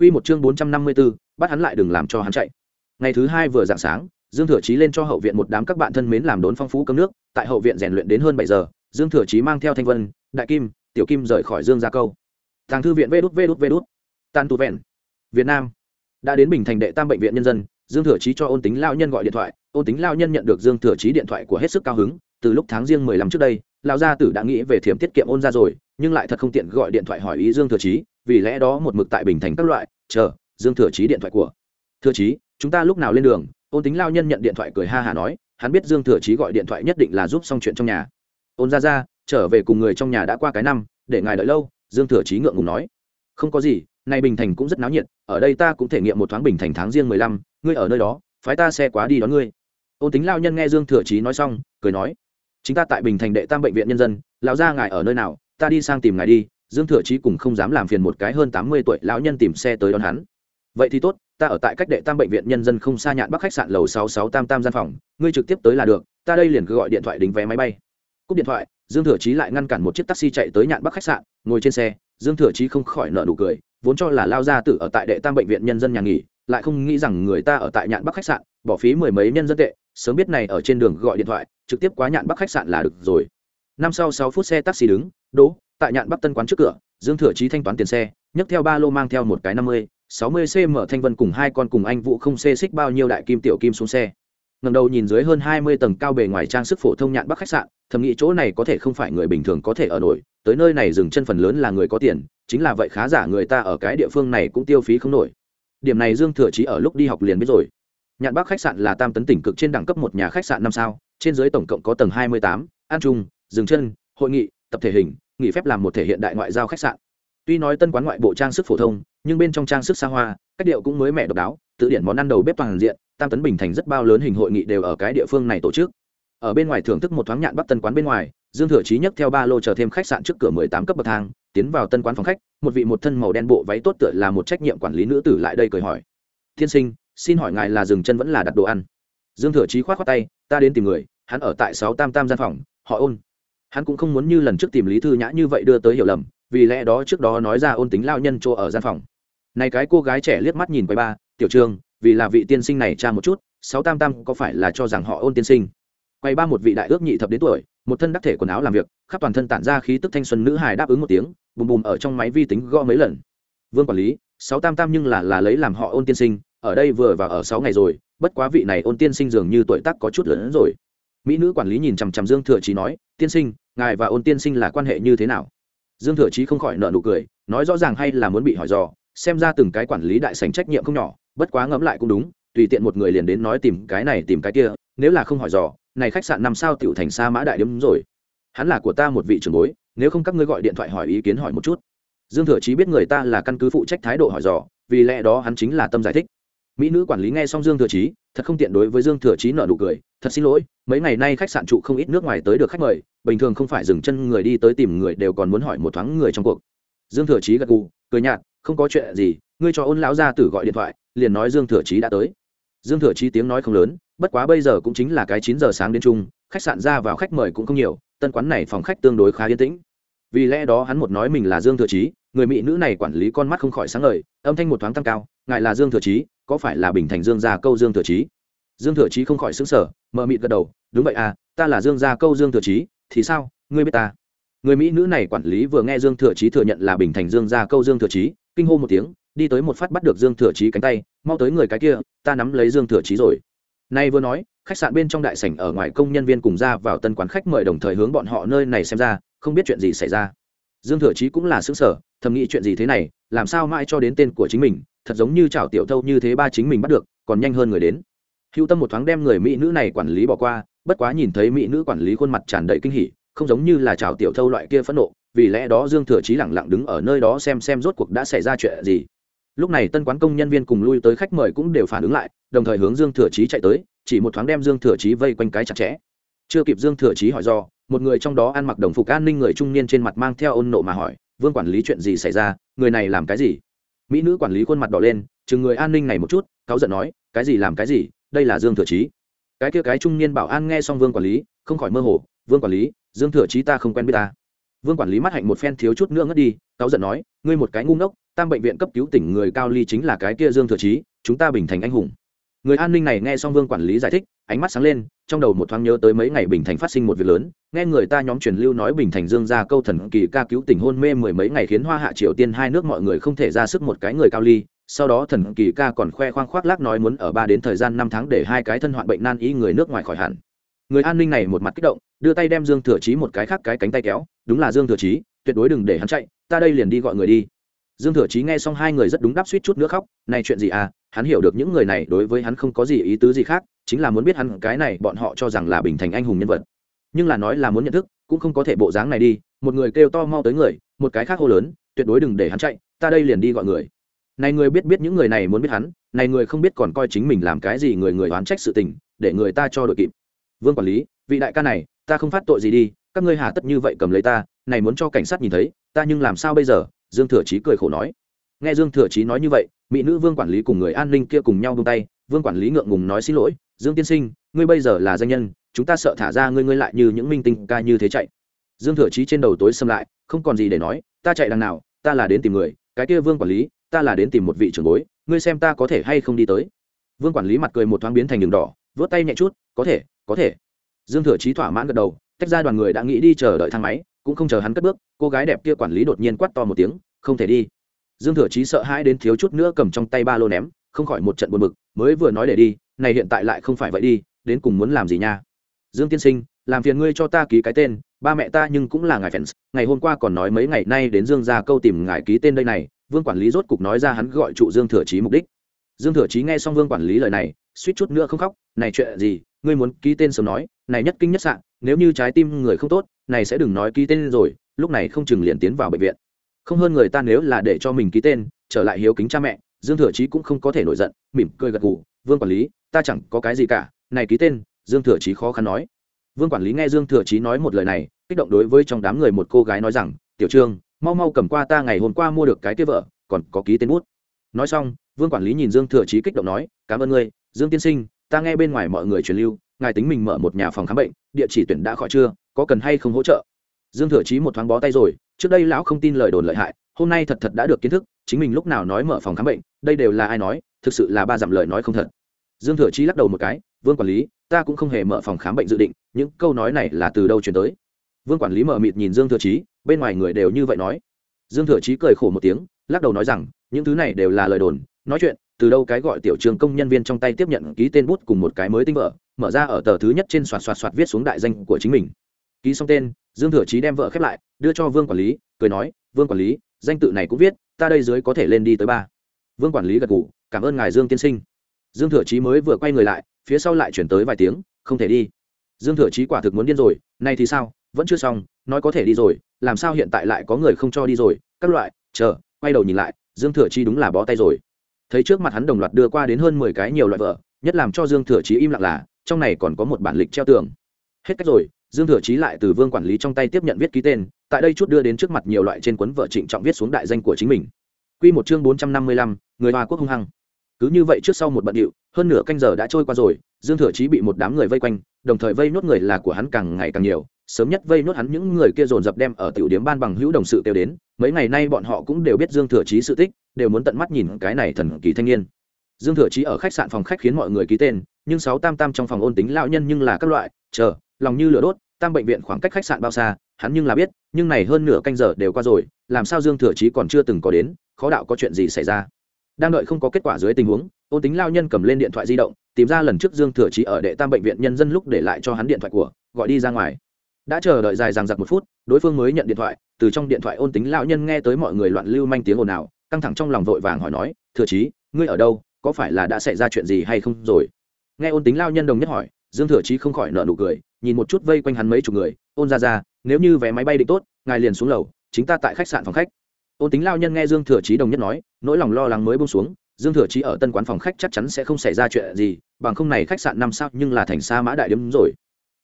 Quy một chương 454, bắt hắn lại đừng làm cho hắn chạy. Ngày thứ hai vừa dạng sáng, Dương Thừa Chí lên cho hậu viện một đám các bạn thân mến làm đốn phong phú cơm nước, tại hậu viện rèn luyện đến hơn bảy giờ, Dương Thừa Chí mang theo Thanh Vân, Đại Kim, Tiểu Kim rời khỏi Dương gia câu. Tàng thư viện Vút đút Vút. đút đút. Tàn tụ vẹn. Việt Nam. Đã đến Bình Thành đệ tam bệnh viện nhân dân, Dương Thừa Chí cho Ôn Tính lão nhân gọi điện thoại, Ôn Tính lão nhân nhận được Dương Thừa Chí điện thoại của hết sức cao hứng, từ lúc tháng riêng 15 trước đây, lão gia tử đã nghĩ về thiểm tiết kiệm ôn ra rồi, nhưng lại thật không tiện gọi điện thoại hỏi ý Dương Thừa Chí, vì lẽ đó một mực tại Bình Thành các loại, chờ Dương Thừa Chí điện thoại của. Thừa Chí, chúng ta lúc nào lên đường? Ôn Tính lão nhân nhận điện thoại cười ha hả nói, hắn biết Dương Thừa Chí gọi điện thoại nhất định là giúp xong chuyện trong nhà. Ôn ra ra, trở về cùng người trong nhà đã qua cái năm, để ngài đợi lâu, Dương Thừa Chí ngượng ngùng nói. Không có gì, nay Bình Thành cũng rất náo nhiệt, ở đây ta cũng thể nghiệm một thoáng Bình Thành tháng riêng 15, ngươi ở nơi đó, phái ta xe quá đi đón ngươi ôn tính lao nhân nghe dương thừa chí nói xong cười nói chính ta tại bình thành đệ tam bệnh viện nhân dân lão gia ngài ở nơi nào ta đi sang tìm ngài đi dương thừa chí cùng không dám làm phiền một cái hơn tám mươi tuổi lão nhân tìm xe tới đón hắn. Vậy thì tốt, ta ở tại cách đệ tam bệnh viện nhân dân không xa nhạn bắc khách sạn lầu sáu sáu tam tam gian phòng, ngươi trực tiếp tới là được, ta đây liền cứ gọi điện thoại đính vé máy bay. Cúp điện thoại, dương thừa chí lại ngăn cản một chiếc taxi chạy tới nhạn bắc khách sạn, ngồi trên xe, dương thừa chí không khỏi nợ nụ cười, vốn cho là lao ra tử ở tại đệ tam bệnh viện nhân dân nhà nghỉ, lại không nghĩ rằng người ta ở tại nhạn bắc khách sạn, bỏ phí mười mấy nhân dân tệ, sớm biết này ở trên đường gọi điện thoại, trực tiếp quá nhạn bắc khách sạn là được rồi. Năm sau sáu phút xe taxi đứng, đỗ tại nhạn bắc tân quán trước cửa, dương thừa chí thanh toán tiền xe, nhấc theo ba lô mang theo một cái năm mươi, sáu mươi cm thanh vân cùng hai con cùng anh vũ không xê xích bao nhiêu đại kim tiểu kim xuống xe. Ngầm đầu nhìn dưới hơn hai mươi tầng cao bề ngoài trang sức phổ thông nhạn bắc khách sạn, thầm nghĩ chỗ này có thể không phải người bình thường có thể ở nổi, tới nơi này dừng chân phần lớn là người có tiền, chính là vậy khá giả người ta ở cái địa phương này cũng tiêu phí không nổi. Điểm này dương thừa chí ở lúc đi học liền biết rồi. Nhạn bắc khách sạn là tam tấn tỉnh cực trên đẳng cấp một nhà khách sạn năm sao, trên dưới tổng cộng có tầng hai mươi tám an trung dừng chân, hội nghị, tập thể hình nghỉ phép làm một thể hiện đại ngoại giao khách sạn. Tuy nói tân quán ngoại bộ trang sức phổ thông, nhưng bên trong trang sức xa hoa, cách điệu cũng mới mẻ độc đáo, tự điển món ăn đầu bếp toàn diện, tam tấn bình thành rất bao lớn hình hội nghị đều ở cái địa phương này tổ chức. Ở bên ngoài thưởng thức một thoáng nhạn bắc tân quán bên ngoài, dương thừa chí nhấc theo ba lô chờ thêm khách sạn trước cửa mười tám cấp bậc thang, tiến vào tân quán phòng khách, một vị một thân màu đen bộ váy tốt tựa là một trách nhiệm quản lý nữ tử lại đây cười hỏi. Tiên sinh, xin hỏi ngài là dừng chân vẫn là đặt đồ ăn? Dương thừa chí khoát khoát tay, ta đến tìm người, hắn ở tại sáu tam tam gian phòng, họ ôn hắn cũng không muốn như lần trước tìm lý thư nhã như vậy đưa tới hiểu lầm, vì lẽ đó trước đó nói ra ôn tính lao nhân chỗ ở gian phòng. Này cái cô gái trẻ liếc mắt nhìn quay ba, tiểu trương, vì là vị tiên sinh này cha một chút, sáu tam tam có phải là cho rằng họ ôn tiên sinh? Quay ba một vị đại ước nhị thập đến tuổi, một thân đắc thể quần áo làm việc, khắp toàn thân tản ra khí tức thanh xuân nữ hài đáp ứng một tiếng, bùm bùm ở trong máy vi tính gõ mấy lần. Vương quản lý, sáu tam tam nhưng là là lấy làm họ ôn tiên sinh, ở đây vừa và ở sáu ngày rồi, bất quá vị này ôn tiên sinh dường như tuổi tác có chút lớn hơn rồi mỹ nữ quản lý nhìn chằm chằm dương thừa chí nói, tiên sinh, ngài và ôn tiên sinh là quan hệ như thế nào? Dương thừa chí không khỏi nợ nụ cười, nói rõ ràng hay là muốn bị hỏi dò, xem ra từng cái quản lý đại sành trách nhiệm không nhỏ, bất quá ngẫm lại cũng đúng, tùy tiện một người liền đến nói tìm cái này, tìm cái kia, nếu là không hỏi dò, này khách sạn năm sao tiểu thành xa mã đại điếm rồi. Hắn là của ta một vị trưởng bối, nếu không các ngươi gọi điện thoại hỏi ý kiến hỏi một chút. Dương thừa chí biết người ta là căn cứ phụ trách thái độ hỏi dò, vì lẽ đó hắn chính là tâm giải thích mỹ nữ quản lý nghe xong dương thừa chí, thật không tiện đối với dương thừa chí nợ nụ cười, thật xin lỗi, mấy ngày nay khách sạn trụ không ít nước ngoài tới được khách mời, bình thường không phải dừng chân người đi tới tìm người đều còn muốn hỏi một thoáng người trong cuộc. Dương thừa chí gật gù, cười nhạt, không có chuyện gì, ngươi cho ôn lão gia tử gọi điện thoại, liền nói dương thừa chí đã tới. Dương thừa chí tiếng nói không lớn, bất quá bây giờ cũng chính là cái chín giờ sáng đến chung, khách sạn ra vào khách mời cũng không nhiều, tân quán này phòng khách tương đối khá yên tĩnh. Vì lẽ đó hắn một nói mình là dương thừa chí, người mỹ nữ này quản lý con mắt không khỏi sáng ngời, âm thanh một thoáng tăng cao, ngài là dương thừa chí có phải là bình thành dương gia câu dương thừa trí dương thừa trí không khỏi xứng sở mờ mịt gật đầu, đúng vậy à ta là dương gia câu dương thừa trí thì sao, ngươi biết ta? Người mỹ nữ này quản lý vừa nghe dương thừa trí thừa nhận là bình thành dương gia câu dương thừa trí kinh hô một tiếng, đi tới một phát bắt được dương thừa trí cánh tay, mau tới người cái kia, ta nắm lấy dương thừa trí rồi. Nay vừa nói, khách sạn bên trong đại sảnh ở ngoài công nhân viên cùng ra vào tân quán khách mời đồng thời hướng bọn họ nơi này xem ra, không biết chuyện gì xảy ra. Dương thừa chí cũng là xứng sở thầm nghĩ chuyện gì thế này, làm sao mãi cho đến tên của chính mình thật giống như chảo tiểu thâu như thế ba chính mình bắt được, còn nhanh hơn người đến. Hữu tâm một thoáng đem người mỹ nữ này quản lý bỏ qua, bất quá nhìn thấy mỹ nữ quản lý khuôn mặt tràn đầy kinh hỉ, không giống như là chảo tiểu thâu loại kia phẫn nộ, vì lẽ đó dương thừa chí lẳng lặng đứng ở nơi đó xem xem rốt cuộc đã xảy ra chuyện gì. Lúc này tân quán công nhân viên cùng lui tới khách mời cũng đều phản ứng lại, đồng thời hướng dương thừa chí chạy tới, chỉ một thoáng đem dương thừa chí vây quanh cái chặt chẽ. Chưa kịp dương thừa chí hỏi do, một người trong đó ăn mặc đồng phục an ninh người trung niên trên mặt mang theo ôn nộ mà hỏi, vương quản lý chuyện gì xảy ra? Người này làm cái gì? Mỹ nữ quản lý khuôn mặt đỏ lên chừng người an ninh này một chút cáu giận nói cái gì làm cái gì? Đây là dương thừa trí, cái kia cái trung niên bảo an nghe xong vương quản lý không khỏi mơ hồ vương quản lý dương thừa trí ta không quen biết ta. Vương quản lý mắt hạnh một phen thiếu chút nữa ngất đi cáu giận nói ngươi một cái ngu ngốc tam bệnh viện cấp cứu tỉnh người cao ly chính là cái kia dương thừa trí, chúng ta bình thành anh hùng người an ninh này nghe xong vương quản lý giải thích, ánh mắt sáng lên, trong đầu một thoáng nhớ tới mấy ngày bình thành phát sinh một việc lớn, nghe người ta nhóm truyền lưu nói bình thành dương ra câu thần kỳ ca cứu tỉnh hôn mê mười mấy ngày khiến hoa hạ triều tiên hai nước mọi người không thể ra sức một cái người cao ly, sau đó thần kỳ ca còn khoe khoang khoác lác nói muốn ở ba đến thời gian năm tháng để hai cái thân hoạn bệnh nan y người nước ngoài khỏi hẳn. Người an ninh này một mặt kích động, đưa tay đem dương thừa chí một cái khác cái cánh tay kéo, đúng là dương thừa chí, tuyệt đối đừng để hắn chạy, ta đây liền đi gọi người đi. Dương thừa chí nghe xong hai người rất đúng đáp suýt chút nữa khóc, này chuyện gì à hắn hiểu được những người này đối với hắn không có gì ý tứ gì khác, chính là muốn biết hắn cái này bọn họ cho rằng là bình thành anh hùng nhân vật. Nhưng là nói là muốn nhận thức, cũng không có thể bộ dáng này đi, một người kêu to mau tới người, một cái khác hô lớn, tuyệt đối đừng để hắn chạy, ta đây liền đi gọi người. Này người biết biết những người này muốn biết hắn, này người không biết còn coi chính mình làm cái gì người người oán trách sự tình, để người ta cho đội kịp. Vương quản lý, vị đại ca này, ta không phát tội gì đi, các ngươi hà tất như vậy cầm lấy ta, này muốn cho cảnh sát nhìn thấy, ta nhưng làm sao bây giờ? Dương thừa chí cười khổ nói. Nghe dương thừa chí nói như vậy mỹ nữ vương quản lý cùng người an ninh kia cùng nhau buông tay, vương quản lý ngượng ngùng nói xin lỗi, dương tiên sinh, ngươi bây giờ là danh nhân, chúng ta sợ thả ra ngươi ngươi lại như những minh tinh ca như thế chạy. Dương thừa chí trên đầu tối xâm lại, không còn gì để nói, ta chạy đằng nào, ta là đến tìm người, cái kia vương quản lý, ta là đến tìm một vị trưởng bối, ngươi xem ta có thể hay không đi tới. Vương quản lý mặt cười một thoáng biến thành đường đỏ vớt tay nhẹ chút, có thể có thể. Dương thừa chí thỏa mãn gật đầu, tách ra đoàn người đã nghĩ đi chờ đợi thang máy, cũng không chờ hắn cất bước, cô gái đẹp kia quản lý đột nhiên quát to một tiếng, không thể đi dương thừa chí sợ hãi đến thiếu chút nữa cầm trong tay ba lô ném, không khỏi một trận buồn bực, mới vừa nói để đi, này hiện tại lại không phải vậy đi, đến cùng muốn làm gì nha? Dương tiên sinh, làm phiền ngươi cho ta ký cái tên, ba mẹ ta nhưng cũng là ngài fans, ngày hôm qua còn nói mấy ngày nay đến dương ra câu tìm ngài ký tên đây này, vương quản lý rốt cục nói ra hắn gọi trụ dương thừa chí mục đích. Dương thừa chí nghe xong vương quản lý lời này, suýt chút nữa không khóc, này chuyện gì, ngươi muốn ký tên sớm nói, này nhất kinh nhất sạn nếu như trái tim người không tốt, này sẽ đừng nói ký tên rồi, lúc này không chừng liền tiến vào bệnh viện không hơn người ta nếu là để cho mình ký tên, trở lại hiếu kính cha mẹ, dương thừa chí cũng không có thể nổi giận, mỉm cười gật gù, vương quản lý, ta chẳng có cái gì cả, này ký tên, dương thừa chí khó khăn nói. Vương quản lý nghe dương thừa chí nói một lời này, kích động đối với trong đám người một cô gái nói rằng, tiểu trương, mau mau cầm qua ta ngày hôm qua mua được cái kia vợ, còn có ký tên bút. Nói xong, vương quản lý nhìn dương thừa chí kích động nói, cảm ơn ngươi, dương tiên sinh, ta nghe bên ngoài mọi người truyền lưu, ngài tính mình mở một nhà phòng khám bệnh, địa chỉ tuyển đã khỏi chưa, có cần hay không hỗ trợ? Dương thừa chí một thoáng bó tay rồi, trước đây lão không tin lời đồn lợi hại, hôm nay thật thật đã được kiến thức, chính mình lúc nào nói mở phòng khám bệnh, đây đều là ai nói, thực sự là ba dặm lời nói không thật. Dương thừa chí lắc đầu một cái, vương quản lý, ta cũng không hề mở phòng khám bệnh dự định, những câu nói này là từ đâu chuyển tới? Vương quản lý mở mịt nhìn dương thừa chí, bên ngoài người đều như vậy nói. Dương thừa chí cười khổ một tiếng, lắc đầu nói rằng, những thứ này đều là lời đồn, nói chuyện, từ đâu cái gọi tiểu trường công nhân viên trong tay tiếp nhận ký tên bút cùng một cái mới tinh vợ, mở ra ở tờ thứ nhất trên soạt soạt soạt viết xuống đại danh của chính mình ký xong tên, dương thừa chí đem vợ khép lại, đưa cho vương quản lý, cười nói, vương quản lý, danh tự này cũng viết, ta đây dưới có thể lên đi tới ba. Vương quản lý gật ngủ cảm ơn ngài, dương tiên sinh. Dương thừa chí mới vừa quay người lại, phía sau lại chuyển tới vài tiếng, không thể đi. Dương thừa chí quả thực muốn điên rồi nay thì sao, vẫn chưa xong, nói có thể đi rồi, làm sao hiện tại lại có người không cho đi rồi, các loại, chờ, quay đầu nhìn lại, dương thừa chí đúng là bó tay rồi. Thấy trước mặt hắn đồng loạt đưa qua đến hơn mười cái nhiều loại vợ, nhất làm cho dương thừa chí im lặng là, trong này còn có một bản lịch treo tường. Hết cách rồi dương thừa chí lại từ vương quản lý trong tay tiếp nhận viết ký tên tại đây chút đưa đến trước mặt nhiều loại trên cuốn vợ trịnh trọng viết xuống đại danh của chính mình Quy một chương bốn trăm năm mươi lăm, người Hoa quốc hung hăng. Cứ như vậy trước sau một bận điệu, hơn nửa canh giờ đã trôi qua rồi, Dương Thừa Chí bị một đám người vây quanh, đồng thời vây nốt người là của hắn càng ngày càng nhiều, sớm nhất vây nốt hắn những người kia dồn dập đem ở tiểu điểm ban bằng hữu đồng sự kêu đến, mấy ngày nay bọn họ cũng đều biết Dương Thừa Chí sự tích, đều muốn tận mắt nhìn cái này thần kỳ thanh niên. Dương Thừa Chí ở khách sạn phòng khách khiến mọi người ký tên, nhưng sáu tam tam trong phòng ôn tính lão nhân nhưng là các loại, chờ, lòng như lửa đốt, tam bệnh viện khoảng cách khách sạn bao xa hắn nhưng là biết nhưng này hơn nửa canh giờ đều qua rồi làm sao dương thừa chí còn chưa từng có đến khó đạo có chuyện gì xảy ra. Đang đợi không có kết quả dưới tình huống ôn tính lao nhân cầm lên điện thoại di động tìm ra lần trước dương thừa chí ở đệ tam bệnh viện nhân dân lúc để lại cho hắn điện thoại của gọi đi ra ngoài. Đã chờ đợi dài dằng dặc một phút đối phương mới nhận điện thoại từ trong điện thoại ôn tính lão nhân nghe tới mọi người loạn lưu manh tiếng ồn ào căng thẳng trong lòng vội vàng hỏi nói thừa chí ngươi ở đâu có phải là đã xảy ra chuyện gì hay không rồi? Nghe ôn tính lao nhân đồng nhất hỏi dương thừa chí không khỏi nợ nụ cười nhìn một chút vây quanh hắn mấy chục người, ôn ra ra, nếu như vé máy bay định tốt, ngài liền xuống lầu, chính ta tại khách sạn phòng khách. Ôn tính lao nhân nghe dương thừa chí đồng nhất nói, nỗi lòng lo lắng mới bông xuống, dương thừa chí ở tân quán phòng khách chắc chắn sẽ không xảy ra chuyện gì, bằng không này khách sạn năm sao nhưng là thành xa mã đại đếm rồi.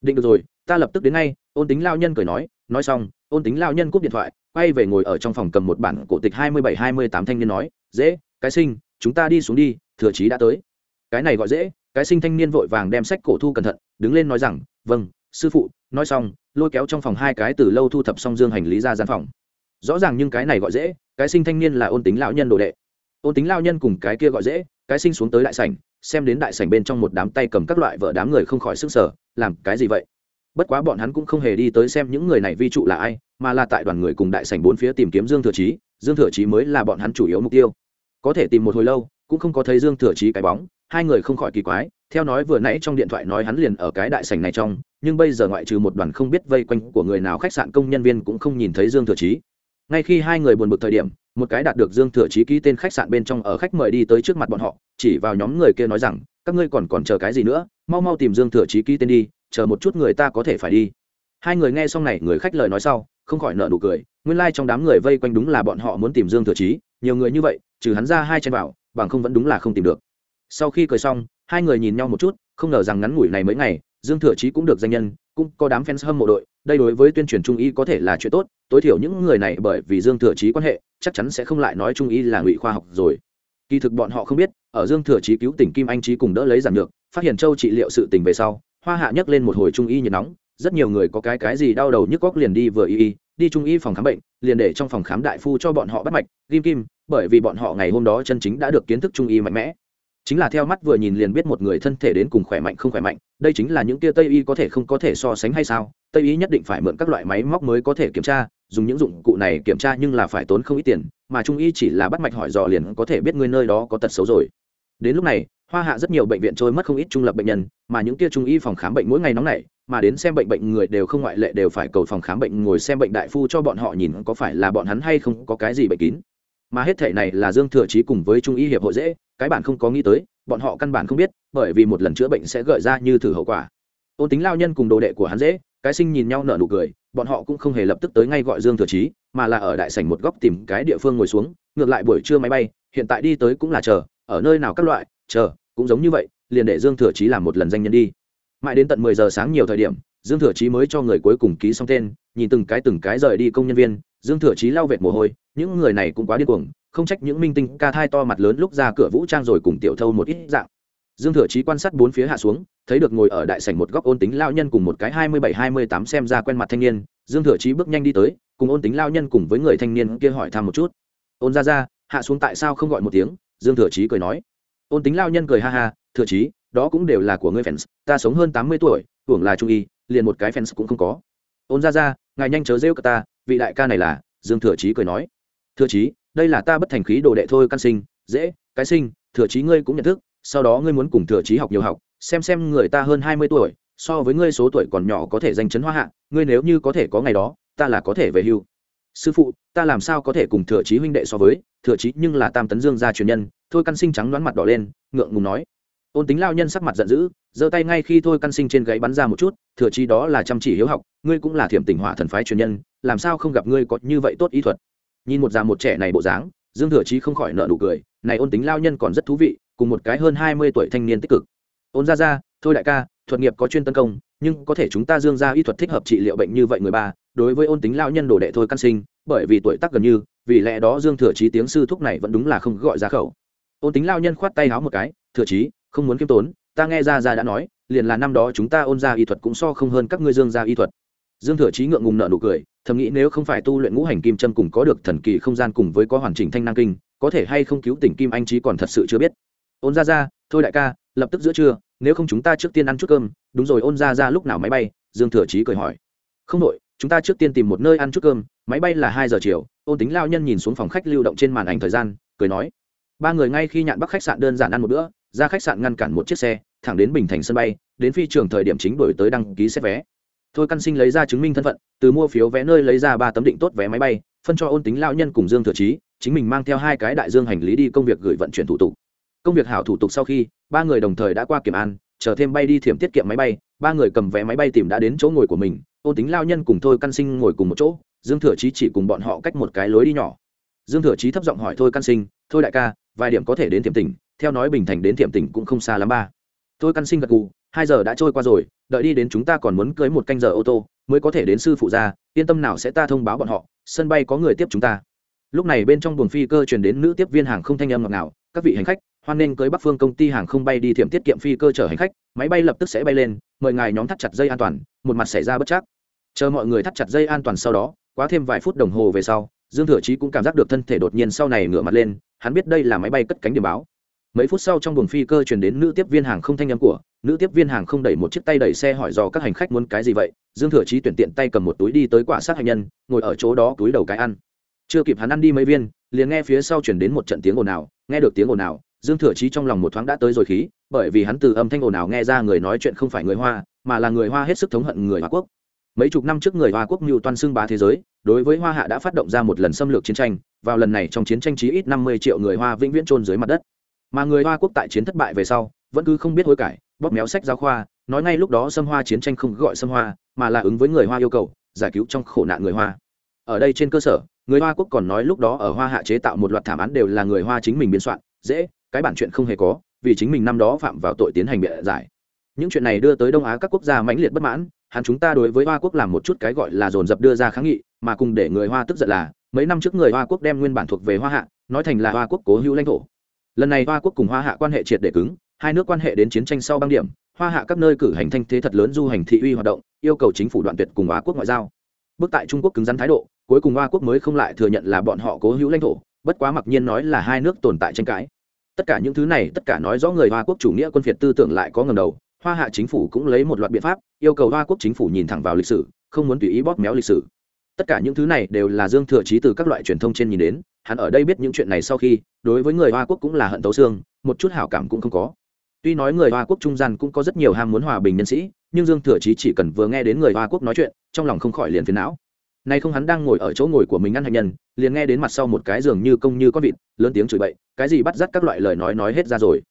Định được rồi, ta lập tức đến ngay. Ôn tính lao nhân cười nói nói xong, ôn tính lao nhân cúp điện thoại, quay về ngồi ở trong phòng cầm một bản cổ tịch hai mươi bảy, hai mươi tám thanh niên nói, dễ, cái sinh, chúng ta đi xuống đi, thừa chí đã tới. Cái này gọi dễ, cái sinh thanh niên vội vàng đem sách cổ thu cẩn thận, đứng lên nói rằng vâng sư phụ, nói xong, lôi kéo trong phòng hai cái từ lâu thu thập xong dương hành lý ra gian phòng. Rõ ràng nhưng cái này gọi dễ, cái sinh thanh niên là ôn tính lão nhân đồ đệ. Ôn tính lão nhân cùng cái kia gọi dễ, cái sinh xuống tới đại sảnh, xem đến đại sảnh bên trong một đám tay cầm các loại vợ đám người không khỏi sức sở làm cái gì vậy? Bất quá bọn hắn cũng không hề đi tới xem những người này vi trụ là ai, mà là tại đoàn người cùng đại sảnh bốn phía tìm kiếm dương thừa chí, dương thừa chí mới là bọn hắn chủ yếu mục tiêu. Có thể tìm một hồi lâu, cũng không có thấy dương thừa chí cái bóng, hai người không khỏi kỳ quái theo nói vừa nãy trong điện thoại nói hắn liền ở cái đại sảnh này trong, nhưng bây giờ ngoại trừ một đoàn không biết vây quanh của người nào khách sạn công nhân viên cũng không nhìn thấy dương thừa chí. Ngay khi hai người buồn bực thời điểm, một cái đạt được dương thừa chí ký tên khách sạn bên trong ở khách mời đi tới trước mặt bọn họ, chỉ vào nhóm người kia nói rằng, các ngươi còn còn chờ cái gì nữa? Mau mau tìm dương thừa chí ký tên đi, chờ một chút người ta có thể phải đi. Hai người nghe xong này, người khách lời nói sau, không khỏi nợ nụ cười, nguyên lai、like、trong đám người vây quanh đúng là bọn họ muốn tìm dương thừa chí, nhiều người như vậy, trừ hắn ra hai chân vào, bằng không vẫn đúng là không tìm được. Sau khi cười xong hai người nhìn nhau một chút, không ngờ rằng ngắn ngủi này mấy ngày, dương thừa chí cũng được danh nhân, cũng có đám fans hâm mộ đội, đây đối với tuyên truyền trung y có thể là chuyện tốt, tối thiểu những người này bởi vì dương thừa chí quan hệ, chắc chắn sẽ không lại nói trung y là ngụy khoa học rồi. Kỳ thực bọn họ không biết, ở dương thừa chí cứu tỉnh kim anh trí cùng đỡ lấy giản được phát hiện châu trị liệu sự tình về sau, hoa hạ nhấc lên một hồi trung y nhiệt nóng, rất nhiều người có cái cái gì đau đầu nhức góc liền đi vừa y y, đi trung y phòng khám bệnh, liền để trong phòng khám đại phu cho bọn họ bắt mạch kim kim, bởi vì bọn họ ngày hôm đó chân chính đã được kiến thức trung y mạnh mẽ chính là theo mắt vừa nhìn liền biết một người thân thể đến cùng khỏe mạnh không khỏe mạnh, đây chính là những kia tây y có thể không có thể so sánh hay sao? Tây y nhất định phải mượn các loại máy móc mới có thể kiểm tra, dùng những dụng cụ này kiểm tra nhưng là phải tốn không ít tiền, mà trung y chỉ là bắt mạch hỏi dò liền có thể biết người nơi đó có tật xấu rồi. Đến lúc này, hoa hạ rất nhiều bệnh viện trôi mất không ít trung lập bệnh nhân, mà những kia trung y phòng khám bệnh mỗi ngày nóng nảy, mà đến xem bệnh bệnh người đều không ngoại lệ đều phải cầu phòng khám bệnh ngồi xem bệnh đại phu cho bọn họ nhìn có phải là bọn hắn hay không có cái gì bệnh kín mà hết thể này là dương thừa chí cùng với trung y hiệp hội dễ, cái bản không có nghĩ tới, bọn họ căn bản không biết, bởi vì một lần chữa bệnh sẽ gợi ra như thử hậu quả. Ôn tính lao nhân cùng đồ đệ của hắn dễ, cái sinh nhìn nhau nở nụ cười, bọn họ cũng không hề lập tức tới ngay gọi dương thừa chí, mà là ở đại sảnh một góc tìm cái địa phương ngồi xuống, ngược lại buổi trưa máy bay, hiện tại đi tới cũng là chờ, ở nơi nào các loại, chờ, cũng giống như vậy, liền để dương thừa chí làm một lần danh nhân đi. Mãi đến tận mười giờ sáng nhiều thời điểm dương thừa chí mới cho người cuối cùng ký xong tên, nhìn từng cái từng cái rời đi công nhân viên, dương thừa chí lau vệt mồ hôi, những người này cũng quá điên cuồng, không trách những minh tinh ca thai to mặt lớn lúc ra cửa vũ trang rồi cùng tiểu thâu một ít dạng. Dương thừa chí quan sát bốn phía hạ xuống, thấy được ngồi ở đại sảnh một góc ôn tính lao nhân cùng một cái hai mươi bảy, hai mươi tám xem ra quen mặt thanh niên, dương thừa chí bước nhanh đi tới, cùng ôn tính lao nhân cùng với người thanh niên kia hỏi thăm một chút. Ôn ra ra, hạ xuống tại sao không gọi một tiếng? Dương thừa chí cười nói. Ôn tính lao nhân cười ha ha, thừa chí, đó cũng đều là của ngươi fans, ta sống hơn tám mươi tuổi hưởng là trung y, liền một cái fans cũng không có. Ôn ra ra ngài nhanh chớ rêu cả ta, vị đại ca này là, dương thừa chí cười nói. Thừa chí, đây là ta bất thành khí đồ đệ thôi, căn sinh, dễ, cái sinh, thừa chí ngươi cũng nhận thức, sau đó ngươi muốn cùng thừa chí học nhiều học, xem xem người ta hơn hai mươi tuổi, so với ngươi số tuổi còn nhỏ có thể danh chấn hoa hạ, ngươi nếu như có thể có ngày đó, ta là có thể về hưu. Sư phụ, ta làm sao có thể cùng thừa chí huynh đệ so với, thừa chí nhưng là tam tấn dương gia truyền nhân, thôi căn sinh trắng đoán mặt đỏ lên, ngượng ngùng nói ôn tính lao nhân sắc mặt giận dữ, giơ tay ngay khi thôi căn sinh trên gáy bắn ra một chút, thừa chi đó là chăm chỉ hiếu học, ngươi cũng là thiểm tỉnh hỏa thần phái truyền nhân, làm sao không gặp ngươi có như vậy tốt ý thuật? Nhìn một già một trẻ này bộ dáng, dương thừa chí không khỏi nợ nụ cười, này ôn tính lao nhân còn rất thú vị, cùng một cái hơn hai mươi tuổi thanh niên tích cực. Ôn ra ra thôi đại ca, thuật nghiệp có chuyên tấn công, nhưng có thể chúng ta dương ra y thuật thích hợp trị liệu bệnh như vậy người ba, đối với ôn tính lao nhân đồ đệ thôi căn sinh, bởi vì tuổi tác gần như, vì lẽ đó dương thừa chí tiếng sư thúc này vẫn đúng là không gọi ra khẩu. Ôn tính lao nhân khoát tay háo một cái, thừa chí không muốn kiêm tốn, ta nghe ra ra đã nói, liền là năm đó chúng ta ôn ra y thuật cũng so không hơn các ngươi dương gia y thuật. Dương thừa chí ngượng ngùng nợ nụ cười, thầm nghĩ nếu không phải tu luyện ngũ hành kim châm cùng có được thần kỳ không gian cùng với có hoàn chỉnh thanh năng kinh, có thể hay không cứu tỉnh kim anh trí còn thật sự chưa biết. Ôn ra ra thôi đại ca, lập tức giữa trưa, nếu không chúng ta trước tiên ăn chút cơm, đúng rồi ôn ra ra lúc nào máy bay? Dương thừa chí cười hỏi. Không đội chúng ta trước tiên tìm một nơi ăn chút cơm, máy bay là hai giờ chiều, ôn tính lao nhân nhìn xuống phòng khách lưu động trên màn ảnh thời gian, cười nói. Ba người ngay khi nhạn bắc khách sạn đơn giản ăn một bữa ra khách sạn ngăn cản một chiếc xe, thẳng đến bình thành sân bay, đến phi trường thời điểm chính đổi tới đăng ký xét vé. Thôi căn sinh lấy ra chứng minh thân phận, từ mua phiếu vé nơi lấy ra ba tấm định tốt vé máy bay, phân cho ôn tính lao nhân cùng dương thừa trí chính mình mang theo hai cái đại dương hành lý đi công việc gửi vận chuyển thủ tục. Công việc hảo thủ tục sau khi, ba người đồng thời đã qua kiểm an, chờ thêm bay đi thiểm tiết kiệm máy bay, ba người cầm vé máy bay tìm đã đến chỗ ngồi của mình, ôn tính lao nhân cùng thôi căn sinh ngồi cùng một chỗ, dương thừa trí chỉ cùng bọn họ cách một cái lối đi nhỏ. Dương thừa trí thấp giọng hỏi thôi căn sinh, thôi đại ca, vài điểm có thể đến thiểm tỉnh theo nói bình thành đến thiểm tỉnh cũng không xa lắm ba. Tôi căn sinh gật gù hai giờ đã trôi qua rồi đợi đi đến chúng ta còn muốn cưới một canh giờ ô tô mới có thể đến sư phụ ra yên tâm nào sẽ ta thông báo bọn họ sân bay có người tiếp chúng ta. Lúc này bên trong buồng phi cơ chuyển đến nữ tiếp viên hàng không thanh âm ngọt ngào, các vị hành khách hoan nên cưới bắc phương công ty hàng không bay đi thiểm tiết kiệm phi cơ chở hành khách máy bay lập tức sẽ bay lên mời ngài nhóm thắt chặt dây an toàn một mặt xảy ra bất chắc. Chờ mọi người thắt chặt dây an toàn sau đó quá thêm vài phút đồng hồ về sau dương thừa chí cũng cảm giác được thân thể đột nhiên sau này ngửa mặt lên hắn biết đây là máy bay cất cánh điểm báo mấy phút sau trong buồng phi cơ chuyển đến nữ tiếp viên hàng không thanh âm của, nữ tiếp viên hàng không đẩy một chiếc tay đẩy xe hỏi dò các hành khách muốn cái gì vậy? Dương thừa chí tuyển tiện tay cầm một túi đi tới quả sát hạnh nhân, ngồi ở chỗ đó túi đầu cái ăn. Chưa kịp hắn ăn đi mấy viên, liền nghe phía sau chuyển đến một trận tiếng ồn ào, nghe được tiếng ồn ào, dương thừa chí trong lòng một thoáng đã tới rồi khí, bởi vì hắn từ âm thanh ồn ào nghe ra người nói chuyện không phải người hoa, mà là người hoa hết sức thống hận người hoa quốc. Mấy chục năm trước người hoa quốc mưu toan xưng bá thế giới, đối với hoa hạ đã phát động ra một lần xâm lược chiến tranh, vào lần này trong chiến tranh chí ít năm mươi triệu người hoa vĩnh viễn trôn dưới mặt đất mà người hoa quốc tại chiến thất bại về sau, vẫn cứ không biết hối cải, bóp méo sách giáo khoa, nói ngay lúc đó xâm hoa chiến tranh không gọi xâm hoa, mà là ứng với người hoa yêu cầu, giải cứu trong khổ nạn người hoa. Ở đây trên cơ sở, người hoa quốc còn nói lúc đó ở hoa hạ chế tạo một loạt thảm án đều là người hoa chính mình biên soạn, dễ, cái bản chuyện không hề có, vì chính mình năm đó phạm vào tội tiến hành bịa giải. Những chuyện này đưa tới đông á các quốc gia mãnh liệt bất mãn, hắn chúng ta đối với hoa quốc làm một chút cái gọi là dồn dập đưa ra kháng nghị, mà cùng để người hoa tức giận là, mấy năm trước người hoa quốc đem nguyên bản thuộc về hoa hạ, nói thành là hoa quốc cố hữu lãnh thổ lần này hoa quốc cùng hoa hạ quan hệ triệt để cứng, hai nước quan hệ đến chiến tranh sau băng điểm, hoa hạ các nơi cử hành thanh thế thật lớn du hành thị uy hoạt động, yêu cầu chính phủ đoạn tuyệt cùng hoa quốc ngoại giao. Bước tại trung quốc cứng rắn thái độ, cuối cùng hoa quốc mới không lại thừa nhận là bọn họ cố hữu lãnh thổ, bất quá mặc nhiên nói là hai nước tồn tại tranh cãi. Tất cả những thứ này, tất cả nói rõ người hoa quốc chủ nghĩa quân phiệt tư tưởng lại có ngầm đầu, hoa hạ chính phủ cũng lấy một loạt biện pháp, yêu cầu hoa quốc chính phủ nhìn thẳng vào lịch sử, không muốn tùy ý bóp méo lịch sử. Tất cả những thứ này đều là dương thừa trí từ các loại truyền thông trên nhìn đến hắn ở đây biết những chuyện này sau khi, đối với người hoa quốc cũng là hận tấu xương, một chút hảo cảm cũng không có. Tuy nói người hoa quốc trung gian cũng có rất nhiều ham muốn hòa bình nhân sĩ, nhưng dương thừa chí chỉ cần vừa nghe đến người hoa quốc nói chuyện, trong lòng không khỏi liền phiền não. Nay không hắn đang ngồi ở chỗ ngồi của mình ăn hạnh nhân, liền nghe đến mặt sau một cái giường như công như con vịt, lớn tiếng chửi bậy, cái gì bắt dắt các loại lời nói nói hết ra rồi.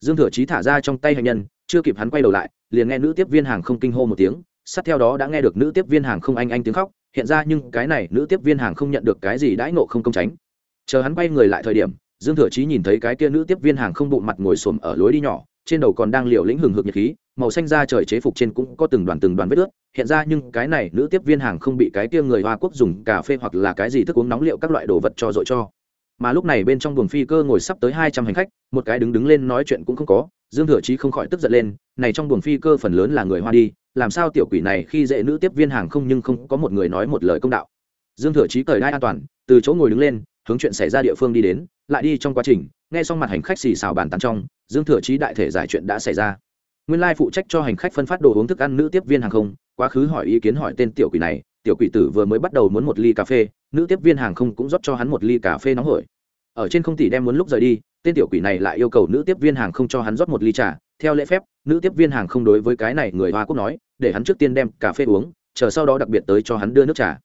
Dương thừa chí thả ra trong tay hạnh nhân, chưa kịp hắn quay đầu lại, liền nghe nữ tiếp viên hàng không kinh hô một tiếng, sát theo đó đã nghe được nữ tiếp viên hàng không anh anh tiếng khóc, hiện ra nhưng cái này nữ tiếp viên hàng không nhận được cái gì đãi nộ không công tránh chờ hắn quay người lại thời điểm, dương thừa chí nhìn thấy cái kia nữ tiếp viên hàng không bụng mặt ngồi xổm ở lối đi nhỏ, trên đầu còn đang liều lĩnh hừng hực nhiệt khí, màu xanh da trời chế phục trên cũng có từng đoàn từng đoàn vết ướt. Hiện ra nhưng cái này nữ tiếp viên hàng không bị cái kia người hoa quốc dùng cà phê hoặc là cái gì thức uống nóng liệu các loại đồ vật cho dội cho. Mà lúc này bên trong buồng phi cơ ngồi sắp tới hai trăm hành khách, một cái đứng đứng lên nói chuyện cũng không có. Dương thừa chí không khỏi tức giận lên, này trong buồng phi cơ phần lớn là người hoa đi, làm sao tiểu quỷ này khi dễ nữ tiếp viên hàng không nhưng không có một người nói một lời công đạo. Dương thừa chí cởi đai an toàn, từ chỗ ngồi đứng lên hướng chuyện xảy ra địa phương đi đến, lại đi trong quá trình, nghe xong mặt hành khách xì xào bàn tán trong, dương thừa trí đại thể giải chuyện đã xảy ra. Nguyên lai phụ trách cho hành khách phân phát đồ uống thức ăn nữ tiếp viên hàng không, quá khứ hỏi ý kiến hỏi tên tiểu quỷ này, tiểu quỷ tử vừa mới bắt đầu muốn một ly cà phê, nữ tiếp viên hàng không cũng rót cho hắn một ly cà phê nóng hổi. Ở trên không tỷ đem muốn lúc rời đi, tên tiểu quỷ này lại yêu cầu nữ tiếp viên hàng không cho hắn rót một ly trà. Theo lễ phép, nữ tiếp viên hàng không đối với cái này người hoa quốc nói, để hắn trước tiên đem cà phê uống, chờ sau đó đặc biệt tới cho hắn đưa nước trà.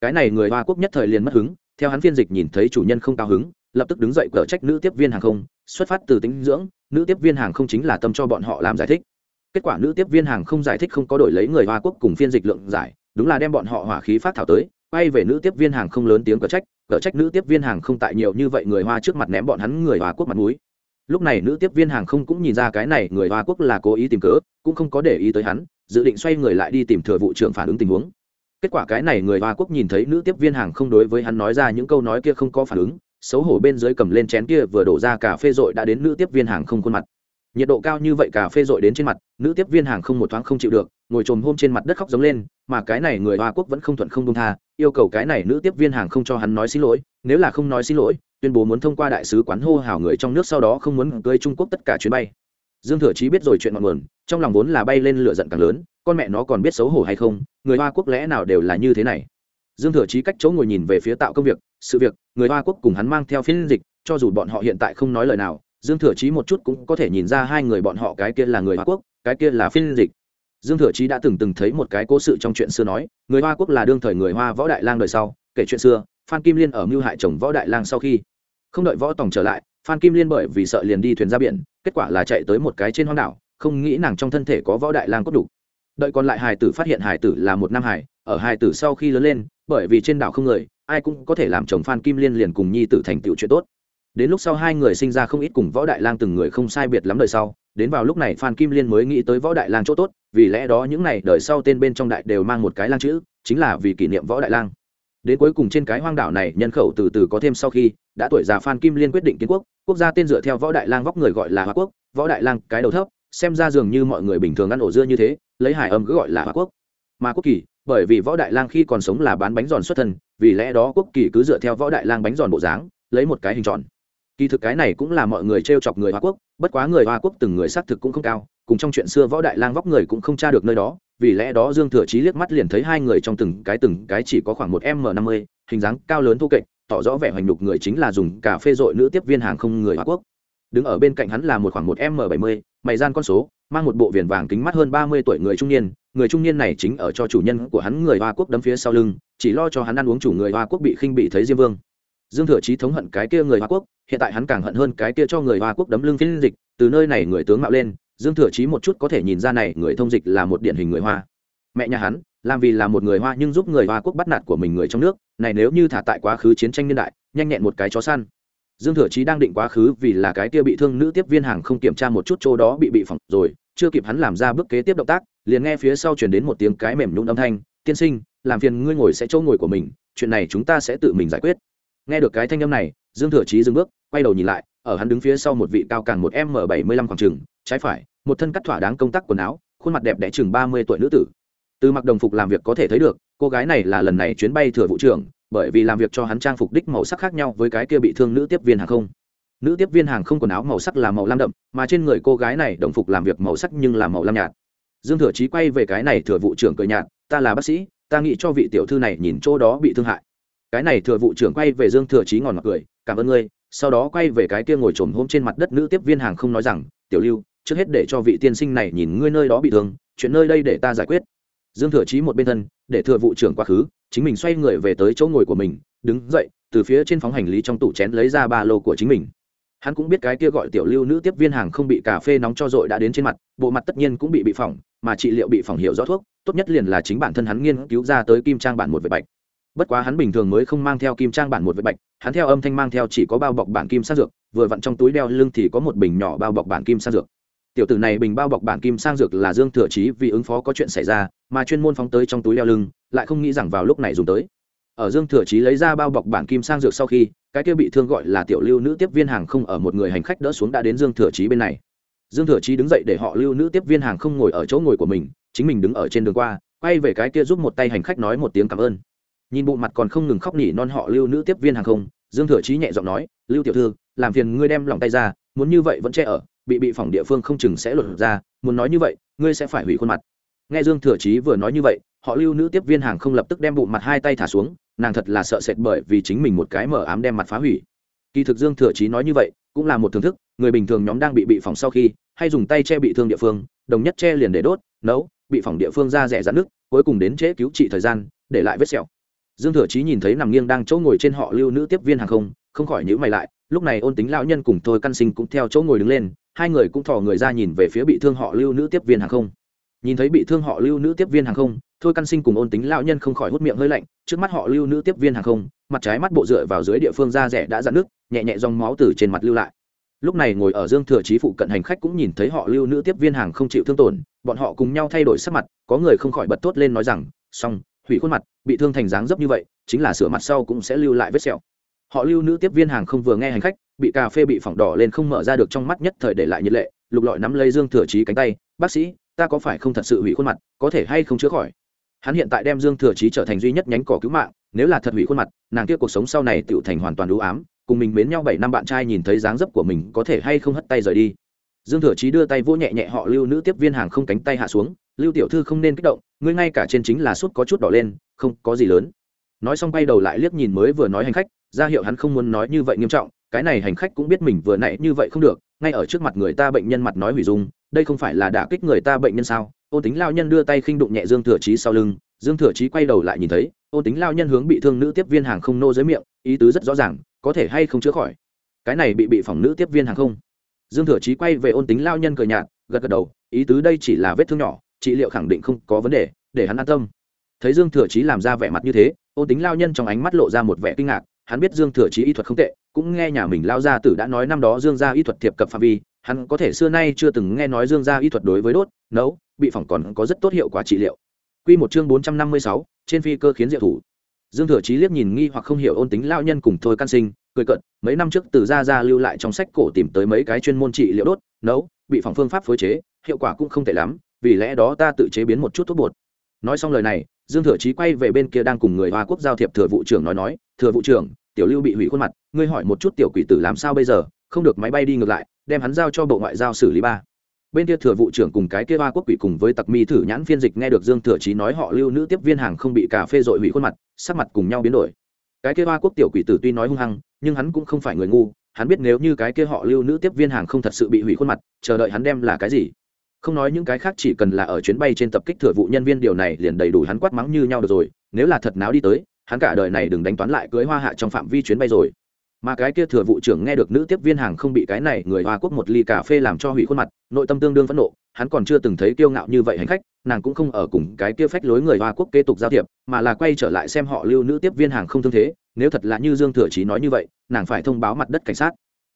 Cái này người hoa quốc nhất thời liền mất hứng theo hắn phiên dịch nhìn thấy chủ nhân không cao hứng, lập tức đứng dậy cở trách nữ tiếp viên hàng không, xuất phát từ tính dưỡng, nữ tiếp viên hàng không chính là tâm cho bọn họ làm giải thích. Kết quả nữ tiếp viên hàng không giải thích không có đổi lấy người hoa quốc cùng phiên dịch lượng giải, đúng là đem bọn họ hỏa khí phát thảo tới, quay về nữ tiếp viên hàng không lớn tiếng cở trách cở trách nữ tiếp viên hàng không tại nhiều như vậy người hoa trước mặt ném bọn hắn người hoa quốc mặt mũi. Lúc này nữ tiếp viên hàng không cũng nhìn ra cái này người hoa quốc là cố ý tìm cớ, cũng không có để ý tới hắn, dự định xoay người lại đi tìm thừa vụ trưởng phản ứng tình huống kết quả cái này người hoa quốc nhìn thấy nữ tiếp viên hàng không đối với hắn nói ra những câu nói kia không có phản ứng, xấu hổ bên dưới cầm lên chén kia vừa đổ ra cà phê dội đã đến nữ tiếp viên hàng không khuôn mặt. Nhiệt độ cao như vậy cà phê dội đến trên mặt, nữ tiếp viên hàng không một thoáng không chịu được, ngồi trồm hôm trên mặt đất khóc giống lên, mà cái này người hoa quốc vẫn không thuận không công tha, yêu cầu cái này nữ tiếp viên hàng không cho hắn nói xin lỗi, nếu là không nói xin lỗi, tuyên bố muốn thông qua đại sứ quán hô hào người trong nước sau đó không muốn cưới trung quốc tất cả chuyến bay. Dương thừa chí biết rồi chuyện ngọn nguồn, trong lòng vốn là bay lên lửa giận càng lớn con mẹ nó còn biết xấu hổ hay không, người hoa quốc lẽ nào đều là như thế này? Dương thừa chí cách chỗ ngồi nhìn về phía tạo công việc, sự việc, người hoa quốc cùng hắn mang theo phiên dịch, cho dù bọn họ hiện tại không nói lời nào, dương thừa chí một chút cũng có thể nhìn ra hai người bọn họ cái kia là người hoa quốc, cái kia là phiên dịch. Dương thừa chí đã từng từng thấy một cái cố sự trong chuyện xưa nói, người hoa quốc là đương thời người hoa võ đại lang đời sau, kể chuyện xưa, phan kim liên ở mưu hại chồng võ đại lang sau khi không đợi võ tòng trở lại, phan kim liên bởi vì sợ liền đi thuyền ra biển, kết quả là chạy tới một cái trên hoang đảo, không nghĩ nàng trong thân thể có võ đại lang cốt đủ đợi còn lại hải tử phát hiện hải tử là một nam hải ở hải tử sau khi lớn lên, bởi vì trên đảo không người, ai cũng có thể làm chồng phan kim liên liền cùng nhi tử thành tựu chuyện tốt. Đến lúc sau hai người sinh ra không ít cùng võ đại lang từng người không sai biệt lắm đời sau, đến vào lúc này phan kim liên mới nghĩ tới võ đại lang chỗ tốt, vì lẽ đó những n à y đời sau tên bên trong đại đều mang một cái lang chữ, chính là vì kỷ niệm võ đại lang. Đến cuối cùng trên cái hoang đảo này, nhân khẩu từ từ có thêm sau khi, đã tuổi già phan kim liên quyết định kiến quốc quốc gia tên dựa theo võ đại lang vóc người gọi là hoa quốc, võ đại lang cái đầu thấp, xem ra dường như mọi người bình thường ăn ổ dưa như thế lấy hải âm cứ gọi là hoa quốc. Mà quốc kỳ, bởi vì võ đại lang khi còn sống là bán bánh giòn xuất thân, vì lẽ đó quốc kỳ cứ dựa theo võ đại lang bánh giòn bộ dáng, lấy một cái hình tròn. Kỳ thực cái này cũng là mọi người t chọc người hoa quốc, bất quá người hoa quốc từng người xác thực cũng không cao, cùng trong chuyện xưa võ đại lang vóc người cũng không tra được nơi đó, vì lẽ đó dương thừa chí liếc mắt liền thấy hai người trong từng cái từng cái chỉ có khoảng một m năm mươi, hình dáng cao lớn thô kệch, tỏ rõ vẻ hoành đục người chính là dùng cà phê dội nữ tiếp viên hàng không người hoa quốc. Đứng ở bên cạnh hắn là một khoảng một m bảy mươi, mày gian con số mang một bộ viền vàng kính mắt hơn ba mươi tuổi người trung niên, người trung niên này chính ở cho chủ nhân của hắn người hoa quốc đấm phía sau lưng, chỉ lo cho hắn ăn uống chủ người hoa quốc bị khinh bị thấy diêm vương. Dương thừa chí thống hận cái kia người hoa quốc, hiện tại hắn càng hận hơn cái kia cho người hoa quốc đấm lưng phiên dịch, từ nơi này người tướng mạo lên, dương thừa chí một chút có thể nhìn ra này người thông dịch là một điển hình người hoa. Mẹ nhà hắn, làm vì là một người hoa nhưng giúp người hoa quốc bắt nạt của mình người trong nước, này nếu như thả tại quá khứ chiến tranh niên đại, nhanh nhẹn một cái chó săn dương thừa chí đang định quá khứ vì là cái kia bị thương nữ tiếp viên hàng không kiểm tra một chút chỗ đó bị bị phỏng rồi, chưa kịp hắn làm ra bước kế tiếp động tác, liền nghe phía sau chuyển đến một tiếng cái mềm nhún âm thanh, tiên sinh, làm phiền ngươi ngồi sẽ chỗ ngồi của mình, chuyện này chúng ta sẽ tự mình giải quyết. Nghe được cái thanh âm này, dương thừa chí dừng bước, quay đầu nhìn lại, ở hắn đứng phía sau một vị cao càng một m bảy mươi lăm khoảng trừng trái phải, một thân cắt thỏa đáng công tác quần áo, khuôn mặt đẹp đẽ chừng ba mươi tuổi nữ tử. Từ mặc đồng phục làm việc có thể thấy được, cô gái này là lần này chuyến bay thừa vụ trưởng bởi vì làm việc cho hắn trang phục đích màu sắc khác nhau với cái kia bị thương nữ tiếp viên hàng không. Nữ tiếp viên hàng không quần áo màu sắc là màu lam đậm, mà trên người cô gái này đồng phục làm việc màu sắc nhưng là màu lam nhạt. Dương thừa chí quay về cái này thừa vụ trưởng cười nhạt, ta là bác sĩ, ta nghĩ cho vị tiểu thư này nhìn chỗ đó bị thương hại. Cái này thừa vụ trưởng quay về dương thừa chí ngòn mặt cười, cảm ơn ngươi. Sau đó quay về cái kia ngồi trồm hôm trên mặt đất nữ tiếp viên hàng không nói rằng, tiểu lưu, trước hết để cho vị tiên sinh này nhìn ngươi nơi đó bị thương, chuyện nơi đây để ta giải quyết dương thừa chí một bên thân, để thừa vụ trưởng quá khứ, chính mình xoay người về tới chỗ ngồi của mình, đứng dậy, từ phía trên phóng hành lý trong tủ chén lấy ra ba lô của chính mình. Hắn cũng biết cái kia gọi tiểu lưu nữ tiếp viên hàng không bị cà phê nóng cho dội đã đến trên mặt, bộ mặt tất nhiên cũng bị bị phỏng, mà trị liệu bị phỏng hiệu rõ thuốc, tốt nhất liền là chính bản thân hắn nghiên cứu ra tới kim trang bản một vệt bạch. Bất quá hắn bình thường mới không mang theo kim trang bản một vệt bạch, hắn theo âm thanh mang theo chỉ có bao bọc bản kim sang dược, vừa vặn trong túi đeo lưng thì có một bình nhỏ bao bọc bản kim sang dược tiểu tử này bình bao bọc bản kim sang dược là dương thừa chí vì ứng phó có chuyện xảy ra, mà chuyên môn phóng tới trong túi đeo lưng, lại không nghĩ rằng vào lúc này dùng tới. Ở dương thừa chí lấy ra bao bọc bản kim sang dược sau khi, cái kia bị thương gọi là tiểu lưu nữ tiếp viên hàng không ở một người hành khách đỡ xuống đã đến dương thừa chí bên này. Dương thừa chí đứng dậy để họ lưu nữ tiếp viên hàng không ngồi ở chỗ ngồi của mình, chính mình đứng ở trên đường qua, quay về cái kia giúp một tay hành khách nói một tiếng cảm ơn. Nhìn bộ mặt còn không ngừng khóc nỉ non họ lưu nữ tiếp viên hàng không, dương thừa chí nhẹ giọng nói, lưu tiểu thư, làm phiền ngươi đem lòng tay ra, muốn như vậy vẫn che ở bị bị phỏng địa phương không chừng sẽ lột ra, muốn nói như vậy, ngươi sẽ phải hủy khuôn mặt. Nghe dương thừa chí vừa nói như vậy, họ lưu nữ tiếp viên hàng không lập tức đem bụng mặt hai tay thả xuống, nàng thật là sợ sệt bởi vì chính mình một cái mở ám đem mặt phá hủy. Kỳ thực dương thừa chí nói như vậy, cũng là một thưởng thức, người bình thường nhóm đang bị bị phỏng sau khi, hay dùng tay che bị thương địa phương, đồng nhất che liền để đốt, nấu, bị phỏng địa phương ra rẻ rắn nước, cuối cùng đến trễ cứu trị thời gian, để lại vết sẹo. Dương thừa chí nhìn thấy nằm nghiêng đang chỗ ngồi trên họ lưu nữ tiếp viên hàng không không khỏi nhữ mày lại, lúc này ôn tính lão nhân cùng tôi căn sinh cũng theo chỗ ngồi đứng lên hai người cũng thò người ra nhìn về phía bị thương họ lưu nữ tiếp viên hàng không. Nhìn thấy bị thương họ lưu nữ tiếp viên hàng không, thôi căn sinh cùng ôn tính lão nhân không khỏi hút miệng hơi lạnh, trước mắt họ lưu nữ tiếp viên hàng không, mặt trái mắt bộ dựa vào dưới địa phương da rẻ đã dạn nước, nhẹ nhẹ dòng máu từ trên mặt lưu lại. Lúc này ngồi ở dương thừa chí phụ cận hành khách cũng nhìn thấy họ lưu nữ tiếp viên hàng không chịu thương tổn, bọn họ cùng nhau thay đổi sắc mặt, có người không khỏi bật tốt lên nói rằng, xong, hủy khuôn mặt, bị thương thành dáng dấp như vậy, chính là sửa mặt sau cũng sẽ lưu lại vết sẹo họ lưu nữ tiếp viên hàng không vừa nghe hành khách, bị cà phê bị phỏng đỏ lên không mở ra được trong mắt nhất thời để lại nhiệt lệ, lục lọi nắm lấy dương thừa chí cánh tay, bác sĩ, ta có phải không thật sự hủy khuôn mặt, có thể hay không chữa khỏi? Hắn hiện tại đem dương thừa chí trở thành duy nhất nhánh cỏ cứu mạng, nếu là thật hủy khuôn mặt, nàng kia cuộc sống sau này tựu thành hoàn toàn đũ ám, cùng mình mến nhau bảy năm bạn trai nhìn thấy dáng dấp của mình có thể hay không hất tay rời đi. Dương thừa chí đưa tay vỗ nhẹ nhẹ họ lưu nữ tiếp viên hàng không cánh tay hạ xuống, lưu tiểu thư không nên kích động, ngươi ngay cả trên chính là suốt có chút đỏ lên, không có gì lớn. Nói xong quay đầu lại liếc nhìn mới vừa nói hành khách ra hiệu hắn không muốn nói như vậy nghiêm trọng, cái này hành khách cũng biết mình vừa nãy như vậy không được, ngay ở trước mặt người ta bệnh nhân mặt nói hủy dung, đây không phải là đả kích người ta bệnh nhân sao? Ôn tính lao nhân đưa tay khinh đụng nhẹ dương thừa chí sau lưng, dương thừa chí quay đầu lại nhìn thấy ôn tính lao nhân hướng bị thương nữ tiếp viên hàng không nô dưới miệng, ý tứ rất rõ ràng, có thể hay không chữa khỏi? Cái này bị bị phỏng nữ tiếp viên hàng không. Dương thừa chí quay về ôn tính lao nhân cười nhạt, gật gật đầu, ý tứ đây chỉ là vết thương nhỏ, trị liệu khẳng định không có vấn đề, để hắn an tâm. Thấy dương thừa chí làm ra vẻ mặt như thế, ôn tính lao nhân trong ánh mắt lộ ra một vẻ kinh ngạc hắn biết dương thừa chí y thuật không tệ cũng nghe nhà mình lao gia tử đã nói năm đó dương gia y thuật thiệp cập phạm vi hắn có thể xưa nay chưa từng nghe nói dương gia y thuật đối với đốt nấu bị phỏng còn có rất tốt hiệu quả trị liệu. Quy một chương bốn trăm năm mươi sáu, trên phi cơ khiến diệu thủ. Dương thừa chí liếc nhìn nghi hoặc không hiểu ôn tính lao nhân cùng thôi căn sinh cười cận mấy năm trước từ gia gia lưu lại trong sách cổ tìm tới mấy cái chuyên môn trị liệu đốt nấu bị phỏng phương pháp phối chế hiệu quả cũng không tệ lắm vì lẽ đó ta tự chế biến một chút thuốc bột. Nói xong lời này dương thừa chí quay về bên kia đang cùng người hoa quốc giao thiệp thừa vụ trưởng nói nói thừa vụ trưởng, tiểu lưu bị hủy khuôn mặt, ngươi hỏi một chút tiểu quỷ tử làm sao bây giờ, không được máy bay đi ngược lại, đem hắn giao cho bộ ngoại giao xử lý ba. Bên kia thừa vụ trưởng cùng cái kia ba quốc quỷ cùng với tặc mi thử nhãn phiên dịch nghe được dương thừa chí nói họ lưu nữ tiếp viên hàng không bị cà phê dội hủy khuôn mặt, sắc mặt cùng nhau biến đổi. Cái kia ba quốc tiểu quỷ tử tuy nói hung hăng, nhưng hắn cũng không phải người ngu, hắn biết nếu như cái kia họ lưu nữ tiếp viên hàng không thật sự bị hủy khuôn mặt, chờ đợi hắn đem là cái gì. Không nói những cái khác chỉ cần là ở chuyến bay trên tập kích thừa vụ nhân viên, điều này liền đầy đủ hắn quát mắng như nhau được rồi, nếu là thật náo đi tới hắn cả đời này đừng đánh toán lại cưới hoa hạ trong phạm vi chuyến bay rồi. Mà cái kia thừa vụ trưởng nghe được nữ tiếp viên hàng không bị cái này người hoa quốc một ly cà phê làm cho hủy khuôn mặt, nội tâm tương đương phẫn nộ, hắn còn chưa từng thấy kiêu ngạo như vậy hành khách, nàng cũng không ở cùng cái kia phách lối người hoa quốc kế tục giao thiệp, mà là quay trở lại xem họ lưu nữ tiếp viên hàng không thương thế, nếu thật là như dương thừa chí nói như vậy, nàng phải thông báo mặt đất cảnh sát.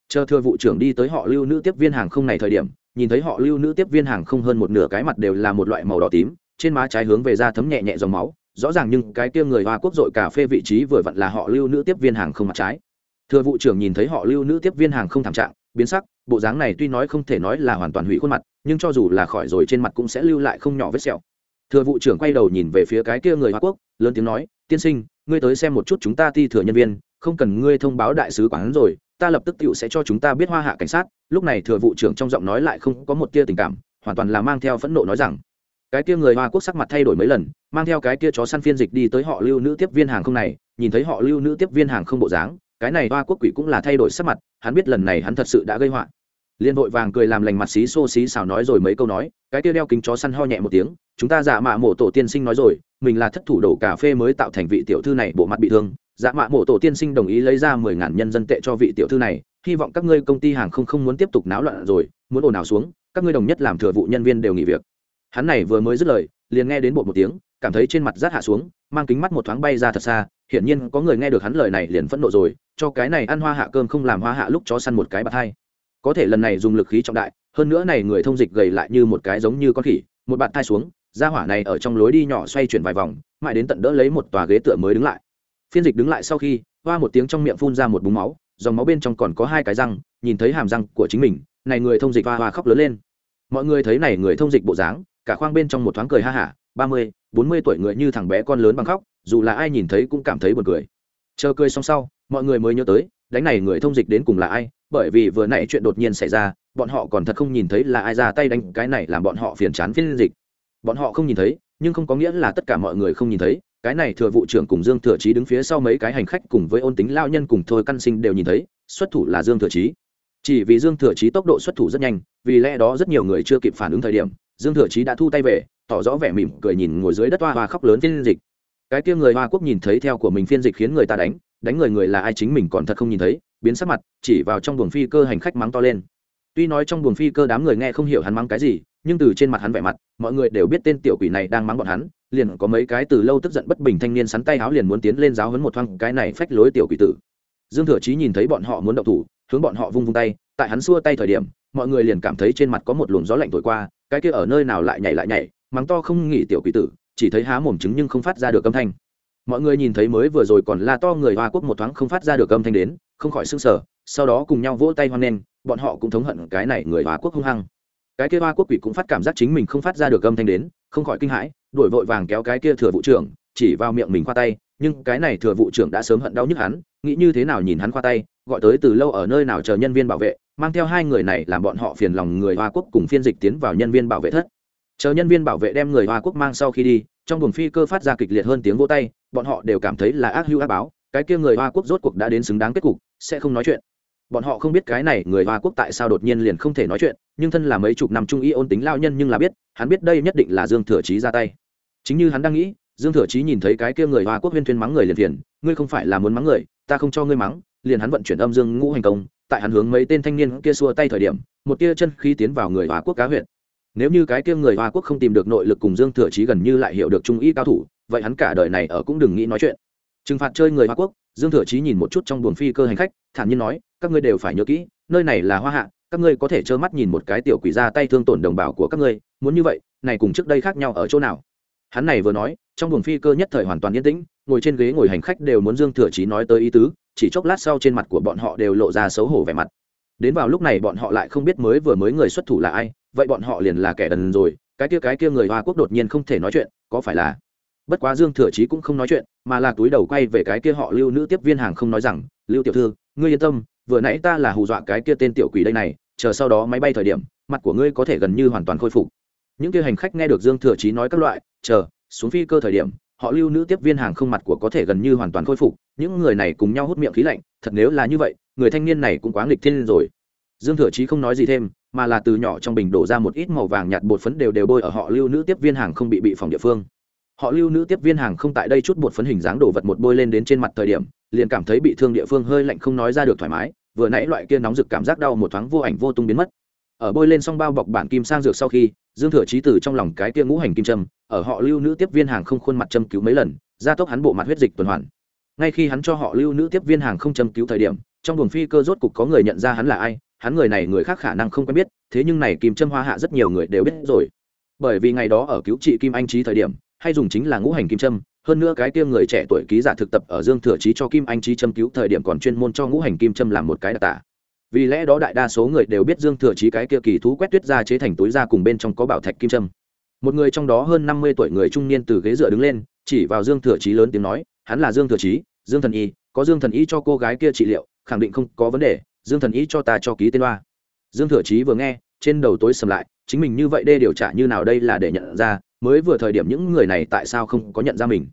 Chờ thừa vụ trưởng đi tới họ lưu nữ tiếp viên hàng không này thời điểm, nhìn thấy họ lưu nữ tiếp viên hàng không hơn một nửa cái mặt đều là một loại màu đỏ tím, trên má trái hướng về da thấm nhẹ nhẹ dòng máu rõ ràng nhưng cái kia người hoa quốc dội cà phê vị trí vừa vặn là họ lưu nữ tiếp viên hàng không mặt trái. Thừa vụ trưởng nhìn thấy họ lưu nữ tiếp viên hàng không thảm trạng, biến sắc, bộ dáng này tuy nói không thể nói là hoàn toàn hủy khuôn mặt, nhưng cho dù là khỏi rồi trên mặt cũng sẽ lưu lại không nhỏ vết sẹo. Thừa vụ trưởng quay đầu nhìn về phía cái kia người hoa quốc, lớn tiếng nói, tiên sinh, ngươi tới xem một chút chúng ta ti thừa nhân viên, không cần ngươi thông báo đại sứ quán rồi, ta lập tức tựu sẽ cho chúng ta biết hoa hạ cảnh sát. Lúc này thừa vụ trưởng trong giọng nói lại không có một tia tình cảm, hoàn toàn là mang theo phẫn nộ nói rằng cái kia người hoa quốc sắc mặt thay đổi mấy lần, mang theo cái kia chó săn phiên dịch đi tới họ lưu nữ tiếp viên hàng không này, nhìn thấy họ lưu nữ tiếp viên hàng không bộ dáng, cái này hoa quốc quỷ cũng là thay đổi sắc mặt, hắn biết lần này hắn thật sự đã gây họa. Liên vội vàng cười làm lành mặt xí xô xí xào nói rồi mấy câu nói, cái kia đeo kính chó săn ho nhẹ một tiếng, chúng ta giả mạ mộ tổ tiên sinh nói rồi, mình là thất thủ đổ cà phê mới tạo thành vị tiểu thư này, bộ mặt bị thương. Giả mạ mộ tổ tiên sinh đồng ý lấy ra mười ngàn nhân dân tệ cho vị tiểu thư này, hy vọng các ngươi công ty hàng không không muốn tiếp tục náo loạn rồi, muốn ồn ào xuống, các ngươi đồng nhất làm thừa vụ nhân viên đều nghỉ việc hắn này vừa mới dứt lời, liền nghe đến bộ một tiếng, cảm thấy trên mặt rát hạ xuống, mang kính mắt một thoáng bay ra thật xa, hiển nhiên có người nghe được hắn lời này liền phẫn nộ rồi, cho cái này ăn hoa hạ cơm không làm hoa hạ lúc chó săn một cái bạt hai. Có thể lần này dùng lực khí trọng đại, hơn nữa này người thông dịch gầy lại như một cái giống như con khỉ, một bạn thai xuống ra hỏa này ở trong lối đi nhỏ xoay chuyển vài vòng, mãi đến tận đỡ lấy một tòa ghế tựa mới đứng lại. Phiên dịch đứng lại sau khi, hoa một tiếng trong miệng phun ra một búng máu, dòng máu bên trong còn có hai cái răng, nhìn thấy hàm răng của chính mình, này người thông dịch hoa hoa khóc lớn lên. Mọi người thấy này người thông dịch bộ dáng cả khoang bên trong một thoáng cười ha hả, ba mươi, bốn mươi tuổi người như thằng bé con lớn bằng khóc, dù là ai nhìn thấy cũng cảm thấy buồn cười. Chờ cười xong sau, mọi người mới nhớ tới, đánh này người thông dịch đến cùng là ai, bởi vì vừa nãy chuyện đột nhiên xảy ra, bọn họ còn thật không nhìn thấy là ai ra tay đánh cái này làm bọn họ phiền chán phiên dịch. Bọn họ không nhìn thấy, nhưng không có nghĩa là tất cả mọi người không nhìn thấy, cái này thừa vụ trưởng cùng dương thừa chí đứng phía sau mấy cái hành khách cùng với ôn tính lao nhân cùng thôi căn sinh đều nhìn thấy, xuất thủ là dương thừa chí. Chỉ vì dương thừa chí tốc độ xuất thủ rất nhanh, vì lẽ đó rất nhiều người chưa kịp phản ứng thời điểm dương thừa chí đã thu tay về, tỏ rõ vẻ mỉm cười nhìn ngồi dưới đất hoa hoa khóc lớn phiên dịch. Cái kia người hoa quốc nhìn thấy theo của mình phiên dịch khiến người ta đánh đánh người người là ai chính mình còn thật không nhìn thấy, biến sắc mặt, chỉ vào trong buồng phi cơ hành khách mắng to lên. Tuy nói trong buồng phi cơ đám người nghe không hiểu hắn mắng cái gì, nhưng từ trên mặt hắn vẻ mặt, mọi người đều biết tên tiểu quỷ này đang mắng bọn hắn, liền có mấy cái từ lâu tức giận bất bình thanh niên sắn tay háo liền muốn tiến lên giáo hấn một thoáng cái này phách lối tiểu quỷ tử. Dương thừa chí nhìn thấy bọn họ muốn động thủ, hướng bọn họ vung vung tay, tại hắn xua tay thời điểm mọi người liền cảm thấy trên mặt có một luồng gió lạnh thổi qua, cái kia ở nơi nào lại nhảy lại nhảy, mắng to không nghỉ tiểu quỷ tử, chỉ thấy há mồm trứng nhưng không phát ra được âm thanh. Mọi người nhìn thấy mới vừa rồi còn la to người hoa quốc một thoáng không phát ra được âm thanh đến, không khỏi sưng sở sau đó cùng nhau vỗ tay hoan nghênh, bọn họ cũng thống hận cái này người hoa quốc hung hăng. Cái kia hoa quốc quỷ cũng phát cảm giác chính mình không phát ra được âm thanh đến, không khỏi kinh hãi, đuổi vội vàng kéo cái kia thừa vụ trưởng, chỉ vào miệng mình khoa tay, nhưng cái này thừa vụ trưởng đã sớm hận đau nhức hắn, nghĩ như thế nào nhìn hắn khoa tay, gọi tới từ lâu ở nơi nào chờ nhân viên bảo vệ mang theo hai người này làm bọn họ phiền lòng người hoa quốc cùng phiên dịch tiến vào nhân viên bảo vệ thất. Chờ nhân viên bảo vệ đem người hoa quốc mang sau khi đi, trong buồng phi cơ phát ra kịch liệt hơn tiếng vỗ tay, bọn họ đều cảm thấy là ác hữu ác báo, cái kia người hoa quốc rốt cuộc đã đến xứng đáng kết cục, sẽ không nói chuyện. Bọn họ không biết cái này người hoa quốc tại sao đột nhiên liền không thể nói chuyện, nhưng thân là mấy chục năm trung y ôn tính lao nhân nhưng là biết, hắn biết đây nhất định là dương thừa chí ra tay. Chính như hắn đang nghĩ, dương thừa chí nhìn thấy cái kia người hoa quốc huyên thuyên mắng người liền thiền ngươi không phải là muốn mắng người, ta không cho ngươi mắng. Liền hắn vận chuyển âm dương ngũ hành công tại hắn hướng mấy tên thanh niên kia xua tay thời điểm, một tia chân khí tiến vào người hoa quốc cá huyện nếu như cái kia người hoa quốc không tìm được nội lực cùng dương thừa chí gần như lại hiểu được trung y cao thủ, vậy hắn cả đời này ở cũng đừng nghĩ nói chuyện. Trừng phạt chơi người hoa quốc, dương thừa chí nhìn một chút trong buồng phi cơ hành khách, thản nhiên nói, các ngươi đều phải nhớ kỹ, nơi này là hoa hạ, các ngươi có thể trơ mắt nhìn một cái tiểu quỷ ra tay thương tổn đồng bào của các ngươi, muốn như vậy, này cùng trước đây khác nhau ở chỗ nào? Hắn này vừa nói, trong buồng phi cơ nhất thời hoàn toàn yên tĩnh, ngồi trên ghế ngồi hành khách đều muốn dương thừa chí nói tới ý tứ chỉ chốc lát sau trên mặt của bọn họ đều lộ ra xấu hổ vẻ mặt. Đến vào lúc này bọn họ lại không biết mới vừa mới người xuất thủ là ai, vậy bọn họ liền là kẻ đần rồi, cái kia cái kia người hoa quốc đột nhiên không thể nói chuyện, có phải là? Bất quá dương thừa chí cũng không nói chuyện, mà là túi đầu quay về cái kia họ lưu nữ tiếp viên hàng không nói rằng, lưu tiểu thư, ngươi yên tâm, vừa nãy ta là hù dọa cái kia tên tiểu quỷ đây này, chờ sau đó máy bay thời điểm, mặt của ngươi có thể gần như hoàn toàn khôi phục. Những kia hành khách nghe được dương thừa chí nói các loại, chờ, xuống phi cơ thời điểm họ lưu nữ tiếp viên hàng không mặt của có thể gần như hoàn toàn khôi phục, những người này cùng nhau hút miệng khí lạnh, thật nếu là như vậy, người thanh niên này cũng quá nghịch thiên rồi. Dương thừa chí không nói gì thêm, mà là từ nhỏ trong bình đổ ra một ít màu vàng nhạt bột phấn đều đều bôi ở họ lưu nữ tiếp viên hàng không bị bị phòng địa phương. Họ lưu nữ tiếp viên hàng không tại đây chút bột phấn hình dáng đổ vật một bôi lên đến trên mặt thời điểm, liền cảm thấy bị thương địa phương hơi lạnh không nói ra được thoải mái, vừa nãy loại kia nóng rực cảm giác đau một thoáng vô ảnh vô tung biến mất ở bôi lên xong bao bọc bản kim sang dược sau khi, dương thừa trí từ trong lòng cái tia ngũ hành kim trâm ở họ lưu nữ tiếp viên hàng không khuôn mặt châm cứu mấy lần, gia tốc hắn bộ mặt huyết dịch tuần hoàn. Ngay khi hắn cho họ lưu nữ tiếp viên hàng không châm cứu thời điểm, trong buồng phi cơ rốt cục có người nhận ra hắn là ai, hắn người này người khác khả năng không quen biết, thế nhưng này kim trâm hoa hạ rất nhiều người đều biết rồi. Bởi vì ngày đó ở cứu trị kim anh trí thời điểm, hay dùng chính là ngũ hành kim trâm hơn nữa cái kia người trẻ tuổi ký giả thực tập ở dương thừa trí cho kim anh trí châm cứu thời điểm còn chuyên môn cho ngũ hành kim trâm làm một cái đặc tả vì lẽ đó đại đa số người đều biết dương thừa trí cái kia kỳ thú quét tuyết ra chế thành túi ra cùng bên trong có bảo thạch kim trâm một người trong đó hơn năm mươi tuổi người trung niên từ ghế dựa đứng lên, chỉ vào dương thừa trí lớn tiếng nói, hắn là dương thừa trí dương thần y, có dương thần y cho cô gái kia trị liệu, khẳng định không có vấn đề, dương thần y cho ta cho ký tên loa dương thừa trí vừa nghe, trên đầu tối sầm lại, chính mình như vậy đê điều trả như nào đây là để nhận ra, mới vừa thời điểm những người này tại sao không có nhận ra mình.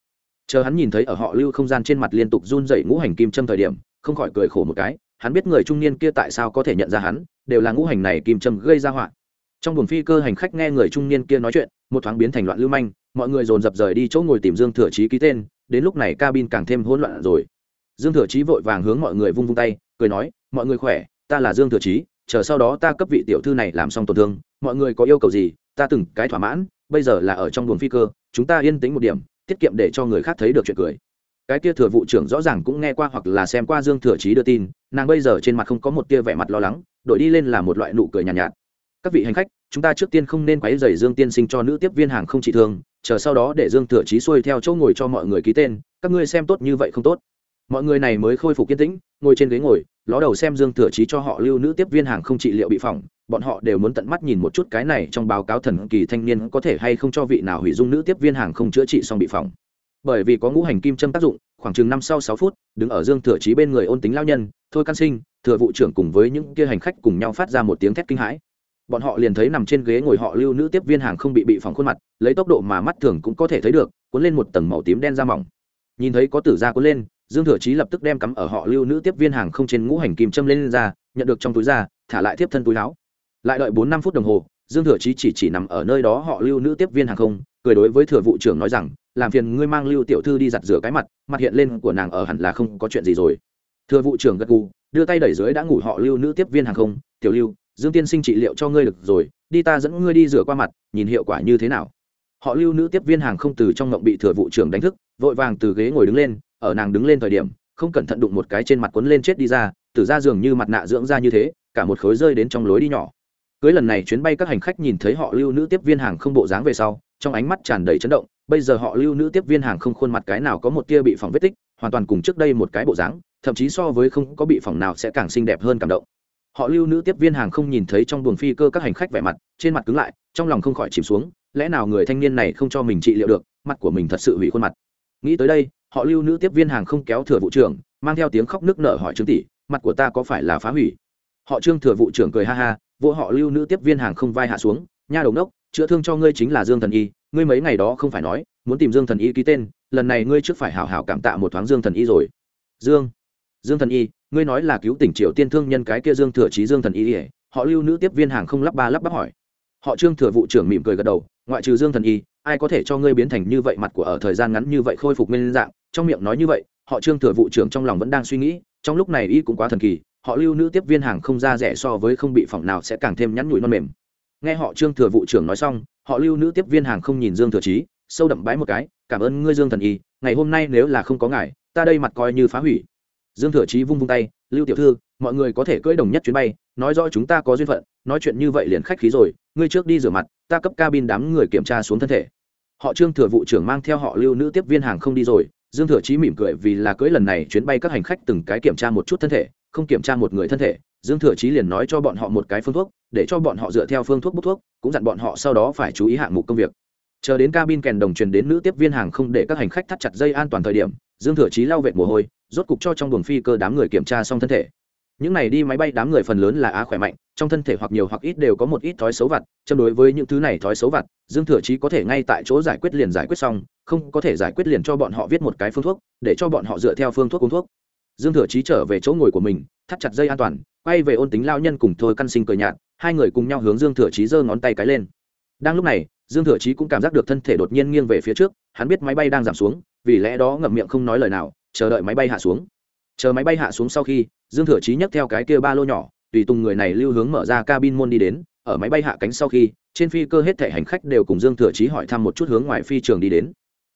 Chờ hắn nhìn thấy ở họ lưu không gian trên mặt liên tục run dậy ngũ hành kim châm thời điểm, không khỏi cười khổ một cái hắn biết người trung niên kia tại sao có thể nhận ra hắn, đều là ngũ hành này kim châm gây ra họa. Trong buồng phi cơ hành khách nghe người trung niên kia nói chuyện, một thoáng biến thành loạn lưu manh, mọi người dồn dập rời đi chỗ ngồi tìm dương thừa chí ký tên, đến lúc này cabin càng thêm hỗn loạn rồi. Dương thừa chí vội vàng hướng mọi người vung vung tay, cười nói, mọi người khỏe, ta là dương thừa chí, chờ sau đó ta cấp vị tiểu thư này làm xong tổn thương, mọi người có yêu cầu gì, ta từng cái thỏa mãn, bây giờ là ở trong buồng phi cơ, chúng ta yên tĩnh một điểm, tiết kiệm để cho người khác thấy được chuyện cười cái kia thừa vụ trưởng rõ ràng cũng nghe qua hoặc là xem qua dương thừa chí đưa tin nàng bây giờ trên mặt không có một tia vẻ mặt lo lắng đổi đi lên là một loại nụ cười nhàn nhạt, nhạt. Các vị hành khách chúng ta trước tiên không nên quấy rầy dương tiên sinh cho nữ tiếp viên hàng không trị thương chờ sau đó để dương thừa chí xuôi theo chỗ ngồi cho mọi người ký tên các ngươi xem tốt như vậy không tốt. Mọi người này mới khôi phục kiên tĩnh ngồi trên ghế ngồi ló đầu xem dương thừa chí cho họ lưu nữ tiếp viên hàng không trị liệu bị phỏng bọn họ đều muốn tận mắt nhìn một chút cái này trong báo cáo thần kỳ thanh niên có thể hay không cho vị nào hủy dung nữ tiếp viên hàng không chữa trị xong bị phỏng bởi vì có ngũ hành kim châm tác dụng khoảng chừng năm sau sáu phút đứng ở dương thừa chí bên người ôn tính lao nhân thôi can sinh thừa vụ trưởng cùng với những kia hành khách cùng nhau phát ra một tiếng thét kinh hãi. Bọn họ liền thấy nằm trên ghế ngồi họ lưu nữ tiếp viên hàng không bị bị phòng khuôn mặt lấy tốc độ mà mắt thường cũng có thể thấy được cuốn lên một tầng màu tím đen da mỏng. Nhìn thấy có tử da cuốn lên dương thừa chí lập tức đem cắm ở họ lưu nữ tiếp viên hàng không trên ngũ hành kim châm lên, lên ra nhận được trong túi da thả lại tiếp thân túi áo. Lại đợi bốn năm phút đồng hồ dương thừa chí chỉ chỉ nằm ở nơi đó họ lưu nữ tiếp viên hàng không, cười đối với thừa vụ trưởng nói rằng, làm phiền ngươi mang lưu tiểu thư đi giặt rửa cái mặt mặt hiện lên của nàng ở hẳn là không có chuyện gì rồi. Thừa vụ trưởng gật gù, đưa tay đẩy dưới đã ngủ họ lưu nữ tiếp viên hàng không, tiểu lưu, dương tiên sinh trị liệu cho ngươi được rồi, đi ta dẫn ngươi đi rửa qua mặt, nhìn hiệu quả như thế nào. Họ lưu nữ tiếp viên hàng không từ trong ngộng bị thừa vụ trưởng đánh thức, vội vàng từ ghế ngồi đứng lên, ở nàng đứng lên thời điểm, không cẩn thận đụng một cái trên mặt quấn lên chết đi ra, từ ra giường như mặt nạ dưỡng ra như thế, cả một khối rơi đến trong lối đi nhỏ cưới lần này chuyến bay các hành khách nhìn thấy họ lưu nữ tiếp viên hàng không bộ dáng về sau, trong ánh mắt tràn đầy chấn động, bây giờ họ lưu nữ tiếp viên hàng không khuôn mặt cái nào có một tia bị phỏng vết tích, hoàn toàn cùng trước đây một cái bộ dáng, thậm chí so với không có bị phỏng nào sẽ càng xinh đẹp hơn cảm động. Họ lưu nữ tiếp viên hàng không nhìn thấy trong buồng phi cơ các hành khách vẻ mặt, trên mặt cứng lại, trong lòng không khỏi chìm xuống, lẽ nào người thanh niên này không cho mình trị liệu được, mặt của mình thật sự hủy khuôn mặt. Nghĩ tới đây, họ lưu nữ tiếp viên hàng không kéo thừa vụ trưởng, mang theo tiếng khóc nước nở hỏi trương tỷ, mặt của ta có phải là phá hủy? Họ trương thừa vụ trưởng cười ha ha vỗ họ lưu nữ tiếp viên hàng không vai hạ xuống, nha đầu nốc chữa thương cho ngươi chính là dương thần y, ngươi mấy ngày đó không phải nói, muốn tìm dương thần y ký tên, lần này ngươi trước phải hảo hảo cảm tạ một thoáng dương thần y rồi. Dương dương thần y, ngươi nói là cứu tỉnh triều tiên thương nhân cái kia dương thừa trí dương thần y ỉa họ lưu nữ tiếp viên hàng không lắp ba lắp bắp hỏi. Họ trương thừa vụ trưởng mỉm cười gật đầu, ngoại trừ dương thần y, ai có thể cho ngươi biến thành như vậy mặt của ở thời gian ngắn như vậy khôi phục nguyên dạng? Trong miệng nói như vậy, họ trương thừa vụ trưởng trong lòng vẫn đang suy nghĩ, trong lúc này y cũng quá thần kỳ họ lưu nữ tiếp viên hàng không ra rẻ so với không bị phỏng nào sẽ càng thêm nhắn nhủi non mềm. Nghe họ trương thừa vụ trưởng nói xong, họ lưu nữ tiếp viên hàng không nhìn dương thừa trí sâu đậm bái một cái, cảm ơn ngươi dương thần y, ngày hôm nay nếu là không có ngài, ta đây mặt coi như phá hủy. Dương thừa trí vung vung tay, lưu tiểu thư, mọi người có thể cưỡi đồng nhất chuyến bay, nói rõ chúng ta có duyên phận, nói chuyện như vậy liền khách khí rồi, ngươi trước đi rửa mặt, ta cấp cabin đám người kiểm tra xuống thân thể. Họ trương thừa vụ trưởng mang theo họ lưu nữ tiếp viên hàng không đi rồi, dương thừa chí mỉm cười vì là cưỡi lần này chuyến bay các hành khách từng cái kiểm tra một chút thân thể không kiểm tra một người thân thể, dương thừa chí liền nói cho bọn họ một cái phương thuốc, để cho bọn họ dựa theo phương thuốc bút thuốc, cũng dặn bọn họ sau đó phải chú ý hạng mục công việc. Chờ đến cabin kèn đồng truyền đến nữ tiếp viên hàng không để các hành khách thắt chặt dây an toàn thời điểm, dương thừa chí lau vệt mồ hôi, rốt cục cho trong buồng phi cơ đám người kiểm tra xong thân thể. Những này đi máy bay đám người phần lớn là á khỏe mạnh, trong thân thể hoặc nhiều hoặc ít đều có một ít thói xấu vặt, châm đối với những thứ này thói xấu vặt, dương thừa chí có thể ngay tại chỗ giải quyết liền giải quyết xong, không có thể giải quyết liền cho bọn họ viết một cái phương thuốc, để cho bọn họ dựa theo phương thuốc uống thuốc dương thừa chí trở về chỗ ngồi của mình thắt chặt dây an toàn quay về ôn tính lao nhân cùng thôi căn sinh cười nhạt hai người cùng nhau hướng dương thừa chí giơ ngón tay cái lên. Đang lúc này dương thừa chí cũng cảm giác được thân thể đột nhiên nghiêng về phía trước hắn biết máy bay đang giảm xuống vì lẽ đó ngậm miệng không nói lời nào chờ đợi máy bay hạ xuống. Chờ máy bay hạ xuống sau khi dương thừa chí nhấc theo cái kia ba lô nhỏ tùy tùng người này lưu hướng mở ra cabin môn đi đến ở máy bay hạ cánh sau khi trên phi cơ hết thể hành khách đều cùng dương thừa chí hỏi thăm một chút hướng ngoài phi trường đi đến.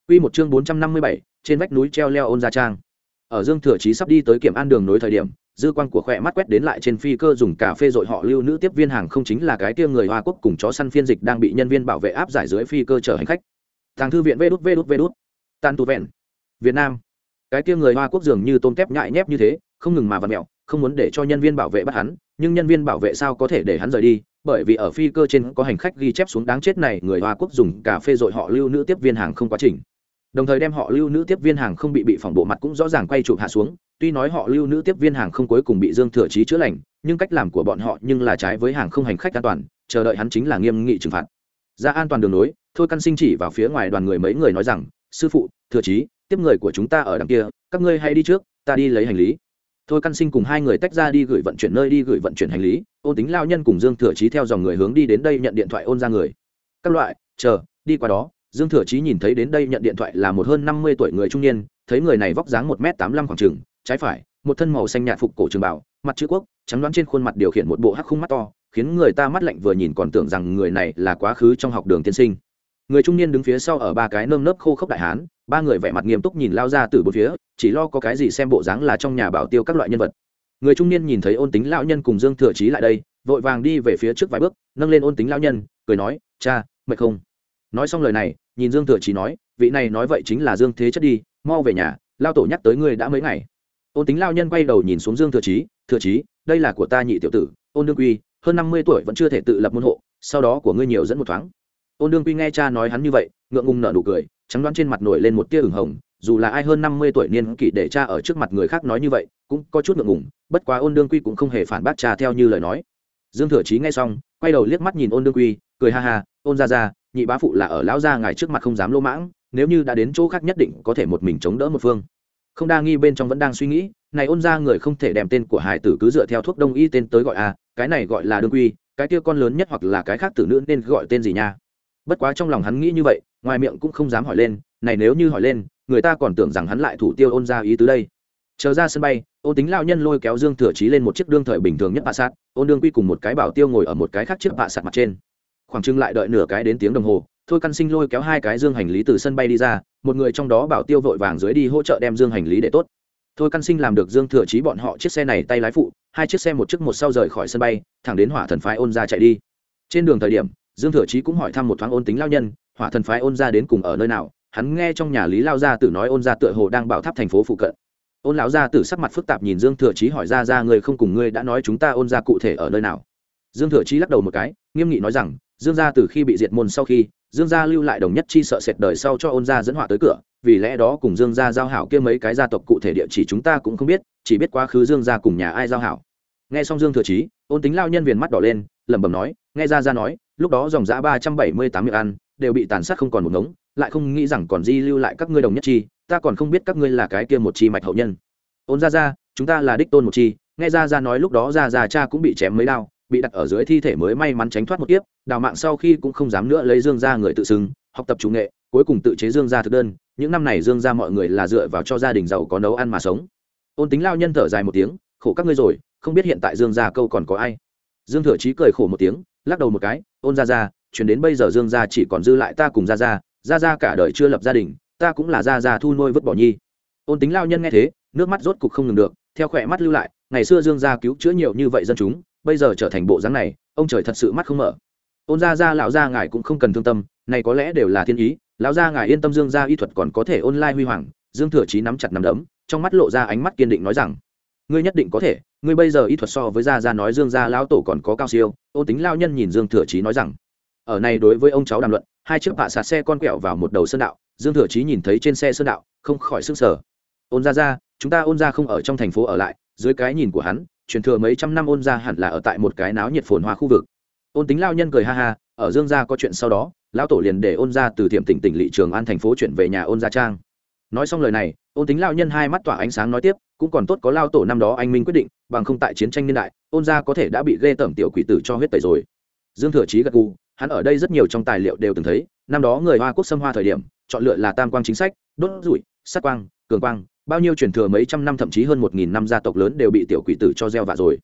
Quy một chương 457, trên vách núi treo leo ôn gia trang. Ở Dương Thừa Chí sắp đi tới kiểm an đường nối thời điểm, dư quan của khỏe mắt quét đến lại trên phi cơ dùng cà phê dội họ lưu nữ tiếp viên hàng không chính là cái kia người Hoa Quốc cùng chó săn phiên dịch đang bị nhân viên bảo vệ áp giải dưới phi cơ chở hành khách. Tàng thư viện Vê đút Vê đút Vê đút. Tàn tụ vẹn. Việt Nam. Cái kia người Hoa Quốc dường như tôm tép nhại nhép như thế, không ngừng mà vặn mẹo, không muốn để cho nhân viên bảo vệ bắt hắn, nhưng nhân viên bảo vệ sao có thể để hắn rời đi, bởi vì ở phi cơ trên có hành khách ghi chép xuống đáng chết này người Hoa Quốc dùng cà phê dội họ lưu nữ tiếp viên hàng không quá trình đồng thời đem họ lưu nữ tiếp viên hàng không bị bị phỏng bộ mặt cũng rõ ràng quay chụp hạ xuống. Tuy nói họ lưu nữ tiếp viên hàng không cuối cùng bị dương thừa trí chữa lành, nhưng cách làm của bọn họ nhưng là trái với hàng không hành khách an toàn, chờ đợi hắn chính là nghiêm nghị trừng phạt. Ra an toàn đường nối, thôi căn sinh chỉ vào phía ngoài đoàn người mấy người nói rằng, sư phụ, thừa trí tiếp người của chúng ta ở đằng kia, các ngươi hãy đi trước, ta đi lấy hành lý. Thôi căn sinh cùng hai người tách ra đi gửi vận chuyển nơi đi gửi vận chuyển hành lý, ôn tính lao nhân cùng dương thừa trí theo dòng người hướng đi đến đây nhận điện thoại ôn ra người. Các loại, chờ, đi qua đó dương thừa chí nhìn thấy đến đây nhận điện thoại là một hơn năm mươi tuổi người trung niên, thấy người này vóc dáng một m tám mươi lăm khoảng trừng trái phải, một thân màu xanh nhạt phục cổ trường bảo mặt chữ quốc, trắng đoán trên khuôn mặt điều khiển một bộ hắc khung mắt to, khiến người ta mắt lạnh vừa nhìn còn tưởng rằng người này là quá khứ trong học đường tiên sinh. Người trung niên đứng phía sau ở ba cái nơm nớp khô khốc đại hán, ba người vẻ mặt nghiêm túc nhìn lao ra từ bốn phía, chỉ lo có cái gì xem bộ dáng là trong nhà bảo tiêu các loại nhân vật. Người trung niên nhìn thấy ôn tính lão nhân cùng dương thừa chí lại đây, vội vàng đi về phía trước vài bước, nâng lên ôn tính lão nhân, cười nói, cha, mệt không? Nói xong lời này, nhìn dương thừa chí nói, vị này nói vậy chính là dương thế chất đi, mau về nhà, lao tổ nhắc tới ngươi đã mấy ngày. Ôn tính lao nhân quay đầu nhìn xuống dương thừa chí thừa chí, đây là của ta nhị tiểu tử, ôn đương quy, hơn năm mươi tuổi vẫn chưa thể tự lập môn hộ, sau đó của ngươi nhiều dẫn một thoáng. Ôn đương quy nghe cha nói hắn như vậy, ngượng ngùng nở nụ cười, trắng đoán trên mặt nổi lên một tia ửng hồng, dù là ai hơn năm mươi tuổi niên kỷ để cha ở trước mặt người khác nói như vậy, cũng có chút ngượng ngùng, bất quá ôn đương quy cũng không hề phản bác cha theo như lời nói. Dương thừa chí nghe xong, quay đầu liếc mắt nhìn ôn đương quy, cười ha ha, ôn ra ra nhị bá phụ là ở lão gia ngài trước mặt không dám lô mãng, nếu như đã đến chỗ khác nhất định có thể một mình chống đỡ một phương. Không đa nghi bên trong vẫn đang suy nghĩ, này ôn ra người không thể đem tên của hải tử cứ dựa theo thuốc đông y tên tới gọi a cái này gọi là đương quy, cái kia con lớn nhất hoặc là cái khác tử nữ nên gọi tên gì nha? Bất quá trong lòng hắn nghĩ như vậy, ngoài miệng cũng không dám hỏi lên, này nếu như hỏi lên, người ta còn tưởng rằng hắn lại thủ tiêu ôn ra ý tứ đây. Chờ ra sân bay, ôn tính lao nhân lôi kéo dương thừa trí lên một chiếc đương thời bình thường nhất bạ sát, ôn đương quy cùng một cái bảo tiêu ngồi ở một cái khác chiếc bạ sạt mặt trên khoảng trưng lại đợi nửa cái đến tiếng đồng hồ, thôi căn sinh lôi kéo hai cái dương hành lý từ sân bay đi ra, một người trong đó bảo tiêu vội vàng dưới đi hỗ trợ đem dương hành lý để tốt. Thôi căn sinh làm được dương thừa trí bọn họ chiếc xe này tay lái phụ, hai chiếc xe một chiếc một sau rời khỏi sân bay, thẳng đến hỏa thần phái ôn ra chạy đi. Trên đường thời điểm, dương thừa trí cũng hỏi thăm một thoáng ôn tính lao nhân, hỏa thần phái ôn ra đến cùng ở nơi nào? Hắn nghe trong nhà lý lao gia tử nói ôn ra tựa hồ đang bảo tháp thành phố phụ cận. Ôn lão gia tử sắc mặt phức tạp nhìn dương thừa trí hỏi, ra ra người không cùng ngươi đã nói chúng ta ôn ra cụ thể ở nơi nào? Dương thừa trí lắc đầu một cái, nghiêm nghị nói rằng dương gia từ khi bị diệt môn sau khi, dương gia lưu lại đồng nhất chi sợ sệt đời sau cho ôn gia dẫn họa tới cửa, vì lẽ đó cùng dương gia giao hảo kia mấy cái gia tộc cụ thể địa chỉ chúng ta cũng không biết, chỉ biết quá khứ dương gia cùng nhà ai giao hảo. Nghe xong dương thừa chí ôn tính lao nhân viền mắt đỏ lên, lẩm bẩm nói, nghe ra ra nói, lúc đó dòng giã ba trăm bảy mươi tám miệng ăn, đều bị tàn sát không còn một ngống, lại không nghĩ rằng còn di lưu lại các ngươi đồng nhất chi, ta còn không biết các ngươi là cái kia một chi mạch hậu nhân. Ôn ra ra chúng ta là đích tôn một chi, nghe ra ra nói lúc đó ra ra cha cũng bị chém mấy đao bị đặt ở dưới thi thể mới may mắn tránh thoát một kiếp, đào mạng sau khi cũng không dám nữa lấy dương ra người tự xưng, học tập chủ nghệ, cuối cùng tự chế dương ra thực đơn, những năm này dương ra mọi người là dựa vào cho gia đình giàu có nấu ăn mà sống. Ôn tính lao nhân thở dài một tiếng, khổ các ngươi rồi, không biết hiện tại dương gia câu còn có ai. Dương thừa chí cười khổ một tiếng, lắc đầu một cái, ôn ra ra chuyển đến bây giờ dương gia chỉ còn dư lại ta cùng ra ra ra ra cả đời chưa lập gia đình, ta cũng là ra ra thu nuôi vứt bỏ nhi. Ôn tính lao nhân nghe thế, nước mắt rốt cục không ngừng được, theo khỏe mắt lưu lại, ngày xưa dương gia cứu chữa nhiều như vậy dân chúng bây giờ trở thành bộ dáng này, ông trời thật sự mắt không mở. Ôn gia gia, lão gia ngài cũng không cần thương tâm, này có lẽ đều là thiên ý, lão gia ngài yên tâm dương gia y thuật còn có thể ôn lai huy hoàng, dương thừa chí nắm chặt nắm đấm, trong mắt lộ ra ánh mắt kiên định nói rằng, ngươi nhất định có thể, ngươi bây giờ y thuật so với gia gia nói dương gia lão tổ còn có cao siêu. Ôn tính lao nhân nhìn dương thừa chí nói rằng, ở này đối với ông cháu đàm luận, hai chiếc bạ sạt xe con quẹo vào một đầu sơn đạo, dương thừa chí nhìn thấy trên xe sơn đạo, không khỏi sức sở ôn ra ra chúng ta ôn ra không ở trong thành phố ở lại, dưới cái nhìn của hắn truyền thừa mấy trăm năm ôn ra hẳn là ở tại một cái náo nhiệt phồn hoa khu vực. Ôn tính lao nhân cười ha ha, ở dương gia có chuyện sau đó, lão tổ liền để ôn ra từ thiểm tỉnh tỉnh lỵ trường an thành phố chuyển về nhà ôn gia trang. Nói xong lời này, ôn tính lao nhân hai mắt tỏa ánh sáng nói tiếp, cũng còn tốt có lao tổ năm đó anh minh quyết định, bằng không tại chiến tranh niên đại, ôn gia có thể đã bị ghê tởm tiểu quỷ tử cho huyết tẩy rồi. Dương thừa chí gật gù, hắn ở đây rất nhiều trong tài liệu đều từng thấy, năm đó người hoa quốc xâm hoa thời điểm, chọn lựa là tam quang chính sách, đốt rủi, sát quang, cường quang bao nhiêu truyền thừa mấy trăm năm, thậm chí hơn một nghìn năm gia tộc lớn đều bị tiểu quỷ tử cho gieo vạ rồi.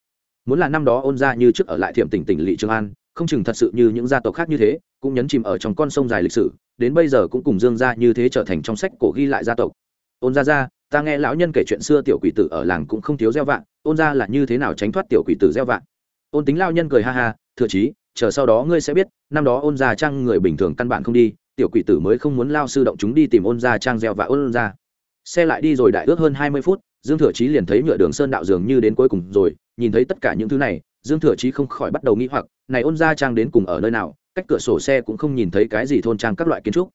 Muốn là năm đó ôn ra như trước ở lại thiểm tỉnh tỉnh lỵ trường an, không chừng thật sự như những gia tộc khác như thế, cũng nhấn chìm ở trong con sông dài lịch sử, đến bây giờ cũng cùng dương gia như thế trở thành trong sách cổ ghi lại gia tộc. Ôn ra ra ta nghe lão nhân kể chuyện xưa tiểu quỷ tử ở làng cũng không thiếu gieo vạn ôn ra là như thế nào tránh thoát tiểu quỷ tử gieo vạn ôn tính lao nhân cười ha ha thừa chí, chờ sau đó ngươi sẽ biết, năm đó ôn gia trang người bình thường căn bản không đi, tiểu quỷ tử mới không muốn lao sư động chúng đi tìm ôn gia trang gieo và ôn ra xe lại đi rồi đại ước hơn hai mươi phút, dương thừa chí liền thấy nhựa đường sơn đạo dường như đến cuối cùng rồi, nhìn thấy tất cả những thứ này, dương thừa chí không khỏi bắt đầu nghĩ hoặc, này ôn gia trang đến cùng ở nơi nào, cách cửa sổ xe cũng không nhìn thấy cái gì thôn trang các loại kiến trúc.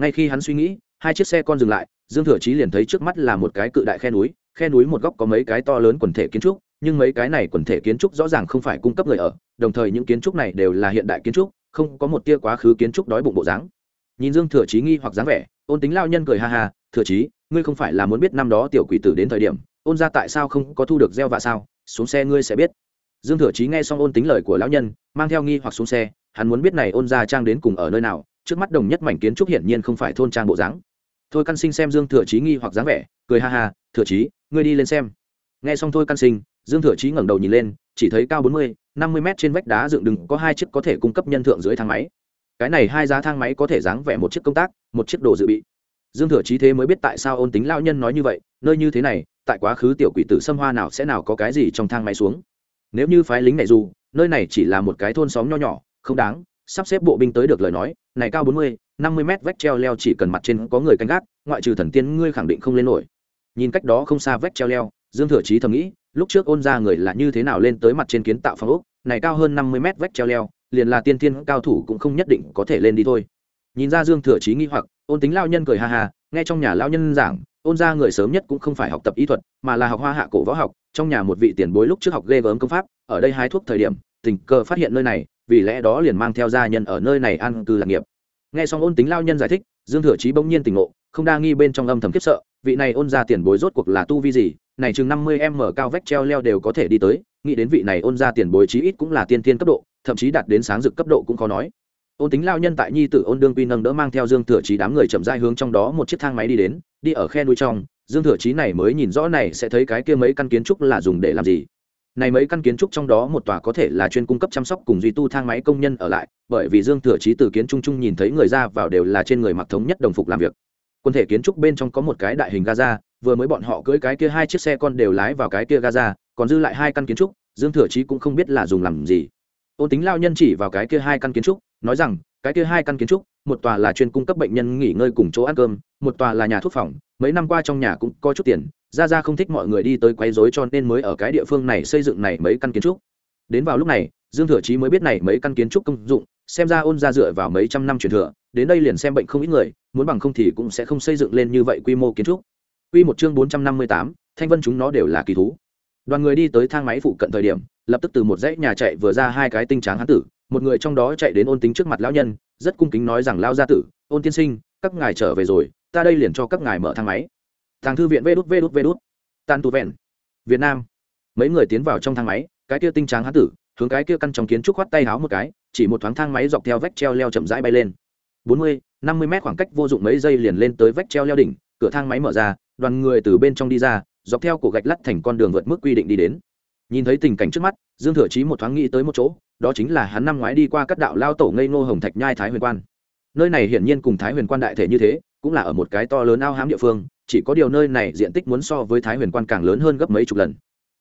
Ngay khi hắn suy nghĩ, hai chiếc xe con dừng lại, dương thừa chí liền thấy trước mắt là một cái cự đại khe núi khe núi một góc có mấy cái to lớn quần thể kiến trúc, nhưng mấy cái này quần thể kiến trúc rõ ràng không phải cung cấp người ở, đồng thời những kiến trúc này đều là hiện đại kiến trúc, không có một tia quá khứ kiến trúc đói bụng bộ dáng. Nhìn dương thừa chí nghi hoặc dáng vẻ, ôn tính lao nhân cười ha ha, thừa chí ngươi không phải là muốn biết năm đó tiểu quỷ tử đến thời điểm, ôn ra tại sao không có thu được gieo vạ sao? Xuống xe ngươi sẽ biết. Dương thừa chí nghe xong ôn tính lời của lão nhân, mang theo nghi hoặc xuống xe, hắn muốn biết này ôn ra trang đến cùng ở nơi nào, trước mắt đồng nhất mảnh kiến trúc hiển nhiên không phải thôn trang bộ dáng. Thôi căn sinh xem dương thừa chí nghi hoặc dáng vẻ, cười ha ha, thừa chí, ngươi đi lên xem. Nghe xong thôi căn sinh, dương thừa chí ngẩng đầu nhìn lên, chỉ thấy cao bốn mươi, năm mươi mét trên vách đá dựng đứng có hai chiếc có thể cung cấp nhân thượng dưới thang máy. Cái này hai giá thang máy có thể dáng vẻ một chiếc công tác, một chiếc đồ dự bị dương thừa chí thế mới biết tại sao ôn tính lao nhân nói như vậy, nơi như thế này, tại quá khứ tiểu quỷ tử xâm hoa nào sẽ nào có cái gì trong thang máy xuống. Nếu như phái lính này dù, nơi này chỉ là một cái thôn xóm nho nhỏ, không đáng, sắp xếp bộ binh tới được lời nói, này cao bốn mươi, năm mươi mét vách treo leo chỉ cần mặt trên có người canh gác, ngoại trừ thần tiên ngươi khẳng định không lên nổi. Nhìn cách đó không xa vách treo leo, dương thừa chí thầm nghĩ, lúc trước ôn ra người là như thế nào lên tới mặt trên kiến tạo phong ốc, này cao hơn năm mươi mét vách treo leo, liền là tiên tiên cao thủ cũng không nhất định có thể lên đi thôi nhìn ra dương thừa chí nghi hoặc, ôn tính lao nhân cười ha ha, nghe trong nhà lao nhân giảng, ôn ra người sớm nhất cũng không phải học tập y thuật, mà là học hoa hạ cổ võ học, trong nhà một vị tiền bối lúc trước học ghê gớm công pháp, ở đây hái thuốc thời điểm, tình cờ phát hiện nơi này, vì lẽ đó liền mang theo gia nhân ở nơi này ăn cư lạc nghiệp. Nghe xong ôn tính lao nhân giải thích, dương thừa chí bỗng nhiên tỉnh ngộ, không đa nghi bên trong âm thầm kiếp sợ, vị này ôn ra tiền bối rốt cuộc là tu vi gì, này chừng năm mươi m cao vách treo leo đều có thể đi tới, nghĩ đến vị này ôn ra tiền bối chí ít cũng là tiên tiên cấp độ, thậm chí đạt đến sáng dực cấp độ cũng khó nói ôn tính lao nhân tại nhi tử ôn đương quy nâng đỡ mang theo dương thừa chí đám người chậm dai hướng trong đó một chiếc thang máy đi đến, đi ở khe núi trong. Dương thừa chí này mới nhìn rõ này sẽ thấy cái kia mấy căn kiến trúc là dùng để làm gì. Này mấy căn kiến trúc trong đó một tòa có thể là chuyên cung cấp chăm sóc cùng duy tu thang máy công nhân ở lại, bởi vì dương thừa chí từ kiến trung trung nhìn thấy người ra vào đều là trên người mặc thống nhất đồng phục làm việc. Quân thể kiến trúc bên trong có một cái đại hình gaza, vừa mới bọn họ cưỡi cái kia hai chiếc xe con đều lái vào cái kia gaza, còn dư lại hai căn kiến trúc, dương thừa chí cũng không biết là dùng làm gì. Ôn tính lao nhân chỉ vào cái kia hai căn kiến trúc nói rằng, cái kia hai căn kiến trúc, một tòa là chuyên cung cấp bệnh nhân nghỉ ngơi cùng chỗ ăn cơm, một tòa là nhà thuốc phòng, mấy năm qua trong nhà cũng có chút tiền, ra ra không thích mọi người đi tới quấy rối cho nên mới ở cái địa phương này xây dựng này mấy căn kiến trúc. Đến vào lúc này, dương thừa chí mới biết này mấy căn kiến trúc công dụng, xem ra ôn ra dựa vào mấy trăm năm truyền thừa, đến đây liền xem bệnh không ít người, muốn bằng không thì cũng sẽ không xây dựng lên như vậy quy mô kiến trúc. Quy một chương bốn trăm năm mươi tám, thanh vân chúng nó đều là kỳ thú. Đoàn người đi tới thang máy phụ cận thời điểm, lập tức từ một dãy nhà chạy vừa ra hai cái tinh tráng hán tử một người trong đó chạy đến ôn tính trước mặt lão nhân, rất cung kính nói rằng lao gia tử, ôn tiên sinh, các ngài trở về rồi, ta đây liền cho các ngài mở thang máy. Thang thư viện vê đút vê đút vê đút. Tan tu vẹn. Việt nam. Mấy người tiến vào trong thang máy, cái kia tinh tráng hán tử, hướng cái kia căn trong kiến trúc khoát tay háo một cái, chỉ một thoáng thang máy dọc theo vách treo leo chậm rãi bay lên. Bốn mươi, năm mươi mét khoảng cách vô dụng mấy giây liền lên tới vách treo leo đỉnh, cửa thang máy mở ra, đoàn người từ bên trong đi ra, dọc theo cổ gạch lắt thành con đường vượt mức quy định đi đến. Nhìn thấy tình cảnh trước mắt, dương thừa chí một thoáng nghĩ tới một chỗ đó chính là hắn năm ngoái đi qua các đạo lao tổ ngây ngô hồng thạch nhai thái huyền quan. Nơi này hiển nhiên cùng thái huyền quan đại thể như thế, cũng là ở một cái to lớn ao hám địa phương, chỉ có điều nơi này diện tích muốn so với thái huyền quan càng lớn hơn gấp mấy chục lần.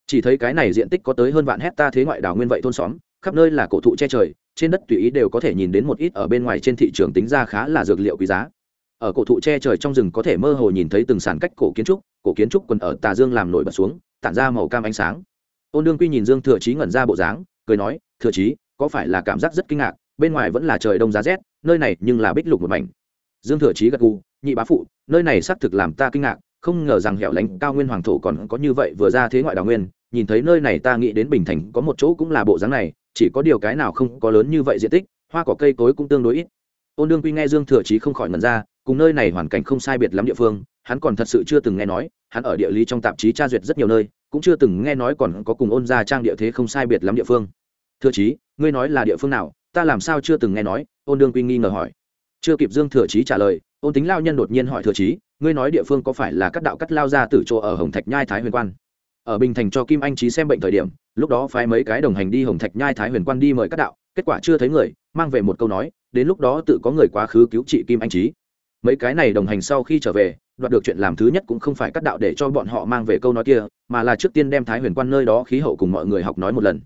Chỉ thấy cái này diện tích có tới hơn vạn hecta thế ngoại đảo nguyên vậy thôn xóm, khắp nơi là cổ thụ che trời, trên đất tùy ý đều có thể nhìn đến một ít ở bên ngoài trên thị trường tính ra khá là dược liệu quý giá. Ở cổ thụ che trời trong rừng có thể mơ hồ nhìn thấy từng sàn cách cổ kiến trúc, cổ kiến trúc quần ở tà dương làm nổi bật xuống, tản ra màu cam ánh sáng. Ôn đương quy nhìn dương thừa trí ngẩn ra bộ dáng cười nói, thừa chí, có phải là cảm giác rất kinh ngạc, bên ngoài vẫn là trời đông giá rét, nơi này nhưng là bích lục một mảnh. Dương thừa chí gật gù, nhị bá phụ, nơi này xác thực làm ta kinh ngạc, không ngờ rằng hẻo lánh cao nguyên hoàng thổ còn có như vậy vừa ra thế ngoại đào nguyên, nhìn thấy nơi này ta nghĩ đến bình thành có một chỗ cũng là bộ dáng này, chỉ có điều cái nào không có lớn như vậy diện tích, hoa cỏ cây cối cũng tương đối ít. Ôn đương quy nghe dương thừa chí không khỏi ngần ra, cùng nơi này hoàn cảnh không sai biệt lắm địa phương, hắn còn thật sự chưa từng nghe nói, hắn ở địa lý trong tạp chí tra duyệt rất nhiều nơi cũng chưa từng nghe nói còn có cùng ôn gia trang địa thế không sai biệt lắm địa phương. Thưa chí, ngươi nói là địa phương nào, ta làm sao chưa từng nghe nói, ôn đương quy nghi ngờ hỏi. Chưa kịp dương thừa chí trả lời, ôn tính lao nhân đột nhiên hỏi thừa chí, ngươi nói địa phương có phải là các đạo cắt lao ra từ chỗ ở hồng thạch nhai thái huyền quan? Ở bình thành cho kim anh trí xem bệnh thời điểm, lúc đó phái mấy cái đồng hành đi hồng thạch nhai thái huyền quan đi mời các đạo, kết quả chưa thấy người, mang về một câu nói, đến lúc đó tự có người quá khứ cứu trị kim anh trí mấy cái này đồng hành sau khi trở về đoạt được chuyện làm thứ nhất cũng không phải cắt đạo để cho bọn họ mang về câu nói kia, mà là trước tiên đem thái huyền quan nơi đó khí hậu cùng mọi người học nói một lần.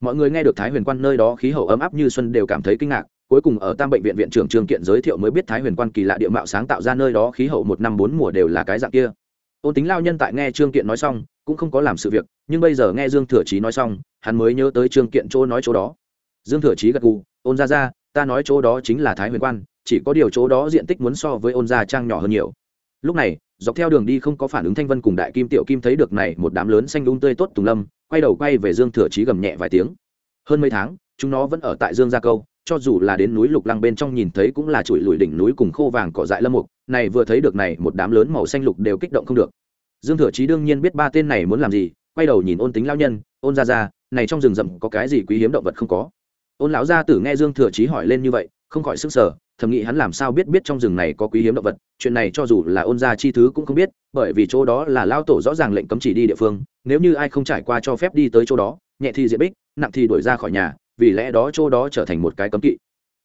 Mọi người nghe được thái huyền quan nơi đó khí hậu ấm áp như xuân đều cảm thấy kinh ngạc, cuối cùng ở tam bệnh viện viện trưởng trường kiện giới thiệu mới biết thái huyền quan kỳ lạ địa mạo sáng tạo ra nơi đó khí hậu một năm bốn mùa đều là cái dạng kia. Ôn tính lao nhân tại nghe trương kiện nói xong, cũng không có làm sự việc, nhưng bây giờ nghe dương thừa chí nói xong, hắn mới nhớ tới trương kiện chỗ nói chỗ đó. Dương thừa chí gật gù, ôn ra ra ta nói chỗ đó chính là thái huyền quan, chỉ có điều chỗ đó diện tích muốn so với ôn gia trang nhỏ hơn nhiều lúc này, dọc theo đường đi không có phản ứng thanh vân cùng đại kim tiểu kim thấy được này một đám lớn xanh đúng tươi tốt tùng lâm, quay đầu quay về dương thừa chí gầm nhẹ vài tiếng. Hơn mấy tháng, chúng nó vẫn ở tại dương gia câu, cho dù là đến núi lục lăng bên trong nhìn thấy cũng là chuỗi lùi đỉnh núi cùng khô vàng cỏ dại lâm mục, này vừa thấy được này một đám lớn màu xanh lục đều kích động không được. Dương thừa chí đương nhiên biết ba tên này muốn làm gì, quay đầu nhìn ôn tính lao nhân, ôn ra ra này trong rừng rậm có cái gì quý hiếm động vật không có? Ôn lão gia tử nghe dương thừa chí hỏi lên như vậy, không khỏi sức sở thầm nghĩ hắn làm sao biết biết trong rừng này có quý hiếm động vật, chuyện này cho dù là ôn gia chi thứ cũng không biết, bởi vì chỗ đó là lao tổ rõ ràng lệnh cấm chỉ đi địa phương, nếu như ai không trải qua cho phép đi tới chỗ đó, nhẹ thì diện bích, nặng thì đuổi ra khỏi nhà, vì lẽ đó chỗ đó trở thành một cái cấm kỵ.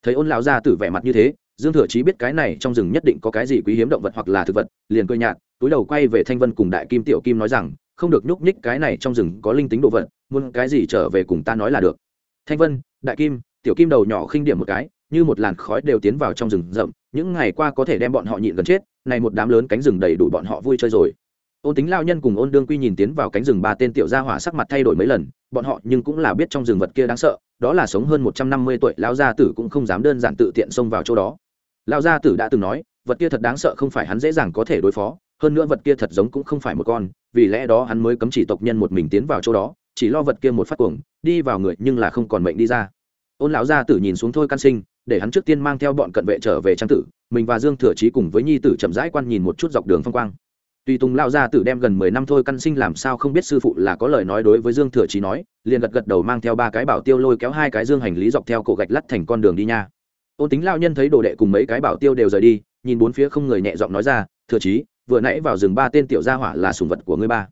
Thấy ôn lão gia tử vẻ mặt như thế, dương thừa chí biết cái này trong rừng nhất định có cái gì quý hiếm động vật hoặc là thực vật, liền cười nhạt, túi đầu quay về thanh vân cùng đại kim tiểu kim nói rằng, không được nhúc nhích cái này trong rừng có linh tính đồ vật, muốn cái gì trở về cùng ta nói là được. Thanh vân, đại kim, tiểu kim đầu nhỏ khinh điểm một cái như một làn khói đều tiến vào trong rừng rậm, những ngày qua có thể đem bọn họ nhịn gần chết, này một đám lớn cánh rừng đầy đủ bọn họ vui chơi rồi. Ôn tính lao nhân cùng ôn đương quy nhìn tiến vào cánh rừng ba tên tiểu gia hỏa sắc mặt thay đổi mấy lần, bọn họ nhưng cũng là biết trong rừng vật kia đáng sợ, đó là sống hơn một trăm năm mươi tuổi lao gia tử cũng không dám đơn giản tự tiện xông vào chỗ đó. Lao gia tử đã từng nói, vật kia thật đáng sợ không phải hắn dễ dàng có thể đối phó, hơn nữa vật kia thật giống cũng không phải một con, vì lẽ đó hắn mới cấm chỉ tộc nhân một mình tiến vào chỗ đó, chỉ lo vật kia một phát cuồng, đi vào người nhưng là không còn mệnh đi ra. Ôn lão gia tử nhìn xuống thôi căn sinh để hắn trước tiên mang theo bọn cận vệ trở về trang tử, mình và dương thừa chí cùng với nhi tử chậm rãi quan nhìn một chút dọc đường phong quang. Tùy tùng lao ra tử đem gần mười năm thôi căn sinh làm sao không biết sư phụ là có lời nói đối với dương thừa chí nói, liền gật gật đầu mang theo ba cái bảo tiêu lôi kéo hai cái dương hành lý dọc theo cổ gạch lắt thành con đường đi nha. Ôn tính lão nhân thấy đồ đệ cùng mấy cái bảo tiêu đều rời đi, nhìn bốn phía không người nhẹ giọng nói ra, thừa chí, vừa nãy vào rừng ba tên tiểu gia hỏa là sùng vật của ngươi ba.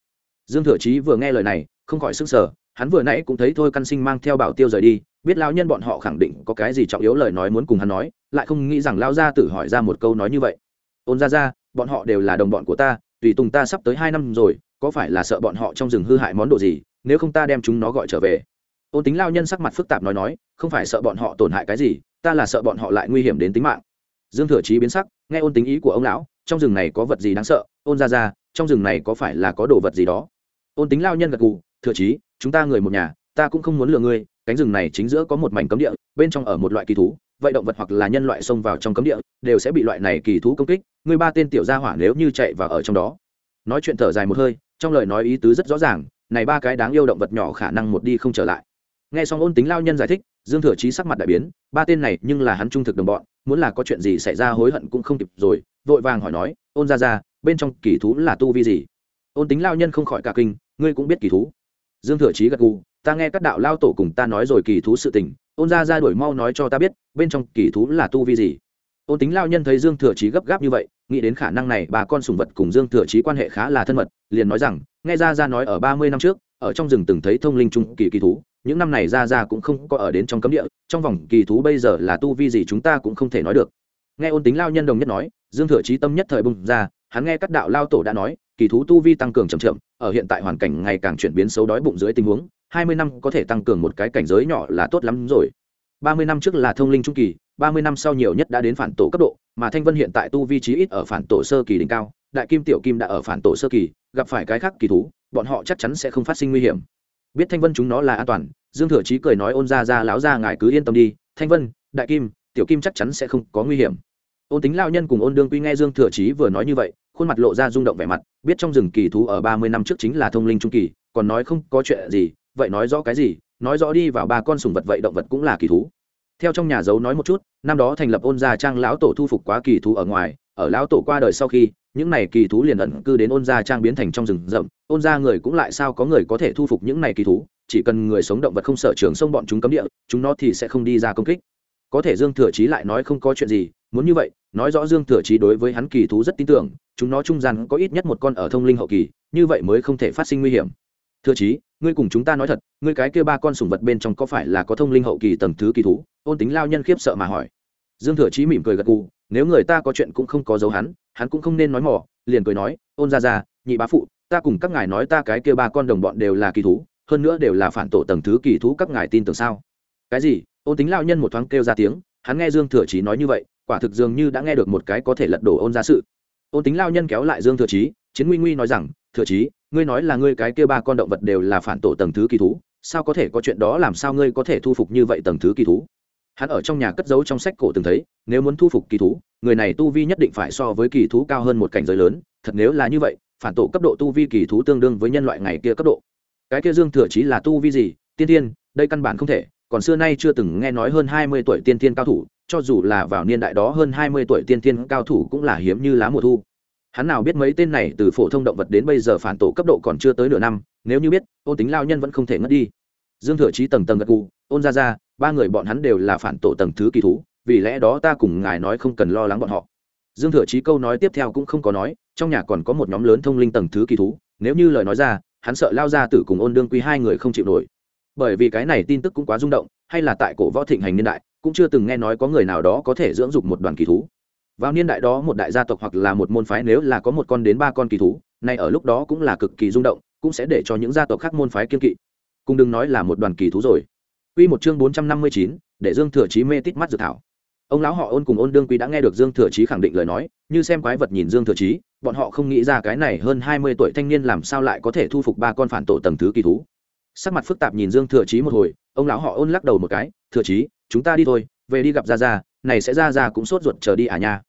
Dương thừa chí vừa nghe lời này, không khỏi sức sở hắn vừa nãy cũng thấy thôi căn sinh mang theo bảo tiêu rời đi, biết lao nhân bọn họ khẳng định có cái gì trọng yếu lời nói muốn cùng hắn nói, lại không nghĩ rằng lao gia tử hỏi ra một câu nói như vậy. Ôn ra ra bọn họ đều là đồng bọn của ta, tùy tùng ta sắp tới hai năm rồi, có phải là sợ bọn họ trong rừng hư hại món đồ gì, nếu không ta đem chúng nó gọi trở về. Ôn tính lao nhân sắc mặt phức tạp nói nói, không phải sợ bọn họ tổn hại cái gì, ta là sợ bọn họ lại nguy hiểm đến tính mạng. Dương thừa chí biến sắc, nghe ôn tính ý của ông lão, trong rừng này có vật gì đáng sợ? Ôn ra ra trong rừng này có phải là có đồ vật gì đó? Ôn tính lao nhân gật gù thừa chí, chúng ta người một nhà, ta cũng không muốn lừa ngươi, cánh rừng này chính giữa có một mảnh cấm địa, bên trong ở một loại kỳ thú, vậy động vật hoặc là nhân loại xông vào trong cấm địa, đều sẽ bị loại này kỳ thú công kích, ngươi ba tên tiểu gia hỏa nếu như chạy vào ở trong đó. Nói chuyện thở dài một hơi, trong lời nói ý tứ rất rõ ràng, này ba cái đáng yêu động vật nhỏ khả năng một đi không trở lại. Nghe xong ôn tính lao nhân giải thích, dương thừa chí sắc mặt đại biến, ba tên này nhưng là hắn trung thực đồng bọn, muốn là có chuyện gì xảy ra hối hận cũng không kịp rồi, vội vàng hỏi nói, ôn ra ra bên trong kỳ thú là tu vi gì? Ôn tính lao nhân không khỏi cả kinh, ngươi cũng biết kỳ thú dương thừa chí gật gù, ta nghe các đạo lao tổ cùng ta nói rồi kỳ thú sự tình, ôn ra ra đổi mau nói cho ta biết, bên trong kỳ thú là tu vi gì? Ôn tính lao nhân thấy dương thừa chí gấp gáp như vậy, nghĩ đến khả năng này, bà con sùng vật cùng dương thừa chí quan hệ khá là thân mật, liền nói rằng, nghe ra ra nói ở ba mươi năm trước, ở trong rừng từng thấy thông linh trung kỳ kỳ thú, những năm này ra ra cũng không có ở đến trong cấm địa, trong vòng kỳ thú bây giờ là tu vi gì chúng ta cũng không thể nói được. Nghe ôn tính lao nhân đồng nhất nói, dương thừa chí tâm nhất thời bùng ra, hắn nghe các đạo lao tổ đã nói kỳ thú tu vi tăng cường chậm chậm, ở hiện tại hoàn cảnh ngày càng chuyển biến xấu đói bụng dưới tình huống, hai mươi năm có thể tăng cường một cái cảnh giới nhỏ là tốt lắm rồi. ba mươi năm trước là thông linh trung kỳ, ba mươi năm sau nhiều nhất đã đến phản tổ cấp độ, mà thanh vân hiện tại tu vi chí ít ở phản tổ sơ kỳ đỉnh cao, đại kim tiểu kim đã ở phản tổ sơ kỳ, gặp phải cái khác kỳ thú, bọn họ chắc chắn sẽ không phát sinh nguy hiểm. Biết thanh vân chúng nó là an toàn, dương thừa chí cười nói ôn ra ra, lão ra ngài cứ yên tâm đi, thanh vân, đại kim, tiểu kim chắc chắn sẽ không có nguy hiểm. Ôn tính lão nhân cùng ôn đương quy nghe dương thừa chí vừa nói như vậy khuôn mặt lộ ra rung động vẻ mặt, biết trong rừng kỳ thú ở ba mươi năm trước chính là thông linh trung kỳ, còn nói không có chuyện gì, vậy nói rõ cái gì, nói rõ đi vào ba con sùng vật vậy động vật cũng là kỳ thú. Theo trong nhà giấu nói một chút, năm đó thành lập ôn gia trang lão tổ thu phục quá kỳ thú ở ngoài, ở lão tổ qua đời sau khi, những này kỳ thú liền ẩn cư đến ôn gia trang biến thành trong rừng rậm, ôn gia người cũng lại sao có người có thể thu phục những này kỳ thú, chỉ cần người sống động vật không sợ trường sông bọn chúng cấm địa, chúng nó thì sẽ không đi ra công kích có thể dương thừa chí lại nói không có chuyện gì, muốn như vậy, nói rõ dương thừa chí đối với hắn kỳ thú rất tin tưởng, chúng nó trung gian có ít nhất một con ở thông linh hậu kỳ, như vậy mới không thể phát sinh nguy hiểm. Thừa chí, ngươi cùng chúng ta nói thật, ngươi cái kia ba con sùng vật bên trong có phải là có thông linh hậu kỳ tầng thứ kỳ thú? Ôn tính lao nhân khiếp sợ mà hỏi. Dương thừa chí mỉm cười gật gù, nếu người ta có chuyện cũng không có dấu hắn hắn cũng không nên nói mỏ liền cười nói, ôn ra ra nhị bá phụ, ta cùng các ngài nói ta cái kia ba con đồng bọn đều là kỳ thú, hơn nữa đều là phản tổ tầng thứ kỳ thú các ngài tin tưởng sao? Cái gì? Ôn tính lao nhân một thoáng kêu ra tiếng, hắn nghe dương thừa chí nói như vậy, quả thực dường như đã nghe được một cái có thể lật đổ ôn ra sự. Ôn tính lao nhân kéo lại dương thừa chí, chiến nguy nguy nói rằng, thừa chí, ngươi nói là ngươi cái kia ba con động vật đều là phản tổ tầng thứ kỳ thú, sao có thể có chuyện đó làm sao ngươi có thể thu phục như vậy tầng thứ kỳ thú? Hắn ở trong nhà cất giấu trong sách cổ từng thấy, nếu muốn thu phục kỳ thú, người này tu vi nhất định phải so với kỳ thú cao hơn một cảnh giới lớn, thật nếu là như vậy, phản tổ cấp độ tu vi kỳ thú tương đương với nhân loại ngày kia cấp độ. Cái kia dương thừa chí là tu vi gì? Tiên tiên, đây căn bản không thể còn xưa nay chưa từng nghe nói hơn hai mươi tuổi tiên tiên cao thủ, cho dù là vào niên đại đó hơn hai mươi tuổi tiên tiên cao thủ cũng là hiếm như lá mùa thu. Hắn nào biết mấy tên này từ phổ thông động vật đến bây giờ phản tổ cấp độ còn chưa tới nửa năm, nếu như biết, ôn tính lao nhân vẫn không thể ngất đi. Dương thừa chí tầng tầng gật gù, ôn ra ra, ba người bọn hắn đều là phản tổ tầng thứ kỳ thú, vì lẽ đó ta cùng ngài nói không cần lo lắng bọn họ. Dương thừa chí câu nói tiếp theo cũng không có nói, trong nhà còn có một nhóm lớn thông linh tầng thứ kỳ thú, nếu như lời nói ra, hắn sợ lao ra tử cùng ôn đương quý hai người không chịu nổi bởi vì cái này tin tức cũng quá rung động hay là tại cổ võ thịnh hành niên đại cũng chưa từng nghe nói có người nào đó có thể dưỡng dục một đoàn kỳ thú vào niên đại đó một đại gia tộc hoặc là một môn phái nếu là có một con đến ba con kỳ thú nay ở lúc đó cũng là cực kỳ rung động cũng sẽ để cho những gia tộc khác môn phái kiên kỵ cùng đừng nói là một đoàn kỳ thú rồi Quy một chương 459, để Dương Thừa Chí mê tít mắt dự thảo. Ông lão họ Ôn cùng Ôn Đương Quý đã nghe được Dương Thừa Chí khẳng định lời nói, như xem quái vật nhìn Dương Thừa Chí, bọn họ không nghĩ ra cái này hơn 20 tuổi thanh niên làm sao lại có thể thu phục ba con phản tổ tầng thứ kỳ thú. Sắc mặt phức tạp nhìn Dương Thừa Chí một hồi, ông lão họ Ôn lắc đầu một cái, "Thừa Chí, chúng ta đi thôi, về đi gặp Ra Ra, này sẽ Ra Ra cũng sốt ruột chờ đi à nha."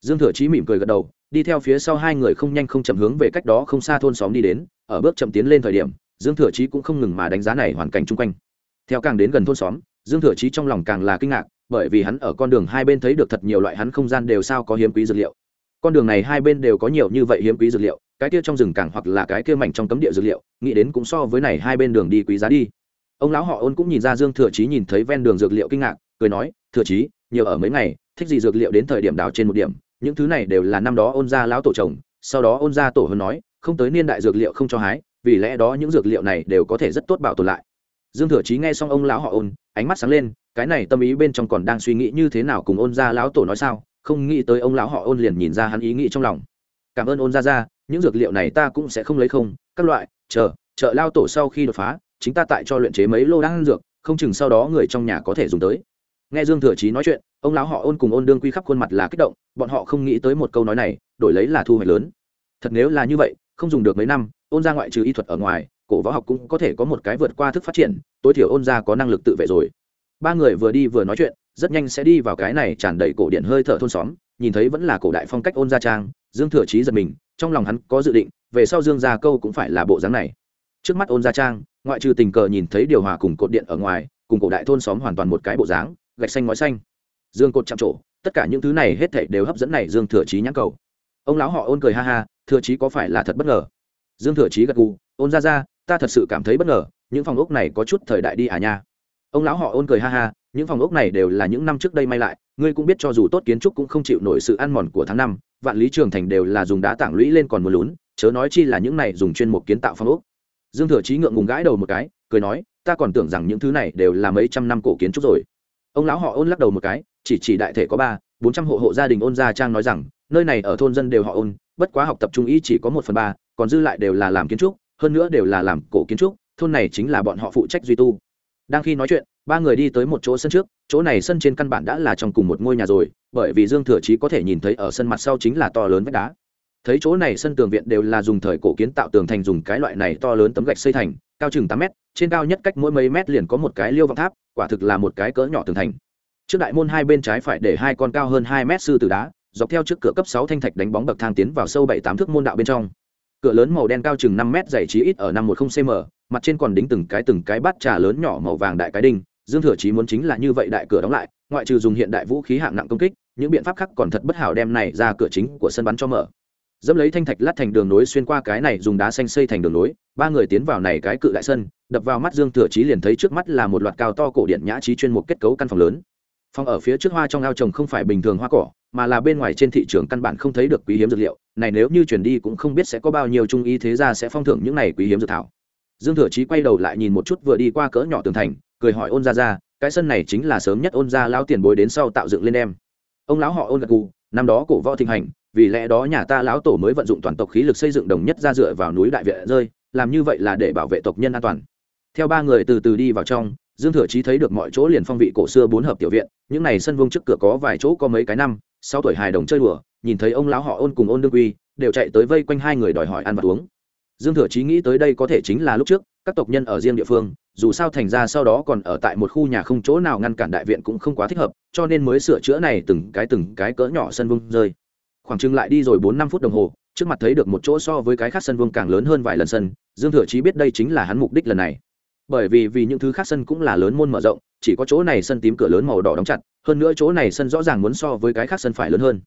Dương Thừa Chí mỉm cười gật đầu, đi theo phía sau hai người không nhanh không chậm hướng về cách đó không xa thôn xóm đi đến, ở bước chậm tiến lên thời điểm, Dương Thừa Chí cũng không ngừng mà đánh giá này hoàn cảnh chung quanh theo càng đến gần thôn xóm dương thừa chí trong lòng càng là kinh ngạc bởi vì hắn ở con đường hai bên thấy được thật nhiều loại hắn không gian đều sao có hiếm quý dược liệu con đường này hai bên đều có nhiều như vậy hiếm quý dược liệu cái kia trong rừng càng hoặc là cái kia mảnh trong cấm địa dược liệu, nghĩ đến cũng so với này hai bên đường đi quý giá đi. Ông lão họ ôn cũng nhìn ra dương thừa chí nhìn thấy ven đường dược liệu kinh ngạc, cười nói, thừa chí, nhiều ở mấy ngày, thích gì dược liệu đến thời điểm đào trên một điểm, những thứ này đều là năm đó ôn ra lão tổ chồng sau đó ôn ra tổ hơn nói, không tới niên đại dược liệu không cho hái, vì lẽ đó những dược liệu này đều có thể rất tốt bảo tồn lại. Dương thừa chí nghe xong ông lão họ ôn, ánh mắt sáng lên, cái này tâm ý bên trong còn đang suy nghĩ như thế nào cùng ôn ra lão tổ nói sao, không nghĩ tới ông lão họ ôn liền nhìn ra hắn ý nghĩ trong lòng. Cảm ơn ôn ra ra những dược liệu này ta cũng sẽ không lấy không, các loại, chờ, chợ lao tổ sau khi đột phá, chính ta tại cho luyện chế mấy lô đan dược, không chừng sau đó người trong nhà có thể dùng tới. Nghe dương thừa chí nói chuyện, ông lão họ ôn cùng ôn đương quy khắp khuôn mặt là kích động, bọn họ không nghĩ tới một câu nói này, đổi lấy là thu hoạch lớn. Thật nếu là như vậy, không dùng được mấy năm, ôn ra ngoại trừ y thuật ở ngoài, cổ võ học cũng có thể có một cái vượt qua thức phát triển, tối thiểu ôn ra có năng lực tự vệ rồi. Ba người vừa đi vừa nói chuyện, rất nhanh sẽ đi vào cái này tràn đầy cổ điện hơi thở thôn xóm, nhìn thấy vẫn là cổ đại phong cách ôn gia trang dương thừa Chí giật mình, trong lòng hắn có dự định, về sau dương gia câu cũng phải là bộ dáng này. Trước mắt ôn gia trang, ngoại trừ tình cờ nhìn thấy điều hòa cùng cột điện ở ngoài, cùng cổ đại thôn xóm hoàn toàn một cái bộ dáng, gạch xanh ngói xanh. Dương cột chạm trổ, tất cả những thứ này hết thảy đều hấp dẫn này dương thừa Chí nhãn cầu. Ông lão họ ôn cười ha ha, thừa Chí có phải là thật bất ngờ? Dương thừa Chí gật gù, ôn ra ra ta thật sự cảm thấy bất ngờ, những phòng ốc này có chút thời đại đi à nha. Ông lão họ ôn cười ha ha những phòng ốc này đều là những năm trước đây may lại, ngươi cũng biết cho dù tốt kiến trúc cũng không chịu nổi sự ăn mòn của tháng năm, vạn lý trường thành đều là dùng đá tảng lũy lên còn mưa lún, chớ nói chi là những này dùng chuyên mục kiến tạo phòng ốc. Dương thừa chí ngượng ngùng gãi đầu một cái, cười nói, ta còn tưởng rằng những thứ này đều là mấy trăm năm cổ kiến trúc rồi. Ông lão họ ôn lắc đầu một cái, chỉ chỉ đại thể có ba, bốn trăm hộ hộ gia đình ôn gia trang nói rằng, nơi này ở thôn dân đều họ ôn, bất quá học tập trung ý chỉ có một phần ba, còn dư lại đều là làm kiến trúc, hơn nữa đều là làm cổ kiến trúc, thôn này chính là bọn họ phụ trách duy tu. Đang khi nói chuyện ba người đi tới một chỗ sân trước, chỗ này sân trên căn bản đã là trong cùng một ngôi nhà rồi, bởi vì dương thừa chí có thể nhìn thấy ở sân mặt sau chính là to lớn vách đá. Thấy chỗ này sân tường viện đều là dùng thời cổ kiến tạo tường thành dùng cái loại này to lớn tấm gạch xây thành, cao chừng tám mét, trên cao nhất cách mỗi mấy mét liền có một cái liêu vọng tháp, quả thực là một cái cỡ nhỏ tường thành. Trước đại môn hai bên trái phải để hai con cao hơn hai mét sư tử đá, dọc theo trước cửa cấp sáu thanh thạch đánh bóng bậc thang tiến vào sâu bảy tám thước môn đạo bên trong. Cửa lớn màu đen cao chừng năm mét dày trí ít ở năm một cm mặt trên còn đính từng cái từng cái bát trà lớn nhỏ màu vàng đại cái đinh dương thừa chí muốn chính là như vậy đại cửa đóng lại, ngoại trừ dùng hiện đại vũ khí hạng nặng công kích, những biện pháp khác còn thật bất hảo đem này ra cửa chính của sân bắn cho mở. Dẫm lấy thanh thạch lát thành đường nối xuyên qua cái này dùng đá xanh xây thành đường nối, ba người tiến vào này cái cự đại sân, đập vào mắt dương thừa chí liền thấy trước mắt là một loạt cao to cổ điện nhã trí chuyên một kết cấu căn phòng lớn. Phòng ở phía trước hoa trong ao trồng không phải bình thường hoa cỏ, mà là bên ngoài trên thị trường căn bản không thấy được quý hiếm dược liệu, này nếu như chuyển đi cũng không biết sẽ có bao nhiêu trung y thế gia sẽ phong thưởng những này quý hiếm dược thảo. Dương thừa chí quay đầu lại nhìn một chút vừa đi qua cỡ nhỏ tường thành cười hỏi ôn ra ra, cái sân này chính là sớm nhất ôn ra lão tiền bối đến sau tạo dựng lên em. Ông lão họ ôn gật gù, năm đó cổ võ thịnh hành, vì lẽ đó nhà ta lão tổ mới vận dụng toàn tộc khí lực xây dựng đồng nhất ra dựa vào núi đại viện rơi, làm như vậy là để bảo vệ tộc nhân an toàn. Theo ba người từ từ đi vào trong, dương thừa chí thấy được mọi chỗ liền phong vị cổ xưa bốn hợp tiểu viện, những này sân vương trước cửa có vài chỗ có mấy cái năm sau tuổi hài đồng chơi đùa, nhìn thấy ông lão họ ôn cùng ôn đương quy, đều chạy tới vây quanh hai người đòi hỏi ăn và uống. Dương thừa chí nghĩ tới đây có thể chính là lúc trước, các tộc nhân ở riêng địa phương dù sao thành ra sau đó còn ở tại một khu nhà không chỗ nào ngăn cản đại viện cũng không quá thích hợp, cho nên mới sửa chữa này từng cái từng cái cỡ nhỏ sân vương rơi. Khoảng chừng lại đi rồi bốn năm phút đồng hồ, trước mặt thấy được một chỗ so với cái khác sân vương càng lớn hơn vài lần sân, dương thừa chí biết đây chính là hắn mục đích lần này. Bởi vì vì những thứ khác sân cũng là lớn môn mở rộng, chỉ có chỗ này sân tím cửa lớn màu đỏ đóng chặt, hơn nữa chỗ này sân rõ ràng muốn so với cái khác sân phải lớn hơn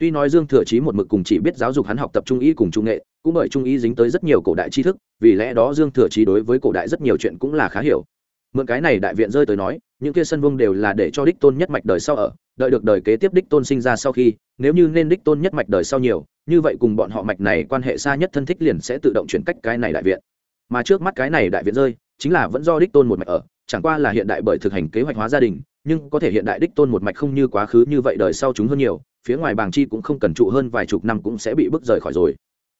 tuy nói dương thừa chí một mực cùng chỉ biết giáo dục hắn học tập trung y cùng trung nghệ, cũng bởi trung y dính tới rất nhiều cổ đại tri thức, vì lẽ đó dương thừa chí đối với cổ đại rất nhiều chuyện cũng là khá hiểu. Mượn cái này đại viện rơi tới nói, những kia sân vương đều là để cho đích tôn nhất mạch đời sau ở, đợi được đời kế tiếp đích tôn sinh ra sau khi, nếu như nên đích tôn nhất mạch đời sau nhiều, như vậy cùng bọn họ mạch này quan hệ xa nhất thân thích liền sẽ tự động chuyển cách cái này đại viện. Mà trước mắt cái này đại viện rơi, chính là vẫn do đích tôn một mạch ở, chẳng qua là hiện đại bởi thực hành kế hoạch hóa gia đình, nhưng có thể hiện đại đích tôn một mạch không như quá khứ như vậy đời sau chúng hơn nhiều phía ngoài bàng chi cũng không cần trụ hơn vài chục năm cũng sẽ bị bước rời khỏi rồi.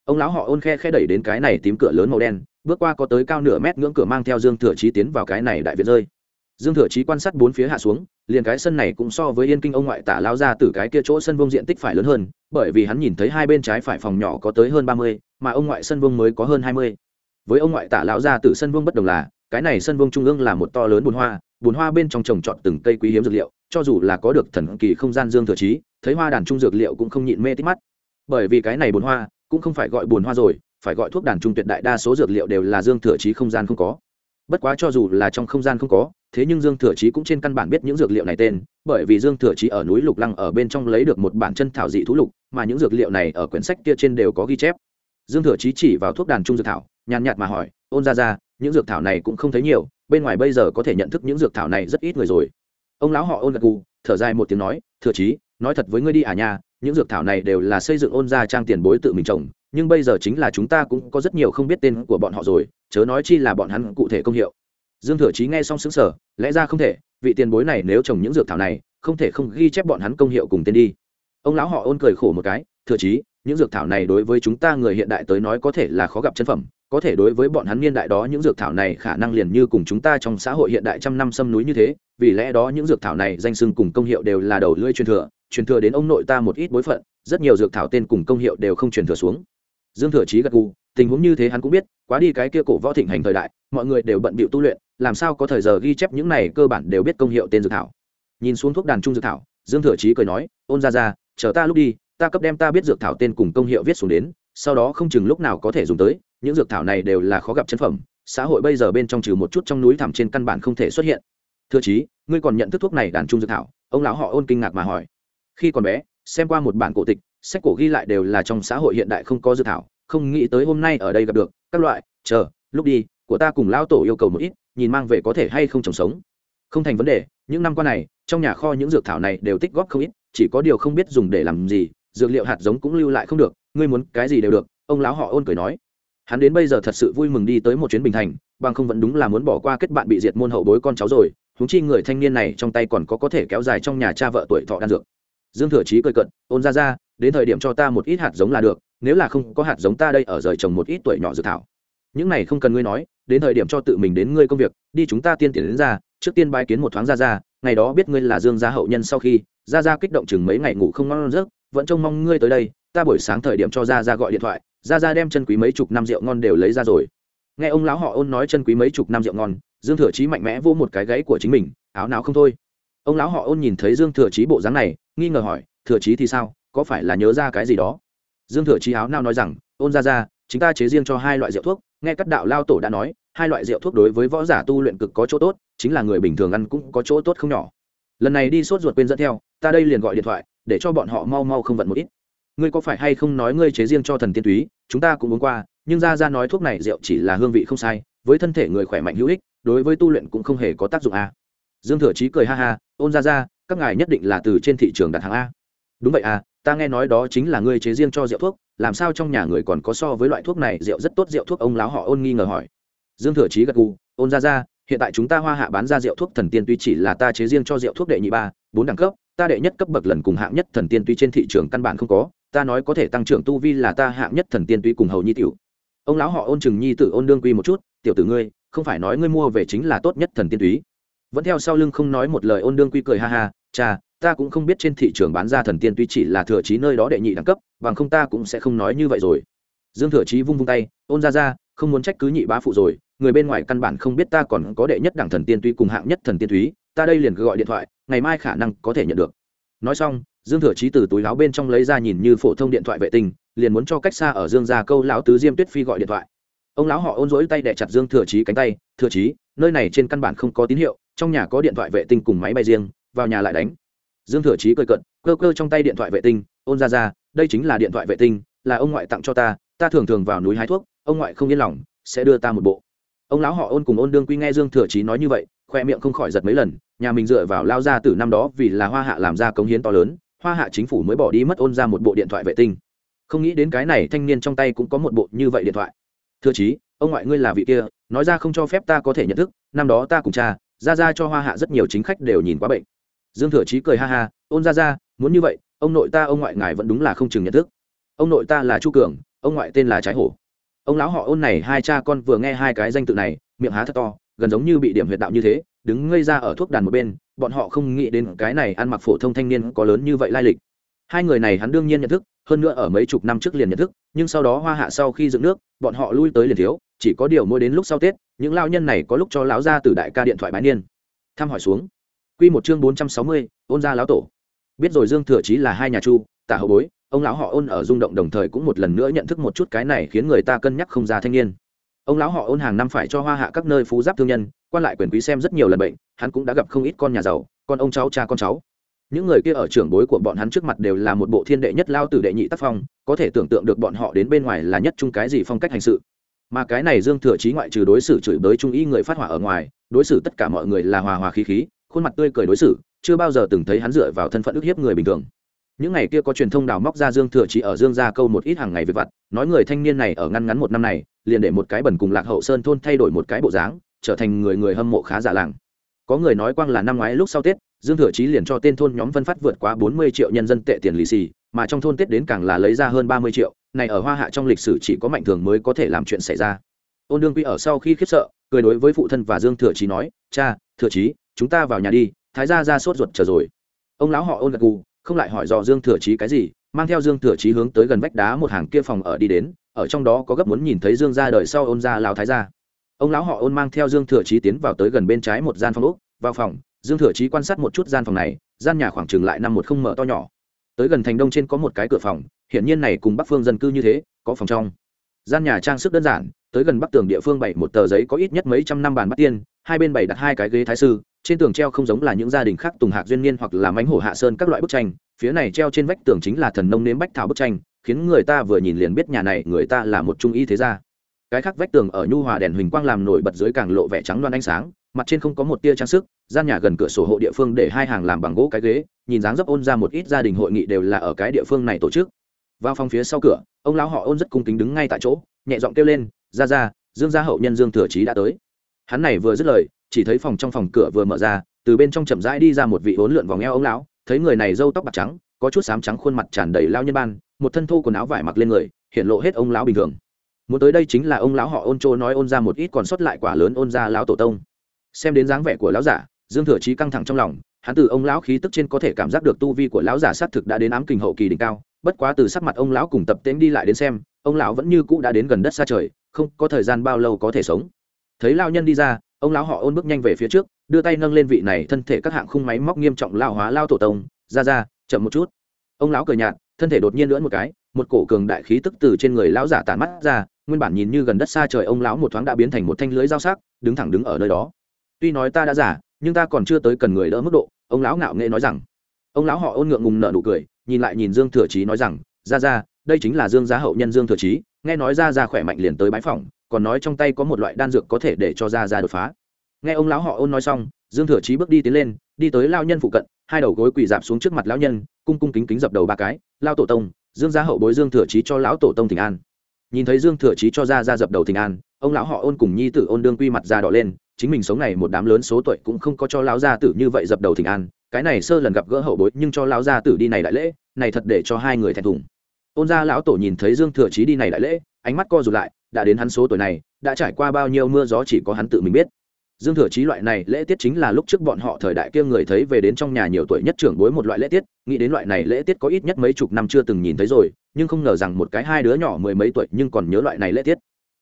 Ông lão họ ôn khe khe đẩy đến cái này tím cửa lớn màu đen, bước qua có tới cao nửa mét ngưỡng cửa mang theo dương thừa chí tiến vào cái này đại viện rơi. Dương thừa chí quan sát bốn phía hạ xuống, liền cái sân này cũng so với yên kinh ông ngoại tả lao ra từ cái kia chỗ sân vông diện tích phải lớn hơn, bởi vì hắn nhìn thấy hai bên trái phải phòng nhỏ có tới hơn ba mươi, mà ông ngoại sân vông mới có hơn hai mươi. Với ông ngoại tả lão ra từ sân vông bất đồng là, cái này sân vông trung ương là một to lớn bùn hoa bùn hoa bên trong trồng trọt từng cây quý hiếm dược liệu cho dù là có được thần kỳ không gian dương thừa trí, thấy hoa đàn trung dược liệu cũng không nhịn mê tích mắt. Bởi vì cái này bồn hoa cũng không phải gọi bồn hoa rồi phải gọi thuốc đàn trung tuyệt đại đa số dược liệu đều là dương thừa trí không gian không có. Bất quá cho dù là trong không gian không có thế nhưng dương thừa trí cũng trên căn bản biết những dược liệu này tên bởi vì dương thừa trí ở núi lục lăng ở bên trong lấy được một bản chân thảo dị thú lục mà những dược liệu này ở quyển sách kia trên đều có ghi chép. Dương thừa trí chỉ vào thuốc đàn trung dược thảo nhàn nhạt mà hỏi ôn ra ra những dược thảo này cũng không thấy nhiều bên ngoài bây giờ có thể nhận thức những dược thảo này rất ít người rồi ông lão họ ôn gật gù, thở dài một tiếng nói, thừa chí, nói thật với ngươi đi à nha, những dược thảo này đều là xây dựng ôn ra trang tiền bối tự mình trồng, nhưng bây giờ chính là chúng ta cũng có rất nhiều không biết tên của bọn họ rồi, chớ nói chi là bọn hắn cụ thể công hiệu. Dương thừa chí nghe xong xứng sở lẽ ra không thể, vị tiền bối này nếu trồng những dược thảo này, không thể không ghi chép bọn hắn công hiệu cùng tên đi. Ông lão họ ôn cười khổ một cái, thừa chí, những dược thảo này đối với chúng ta người hiện đại tới nói có thể là khó gặp chân phẩm có thể đối với bọn hắn niên đại đó những dược thảo này khả năng liền như cùng chúng ta trong xã hội hiện đại trăm năm xâm núi như thế, vì lẽ đó những dược thảo này danh sưng cùng công hiệu đều là đầu lưỡi truyền thừa truyền thừa đến ông nội ta một ít bối phận, rất nhiều dược thảo tên cùng công hiệu đều không truyền thừa xuống. Dương thừa chí gật gù, tình huống như thế hắn cũng biết, quá đi cái kia cổ võ thịnh hành thời đại, mọi người đều bận bịu tu luyện, làm sao có thời giờ ghi chép những này cơ bản đều biết công hiệu tên dược thảo. Nhìn xuống thuốc đàn trung dược thảo, dương thừa chí cười nói, ôn ra ra, chờ ta lúc đi, ta cấp đem ta biết dược thảo tên cùng công hiệu viết xuống đến, sau đó không chừng lúc nào có thể dùng tới những dược thảo này đều là khó gặp chân phẩm, xã hội bây giờ bên trong trừ một chút trong núi thẳm trên căn bản không thể xuất hiện. Thưa chí, ngươi còn nhận thức thuốc này đàn trung dược thảo? Ông lão họ ôn kinh ngạc mà hỏi. Khi còn bé, xem qua một bản cổ tịch, sách cổ ghi lại đều là trong xã hội hiện đại không có dược thảo, không nghĩ tới hôm nay ở đây gặp được, các loại, chờ, lúc đi, của ta cùng lão tổ yêu cầu một ít, nhìn mang về có thể hay không trồng sống. Không thành vấn đề, những năm qua này, trong nhà kho những dược thảo này đều tích góp không ít, chỉ có điều không biết dùng để làm gì, dược liệu hạt giống cũng lưu lại không được, ngươi muốn cái gì đều được, ông lão họ ôn cười nói hắn đến bây giờ thật sự vui mừng đi tới một chuyến bình thành, bằng không vẫn đúng là muốn bỏ qua kết bạn bị diệt môn hậu bối con cháu rồi húng chi người thanh niên này trong tay còn có có thể kéo dài trong nhà cha vợ tuổi thọ đan dược. Dương thừa chí cười cận ôn ra ra, đến thời điểm cho ta một ít hạt giống là được, nếu là không có hạt giống ta đây ở rời trồng một ít tuổi nhỏ dự thảo. Những này không cần ngươi nói, đến thời điểm cho tự mình đến ngươi công việc, đi chúng ta tiên tiền đến ra, trước tiên bái kiến một thoáng ra ra, ngày đó biết ngươi là dương gia hậu nhân sau khi, ra ra kích động chừng mấy ngày ngủ không ngon giấc, vẫn trông mong ngươi tới đây, ta buổi sáng thời điểm cho ra ra gọi điện thoại ra ra đem chân quý mấy chục năm rượu ngon đều lấy ra rồi. Nghe ông lão họ ôn nói chân quý mấy chục năm rượu ngon, dương thừa chí mạnh mẽ vô một cái gáy của chính mình, áo não không thôi. Ông lão họ ôn nhìn thấy dương thừa chí bộ dáng này, nghi ngờ hỏi, thừa chí thì sao? Có phải là nhớ ra cái gì đó? Dương thừa chí áo não nói rằng, ôn ra ra, chúng ta chế riêng cho hai loại rượu thuốc. Nghe các đạo lao tổ đã nói, hai loại rượu thuốc đối với võ giả tu luyện cực có chỗ tốt, chính là người bình thường ăn cũng có chỗ tốt không nhỏ. Lần này đi sốt ruột quên dẫn theo, ta đây liền gọi điện thoại, để cho bọn họ mau mau không vận một ít ngươi có phải hay không nói ngươi chế riêng cho thần tiên túy, chúng ta cũng uống qua, nhưng ra ra nói thuốc này rượu chỉ là hương vị không sai, với thân thể người khỏe mạnh hữu ích, đối với tu luyện cũng không hề có tác dụng a. Dương thừa chí cười ha ha, ôn ra ra các ngài nhất định là từ trên thị trường đặt hàng a. Đúng vậy à ta nghe nói đó chính là ngươi chế riêng cho rượu thuốc, làm sao trong nhà người còn có so với loại thuốc này rượu rất tốt? Rượu thuốc ông láo họ ôn nghi ngờ hỏi. Dương thừa chí gật gù, ôn ra ra hiện tại chúng ta hoa hạ bán ra rượu thuốc thần tiên tuy chỉ là ta chế riêng cho rượu thuốc đệ nhị ba, bốn đẳng cấp, ta đệ nhất cấp bậc lần cùng hạng nhất thần tiên tuy trên thị trường căn bản không có ta nói có thể tăng trưởng tu vi là ta hạng nhất thần tiên tuy cùng hầu nhi tiểu. Ông lão họ ôn chừng nhi tử ôn đương quy một chút, tiểu tử ngươi, không phải nói ngươi mua về chính là tốt nhất thần tiên túy. Vẫn theo sau lưng không nói một lời ôn đương quy cười ha ha, cha, ta cũng không biết trên thị trường bán ra thần tiên túy chỉ là thừa trí nơi đó đệ nhị đẳng cấp, bằng không ta cũng sẽ không nói như vậy rồi. Dương thừa trí vung vung tay, ôn ra ra, không muốn trách cứ nhị bá phụ rồi, người bên ngoài căn bản không biết ta còn có đệ nhất đẳng thần tiên túy cùng hạng nhất thần tiên túy, ta đây liền gọi điện thoại, ngày mai khả năng có thể nhận được. Nói xong dương thừa Chí từ túi láo bên trong lấy ra nhìn như phổ thông điện thoại vệ tinh liền muốn cho cách xa ở dương gia câu lão tứ diêm tuyết phi gọi điện thoại. Ông lão họ ôn rỗi tay đẻ chặt dương thừa Chí cánh tay thừa Chí, nơi này trên căn bản không có tín hiệu trong nhà có điện thoại vệ tinh cùng máy bay riêng vào nhà lại đánh. Dương thừa Chí cười cận cơ cơ trong tay điện thoại vệ tinh ôn ra ra đây chính là điện thoại vệ tinh là ông ngoại tặng cho ta ta thường thường vào núi hái thuốc ông ngoại không yên lòng sẽ đưa ta một bộ. Ông lão họ ôn cùng ôn đương quy nghe dương thừa Chí nói như vậy khoe miệng không khỏi giật mấy lần nhà mình dựa vào lao ra từ năm đó vì là hoa hạ làm ra cống hiến to lớn hoa hạ chính phủ mới bỏ đi mất ôn ra một bộ điện thoại vệ tinh. Không nghĩ đến cái này thanh niên trong tay cũng có một bộ như vậy điện thoại. Thưa chí, ông ngoại ngươi là vị kia, nói ra không cho phép ta có thể nhận thức, năm đó ta cùng cha ra ra cho hoa hạ rất nhiều chính khách đều nhìn quá bệnh. Dương thừa chí cười ha ha, ôn ra ra muốn như vậy, ông nội ta, ông ngoại ngài vẫn đúng là không chừng nhận thức. Ông nội ta là chu cường, ông ngoại tên là trái hổ. Ông lão họ ôn này, hai cha con vừa nghe hai cái danh tự này, miệng há thật to, gần giống như bị điểm huyệt đạo như thế đứng ngây ra ở thuốc đàn một bên, bọn họ không nghĩ đến cái này ăn mặc phổ thông thanh niên có lớn như vậy lai lịch. Hai người này hắn đương nhiên nhận thức, hơn nữa ở mấy chục năm trước liền nhận thức, nhưng sau đó hoa hạ sau khi dựng nước, bọn họ lui tới liền thiếu, chỉ có điều mỗi đến lúc sau tết, những lao nhân này có lúc cho lão ra từ đại ca điện thoại bái niên. Thăm hỏi xuống. Q một chương bốn trăm sáu mươi, ôn gia lão tổ. Biết rồi dương thừa chí là hai nhà chu, tả hậu bối, ông lão họ ôn ở rung động đồng thời cũng một lần nữa nhận thức một chút cái này khiến người ta cân nhắc không ra thanh niên ông lão họ ôn hàng năm phải cho hoa hạ các nơi phú giáp thương nhân, quan lại quyền quý xem rất nhiều lần bệnh, hắn cũng đã gặp không ít con nhà giàu, con ông cháu cha con cháu. Những người kia ở trưởng bối của bọn hắn trước mặt đều là một bộ thiên đệ nhất lao tử đệ nhị tác phong, có thể tưởng tượng được bọn họ đến bên ngoài là nhất chung cái gì phong cách hành sự. Mà cái này dương thừa chí ngoại trừ đối xử chửi bới trung ý người phát hỏa ở ngoài, đối xử tất cả mọi người là hòa hòa khí khí, khuôn mặt tươi cười đối xử, chưa bao giờ từng thấy hắn dựa vào thân phận ức hiếp người bình thường những ngày kia có truyền thông đào móc ra dương thừa chí ở dương gia câu một ít hàng ngày về vặt, nói người thanh niên này ở ngăn ngắn một năm này, liền để một cái bẩn cùng lạc hậu sơn thôn thay đổi một cái bộ dáng, trở thành người người hâm mộ khá giả làng. Có người nói quang là năm ngoái lúc sau tết, dương thừa chí liền cho tên thôn nhóm phân phát vượt quá bốn mươi triệu nhân dân tệ tiền lì xì, mà trong thôn tết đến càng là lấy ra hơn ba mươi triệu, này ở hoa hạ trong lịch sử chỉ có mạnh thường mới có thể làm chuyện xảy ra. Ôn đương quy ở sau khi khiếp sợ, cười đối với phụ thân và dương thừa chí nói, cha, thừa chí, chúng ta vào nhà đi, thái gia ra sốt ruột chờ rồi. Ông lão họ ôn gật gù không lại hỏi dò dương thừa chí cái gì, mang theo dương thừa chí hướng tới gần vách đá một hàng kia phòng ở đi đến, ở trong đó có gấp muốn nhìn thấy dương ra đời sau ôn ra lào thái gia. Ông lão họ ôn mang theo dương thừa chí tiến vào tới gần bên trái một gian phòng úc vào phòng, dương thừa chí quan sát một chút gian phòng này, gian nhà khoảng chừng lại năm một không mở to nhỏ. Tới gần thành đông trên có một cái cửa phòng, hiển nhiên này cùng bắc phương dân cư như thế, có phòng trong. Gian nhà trang sức đơn giản, tới gần bắc tường địa phương bảy một tờ giấy có ít nhất mấy trăm năm bàn bắt tiên, hai bên bảy đặt hai cái ghế thái sư trên tường treo không giống là những gia đình khác tùng hạc duyên niên hoặc là mánh hổ hạ sơn các loại bức tranh, phía này treo trên vách tường chính là thần nông nếm bách thảo bức tranh, khiến người ta vừa nhìn liền biết nhà này người ta là một trung y thế gia. Cái khác vách tường ở nhu hòa đèn huỳnh quang làm nổi bật dưới càng lộ vẻ trắng loan ánh sáng, mặt trên không có một tia trang sức, gian nhà gần cửa sổ hộ địa phương để hai hàng làm bằng gỗ cái ghế, nhìn dáng dấp ôn ra một ít gia đình hội nghị đều là ở cái địa phương này tổ chức. Vào phòng phía sau cửa, ông lão họ ôn rất cung kính đứng ngay tại chỗ, nhẹ giọng kêu lên ra ra dương gia hậu nhân dương thừa trí đã tới. Hắn này vừa dứt lời chỉ thấy phòng trong phòng cửa vừa mở ra, từ bên trong chậm rãi đi ra một vị hốn lượn vòng eo ông lão, thấy người này râu tóc bạc trắng, có chút sám trắng khuôn mặt tràn đầy lao nhân ban, một thân thô quần áo vải mặc lên người, hiện lộ hết ông lão bình thường. Muốn tới đây chính là ông lão họ ôn trô nói ôn ra một ít còn sót lại quả lớn ôn ra lão tổ tông. Xem đến dáng vẻ của lão giả, dương thừa chí căng thẳng trong lòng, hắn từ ông lão khí tức trên có thể cảm giác được tu vi của lão giả xác thực đã đến ám kình hậu kỳ đỉnh cao, bất quá từ sắc mặt ông lão cùng tập tễnh đi lại đến xem, ông lão vẫn như cũ đã đến gần đất xa trời, không có thời gian bao lâu có thể sống. Thấy lao nhân đi ra ông lão họ ôn bước nhanh về phía trước đưa tay nâng lên vị này thân thể các hạng khung máy móc nghiêm trọng lao hóa lao tổ tông. Ra ra chậm một chút. Ông lão cười nhạt thân thể đột nhiên lưỡn một cái một cổ cường đại khí tức từ trên người lão giả tản mắt ra nguyên bản nhìn như gần đất xa trời ông lão một thoáng đã biến thành một thanh lưới dao sắc đứng thẳng đứng ở nơi đó. Tuy nói ta đã giả nhưng ta còn chưa tới cần người đỡ mức độ ông lão ngạo nghệ nói rằng. Ông lão họ ôn ngượng ngùng nợ nụ cười nhìn lại nhìn dương thừa trí nói rằng ra ra đây chính là dương giá hậu nhân dương thừa trí, nghe nói ra ra khỏe mạnh liền tới bãi phòng còn nói trong tay có một loại đan dược có thể để cho ra ra đột phá. Nghe ông lão họ ôn nói xong, dương thừa chí bước đi tiến lên, đi tới lao nhân phụ cận, hai đầu gối quỳ dạp xuống trước mặt lão nhân, cung cung kính kính dập đầu ba cái lao tổ tông, dương gia hậu bối dương thừa chí cho lão tổ tông thỉnh an. Nhìn thấy dương thừa chí cho ra ra dập đầu thỉnh an, ông lão họ ôn cùng nhi tử ôn đương quy mặt ra đỏ lên, chính mình sống này một đám lớn số tuổi cũng không có cho lão gia tử như vậy dập đầu thỉnh an, cái này sơ lần gặp gỡ hậu bối nhưng cho lão gia tử đi này đại lễ, này thật để cho hai người thẹn thùng. Ôn gia lão tổ nhìn thấy dương thừa chí đi này đại lễ, ánh mắt co rụt lại đã đến hắn số tuổi này, đã trải qua bao nhiêu mưa gió chỉ có hắn tự mình biết. Dương thừa chí loại này lễ tiết chính là lúc trước bọn họ thời đại kia người thấy về đến trong nhà nhiều tuổi nhất trưởng bối một loại lễ tiết, nghĩ đến loại này lễ tiết có ít nhất mấy chục năm chưa từng nhìn thấy rồi, nhưng không ngờ rằng một cái hai đứa nhỏ mười mấy tuổi nhưng còn nhớ loại này lễ tiết.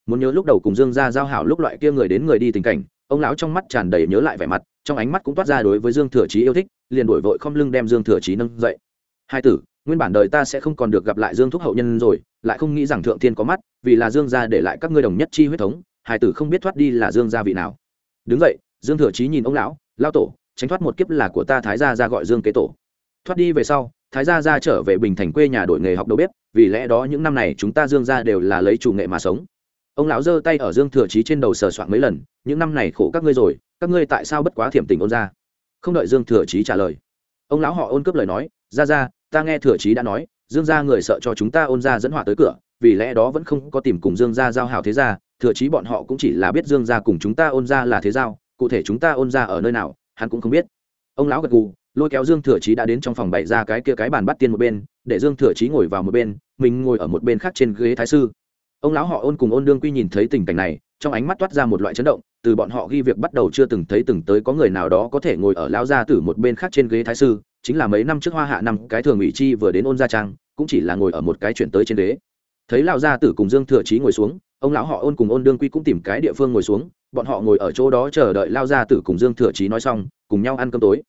Muốn nhớ lúc đầu cùng dương gia giao hảo lúc loại kia người đến người đi tình cảnh, ông lão trong mắt tràn đầy nhớ lại vẻ mặt, trong ánh mắt cũng toát ra đối với dương thừa chí yêu thích, liền đổi vội không lưng đem dương thừa chí nâng dậy. Hai tử nguyên bản đời ta sẽ không còn được gặp lại dương thúc hậu nhân rồi, lại không nghĩ rằng thượng thiên có mắt, vì là dương gia để lại các ngươi đồng nhất chi huyết thống hải tử không biết thoát đi là dương gia vị nào. Đứng vậy dương thừa chí nhìn ông lão lao tổ, tránh thoát một kiếp là của ta thái gia ra gọi dương kế tổ. Thoát đi về sau, thái gia ra trở về bình thành quê nhà đổi nghề học đầu bếp, vì lẽ đó những năm này chúng ta dương gia đều là lấy chủ nghệ mà sống. Ông lão giơ tay ở dương thừa chí trên đầu sờ soạn mấy lần, những năm này khổ các ngươi rồi, các ngươi tại sao bất quá thiểm tình ôn ra không đợi dương thừa chí trả lời, ông lão họ ôn cướp lời nói ra ra ta nghe thừa chí đã nói, dương gia người sợ cho chúng ta ôn ra dẫn họa tới cửa, vì lẽ đó vẫn không có tìm cùng dương gia giao hảo thế gia, thừa chí bọn họ cũng chỉ là biết dương gia cùng chúng ta ôn ra là thế giao, cụ thể chúng ta ôn ra ở nơi nào, hắn cũng không biết. Ông lão gật gù, lôi kéo dương thừa chí đã đến trong phòng bày ra cái kia cái bàn bắt tiên một bên, để dương thừa chí ngồi vào một bên, mình ngồi ở một bên khác trên ghế thái sư. Ông lão họ ôn cùng ôn đương quy nhìn thấy tình cảnh này, trong ánh mắt toát ra một loại chấn động từ bọn họ ghi việc bắt đầu chưa từng thấy từng tới có người nào đó có thể ngồi ở lão gia tử một bên khác trên ghế thái sư, chính là mấy năm trước hoa hạ năm cái thường ủy chi vừa đến ôn gia trang, cũng chỉ là ngồi ở một cái chuyển tới trên ghế. Thấy lão gia tử cùng dương thừa chí ngồi xuống, ông lão họ ôn cùng ôn đương quy cũng tìm cái địa phương ngồi xuống, bọn họ ngồi ở chỗ đó chờ đợi lao gia tử cùng dương thừa chí nói xong, cùng nhau ăn cơm tối.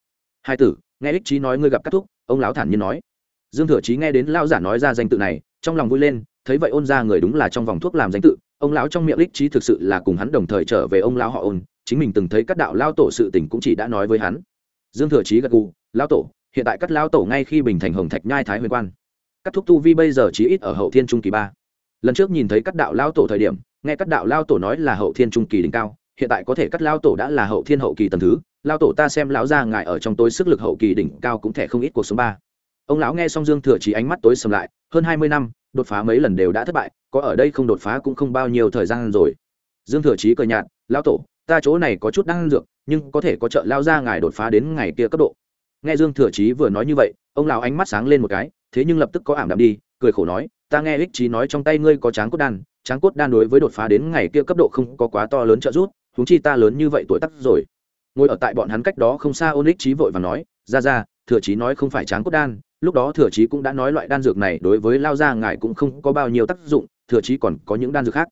Hai tử, nghe ích chí nói ngươi gặp cắt thúc, ông lão thản nhiên nói. Dương thừa chí nghe đến lao giả nói ra danh tự này, trong lòng vui lên, thấy vậy ôn ra người đúng là trong vòng thuốc làm danh tự ông lão trong miệng lích trí thực sự là cùng hắn đồng thời trở về ông lão họ ôn, chính mình từng thấy các đạo lao tổ sự tình cũng chỉ đã nói với hắn. Dương thừa trí gật gù lao tổ, hiện tại các lao tổ ngay khi bình thành hồng thạch nhai thái huyền quan. Các thúc tu vi bây giờ chỉ ít ở hậu thiên trung kỳ ba. Lần trước nhìn thấy các đạo lao tổ thời điểm, nghe các đạo lao tổ nói là hậu thiên trung kỳ đỉnh cao, hiện tại có thể các lao tổ đã là hậu thiên hậu kỳ tầm thứ, lao tổ ta xem lão ra ngại ở trong tối sức lực hậu kỳ đỉnh cao cũng thể không ít cuộc số ba. Ông lão nghe xong dương thừa trí ánh mắt tối sầm lại, hơn hai mươi năm đột phá mấy lần đều đã thất bại, có ở đây không đột phá cũng không bao nhiêu thời gian rồi. Dương thừa chí cười nhạt lao tổ, ta chỗ này có chút đang dược, nhưng có thể có trợ lao ra ngài đột phá đến ngày kia cấp độ. Nghe dương thừa chí vừa nói như vậy, ông lão ánh mắt sáng lên một cái, thế nhưng lập tức có ảm đạm đi, cười khổ nói, ta nghe ích Chí nói trong tay ngươi có tráng cốt đan, tráng cốt đan đối với đột phá đến ngày kia cấp độ không có quá to lớn trợ giúp chúng chi ta lớn như vậy tuổi tác rồi. Ngồi ở tại bọn hắn cách đó không xa ôn ích Chí vội và nói, ra ra, thừa chí nói không phải tráng cốt đan lúc đó thừa chí cũng đã nói loại đan dược này đối với lao gia ngài cũng không có bao nhiêu tác dụng, thừa chí còn có những đan dược khác.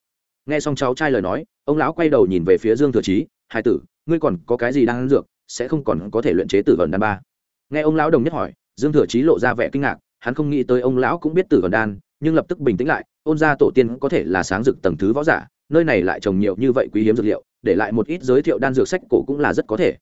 Nghe xong cháu trai lời nói, ông lão quay đầu nhìn về phía dương thừa chí hai tử, ngươi còn có cái gì đan dược, sẽ không còn có thể luyện chế tử vần đan ba? Nghe ông lão đồng nhất hỏi, dương thừa chí lộ ra vẻ kinh ngạc, hắn không nghĩ tới ông lão cũng biết tử vần đan, nhưng lập tức bình tĩnh lại, ôn gia tổ tiên có thể là sáng dực tầng thứ võ giả, nơi này lại trồng nhiều như vậy quý hiếm dược liệu, để lại một ít giới thiệu đan dược sách cổ cũng là rất có thể.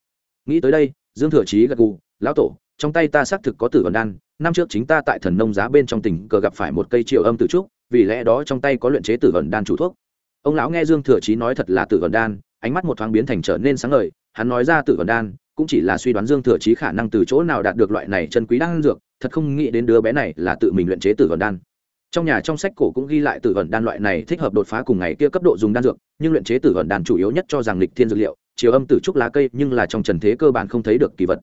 Nghĩ tới đây, dương thừa chí gật gù, lão tổ trong tay ta xác thực có tử vần đan, năm trước chính ta tại thần nông giá bên trong tỉnh cờ gặp phải một cây triệu âm tử trúc, vì lẽ đó trong tay có luyện chế tử vần đan chủ thuốc. Ông lão nghe dương thừa chí nói thật là tử vần đan, ánh mắt một thoáng biến thành trở nên sáng ngời, hắn nói ra tử vần đan, cũng chỉ là suy đoán dương thừa chí khả năng từ chỗ nào đạt được loại này chân quý đan dược, thật không nghĩ đến đứa bé này là tự mình luyện chế tử vần đan. Trong nhà trong sách cổ cũng ghi lại tử vần đan loại này thích hợp đột phá cùng ngày kia cấp độ dùng đan dược, nhưng luyện chế tử vần đan chủ yếu nhất cho rằng lịch thiên dược liệu chiều âm tử trúc lá cây nhưng là trong trần thế cơ bản không thấy được kỳ vật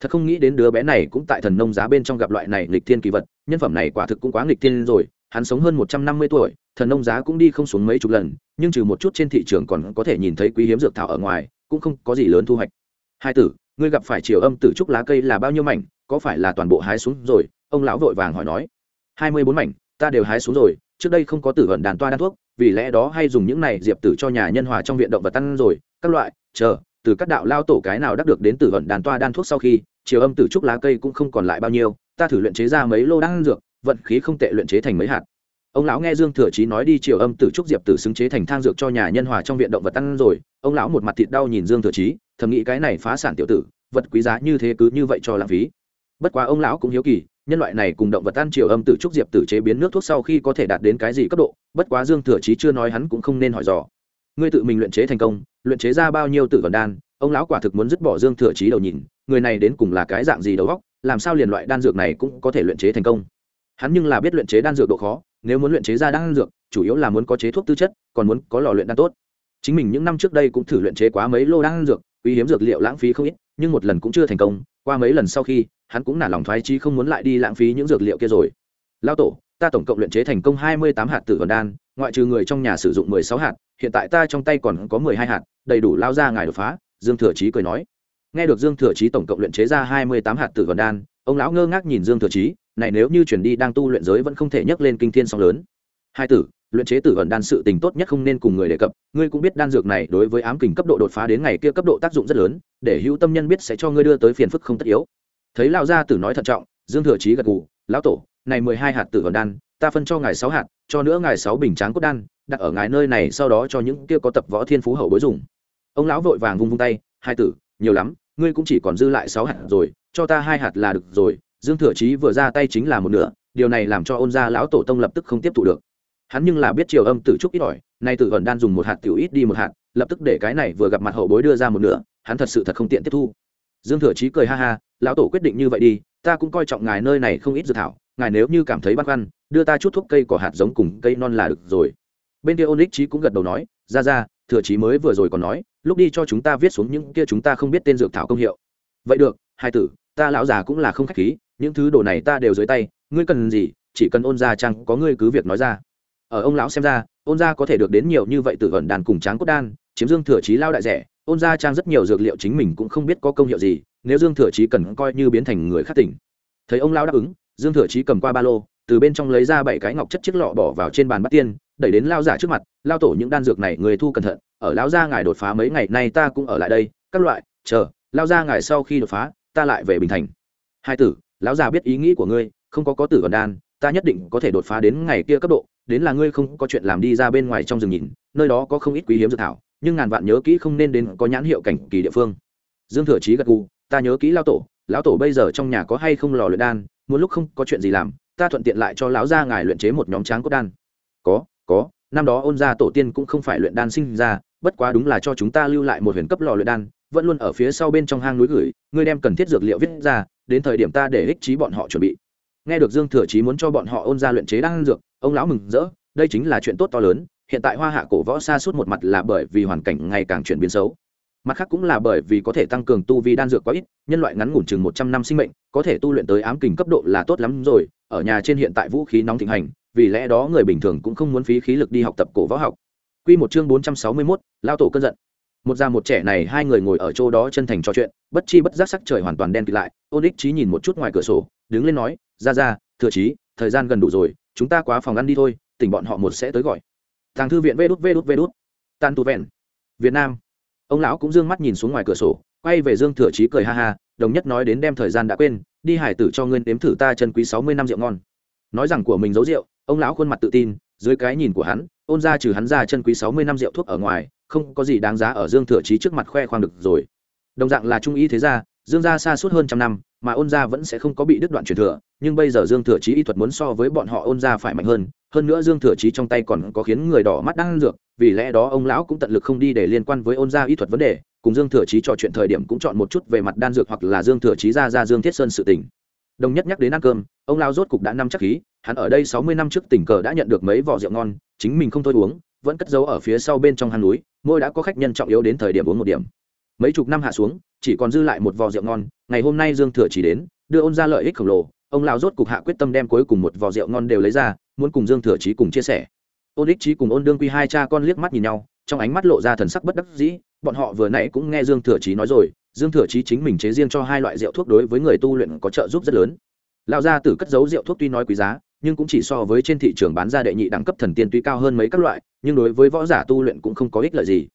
thật không nghĩ đến đứa bé này cũng tại thần nông giá bên trong gặp loại này lịch thiên kỳ vật, nhân phẩm này quả thực cũng quá nghịch thiên rồi, hắn sống hơn một trăm năm mươi tuổi, thần nông giá cũng đi không xuống mấy chục lần, nhưng trừ một chút trên thị trường còn có thể nhìn thấy quý hiếm dược thảo ở ngoài, cũng không có gì lớn thu hoạch. Hai tử, ngươi gặp phải chiều âm tử trúc lá cây là bao nhiêu mảnh, có phải là toàn bộ hái xuống rồi? Ông lão vội vàng hỏi nói. Hai mươi bốn mảnh, ta đều hái xuống rồi, trước đây không có tử vận đàn toa đan thuốc, vì lẽ đó hay dùng những này diệp tử cho nhà nhân hòa trong viện động vật tăng rồi, các loại, chờ từ các đạo lao tổ cái nào đắc được đến từ vận đàn toa đan thuốc sau khi, chiều âm tử trúc lá cây cũng không còn lại bao nhiêu, ta thử luyện chế ra mấy lô đan dược, vận khí không tệ luyện chế thành mấy hạt. Ông lão nghe dương thừa chí nói đi, chiều âm tử trúc diệp tử xứng chế thành thang dược cho nhà nhân hòa trong viện động vật ăn rồi, ông lão một mặt thịt đau nhìn dương thừa chí, thầm nghĩ cái này phá sản tiểu tử, vật quý giá như thế cứ như vậy cho lãng phí. Bất quá ông lão cũng hiếu kỳ, nhân loại này cùng động vật tan chiều âm tử trúc diệp tử chế biến nước thuốc sau khi có thể đạt đến cái gì cấp độ, bất quá dương thừa chí chưa nói hắn cũng không nên hỏi dò. Ngươi tự mình luyện chế thành công luyện chế ra bao nhiêu tử vần đan, ông lão quả thực muốn dứt bỏ dương thừa chí đầu nhìn, người này đến cùng là cái dạng gì đầu góc làm sao liền loại đan dược này cũng có thể luyện chế thành công. Hắn nhưng là biết luyện chế đan dược độ khó, nếu muốn luyện chế ra đan dược, chủ yếu là muốn có chế thuốc tư chất, còn muốn có lò luyện đan tốt. Chính mình những năm trước đây cũng thử luyện chế quá mấy lô đan dược, quý hiếm dược liệu lãng phí không ít, nhưng một lần cũng chưa thành công, qua mấy lần sau khi, hắn cũng nản lòng thoái chí không muốn lại đi lãng phí những dược liệu kia rồi. Lao tổ, ta tổng cộng luyện chế thành công hai mươi tám hạt tử vần đan, ngoại trừ người trong nhà sử dụng mười sáu hạt hiện tại ta trong tay còn có mười hai hạt, đầy đủ lao ra ngài đột phá, dương thừa chí cười nói. Nghe được dương thừa chí tổng cộng luyện chế ra hai mươi tám hạt tử vần đan, ông lão ngơ ngác nhìn dương thừa chí, này nếu như chuyển đi đang tu luyện giới vẫn không thể nhấc lên kinh thiên song lớn. Hai tử, luyện chế tử ẩn đan sự tình tốt nhất không nên cùng người đề cập, ngươi cũng biết đan dược này đối với ám kình cấp độ đột phá đến ngày kia cấp độ tác dụng rất lớn, để hữu tâm nhân biết sẽ cho ngươi đưa tới phiền phức không tất yếu. Thấy lao gia tử nói thận trọng, dương thừa chí gật gù, lão tổ, này mười hai hạt tử ẩn đan, ta phân cho ngài sáu hạt, cho nữa ngài sáu bình tráng cốt đan đặt ở ngài nơi này sau đó cho những kia có tập võ thiên phú hậu bối dùng. Ông lão vội vàng vung vung tay, hai tử, nhiều lắm, ngươi cũng chỉ còn dư lại sáu hạt rồi, cho ta hai hạt là được rồi. Dương thừa chí vừa ra tay chính là một nửa, điều này làm cho ôn gia lão tổ tông lập tức không tiếp thụ được. Hắn nhưng là biết chiều âm tử trúc ít ỏi, nay tử vẫn đan dùng một hạt tiểu ít đi một hạt, lập tức để cái này vừa gặp mặt hậu bối đưa ra một nửa, hắn thật sự thật không tiện tiếp thu. Dương thừa chí cười ha ha, lão tổ quyết định như vậy đi, ta cũng coi trọng ngài nơi này không ít dự thảo, ngài nếu như cảm thấy băn khoăn, đưa ta chút thuốc cây cỏ hạt giống cùng cây non là được rồi bên kia onic trí cũng gật đầu nói, ra ra, thừa trí mới vừa rồi còn nói, lúc đi cho chúng ta viết xuống những kia chúng ta không biết tên dược thảo công hiệu. Vậy được, hai tử, ta lão già cũng là không khách khí, những thứ đồ này ta đều dưới tay, ngươi cần gì, chỉ cần ôn ra chăng có ngươi cứ việc nói ra. Ở ông lão xem ra, ôn gia có thể được đến nhiều như vậy từ gần đàn cùng tráng cốt đan, chiếm dương thừa trí lao đại rẻ, ôn gia trang rất nhiều dược liệu chính mình cũng không biết có công hiệu gì, nếu dương thừa trí cần coi như biến thành người khác tỉnh. Thấy ông lão đáp ứng, dương thừa trí cầm qua ba lô từ bên trong lấy ra bảy cái ngọc chất chiếc lọ bỏ vào trên bàn bắt tiên, đẩy đến lao giả trước mặt, lao tổ, những đan dược này người thu cẩn thận, ở lao gia ngài đột phá mấy ngày nay ta cũng ở lại đây, các loại, chờ, lao gia ngài sau khi đột phá, ta lại về bình thành. Hai tử, lão già biết ý nghĩ của ngươi, không có có tử còn đan, ta nhất định có thể đột phá đến ngày kia cấp độ, đến là ngươi không có chuyện làm đi ra bên ngoài trong rừng nhìn, nơi đó có không ít quý hiếm dược thảo, nhưng ngàn vạn nhớ kỹ không nên đến có nhãn hiệu cảnh kỳ địa phương. Dương thừa chí gật gù, ta nhớ kỹ lao tổ lão tổ bây giờ trong nhà có hay không lò luyện đan, muốn lúc không có chuyện gì làm ta thuận tiện lại cho lão gia ngài luyện chế một nhóm tráng cốt đan. Có có, năm đó ôn gia tổ tiên cũng không phải luyện đan sinh ra, bất quá đúng là cho chúng ta lưu lại một huyền cấp lò luyện đan, vẫn luôn ở phía sau bên trong hang núi gửi, ngươi đem cần thiết dược liệu viết ra, đến thời điểm ta để ích trí bọn họ chuẩn bị. Nghe được dương thừa chí muốn cho bọn họ ôn ra luyện chế đan dược, ông lão mừng rỡ, đây chính là chuyện tốt to lớn, hiện tại hoa hạ cổ võ xa suốt một mặt là bởi vì hoàn cảnh ngày càng chuyển biến xấu mặt khác cũng là bởi vì có thể tăng cường tu vi đan dược quá ít nhân loại ngắn ngủn chừng một trăm năm sinh mệnh có thể tu luyện tới ám kình cấp độ là tốt lắm rồi ở nhà trên hiện tại vũ khí nóng thịnh hành vì lẽ đó người bình thường cũng không muốn phí khí lực đi học tập cổ võ học Quy một chương bốn trăm sáu mươi mốt lao tổ cơn giận. Một già một trẻ này hai người ngồi ở chỗ đó chân thành trò chuyện, bất chi bất giác sắc trời hoàn toàn đen kịt lại, ô Đích Chí nhìn một chút ngoài cửa sổ, đứng lên nói, "Ra ra, thừa trí thời gian gần đủ rồi, chúng ta quá phòng ăn đi thôi, tỉnh bọn họ một sẽ tới gọi." thằng thư viện Vê đút Vê đút Vê đút. Tàn tu vẹn. Việt Nam. Ông lão cũng dương mắt nhìn xuống ngoài cửa sổ, quay về Dương Thừa Chí cười ha ha, đồng nhất nói đến đem thời gian đã quên, đi hải tử cho ngươi nếm thử ta chân quý sáu mươi năm rượu ngon. Nói rằng của mình giấu rượu, ông lão khuôn mặt tự tin, dưới cái nhìn của hắn, ôn ra trừ hắn ra chân quý sáu mươi năm rượu thuốc ở ngoài, không có gì đáng giá ở Dương Thừa Chí trước mặt khoe khoang được rồi. Đồng dạng là trung y thế gia, Dương gia xa suốt hơn trăm năm, mà ôn gia vẫn sẽ không có bị đứt đoạn truyền thừa, nhưng bây giờ Dương Thừa Chí y thuật muốn so với bọn họ ôn gia phải mạnh hơn, hơn nữa Dương Thừa Chí trong tay còn có khiến người đỏ mắt đang dược, vì lẽ đó ông lão cũng tận lực không đi để liên quan với ôn gia y thuật vấn đề, cùng Dương Thừa Chí trò chuyện thời điểm cũng chọn một chút về mặt đan dược hoặc là Dương Thừa Chí ra ra Dương Thiết Sơn sự tình. Đồng nhất nhắc đến ăn cơm, ông lão rốt cục đã năm chắc khí, hắn ở đây sáu mươi năm trước tình cờ đã nhận được mấy vỏ rượu ngon, chính mình không thôi uống, vẫn cất giấu ở phía sau bên trong hang núi, môi đã có khách nhân trọng yếu đến thời điểm uống một điểm. Mấy chục năm hạ xuống, chỉ còn dư lại một vò rượu ngon, ngày hôm nay Dương Thừa Chí đến, đưa ôn ra lợi ích khổng lồ, ông lão rốt cục hạ quyết tâm đem cuối cùng một vò rượu ngon đều lấy ra, muốn cùng Dương Thừa Chí cùng chia sẻ. Ôn Ích Chí cùng Ôn Đương Quy hai cha con liếc mắt nhìn nhau, trong ánh mắt lộ ra thần sắc bất đắc dĩ, bọn họ vừa nãy cũng nghe Dương Thừa Chí nói rồi, Dương Thừa Chí chính mình chế riêng cho hai loại rượu thuốc đối với người tu luyện có trợ giúp rất lớn. Lão gia tử cất giấu rượu thuốc tuy nói quý giá, nhưng cũng chỉ so với trên thị trường bán ra đệ nhị đẳng cấp thần tiên tuy cao hơn mấy các loại, nhưng đối với võ giả tu luyện cũng không có ích lợi gì.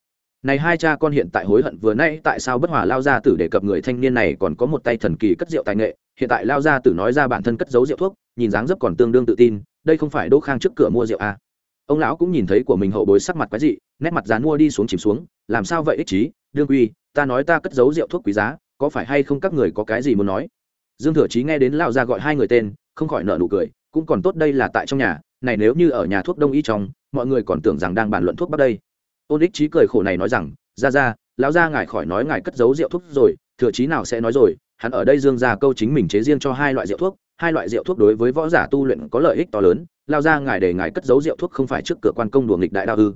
này hai cha con hiện tại hối hận vừa nay tại sao bất hòa lao gia tử đề cập người thanh niên này còn có một tay thần kỳ cất rượu tài nghệ hiện tại lao gia tử nói ra bản thân cất giấu rượu thuốc, nhìn dáng dấp còn tương đương tự tin, đây không phải đỗ khang trước cửa mua rượu à. ông lão cũng nhìn thấy của mình hậu bối sắc mặt quái dị, nét mặt dán mua đi xuống chìm xuống, làm sao vậy ích trí đương quy, ta nói ta cất giấu rượu thuốc quý giá, có phải hay không các người có cái gì muốn nói? Dương thừa chí nghe đến lao gia gọi hai người tên, không khỏi nợ nụ cười, cũng còn tốt đây là tại trong nhà, này nếu như ở nhà thuốc đông y trong, mọi người còn tưởng rằng đang bàn luận thuốc bắc đây. Ôn ích trí cười khổ này nói rằng ra ra lão gia ngài khỏi nói ngài cất giấu rượu thuốc rồi, thừa chí nào sẽ nói rồi hắn ở đây dương ra câu chính mình chế riêng cho hai loại rượu thuốc, hai loại rượu thuốc đối với võ giả tu luyện có lợi ích to lớn, lao ra ngài để ngài cất giấu rượu thuốc không phải trước cửa quan công đùa nghịch đại đao ư.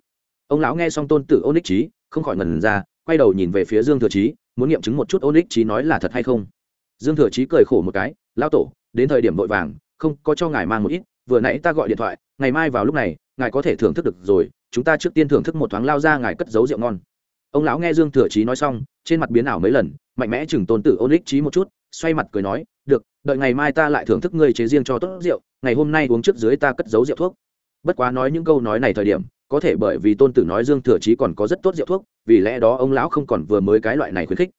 Ông lão nghe xong tôn tử ôn ích trí không khỏi ngần ra, quay đầu nhìn về phía dương thừa trí muốn nghiệm chứng một chút ôn ích trí nói là thật hay không. Dương thừa trí cười khổ một cái lao tổ, đến thời điểm vội vàng, không có cho ngài mang một ít, vừa nãy ta gọi điện thoại, ngày mai vào lúc này, ngài có thể thưởng thức được rồi, chúng ta trước tiên thưởng thức một thoáng, lao ra ngài cất giấu rượu ngon ông lão nghe dương thừa Chí nói xong, trên mặt biến ảo mấy lần, mạnh mẽ chừng tôn tử ôn ích trí một chút, xoay mặt cười nói, được, đợi ngày mai ta lại thưởng thức ngươi chế riêng cho tốt rượu, ngày hôm nay uống trước dưới ta cất giấu rượu thuốc. Bất quá nói những câu nói này thời điểm, có thể bởi vì tôn tử nói dương thừa chí còn có rất tốt rượu thuốc, vì lẽ đó ông lão không còn vừa mới cái loại này khuyến khích.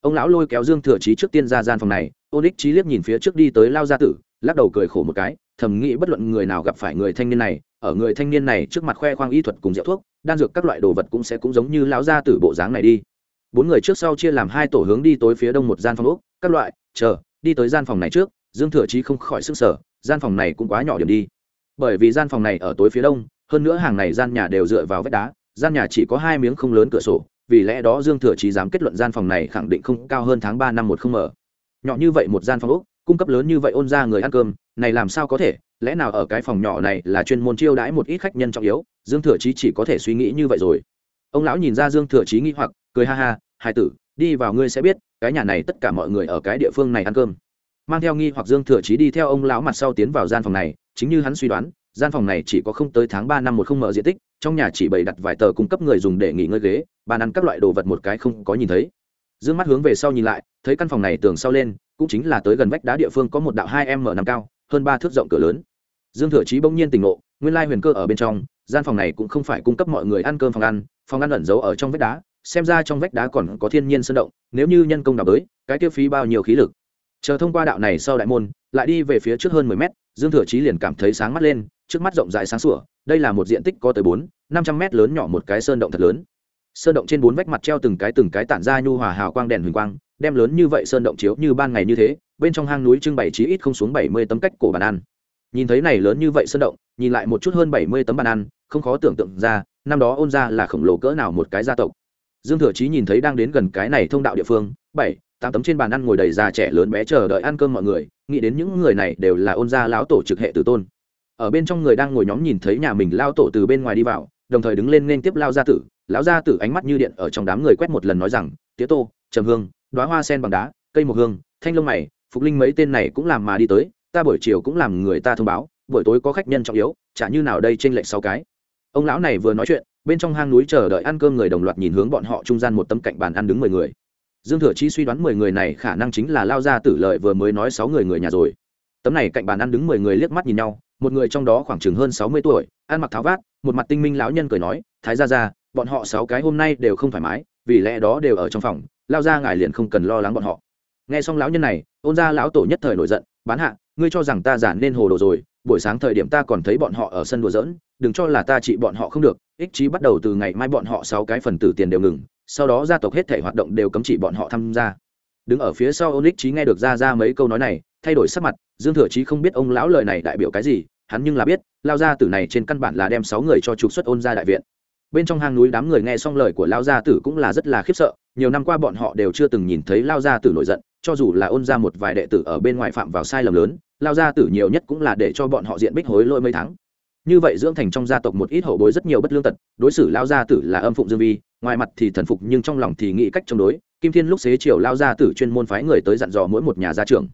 Ông lão lôi kéo dương thừa chí trước tiên ra gian phòng này, ôn ích trí liếc nhìn phía trước đi tới lao gia tử, lắc đầu cười khổ một cái, thầm nghĩ bất luận người nào gặp phải người thanh niên này ở người thanh niên này trước mặt khoe khoang y thuật cùng rượu thuốc, đan dược các loại đồ vật cũng sẽ cũng giống như lão gia tử bộ dáng này đi. Bốn người trước sau chia làm hai tổ hướng đi tối phía đông một gian phòng úc các loại, chờ, đi tới gian phòng này trước, dương thừa chí không khỏi sức sở gian phòng này cũng quá nhỏ điểm đi. Bởi vì gian phòng này ở tối phía đông, hơn nữa hàng này gian nhà đều dựa vào vách đá, gian nhà chỉ có hai miếng không lớn cửa sổ, vì lẽ đó dương thừa chí dám kết luận gian phòng này khẳng định không cao hơn tháng ba năm một không mở. Nhỏ như vậy một gian phòng úc cung cấp lớn như vậy ôn ra người ăn cơm, này làm sao có thể? Lẽ nào ở cái phòng nhỏ này là chuyên môn chiêu đãi một ít khách nhân trọng yếu? Dương thừa chí chỉ có thể suy nghĩ như vậy rồi. Ông lão nhìn ra dương thừa chí nghĩ hoặc, cười ha ha hai tử, đi vào ngươi sẽ biết, cái nhà này tất cả mọi người ở cái địa phương này ăn cơm. Mang theo nghi hoặc dương thừa chí đi theo ông lão mặt sau tiến vào gian phòng này, chính như hắn suy đoán, gian phòng này chỉ có không tới tháng ba năm một không mở diện tích, trong nhà chỉ bày đặt vài tờ cung cấp người dùng để nghỉ ngơi ghế, bàn ăn các loại đồ vật một cái không có nhìn thấy. Dương mắt hướng về sau nhìn lại, thấy căn phòng này tường sau lên cũng chính là tới gần vách đá địa phương có một đạo hai m nằm cao, hơn ba thước rộng cửa lớn. Dương thừa chí bỗng nhiên tỉnh ngộ, nguyên lai huyền cơ ở bên trong, gian phòng này cũng không phải cung cấp mọi người ăn cơm phòng ăn phòng ăn ẩn giấu ở trong vách đá, xem ra trong vách đá còn có thiên nhiên sơn động, nếu như nhân công đào bới cái tiêu phí bao nhiêu khí lực. Chờ thông qua đạo này sau đại môn, lại đi về phía trước hơn mười mét, dương thừa chí liền cảm thấy sáng mắt lên, trước mắt rộng rãi sáng sủa, đây là một diện tích có tới bốn, năm trăm mét lớn nhỏ một cái sơn động thật lớn. Sơn động trên bốn vách mặt treo từng cái từng cái tản ra nhu hòa hào quang đèn huỳnh quang đem lớn như vậy sơn động chiếu như ban ngày như thế, bên trong hang núi trưng bày chí ít không xuống bảy mươi tấm cách cổ bàn ăn. Nhìn thấy này lớn như vậy sơn động, nhìn lại một chút hơn bảy mươi tấm bàn ăn, không khó tưởng tượng ra, năm đó ôn ra là khổng lồ cỡ nào một cái gia tộc. Dương thừa chí nhìn thấy đang đến gần cái này thông đạo địa phương, bảy, tám tấm trên bàn ăn ngồi đầy già trẻ lớn bé chờ đợi ăn cơm mọi người, nghĩ đến những người này đều là ôn gia lão tổ trực hệ tử tôn. Ở bên trong người đang ngồi nhóm nhìn thấy nhà mình lao tổ từ bên ngoài đi vào, đồng thời đứng lên nên tiếp lao gia tử. Lão gia tử ánh mắt như điện ở trong đám người quét một lần nói rằng tía tô, trầm hương đoá hoa sen bằng đá, cây mộc hương, thanh lông mày, phục linh mấy tên này cũng làm mà đi tới, ta buổi chiều cũng làm người ta thông báo, buổi tối có khách nhân trọng yếu, chả như nào đây trên lệnh sáu cái. Ông lão này vừa nói chuyện, bên trong hang núi chờ đợi ăn cơm người đồng loạt nhìn hướng bọn họ trung gian một tấm cạnh bàn ăn đứng mười người. Dương thừa chi suy đoán mười người này khả năng chính là lao ra tử lợi vừa mới nói sáu người người nhà rồi. Tấm này cạnh bàn ăn đứng mười người liếc mắt nhìn nhau, một người trong đó khoảng chừng hơn sáu mươi tuổi, ăn mặc tháo vát, một mặt tinh minh lão nhân cười nói, thái ra ra bọn họ sáu cái hôm nay đều không thoải mái, vì lẽ đó đều ở trong phòng lao ra ngài liền không cần lo lắng bọn họ. Nghe xong lão nhân này, ôn ra lão tổ nhất thời nổi giận, bán hạ, ngươi cho rằng ta giả nên hồ đồ rồi, buổi sáng thời điểm ta còn thấy bọn họ ở sân đùa giỡn, đừng cho là ta trị bọn họ không được. Ích trí bắt đầu từ ngày mai bọn họ sáu cái phần tử tiền đều ngừng, sau đó gia tộc hết thể hoạt động đều cấm chỉ bọn họ tham gia. Đứng ở phía sau ôn ích trí nghe được ra ra mấy câu nói này, thay đổi sắc mặt, dương thừa trí không biết ông lão lời này đại biểu cái gì, hắn nhưng là biết, lao gia tử này trên căn bản là đem sáu người cho trục xuất ôn ra đại viện. Bên trong hang núi đám người nghe xong lời của lao gia tử cũng là rất là khiếp sợ nhiều năm qua bọn họ đều chưa từng nhìn thấy lao gia tử nổi giận, cho dù là ôn ra một vài đệ tử ở bên ngoài phạm vào sai lầm lớn, lao gia tử nhiều nhất cũng là để cho bọn họ diện bích hối lỗi mấy tháng. Như vậy dưỡng thành trong gia tộc một ít hậu bối rất nhiều bất lương tật, đối xử lao gia tử là âm phụng dương vi, ngoài mặt thì thần phục nhưng trong lòng thì nghĩ cách chống đối, kim thiên lúc xế chiều lao gia tử chuyên môn phái người tới dặn dò mỗi một nhà gia trưởng.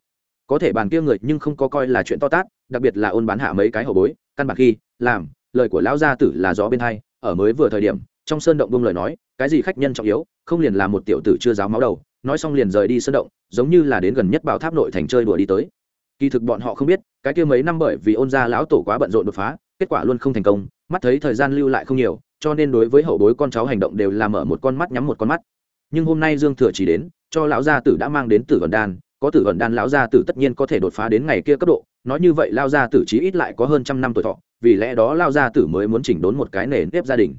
Có thể bàn kia người nhưng không có coi là chuyện to tát, đặc biệt là ôn bán hạ mấy cái hậu bối, căn bản khi, làm, lời của lão gia tử là gió bên hai, ở mới vừa thời điểm, trong sơn động bông lời nói cái gì khách nhân trọng yếu, không liền là một tiểu tử chưa giáo máu đầu, nói xong liền rời đi sân động, giống như là đến gần nhất bảo tháp nội thành chơi đùa đi tới. Kỳ thực bọn họ không biết, cái kia mấy năm bởi vì ôn gia lão tổ quá bận rộn đột phá, kết quả luôn không thành công, mắt thấy thời gian lưu lại không nhiều, cho nên đối với hậu bối con cháu hành động đều là mở một con mắt nhắm một con mắt. Nhưng hôm nay dương thừa chỉ đến, cho lão gia tử đã mang đến tử vận đan, có tử vận đan lão gia tử tất nhiên có thể đột phá đến ngày kia cấp độ, nói như vậy lao gia tử chí ít lại có hơn trăm năm tuổi thọ, vì lẽ đó lao gia tử mới muốn chỉnh đốn một cái nền nếp gia đình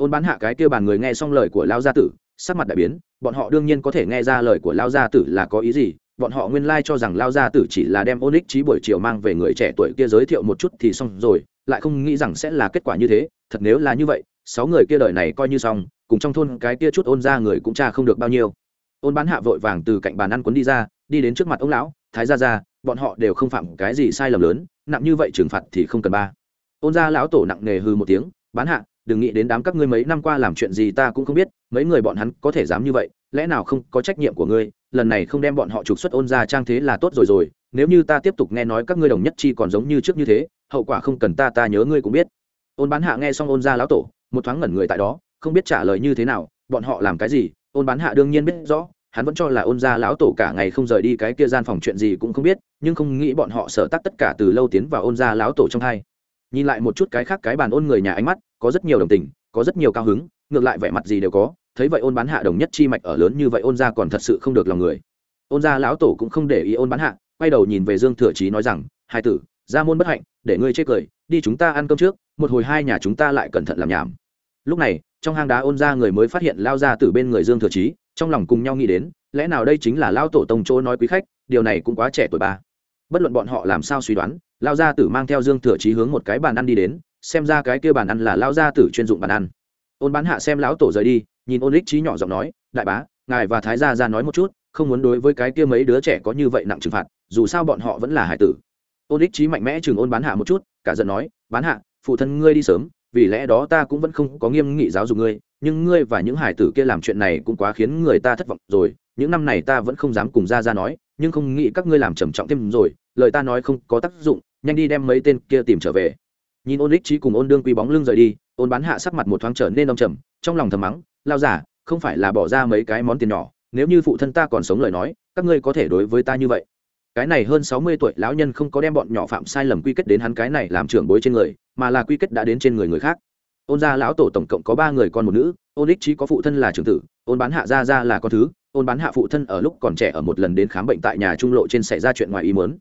ôn bán hạ cái kia bàn người nghe xong lời của lao gia tử, sắc mặt đại biến, bọn họ đương nhiên có thể nghe ra lời của lao gia tử là có ý gì, bọn họ nguyên lai cho rằng lao gia tử chỉ là đem ôn ích trí buổi chiều mang về người trẻ tuổi kia giới thiệu một chút thì xong rồi, lại không nghĩ rằng sẽ là kết quả như thế, thật nếu là như vậy, sáu người kia đời này coi như xong, cùng trong thôn cái kia chút ôn ra người cũng cha không được bao nhiêu. Ôn bán hạ vội vàng từ cạnh bàn ăn quấn đi ra, đi đến trước mặt ông lão, thái gia ra bọn họ đều không phạm cái gì sai lầm lớn, nặng như vậy trừng phạt thì không cần ba. Ôn gia lão tổ nặng nề hư một tiếng, bán hạ đừng nghĩ đến đám các ngươi mấy năm qua làm chuyện gì ta cũng không biết, mấy người bọn hắn có thể dám như vậy, lẽ nào không có trách nhiệm của ngươi, lần này không đem bọn họ trục xuất ôn ra trang thế là tốt rồi rồi, nếu như ta tiếp tục nghe nói các ngươi đồng nhất chi còn giống như trước như thế, hậu quả không cần ta ta nhớ ngươi cũng biết. Ôn bán hạ nghe xong ôn ra lão tổ, một thoáng ngẩn người tại đó, không biết trả lời như thế nào, bọn họ làm cái gì, ôn bán hạ đương nhiên biết rõ, hắn vẫn cho là ôn Gia lão tổ cả ngày không rời đi cái kia gian phòng chuyện gì cũng không biết, nhưng không nghĩ bọn họ sở tắc tất cả từ lâu tiến vào ôn Gia lão tổ trong hai nhìn lại một chút cái khác cái bàn ôn người nhà ánh mắt, có rất nhiều đồng tình, có rất nhiều cao hứng, ngược lại vẻ mặt gì đều có, thấy vậy ôn bán hạ đồng nhất chi mạch ở lớn như vậy ôn ra còn thật sự không được lòng người. Ôn ra lão tổ cũng không để ý ôn bán hạ, quay đầu nhìn về dương thừa chí nói rằng, hai tử, ra môn bất hạnh, để ngươi chê cười, đi chúng ta ăn cơm trước, một hồi hai nhà chúng ta lại cẩn thận làm nhảm. Lúc này, trong hang đá ôn ra người mới phát hiện lao ra từ bên người dương thừa chí, trong lòng cùng nhau nghĩ đến, lẽ nào đây chính là lao tổ tông chỗ nói quý khách, điều này cũng quá trẻ tuổi ba. Bất luận bọn họ làm sao suy đoán lao gia tử mang theo dương thừa chí hướng một cái bàn ăn đi đến, xem ra cái kia bàn ăn là lao gia tử chuyên dụng bàn ăn. Ôn bán hạ xem lão tổ rời đi, nhìn ôn lích trí nhỏ giọng nói, đại bá, ngài và thái gia ra nói một chút, không muốn đối với cái kia mấy đứa trẻ có như vậy nặng trừng phạt, dù sao bọn họ vẫn là hải tử. Ôn lích trí mạnh mẽ chừng ôn bán hạ một chút, cả giận nói, bán hạ, phụ thân ngươi đi sớm, vì lẽ đó ta cũng vẫn không có nghiêm nghị giáo dục ngươi, nhưng ngươi và những hải tử kia làm chuyện này cũng quá khiến người ta thất vọng rồi, những năm này ta vẫn không dám cùng ra ra nói, nhưng không nghĩ các ngươi làm trầm trọng thêm rồi, lời ta nói không có tác dụng nhanh đi đem mấy tên kia tìm trở về. Nhìn ôn lích trí cùng ôn đương quy bóng lưng rời đi, ôn bán hạ sắc mặt một thoáng trở nên đông trầm, trong lòng thầm mắng lao giả không phải là bỏ ra mấy cái món tiền nhỏ, nếu như phụ thân ta còn sống lời nói, các ngươi có thể đối với ta như vậy. Cái này hơn sáu mươi tuổi lão nhân không có đem bọn nhỏ phạm sai lầm quy kết đến hắn cái này làm trưởng bối trên người, mà là quy kết đã đến trên người người khác. Ôn gia lão tổ tổng cộng có ba người con một nữ, ôn ích trí có phụ thân là trưởng tử, ôn bán hạ gia gia là con thứ, ôn bán hạ phụ thân ở lúc còn trẻ ở một lần đến khám bệnh tại nhà trung lộ trên xảy ra chuyện ngoài ý muốn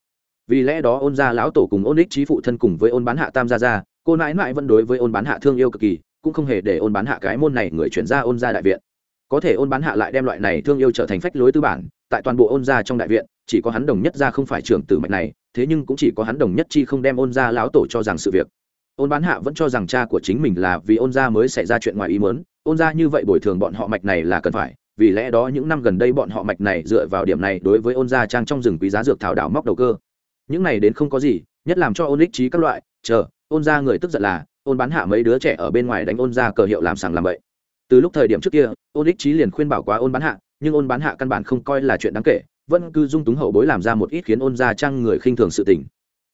vì lẽ đó ôn gia lão tổ cùng ôn ích trí phụ thân cùng với ôn bán hạ tam gia gia, cô nãi nãi vẫn đối với ôn bán hạ thương yêu cực kỳ, cũng không hề để ôn bán hạ cái môn này người chuyển ra ôn gia đại viện. Có thể ôn bán hạ lại đem loại này thương yêu trở thành phách lối tư bản, tại toàn bộ ôn gia trong đại viện, chỉ có hắn đồng nhất gia không phải trưởng tử mạch này, thế nhưng cũng chỉ có hắn đồng nhất chi không đem ôn gia lão tổ cho rằng sự việc. Ôn bán hạ vẫn cho rằng cha của chính mình là vì ôn gia mới xảy ra chuyện ngoài ý muốn, ôn gia như vậy bồi thường bọn họ mạch này là cần phải, vì lẽ đó những năm gần đây bọn họ mạch này dựa vào điểm này đối với ôn gia trang trong rừng quý giá dược thảo đảo móc đầu cơ những này đến không có gì, nhất làm cho ôn ích trí các loại, chờ, ôn ra người tức giận là, ôn bán hạ mấy đứa trẻ ở bên ngoài đánh ôn ra cờ hiệu làm sàng làm bậy. Từ lúc thời điểm trước kia, ôn ích trí liền khuyên bảo quá ôn bán hạ, nhưng ôn bán hạ căn bản không coi là chuyện đáng kể, vẫn cứ dung túng hậu bối làm ra một ít khiến ôn gia trang người khinh thường sự tình.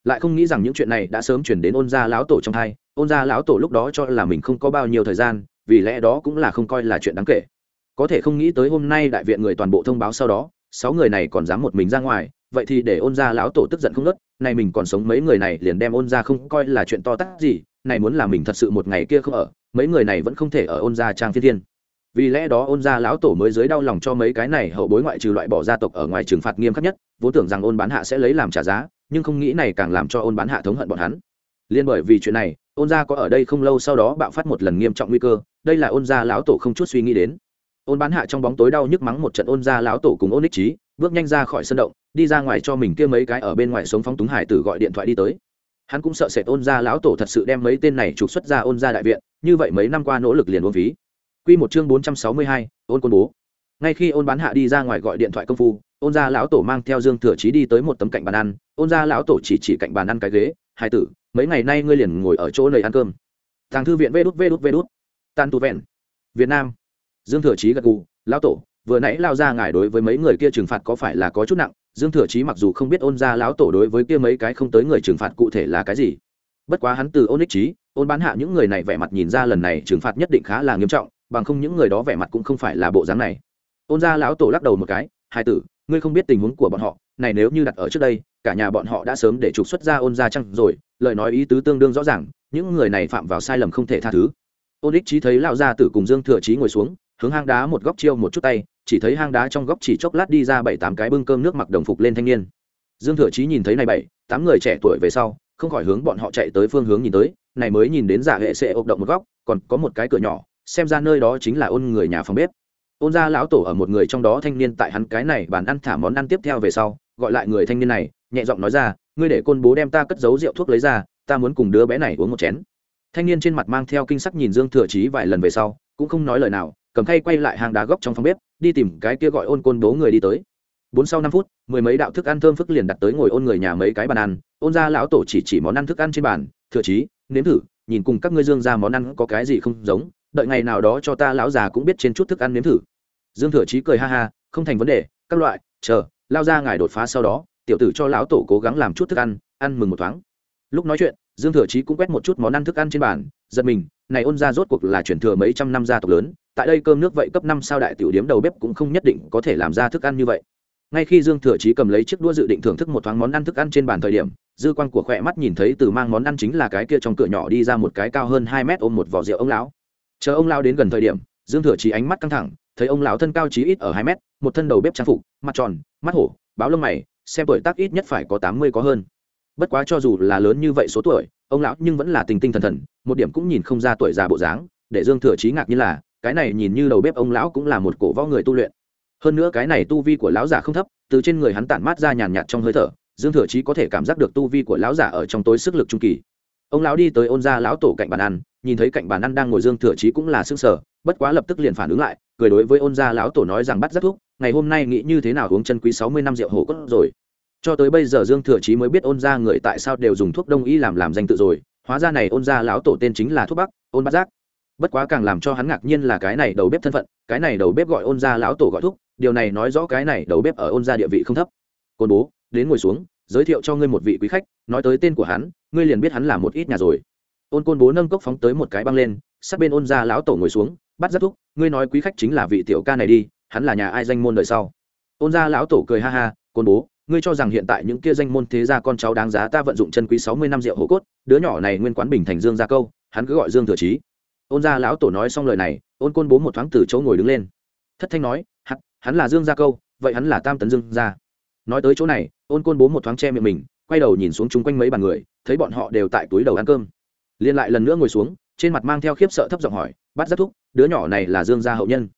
Lại không nghĩ rằng những chuyện này đã sớm chuyển đến ôn gia lão tổ trong thai ôn gia lão tổ lúc đó cho là mình không có bao nhiêu thời gian, vì lẽ đó cũng là không coi là chuyện đáng kể. Có thể không nghĩ tới hôm nay đại viện người toàn bộ thông báo sau đó, sáu người này còn dám một mình ra ngoài vậy thì để ôn gia lão tổ tức giận không nớt này mình còn sống mấy người này liền đem ôn gia không coi là chuyện to tát gì, này muốn là mình thật sự một ngày kia không ở, mấy người này vẫn không thể ở ôn gia trang phi thiên. Vì lẽ đó ôn gia lão tổ mới dưới đau lòng cho mấy cái này hậu bối ngoại trừ loại bỏ gia tộc ở ngoài trừng phạt nghiêm khắc nhất, vốn tưởng rằng ôn bán hạ sẽ lấy làm trả giá, nhưng không nghĩ này càng làm cho ôn bán hạ thống hận bọn hắn. Liên bởi vì chuyện này, ôn gia có ở đây không lâu sau đó bạo phát một lần nghiêm trọng nguy cơ, đây là ôn gia lão tổ không chút suy nghĩ đến ôn bán hạ trong bóng tối đau nhức mắng một trận ôn gia lão tổ cùng ôn ích trí bước nhanh ra khỏi sân động đi ra ngoài cho mình kia mấy cái ở bên ngoài sống phóng túng hải tử gọi điện thoại đi tới. Hắn cũng sợ sệt ôn gia lão tổ thật sự đem mấy tên này trục xuất ra ôn gia đại viện như vậy mấy năm qua nỗ lực liền ôn phí. Quy một chương bốn trăm sáu mươi hai, ôn côn bố. Ngay khi ôn bán hạ đi ra ngoài gọi điện thoại công phu ôn gia lão tổ mang theo dương thừa trí đi tới một tấm cạnh bàn ăn ôn gia lão tổ chỉ chỉ cạnh bàn ăn cái ghế hai tử mấy ngày nay ngươi liền ngồi ở chỗ này ăn cơm. Thằng thư viện vê đút vê đút vê đút. Tan tu vẹn. Việt nam dương thừa chí gật gù lão tổ vừa nãy lao ra ngài đối với mấy người kia trừng phạt có phải là có chút nặng? Dương thừa chí mặc dù không biết ôn ra lão tổ đối với kia mấy cái không tới người trừng phạt cụ thể là cái gì. Bất quá hắn từ ôn ích chí, ôn bán hạ những người này vẻ mặt nhìn ra lần này trừng phạt nhất định khá là nghiêm trọng bằng không những người đó vẻ mặt cũng không phải là bộ dáng này. Ôn ra lão tổ lắc đầu một cái hai tử ngươi không biết tình huống của bọn họ này nếu như đặt ở trước đây cả nhà bọn họ đã sớm để trục xuất ra ôn ra chăng rồi lời nói ý tứ tương đương rõ ràng những người này phạm vào sai lầm không thể tha thứ. Ôn ích chí thấy lão gia tử cùng dương thừa Chí ngồi xuống hướng hang đá một góc chiêu một chút tay, chỉ thấy hang đá trong góc chỉ chốc lát đi ra bảy tám cái bưng cơm nước mặc đồng phục lên thanh niên. Dương thừa trí nhìn thấy này bảy, tám người trẻ tuổi về sau, không khỏi hướng bọn họ chạy tới phương hướng nhìn tới, này mới nhìn đến giả hệ sẽ ộp động một góc, còn có một cái cửa nhỏ, xem ra nơi đó chính là ôn người nhà phòng bếp. Ôn ra lão tổ ở một người trong đó thanh niên tại hắn cái này bàn ăn thả món ăn tiếp theo về sau, gọi lại người thanh niên này, nhẹ giọng nói ra, ngươi để côn bố đem ta cất giấu rượu thuốc lấy ra, ta muốn cùng đứa bé này uống một chén. Thanh niên trên mặt mang theo kinh sắc nhìn dương thừa chí vài lần về sau, cũng không nói lời nào cầm khay quay lại hang đá góc trong phòng bếp, đi tìm cái kia gọi ôn côn bố người đi tới. Bốn sau năm phút, mười mấy đạo thức ăn thơm phức liền đặt tới ngồi ôn người nhà mấy cái bàn ăn. Ôn ra lão tổ chỉ chỉ món ăn thức ăn trên bàn, thừa chí, nếm thử, nhìn cùng các ngươi dương ra món ăn có cái gì không giống, đợi ngày nào đó cho ta lão già cũng biết trên chút thức ăn nếm thử. Dương thừa chí cười ha ha, không thành vấn đề, các loại, chờ, lao ra ngài đột phá sau đó, tiểu tử cho lão tổ cố gắng làm chút thức ăn ăn mừng một thoáng. Lúc nói chuyện, dương thừa chí cũng quét một chút món ăn thức ăn trên bàn, giật mình, này ôn ra rốt cuộc là chuyển thừa mấy trăm năm gia tộc lớn tại đây cơm nước vậy cấp năm sao đại tiểu điếm đầu bếp cũng không nhất định có thể làm ra thức ăn như vậy. Ngay khi dương thừa chí cầm lấy chiếc đũa dự định thưởng thức một thoáng món ăn thức ăn trên bàn thời điểm, dư quan của khỏe mắt nhìn thấy từ mang món ăn chính là cái kia trong cửa nhỏ đi ra một cái cao hơn hai mét ôm một vỏ rượu ông lão. Chờ ông lão đến gần thời điểm, dương thừa chí ánh mắt căng thẳng, thấy ông lão thân cao chí ít ở hai mét, một thân đầu bếp trang phục, mặt tròn, mắt hổ, báo lông mày, xem tuổi tác ít nhất phải có tám mươi có hơn. Bất quá cho dù là lớn như vậy số tuổi, ông lão nhưng vẫn là tình tinh thần thần, một điểm cũng nhìn không ra tuổi già bộ dáng, để dương thừa chí ngạc như là cái này nhìn như đầu bếp ông lão cũng là một cổ võ người tu luyện. Hơn nữa cái này tu vi của lão giả không thấp, từ trên người hắn tản mát ra nhàn nhạt trong hơi thở, dương thừa chí có thể cảm giác được tu vi của lão giả ở trong tối sức lực trung kỳ. Ông lão đi tới ôn ra lão tổ cạnh bàn ăn, nhìn thấy cạnh bàn ăn đang ngồi dương thừa chí cũng là s ư ơ n g sở bất quá lập tức liền phản ứng lại, cười đối với ôn gia lão tổ nói rằng bắt rất thuốc, ngày hôm nay nghĩ như thế nào uống chân quý sáu mươi năm rượu hổ cốt rồi. Cho tới bây giờ dương thừa chí mới biết ôn gia người tại sao đều dùng thuốc đông y làm làm danh tự rồi, hóa ra này ôn gia lão tổ tên chính là thuốc bắc, ôn bát giác bất quá càng làm cho hắn ngạc nhiên là cái này đầu bếp thân phận, cái này đầu bếp gọi ôn gia lão tổ gọi thuốc điều này nói rõ cái này đầu bếp ở ôn gia địa vị không thấp. Côn bố, đến ngồi xuống, giới thiệu cho ngươi một vị quý khách, nói tới tên của hắn, ngươi liền biết hắn là một ít nhà rồi. Ôn côn bố nâng cốc phóng tới một cái băng lên, sát bên ôn gia lão tổ ngồi xuống, bắt rất thúc, ngươi nói quý khách chính là vị tiểu ca này đi, hắn là nhà ai danh môn đời sau? Ôn gia lão tổ cười ha ha, côn bố, ngươi cho rằng hiện tại những kia danh môn thế gia con cháu đáng giá ta vận dụng chân quý sáu mươi năm rượu hổ cốt, đứa nhỏ này nguyên quán bình thành dương gia câu, hắn cứ gọi dương thừa trí ôn gia lão tổ nói xong lời này ôn côn bố một thoáng từ chỗ ngồi đứng lên. Thất thanh nói hắn, hắn là dương gia câu vậy hắn là tam tấn dương gia. Nói tới chỗ này ôn côn bố một thoáng che miệng mình quay đầu nhìn xuống chung quanh mấy bàn người thấy bọn họ đều tại túi đầu ăn cơm. Liên lại lần nữa ngồi xuống trên mặt mang theo khiếp sợ thấp giọng hỏi bắt giác thúc đứa nhỏ này là dương gia hậu nhân?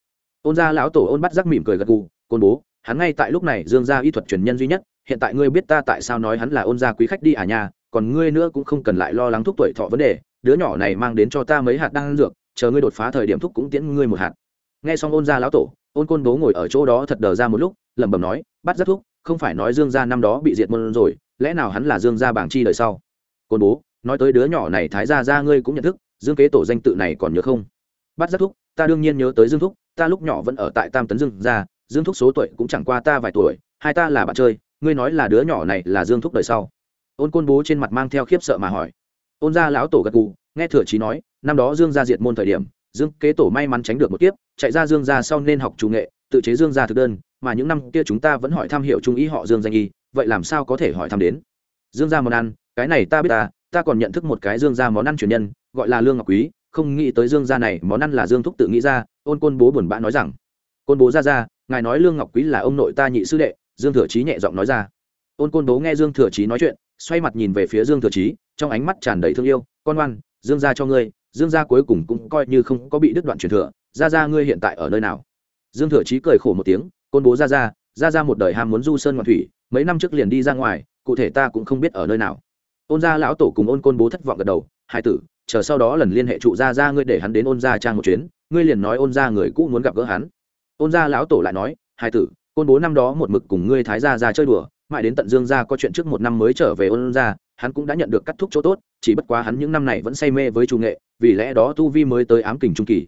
Ôn gia lão tổ ôn bắt giác mỉm cười gật gù côn bố hắn ngay tại lúc này dương gia y thuật truyền nhân duy nhất hiện tại ngươi biết ta tại sao nói hắn là ôn gia quý khách đi à nhà còn ngươi nữa cũng không cần lại lo lắng thúc tuổi thọ vấn đề đứa nhỏ này mang đến cho ta mấy hạt đan dược, chờ ngươi đột phá thời điểm thúc cũng tiễn ngươi một hạt. Nghe xong ôn gia lão tổ, ôn côn bố ngồi ở chỗ đó thật đờ ra một lúc, lẩm bẩm nói, bắt giác thúc, không phải nói dương gia năm đó bị diệt môn rồi, lẽ nào hắn là dương gia bảng chi đời sau? Côn bố, nói tới đứa nhỏ này thái gia gia ngươi cũng nhận thức, dương kế tổ danh tự này còn nhớ không? Bắt giác thúc, ta đương nhiên nhớ tới dương thúc, ta lúc nhỏ vẫn ở tại tam tấn dương gia, dương thúc số tuổi cũng chẳng qua ta vài tuổi, hai ta là bạn chơi, ngươi nói là đứa nhỏ này là dương thúc đời sau. Ôn côn bố trên mặt mang theo khiếp sợ mà hỏi ôn gia lão tổ gật gù, nghe thừa trí nói, năm đó dương gia diệt môn thời điểm, dương kế tổ may mắn tránh được một kiếp, chạy ra dương gia sau nên học chủ nghệ, tự chế dương gia thực đơn, mà những năm kia chúng ta vẫn hỏi thăm hiểu trung ý họ dương danh y, vậy làm sao có thể hỏi thăm đến? Dương gia món ăn, cái này ta biết ta ta còn nhận thức một cái dương gia món ăn truyền nhân, gọi là lương ngọc quý, không nghĩ tới dương gia này món ăn là dương thúc tự nghĩ ra, ôn côn bố buồn bã nói rằng, côn bố ra ra, ngài nói lương ngọc quý là ông nội ta nhị sư đệ, dương thừa chí nhẹ giọng nói ra. Ôn côn bố nghe dương thừa chí nói chuyện, xoay mặt nhìn về phía dương thừa chí trong ánh mắt tràn đầy thương yêu, con ngoan, dương gia cho ngươi, dương gia cuối cùng cũng coi như không có bị đứt đoạn truyền thừa ra ra ngươi hiện tại ở nơi nào? Dương thừa chí cười khổ một tiếng, côn bố ra ra ra ra một đời ham muốn du sơn ngoạn thủy, mấy năm trước liền đi ra ngoài, cụ thể ta cũng không biết ở nơi nào. Ôn gia lão tổ cùng ôn côn bố thất vọng gật đầu, hải tử, chờ sau đó lần liên hệ trụ gia ra ngươi để hắn đến ôn gia trang một chuyến, ngươi liền nói ôn gia người cũ muốn gặp gỡ hắn. Ôn gia lão tổ lại nói, hải tử, côn bố năm đó một mực cùng ngươi thái gia ra chơi đùa, mãi đến tận dương gia có chuyện trước một năm mới trở về ôn gia hắn cũng đã nhận được cắt thúc chỗ tốt, chỉ bất quá hắn những năm này vẫn say mê với chủ nghệ, vì lẽ đó tu vi mới tới ám kình trung kỳ.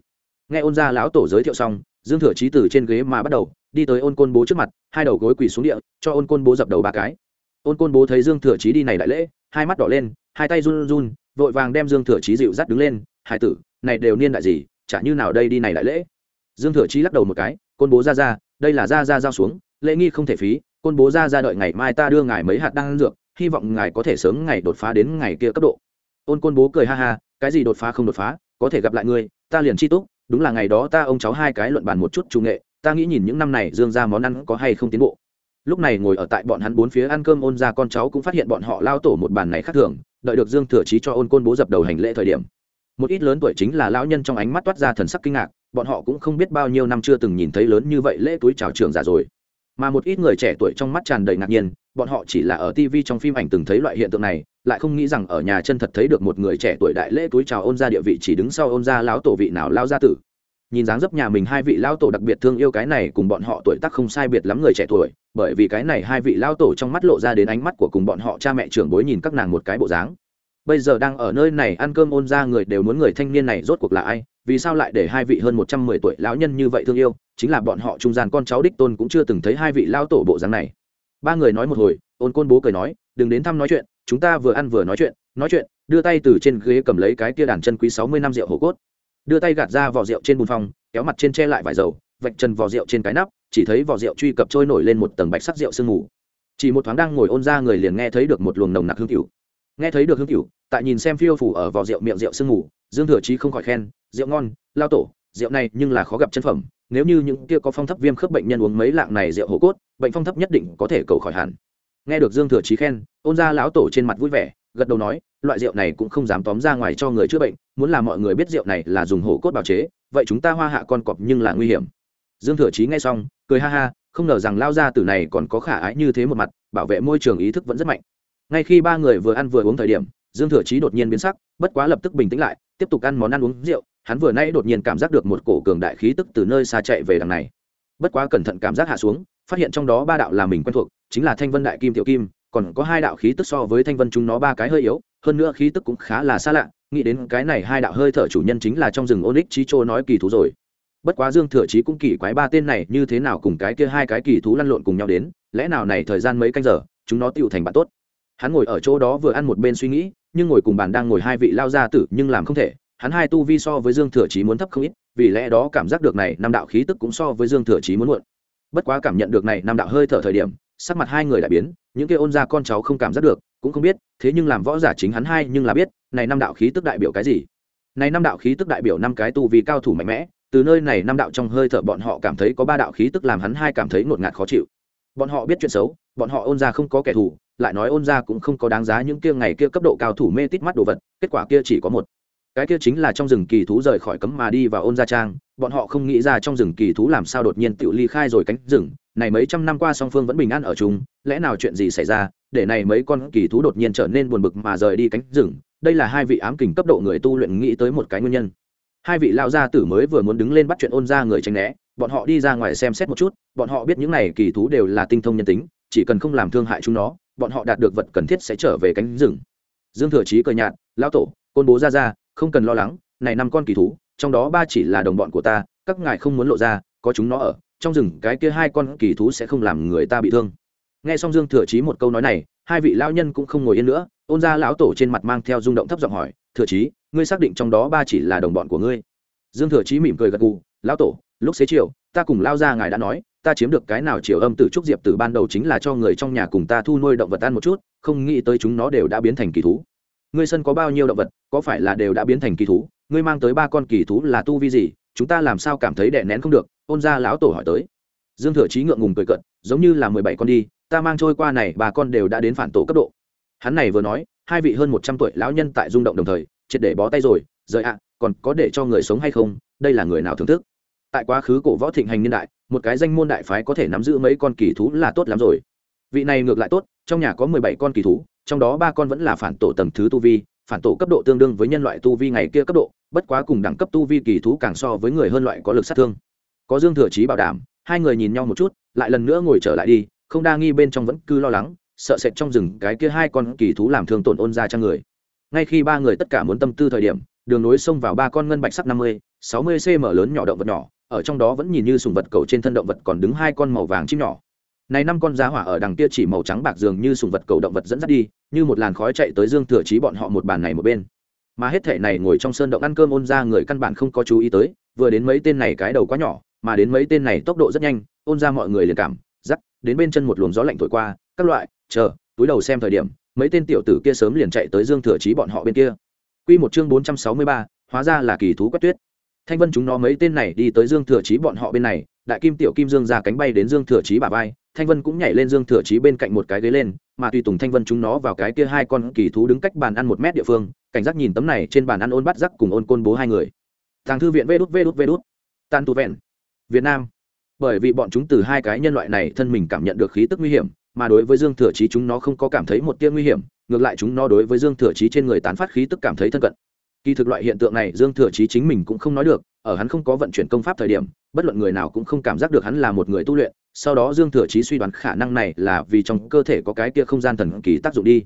Nghe ôn gia lão tổ giới thiệu xong, dương thừa trí từ trên ghế mà bắt đầu, đi tới ôn côn bố trước mặt, hai đầu gối quỳ xuống địa, cho ôn côn bố dập đầu ba cái. Ôn côn bố thấy dương thừa trí đi này đại lễ, hai mắt đỏ lên, hai tay run run, vội vàng đem dương thừa trí dịu dắt đứng lên, hải tử, này đều niên đại gì, chả như nào đây đi này đại lễ? Dương thừa trí lắc đầu một cái, côn bố ra ra, đây là ra ra giao xuống, lễ nghi không thể phí, côn bố ra ra đợi ngày mai ta đưa ngài mấy hạt đan dược hy vọng ngài có thể sớm ngày đột phá đến ngày kia cấp độ. Ôn côn bố cười ha ha, cái gì đột phá không đột phá, có thể gặp lại ngươi, ta liền chi túc, đúng là ngày đó ta ông cháu hai cái luận bàn một chút trung nghệ, ta nghĩ nhìn những năm này dương ra món ăn có hay không tiến bộ. Lúc này ngồi ở tại bọn hắn bốn phía ăn cơm, ôn ra con cháu cũng phát hiện bọn họ lao tổ một bàn này khác thường, đợi được dương thừa trí cho ôn côn bố dập đầu hành lễ thời điểm. Một ít lớn tuổi chính là lão nhân trong ánh mắt toát ra thần sắc kinh ngạc, bọn họ cũng không biết bao nhiêu năm chưa từng nhìn thấy lớn như vậy lễ túi chào trường giả rồi. Mà một ít người trẻ tuổi trong mắt tràn đầy ngạc nhiên bọn họ chỉ là ở tv trong phim ảnh từng thấy loại hiện tượng này, lại không nghĩ rằng ở nhà chân thật thấy được một người trẻ tuổi đại lễ túi chào ôn ra địa vị chỉ đứng sau ôn ra lão tổ vị nào lao gia tử. Nhìn dáng dấp nhà mình hai vị lao tổ đặc biệt thương yêu cái này cùng bọn họ tuổi tác không sai biệt lắm người trẻ tuổi, bởi vì cái này hai vị lao tổ trong mắt lộ ra đến ánh mắt của cùng bọn họ cha mẹ trưởng bối nhìn các nàng một cái bộ dáng. Bây giờ đang ở nơi này ăn cơm ôn ra người đều muốn người thanh niên này rốt cuộc là ai, vì sao lại để hai vị hơn một trăm mười tuổi lão nhân như vậy thương yêu, chính là bọn họ trung gian con cháu đích tôn cũng chưa từng thấy hai vị lao tổ bộ dáng này ba người nói một hồi, ôn côn bố cười nói, đừng đến thăm nói chuyện, chúng ta vừa ăn vừa nói chuyện nói chuyện, đưa tay từ trên ghế cầm lấy cái kia đàn chân quý sáu mươi năm rượu hổ cốt. Đưa tay gạt ra vỏ rượu trên bùn phong kéo mặt trên che lại vải dầu, vạch chân vỏ rượu trên cái nắp, chỉ thấy vỏ rượu truy cập trôi nổi lên một tầng bạch sắc rượu sương mù. Chỉ một thoáng đang ngồi ôn ra người liền nghe thấy được một luồng nồng nặc hương cửu nghe thấy được hương cửu tại nhìn xem phiêu phủ ở vỏ rượu miệng rượu sương mù, dương thừa chí không khỏi khen, rượu ngon, lao tổ, rượu này nhưng là khó gặp chân phẩm, nếu như những kia có phong thấp viêm khớp bệnh nhân uống mấy lạng này rượu hổ cốt bệnh phong thấp nhất định có thể cầu khỏi hẳn. Nghe được dương thừa chí khen, ôn ra lão tổ trên mặt vui vẻ, gật đầu nói, loại rượu này cũng không dám tóm ra ngoài cho người chữa bệnh, muốn làm mọi người biết rượu này là dùng hổ cốt bào chế, vậy chúng ta hoa hạ con cọp nhưng là nguy hiểm. Dương thừa chí nghe xong, cười ha ha, không ngờ rằng lao ra từ này còn có khả ái như thế một mặt, bảo vệ môi trường ý thức vẫn rất mạnh. Ngay khi ba người vừa ăn vừa uống thời điểm, dương thừa chí đột nhiên biến sắc, bất quá lập tức bình tĩnh lại, tiếp tục ăn món ăn uống rượu, hắn vừa nay đột nhiên cảm giác được một cổ cường đại khí tức từ nơi xa chạy về đằng này. Bất quá cẩn thận cảm giác hạ xuống phát hiện trong đó ba đạo là mình quen thuộc, chính là thanh vân đại kim tiểu kim, còn có hai đạo khí tức so với thanh vân chúng nó ba cái hơi yếu, hơn nữa khí tức cũng khá là xa lạ, nghĩ đến cái này hai đạo hơi thở chủ nhân chính là trong rừng ôn ích chi châu nói kỳ thú rồi. Bất quá dương thừa chí cũng kỳ quái ba tên này như thế nào cùng cái kia hai cái kỳ thú lăn lộn cùng nhau đến, lẽ nào này thời gian mấy canh giờ, chúng nó tựu thành bạn tốt. Hắn ngồi ở chỗ đó vừa ăn một bên suy nghĩ, nhưng ngồi cùng bàn đang ngồi hai vị lao gia tử nhưng làm không thể, hắn hai tu vi so với dương thừa chí muốn thấp không ít, vì lẽ đó cảm giác được này năm đạo khí tức cũng so với dương thừa chí muốn muộn bất quá cảm nhận được này năm đạo hơi thở thời điểm, sắc mặt hai người lại biến, những kia ôn ra con cháu không cảm giác được, cũng không biết, thế nhưng làm võ giả chính hắn hai nhưng là biết, này năm đạo khí tức đại biểu cái gì? Này năm đạo khí tức đại biểu năm cái tu vi cao thủ mạnh mẽ, từ nơi này năm đạo trong hơi thở bọn họ cảm thấy có ba đạo khí tức làm hắn hai cảm thấy ngột ngạt khó chịu. Bọn họ biết chuyện xấu, bọn họ ôn ra không có kẻ thù, lại nói ôn ra cũng không có đáng giá những kia ngày kia cấp độ cao thủ mê tít mắt đồ vật, kết quả kia chỉ có một cái kia chính là trong rừng kỳ thú rời khỏi cấm mà đi vào ôn gia trang, bọn họ không nghĩ ra trong rừng kỳ thú làm sao đột nhiên tự ly khai rồi cánh rừng, này mấy trăm năm qua song phương vẫn bình an ở chung, lẽ nào chuyện gì xảy ra, để này mấy con kỳ thú đột nhiên trở nên buồn bực mà rời đi cánh rừng, đây là hai vị ám kình cấp độ người tu luyện nghĩ tới một cái nguyên nhân. Hai vị lao gia tử mới vừa muốn đứng lên bắt chuyện ôn ra người tránh né, bọn họ đi ra ngoài xem xét một chút, bọn họ biết những này kỳ thú đều là tinh thông nhân tính, chỉ cần không làm thương hại chúng nó, bọn họ đạt được vật cần thiết sẽ trở về cánh rừng. Dương thừa chí cờ nhạt, lão tổ, côn bố ra ra không cần lo lắng, này năm con kỳ thú, trong đó ba chỉ là đồng bọn của ta, các ngài không muốn lộ ra, có chúng nó ở, trong rừng cái kia hai con kỳ thú sẽ không làm người ta bị thương. Nghe xong dương thừa chí một câu nói này, hai vị lao nhân cũng không ngồi yên nữa, ôn ra lão tổ trên mặt mang theo rung động thấp giọng hỏi, thừa chí, ngươi xác định trong đó ba chỉ là đồng bọn của ngươi? Dương thừa chí mỉm cười gật gù, lão tổ, lúc xế chiều, ta cùng lao ra ngài đã nói, ta chiếm được cái nào chiều âm từ trúc diệp từ ban đầu chính là cho người trong nhà cùng ta thu nuôi động vật ăn một chút, không nghĩ tới chúng nó đều đã biến thành kỳ thú ngươi sân có bao nhiêu động vật, có phải là đều đã biến thành kỳ thú? Ngươi mang tới ba con kỳ thú là tu vi gì? Chúng ta làm sao cảm thấy đè nén không được? Ôn ra lão tổ hỏi tới. Dương thừa chí ngượng ngùng cười cận giống như là mười bảy con đi, ta mang trôi qua này bà con đều đã đến phản tổ cấp độ. Hắn này vừa nói, hai vị hơn một trăm tuổi lão nhân tại rung động đồng thời, triệt để bó tay rồi, rời ạ, còn có để cho người sống hay không? Đây là người nào thưởng thức? Tại quá khứ cổ võ thịnh hành niên đại, một cái danh môn đại phái có thể nắm giữ mấy con kỳ thú là tốt lắm rồi. Vị này ngược lại tốt, trong nhà có mười bảy con kỳ thú trong đó ba con vẫn là phản tổ tầng thứ tu vi, phản tổ cấp độ tương đương với nhân loại tu vi ngày kia cấp độ, bất quá cùng đẳng cấp tu vi kỳ thú càng so với người hơn loại có lực sát thương. Có dương thừa trí bảo đảm, hai người nhìn nhau một chút, lại lần nữa ngồi trở lại đi, không đa nghi bên trong vẫn cứ lo lắng, sợ sệt trong rừng cái kia hai con kỳ thú làm thương tổn ôn ra cho người. Ngay khi ba người tất cả muốn tâm tư thời điểm, đường nối xông vào ba con ngân bạch sắc năm mươi, sáu mươi cm lớn nhỏ động vật nhỏ, ở trong đó vẫn nhìn như sùng vật cầu trên thân động vật còn đứng hai con màu vàng chim nhỏ này năm con giá hỏa ở đằng kia chỉ màu trắng bạc dường như sùng vật cầu động vật dẫn dắt đi, như một làn khói chạy tới dương thừa chí bọn họ một bàn này một bên. Mà hết thể này ngồi trong sơn động ăn cơm ôn ra người căn bản không có chú ý tới, vừa đến mấy tên này cái đầu quá nhỏ, mà đến mấy tên này tốc độ rất nhanh, ôn ra mọi người liền cảm giắc đến bên chân một luồng gió lạnh thổi qua, các loại, chờ, túi đầu xem thời điểm, mấy tên tiểu tử kia sớm liền chạy tới dương thừa chí bọn họ bên kia. Quy một chương bốn trăm sáu mươi ba, hóa ra là kỳ thú quét tuyết. Thanh vân chúng nó mấy tên này đi tới dương thừa chí bọn họ bên này đại kim tiểu kim dương ra cánh bay đến dương thừa chí bà vai, thanh vân cũng nhảy lên dương thừa chí bên cạnh một cái ghế lên, mà tùy tùng thanh vân chúng nó vào cái kia hai con kỳ thú đứng cách bàn ăn một mét địa phương, cảnh giác nhìn tấm này trên bàn ăn ôn bắt giác cùng ôn côn bố hai người. Thằng thư viện vê đút vê đút vê đút. Tan tu vẹn. Việt nam. Bởi vì bọn chúng từ hai cái nhân loại này thân mình cảm nhận được khí tức nguy hiểm, mà đối với dương thừa chí chúng nó không có cảm thấy một tia nguy hiểm, ngược lại chúng nó đối với dương thừa chí trên người tán phát khí tức cảm thấy thân cận kỳ thực loại hiện tượng này dương thừa chí chính mình cũng không nói được, ở hắn không có vận chuyển công pháp thời điểm, bất luận người nào cũng không cảm giác được hắn là một người tu luyện, sau đó dương thừa chí suy đoán khả năng này là vì trong cơ thể có cái kia không gian thần kỳ tác dụng đi.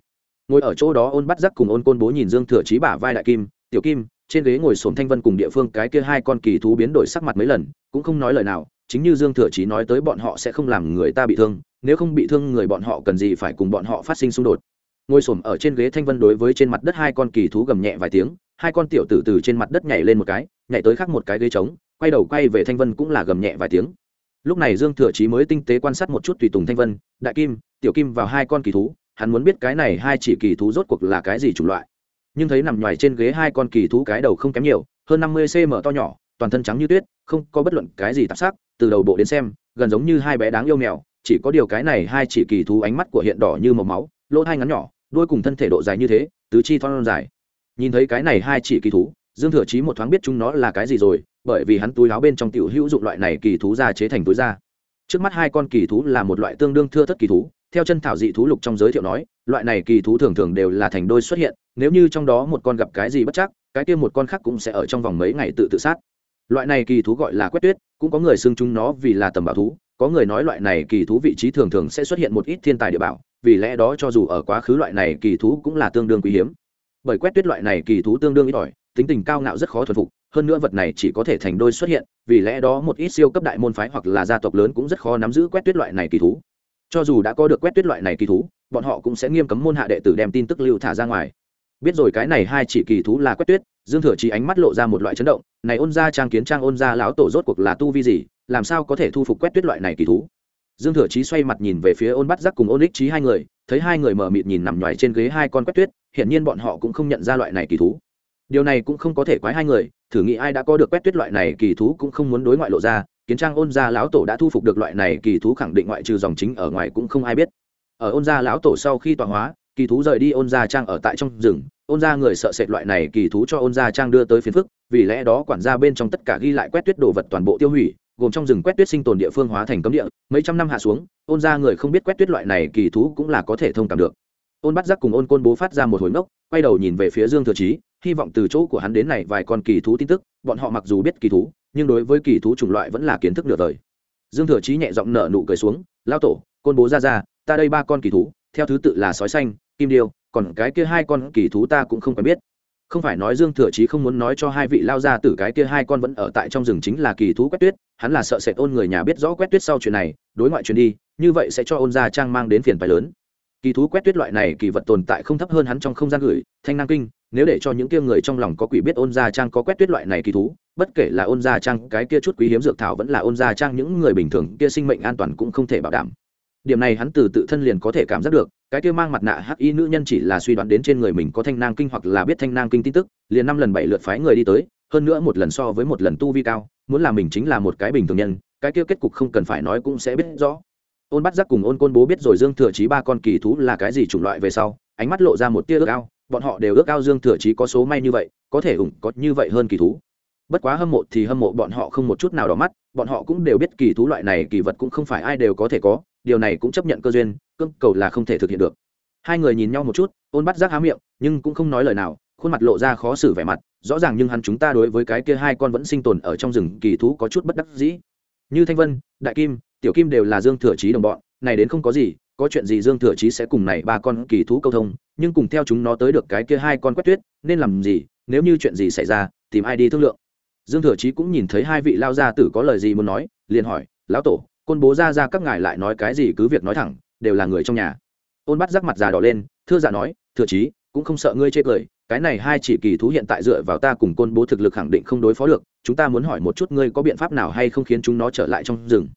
Ngồi ở chỗ đó ôn bắt giác cùng ôn côn bố nhìn dương thừa chí bả vai đại kim, tiểu kim, trên ghế ngồi sổm thanh vân cùng địa phương cái kia hai con kỳ thú biến đổi sắc mặt mấy lần, cũng không nói lời nào, chính như dương thừa chí nói tới bọn họ sẽ không làm người ta bị thương, nếu không bị thương người bọn họ cần gì phải cùng bọn họ phát sinh xung đột. Ngồi sồn ở trên ghế thanh vân đối với trên mặt đất hai con kỳ thú gầm nhẹ vài tiếng hai con tiểu tử từ trên mặt đất nhảy lên một cái, nhảy tới khác một cái ghế trống, quay đầu quay về thanh vân cũng là gầm nhẹ vài tiếng. Lúc này dương thừa chí mới tinh tế quan sát một chút tùy tùng thanh vân, đại kim, tiểu kim vào hai con kỳ thú, hắn muốn biết cái này hai chỉ kỳ thú rốt cuộc là cái gì chủng loại. Nhưng thấy nằm ngoài trên ghế hai con kỳ thú cái đầu không kém nhiều, hơn năm mươi cm to nhỏ, toàn thân trắng như tuyết, không có bất luận cái gì tạp sắc, từ đầu bộ đến xem, gần giống như hai bé đáng yêu mèo, chỉ có điều cái này hai chỉ kỳ thú ánh mắt của hiện đỏ như màu máu, lỗ hai ngắn nhỏ, đuôi cùng thân thể độ dài như thế, tứ chi thon dài nhìn thấy cái này hai chỉ kỳ thú, dương thừa chí một thoáng biết chúng nó là cái gì rồi, bởi vì hắn túi áo bên trong tiểu hữu dụng loại này kỳ thú ra chế thành túi da trước mắt hai con kỳ thú là một loại tương đương thưa thất kỳ thú, theo chân thảo dị thú lục trong giới thiệu nói, loại này kỳ thú thường thường đều là thành đôi xuất hiện, nếu như trong đó một con gặp cái gì bất chắc, cái kia một con khác cũng sẽ ở trong vòng mấy ngày tự tự sát. Loại này kỳ thú gọi là quét tuyết, cũng có người xưng chúng nó vì là tầm bảo thú, có người nói loại này kỳ thú vị trí thường thường sẽ xuất hiện một ít thiên tài địa bảo, vì lẽ đó cho dù ở quá khứ loại này kỳ thú cũng là tương đương quý hiếm bởi quét tuyết loại này kỳ thú tương đương ít ỏi, tính tình cao ngạo rất khó thuần phục, hơn nữa vật này chỉ có thể thành đôi xuất hiện, vì lẽ đó một ít siêu cấp đại môn phái hoặc là gia tộc lớn cũng rất khó nắm giữ quét tuyết loại này kỳ thú. Cho dù đã có được quét tuyết loại này kỳ thú, bọn họ cũng sẽ nghiêm cấm môn hạ đệ tử đem tin tức lưu thả ra ngoài. Biết rồi cái này hai chỉ kỳ thú là quét tuyết, dương thừa chí ánh mắt lộ ra một loại chấn động, này ôn ra trang kiến trang ôn ra lão tổ rốt cuộc là tu vi gì, làm sao có thể thu phục quét tuyết loại này kỳ thú? Dương thừa chí xoay mặt nhìn về phía ôn bắt giác cùng ôn ích trí hai người thấy hai người mở mịt nhìn nằm nhoài trên ghế hai con quét tuyết, hiển nhiên bọn họ cũng không nhận ra loại này kỳ thú. Điều này cũng không có thể quái hai người, thử nghĩ ai đã có được quét tuyết loại này kỳ thú cũng không muốn đối ngoại lộ ra, kiến trang ôn gia lão tổ đã thu phục được loại này kỳ thú khẳng định ngoại trừ dòng chính ở ngoài cũng không ai biết. Ở ôn gia lão tổ sau khi tọa hóa, kỳ thú rời đi ôn gia trang ở tại trong rừng, ôn gia người sợ sệt loại này kỳ thú cho ôn gia trang đưa tới phiền phức, vì lẽ đó quản gia bên trong tất cả ghi lại quét tuyết đồ vật toàn bộ tiêu hủy gồm trong rừng quét tuyết sinh tồn địa phương hóa thành cấm địa mấy trăm năm hạ xuống ôn gia người không biết quét tuyết loại này kỳ thú cũng là có thể thông cảm được. Ôn bắt giác cùng ôn côn bố phát ra một hồi ngốc quay đầu nhìn về phía dương thừa trí, hy vọng từ chỗ của hắn đến này vài con kỳ thú tin tức bọn họ mặc dù biết kỳ thú nhưng đối với kỳ thú chủng loại vẫn là kiến thức nửa đời dương thừa trí nhẹ giọng nở nụ cười xuống lao tổ côn bố ra ra ta đây ba con kỳ thú theo thứ tự là sói xanh kim điêu còn cái kia hai con kỳ thú ta cũng không quen biết không phải nói dương thừa chí không muốn nói cho hai vị lao ra từ cái kia hai con vẫn ở tại trong rừng chính là kỳ thú quét tuyết, hắn là sợ sệt ôn người nhà biết rõ quét tuyết sau chuyện này, đối ngoại chuyện đi, như vậy sẽ cho ôn gia trang mang đến phiền phái lớn. Kỳ thú quét tuyết loại này kỳ vật tồn tại không thấp hơn hắn trong không gian gửi, thanh năng kinh, nếu để cho những kia người trong lòng có quỷ biết ôn gia trang có quét tuyết loại này kỳ thú, bất kể là ôn gia trang cái kia chút quý hiếm dược thảo vẫn là ôn gia trang những người bình thường kia sinh mệnh an toàn cũng không thể bảo đảm điểm này hắn từ tự thân liền có thể cảm giác được, cái kia mang mặt nạ hắc y nữ nhân chỉ là suy đoán đến trên người mình có thanh nang kinh hoặc là biết thanh nang kinh tin tức, liền năm lần bảy lượt phái người đi tới, hơn nữa một lần so với một lần tu vi cao, muốn làm mình chính là một cái bình thường nhân, cái kia kết cục không cần phải nói cũng sẽ biết rõ. Ôn bắt giác cùng ôn côn bố biết rồi dương thừa chí ba con kỳ thú là cái gì chủng loại về sau, ánh mắt lộ ra một tia ước ao, bọn họ đều ước ao dương thừa chí có số may như vậy, có thể ủng có như vậy hơn kỳ thú. Bất quá hâm mộ thì hâm mộ bọn họ không một chút nào đỏ mắt, bọn họ cũng đều biết kỳ thú loại này kỳ vật cũng không phải ai đều có thể có điều này cũng chấp nhận cơ duyên cương cầu là không thể thực hiện được. Hai người nhìn nhau một chút, ôn bắt giác há miệng, nhưng cũng không nói lời nào, khuôn mặt lộ ra khó xử vẻ mặt, rõ ràng nhưng hắn chúng ta đối với cái kia hai con vẫn sinh tồn ở trong rừng kỳ thú có chút bất đắc dĩ. Như thanh vân, đại kim, tiểu kim đều là dương thừa trí đồng bọn, này đến không có gì, có chuyện gì dương thừa trí sẽ cùng này ba con kỳ thú câu thông, nhưng cùng theo chúng nó tới được cái kia hai con quét tuyết, nên làm gì, nếu như chuyện gì xảy ra, tìm ai đi thương lượng. Dương thừa trí cũng nhìn thấy hai vị lao gia tử có lời gì muốn nói, liền hỏi, lão tổ côn bố ra ra các ngài lại nói cái gì cứ việc nói thẳng, đều là người trong nhà. Ôn bắt rắc mặt già đỏ lên, thưa giả dạ nói, thừa chí, cũng không sợ ngươi chê cười, cái này hai chỉ kỳ thú hiện tại dựa vào ta cùng côn bố thực lực khẳng định không đối phó được, chúng ta muốn hỏi một chút ngươi có biện pháp nào hay không khiến chúng nó trở lại trong rừng?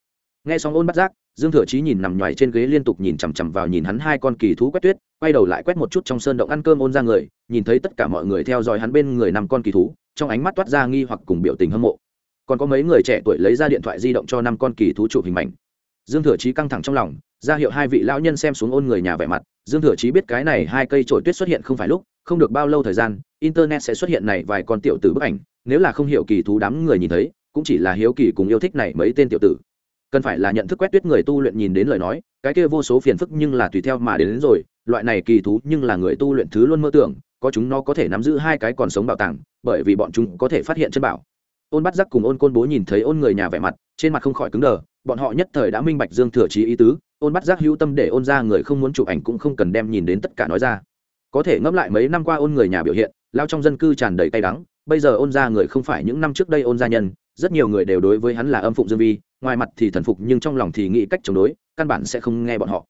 Nghe xong ôn bắt giác dương thừa chí nhìn nằm nhoài trên ghế liên tục nhìn chằm chằm vào nhìn hắn hai con kỳ thú quét tuyết, quay đầu lại quét một chút trong sơn động ăn cơm ôn ra người, nhìn thấy tất cả mọi người theo dõi hắn bên người nằm con kỳ thú, trong ánh mắt toát ra nghi hoặc cùng biểu tình hâm mộ còn có mấy người trẻ tuổi lấy ra điện thoại di động cho năm con kỳ thú chụp hình ảnh dương thừa chí căng thẳng trong lòng ra hiệu hai vị lão nhân xem xuống ôn người nhà vẻ mặt. Dương thừa chí biết cái này hai cây trổi tuyết xuất hiện không phải lúc không được bao lâu thời gian internet sẽ xuất hiện này vài con tiểu tử bức ảnh. Nếu là không hiểu kỳ thú đám người nhìn thấy cũng chỉ là hiếu kỳ cùng yêu thích này mấy tên tiểu tử. Cần phải là nhận thức quét tuyết người tu luyện nhìn đến lời nói cái kia vô số phiền phức nhưng là tùy theo mà đến, đến rồi. Loại này kỳ thú nhưng là người tu luyện thứ luôn mơ tưởng có chúng nó có thể nắm giữ hai cái còn sống bảo tàng bởi vì bọn chúng có thể phát hiện chân bảo ôn bắt giác cùng ôn côn bố nhìn thấy ôn người nhà vẻ mặt, trên mặt không khỏi cứng đờ, bọn họ nhất thời đã minh bạch dương thừa trí ý tứ, ôn bắt giác hữu tâm để ôn ra người không muốn chụp ảnh cũng không cần đem nhìn đến tất cả nói ra. Có thể ngẫm lại mấy năm qua ôn người nhà biểu hiện, lao trong dân cư tràn đầy tay đắng, bây giờ ôn ra người không phải những năm trước đây ôn gia nhân, rất nhiều người đều đối với hắn là âm phụng dương vi, ngoài mặt thì thần phục nhưng trong lòng thì nghĩ cách chống đối, căn bản sẽ không nghe bọn họ.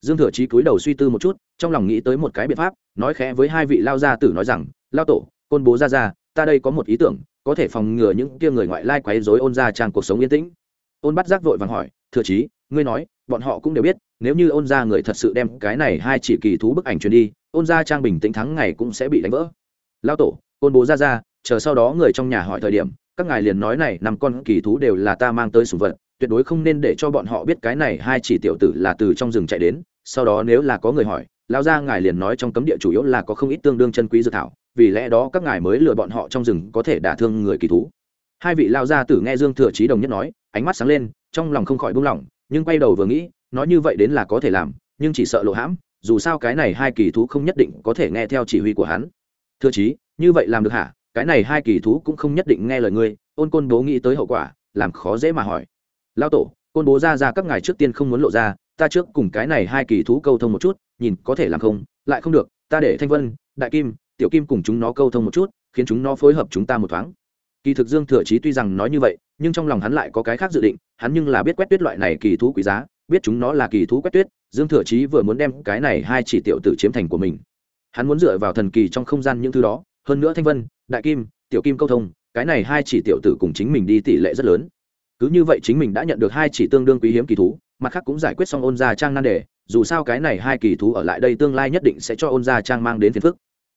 Dương thừa chí cúi đầu suy tư một chút, trong lòng nghĩ tới một cái biện pháp, nói khẽ với hai vị lao gia tử nói rằng, lao tổ, côn bố ra ra ta đây có một ý tưởng có thể phòng ngừa những kia người ngoại lai quấy rối ôn gia trang cuộc sống yên tĩnh. Ôn bắt giác vội vàng hỏi, thừa chí, ngươi nói, bọn họ cũng đều biết, nếu như ôn gia người thật sự đem cái này hai chỉ kỳ thú bức ảnh truyền đi, ôn gia trang bình tĩnh thắng ngày cũng sẽ bị đánh vỡ. Lao tổ, côn bố ra ra, chờ sau đó người trong nhà hỏi thời điểm, các ngài liền nói này, năm con kỳ thú đều là ta mang tới sùng vật, tuyệt đối không nên để cho bọn họ biết cái này hai chỉ tiểu tử là từ trong rừng chạy đến, sau đó nếu là có người hỏi lao ra ngài liền nói trong cấm địa chủ yếu là có không ít tương đương chân quý dự thảo, vì lẽ đó các ngài mới lừa bọn họ trong rừng có thể đả thương người kỳ thú. Hai vị lao gia tử nghe dương thừa trí đồng nhất nói, ánh mắt sáng lên, trong lòng không khỏi buông lỏng, nhưng quay đầu vừa nghĩ, nói như vậy đến là có thể làm, nhưng chỉ sợ lộ hãm, dù sao cái này hai kỳ thú không nhất định có thể nghe theo chỉ huy của hắn. Thưa chí, như vậy làm được hả? Cái này hai kỳ thú cũng không nhất định nghe lời ngươi, ôn côn bố nghĩ tới hậu quả, làm khó dễ mà hỏi. Lao tổ, côn bố ra ra các ngài trước tiên không muốn lộ ra, ta trước cùng cái này hai kỳ thú câu thông một chút nhìn có thể làm không, lại không được, ta để thanh vân, đại kim, tiểu kim cùng chúng nó câu thông một chút, khiến chúng nó phối hợp chúng ta một thoáng. Kỳ thực dương thừa chí tuy rằng nói như vậy, nhưng trong lòng hắn lại có cái khác dự định, hắn nhưng là biết quét tuyết loại này kỳ thú quý giá, biết chúng nó là kỳ thú quét tuyết, dương thừa chí vừa muốn đem cái này hai chỉ tiểu tử chiếm thành của mình. Hắn muốn dựa vào thần kỳ trong không gian những thứ đó, hơn nữa thanh vân, đại kim, tiểu kim câu thông, cái này hai chỉ tiểu tử cùng chính mình đi tỷ lệ rất lớn. Cứ như vậy chính mình đã nhận được hai chỉ tương đương quý hiếm kỳ thú, mặt khác cũng giải quyết xong ôn gia trang nan đề dù sao cái này hai kỳ thú ở lại đây tương lai nhất định sẽ cho ôn gia trang mang đến phiền phức.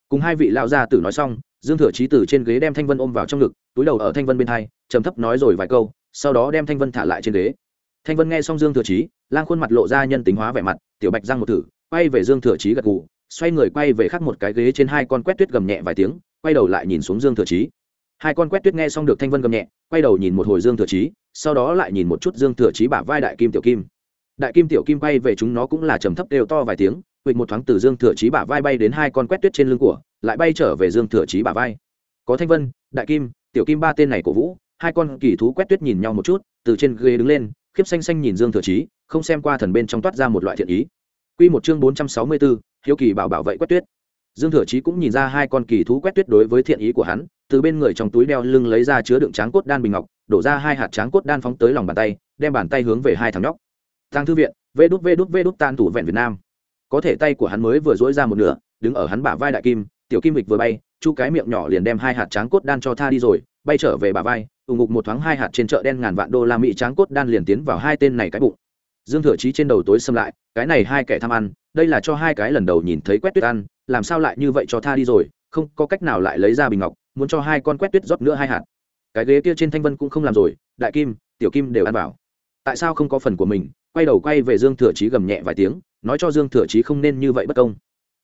Cùng hai vị lão gia tử nói xong, dương thừa chí từ trên ghế đem thanh vân ôm vào trong ngực, túi đầu ở thanh vân bên hai, trầm thấp nói rồi vài câu, sau đó đem thanh vân thả lại trên ghế. Thanh vân nghe xong dương thừa chí, lang khuôn mặt lộ ra nhân tính hóa vẻ mặt, tiểu bạch răng một thử, quay về dương thừa chí gật gù, xoay người quay về khắc một cái ghế trên hai con quét tuyết gầm nhẹ vài tiếng, quay đầu lại nhìn xuống dương thừa chí. Hai con quét tuyết nghe xong được thanh vân gầm nhẹ, quay đầu nhìn một hồi dương thừa chí, sau đó lại nhìn một chút dương thừa chí bả vai đại kim tiểu kim đại kim tiểu kim bay về chúng nó cũng là trầm thấp đều to vài tiếng quỵt một thoáng từ dương thừa chí bả vai bay đến hai con quét tuyết trên lưng của lại bay trở về dương thừa chí bả vai. Có thanh vân đại kim tiểu kim ba tên này cổ vũ hai con kỳ thú quét tuyết nhìn nhau một chút từ trên ghế đứng lên khiếp xanh xanh nhìn dương thừa chí không xem qua thần bên trong toát ra một loại thiện ý. Quy một chương bốn trăm sáu mươi 464, hiếu kỳ bảo bảo vệ quét tuyết. Dương thừa chí cũng nhìn ra hai con kỳ thú quét tuyết đối với thiện ý của hắn từ bên người trong túi đeo lưng lấy ra chứa đựng tráng cốt đan bình ngọc đổ ra hai hạt tráng cốt đan phóng tới lòng bàn tay đem bàn tay hướng về hai thằng nhóc tăng thư viện, vê đút vê đút vê đút tan thủ vẹn việt nam. Có thể tay của hắn mới vừa dỗi ra một nửa, đứng ở hắn bả vai đại kim, tiểu kim lịch vừa bay, chu cái miệng nhỏ liền đem hai hạt tráng cốt đan cho tha đi rồi, bay trở về bả vai, ủng ngục một thoáng hai hạt trên chợ đen ngàn vạn đô la mỹ tráng cốt đan liền tiến vào hai tên này cái bụng. Dương thừa chí trên đầu tối xâm lại, cái này hai kẻ tham ăn, đây là cho hai cái lần đầu nhìn thấy quét tuyết ăn, làm sao lại như vậy cho tha đi rồi, không có cách nào lại lấy ra bình ngọc, muốn cho hai con quét tuyết rót nữa hai hạt. Cái ghế kia trên thanh vân cũng không làm rồi, đại kim, tiểu kim đều ăn vào. Tại sao không có phần của mình quay đầu quay về dương thừa chí gầm nhẹ vài tiếng, nói cho dương thừa chí không nên như vậy bất công.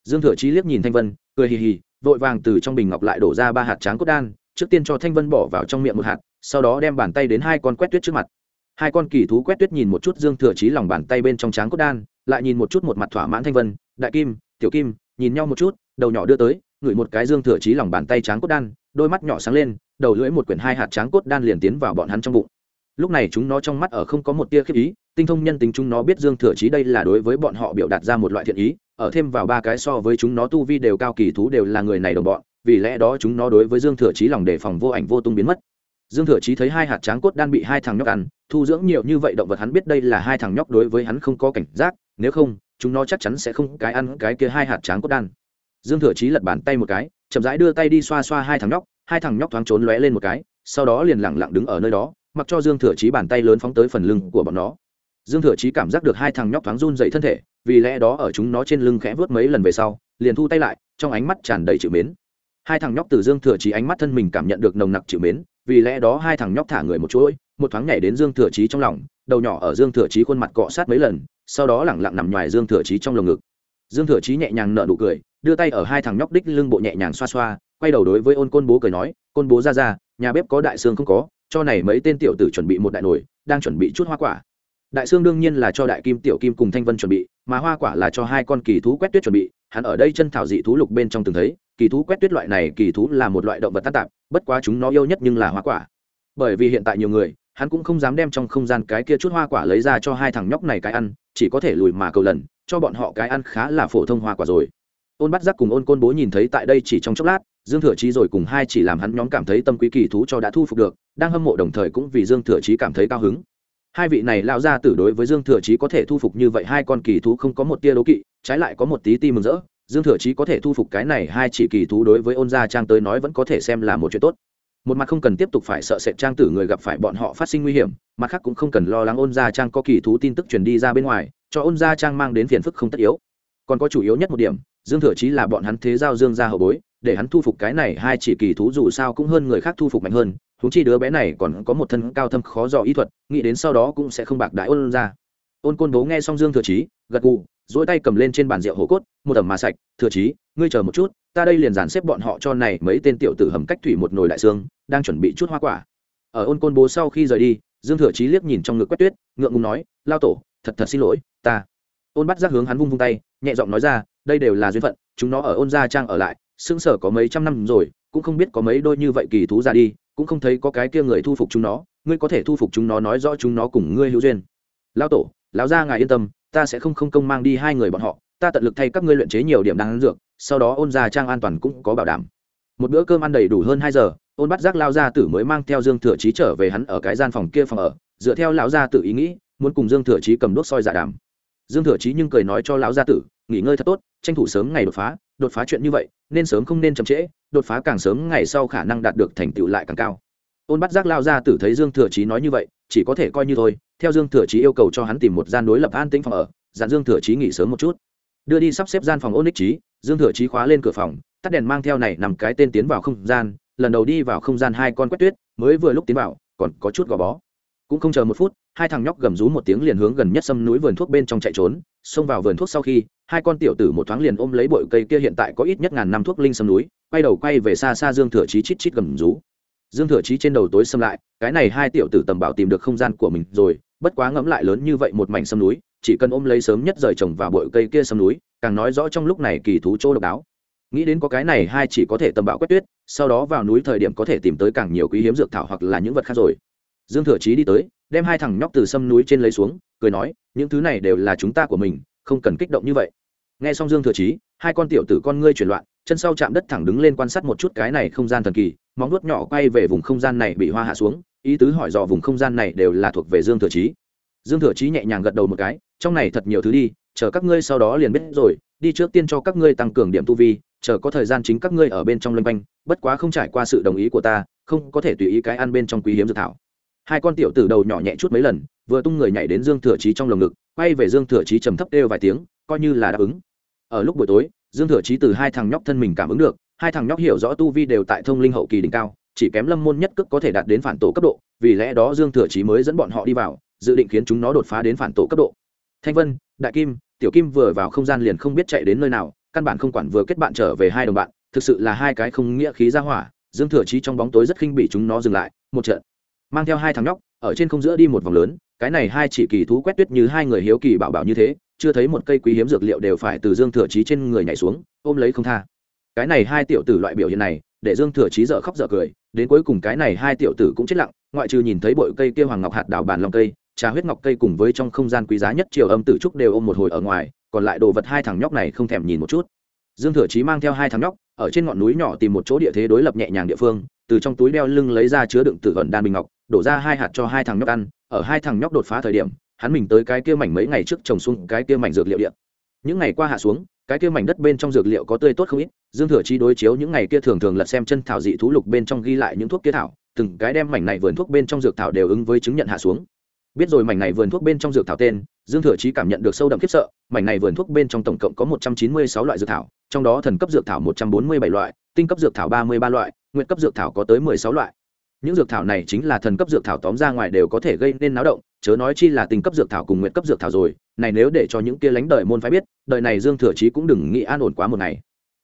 Dương thừa chí liếc nhìn thanh vân, cười hì hì, vội vàng từ trong bình ngọc lại đổ ra ba hạt tráng cốt đan, trước tiên cho thanh vân bỏ vào trong miệng một hạt, sau đó đem bàn tay đến hai con quét tuyết trước mặt. Hai con kỳ thú quét tuyết nhìn một chút dương thừa chí lòng bàn tay bên trong tráng cốt đan, lại nhìn một chút một mặt thỏa mãn thanh vân, đại kim, tiểu kim, nhìn nhau một chút, đầu nhỏ đưa tới, ngửi một cái dương thừa chí lòng bàn tay tráng cốt đan, đôi mắt nhỏ sáng lên, đầu lưỡi một quyển hai hạt tráng cốt đan liền tiến vào bọn hắn trong bụng lúc này chúng nó trong mắt ở không có một tia khiếp ý, tinh thông nhân tính chúng nó biết dương thừa chí đây là đối với bọn họ biểu đạt ra một loại thiện ý, ở thêm vào ba cái so với chúng nó tu vi đều cao kỳ thú đều là người này đồng bọn, vì lẽ đó chúng nó đối với dương thừa chí lòng đề phòng vô ảnh vô tung biến mất. Dương thừa chí thấy hai hạt tráng cốt đan bị hai thằng nhóc ăn, thu dưỡng nhiều như vậy động vật hắn biết đây là hai thằng nhóc đối với hắn không có cảnh giác, nếu không, chúng nó chắc chắn sẽ không cái ăn cái kia hai hạt tráng cốt đan. Dương thừa chí lật bàn tay một cái, chậm rãi đưa tay đi xoa xoa hai thằng nhóc, hai thằng nhóc thoáng trốn lóe lên một cái, sau đó liền lẳng lặng đứng ở nơi đó mặc cho dương thừa chí bàn tay lớn phóng tới phần lưng của bọn nó. Dương thừa chí cảm giác được hai thằng nhóc thoáng run dậy thân thể, vì lẽ đó ở chúng nó trên lưng khẽ vớt mấy lần về sau, liền thu tay lại, trong ánh mắt tràn đầy chữ mến. Hai thằng nhóc từ dương thừa chí ánh mắt thân mình cảm nhận được nồng nặc chịu mến, vì lẽ đó hai thằng nhóc thả người một chuỗi, một thoáng nhảy đến dương thừa chí trong lòng, đầu nhỏ ở dương thừa chí khuôn mặt cọ sát mấy lần, sau đó lẳng lặng nằm ngoài dương thừa chí trong lồng ngực. Dương thừa chí nhẹ nhàng nở nụ cười, đưa tay ở hai thằng nhóc đích lưng bộ nhẹ nhàng xoa xoa, quay đầu đối với ôn côn bố cười nói, côn bố ra ra, nhà bếp có đại xương không có cho này mấy tên tiểu tử chuẩn bị một đại nồi, đang chuẩn bị chút hoa quả. Đại xương đương nhiên là cho đại kim, tiểu kim cùng thanh vân chuẩn bị, mà hoa quả là cho hai con kỳ thú quét tuyết chuẩn bị, hắn ở đây chân thảo dị thú lục bên trong từng thấy, kỳ thú quét tuyết loại này kỳ thú là một loại động vật tan tạp, bất quá chúng nó yêu nhất nhưng là hoa quả. Bởi vì hiện tại nhiều người, hắn cũng không dám đem trong không gian cái kia chút hoa quả lấy ra cho hai thằng nhóc này cái ăn, chỉ có thể lùi mà cầu lần, cho bọn họ cái ăn khá là phổ thông hoa quả rồi. Ôn bắt giác cùng ôn côn bố nhìn thấy tại đây chỉ trong chốc lát dương thừa chí rồi cùng hai chỉ làm hắn nhóm cảm thấy tâm quý kỳ thú cho đã thu phục được, đang hâm mộ đồng thời cũng vì dương thừa chí cảm thấy cao hứng. Hai vị này lao ra tử đối với dương thừa chí có thể thu phục như vậy hai con kỳ thú không có một tia đố kỵ, trái lại có một tí ti mừng rỡ. Dương thừa chí có thể thu phục cái này hai chỉ kỳ thú đối với ôn gia trang tới nói vẫn có thể xem là một chuyện tốt. Một mặt không cần tiếp tục phải sợ sệt trang tử người gặp phải bọn họ phát sinh nguy hiểm, mặt khác cũng không cần lo lắng ôn gia trang có kỳ thú tin tức truyền đi ra bên ngoài, cho ôn gia trang mang đến phiền phức không tất yếu. Còn có chủ yếu nhất một điểm, dương thừa chí là bọn hắn thế giao dương gia hậu bối để hắn thu phục cái này hai chỉ kỳ thú dù sao cũng hơn người khác thu phục mạnh hơn húng chi đứa bé này còn có một thân cao thâm khó dò ý thuật, nghĩ đến sau đó cũng sẽ không bạc đại ôn ra. Ôn côn bố nghe xong dương thừa chí, gật gù dỗi tay cầm lên trên bàn rượu hổ cốt, một ẩm mà sạch, thừa chí, ngươi chờ một chút, ta đây liền dàn xếp bọn họ cho này mấy tên tiểu tử hầm cách thủy một nồi đại xương, đang chuẩn bị chút hoa quả. Ở ôn côn bố sau khi rời đi, dương thừa chí liếc nhìn trong ngực quét tuyết, ngượng ngùng nói, lao tổ, thật thật xin lỗi, ta. Ôn bắt giác hướng hắn vung vung tay, nhẹ giọng nói ra, đây đều là duyên phận, chúng nó ở ôn gia trang ở lại sững sở có mấy trăm năm rồi, cũng không biết có mấy đôi như vậy kỳ thú ra đi, cũng không thấy có cái kia người thu phục chúng nó. Ngươi có thể thu phục chúng nó nói rõ chúng nó cùng ngươi hữu duyên. Lão tổ, lão gia ngài yên tâm, ta sẽ không không công mang đi hai người bọn họ. Ta tận lực thay các ngươi luyện chế nhiều điểm đáng dược, sau đó ôn gia trang an toàn cũng có bảo đảm. Một bữa cơm ăn đầy đủ hơn hai giờ, ôn bắt giác lao gia tử mới mang theo dương thừa chí trở về hắn ở cái gian phòng kia phòng ở, dựa theo lão gia tử ý nghĩ, muốn cùng dương thừa chí cầm đốt soi giả đàm. Dương thừa chí nhưng cười nói cho lão gia tử, nghỉ ngơi thật tốt, tranh thủ sớm ngày đột phá đột phá chuyện như vậy nên sớm không nên chậm trễ, đột phá càng sớm ngày sau khả năng đạt được thành tựu lại càng cao. Ôn bắt giác lao ra tử thấy dương thừa chí nói như vậy, chỉ có thể coi như thôi, theo dương thừa chí yêu cầu cho hắn tìm một gian đối lập an tĩnh phòng ở, dặn dương thừa chí nghỉ sớm một chút. Đưa đi sắp xếp gian phòng ôn ích trí, dương thừa chí khóa lên cửa phòng, tắt đèn mang theo này nằm cái tên tiến vào không gian, lần đầu đi vào không gian hai con quét tuyết, mới vừa lúc tiến vào, còn có chút gò bó. Cũng không chờ một phút, hai thằng nhóc gầm rú một tiếng liền hướng gần nhất sâm núi vườn thuốc bên trong chạy trốn, xông vào vườn thuốc sau khi hai con tiểu tử một thoáng liền ôm lấy bụi cây kia hiện tại có ít nhất ngàn năm thuốc linh sâm núi, quay đầu quay về xa xa dương thừa chí chít chít gầm rú. Dương thừa chí trên đầu tối xâm lại, cái này hai tiểu tử tầm bảo tìm được không gian của mình rồi, bất quá ngẫm lại lớn như vậy một mảnh sâm núi, chỉ cần ôm lấy sớm nhất rời trồng vào bụi cây kia sâm núi, càng nói rõ trong lúc này kỳ thú chỗ độc đáo. Nghĩ đến có cái này hai chỉ có thể tầm bảo quét tuyết, sau đó vào núi thời điểm có thể tìm tới càng nhiều quý hiếm dược thảo hoặc là những vật khác rồi. Dương thừa chí đi tới, đem hai thằng nhóc từ sâm núi trên lấy xuống, cười nói, những thứ này đều là chúng ta của mình không cần kích động như vậy. Nghe xong dương thừa chí, hai con tiểu tử con ngươi chuyển loạn, chân sau chạm đất thẳng đứng lên quan sát một chút cái này không gian thần kỳ, móng nuốt nhỏ quay về vùng không gian này bị hoa hạ xuống, ý tứ hỏi dò vùng không gian này đều là thuộc về dương thừa chí. Dương thừa chí nhẹ nhàng gật đầu một cái, trong này thật nhiều thứ đi, chờ các ngươi sau đó liền biết rồi, đi trước tiên cho các ngươi tăng cường điểm tu vi, chờ có thời gian chính các ngươi ở bên trong lân quanh, bất quá không trải qua sự đồng ý của ta, không có thể tùy ý cái ăn bên trong quý hiếm dược thảo. Hai con tiểu tử đầu nhỏ nhẹ chút mấy lần, vừa tung người nhảy đến dương thừa chí trong lồng ngực quay về dương thừa chí trầm thấp đêu vài tiếng, coi như là đáp ứng. Ở lúc buổi tối, dương thừa chí từ hai thằng nhóc thân mình cảm ứng được, hai thằng nhóc hiểu rõ tu vi đều tại thông linh hậu kỳ đỉnh cao, chỉ kém lâm môn nhất cước có thể đạt đến phản tổ cấp độ, vì lẽ đó dương thừa chí mới dẫn bọn họ đi vào, dự định khiến chúng nó đột phá đến phản tổ cấp độ. Thanh vân, đại kim, tiểu kim vừa vào không gian liền không biết chạy đến nơi nào, căn bản không quản vừa kết bạn trở về hai đồng bạn, thực sự là hai cái không nghĩa khí ra hỏa, dương thừa chí trong bóng tối rất khinh bị chúng nó dừng lại, một trận. Mang theo hai thằng nhóc, ở trên không giữa đi một vòng lớn cái này hai chỉ kỳ thú quét tuyết như hai người hiếu kỳ bảo bảo như thế, chưa thấy một cây quý hiếm dược liệu đều phải từ dương thừa chí trên người nhảy xuống, ôm lấy không tha. Cái này hai tiểu tử loại biểu hiện này, để dương thừa chí dở khóc dở cười, đến cuối cùng cái này hai tiểu tử cũng chết lặng, ngoại trừ nhìn thấy bội cây kia hoàng ngọc hạt đào bàn lòng cây, trà huyết ngọc cây cùng với trong không gian quý giá nhất triều âm tử trúc đều ôm một hồi ở ngoài, còn lại đồ vật hai thằng nhóc này không thèm nhìn một chút. Dương thừa chí mang theo hai thằng nhóc, ở trên ngọn núi nhỏ tìm một chỗ địa thế đối lập nhẹ nhàng địa phương, từ trong túi đeo lưng lấy ra chứa đựng tử vận đan bình ngọc đổ ra hai hạt cho hai thằng nhóc ăn, ở hai thằng nhóc đột phá thời điểm, hắn mình tới cái kia mảnh mấy ngày trước trồng xuống cái kia mảnh dược liệu điện. Những ngày qua hạ xuống, cái kia mảnh đất bên trong dược liệu có tươi tốt không ít, dương thừa chi đối chiếu những ngày kia thường thường lật xem chân thảo dị thú lục bên trong ghi lại những thuốc kia thảo, từng cái đem mảnh này vườn thuốc bên trong dược thảo đều ứng với chứng nhận hạ xuống. Biết rồi mảnh này vườn thuốc bên trong dược thảo tên, dương thừa chí cảm nhận được sâu đậm khiếp sợ, mảnh này vườn thuốc bên trong tổng cộng có một trăm chín mươi sáu loại dược thảo, trong đó thần cấp dược thảo một trăm bốn mươi bảy loại, tinh cấp dược thảo ba mươi ba loại nguyện cấp dược thảo có tới mười sáu loại những dược thảo này chính là thần cấp dược thảo tóm ra ngoài đều có thể gây nên náo động, chớ nói chi là tinh cấp dược thảo cùng nguyện cấp dược thảo rồi. Này nếu để cho những kia lánh đời môn phái biết, đời này dương thừa chí cũng đừng nghĩ an ổn quá một ngày.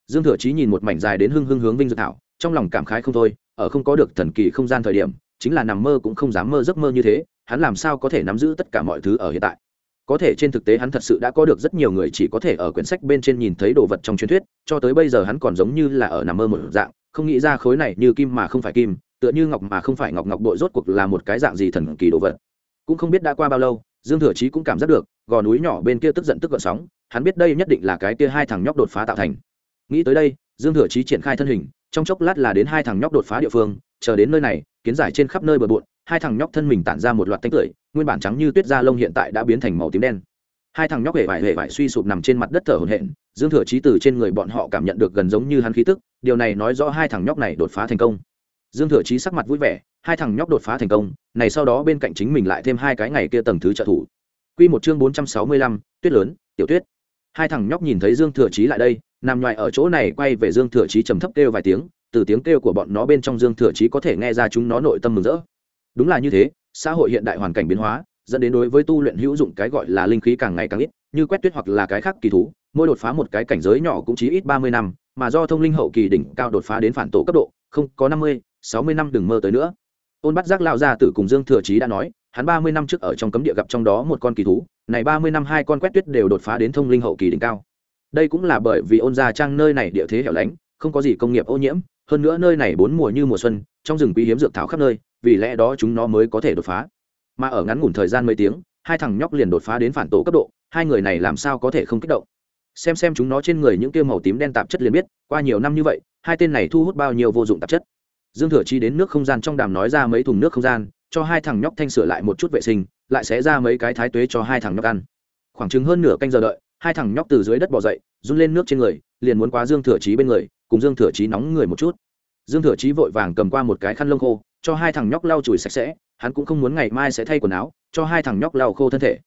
Dương thừa chí nhìn một mảnh dài đến hưng hưng hướng vinh dược thảo, trong lòng cảm khái không thôi, ở không có được thần kỳ không gian thời điểm, chính là nằm mơ cũng không dám mơ giấc mơ như thế, hắn làm sao có thể nắm giữ tất cả mọi thứ ở hiện tại? Có thể trên thực tế hắn thật sự đã có được rất nhiều người chỉ có thể ở quyển sách bên trên nhìn thấy đồ vật trong truyền thuyết, cho tới bây giờ hắn còn giống như là ở nằm mơ một dạng, không nghĩ ra khối này như kim mà không phải kim tựa như ngọc mà không phải ngọc ngọc bội rốt cuộc là một cái dạng gì thần kỳ đồ vật. Cũng không biết đã qua bao lâu, dương thừa chí cũng cảm giác được, gò núi nhỏ bên kia tức giận tức gợn sóng, hắn biết đây nhất định là cái kia hai thằng nhóc đột phá tạo thành. Nghĩ tới đây, dương thừa chí triển khai thân hình, trong chốc lát là đến hai thằng nhóc đột phá địa phương, chờ đến nơi này, kiến giải trên khắp nơi bờ bộn, hai thằng nhóc thân mình tản ra một loạt tánh tưởi, nguyên bản trắng như tuyết da lông hiện tại đã biến thành màu tím đen. Hai thằng nhóc hề vải hề vải suy sụp nằm trên mặt đất thở hổn hển, dương thừa chí từ trên người bọn họ cảm nhận được gần giống như hắn khí tức, điều này nói rõ hai thằng nhóc này đột phá thành công dương thừa chí sắc mặt vui vẻ hai thằng nhóc đột phá thành công này sau đó bên cạnh chính mình lại thêm hai cái ngày kia tầng thứ trợ thủ. Quy một chương bốn trăm sáu mươi lăm, tuyết lớn tiểu tuyết. Hai thằng nhóc nhìn thấy dương thừa chí lại đây nằm ngoài ở chỗ này quay về dương thừa chí trầm thấp kêu vài tiếng từ tiếng kêu của bọn nó bên trong dương thừa chí có thể nghe ra chúng nó nội tâm mừng rỡ. Đúng là như thế xã hội hiện đại hoàn cảnh biến hóa dẫn đến đối với tu luyện hữu dụng cái gọi là linh khí càng ngày càng ít như quét tuyết hoặc là cái khác kỳ thú mỗi đột phá một cái cảnh giới nhỏ cũng chỉ ít ba mươi năm mà do thông linh hậu kỳ đỉnh cao đột phá đến phản tổ cấp độ không có năm mươi sáu mươi năm đừng mơ tới nữa. Ôn bắt giác lao ra tử cùng dương thừa chí đã nói, hắn ba mươi năm trước ở trong cấm địa gặp trong đó một con kỳ thú, này ba mươi năm hai con quét tuyết đều đột phá đến thông linh hậu kỳ đỉnh cao. Đây cũng là bởi vì ôn gia trang nơi này địa thế hẻo lánh, không có gì công nghiệp ô nhiễm, hơn nữa nơi này bốn mùa như mùa xuân, trong rừng quý hiếm dược thảo khắp nơi, vì lẽ đó chúng nó mới có thể đột phá. Mà ở ngắn ngủn thời gian mấy tiếng, hai thằng nhóc liền đột phá đến phản tổ cấp độ, hai người này làm sao có thể không kích động? Xem xem chúng nó trên người những tiêu màu tím đen tạp chất liền biết, qua nhiều năm như vậy, hai tên này thu hút bao nhiêu vô dụng tạp chất dương thừa chi đến nước không gian trong đàm nói ra mấy thùng nước không gian, cho hai thằng nhóc thanh sửa lại một chút vệ sinh, lại sẽ ra mấy cái thái tuế cho hai thằng nhóc ăn. Khoảng chừng hơn nửa canh giờ đợi, hai thằng nhóc từ dưới đất bỏ dậy, run lên nước trên người, liền muốn quá dương thừa chí bên người, cùng dương thừa chí nóng người một chút. Dương thừa chí vội vàng cầm qua một cái khăn lông khô, cho hai thằng nhóc lau chùi sạch sẽ, hắn cũng không muốn ngày mai sẽ thay quần áo, cho hai thằng nhóc lau khô thân thể.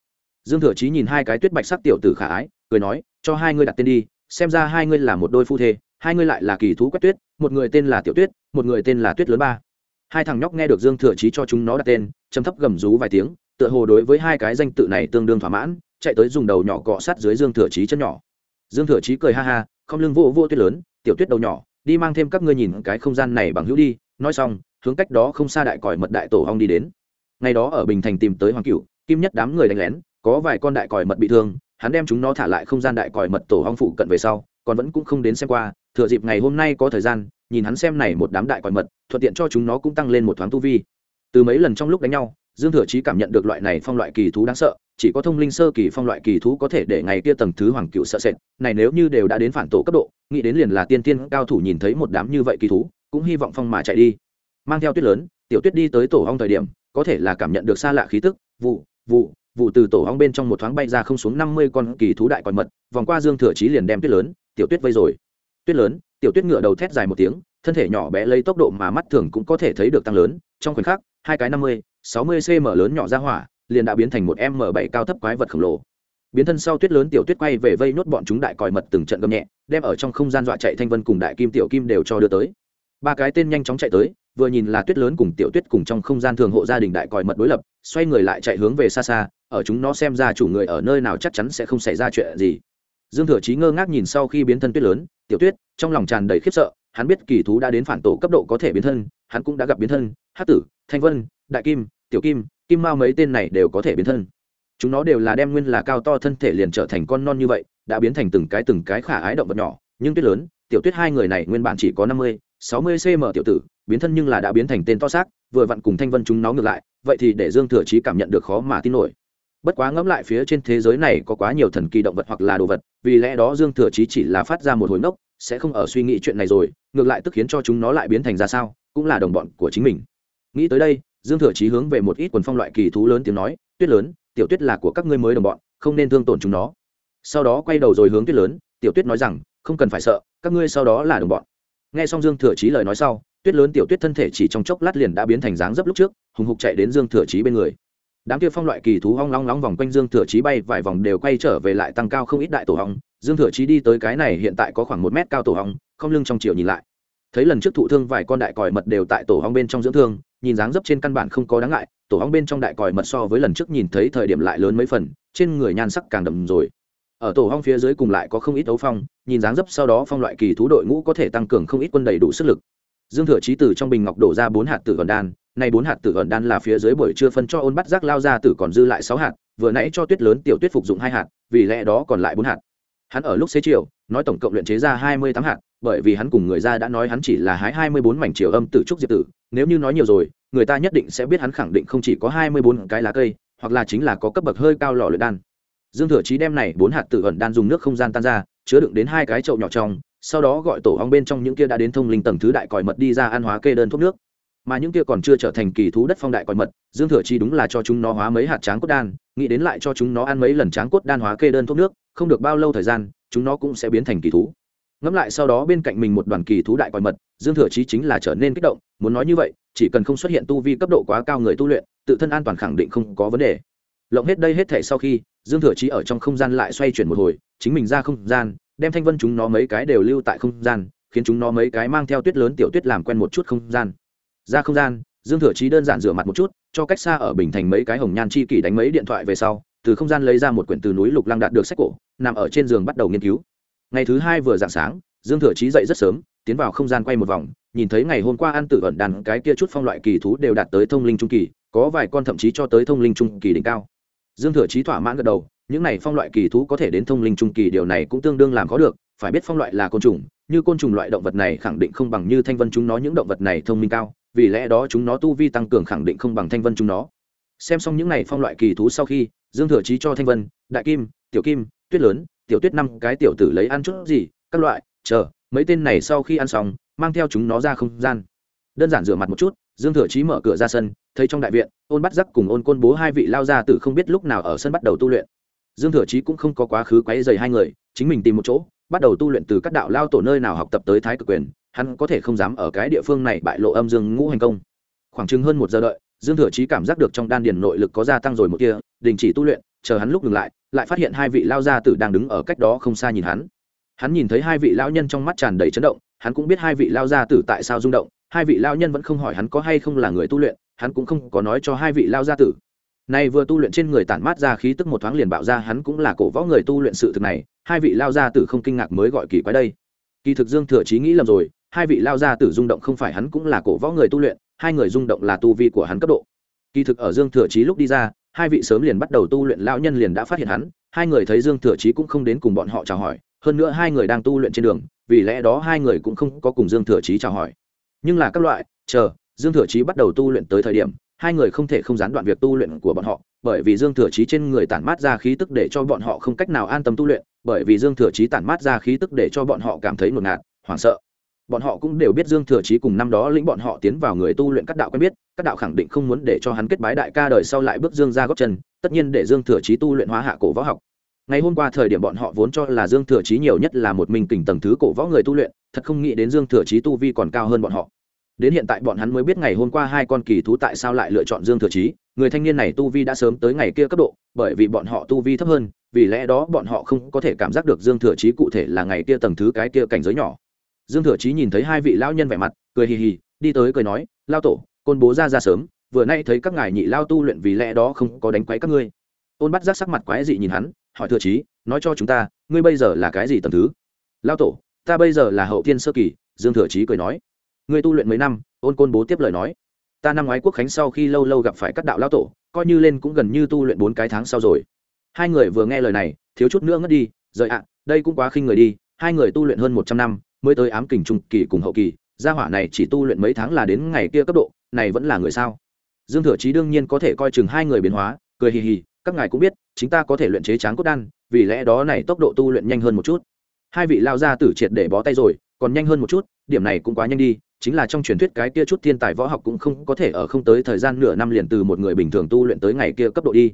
Dương thừa chí nhìn hai cái tuyết bạch sắc tiểu tử khả ái, cười nói, cho hai ngươi đặt tên đi, xem ra hai ngươi là một đôi phu thê hai người lại là kỳ thú quét tuyết, một người tên là tiểu tuyết, một người tên là tuyết lớn ba. Hai thằng nhóc nghe được dương thừa chí cho chúng nó đặt tên chấm thấp gầm rú vài tiếng, tựa hồ đối với hai cái danh tự này tương đương thỏa mãn, chạy tới dùng đầu nhỏ cọ sát dưới dương thừa chí chân nhỏ. Dương thừa chí cười ha ha, không lưng vô vô tuyết lớn, tiểu tuyết đầu nhỏ, đi mang thêm các ngươi nhìn cái không gian này bằng hữu đi. Nói xong, hướng cách đó không xa đại còi mật đại tổ hong đi đến. Ngày đó ở bình thành tìm tới hoàng cửu, kim nhất đám người đánh lén, có vài con đại còi mật bị thương, hắn đem chúng nó thả lại không gian đại còi mật tổ hong phụ cận về sau, còn vẫn cũng không đến xem qua thừa dịp ngày hôm nay có thời gian, nhìn hắn xem này một đám đại còi mật, thuận tiện cho chúng nó cũng tăng lên một thoáng tu vi. Từ mấy lần trong lúc đánh nhau, dương thừa chí cảm nhận được loại này phong loại kỳ thú đáng sợ, chỉ có thông linh sơ kỳ phong loại kỳ thú có thể để ngày kia tầng thứ hoàng cựu sợ sệt. Này nếu như đều đã đến phản tổ cấp độ, nghĩ đến liền là tiên tiên cao thủ nhìn thấy một đám như vậy kỳ thú, cũng hy vọng phong mà chạy đi. Mang theo tuyết lớn, tiểu tuyết đi tới tổ hong thời điểm, có thể là cảm nhận được xa lạ khí tức, vụ vụ vụ từ tổ hong bên trong một thoáng bay ra không xuống năm mươi con kỳ thú đại còn mật, vòng qua dương thừa chí liền đem tuyết lớn, tiểu tuyết vây rồi tuyết lớn, tiểu tuyết ngựa đầu thét dài một tiếng, thân thể nhỏ bé lấy tốc độ mà mắt thường cũng có thể thấy được tăng lớn, trong khoảnh khắc, hai cái năm mươi, sáu mươi cm lớn nhỏ ra hỏa, liền đã biến thành một m bảy cao thấp quái vật khổng lồ. Biến thân sau tuyết lớn tiểu tuyết quay về vây nốt bọn chúng đại còi mật từng trận gầm nhẹ, đem ở trong không gian dọa chạy thanh vân cùng đại kim tiểu kim đều cho đưa tới. Ba cái tên nhanh chóng chạy tới, vừa nhìn là tuyết lớn cùng tiểu tuyết cùng trong không gian thường hộ gia đình đại còi mật đối lập, xoay người lại chạy hướng về xa xa, ở chúng nó xem ra chủ người ở nơi nào chắc chắn sẽ không xảy ra chuyện gì dương thừa chí ngơ ngác nhìn sau khi biến thân tuyết lớn, tiểu tuyết, trong lòng tràn đầy khiếp sợ, hắn biết kỳ thú đã đến phản tổ cấp độ có thể biến thân, hắn cũng đã gặp biến thân hát tử, thanh vân, đại kim, tiểu kim kim mao mấy tên này đều có thể biến thân. Chúng nó đều là đem nguyên là cao to thân thể liền trở thành con non như vậy, đã biến thành từng cái từng cái khả ái động vật nhỏ, nhưng tuyết lớn, tiểu tuyết hai người này nguyên bản chỉ có năm mươi, sáu mươi cm tiểu tử, biến thân nhưng là đã biến thành tên to xác, vừa vặn cùng thanh vân chúng nó ngược lại, vậy thì để dương thừa chí cảm nhận được khó mà tin nổi bất quá ngẫm lại phía trên thế giới này có quá nhiều thần kỳ động vật hoặc là đồ vật, vì lẽ đó dương thừa chí chỉ là phát ra một hồi nốc sẽ không ở suy nghĩ chuyện này rồi, ngược lại tức khiến cho chúng nó lại biến thành ra sao, cũng là đồng bọn của chính mình. Nghĩ tới đây, dương thừa chí hướng về một ít quần phong loại kỳ thú lớn tiếng nói, tuyết lớn, tiểu tuyết là của các ngươi mới đồng bọn, không nên thương tổn chúng nó. Sau đó quay đầu rồi hướng tuyết lớn, tiểu tuyết nói rằng, không cần phải sợ, các ngươi sau đó là đồng bọn. Nghe xong dương thừa chí lời nói sau, tuyết lớn tiểu tuyết thân thể chỉ trong chốc lát liền đã biến thành dáng dấp lúc trước, hùng hục chạy đến dương thừa chí bên người đám kia phong loại kỳ thú hong long long vòng quanh dương thừa chí bay vài vòng đều quay trở về lại tăng cao không ít đại tổ hong. Dương thừa chí đi tới cái này hiện tại có khoảng một mét cao tổ hong, không lưng trong chiều nhìn lại. Thấy lần trước thụ thương vài con đại còi mật đều tại tổ hong bên trong dưỡng thương, nhìn dáng dấp trên căn bản không có đáng ngại, tổ hong bên trong đại còi mật so với lần trước nhìn thấy thời điểm lại lớn mấy phần, trên người nhan sắc càng đậm rồi. Ở tổ hong phía dưới cùng lại có không ít đấu phong, nhìn dáng dấp sau đó phong loại kỳ thú đội ngũ có thể tăng cường không ít quân đầy đủ sức lực. Dương thừa chí từ trong bình ngọc đổ ra bốn hạt tử còn đan nay bốn hạt tử ẩn đan là phía dưới buổi trưa phân cho ôn bắt giác lao ra tử còn dư lại sáu hạt, vừa nãy cho tuyết lớn tiểu tuyết phục dụng hai hạt, vì lẽ đó còn lại bốn hạt. Hắn ở lúc xế chiều, nói tổng cộng luyện chế ra hai mươi tám hạt, bởi vì hắn cùng người ra đã nói hắn chỉ là hái hai mươi bốn mảnh chiều âm tử trúc diệp tử, nếu như nói nhiều rồi, người ta nhất định sẽ biết hắn khẳng định không chỉ có hai mươi bốn cái lá cây, hoặc là chính là có cấp bậc hơi cao lò luyện đan. Dương thừa chí đem này bốn hạt tử ẩn đan dùng nước không gian tan ra, chứa đựng đến hai cái chậu nhỏ trong, sau đó gọi tổ ong bên trong những kia đã đến thông linh tầng thứ đại còi mật đi ra ăn hóa kê đơn thuốc nước mà những kia còn chưa trở thành kỳ thú đất phong đại còi mật, dương thừa chi đúng là cho chúng nó hóa mấy hạt tráng cốt đan, nghĩ đến lại cho chúng nó ăn mấy lần tráng cốt đan hóa kê đơn thuốc nước, không được bao lâu thời gian, chúng nó cũng sẽ biến thành kỳ thú. Ngẫm lại sau đó bên cạnh mình một đoàn kỳ thú đại còi mật, dương thừa chí chính là trở nên kích động, muốn nói như vậy, chỉ cần không xuất hiện tu vi cấp độ quá cao người tu luyện, tự thân an toàn khẳng định không có vấn đề. Lộng hết đây hết thể sau khi, dương thừa chí ở trong không gian lại xoay chuyển một hồi, chính mình ra không gian, đem thanh vân chúng nó mấy cái đều lưu tại không gian, khiến chúng nó mấy cái mang theo tuyết lớn tiểu tuyết làm quen một chút không gian ra không gian, dương thừa chí đơn giản rửa mặt một chút, cho cách xa ở bình thành mấy cái hồng nhan chi kỷ đánh mấy điện thoại về sau, từ không gian lấy ra một quyển từ núi lục lăng đạt được sách cổ, nằm ở trên giường bắt đầu nghiên cứu. Ngày thứ hai vừa dạng sáng, dương thừa chí dậy rất sớm, tiến vào không gian quay một vòng, nhìn thấy ngày hôm qua ăn tử ẩn đàn cái kia chút phong loại kỳ thú đều đạt tới thông linh trung kỳ, có vài con thậm chí cho tới thông linh trung kỳ đỉnh cao. Dương thừa chí thỏa mãn gật đầu, những này phong loại kỳ thú có thể đến thông linh trung kỳ điều này cũng tương đương làm có được, phải biết phong loại là côn trùng, như côn trùng loại động vật này khẳng định không bằng như thanh vân chúng nó những động vật này thông minh cao vì lẽ đó chúng nó tu vi tăng cường khẳng định không bằng thanh vân chúng nó. Xem xong những n à y phong loại kỳ thú sau khi, dương thừa trí cho thanh vân, đại kim, tiểu kim, tuyết lớn, tiểu tuyết năm cái tiểu tử lấy ăn chút gì, các loại, chờ, mấy tên này sau khi ăn xong, mang theo chúng nó ra không gian. Đơn giản rửa mặt một chút, dương thừa trí mở cửa ra sân, thấy trong đại viện, ôn bắt giắc cùng ôn côn bố hai vị lao ra từ không biết lúc nào ở sân bắt đầu tu luyện. Dương thừa trí cũng không có quá khứ quáy dày hai người, chính mình tìm một chỗ, bắt đầu tu luyện từ các đạo lao tổ nơi nào học tập tới thái cực quyền hắn có thể không dám ở cái địa phương này bại lộ âm dương ngũ hành công. Khoảng chừng hơn một giờ đợi, dương thừa chí cảm giác được trong đan điền nội lực có gia tăng rồi một kia đình chỉ tu luyện, chờ hắn lúc ngừng lại lại phát hiện hai vị lao gia tử đang đứng ở cách đó không xa nhìn hắn. Hắn nhìn thấy hai vị lao nhân trong mắt tràn đầy chấn động, hắn cũng biết hai vị lao gia tử tại sao rung động, hai vị lao nhân vẫn không hỏi hắn có hay không là người tu luyện, hắn cũng không có nói cho hai vị lao gia tử. Nay vừa tu luyện trên người tản mát ra khí tức một thoáng liền bạo ra, hắn cũng là cổ võ người tu luyện sự thực này, hai vị lao gia tử không kinh ngạc mới gọi kỳ quái đây. Kỳ thực dương thừa chí nghĩ lầm rồi hai vị lao gia tử rung động không phải hắn cũng là cổ võ người tu luyện, hai người rung động là tu vi của hắn cấp độ. Kỳ thực ở dương thừa chí lúc đi ra, hai vị sớm liền bắt đầu tu luyện, lão nhân liền đã phát hiện hắn, hai người thấy dương thừa chí cũng không đến cùng bọn họ chào hỏi, hơn nữa hai người đang tu luyện trên đường, vì lẽ đó hai người cũng không có cùng dương thừa chí chào hỏi. Nhưng là các loại, chờ, dương thừa chí bắt đầu tu luyện tới thời điểm, hai người không thể không gián đoạn việc tu luyện của bọn họ, bởi vì dương thừa chí trên người tản mát ra khí tức để cho bọn họ không cách nào an tâm tu luyện, bởi vì dương thừa chí tản mát ra khí tức để cho bọn họ cảm thấy ngột ngạt, hoảng sợ bọn họ cũng đều biết dương thừa chí cùng năm đó lĩnh bọn họ tiến vào người tu luyện các đạo quen biết, các đạo khẳng định không muốn để cho hắn kết bái đại ca đời sau lại bước dương ra góc chân, tất nhiên để dương thừa chí tu luyện hóa hạ cổ võ học. Ngày hôm qua thời điểm bọn họ vốn cho là dương thừa chí nhiều nhất là một mình kình tầng thứ cổ võ người tu luyện, thật không nghĩ đến dương thừa chí tu vi còn cao hơn bọn họ. Đến hiện tại bọn hắn mới biết ngày hôm qua hai con kỳ thú tại sao lại lựa chọn dương thừa chí, người thanh niên này tu vi đã sớm tới ngày kia cấp độ, bởi vì bọn họ tu vi thấp hơn, vì lẽ đó bọn họ không có thể cảm giác được dương thừa chí cụ thể là ngày kia tầng thứ cái kia cảnh giới nhỏ dương thừa chí nhìn thấy hai vị lão nhân vẻ mặt, cười hì hì, đi tới cười nói, lao tổ, côn bố ra ra sớm, vừa nay thấy các ngài nhị lao tu luyện vì lẽ đó không có đánh quấy các ngươi. Ôn bắt giác sắc mặt quái dị nhìn hắn, hỏi thừa chí, nói cho chúng ta, ngươi bây giờ là cái gì tầm thứ? Lao tổ, ta bây giờ là hậu thiên sơ kỳ, dương thừa chí cười nói. Ngươi tu luyện mấy năm? Ôn côn bố tiếp lời nói. Ta năm ngoái quốc khánh sau khi lâu lâu gặp phải các đạo lao tổ, coi như lên cũng gần như tu luyện bốn cái tháng sau rồi. Hai người vừa nghe lời này, thiếu chút nữa ngất đi rời ạ, đây cũng quá khinh người đi, hai người tu luyện hơn một trăm năm mới tới ám kình trung kỳ cùng hậu kỳ, gia hỏa này chỉ tu luyện mấy tháng là đến ngày kia cấp độ, này vẫn là người sao? Dương thừa chí đương nhiên có thể coi chừng hai người biến hóa, cười hì hì, các ngài cũng biết, chính ta có thể luyện chế tráng cốt đan, vì lẽ đó này tốc độ tu luyện nhanh hơn một chút. Hai vị lao ra tử triệt để bó tay rồi, còn nhanh hơn một chút, điểm này cũng quá nhanh đi, chính là trong truyền thuyết cái kia chút thiên tài võ học cũng không có thể ở không tới thời gian nửa năm liền từ một người bình thường tu luyện tới ngày kia cấp độ đi.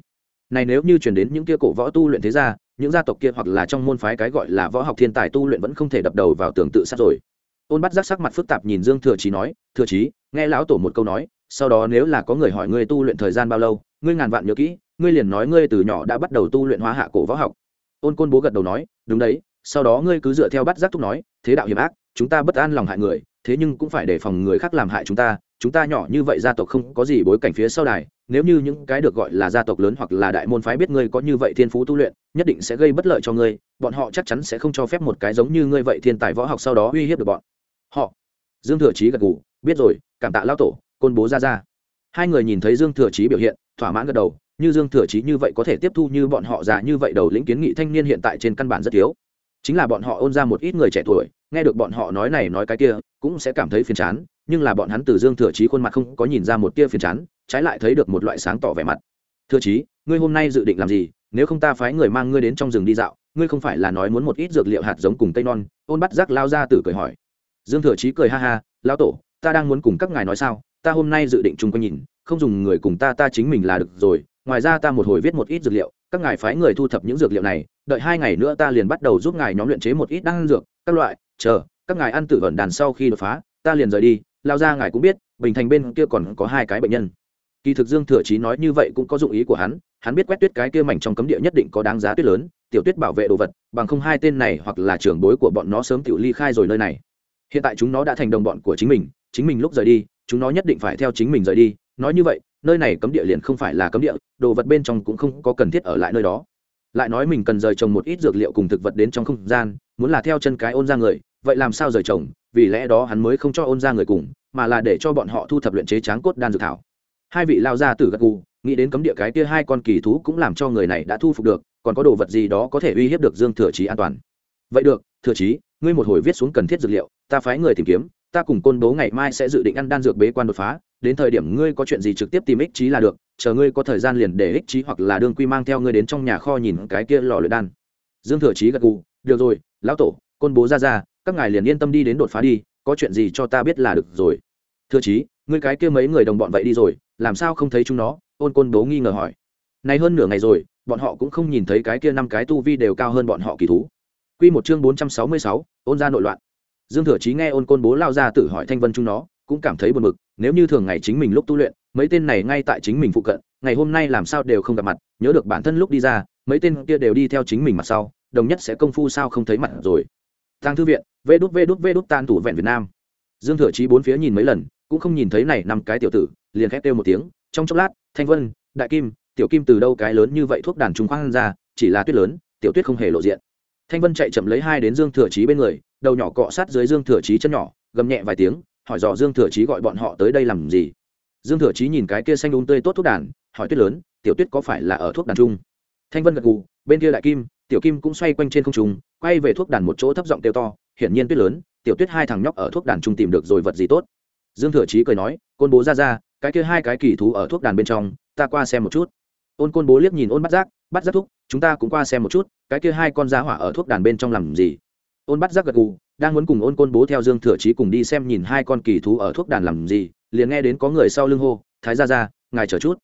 Này nếu như chuyển đến những kia cổ võ tu luyện thế ra những gia tộc kia hoặc là trong môn phái cái gọi là võ học thiên tài tu luyện vẫn không thể đập đầu vào tường tự sát rồi. Ôn bắt giác sắc mặt phức tạp nhìn dương thừa trí nói, thừa trí nghe lão tổ một câu nói, sau đó nếu là có người hỏi ngươi tu luyện thời gian bao lâu, ngươi ngàn vạn nhớ kỹ, ngươi liền nói ngươi từ nhỏ đã bắt đầu tu luyện hóa hạ cổ võ học. Ôn côn bố gật đầu nói, đúng đấy, sau đó ngươi cứ dựa theo bắt giác thúc nói, thế đạo hiểm ác, chúng ta bất an lòng hại người thế nhưng cũng phải đề phòng người khác làm hại chúng ta chúng ta nhỏ như vậy gia tộc không có gì bối cảnh phía sau đài, nếu như những cái được gọi là gia tộc lớn hoặc là đại môn phái biết ngươi có như vậy thiên phú tu luyện, nhất định sẽ gây bất lợi cho ngươi, bọn họ chắc chắn sẽ không cho phép một cái giống như ngươi vậy thiên tài võ học sau đó uy hiếp được bọn họ. Dương thừa chí gật gù, biết rồi, cảm tạ lao tổ, côn bố ra ra. Hai người nhìn thấy dương thừa chí biểu hiện, thỏa mãn gật đầu, như dương thừa chí như vậy có thể tiếp thu như bọn họ già như vậy đầu lĩnh kiến nghị thanh niên hiện tại trên căn bản rất thiếu. Chính là bọn họ ôn ra một ít người trẻ tuổi nghe được bọn họ nói này nói cái kia, cũng sẽ cảm thấy phiền chán, nhưng là bọn hắn từ dương thừa chí khuôn mặt không có nhìn ra một tia phiền chán, trái lại thấy được một loại sáng tỏ vẻ mặt. Thừa chí, ngươi hôm nay dự định làm gì? Nếu không ta phái người mang ngươi đến trong rừng đi dạo, ngươi không phải là nói muốn một ít dược liệu hạt giống cùng cây non? Ôn bắt giác lao ra tử cười hỏi. Dương thừa chí cười ha ha lao tổ, ta đang muốn cùng các ngài nói sao? Ta hôm nay dự định chung quanh nhìn, không dùng người cùng ta ta chính mình là được rồi, ngoài ra ta một hồi viết một ít dược liệu, các ngài phái người thu thập những dược liệu này, đợi hai ngày nữa ta liền bắt đầu giúp ngài nhóm luyện chế một ít đan dược, các loại chờ, các ngài ăn tử vẩn đàn sau khi đột phá, ta liền rời đi, lao ra ngài cũng biết, bình thành bên kia còn có hai cái bệnh nhân. Kỳ thực dương thừa chí nói như vậy cũng có dụng ý của hắn hắn biết quét tuyết cái kia mảnh trong cấm địa nhất định có đáng giá tuyết lớn, tiểu tuyết bảo vệ đồ vật, bằng không hai tên này hoặc là trưởng bối của bọn nó sớm tự ly khai rồi nơi này. Hiện tại chúng nó đã thành đồng bọn của chính mình chính mình lúc rời đi, chúng nó nhất định phải theo chính mình rời đi, nói như vậy, nơi này cấm địa liền không phải là cấm địa, đồ vật bên trong cũng không có cần thiết ở lại nơi đó. Lại nói mình cần rời trồng một ít dược liệu cùng thực vật đến trong không gian, muốn là theo chân cái ôn ra người vậy làm sao rời chồng? vì lẽ đó hắn mới không cho ôn ra người cùng, mà là để cho bọn họ thu thập luyện chế tráng cốt đan dược thảo hai vị lao ra từ gật gù, nghĩ đến cấm địa cái kia hai con kỳ thú cũng làm cho người này đã thu phục được, còn có đồ vật gì đó có thể uy hiếp được dương thừa trí an toàn vậy được, thừa trí ngươi một hồi viết xuống cần thiết dược liệu, ta phái người tìm kiếm, ta cùng côn bố ngày mai sẽ dự định ăn đan dược bế quan đột phá, đến thời điểm ngươi có chuyện gì trực tiếp tìm ích trí là được, chờ ngươi có thời gian liền để ích trí hoặc là đương quy mang theo ngươi đến trong nhà kho nhìn cái kia lò luyện đan dương thừa trí gật gù, được rồi, lão tổ, côn bố ra ra các ngài liền yên tâm đi đến đột phá đi có chuyện gì cho ta biết là được rồi. Thừa Chí, ngươi cái kia mấy người đồng bọn vậy đi rồi làm sao không thấy chúng nó? Ôn côn bố nghi ngờ hỏi. Nay hơn nửa ngày rồi bọn họ cũng không nhìn thấy cái kia năm cái tu vi đều cao hơn bọn họ kỳ thú. Quy một chương bốn trăm sáu mươi sáu, ôn ra nội loạn. Dương thừa chí nghe ôn côn bố lao ra tự hỏi thanh vân chúng nó cũng cảm thấy buồn bực nếu như thường ngày chính mình lúc tu luyện mấy tên này ngay tại chính mình phụ cận ngày hôm nay làm sao đều không gặp mặt nhớ được bản thân lúc đi ra mấy tên kia đều đi theo chính mình mặt sau đồng nhất sẽ công phu sao không thấy mặt rồi. Tang thư viện vê đút vê đút vê đút tan tủ vẹn việt nam. Dương thừa chí bốn phía nhìn mấy lần, cũng không nhìn thấy này năm cái tiểu tử, liền khét kêu một tiếng, trong chốc lát, thanh vân, đại kim, tiểu kim từ đâu cái lớn như vậy thuốc đàn trung khoang ra, chỉ là tuyết lớn, tiểu tuyết không hề lộ diện. Thanh vân chạy chậm lấy hai đến dương thừa chí bên người, đầu nhỏ cọ sát dưới dương thừa chí chân nhỏ, gầm nhẹ vài tiếng, hỏi dò dương thừa chí gọi bọn họ tới đây làm gì. Dương thừa chí nhìn cái kia xanh đúng tươi tốt thuốc đàn, hỏi tuyết lớn, tiểu tuyết có phải là ở thuốc đàn trung? Thanh vân gật gù, bên kia đại kim, tiểu kim cũng xoay quanh trên không trung, quay về thuốc đàn một chỗ thấp giọng kêu to hiển nhiên tuyết lớn, tiểu tuyết hai thằng nhóc ở thuốc đàn trung tìm được rồi vật gì tốt. Dương thừa chí cười nói, côn bố ra ra, cái kia hai cái kỳ thú ở thuốc đàn bên trong, ta qua xem một chút. Ôn côn bố liếc nhìn ôn bắt giác bắt giác thúc, chúng ta cũng qua xem một chút, cái kia hai con giá hỏa ở thuốc đàn bên trong làm gì? Ôn bắt giác gật gù, đang muốn cùng ôn côn bố theo dương thừa chí cùng đi xem nhìn hai con kỳ thú ở thuốc đàn làm gì, liền nghe đến có người sau lưng hô, thái ra ra ngài chờ chút.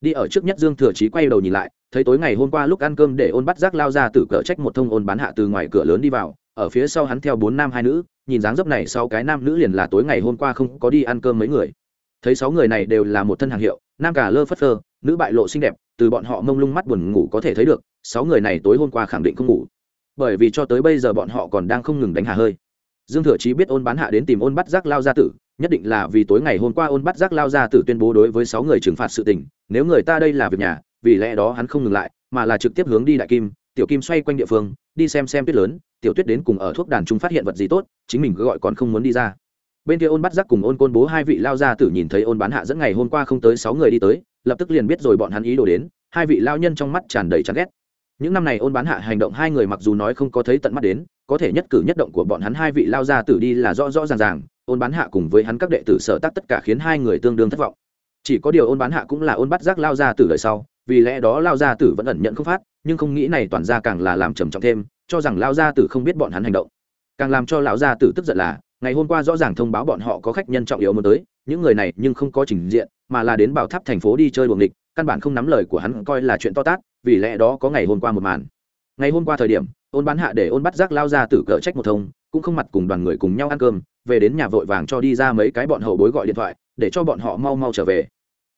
Đi ở trước nhất dương thừa chí quay đầu nhìn lại, thấy tối ngày hôm qua lúc ăn cơm để ôn bắt giác lao ra từ cửa trách một thông ôn bán hạ từ ngoài cửa lớn đi vào ở phía sau hắn theo bốn nam hai nữ, nhìn dáng dấp này sau cái nam nữ liền là tối ngày hôm qua không có đi ăn cơm mấy người. Thấy sáu người này đều là một thân hàng hiệu, nam cả lơ phất phơ, nữ bại lộ xinh đẹp, từ bọn họ mông lung mắt buồn ngủ có thể thấy được, sáu người này tối hôm qua khẳng định không ngủ. Bởi vì cho tới bây giờ bọn họ còn đang không ngừng đánh hà hơi. Dương thừa chí biết ôn bán hạ đến tìm ôn bắt giác lao gia tử, nhất định là vì tối ngày hôm qua ôn bắt giác lao gia tử tuyên bố đối với sáu người trừng phạt sự tình, nếu người ta đây là việc nhà, vì lẽ đó hắn không ngừng lại, mà là trực tiếp hướng đi đại kim tiểu kim xoay quanh địa phương, đi xem xem tuyết lớn, tiểu tuyết đến cùng ở thuốc đàn trung phát hiện vật gì tốt, chính mình cứ gọi còn không muốn đi ra. Bên kia ôn bắt giác cùng ôn côn bố hai vị lao ra tử nhìn thấy ôn bán hạ dẫn ngày hôm qua không tới sáu người đi tới, lập tức liền biết rồi bọn hắn ý đồ đến, hai vị lao nhân trong mắt tràn đầy chán ghét. Những năm này ôn bán hạ hành động hai người mặc dù nói không có thấy tận mắt đến, có thể nhất cử nhất động của bọn hắn hai vị lao ra tử đi là rõ rõ ràng ràng, ôn bán hạ cùng với hắn các đệ tử sở tác tất cả khiến hai người tương đương thất vọng. Chỉ có điều ôn bán hạ cũng là ôn bắt giác lao ra tử đời sau vì lẽ đó lao gia tử vẫn ẩn nhận không phát, nhưng không nghĩ này toàn ra càng là làm trầm trọng thêm, cho rằng lao gia tử không biết bọn hắn hành động. Càng làm cho lão gia tử tức giận là, ngày hôm qua rõ ràng thông báo bọn họ có khách nhân trọng yếu muốn tới, những người này nhưng không có trình diện, mà là đến bảo tháp thành phố đi chơi buồng địch căn bản không nắm lời của hắn, coi là chuyện to tát, vì lẽ đó có ngày hôm qua một màn. Ngày hôm qua thời điểm, ôn bán hạ để ôn bắt giác lao ra tử cỡ trách một thông, cũng không mặt cùng đoàn người cùng nhau ăn cơm, về đến nhà vội vàng cho đi ra mấy cái bọn hậu bối gọi điện thoại, để cho bọn họ mau mau trở về.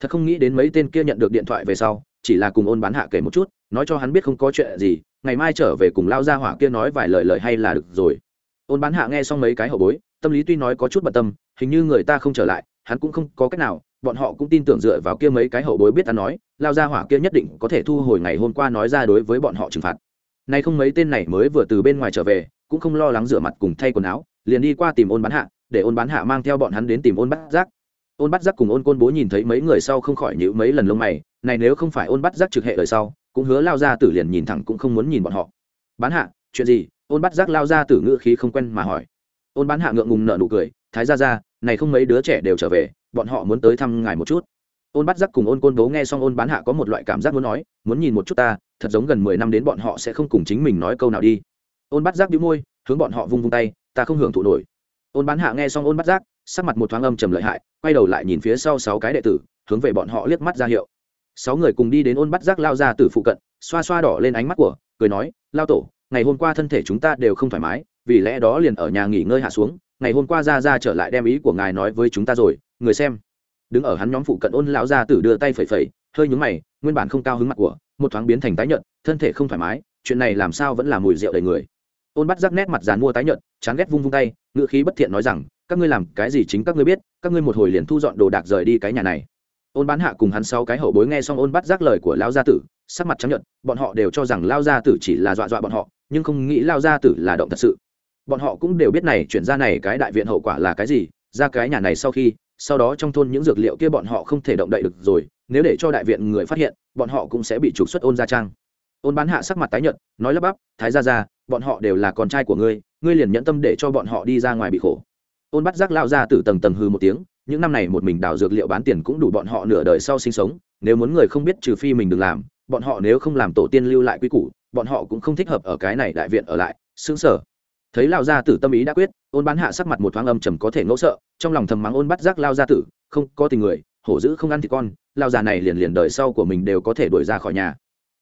Thật không nghĩ đến mấy tên kia nhận được điện thoại về sau chỉ là cùng ôn bán hạ kể một chút, nói cho hắn biết không có chuyện gì, ngày mai trở về cùng lao ra hỏa kia nói vài lời lời hay là được rồi. Ôn bán hạ nghe xong mấy cái hậu bối, tâm lý tuy nói có chút bận tâm, hình như người ta không trở lại, hắn cũng không có cách nào, bọn họ cũng tin tưởng dựa vào kia mấy cái hậu bối biết ta nói lao ra hỏa kia nhất định có thể thu hồi ngày hôm qua nói ra đối với bọn họ trừng phạt. Nay không mấy tên này mới vừa từ bên ngoài trở về, cũng không lo lắng rửa mặt cùng thay quần áo, liền đi qua tìm ôn bán hạ, để ôn bán hạ mang theo bọn hắn đến tìm ôn bắt giác. Ôn bắt giác cùng ôn côn bố nhìn thấy mấy người sau không khỏi nhữ mấy lần lông mày này nếu không phải ôn bắt giác trực hệ đời sau, cũng hứa lao ra tử liền nhìn thẳng cũng không muốn nhìn bọn họ. Bán hạ, chuyện gì? Ôn bắt giác lao ra tử ngữ khí không quen mà hỏi. Ôn bán hạ ngượng ngùng nợ nụ cười, thái ra ra này không mấy đứa trẻ đều trở về, bọn họ muốn tới thăm ngài một chút. Ôn bắt giác cùng ôn côn bố nghe xong ôn bán hạ có một loại cảm giác muốn nói, muốn nhìn một chút ta, thật giống gần mười năm đến bọn họ sẽ không cùng chính mình nói câu nào đi. Ôn bắt giác đĩu môi, hướng bọn họ vung vung tay, ta không hưởng thụ nổi. Ôn bán hạ nghe xong ôn bắt giác sắc mặt một thoáng âm trầm lợi hại, quay đầu lại nhìn phía sau sáu cái đệ tử, hướng về bọn họ liếc mắt ra hiệu sáu người cùng đi đến ôn bắt giác lao ra từ phụ cận, xoa xoa đỏ lên ánh mắt của, cười nói, lao tổ, ngày hôm qua thân thể chúng ta đều không thoải mái, vì lẽ đó liền ở nhà nghỉ ngơi hạ xuống, ngày hôm qua ra ra trở lại đem ý của ngài nói với chúng ta rồi, người xem. Đứng ở hắn nhóm phụ cận ôn lão gia tử đưa tay phẩy phẩy, hơi nhúng mày, nguyên bản không cao hứng mặt của, một thoáng biến thành tái nhợt, thân thể không thoải mái, chuyện này làm sao vẫn là mùi rượu đầy người. Ôn bắt giác nét mặt dàn mua tái nhợt, chán ghét vung vung tay ngựa khí bất thiện nói rằng, các ngươi làm cái gì chính các ngươi biết, các ngươi một hồi liền thu dọn đồ đạc rời đi cái nhà này ôn bán hạ cùng hắn sau cái hậu bối nghe xong ôn bắt giác lời của lao gia tử, sắc mặt chấp nhận bọn họ đều cho rằng lao gia tử chỉ là dọa dọa bọn họ, nhưng không nghĩ lao gia tử là động thật sự. Bọn họ cũng đều biết này, chuyển ra này cái đại viện hậu quả là cái gì, ra cái nhà này sau khi, sau đó trong thôn những dược liệu kia bọn họ không thể động đậy được rồi, nếu để cho đại viện người phát hiện, bọn họ cũng sẽ bị trục xuất ôn gia trang. Ôn bán hạ sắc mặt tái nhợt, nói lắp bắp, thái ra ra bọn họ đều là con trai của ngươi ngươi liền nhẫn tâm để cho bọn họ đi ra ngoài bị khổ. Ôn bắt giác lao ra từ tầng tầng hư một tiếng những năm này một mình đào dược liệu bán tiền cũng đủ bọn họ nửa đời sau sinh sống, nếu muốn người không biết trừ phi mình đừng làm, bọn họ nếu không làm tổ tiên lưu lại quy củ, bọn họ cũng không thích hợp ở cái này đại viện ở lại xứng sở thấy lao gia tử tâm ý đã quyết, ôn bán hạ sắc mặt một thoáng âm trầm có thể ngẫu sợ, trong lòng thầm mắng ôn bắt giác lao gia tử, không, có tình người, hổ dữ không ăn thì con lao già này liền liền đời sau của mình đều có thể đuổi ra khỏi nhà.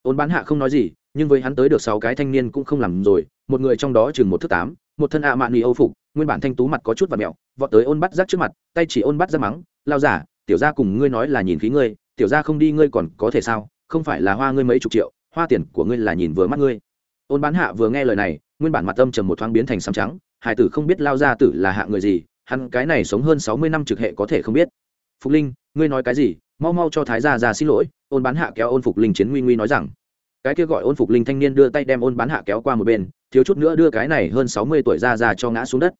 Ôn bán hạ không nói gì, nhưng với hắn tới được sáu cái thanh niên cũng không làm rồi, một người trong đó chừng một thước tám một thân ạ mạn nghi âu phục, nguyên bản thanh tú mặt có chút và mẹo, vọt tới ôn bắt giác trước mặt, tay chỉ ôn bắt ra mắng, lao giả tiểu gia cùng ngươi nói là nhìn khí ngươi, tiểu gia không đi ngươi còn có thể sao? Không phải là hoa ngươi mấy chục triệu, hoa tiền của ngươi là nhìn vừa mắt ngươi. Ôn bán hạ vừa nghe lời này, nguyên bản mặt âm trầm một thoáng biến thành xám trắng, hải tử không biết lao gia tử là hạ người gì, hắn cái này sống hơn sáu mươi năm trực hệ có thể không biết. Phục linh, ngươi nói cái gì? Mau mau cho thái gia ra xin lỗi. Ôn bán hạ kéo ôn phục linh chiến nguy nguy nói rằng cái kia gọi ôn phục linh thanh niên đưa tay đem ôn bán hạ kéo qua một bên, thiếu chút nữa đưa cái này hơn sáu mươi tuổi ra ra cho ngã xuống đất.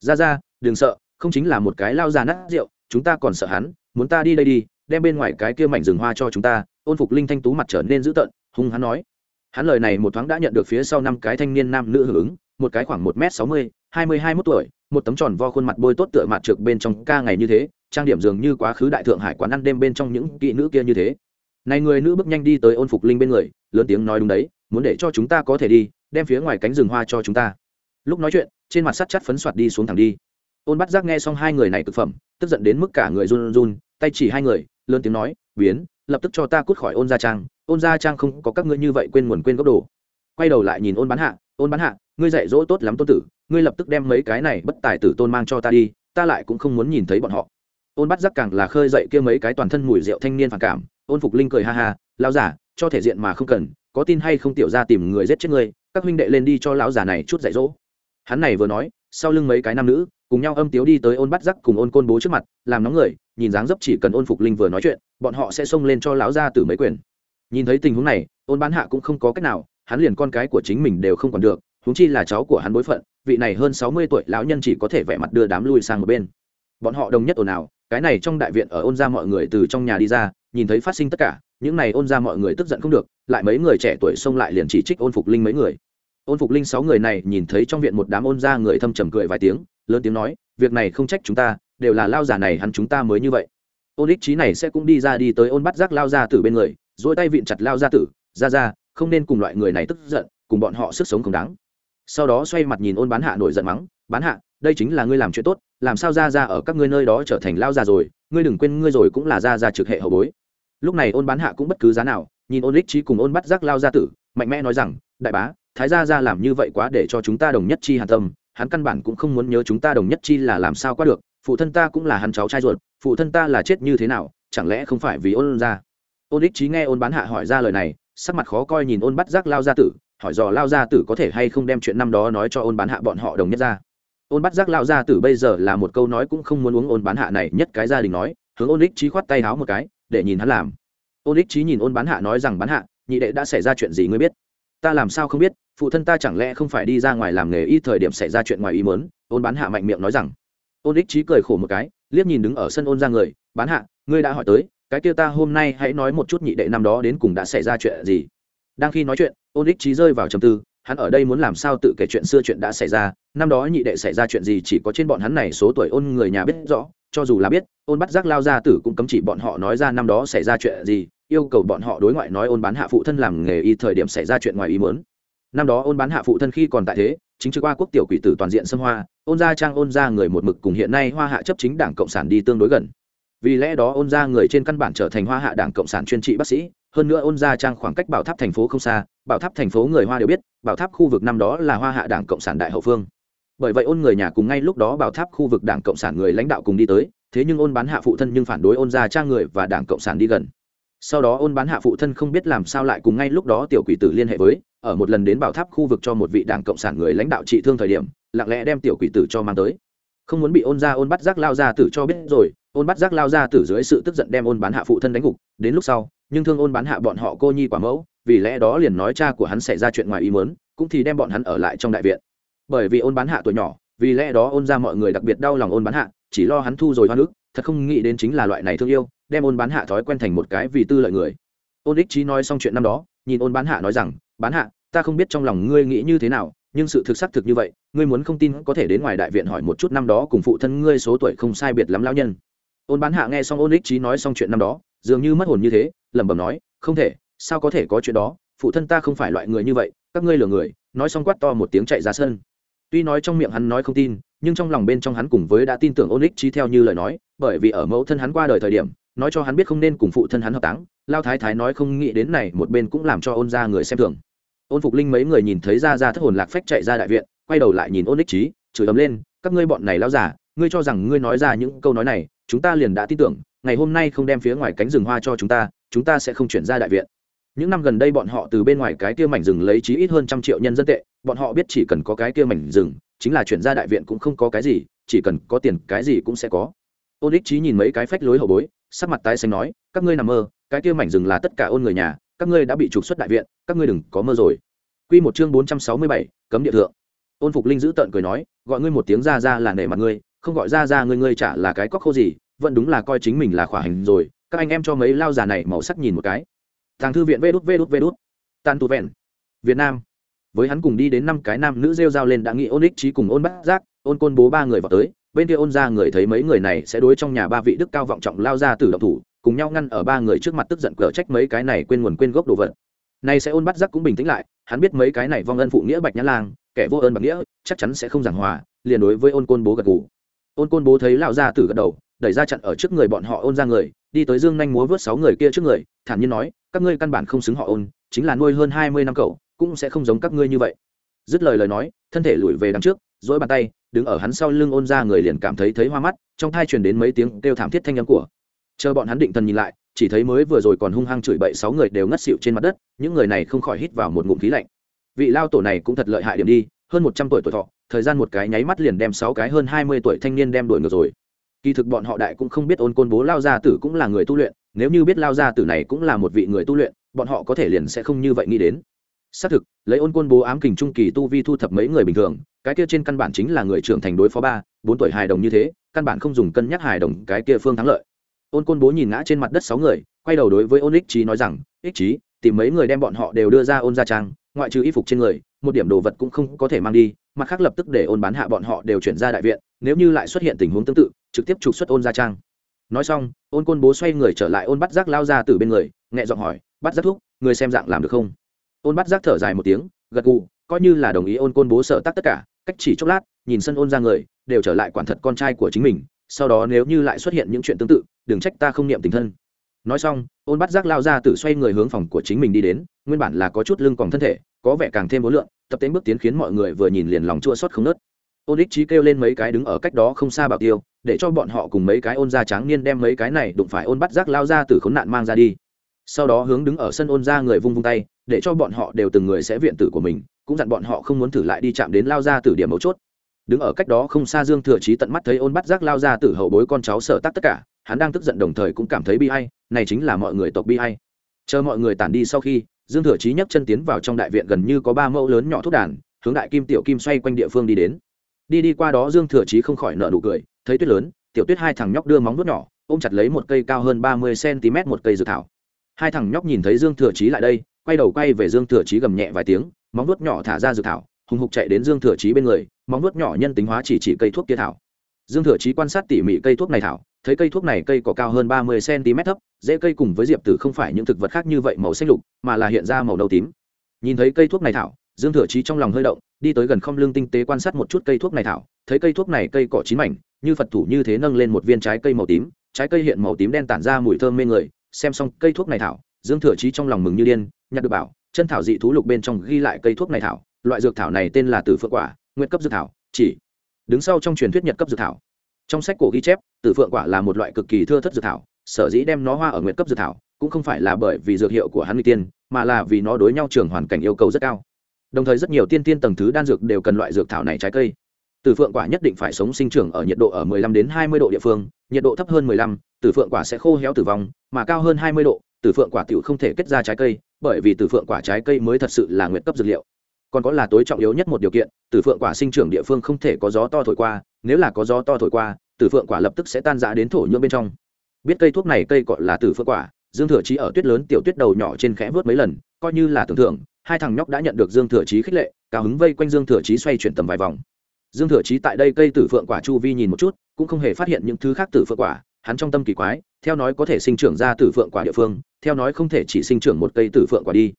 Ra ra, đừng sợ, không chính là một cái lao già nát rượu, chúng ta còn sợ hắn, muốn ta đi đây đi, đem bên ngoài cái kia mảnh rừng hoa cho chúng ta, ôn phục linh thanh tú mặt trở nên dữ tợn, hung hắn nói. Hắn lời này một thoáng đã nhận được phía sau năm cái thanh niên nam nữ hưởng ứng, một cái khoảng một m sáu mươi, hai mươi hai mốt tuổi, một tấm tròn vo khuôn mặt bôi tốt tựa mặt trượt bên trong ca ngày như thế, trang điểm dường như quá khứ đại thượng hải quán ăn đêm bên trong những kỹ nữ kia như thế này người nữ bước nhanh đi tới ôn phục linh bên người, lớn tiếng nói đúng đấy, muốn để cho chúng ta có thể đi, đem phía ngoài cánh rừng hoa cho chúng ta. Lúc nói chuyện, trên mặt sắt chắt phấn soạt đi xuống thẳng đi. Ôn bắt giác nghe xong hai người này thực phẩm, tức giận đến mức cả người run run, tay chỉ hai người, lớn tiếng nói, biến, lập tức cho ta cút khỏi ôn gia trang, ôn gia trang không có các ngươi như vậy quên nguồn quên gốc đồ. Quay đầu lại nhìn ôn bán hạ, ôn bán hạ, ngươi dạy dỗ tốt lắm tôn tử, ngươi lập tức đem mấy cái này bất tài tử tôn mang cho ta đi, ta lại cũng không muốn nhìn thấy bọn họ ôn bắt giác càng là khơi dậy kia mấy cái toàn thân mùi rượu thanh niên phản cảm, ôn phục linh cười ha ha lao giả cho thể diện mà không cần, có tin hay không tiểu ra tìm người giết chết ngươi, các huynh đệ lên đi cho lão giả này chút dạy dỗ. Hắn này vừa nói, sau lưng mấy cái nam nữ, cùng nhau âm tiếu đi tới ôn bắt giác cùng ôn côn bố trước mặt, làm nóng người, nhìn dáng dấp chỉ cần ôn phục linh vừa nói chuyện, bọn họ sẽ xông lên cho lão gia tử mấy quyền. Nhìn thấy tình huống này, ôn bán hạ cũng không có cách nào, hắn liền con cái của chính mình đều không còn được, huống chi là cháu của hắn bối phận, vị này hơn sáu mươi tuổi lão nhân chỉ có thể vẻ mặt đưa đám lui sang một bên. Bọn họ đồng nhất ồn ào cái này trong đại viện ở ôn ra mọi người từ trong nhà đi ra, nhìn thấy phát sinh tất cả, những này ôn ra mọi người tức giận không được, lại mấy người trẻ tuổi xông lại liền chỉ trích ôn phục linh mấy người. Ôn phục linh sáu người này nhìn thấy trong viện một đám ôn ra người thâm trầm cười vài tiếng, lớn tiếng nói, việc này không trách chúng ta, đều là lao giả này hắn chúng ta mới như vậy. Ôn ích trí này sẽ cũng đi ra đi tới ôn bắt giác lao ra từ bên người dỗi tay vịn chặt lao ra tử, ra ra, không nên cùng loại người này tức giận, cùng bọn họ sức sống không đáng. Sau đó xoay mặt nhìn ôn bán hạ nổi giận mắng, bán hạ đây chính là ngươi làm chuyện tốt, làm sao ra ra ở các ngươi nơi đó trở thành lao già rồi, ngươi đừng quên ngươi rồi cũng là ra ra trực hệ hậu bối. Lúc này ôn bán hạ cũng bất cứ giá nào, nhìn ôn lích trí cùng ôn bắt giác lao gia tử, mạnh mẽ nói rằng, đại bá, thái gia ra làm như vậy quá để cho chúng ta đồng nhất chi hàn tâm, hắn căn bản cũng không muốn nhớ chúng ta đồng nhất chi là làm sao qua được, phụ thân ta cũng là hắn cháu trai ruột, phụ thân ta là chết như thế nào, chẳng lẽ không phải vì ôn ra? Ôn ích trí nghe ôn bán hạ hỏi ra lời này, sắc mặt khó coi nhìn ôn bắt giác lao gia tử, hỏi dò lao gia tử có thể hay không đem chuyện năm đó nói cho ôn bán hạ bọn họ đồng nhất ra ôn bắt giác lão gia tử bây giờ là một câu nói cũng không muốn uống ôn bán hạ này, nhất cái gia đình nói, hướng ôn ích trí khoát tay háo một cái, để nhìn hắn làm. Ôn ích trí nhìn ôn bán hạ nói rằng, bán hạ, nhị đệ đã xảy ra chuyện gì ngươi biết? Ta làm sao không biết? Phụ thân ta chẳng lẽ không phải đi ra ngoài làm nghề y, thời điểm xảy ra chuyện ngoài ý mớn ôn bán hạ mạnh miệng nói rằng. Ôn ích trí cười khổ một cái, liếc nhìn đứng ở sân ôn ra người, bán hạ, ngươi đã hỏi tới, cái kia ta hôm nay hãy nói một chút nhị đệ năm đó đến cùng đã xảy ra chuyện gì? Đang khi nói chuyện, ôn ích trí rơi vào trầm tư hắn ở đây muốn làm sao tự kể chuyện xưa chuyện đã xảy ra, năm đó nhị đệ xảy ra chuyện gì chỉ có trên bọn hắn này số tuổi ôn người nhà biết rõ, cho dù là biết, ôn bắt giác lao ra tử cũng cấm chỉ bọn họ nói ra năm đó xảy ra chuyện gì, yêu cầu bọn họ đối ngoại nói ôn bán hạ phụ thân làm nghề y thời điểm xảy ra chuyện ngoài ý muốn. Năm đó ôn bán hạ phụ thân khi còn tại thế, chính trực qua quốc tiểu quỷ tử toàn diện xâm hoa, ôn gia trang ôn gia người một mực cùng hiện nay hoa hạ chấp chính đảng cộng sản đi tương đối gần. Vì lẽ đó ôn gia người trên căn bản trở thành hoa hạ đảng cộng sản chuyên trị bác sĩ hơn nữa ôn gia trang khoảng cách bảo tháp thành phố không xa, bảo tháp thành phố người hoa đều biết, bảo tháp khu vực năm đó là hoa hạ đảng cộng sản đại hậu phương. Bởi vậy ôn người nhà cùng ngay lúc đó bảo tháp khu vực đảng cộng sản người lãnh đạo cùng đi tới, thế nhưng ôn bán hạ phụ thân nhưng phản đối ôn gia trang người và đảng cộng sản đi gần. Sau đó ôn bán hạ phụ thân không biết làm sao lại cùng ngay lúc đó tiểu quỷ tử liên hệ với, ở một lần đến bảo tháp khu vực cho một vị đảng cộng sản người lãnh đạo trị thương thời điểm, lặng lẽ đem tiểu quỷ tử cho mang tới không muốn bị ôn ra ôn bắt giác lao ra tử cho biết rồi, ôn bắt giác lao ra tử dưới sự tức giận đem ôn bán hạ phụ thân đánh gục, đến lúc sau, nhưng thương ôn bán hạ bọn họ cô nhi quả mẫu, vì lẽ đó liền nói cha của hắn xảy ra chuyện ngoài ý mớn cũng thì đem bọn hắn ở lại trong đại viện. Bởi vì ôn bán hạ tuổi nhỏ, vì lẽ đó ôn ra mọi người đặc biệt đau lòng ôn bán hạ, chỉ lo hắn thu rồi hoa nước, thật không nghĩ đến chính là loại này thương yêu, đem ôn bán hạ thói quen thành một cái vì tư lợi người. Ôn ích trí nói xong chuyện năm đó, nhìn ôn bán hạ nói rằng, bán hạ, ta không biết trong lòng ngươi nghĩ như thế nào nhưng sự thực xác thực như vậy, ngươi muốn không tin có thể đến ngoài đại viện hỏi một chút năm đó cùng phụ thân ngươi số tuổi không sai biệt lắm lão nhân. Ôn bán hạ nghe xong ôn ích trí nói xong chuyện năm đó, dường như mất hồn như thế, lẩm bẩm nói, không thể, sao có thể có chuyện đó? Phụ thân ta không phải loại người như vậy, các ngươi lừa người. Nói xong quát to một tiếng chạy ra sân. Tuy nói trong miệng hắn nói không tin, nhưng trong lòng bên trong hắn cùng với đã tin tưởng ôn ích trí theo như lời nói, bởi vì ở mẫu thân hắn qua đời thời điểm, nói cho hắn biết không nên cùng phụ thân hắn hợp táng, lao thái thái nói không nghĩ đến này một bên cũng làm cho ôn ra người xem thường ôn phục linh mấy người nhìn thấy ra ra thất hồn lạc phách chạy ra đại viện, quay đầu lại nhìn ôn ích trí chửi ấm lên, các ngươi bọn này lao giả ngươi cho rằng ngươi nói ra những câu nói này, chúng ta liền đã tin tưởng, ngày hôm nay không đem phía ngoài cánh rừng hoa cho chúng ta chúng ta sẽ không chuyển ra đại viện. Những năm gần đây bọn họ từ bên ngoài cái kia mảnh rừng lấy chí ít hơn trăm triệu nhân dân tệ, bọn họ biết chỉ cần có cái kia mảnh rừng, chính là chuyển ra đại viện cũng không có cái gì, chỉ cần có tiền cái gì cũng sẽ có. Ôn ích trí nhìn mấy cái phách lối hậu bối, sắc mặt tái xanh nói, các ngươi nằm mơ, cái kia mảnh rừng là tất cả ôn người nhà các ngươi đã bị trục xuất đại viện các ngươi đừng có mơ rồi Quy một chương bốn trăm sáu mươi bảy, cấm địa thượng. Ôn Phục Linh giữ tợn cười nói, gọi ngươi một tiếng ra ra là nể mặt ngươi, không gọi ra ra ngươi ngươi chả là cái cóc khô gì, vẫn đúng là coi chính mình là khỏa hành rồi, các anh em cho mấy lao già này màu sắc nhìn một cái. Thằng thư viện vê đút vê đút vê đút. Tàn tù vẹn. Việt Nam. Với hắn cùng đi đến năm cái nam nữ rêu rao lên đã nghĩ ôn ích trí cùng ôn bát giác, ôn côn bố ba người vào tới, bên kia ôn ra người thấy mấy người này sẽ đối trong nhà ba vị đức cao vọng trọng lao ra từ động thủ cùng nhau ngăn ở ba người trước mặt tức giận cờ trách mấy cái này quên nguồn quên gốc đồ vật. Này sẽ ôn bắt giác cũng bình tĩnh lại, hắn biết mấy cái này vong ân phụ nghĩa bạch nhã lang, kẻ vô ơn bạc nghĩa, chắc chắn sẽ không giảng hòa, liền đối với ôn côn bố gật gù. Ôn côn bố thấy lão gia tử gật đầu, đẩy ra chặn ở trước người bọn họ ôn ra người, đi tới dương nhanh múa vớt sáu người kia trước người, thản nhiên nói, các ngươi căn bản không xứng họ ôn, chính là nuôi hơn hai mươi năm cậu, cũng sẽ không giống các ngươi như vậy. Dứt lời lời nói, thân thể lùi về đằng trước dỗi bàn tay, đứng ở hắn sau lưng ôn ra người liền cảm thấy thấy hoa mắt, trong thai truyền đến mấy tiếng kêu thảm thiết thanh âm của chờ bọn hắn định thần nhìn lại, chỉ thấy mới vừa rồi còn hung hăng chửi bậy sáu người đều ngất xịu trên mặt đất, những người này không khỏi hít vào một ngụm khí lạnh. Vị lao tổ này cũng thật lợi hại điểm đi, hơn một trăm tuổi tuổi thọ, thời gian một cái nháy mắt liền đem sáu cái hơn hai mươi tuổi thanh niên đem đuổi ngược rồi. Kỳ thực bọn họ đại cũng không biết ôn côn bố lao gia tử cũng là người tu luyện, nếu như biết lao gia tử này cũng là một vị người tu luyện, bọn họ có thể liền sẽ không như vậy nghĩ đến. Xác thực, lấy ôn côn bố ám kình trung kỳ tu vi thu thập mấy người bình thường, cái kia trên căn bản chính là người trưởng thành đối phó ba, bốn tuổi hài đồng như thế, căn bản không dùng cân nhắc hài đồng cái kia phương thắng lợi ôn côn bố nhìn ngã trên mặt đất sáu người quay đầu đối với ôn ích trí nói rằng ích trí tìm mấy người đem bọn họ đều đưa ra ôn gia trang ngoại trừ y phục trên người một điểm đồ vật cũng không có thể mang đi mặt khác lập tức để ôn bán hạ bọn họ đều chuyển ra đại viện nếu như lại xuất hiện tình huống tương tự trực tiếp trục xuất ôn gia trang. Nói xong ôn côn bố xoay người trở lại ôn bắt giác lao ra từ bên người nhẹ giọng hỏi bắt giác thúc, người xem dạng làm được không? Ôn bắt giác thở dài một tiếng gật gù coi như là đồng ý ôn côn bố sợ tắc tất cả cách chỉ chốc lát nhìn sân ôn ra người đều trở lại quản thật con trai của chính mình sau đó nếu như lại xuất hiện những chuyện tương tự, đừng trách ta không niệm tình thân. Nói xong, ôn bắt giác lao ra tự xoay người hướng phòng của chính mình đi đến, nguyên bản là có chút lưng còn thân thể, có vẻ càng thêm bối lượng, tập tên bước tiến khiến mọi người vừa nhìn liền lòng chua xót không nớt. Ôn ích trí kêu lên mấy cái đứng ở cách đó không xa bảo tiêu, để cho bọn họ cùng mấy cái ôn da tráng niên đem mấy cái này đụng phải ôn bắt giác lao ra từ khốn nạn mang ra đi. Sau đó hướng đứng ở sân ôn ra người vung vung tay, để cho bọn họ đều từng người sẽ viện tử của mình, cũng dặn bọn họ không muốn thử lại đi chạm đến lao ra từ điểm mấu chốt đứng ở cách đó không xa dương thừa chí tận mắt thấy ôn bắt giác lao ra từ hậu bối con cháu sở tác tất cả, hắn đang tức giận đồng thời cũng cảm thấy bi hay này chính là mọi người tộc bi hay chờ mọi người tản đi sau khi, dương thừa chí nhấc chân tiến vào trong đại viện gần như có ba mẫu lớn nhỏ thuốc đàn, hướng đại kim tiểu kim xoay quanh địa phương đi đến. Đi đi qua đó dương thừa chí không khỏi nợ nụ cười, thấy tuyết lớn, tiểu tuyết hai thằng nhóc đưa móng vuốt nhỏ, ôm chặt lấy một cây cao hơn ba mươi cm một cây dược thảo. Hai thằng nhóc nhìn thấy dương thừa chí lại đây, quay đầu quay về dương thừa chí gầm nhẹ vài tiếng, móng vuốt nhỏ thả ra dược thảo, hùng hục chạy đến dương thừa chí bên người móng nuốt nhỏ nhân tính hóa chỉ chỉ cây thuốc kia thảo. Dương thừa chí quan sát tỉ mỉ cây thuốc này thảo, thấy cây thuốc này cây có cao hơn ba mươi cm thấp, dễ cây cùng với diệp tử không phải những thực vật khác như vậy màu xanh lục, mà là hiện ra màu nâu tím. Nhìn thấy cây thuốc này thảo, dương thừa chí trong lòng hơi động, đi tới gần không lương tinh tế quan sát một chút cây thuốc này thảo, thấy cây thuốc này cây cỏ chín mảnh, như phật thủ như thế nâng lên một viên trái cây màu tím, trái cây hiện màu tím đen tản ra mùi thơm mê người, xem xong cây thuốc này thảo, dương thừa chí trong lòng mừng như điên, nhặt được bảo, chân thảo dị thú lục bên trong ghi lại cây thuốc này thảo, loại dược thảo này tên là tử phượng quả nguyên cấp dược thảo chỉ đứng sau trong truyền thuyết nhật cấp dược thảo. Trong sách cổ ghi chép tử phượng quả là một loại cực kỳ thưa thất dược thảo sở dĩ đem nó hoa ở nguyện cấp dược thảo cũng không phải là bởi vì dược hiệu của hắn nguy tiên mà là vì nó đối nhau trường hoàn cảnh yêu cầu rất cao. Đồng thời rất nhiều tiên tiên tầng thứ đan dược đều cần loại dược thảo này trái cây. Tử phượng quả nhất định phải sống sinh trưởng ở nhiệt độ ở 15 đến 20 độ địa phương nhiệt độ thấp hơn 15, tử phượng quả sẽ khô héo tử vong mà cao hơn 20 độ tử phượng quả tiểu không thể kết ra trái cây bởi vì tử phượng quả trái cây mới thật sự là nguyện cấp dược liệu còn có là tối trọng yếu nhất một điều kiện, tử phượng quả sinh trưởng địa phương không thể có gió to thổi qua, nếu là có gió to thổi qua, tử phượng quả lập tức sẽ tan rã đến thổ nhưỡng bên trong. Biết cây thuốc này cây gọi là tử phượng quả, dương thừa chí ở tuyết lớn tiểu tuyết đầu nhỏ trên khẽ vớt mấy lần, coi như là tưởng tượng, hai thằng nhóc đã nhận được dương thừa chí khích lệ, cao hứng vây quanh dương thừa chí xoay chuyển tầm vài vòng. Dương thừa chí tại đây cây tử phượng quả chu vi nhìn một chút, cũng không hề phát hiện những thứ khác tử phượng quả, hắn trong tâm kỳ quái, theo nói có thể sinh trưởng ra tử phượng quả địa phương, theo nói không thể chỉ sinh trưởng một cây tử phượng quả đi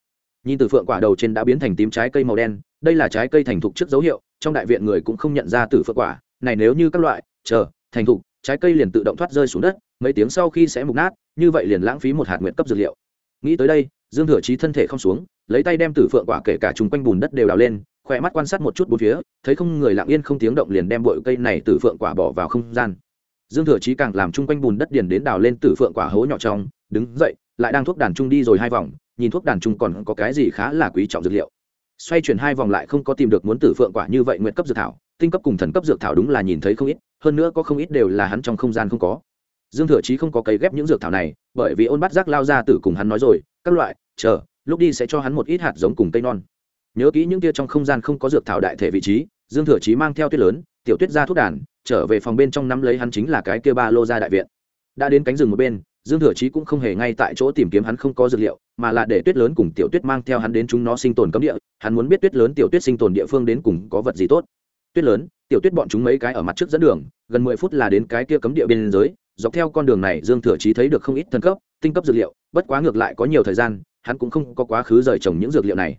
nhìn từ phượng quả đầu trên đã biến thành tím trái cây màu đen, đây là trái cây thành thục trước dấu hiệu, trong đại viện người cũng không nhận ra tử phượng quả. Này nếu như các loại, chờ, thành thục, trái cây liền tự động thoát rơi xuống đất, mấy tiếng sau khi sẽ mục nát, như vậy liền lãng phí một hạt nguyện cấp dược liệu. Nghĩ tới đây, dương thừa chí thân thể không xuống, lấy tay đem tử phượng quả kể cả chung quanh bùn đất đều đào lên, khỏe mắt quan sát một chút bốn phía, thấy không người lặng yên không tiếng động liền đem bội cây này tử phượng quả bỏ vào không gian. Dương thừa chí càng làm chung quanh bùn đất điền đến đào lên tử phượng quả hố nhỏ trong, đứng dậy, lại đang thuốc đàn trung đi rồi hai vòng nhìn thuốc đàn trung còn có cái gì khá là quý trọng dược liệu. Xoay chuyển hai vòng lại không có tìm được muốn tử phượng quả như vậy nguyện cấp dược thảo, tinh cấp cùng thần cấp dược thảo đúng là nhìn thấy không ít, hơn nữa có không ít đều là hắn trong không gian không có. Dương thừa chí không có cấy ghép những dược thảo này, bởi vì ôn bắt giác lao ra tử cùng hắn nói rồi, các loại, chờ, lúc đi sẽ cho hắn một ít hạt giống cùng cây non. Nhớ kỹ những kia trong không gian không có dược thảo đại thể vị trí, dương thừa chí mang theo tuyết lớn, tiểu tuyết ra thuốc đàn, trở về phòng bên trong nắm lấy hắn chính là cái kia ba lô ra đại viện. Đã đến cánh rừng một bên dương thừa chí cũng không hề ngay tại chỗ tìm kiếm hắn không có dược liệu, mà là để tuyết lớn cùng tiểu tuyết mang theo hắn đến chúng nó sinh tồn cấm địa. Hắn muốn biết tuyết lớn, tiểu tuyết sinh tồn địa phương đến cùng có vật gì tốt. Tuyết lớn, tiểu tuyết bọn chúng mấy cái ở mặt trước dẫn đường, gần mười phút là đến cái kia cấm địa bên giới. dọc theo con đường này, dương thừa chí thấy được không ít thân cấp, tinh cấp dược liệu, bất quá ngược lại có nhiều thời gian, hắn cũng không có quá khứ rời trồng những dược liệu này.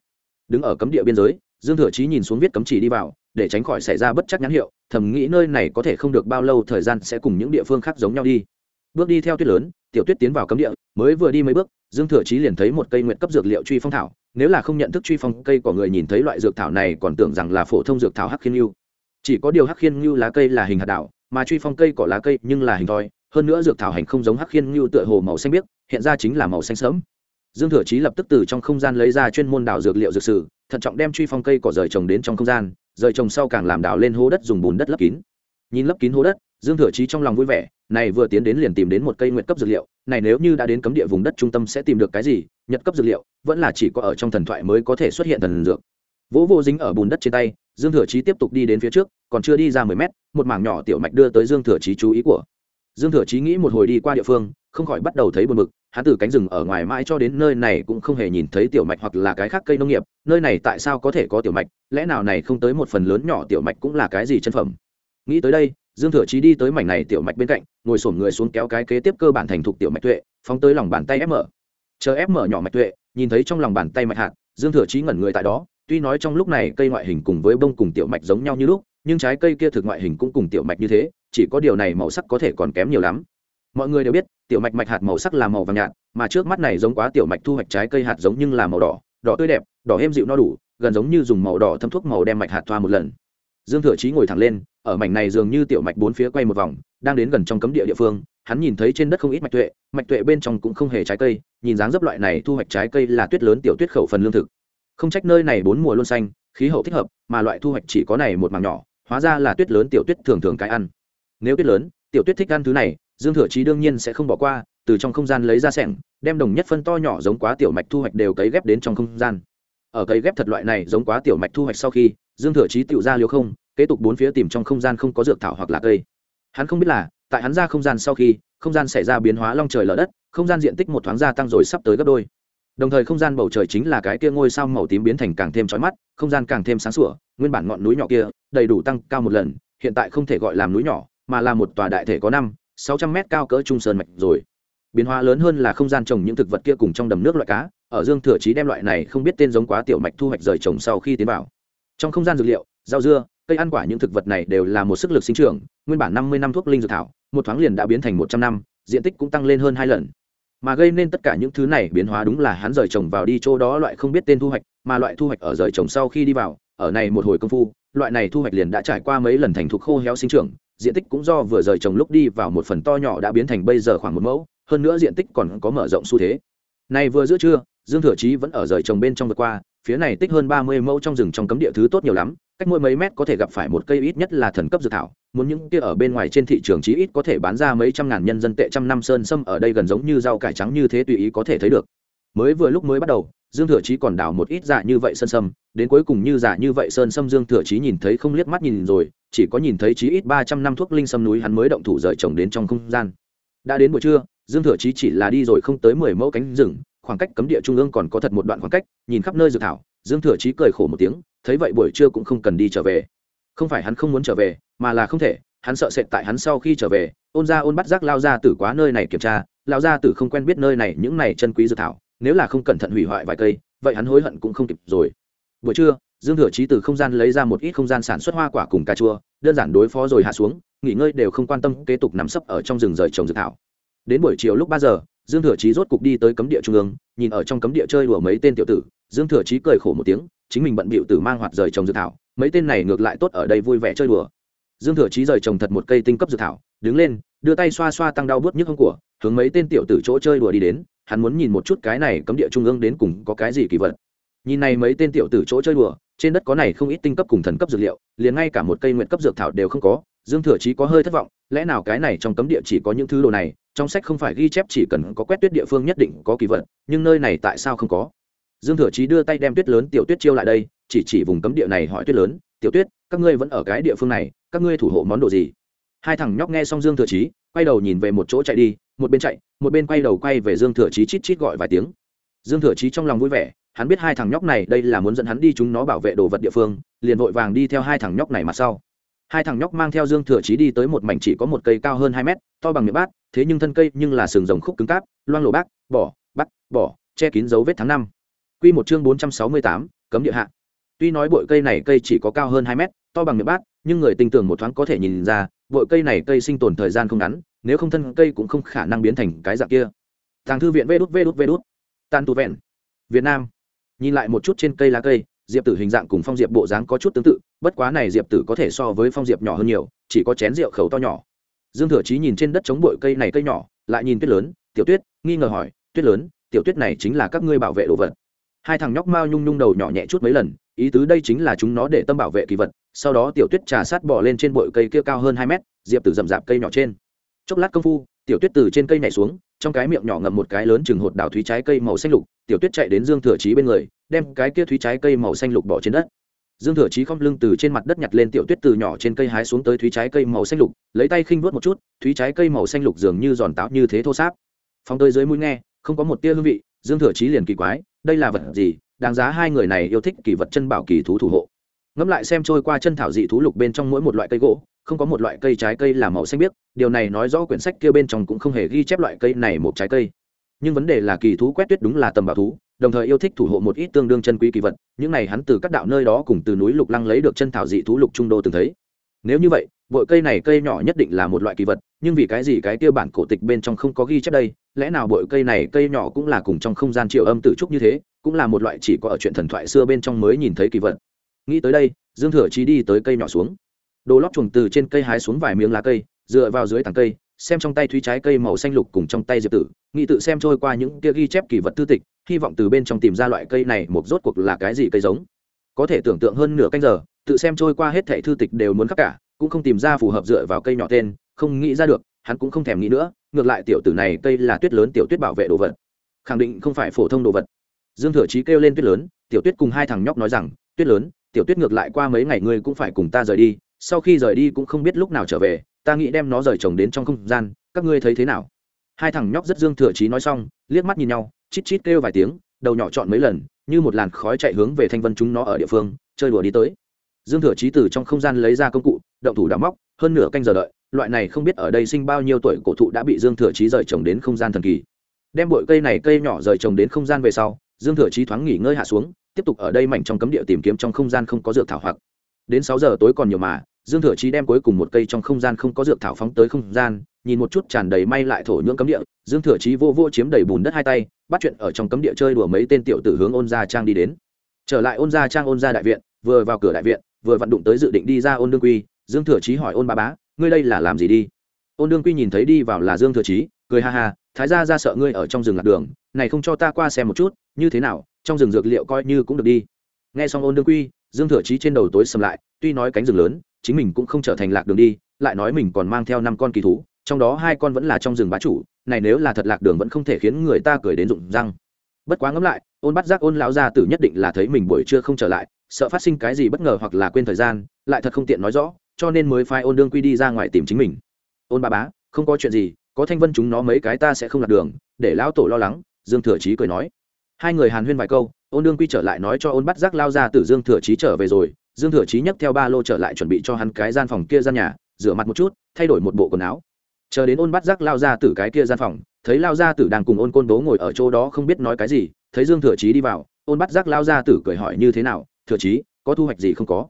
Đứng ở cấm địa biên giới, dương thừa chí nhìn xuống viết cấm chỉ đi vào, để tránh khỏi xảy ra bất chắc nhãn hiệu, thầm nghĩ nơi này có thể không được bao lâu, thời gian sẽ cùng những địa phương khác giống nhau đi bước đi theo tuyết lớn, tiểu tuyết tiến vào cấm địa, mới vừa đi mấy bước, dương thừa chí liền thấy một cây nguyện cấp dược liệu truy phong thảo. Nếu là không nhận thức truy phong, cây của người nhìn thấy loại dược thảo này còn tưởng rằng là phổ thông dược thảo hắc khiên yêu chỉ có điều hắc khiên ngưu lá cây là hình hạt đảo, mà truy phong cây cỏ lá cây nhưng là hình thoi. Hơn nữa dược thảo hành không giống hắc khiên ngưu tựa hồ màu xanh biếc, hiện ra chính là màu xanh sớm dương thừa chí lập tức từ trong không gian lấy ra chuyên môn đảo dược liệu dược sử, thận trọng đem truy phong cây cỏ rời trồng đến trong không gian, rời trồng sau càng làm đảo lên hố đất dùng bùn đất lấp kín. Nhìn lấp kín hố đất dương thừa chí trong lòng vui vẻ, này vừa tiến đến liền tìm đến một cây nguyệt cấp dược liệu, này nếu như đã đến cấm địa vùng đất trung tâm sẽ tìm được cái gì, nhật cấp dược liệu, vẫn là chỉ có ở trong thần thoại mới có thể xuất hiện thần dược. Vỗ vô dính ở bùn đất trên tay, dương thừa chí tiếp tục đi đến phía trước, còn chưa đi ra mười mét, một mảng nhỏ tiểu mạch đưa tới dương thừa chí chú ý của. Dương thừa chí nghĩ một hồi đi qua địa phương, không khỏi bắt đầu thấy buồn bực, hắn từ cánh rừng ở ngoài mãi cho đến nơi này cũng không hề nhìn thấy tiểu mạch hoặc là cái khác cây nông nghiệp, nơi này tại sao có thể có tiểu mạch, lẽ nào này không tới một phần lớn nhỏ tiểu mạch cũng là cái gì chân phẩm? Nghĩ tới đây dương thừa chí đi tới mảnh này tiểu mạch bên cạnh, ngồi sổm người xuống kéo cái kế tiếp cơ bản thành thục tiểu mạch tuệ, phóng tới lòng bàn tay ép mở chờ ép mở nhỏ mạch tuệ, nhìn thấy trong lòng bàn tay mạch hạt, dương thừa chí ngẩn người tại đó, tuy nói trong lúc này cây ngoại hình cùng với bông cùng tiểu mạch giống nhau như lúc, nhưng trái cây kia thực ngoại hình cũng cùng tiểu mạch như thế, chỉ có điều này màu sắc có thể còn kém nhiều lắm. Mọi người đều biết, tiểu mạch mạch hạt màu sắc là màu vàng nhạt, mà trước mắt này giống quá tiểu mạch thu hoạch trái cây hạt giống nhưng là màu đỏ đỏ tươi đẹp, đỏ êm dịu no đủ, gần giống như dùng màu đỏ thâm thuốc màu đem mạch hạt thoa một lần. Dương thừa chí ngồi thẳng lên ở mảnh này dường như tiểu mạch bốn phía quay một vòng, đang đến gần trong cấm địa địa phương, hắn nhìn thấy trên đất không ít mạch tuệ mạch tuệ bên trong cũng không hề trái cây, nhìn dáng dấp loại này thu hoạch trái cây là tuyết lớn tiểu tuyết khẩu phần lương thực. Không trách nơi này bốn mùa luôn xanh, khí hậu thích hợp, mà loại thu hoạch chỉ có này một mảng nhỏ, hóa ra là tuyết lớn tiểu tuyết thường thường cái ăn. Nếu tuyết lớn, tiểu tuyết thích ăn thứ này, dương thừa chí đương nhiên sẽ không bỏ qua, từ trong không gian lấy ra sẻng, đem đồng nhất phân to nhỏ giống quá tiểu mạch thu hoạch đều cấy ghép đến trong không gian. Ở cấy ghép thật loại này giống quá tiểu mạch thu hoạch sau khi, dương thừa chí tự ra liều không kế tục bốn phía tìm trong không gian không có dược thảo hoặc là cây. Hắn không biết là, tại hắn ra không gian sau khi, không gian xảy ra biến hóa long trời lở đất, không gian diện tích một thoáng gia tăng rồi sắp tới gấp đôi. Đồng thời không gian bầu trời chính là cái kia ngôi sao màu tím biến thành càng thêm trói mắt, không gian càng thêm sáng sủa, nguyên bản ngọn núi nhỏ kia, đầy đủ tăng cao một lần, hiện tại không thể gọi làm núi nhỏ, mà là một tòa đại thể có năm, sáu trăm mét cao cỡ trung sơn mạch rồi. Biến hóa lớn hơn là không gian trồng những thực vật kia cùng trong đầm nước loại cá, ở dương thừa trí đem loại này không biết tên giống quá tiểu mạch thu hoạch rời trồng sau khi tiến vào. Trong không gian dược liệu, rau dưa cây ăn quả những thực vật này đều là một sức lực sinh trưởng, nguyên bản năm mươi năm thuốc linh dược thảo, một thoáng liền đã biến thành một trăm năm, diện tích cũng tăng lên hơn hai lần. Mà gây nên tất cả những thứ này biến hóa đúng là hắn rời trồng vào đi chỗ đó loại không biết tên thu hoạch, mà loại thu hoạch ở rời trồng sau khi đi vào, ở này một hồi công phu, loại này thu hoạch liền đã trải qua mấy lần thành thục khô héo sinh trưởng, diện tích cũng do vừa rời trồng lúc đi vào một phần to nhỏ đã biến thành bây giờ khoảng một mẫu, hơn nữa diện tích còn có mở rộng xu thế. Này vừa giữa trưa, dương thừa chí vẫn ở rời trồng bên trong vượt qua, phía này tích hơn ba mươi mẫu trong rừng trong cấm địa thứ tốt nhiều lắm cách mỗi mấy mét có thể gặp phải một cây ít nhất là thần cấp dược thảo, muốn những kia ở bên ngoài trên thị trường chí ít có thể bán ra mấy trăm ngàn nhân dân tệ trăm năm sơn sâm ở đây gần giống như rau cải trắng như thế tùy ý có thể thấy được. Mới vừa lúc mới bắt đầu, dương thừa chí còn đào một ít dạ như vậy sơn sâm, đến cuối cùng như dạ như vậy sơn sâm dương thừa chí nhìn thấy không liếc mắt nhìn rồi, chỉ có nhìn thấy chí ít ba trăm năm thuốc linh sâm núi hắn mới động thủ rời trồng đến trong không gian. Đã đến buổi trưa, dương thừa chí chỉ là đi rồi không tới mười mẫu cánh rừng, khoảng cách cấm địa trung ương còn có thật một đoạn khoảng cách, nhìn khắp nơi dược thảo, dương thừa chí cười khổ một tiếng thấy vậy buổi trưa cũng không cần đi trở về. Không phải hắn không muốn trở về, mà là không thể, hắn sợ sệt tại hắn sau khi trở về, ôn ra ôn bắt giác lao ra tử quá nơi này kiểm tra, lao ra tử không quen biết nơi này những này chân quý dược thảo, nếu là không cẩn thận hủy hoại vài cây, vậy hắn hối hận cũng không kịp rồi. Buổi trưa, dương thừa chí từ không gian lấy ra một ít không gian sản xuất hoa quả cùng cà chua, đơn giản đối phó rồi hạ xuống, nghỉ ngơi đều không quan tâm, kế tục nằm sấp ở trong rừng rời trồng dược thảo. Đến buổi chiều lúc ba giờ, dương thừa chí rốt cục đi tới cấm địa trung ương, nhìn ở trong cấm địa chơi đùa mấy tên tiểu tử, dương thừa chí cười khổ một tiếng chính mình bận bịu tử mang hoạt rời trồng dược thảo, mấy tên này ngược lại tốt ở đây vui vẻ chơi đùa. Dương thừa chí rời trồng thật một cây tinh cấp dược thảo, đứng lên, đưa tay xoa xoa tăng đau bớt nhức hông của, hướng mấy tên tiểu tử chỗ chơi đùa đi đến, hắn muốn nhìn một chút cái này cấm địa trung ương đến cùng có cái gì kỳ vật. Nhìn này mấy tên tiểu tử chỗ chơi đùa, trên đất có này không ít tinh cấp cùng thần cấp dược liệu, liền ngay cả một cây nguyện cấp dược thảo đều không có, dương thừa chí có hơi thất vọng, lẽ nào cái này trong cấm địa chỉ có những thứ đồ này, trong sách không phải ghi chép chỉ cần có quét tuyết địa phương nhất định có kỳ vật, nhưng nơi này tại sao không có? Dương thừa chí đưa tay đem tuyết lớn tiểu tuyết chiêu lại đây, chỉ chỉ vùng cấm địa này hỏi tuyết lớn, tiểu tuyết, các ngươi vẫn ở cái địa phương này, các ngươi thủ hộ món đồ gì? Hai thằng nhóc nghe xong dương thừa chí, quay đầu nhìn về một chỗ chạy đi, một bên chạy, một bên quay đầu quay về dương thừa chí chít chít gọi vài tiếng. Dương thừa chí trong lòng vui vẻ, hắn biết hai thằng nhóc này đây là muốn dẫn hắn đi chúng nó bảo vệ đồ vật địa phương, liền vội vàng đi theo hai thằng nhóc này mặt sau. Hai thằng nhóc mang theo dương thừa chí đi tới một mảnh chỉ có một cây cao hơn hai mét, to bằng miệng bát, thế nhưng thân cây nhưng là sừng rồng khúc cứng cáp, loang lổ bác, bỏ, bắt, bỏ, che kín dấu vết tháng năm. Quy một chương bốn trăm sáu mươi tám, cấm địa hạ. Tuy nói bội cây này cây chỉ có cao hơn hai mét, to bằng miệng bát, nhưng người tinh tường một thoáng có thể nhìn ra bội cây này cây sinh tồn thời gian không ngắn, nếu không thân cây cũng không khả năng biến thành cái dạng kia. Tàng thư viện vê đút vê đút vê đút. Tàn tù vẹn. Việt nam. Nhìn lại một chút trên cây lá cây, diệp tử hình dạng cùng phong diệp bộ dáng có chút tương tự, bất quá này diệp tử có thể so với phong diệp nhỏ hơn nhiều, chỉ có chén rượu khẩu to nhỏ. Dương thừa chí nhìn trên đất chống bụi cây này cây nhỏ, lại nhìn tuyết lớn, tiểu tuyết, nghi ngờ hỏi, tuyết lớn, tiểu tuyết này chính là các ngươi bảo vệ đồ vật hai thằng nhóc mao nhung nhung đầu nhỏ nhẹ chút mấy lần, ý tứ đây chính là chúng nó để tâm bảo vệ kỳ vật, sau đó tiểu tuyết trà sát bỏ lên trên bụi cây kia cao hơn hai mét, diệp tử rậm rạp cây nhỏ trên. Chốc lát công phu, tiểu tuyết từ trên cây nhảy xuống, trong cái miệng nhỏ ngậm một cái lớn chừng hột đào thúy trái cây màu xanh lục, tiểu tuyết chạy đến dương thừa chí bên người, đem cái kia thúy trái cây màu xanh lục bỏ trên đất. Dương thừa chí không lưng từ trên mặt đất nhặt lên tiểu tuyết từ nhỏ trên cây hái xuống tới thúy trái cây màu xanh lục, lấy tay khinh vuốt một chút, thúy trái cây màu xanh lục dường như giòn táo như thế thô sáp. Phong tới dưới mũi nghe, không có một tia hương vị, dương thừa chí liền kỳ quái đây là vật gì, đáng giá hai người này yêu thích kỳ vật chân bảo kỳ thú thủ hộ. Ngẫm lại xem trôi qua chân thảo dị thú lục bên trong mỗi một loại cây gỗ, không có một loại cây trái cây là màu xanh biếc, điều này nói rõ quyển sách kia bên trong cũng không hề ghi chép loại cây này một trái cây. Nhưng vấn đề là kỳ thú quét tuyết đúng là tầm bảo thú, đồng thời yêu thích thủ hộ một ít tương đương chân quý kỳ vật, những này hắn từ các đạo nơi đó cùng từ núi lục lăng lấy được chân thảo dị thú lục trung đô từng thấy. Nếu như vậy bội cây này cây nhỏ nhất định là một loại kỳ vật, nhưng vì cái gì cái kia bản cổ tịch bên trong không có ghi chép đây? Lẽ nào bội cây này cây nhỏ cũng là cùng trong không gian triệu âm tự trúc như thế, cũng là một loại chỉ có ở chuyện thần thoại xưa bên trong mới nhìn thấy kỳ vật? Nghĩ tới đây, dương thừa chí đi tới cây nhỏ xuống. Đồ lót chuồng từ trên cây hái xuống vài miếng lá cây, dựa vào dưới tảng cây, xem trong tay thúy trái cây màu xanh lục cùng trong tay diệp tử nghị tự xem trôi qua những kia ghi chép kỳ vật thư tịch, hy vọng từ bên trong tìm ra loại cây này một rốt cuộc là cái gì cây giống. Có thể tưởng tượng hơn nửa canh giờ, tự xem trôi qua hết thẻ thư tịch đều muốn khắc cả cũng không tìm ra phù hợp dựa vào cây nhỏ tên, không nghĩ ra được, hắn cũng không thèm nghĩ nữa, ngược lại tiểu tử này cây là tuyết lớn tiểu tuyết bảo vệ đồ vật. Khẳng định không phải phổ thông đồ vật. Dương thừa chí kêu lên tuyết lớn, tiểu tuyết cùng hai thằng nhóc nói rằng, tuyết lớn, tiểu tuyết ngược lại qua mấy ngày ngươi cũng phải cùng ta rời đi, sau khi rời đi cũng không biết lúc nào trở về, ta nghĩ đem nó rời chồng đến trong không gian, các ngươi thấy thế nào? Hai thằng nhóc rất dương thừa chí nói xong, liếc mắt nhìn nhau, chít chít kêu vài tiếng, đầu nhỏ chọn mấy lần, như một làn khói chạy hướng về thanh vân chúng nó ở địa phương, chơi đùa đi tới. Dương thừa chí từ trong không gian lấy ra công cụ động thủ đã móc, hơn nửa canh giờ đợi, loại này không biết ở đây sinh bao nhiêu tuổi cổ thụ đã bị dương thừa trí rời trồng đến không gian thần kỳ. Đem bụi cây này cây nhỏ rời trồng đến không gian về sau, dương thừa trí thoáng nghỉ ngơi hạ xuống, tiếp tục ở đây mảnh trong cấm địa tìm kiếm trong không gian không có dược thảo hoặc. Đến sáu giờ tối còn nhiều mà, dương thừa chí đem cuối cùng một cây trong không gian không có dược thảo phóng tới không gian, nhìn một chút tràn đầy may lại thổ nhưỡng cấm địa, dương thừa chí vô vô chiếm đầy bùn đất hai tay, bắt chuyện ở trong cấm địa chơi đùa mấy tên tiểu tử hướng ôn gia trang đi đến. Trở lại ôn gia trang ôn gia đại viện, vừa vào cửa đại viện, vừa vận đụng tới dự định đi ra ôn đương quy dương thừa chí hỏi ôn ba bá, ngươi đây là làm gì đi? Ôn đương quy nhìn thấy đi vào là dương thừa chí, cười ha ha, thái gia ra sợ ngươi ở trong rừng lạc đường, này không cho ta qua xem một chút, như thế nào, trong rừng dược liệu coi như cũng được đi. Nghe xong ôn đương quy, dương thừa chí trên đầu tối sầm lại, tuy nói cánh rừng lớn, chính mình cũng không trở thành lạc đường đi, lại nói mình còn mang theo năm con kỳ thú, trong đó hai con vẫn là trong rừng bá chủ, này nếu là thật lạc đường vẫn không thể khiến người ta cười đến rụng răng. Bất quá ngẫm lại, ôn bắt giác ôn lão gia tử nhất định là thấy mình buổi trưa không trở lại, sợ phát sinh cái gì bất ngờ hoặc là quên thời gian, lại thật không tiện nói rõ cho nên mới phái ôn đương quy đi ra ngoài tìm chính mình. Ôn ba bá, không có chuyện gì, có thanh vân chúng nó mấy cái ta sẽ không lạc đường, để lão tổ lo lắng, dương thừa chí cười nói. Hai người hàn huyên vài câu, ôn đương quy trở lại nói cho ôn bắt giác lao ra từ dương thừa chí trở về rồi. Dương thừa chí nhấc theo ba lô trở lại chuẩn bị cho hắn cái gian phòng kia gian nhà, rửa mặt một chút, thay đổi một bộ quần áo. Chờ đến ôn bắt giác lao ra từ cái kia gian phòng, thấy lao ra tử đang cùng ôn côn đố ngồi ở chỗ đó không biết nói cái gì, thấy dương thừa chí đi vào, ôn bắt giác lao ra tử cười hỏi như thế nào, thừa chí, có thu hoạch gì không có?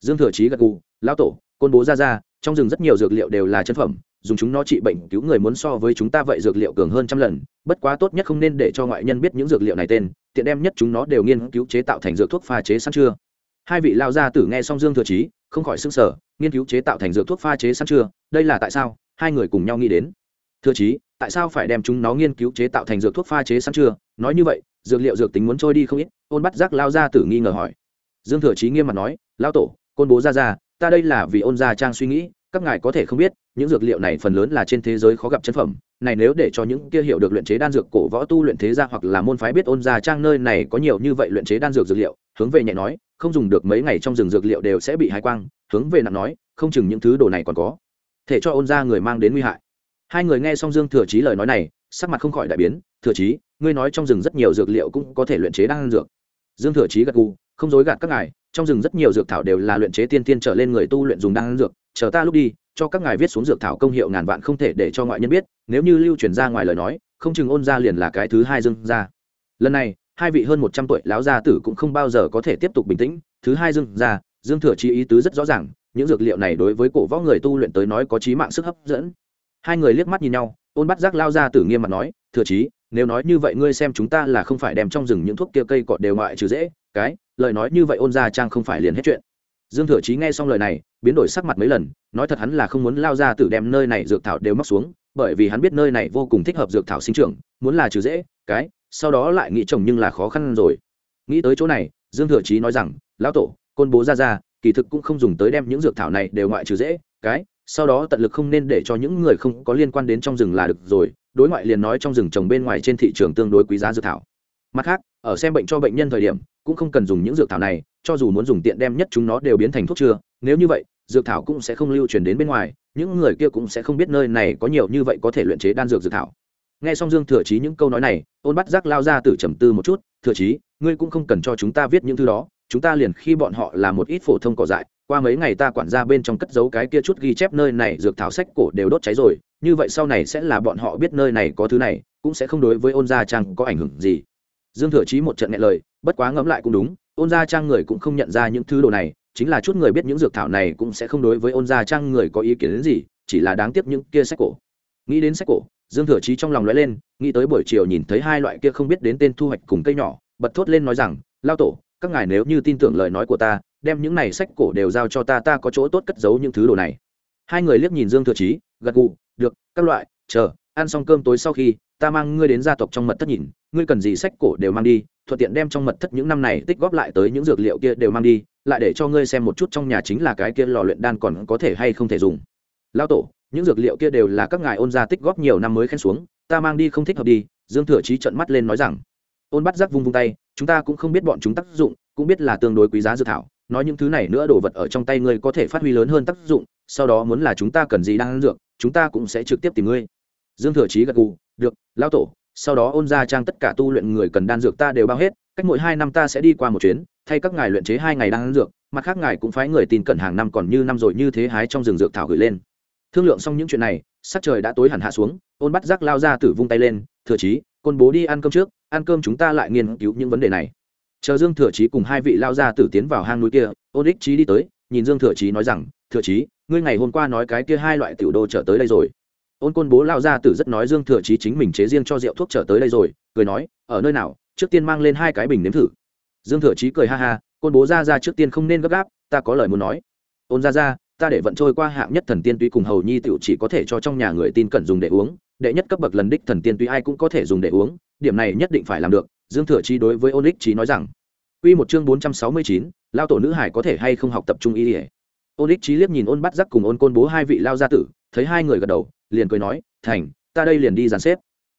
Dương thừa chí gật gù lao tổ côn bố ra ra, trong rừng rất nhiều dược liệu đều là chân phẩm, dùng chúng nó trị bệnh cứu người muốn so với chúng ta vậy dược liệu cường hơn trăm lần, bất quá tốt nhất không nên để cho ngoại nhân biết những dược liệu này tên, tiện đem nhất chúng nó đều nghiên cứu chế tạo thành dược thuốc pha chế sẵn chưa? Hai vị lao gia tử nghe xong dương thừa trí không khỏi xưng sở nghiên cứu chế tạo thành dược thuốc pha chế sẵn chưa, đây là tại sao? Hai người cùng nhau nghĩ đến. Thừa trí tại sao phải đem chúng nó nghiên cứu chế tạo thành dược thuốc pha chế sẵn chưa? Nói như vậy, dược liệu dược tính muốn trôi đi không ít, ôn bắt giác lao gia tử nghi ngờ hỏi. Dương thừa trí nghiêm mặt nói lao tổ, côn bố ra ra ta đây là vì ôn gia trang suy nghĩ, các ngài có thể không biết, những dược liệu này phần lớn là trên thế giới khó gặp chân phẩm. Này nếu để cho những kia hiểu được luyện chế đan dược cổ võ tu luyện thế gia hoặc là môn phái biết ôn gia trang nơi này có nhiều như vậy luyện chế đan dược dược liệu, hướng về nhẹ nói, không dùng được mấy ngày trong rừng dược liệu đều sẽ bị hái quang, hướng về nặng nói, không chừng những thứ đồ này còn có thể cho ôn gia người mang đến nguy hại. Hai người nghe xong dương thừa chí lời nói này, sắc mặt không khỏi đại biến, thừa chí, ngươi nói trong rừng rất nhiều dược liệu cũng có thể luyện chế đan dược. Dương thừa chí gật gù, không dối gạt các ngài trong rừng rất nhiều dược thảo đều là luyện chế tiên tiên trở lên người tu luyện dùng đan dược, chờ ta lúc đi, cho các ngài viết xuống dược thảo công hiệu ngàn vạn không thể để cho ngoại nhân biết, nếu như lưu truyền ra ngoài lời nói, không chừng ôn ra liền là cái thứ hai dương ra lần này, hai vị hơn một trăm tuổi lão gia tử cũng không bao giờ có thể tiếp tục bình tĩnh, thứ hai dương ra dương thừa chi ý tứ rất rõ ràng, những dược liệu này đối với cổ võ người tu luyện tới nói có trí mạng sức hấp dẫn. Hai người liếc mắt nhìn nhau, ôn bắt giác lao ra tử nghiêm mặt nói, thừa chí nếu nói như vậy ngươi xem chúng ta là không phải đem trong rừng những thuốc kia cây cọt đều ngoại trừ dễ cái, lời nói như vậy ôn gia trang không phải liền hết chuyện. Dương thừa chí nghe xong lời này, biến đổi sắc mặt mấy lần, nói thật hắn là không muốn lao ra tử đem nơi này dược thảo đều móc xuống, bởi vì hắn biết nơi này vô cùng thích hợp dược thảo sinh trưởng, muốn là trừ dễ, cái, sau đó lại nghĩ trồng nhưng là khó khăn rồi. Nghĩ tới chỗ này, dương thừa chí nói rằng, lão tổ, côn bố ra ra, kỳ thực cũng không dùng tới đem những dược thảo này đều ngoại trừ dễ, cái, sau đó tận lực không nên để cho những người không có liên quan đến trong rừng là được rồi, đối ngoại liền nói trong rừng trồng bên ngoài trên thị trường tương đối quý giá dược thảo mặt khác, ở xem bệnh cho bệnh nhân thời điểm, cũng không cần dùng những dược thảo này, cho dù muốn dùng tiện đem nhất chúng nó đều biến thành thuốc chưa nếu như vậy, dược thảo cũng sẽ không lưu truyền đến bên ngoài, những người kia cũng sẽ không biết nơi này có nhiều như vậy có thể luyện chế đan dược dược thảo. Nghe xong dương thừa chí những câu nói này, ôn bắt giác lao ra từ trầm tư một chút, thừa chí, ngươi cũng không cần cho chúng ta viết những thứ đó, chúng ta liền khi bọn họ là một ít phổ thông cỏ dại, qua mấy ngày ta quản ra bên trong cất giấu cái kia chút ghi chép nơi này dược thảo sách cổ đều đốt cháy rồi, như vậy sau này sẽ là bọn họ biết nơi này có thứ này, cũng sẽ không đối với ôn gia trang có ảnh hưởng gì dương thừa chí một trận nghe lời, bất quá ngẫm lại cũng đúng, ôn gia trang người cũng không nhận ra những thứ đồ này, chính là chút người biết những dược thảo này cũng sẽ không đối với ôn gia trang người có ý kiến đến gì, chỉ là đáng tiếc những kia sách cổ. Nghĩ đến sách cổ, dương thừa chí trong lòng lóe lên, nghĩ tới buổi chiều nhìn thấy hai loại kia không biết đến tên thu hoạch cùng cây nhỏ, bật thốt lên nói rằng, lao tổ, các ngài nếu như tin tưởng lời nói của ta, đem những này sách cổ đều giao cho ta ta có chỗ tốt cất giấu những thứ đồ này. Hai người liếc nhìn dương thừa chí, gật gù, được, các loại, chờ, ăn xong cơm tối sau khi, ta mang ngươi đến gia tộc trong mật thất nhìn ngươi cần gì sách cổ đều mang đi, thuận tiện đem trong mật thất những năm này tích góp lại tới những dược liệu kia đều mang đi, lại để cho ngươi xem một chút trong nhà chính là cái kia lò luyện đan còn có thể hay không thể dùng. Lao tổ, những dược liệu kia đều là các ngài ôn gia tích góp nhiều năm mới khen xuống, ta mang đi không thích hợp đi, dương thừa chí trận mắt lên nói rằng. Ôn bắt giác vung vung tay, chúng ta cũng không biết bọn chúng tác dụng, cũng biết là tương đối quý giá dự thảo, nói những thứ này nữa đồ vật ở trong tay ngươi có thể phát huy lớn hơn tác dụng, sau đó muốn là chúng ta cần gì đang ăn dược, chúng ta cũng sẽ trực tiếp tìm ngươi. Dương thừa chí gật gù, được lao tổ sau đó ôn ra trang tất cả tu luyện người cần đan dược ta đều bao hết, cách mỗi hai năm ta sẽ đi qua một chuyến, thay các ngài luyện chế hai ngày đan dược, mặt khác ngài cũng phái người tin cẩn hàng năm còn như năm rồi như thế hái trong rừng dược thảo gửi lên. Thương lượng xong những chuyện này, sắc trời đã tối hẳn hạ xuống, ôn bắt giác lao ra tử vung tay lên, thừa chí, côn bố đi ăn cơm trước, ăn cơm chúng ta lại nghiên cứu những vấn đề này. Chờ dương thừa chí cùng hai vị lao ra tử tiến vào hang núi kia, ôn ích trí đi tới, nhìn dương thừa chí nói rằng, thừa chí, ngươi ngày hôm qua nói cái kia hai loại tiểu đô trở tới đây rồi ôn côn bố lao ra tử rất nói dương thừa chí chính mình chế riêng cho rượu thuốc trở tới đây rồi cười nói ở nơi nào trước tiên mang lên hai cái bình nếm thử. Dương thừa chí cười ha ha côn bố ra ra trước tiên không nên gấp gáp ta có lời muốn nói. Ôn ra ra ta để vận trôi qua hạng nhất thần tiên tuy cùng hầu nhi tiểu chỉ có thể cho trong nhà người tin cẩn dùng để uống đệ nhất cấp bậc lần đích thần tiên tuy ai cũng có thể dùng để uống điểm này nhất định phải làm được dương thừa chí đối với ôn ích chí nói rằng. Quy một chương 469, lao tổ nữ hải có thể hay không học tập trung y liễu. Ôn Đích Chí liếc nhìn Ôn Bắt Giác cùng Ôn Côn Bố hai vị lao gia tử, thấy hai người gật đầu, liền cười nói, "Thành, ta đây liền đi dàn xếp."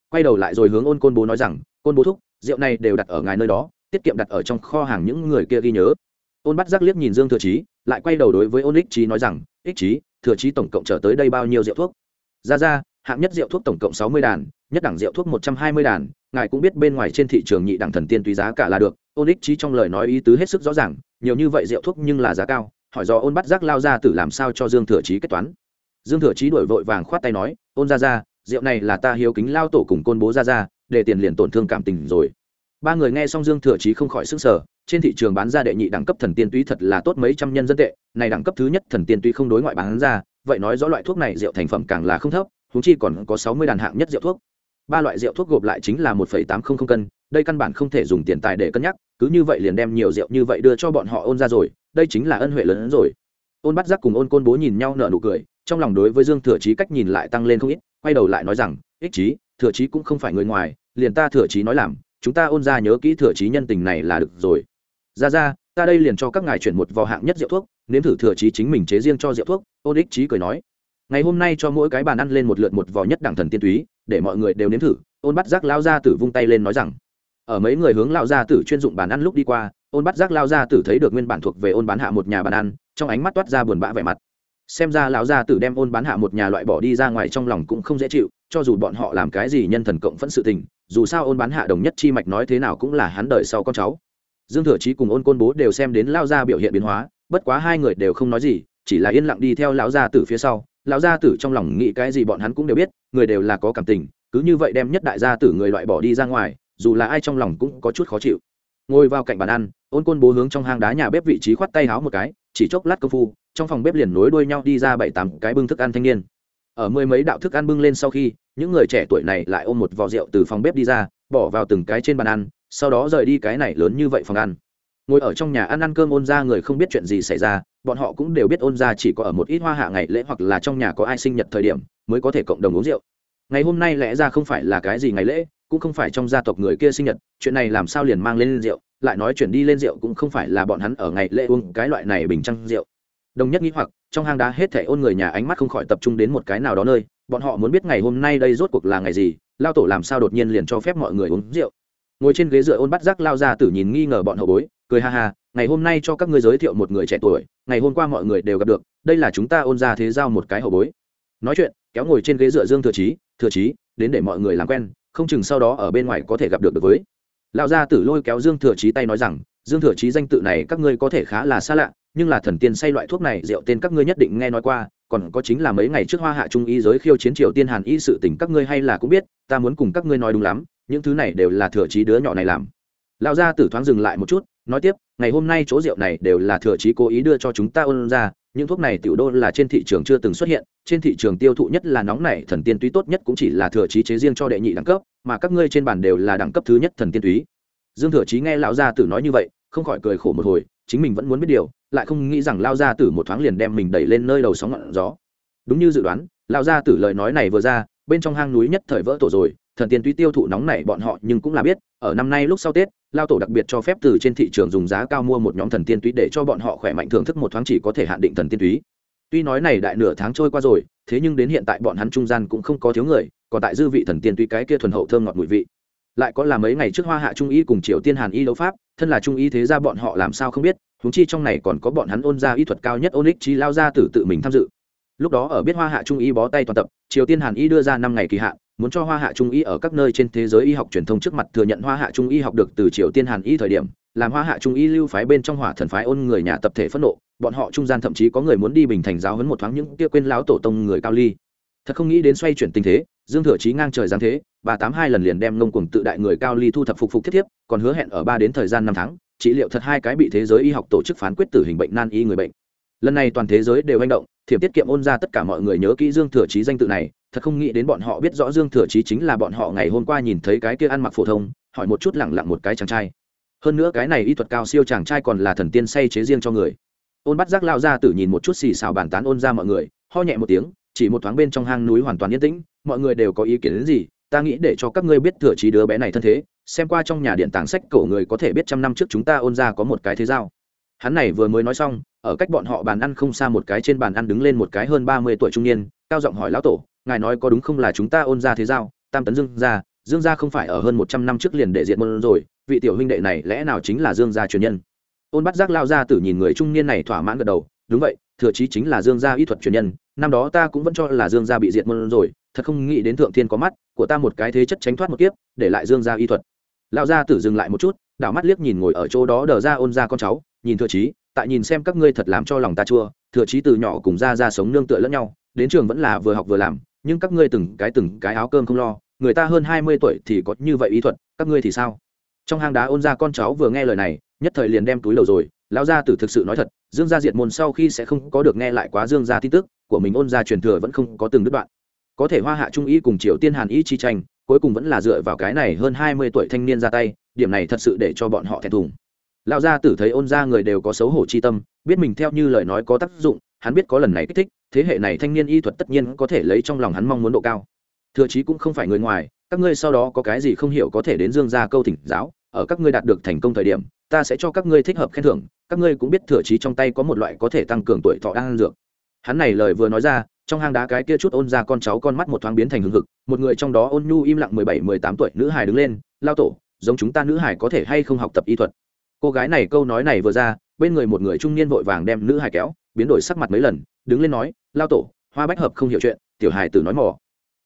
Quay đầu lại rồi hướng Ôn Côn Bố nói rằng, "Côn Bố thúc, rượu này đều đặt ở ngài nơi đó, tiết kiệm đặt ở trong kho hàng những người kia ghi nhớ." Ôn Bắt Giác liếc nhìn Dương Thừa trí, lại quay đầu đối với Ôn ích trí nói rằng, "Ích trí, Thừa trí tổng cộng trở tới đây bao nhiêu rượu thuốc?" "Ra ra, hạng nhất rượu thuốc tổng cộng sáu mươi đàn, nhất đẳng rượu thuốc một trăm hai mươi đàn, ngài cũng biết bên ngoài trên thị trường nhị đẳng thần tiên tùy giá cả là được." ôn ích trí trong lời nói ý tứ hết sức rõ ràng nhiều như vậy rượu thuốc nhưng là giá cao hỏi do ôn bắt giác lao ra tử làm sao cho dương thừa trí kết toán dương thừa chí đổi vội vàng khoát tay nói ôn ra ra rượu này là ta hiếu kính lao tổ cùng côn bố ra ra để tiền liền tổn thương cảm tình rồi. Ba người nghe xong dương thừa chí không khỏi sức sở trên thị trường bán ra đệ nhị đẳng cấp thần tiên túy thật là tốt mấy trăm nhân dân tệ, này đẳng cấp thứ nhất thần tiên túy không đối ngoại bán ra, vậy nói rõ loại thuốc này rượu thành phẩm càng là không thấp húng chi còn có sáu mươi đàn hạng nhất rượu thuốc. Ba loại rượu thuốc gộp lại chính là một tám trăm linh cân, đây căn bản không thể dùng tiền tài để cân nhắc, cứ như vậy liền đem nhiều rượu như vậy đưa cho bọn họ ôn ra rồi, đây chính là ân huệ lớn hơn rồi. Ôn bắt giác cùng ôn côn bố nhìn nhau nở nụ cười trong lòng đối với dương thừa chí cách nhìn lại tăng lên không ít, quay đầu lại nói rằng, ích chí, thừa chí cũng không phải người ngoài, liền ta thừa chí nói làm, chúng ta ôn ra nhớ kỹ thừa chí nhân tình này là được rồi. Ra ra, ta đây liền cho các ngài chuyển một vò hạng nhất rượu thuốc, nếm thử thừa chí chính mình chế riêng cho rượu thuốc. Ôn ích chí cười nói, ngày hôm nay cho mỗi cái bàn ăn lên một lượt một vò nhất đẳng thần tiên túy, để mọi người đều nếm thử. Ôn bắt giác lao ra tử vung tay lên nói rằng, ở mấy người hướng lao gia tử chuyên dụng bàn ăn lúc đi qua, ôn bắt giác lao gia tử thấy được nguyên bản thuộc về ôn bán hạ một nhà bàn ăn, trong ánh mắt toát ra buồn bã vẻ mặt xem ra lão gia tử đem ôn bán hạ một nhà loại bỏ đi ra ngoài trong lòng cũng không dễ chịu, cho dù bọn họ làm cái gì nhân thần cộng phẫn sự tình, dù sao ôn bán hạ đồng nhất chi mạch nói thế nào cũng là hắn đời sau con cháu. Dương thừa chí cùng ôn côn bố đều xem đến lao gia biểu hiện biến hóa, bất quá hai người đều không nói gì, chỉ là yên lặng đi theo lão gia tử phía sau. Lão gia tử trong lòng nghĩ cái gì bọn hắn cũng đều biết, người đều là có cảm tình, cứ như vậy đem nhất đại gia tử người loại bỏ đi ra ngoài, dù là ai trong lòng cũng có chút khó chịu. Ngồi vào cạnh bàn ăn, ôn côn bố hướng trong hang đá nhà bếp vị trí khoát tay háo một cái, chỉ chốc lát công phu trong phòng bếp liền nối đuôi nhau đi ra bảy tám cái bưng thức ăn thanh niên. Ở mười mấy đạo thức ăn bưng lên sau khi, những người trẻ tuổi này lại ôm một vò rượu từ phòng bếp đi ra, bỏ vào từng cái trên bàn ăn, sau đó rời đi cái này lớn như vậy phòng ăn. Ngồi ở trong nhà ăn ăn cơm ôn ra người không biết chuyện gì xảy ra, bọn họ cũng đều biết ôn ra chỉ có ở một ít hoa hạ ngày lễ hoặc là trong nhà có ai sinh nhật thời điểm, mới có thể cộng đồng uống rượu. Ngày hôm nay lẽ ra không phải là cái gì ngày lễ, cũng không phải trong gia tộc người kia sinh nhật, chuyện này làm sao liền mang lên rượu, lại nói chuyển đi lên rượu cũng không phải là bọn hắn ở ngày lễ uống cái loại này bình trăng rượu đồng nhất nghĩ hoặc, trong hang đá hết thể ôn người nhà ánh mắt không khỏi tập trung đến một cái nào đó nơi, bọn họ muốn biết ngày hôm nay đây rốt cuộc là ngày gì, lao tổ làm sao đột nhiên liền cho phép mọi người uống rượu. Ngồi trên ghế dựa ôn bắt giác lao ra tử nhìn nghi ngờ bọn hậu bối, cười ha ha, ngày hôm nay cho các ngươi giới thiệu một người trẻ tuổi, ngày hôm qua mọi người đều gặp được, đây là chúng ta ôn ra thế giao một cái hậu bối. Nói chuyện, kéo ngồi trên ghế dựa dương thừa trí thừa trí đến để mọi người làm quen, không chừng sau đó ở bên ngoài có thể gặp được được với. Lão gia tử lôi kéo dương thừa chí tay nói rằng, dương thừa chí danh tự này các ngươi có thể khá là xa lạ nhưng là thần tiên say loại thuốc này, rượu tên các ngươi nhất định nghe nói qua, còn có chính là mấy ngày trước hoa hạ trung y giới khiêu chiến triều tiên hàn y sự tình các ngươi hay là cũng biết, ta muốn cùng các ngươi nói đúng lắm, những thứ này đều là thừa trí đứa nhỏ này làm. Lão gia tử thoáng dừng lại một chút, nói tiếp, ngày hôm nay chỗ rượu này đều là thừa trí cố ý đưa cho chúng ta ôn ra, những thuốc này tiểu đô là trên thị trường chưa từng xuất hiện, trên thị trường tiêu thụ nhất là nóng này, thần tiên túy tốt nhất cũng chỉ là thừa trí chế riêng cho đệ nhị đẳng cấp, mà các ngươi trên bàn đều là đẳng cấp thứ nhất thần tiên túy. Dương thừa trí nghe lão gia tử nói như vậy, không khỏi cười khổ một hồi, chính mình vẫn muốn biết điều lại không nghĩ rằng lao gia tử một thoáng liền đem mình đẩy lên nơi đầu sóng ngọn gió. Đúng như dự đoán, lao gia tử lời nói này vừa ra, bên trong hang núi nhất thời vỡ tổ rồi, thần tiên túy tiêu thụ nóng này bọn họ nhưng cũng là biết, ở năm nay lúc sau tết, lao tổ đặc biệt cho phép từ trên thị trường dùng giá cao mua một nhóm thần tiên túy để cho bọn họ khỏe mạnh thưởng thức một thoáng chỉ có thể hạn định thần tiên túy tuy nói này đại nửa tháng trôi qua rồi, thế nhưng đến hiện tại bọn hắn trung gian cũng không có thiếu người, còn tại dư vị thần tiên túy cái kia thuần hậu thơm ngọt mùi vị. Lại có là mấy ngày trước hoa hạ trung y cùng triều tiên hàn y đấu pháp, thân là trung y thế ra bọn họ làm sao không biết húng chi trong này còn có bọn hắn ôn ra y thuật cao nhất ôn ích chi lao ra tử tự mình tham dự. Lúc đó ở biết hoa hạ trung y bó tay toàn tập, triều tiên hàn y đưa ra năm ngày kỳ hạn, muốn cho hoa hạ trung y ở các nơi trên thế giới y học truyền thông trước mặt thừa nhận hoa hạ trung y học được từ triều tiên hàn y thời điểm, làm hoa hạ trung y lưu phái bên trong hỏa thần phái ôn người nhà tập thể phẫn nộ, bọn họ trung gian thậm chí có người muốn đi bình thành giáo hấn một thoáng những kia quên láo tổ tông người cao ly. Thật không nghĩ đến xoay chuyển tình thế, dương thừa chí ngang trời giáng thế, bà tám hai lần liền đem ngông cuồng tự đại người cao ly thu thập phục phục thiết thiếp, còn hứa hẹn ở ba đến thời gian năm tháng trị liệu thật hai cái bị thế giới y học tổ chức phán quyết tử hình bệnh nan y người bệnh. Lần này toàn thế giới đều manh động, thiểm tiết kiệm ôn ra tất cả mọi người nhớ kỹ dương thừa chí danh tự này, thật không nghĩ đến bọn họ biết rõ dương thừa chí chính là bọn họ ngày hôm qua nhìn thấy cái kia ăn mặc phổ thông, hỏi một chút lẳng lặng một cái chàng trai. Hơn nữa cái này y thuật cao siêu chàng trai còn là thần tiên say chế riêng cho người. Ôn bắt giác lao ra tử nhìn một chút xì xào bàn tán ôn ra mọi người, ho nhẹ một tiếng, chỉ một thoáng bên trong hang núi hoàn toàn yên tĩnh, mọi người đều có ý kiến đến gì, ta nghĩ để cho các ngươi biết thừa trí đứa bé này thân thế xem qua trong nhà điện tàng sách cổ người có thể biết trăm năm trước chúng ta ôn ra có một cái thế giao. Hắn này vừa mới nói xong, ở cách bọn họ bàn ăn không xa một cái trên bàn ăn đứng lên một cái hơn ba mươi tuổi trung niên, cao giọng hỏi lão tổ, ngài nói có đúng không là chúng ta ôn ra thế giao? Tam tấn dương gia dương gia không phải ở hơn một trăm năm trước liền để diện môn rồi, vị tiểu huynh đệ này lẽ nào chính là dương gia truyền nhân? Ôn bắt giác lao ra tử nhìn người trung niên này thỏa mãn gật đầu, đúng vậy, thừa chí chính là dương gia y thuật truyền nhân, năm đó ta cũng vẫn cho là dương gia bị diệt môn rồi, thật không nghĩ đến thượng thiên có mắt, của ta một cái thế chất tránh thoát một kiếp, để lại dương gia y thuật lão gia tử dừng lại một chút đảo mắt liếc nhìn ngồi ở chỗ đó đờ ra ôn ra con cháu nhìn thừa trí, tại nhìn xem các ngươi thật làm cho lòng ta chua thừa trí từ nhỏ cùng ra ra sống nương tựa lẫn nhau đến trường vẫn là vừa học vừa làm nhưng các ngươi từng cái từng cái áo cơm không lo người ta hơn hai mươi tuổi thì có như vậy ý thuật các ngươi thì sao? Trong hang đá ôn ra con cháu vừa nghe lời này nhất thời liền đem túi đầu rồi lão gia tử thực sự nói thật dương gia diệt môn sau khi sẽ không có được nghe lại quá dương gia tin tức của mình ôn gia truyền thừa vẫn không có từng đứt đoạn. Có thể hoa hạ trung ý cùng triều tiên hàn ý chi tranh cuối cùng vẫn là dựa vào cái này hơn hai mươi tuổi thanh niên ra tay, điểm này thật sự để cho bọn họ thẹn thùng. Lão gia tử thấy ôn gia người đều có xấu hổ chi tâm, biết mình theo như lời nói có tác dụng, hắn biết có lần này kích thích, thế hệ này thanh niên y thuật tất nhiên có thể lấy trong lòng hắn mong muốn độ cao. Thừa chí cũng không phải người ngoài, các ngươi sau đó có cái gì không hiểu có thể đến dương gia câu thỉnh giáo, ở các ngươi đạt được thành công thời điểm, ta sẽ cho các ngươi thích hợp khen thưởng, các ngươi cũng biết thừa trí trong tay có một loại có thể tăng cường tuổi thọ đang dược. Hắn này lời vừa nói ra trong hang đá cái kia chút ôn ra con cháu con mắt một thoáng biến thành hưng hực, một người trong đó ôn nhu im lặng mười bảy, mười tám tuổi nữ hải đứng lên, lao tổ, giống chúng ta nữ hải có thể hay không học tập y thuật? Cô gái này câu nói này vừa ra, bên người một người trung niên vội vàng đem nữ hải kéo, biến đổi sắc mặt mấy lần, đứng lên nói, lao tổ, hoa bách hợp không hiểu chuyện, tiểu hải tử nói mỏ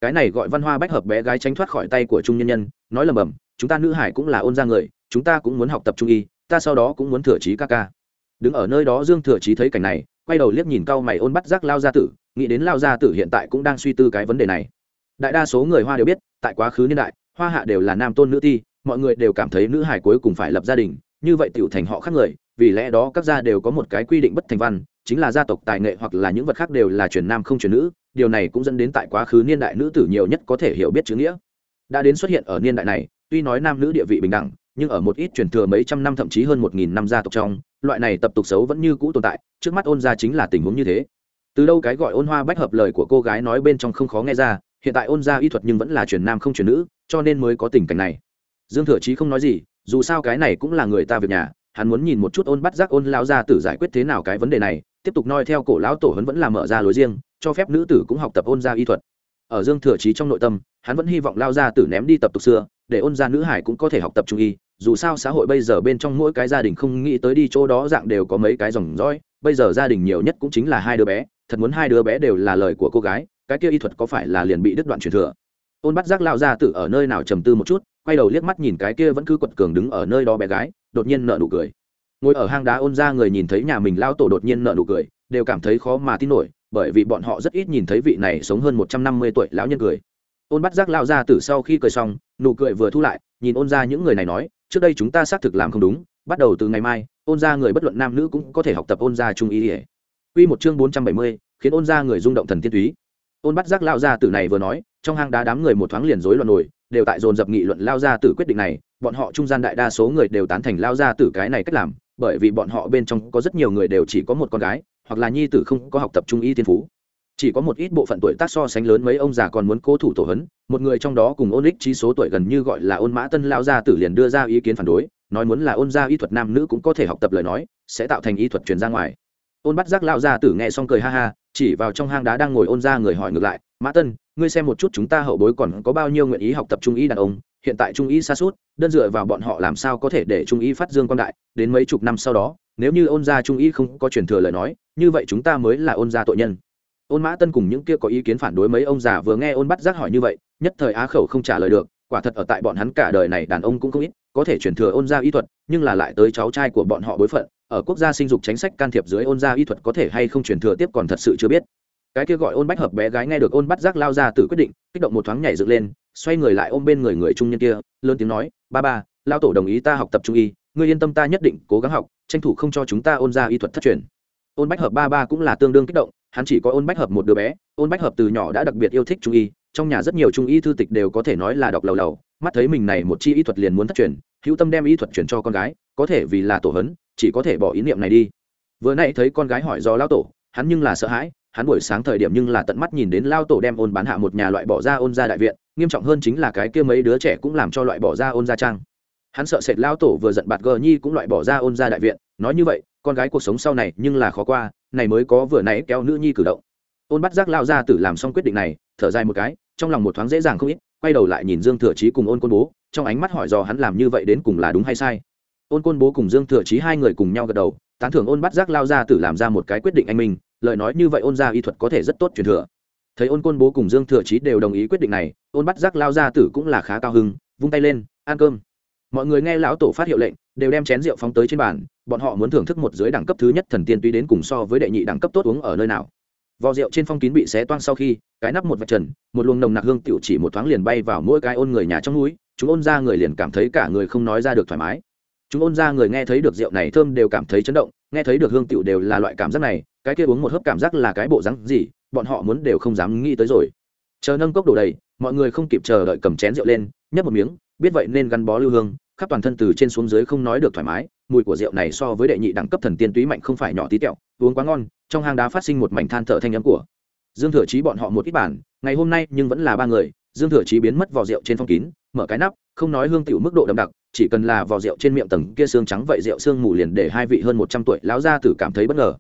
cái này gọi văn hoa bách hợp bé gái tránh thoát khỏi tay của trung nhân nhân, nói lầm bầm, chúng ta nữ hải cũng là ôn ra người, chúng ta cũng muốn học tập trung y, ta sau đó cũng muốn thừa trí ca ca. Đứng ở nơi đó dương thừa trí thấy cảnh này, quay đầu liếc nhìn cao mày ôn bắt giác lao gia tử nghĩ đến lao gia tử hiện tại cũng đang suy tư cái vấn đề này. Đại đa số người hoa đều biết, tại quá khứ niên đại, hoa hạ đều là nam tôn nữ ti, mọi người đều cảm thấy nữ hải cuối cùng phải lập gia đình, như vậy tiểu thành họ khác người, vì lẽ đó các gia đều có một cái quy định bất thành văn, chính là gia tộc tài nghệ hoặc là những vật khác đều là truyền nam không truyền nữ, điều này cũng dẫn đến tại quá khứ niên đại nữ tử nhiều nhất có thể hiểu biết chữ nghĩa. Đã đến xuất hiện ở niên đại này, tuy nói nam nữ địa vị bình đẳng, nhưng ở một ít truyền thừa mấy trăm năm thậm chí hơn một nghìn năm gia tộc trong, loại này tập tục xấu vẫn như cũ tồn tại, trước mắt ôn gia chính là tình huống như thế từ đâu cái gọi ôn hoa bách hợp lời của cô gái nói bên trong không khó nghe ra, hiện tại ôn gia y thuật nhưng vẫn là truyền nam không truyền nữ, cho nên mới có tình cảnh này. Dương thừa chí không nói gì, dù sao cái này cũng là người ta việc nhà, hắn muốn nhìn một chút ôn bắt giác ôn lao ra tử giải quyết thế nào cái vấn đề này, tiếp tục noi theo cổ lão tổ hấn vẫn là mở ra lối riêng, cho phép nữ tử cũng học tập ôn gia y thuật. Ở dương thừa chí trong nội tâm, hắn vẫn hy vọng lao ra tử ném đi tập tục xưa, để ôn gia nữ hải cũng có thể học tập trung y, dù sao xã hội bây giờ bên trong mỗi cái gia đình không nghĩ tới đi chỗ đó dạng đều có mấy cái dòng dõi, bây giờ gia đình nhiều nhất cũng chính là hai đứa bé thật muốn hai đứa bé đều là lời của cô gái, cái kia y thuật có phải là liền bị đứt đoạn truyền thừa? Ôn bắt giác lao ra tử ở nơi nào trầm tư một chút, quay đầu liếc mắt nhìn cái kia vẫn cứ quật cường đứng ở nơi đó bé gái, đột nhiên nợ nụ cười. Ngồi ở hang đá ôn ra người nhìn thấy nhà mình lao tổ đột nhiên nợ nụ cười, đều cảm thấy khó mà tin nổi, bởi vì bọn họ rất ít nhìn thấy vị này sống hơn một trăm năm mươi tuổi lão nhân cười. Ôn bắt giác lao ra từ sau khi cười xong, nụ cười vừa thu lại, nhìn ôn ra những người này nói, trước đây chúng ta xác thực làm không đúng, bắt đầu từ ngày mai, ôn ra người bất luận nam nữ cũng có thể học tập ôn ra trung ý ỉa Quy một chương bốn trăm bảy mươi, khiến ôn gia người rung động thần tiên túy. Ôn bắt giác lao gia tử này vừa nói, trong hang đá đám người một thoáng liền rối loạn nổi, đều tại dồn dập nghị luận lao gia tử quyết định này. Bọn họ trung gian đại đa số người đều tán thành lao gia tử cái này cách làm, bởi vì bọn họ bên trong có rất nhiều người đều chỉ có một con gái, hoặc là nhi tử không có học tập trung y tiên phú. Chỉ có một ít bộ phận tuổi tác so sánh lớn mấy ông già còn muốn cố thủ tổ hấn một người trong đó cùng ôn Lịch trí số tuổi gần như gọi là ôn mã tân lao gia tử liền đưa ra ý kiến phản đối, nói muốn là ôn gia y thuật nam nữ cũng có thể học tập lời nói, sẽ tạo thành y thuật truyền ra ngoài ôn bắt giác lao ra tử nghe xong cười ha ha, chỉ vào trong hang đá đang ngồi ôn ra người hỏi ngược lại, mã tân, ngươi xem một chút chúng ta hậu bối còn có bao nhiêu nguyện ý học tập trung y đàn ông? Hiện tại trung y xa suốt, đơn dựa vào bọn họ làm sao có thể để trung y phát dương quan đại, đến mấy chục năm sau đó, nếu như ôn gia trung y không có truyền thừa lời nói, như vậy chúng ta mới là ôn gia tội nhân. Ôn mã tân cùng những kia có ý kiến phản đối mấy ông già vừa nghe ôn bắt giác hỏi như vậy, nhất thời á khẩu không trả lời được, quả thật ở tại bọn hắn cả đời này đàn ông cũng không ít, có thể truyền thừa ôn gia y thuật, nhưng là lại tới cháu trai của bọn họ bối phận ở quốc gia sinh dục chính sách can thiệp dưới ôn gia y thuật có thể hay không truyền thừa tiếp còn thật sự chưa biết. Cái kia gọi ôn bách hợp bé gái nghe được ôn bắt giác lao ra tự quyết định, kích động một thoáng nhảy dựng lên, xoay người lại ôm bên người người trung nhân kia, lớn tiếng nói, ba ba, lao tổ đồng ý ta học tập trung y, ngươi yên tâm ta nhất định cố gắng học, tranh thủ không cho chúng ta ôn ra y thuật thất truyền. Ôn bách hợp ba ba cũng là tương đương kích động, hắn chỉ có ôn bách hợp một đứa bé, ôn bách hợp từ nhỏ đã đặc biệt yêu thích trung y, trong nhà rất nhiều trung y thư tịch đều có thể nói là đọc lầu lầu, mắt thấy mình này một chi y thuật liền muốn thất truyền, hữu tâm đem y thuật truyền cho con gái, có thể vì là tổ hấn chỉ có thể bỏ ý niệm này đi. Vừa nãy thấy con gái hỏi do lao tổ, hắn nhưng là sợ hãi, hắn buổi sáng thời điểm nhưng là tận mắt nhìn đến lao tổ đem ôn bán hạ một nhà loại bỏ ra ôn ra đại viện, nghiêm trọng hơn chính là cái kia mấy đứa trẻ cũng làm cho loại bỏ ra ôn ra trang. Hắn sợ sệt lao tổ vừa giận bạt gờ nhi cũng loại bỏ ra ôn ra đại viện, nói như vậy, con gái cuộc sống sau này nhưng là khó qua, này mới có vừa nãy kéo nữ nhi cử động. Ôn bắt giác lao ra tử làm xong quyết định này, thở dài một cái, trong lòng một thoáng dễ dàng không ít, quay đầu lại nhìn dương thừa chí cùng ôn côn bố, trong ánh mắt hỏi do hắn làm như vậy đến cùng là đúng hay sai ôn côn bố cùng dương thừa chí hai người cùng nhau gật đầu, tán thưởng ôn bắt giác lao ra tử làm ra một cái quyết định anh minh, lời nói như vậy ôn gia y thuật có thể rất tốt truyền thừa. Thấy ôn côn bố cùng dương thừa chí đều đồng ý quyết định này, ôn bắt giác lao ra tử cũng là khá cao hưng vung tay lên, ăn cơm. Mọi người nghe lão tổ phát hiệu lệnh, đều đem chén rượu phóng tới trên bàn, bọn họ muốn thưởng thức một dưới đẳng cấp thứ nhất thần tiên tuy đến cùng so với đệ nhị đẳng cấp tốt uống ở nơi nào. Vò rượu trên phong kín bị xé toang sau khi, cái nắp một vạch trần, một luồng nồng nặc hương tiểu chỉ một thoáng liền bay vào mỗi cái ôn người nhà trong núi, chúng ôn ra người liền cảm thấy cả người không nói ra được thoải mái chúng ôn ra người nghe thấy được rượu này thơm đều cảm thấy chấn động, nghe thấy được hương tiệu đều là loại cảm giác này, cái kia uống một hớp cảm giác là cái bộ rắn gì, bọn họ muốn đều không dám nghĩ tới rồi. Chờ nâng cốc đổ đầy, mọi người không kịp chờ đợi cầm chén rượu lên, nhấp một miếng, biết vậy nên gắn bó lưu hương, khắp toàn thân từ trên xuống dưới không nói được thoải mái, mùi của rượu này so với đệ nhị đẳng cấp thần tiên túy mạnh không phải nhỏ tí tẹo, uống quá ngon, trong hang đá phát sinh một mảnh than thở thanh âm của dương thừa chí bọn họ một ít bản, ngày hôm nay nhưng vẫn là ba người, dương thừa chí biến mất vò rượu trên phong kín, mở cái nắp, không nói hương tiểu mức độ đậm đặc chỉ cần là vò rượu trên miệng tầng kia xương trắng vậy rượu xương mù liền để hai vị hơn một trăm tuổi lão gia tử cảm thấy bất ngờ.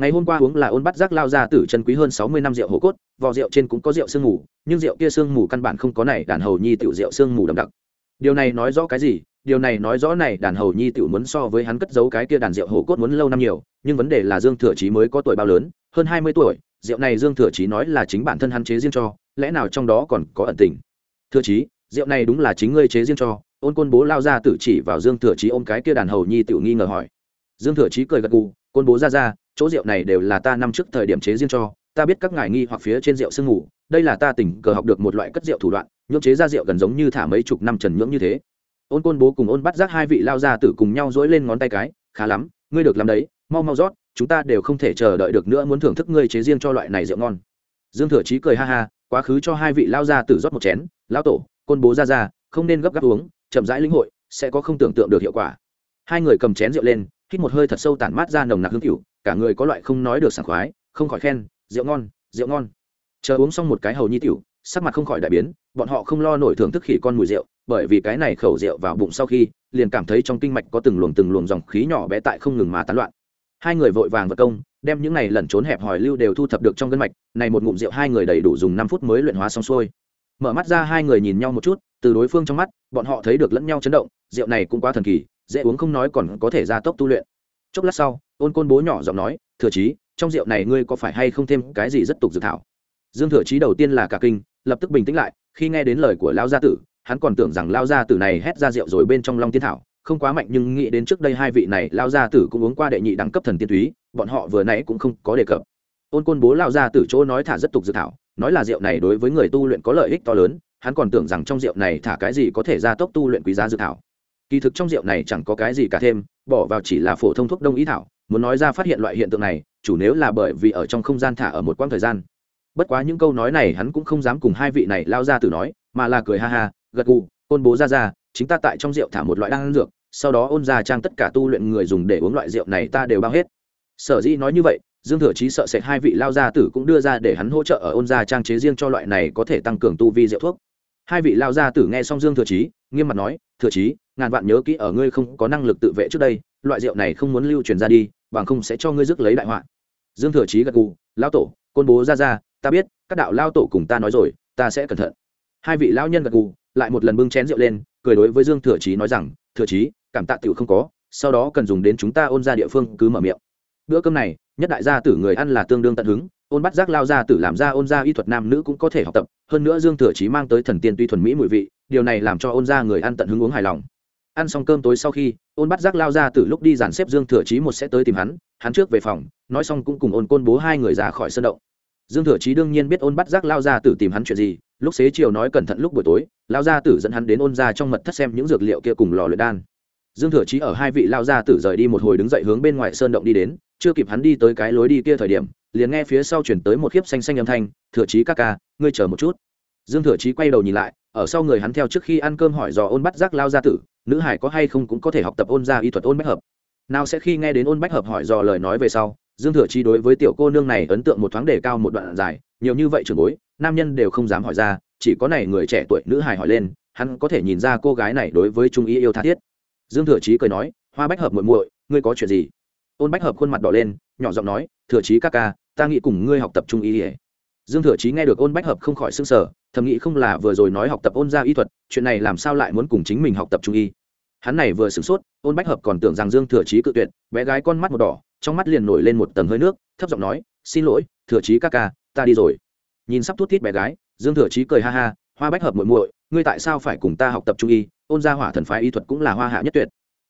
Ngày hôm qua uống là ôn bắt giác lao gia tử chân quý hơn sáu mươi năm rượu hổ cốt, vò rượu trên cũng có rượu xương mù, nhưng rượu kia xương mù căn bản không có này, đàn hầu nhi tiểu rượu xương mù đậm đặc. Điều này nói rõ cái gì? Điều này nói rõ này, đàn hầu nhi tiểu muốn so với hắn cất giấu cái kia đàn rượu hổ cốt muốn lâu năm nhiều, nhưng vấn đề là dương thừa chí mới có tuổi bao lớn, hơn hai mươi tuổi, rượu này dương thừa chí nói là chính bản thân hắn chế riêng cho, lẽ nào trong đó còn có ẩn tình? Thừa chí, rượu này đúng là chính ngươi chế riêng cho ôn côn bố lao ra tử chỉ vào dương thừa chí ôm cái kia đàn hầu nhi tiểu nghi ngờ hỏi. Dương thừa chí cười gật gù, côn bố ra ra, chỗ rượu này đều là ta năm trước thời điểm chế riêng cho, ta biết các ngài nghi hoặc phía trên rượu sương ngủ, đây là ta tình cờ học được một loại cất rượu thủ đoạn nhưỡng chế ra rượu gần giống như thả mấy chục năm trần nhưỡng như thế. Ôn côn bố cùng ôn bắt giác hai vị lao ra tử cùng nhau dỗi lên ngón tay cái, khá lắm, ngươi được làm đấy, mau mau rót, chúng ta đều không thể chờ đợi được nữa muốn thưởng thức ngươi chế riêng cho loại này rượu ngon. Dương thừa chí cười ha ha, quá khứ cho hai vị lao ra tử rót một chén lao tổ, côn bố ra ra, không nên gấp gáp uống chậm rãi lĩnh hội, sẽ có không tưởng tượng được hiệu quả. Hai người cầm chén rượu lên, hít một hơi thật sâu tản mát ra nồng nặc hương cựu cả người có loại không nói được sảng khoái, không khỏi khen, rượu ngon rượu ngon. Chờ uống xong một cái hầu nhi tiểu, sắc mặt không khỏi đại biến, bọn họ không lo nổi thưởng thức khỉ con mùi rượu, bởi vì cái này khẩu rượu vào bụng sau khi, liền cảm thấy trong kinh mạch có từng luồng từng luồng dòng khí nhỏ bé tại không ngừng mà tán loạn. Hai người vội vàng vật công, đem những này lẩn trốn hẹp hòi lưu đều thu thập được trong gân mạch, này một ngụm rượu hai người đầy đủ dùng năm phút mới luyện hóa xong xuôi mở mắt ra hai người nhìn nhau một chút, từ đối phương trong mắt, bọn họ thấy được lẫn nhau chấn động, rượu này cũng quá thần kỳ, dễ uống không nói còn có thể gia tốc tu luyện. Chốc lát sau, ôn côn bố nhỏ giọng nói, thừa trí trong rượu này ngươi có phải hay không thêm cái gì rất tục dự thảo? Dương thừa trí đầu tiên là cả kinh, lập tức bình tĩnh lại, khi nghe đến lời của lao gia tử, hắn còn tưởng rằng lao gia tử này hét ra rượu rồi bên trong long tiên thảo, không quá mạnh nhưng nghĩ đến trước đây hai vị này lao gia tử cũng uống qua đệ nhị đẳng cấp thần tiên túy, bọn họ vừa nãy cũng không có đề cập. Ôn côn bố lao gia tử chỗ nói thả rất tục dự thảo nói là rượu này đối với người tu luyện có lợi ích to lớn, hắn còn tưởng rằng trong rượu này thả cái gì có thể gia tốc tu luyện quý giá dự thảo. Kỳ thực trong rượu này chẳng có cái gì cả thêm, bỏ vào chỉ là phổ thông thuốc đông y thảo, muốn nói ra phát hiện loại hiện tượng này, chủ nếu là bởi vì ở trong không gian thả ở một quãng thời gian. Bất quá những câu nói này hắn cũng không dám cùng hai vị này lao ra từ nói, mà là cười ha ha, gật gù, côn bố ra ra, chính ta tại trong rượu thả một loại đan dược, sau đó ôn ra trang tất cả tu luyện người dùng để uống loại rượu này ta đều bao hết. Sở dĩ nói như vậy dương thừa chí sợ sệt hai vị lao gia tử cũng đưa ra để hắn hỗ trợ ở ôn gia trang chế riêng cho loại này có thể tăng cường tu vi rượu thuốc. Hai vị lao gia tử nghe xong dương thừa chí, nghiêm mặt nói, thừa chí, ngàn vạn nhớ kỹ ở ngươi không có năng lực tự vệ trước đây, loại rượu này không muốn lưu truyền ra đi, bằng không sẽ cho ngươi rước lấy đại họa. Dương thừa chí gật gù, lão tổ, côn bố ra ra, ta biết, các đạo lao tổ cùng ta nói rồi, ta sẽ cẩn thận. Hai vị lão nhân gật gù, lại một lần bưng chén rượu lên, cười đối với dương thừa chí nói rằng, thừa chí, cảm tạ tiểu không có, sau đó cần dùng đến chúng ta ôn ra địa phương, cứ mở miệng bữa cơm này, nhất đại gia tử người ăn là tương đương tận hứng, ôn bắt giác lao gia tử làm ra ôn gia y thuật nam nữ cũng có thể học tập, hơn nữa dương thừa chí mang tới thần tiên tuy thuần mỹ mùi vị, điều này làm cho ôn gia người ăn tận hứng uống hài lòng. Ăn xong cơm tối sau khi, ôn bắt giác lao ra từ lúc đi dàn xếp dương thừa chí một sẽ tới tìm hắn hắn trước về phòng, nói xong cũng cùng ôn côn bố hai người ra khỏi sân động. Dương thừa chí đương nhiên biết ôn bắt giác lao ra tử tìm hắn chuyện gì, lúc xế chiều nói cẩn thận lúc buổi tối, lao gia tử dẫn hắn đến ôn ra trong mật thất xem những dược liệu kia cùng lò luyện đan. Dương thừa chí ở hai vị lao gia tử rời đi một hồi đứng dậy hướng bên ngoài sơn động đi đến chưa kịp hắn đi tới cái lối đi kia thời điểm, liền nghe phía sau chuyển tới một khiếp xanh xanh âm thanh, thừa trí ca ca, ngươi chờ một chút. Dương thừa trí quay đầu nhìn lại, ở sau người hắn theo trước khi ăn cơm hỏi dò ôn bắt giác lao gia tử, nữ hải có hay không cũng có thể học tập ôn ra y thuật ôn bách hợp? Nào sẽ khi nghe đến ôn bách hợp hỏi dò lời nói về sau, dương thừa chi đối với tiểu cô nương này ấn tượng một thoáng đề cao một đoạn dài, nhiều như vậy trường bối, nam nhân đều không dám hỏi ra, chỉ có này người trẻ tuổi nữ hải hỏi lên, hắn có thể nhìn ra cô gái này đối với trung ý yêu tha thiết. Dương thừa chí cười nói, hoa bách hợp muội muội, ngươi có chuyện gì? Ôn bách hợp khuôn mặt đỏ lên, nhỏ giọng nói, thừa trí ca ca, ta nghĩ cùng ngươi học tập trung y. ỉa. Dương thừa trí nghe được ôn bách hợp không khỏi s ư n g sở thầm nghĩ không là vừa rồi nói học tập ôn ra y thuật, chuyện này làm sao lại muốn cùng chính mình học tập trung y? Hắn này vừa sửng sốt, ôn bách hợp còn tưởng rằng dương thừa trí cự tuyệt, bé gái con mắt một đỏ, trong mắt liền nổi lên một tầng hơi nước, thấp giọng nói, xin lỗi, thừa trí ca ca, ta đi rồi. Nhìn sắp thút thít bé gái, dương thừa trí cười ha ha, hoa bách hợp muội muội, ngươi tại sao phải cùng ta học tập trung y? Ôn gia hỏa thần phái y thuật cũng là hoa hạ nhất tuyệt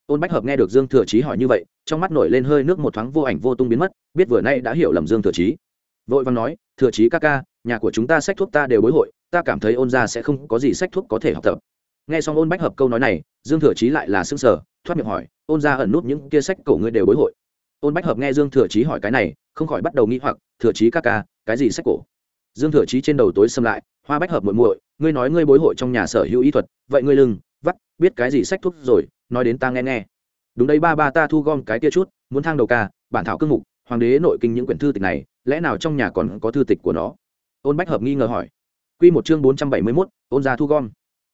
ôn bách hợp nghe được dương thừa chí hỏi như vậy, trong mắt nổi lên hơi nước một thoáng vô ảnh vô tung biến mất, biết vừa nay đã hiểu lầm dương thừa chí. Vội vàng nói, thừa chí ca ca, nhà của chúng ta sách thuốc ta đều bối hội, ta cảm thấy ôn gia sẽ không có gì sách thuốc có thể học tập. Nghe xong ôn bách hợp câu nói này, dương thừa chí lại là xương sở thoát miệng hỏi, ôn gia ẩn nút những kia sách cổ ngươi đều bối hội? Ôn bách hợp nghe dương thừa chí hỏi cái này, không khỏi bắt đầu nghĩ hoặc, thừa chí ca ca, cái gì sách cổ? Dương thừa chí trên đầu tối xâm lại, hoa bách hợp muội muội, ngươi nói ngươi bối hội trong nhà sở hữu y thuật, vậy ngươi lưng, vắt, biết cái gì sách thuốc rồi nói đến ta nghe nghe. Đúng đấy ba ba ta thu gom cái kia chút, muốn thang đầu ca, bản thảo cương mục, hoàng đế nội kinh những quyển thư tịch này, lẽ nào trong nhà còn có thư tịch của nó? Ôn bách hợp nghi ngờ hỏi. Q một chương bốn trăm bảy mươi mốt, ôn ra thu gom.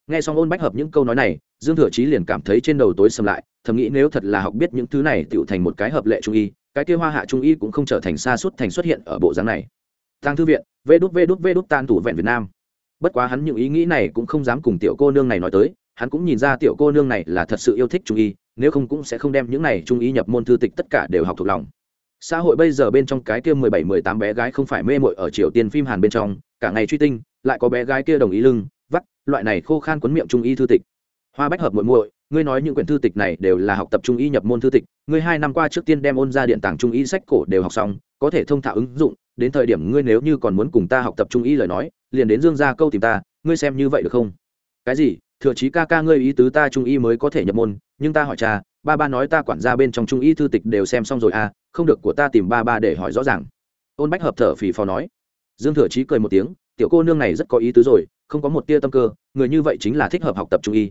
Nghe xong ôn bách hợp những câu nói này, dương thừa chí liền cảm thấy trên đầu tối sầm lại, thầm nghĩ nếu thật là học biết những thứ này tựu thành một cái hợp lệ trung y, cái kia hoa hạ trung y cũng không trở thành xa suốt thành xuất hiện ở bộ dáng này. Tăng thư viện, vê đút vê đút vê đút tan tủ vẹn việt nam. Bất quá hắn những ý nghĩ này cũng không dám cùng tiểu cô nương này nói tới hắn cũng nhìn ra tiểu cô nương này là thật sự yêu thích trung y, nếu không cũng sẽ không đem những này trung y nhập môn thư tịch tất cả đều học thuộc lòng. Xã hội bây giờ bên trong cái kia mười bảy, mười tám bé gái không phải mê mội ở triều tiên phim hàn bên trong, cả ngày truy tinh, lại có bé gái kia đồng ý lưng, vắt, loại này khô khan quấn miệng trung y thư tịch. Hoa bách hợp muội muội, ngươi nói những quyển thư tịch này đều là học tập trung y nhập môn thư tịch, ngươi hai năm qua trước tiên đem ôn ra điện tảng trung y sách cổ đều học xong, có thể thông thạo ứng dụng, đến thời điểm ngươi nếu như còn muốn cùng ta học tập trung y lời nói, liền đến dương gia câu tìm ta, ngươi xem như vậy được không? Cái gì? Thừa chí ca ca ngươi ý tứ ta trung y mới có thể nhập môn, nhưng ta hỏi cha, ba ba nói ta quản gia bên trong trung y thư tịch đều xem xong rồi à không được của ta tìm ba ba để hỏi rõ ràng. Ôn bách hợp thở phì phò nói. Dương thừa chí cười một tiếng, tiểu cô nương này rất có ý tứ rồi, không có một tia tâm cơ, người như vậy chính là thích hợp học tập trung y.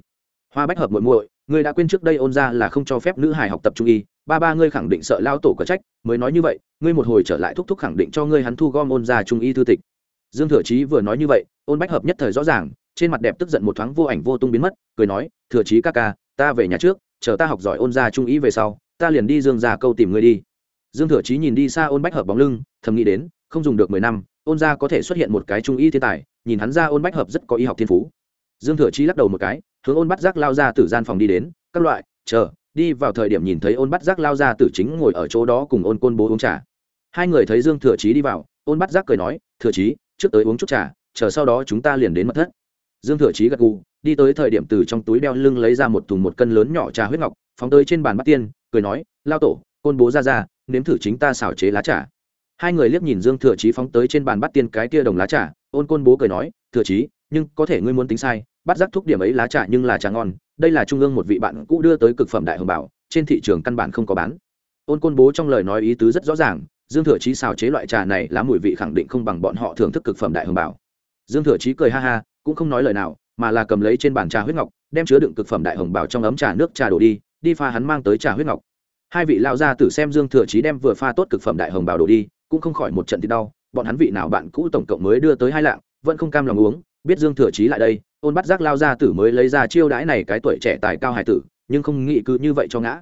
Hoa bách hợp muội muội người đã quên trước đây ôn ra là không cho phép nữ hài học tập trung y, ba ba ngươi khẳng định sợ lao tổ có trách, mới nói như vậy, ngươi một hồi trở lại thúc thúc khẳng định cho ngươi hắn thu gom ôn ra trung y thư tịch. Dương thừa chí vừa nói như vậy, ôn bách hợp nhất thời rõ ràng trên mặt đẹp tức giận một thoáng vô ảnh vô tung biến mất, cười nói, thừa chí ca ca, ta về nhà trước, chờ ta học giỏi ôn ra trung ý về sau, ta liền đi dương ra câu tìm ngươi đi. Dương thừa chí nhìn đi xa ôn bách hợp bóng lưng, thầm nghĩ đến, không dùng được mười năm, ôn ra có thể xuất hiện một cái trung y thiên tài, nhìn hắn ra ôn bách hợp rất có y học thiên phú. Dương thừa chí lắc đầu một cái, hướng ôn bắt giác lao ra từ gian phòng đi đến, các loại, chờ, đi vào thời điểm nhìn thấy ôn bắt giác lao ra từ chính ngồi ở chỗ đó cùng ôn côn bố uống trà. Hai người thấy dương thừa chí đi vào, ôn bắt giác cười nói, thừa chí, trước tới uống chút trà, chờ sau đó chúng ta liền đến mật thất dương thừa chí gật gù, đi tới thời điểm từ trong túi đeo lưng lấy ra một thùng một cân lớn nhỏ trà huyết ngọc, phóng tới trên bàn bắt tiên, cười nói, lao tổ, côn bố ra ra, nếm thử chính ta xảo chế lá trà. Hai người liếc nhìn dương thừa chí phóng tới trên bàn bắt tiên cái kia đồng lá trà, ôn côn bố cười nói, thừa chí, nhưng có thể ngươi muốn tính sai, bắt giác thúc điểm ấy lá trà nhưng là trà ngon, đây là trung ương một vị bạn cũ đưa tới cực phẩm đại hồng bảo, trên thị trường căn bản không có bán. Ôn côn bố trong lời nói ý tứ rất rõ ràng, dương thừa chí xào chế loại trà này lá mùi vị khẳng định không bằng bọn họ thưởng thức cực phẩm đại hồng bảo. Dương thừa chí cười ha ha cũng không nói lời nào, mà là cầm lấy trên bàn trà huyết ngọc, đem chứa đựng cực phẩm đại hồng bảo trong ấm trà nước trà đổ đi đi pha hắn mang tới trà huyết ngọc. Hai vị lao ra tử xem dương thừa chí đem vừa pha tốt cực phẩm đại hồng bảo đổ đi, cũng không khỏi một trận thì đau, bọn hắn vị nào bạn cũ tổng cộng mới đưa tới hai lạng, vẫn không cam lòng uống, biết dương thừa chí lại đây, ôn bắt giác lao ra tử mới lấy ra chiêu đãi này cái tuổi trẻ tài cao hải tử, nhưng không nghĩ cứ như vậy cho ngã.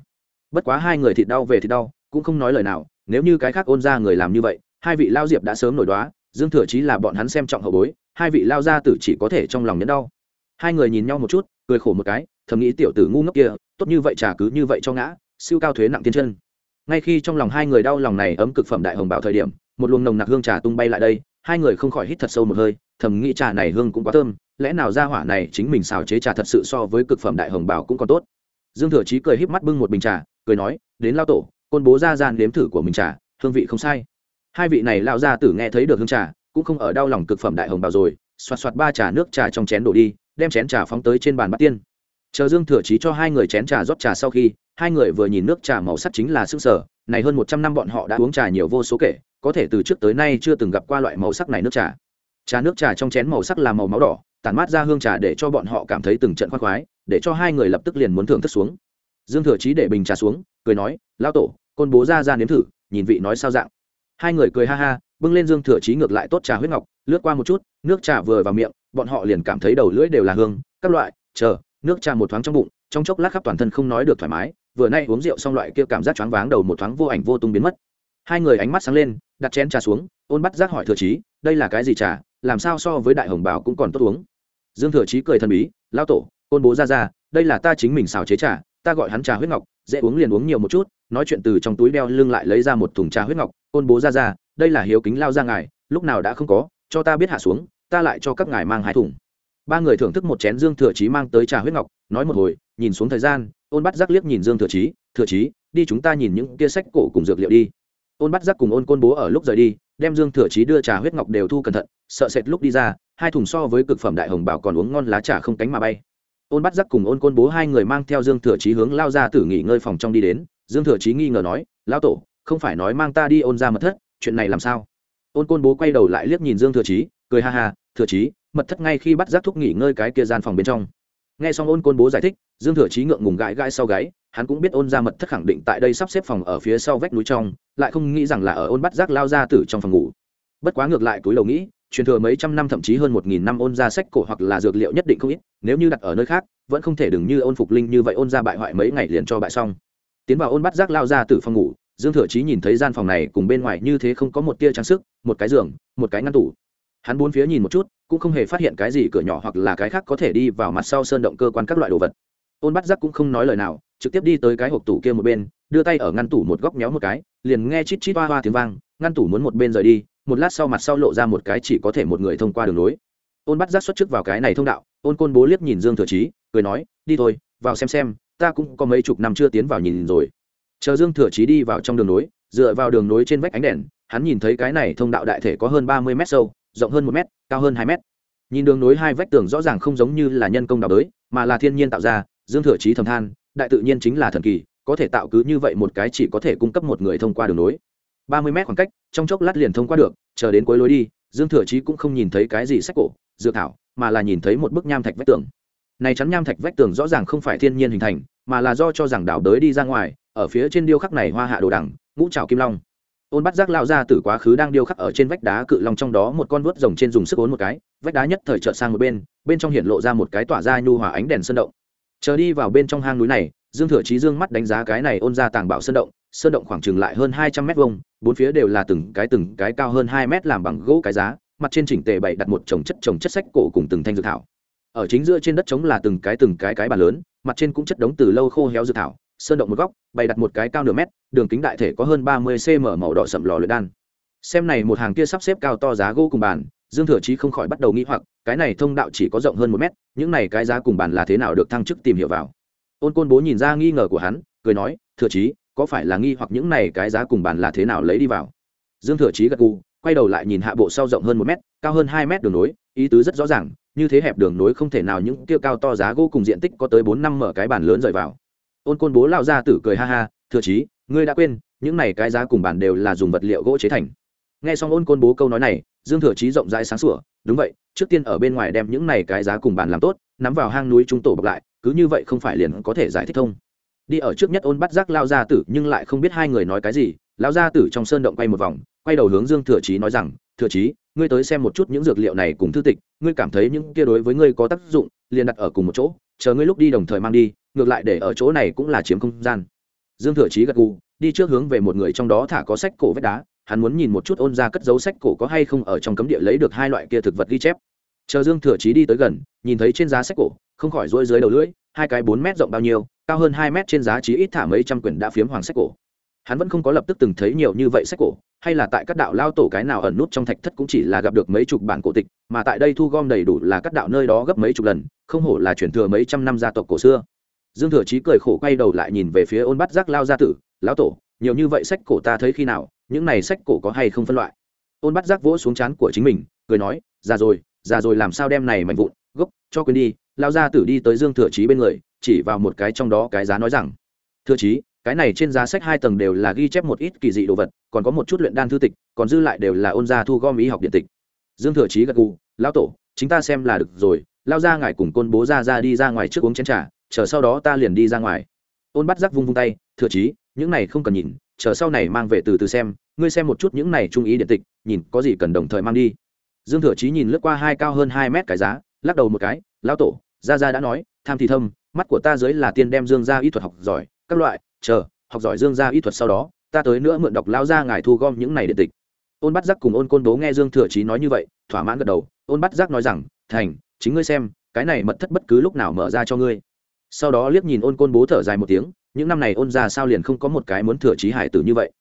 Bất quá hai người thịt đau về thịt đau, cũng không nói lời nào, nếu như cái khác ôn ra người làm như vậy, hai vị lao diệp đã sớm nổi đoá dương thừa chí là bọn hắn xem trọng hậu bối, hai vị lao gia tử chỉ có thể trong lòng nhẫn đau. Hai người nhìn nhau một chút, cười khổ một cái, thầm nghĩ tiểu tử ngu ngốc kia, tốt như vậy trà cứ như vậy cho ngã, siêu cao thuế nặng tiên chân. Ngay khi trong lòng hai người đau lòng này ấm cực phẩm đại hồng bảo thời điểm, một luồng nồng nặc hương trà tung bay lại đây, hai người không khỏi hít thật sâu một hơi, thầm nghĩ trà này hương cũng quá thơm, lẽ nào ra hỏa này chính mình xào chế trà thật sự so với cực phẩm đại hồng bảo cũng còn tốt. Dương thừa chí cười híp mắt bưng một bình trà, cười nói, đến lao tổ, côn bố ra gian nếm thử của mình trà, hương vị không sai hai vị này lao ra tử nghe thấy được hương trà, cũng không ở đau lòng cực phẩm đại hồng bào rồi, xoạt xoạt ba trà nước trà trong chén đổ đi, đem chén trà phóng tới trên bàn bát tiên. Chờ dương thừa trí cho hai người chén trà rót trà sau khi, hai người vừa nhìn nước trà màu sắc chính là sức sở này hơn một trăm năm bọn họ đã uống trà nhiều vô số kể, có thể từ trước tới nay chưa từng gặp qua loại màu sắc này nước trà. Trà nước trà trong chén màu sắc là màu máu đỏ, tản mát ra hương trà để cho bọn họ cảm thấy từng trận khoác khoái, để cho hai người lập tức liền muốn thưởng thức xuống. Dương thừa trí để bình trà xuống, cười nói lao tổ, côn bố ra ra nếm thử, nhìn vị nói sao dạng hai người cười ha ha, bưng lên dương thừa chí ngược lại tốt trà huyết ngọc, lướt qua một chút, nước trà vừa vào miệng, bọn họ liền cảm thấy đầu lưỡi đều là hương, các loại, chờ, nước trà một thoáng trong bụng, trong chốc lát khắp toàn thân không nói được thoải mái, vừa nay uống rượu xong loại kia cảm giác choáng váng đầu một thoáng vô ảnh vô tung biến mất. Hai người ánh mắt sáng lên, đặt chén trà xuống, ôn bắt giác hỏi thừa chí đây là cái gì trà, làm sao so với đại hồng bảo cũng còn tốt uống. Dương thừa chí cười thần bí, lao tổ, côn bố ra ra, đây là ta chính mình xào chế trà, ta gọi hắn trà huyết ngọc dễ uống liền uống nhiều một chút, nói chuyện từ trong túi đeo lưng lại lấy ra một thùng trà huyết ngọc, côn bố ra ra, đây là hiếu kính lao ra ngài, lúc nào đã không có, cho ta biết hạ xuống, ta lại cho các ngài mang hai thùng. Ba người thưởng thức một chén dương thừa chí mang tới trà huyết ngọc, nói một hồi, nhìn xuống thời gian, ôn bắt giác liếc nhìn dương thừa chí thừa chí, đi chúng ta nhìn những kia sách cổ cùng dược liệu đi. Ôn bắt giác cùng ôn côn bố ở lúc rời đi, đem dương thừa chí đưa trà huyết ngọc đều thu cẩn thận, sợ sệt lúc đi ra, hai thùng so với cực phẩm đại hồng bảo còn uống ngon lá trà không cánh mà bay ôn bắt giác cùng ôn côn bố hai người mang theo dương thừa chí hướng lao ra tử nghỉ ngơi phòng trong đi đến. Dương thừa chí nghi ngờ nói lao tổ, không phải nói mang ta đi ôn ra mật thất, chuyện này làm sao? Ôn côn bố quay đầu lại liếc nhìn dương thừa chí, cười ha ha, thừa chí, mật thất ngay khi bắt giác thúc nghỉ ngơi cái kia gian phòng bên trong. Nghe xong ôn côn bố giải thích, dương thừa chí ngượng ngùng gãi gãi sau gáy, hắn cũng biết ôn ra mật thất khẳng định tại đây sắp xếp phòng ở phía sau vách núi trong, lại không nghĩ rằng là ở ôn bắt giác lao ra tử trong phòng ngủ. Bất quá ngược lại túi đầu nghĩ truyền thừa mấy trăm năm thậm chí hơn một nghìn năm ôn ra sách cổ hoặc là dược liệu nhất định không ít, nếu như đặt ở nơi khác, vẫn không thể đừng như ôn phục linh như vậy ôn ra bại hoại mấy ngày liền cho bại xong. Tiến vào ôn bắt giác lao ra từ phòng ngủ, dương thừa chí nhìn thấy gian phòng này cùng bên ngoài như thế không có một tia trang sức, một cái giường, một cái ngăn tủ. Hắn bốn phía nhìn một chút, cũng không hề phát hiện cái gì cửa nhỏ hoặc là cái khác có thể đi vào mặt sau sơn động cơ quan các loại đồ vật. Ôn bắt giác cũng không nói lời nào, trực tiếp đi tới cái hộp tủ kia một bên, đưa tay ở ngăn tủ một góc méo một cái, liền nghe chít chít hoa hoa tiếng vang, ngăn tủ muốn một bên rời đi một lát sau mặt sau lộ ra một cái chỉ có thể một người thông qua đường lối. Ôn bắt giác xuất trước vào cái này thông đạo ôn côn bố liếc nhìn dương thừa chí cười nói đi thôi vào xem xem ta cũng có mấy chục năm chưa tiến vào nhìn rồi. Chờ dương thừa chí đi vào trong đường nối dựa vào đường nối trên vách ánh đèn hắn nhìn thấy cái này thông đạo đại thể có hơn ba mươi mét sâu rộng hơn một mét, cao hơn hai mét. nhìn đường nối hai vách tường rõ ràng không giống như là nhân công đào đới mà là thiên nhiên tạo ra dương thừa chí thầm than đại tự nhiên chính là thần kỳ có thể tạo cứ như vậy một cái chỉ có thể cung cấp một người thông qua đường nối ba mươi mét khoảng cách, trong chốc lát liền thông qua được, chờ đến cuối lối đi, dương thừa chí cũng không nhìn thấy cái gì sách cổ, dược thảo, mà là nhìn thấy một bức nham thạch vách tường. Này chắn nham thạch vách tường rõ ràng không phải thiên nhiên hình thành, mà là do cho rằng đảo đới đi ra ngoài, ở phía trên điêu khắc này hoa hạ đồ đằng, ngũ trào kim long. Ôn bắt giác lao ra từ quá khứ đang điêu khắc ở trên vách đá cự long trong đó một con vuốt rồng trên dùng sức ốn một cái, vách đá nhất thời trợt sang một bên bên trong hiện lộ ra một cái tỏa ra nhu hòa ánh đèn sơn động. Chờ đi vào bên trong hang núi này dương thừa trí dương mắt đánh giá cái này ôn ra tàng bảo sơn động sơn động khoảng chừng lại hơn hai trăm mét vuông, bốn phía đều là từng cái từng cái cao hơn hai mét làm bằng gỗ cái giá, mặt trên chỉnh tề bày đặt một chồng chất chồng chất sách cổ cùng từng thanh dược thảo. Ở chính giữa trên đất trống là từng cái từng cái cái bàn lớn, mặt trên cũng chất đống từ lâu khô héo dược thảo, sơn động một góc, bày đặt một cái cao nửa mét, đường kính đại thể có hơn ba mươi cm màu đỏ sậm lò luyện đan. Xem này một hàng kia sắp xếp cao to giá gỗ cùng bàn, dương thừa chí không khỏi bắt đầu nghĩ hoặc, cái này thông đạo chỉ có rộng hơn một mét, những này cái giá cùng bàn là thế nào được thăng chức tìm hiểu vào? Ôn côn bố nhìn ra nghi ngờ của hắn cười nói thừa trí, có phải là nghi hoặc những này cái giá cùng bàn là thế nào lấy đi vào? Dương thừa trí gật gù quay đầu lại nhìn hạ bộ sau rộng hơn một mét cao hơn hai mét đường nối ý tứ rất rõ ràng như thế hẹp đường nối không thể nào những kia cao to giá gỗ cùng diện tích có tới bốn năm mở cái bàn lớn rời vào. Ôn côn bố lao ra tử cười ha ha thừa trí, ngươi đã quên những này cái giá cùng bàn đều là dùng vật liệu gỗ chế thành. Nghe xong ôn côn bố câu nói này dương thừa trí rộng rãi sáng sủa đúng vậy trước tiên ở bên ngoài đem những này cái giá cùng bàn làm tốt nắm vào hang núi chúng tổ bọc lại cứ như vậy không phải liền có thể giải thích thông. Đi ở trước nhất ôn bắt giác lao gia tử, nhưng lại không biết hai người nói cái gì. Lao gia tử trong sơn động quay một vòng, quay đầu hướng dương thừa chí nói rằng, thừa chí, ngươi tới xem một chút những dược liệu này cùng thư tịch, ngươi cảm thấy những kia đối với ngươi có tác dụng, liền đặt ở cùng một chỗ, chờ ngươi lúc đi đồng thời mang đi, ngược lại để ở chỗ này cũng là chiếm không gian. Dương thừa chí gật gù, đi trước hướng về một người trong đó thả có sách cổ vách đá, hắn muốn nhìn một chút ôn ra cất dấu sách cổ có hay không ở trong cấm địa lấy được hai loại kia thực vật ghi chép. Chờ dương thừa chí đi tới gần, nhìn thấy trên giá sách cổ không khỏi rối dưới đầu lưỡi, hai cái bốn mét rộng bao nhiêu, cao hơn hai mét trên giá trị ít thả mấy trăm quyển đã phiếm hoàng sách cổ. Hắn vẫn không có lập tức từng thấy nhiều như vậy sách cổ, hay là tại các đạo lao tổ cái nào ẩn nút trong thạch thất cũng chỉ là gặp được mấy chục bản cổ tịch, mà tại đây thu gom đầy đủ là các đạo nơi đó gấp mấy chục lần, không hổ là chuyển thừa mấy trăm năm gia tộc cổ xưa. Dương thừa chí cười khổ quay đầu lại nhìn về phía ôn bắt giác lao gia tử, lão tổ, nhiều như vậy sách cổ ta thấy khi nào, những này sách cổ có hay không phân loại? Ôn bắt giác vỗ xuống chán của chính mình, cười nói, già rồi già rồi làm sao đem này mạnh vụn, gốc, cho quên đi lao gia tử đi tới dương thừa chí bên người, chỉ vào một cái trong đó cái giá nói rằng, thừa chí, cái này trên giá sách hai tầng đều là ghi chép một ít kỳ dị đồ vật, còn có một chút luyện đan thư tịch, còn dư lại đều là ôn gia thu gom ý học điện tịch. Dương thừa chí gật gù, lão tổ, chính ta xem là được rồi lao ra ngài cùng côn bố ra ra đi ra ngoài trước uống chén trà, chờ sau đó ta liền đi ra ngoài. Ôn bắt giác vung vung tay, thừa chí, những này không cần nhìn, chờ sau này mang về từ từ xem, ngươi xem một chút những này trung ý điện tịch, nhìn có gì cần đồng thời mang đi. Dương thừa chí nhìn lướt qua hai cao hơn hai mét cái giá lắc đầu một cái, lão tổ, gia gia đã nói, tham thì thâm, mắt của ta dưới là tiên đem dương gia y thuật học giỏi, các loại, chờ, học giỏi dương gia y thuật sau đó, ta tới nữa mượn đọc lao ra ngài thu gom những này điện tịch. Ôn bắt giác cùng ôn côn bố nghe dương thừa trí nói như vậy, thỏa mãn gật đầu. Ôn bắt giác nói rằng, thành, chính ngươi xem, cái này mật thất bất cứ lúc nào mở ra cho ngươi. Sau đó liếc nhìn ôn côn bố thở dài một tiếng, những năm này ôn ra sao liền không có một cái muốn thừa trí hải tử như vậy?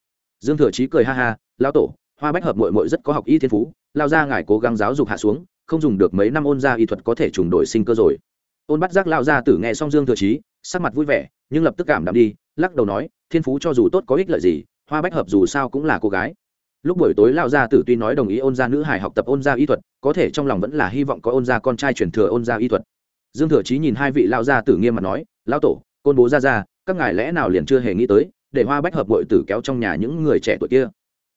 Dương thừa trí cười ha ha lao tổ, hoa bách hợp mội mội rất có học y thiên phú lao ra ngài cố gắng giáo dục hạ xuống không dùng được mấy năm ôn gia y thuật có thể trùng đổi sinh cơ rồi. Ôn bắt giác lao ra tử nghe xong dương thừa chí, sắc mặt vui vẻ, nhưng lập tức cảm đạm đi, lắc đầu nói, thiên phú cho dù tốt có ích lợi gì, hoa bách hợp dù sao cũng là cô gái. Lúc buổi tối lao gia tử tuy nói đồng ý ôn gia nữ hải học tập ôn gia y thuật, có thể trong lòng vẫn là hy vọng có ôn gia con trai truyền thừa ôn gia y thuật. Dương thừa chí nhìn hai vị lao gia tử nghiêm mặt nói lao tổ, côn bố ra ra các ngài lẽ nào liền chưa hề nghĩ tới để hoa bách hợp bội tử kéo trong nhà những người trẻ tuổi kia?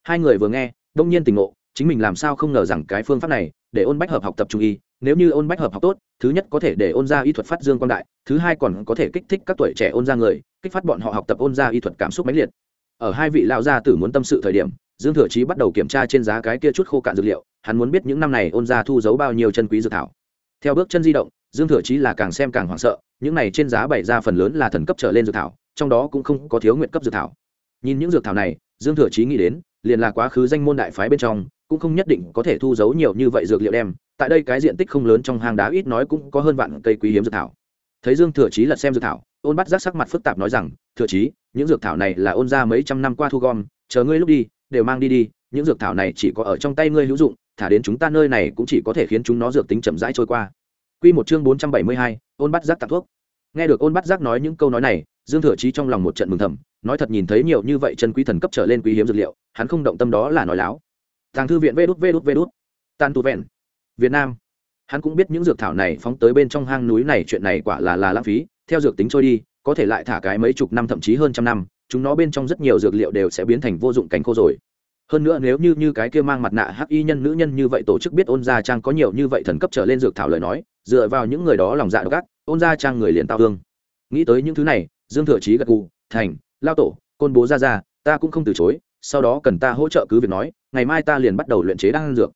Hai người vừa nghe, đông nhiên tình ngộ chính mình làm sao không ngờ rằng cái phương pháp này để ôn bách hợp học tập trung y, nếu như ôn bách hợp học tốt, thứ nhất có thể để ôn ra y thuật phát dương quan đại, thứ hai còn có thể kích thích các tuổi trẻ ôn ra người, kích phát bọn họ học tập ôn ra y thuật cảm xúc mãnh liệt. Ở hai vị lão gia tử muốn tâm sự thời điểm, dương thừa chí bắt đầu kiểm tra trên giá cái kia chút khô cạn dược liệu, hắn muốn biết những năm này ôn gia thu giấu bao nhiêu chân quý dược thảo. Theo bước chân di động, dương thừa chí là càng xem càng hoảng sợ, những này trên giá bày ra phần lớn là thần cấp trở lên dược thảo, trong đó cũng không có thiếu nguyện cấp dược thảo. Nhìn những dược thảo này, dương thừa chí nghĩ đến, liền là quá khứ danh môn đại phái bên trong cũng không nhất định có thể thu giấu nhiều như vậy dược liệu đem tại đây cái diện tích không lớn trong hang đá ít nói cũng có hơn vạn cây quý hiếm dược thảo. Thấy dương thừa chí lật xem dược thảo ôn bắt giác sắc mặt phức tạp nói rằng thừa chí những dược thảo này là ôn ra mấy trăm năm qua thu gom chờ ngươi lúc đi đều mang đi đi những dược thảo này chỉ có ở trong tay ngươi hữu dụng thả đến chúng ta nơi này cũng chỉ có thể khiến chúng nó dược tính chậm rãi trôi qua. Quy một chương bốn trăm bảy mươi hai, ôn bắt giác tặng thuốc. Nghe được ôn bắt giác nói những câu nói này dương thừa chí trong lòng một trận mừng thầm nói thật nhìn thấy nhiều như vậy chân quý thần cấp trở lên quý hiếm dược liệu hắn không động tâm đó là nói láo tàng thư viện vê đút vê đút vê đút tan tu vẹn. Việt nam. Hắn cũng biết những dược thảo này phóng tới bên trong hang núi này, chuyện này quả là là lãng phí. Theo dược tính trôi đi, có thể lại thả cái mấy chục năm, thậm chí hơn trăm năm, chúng nó bên trong rất nhiều dược liệu đều sẽ biến thành vô dụng cánh khô rồi. Hơn nữa nếu như như cái kia mang mặt nạ hắc y nhân, nữ nhân như vậy tổ chức biết ôn gia trang có nhiều như vậy thần cấp trở lên dược thảo lời nói, dựa vào những người đó lòng dạ gắt ôn gia trang người liền tao thương. Nghĩ tới những thứ này, dương thừa chí gật gù, thành, lao tổ, côn bố ra ra, ta cũng không từ chối sau đó cần ta hỗ trợ cứ việc nói, ngày mai ta liền bắt đầu luyện chế đan dược.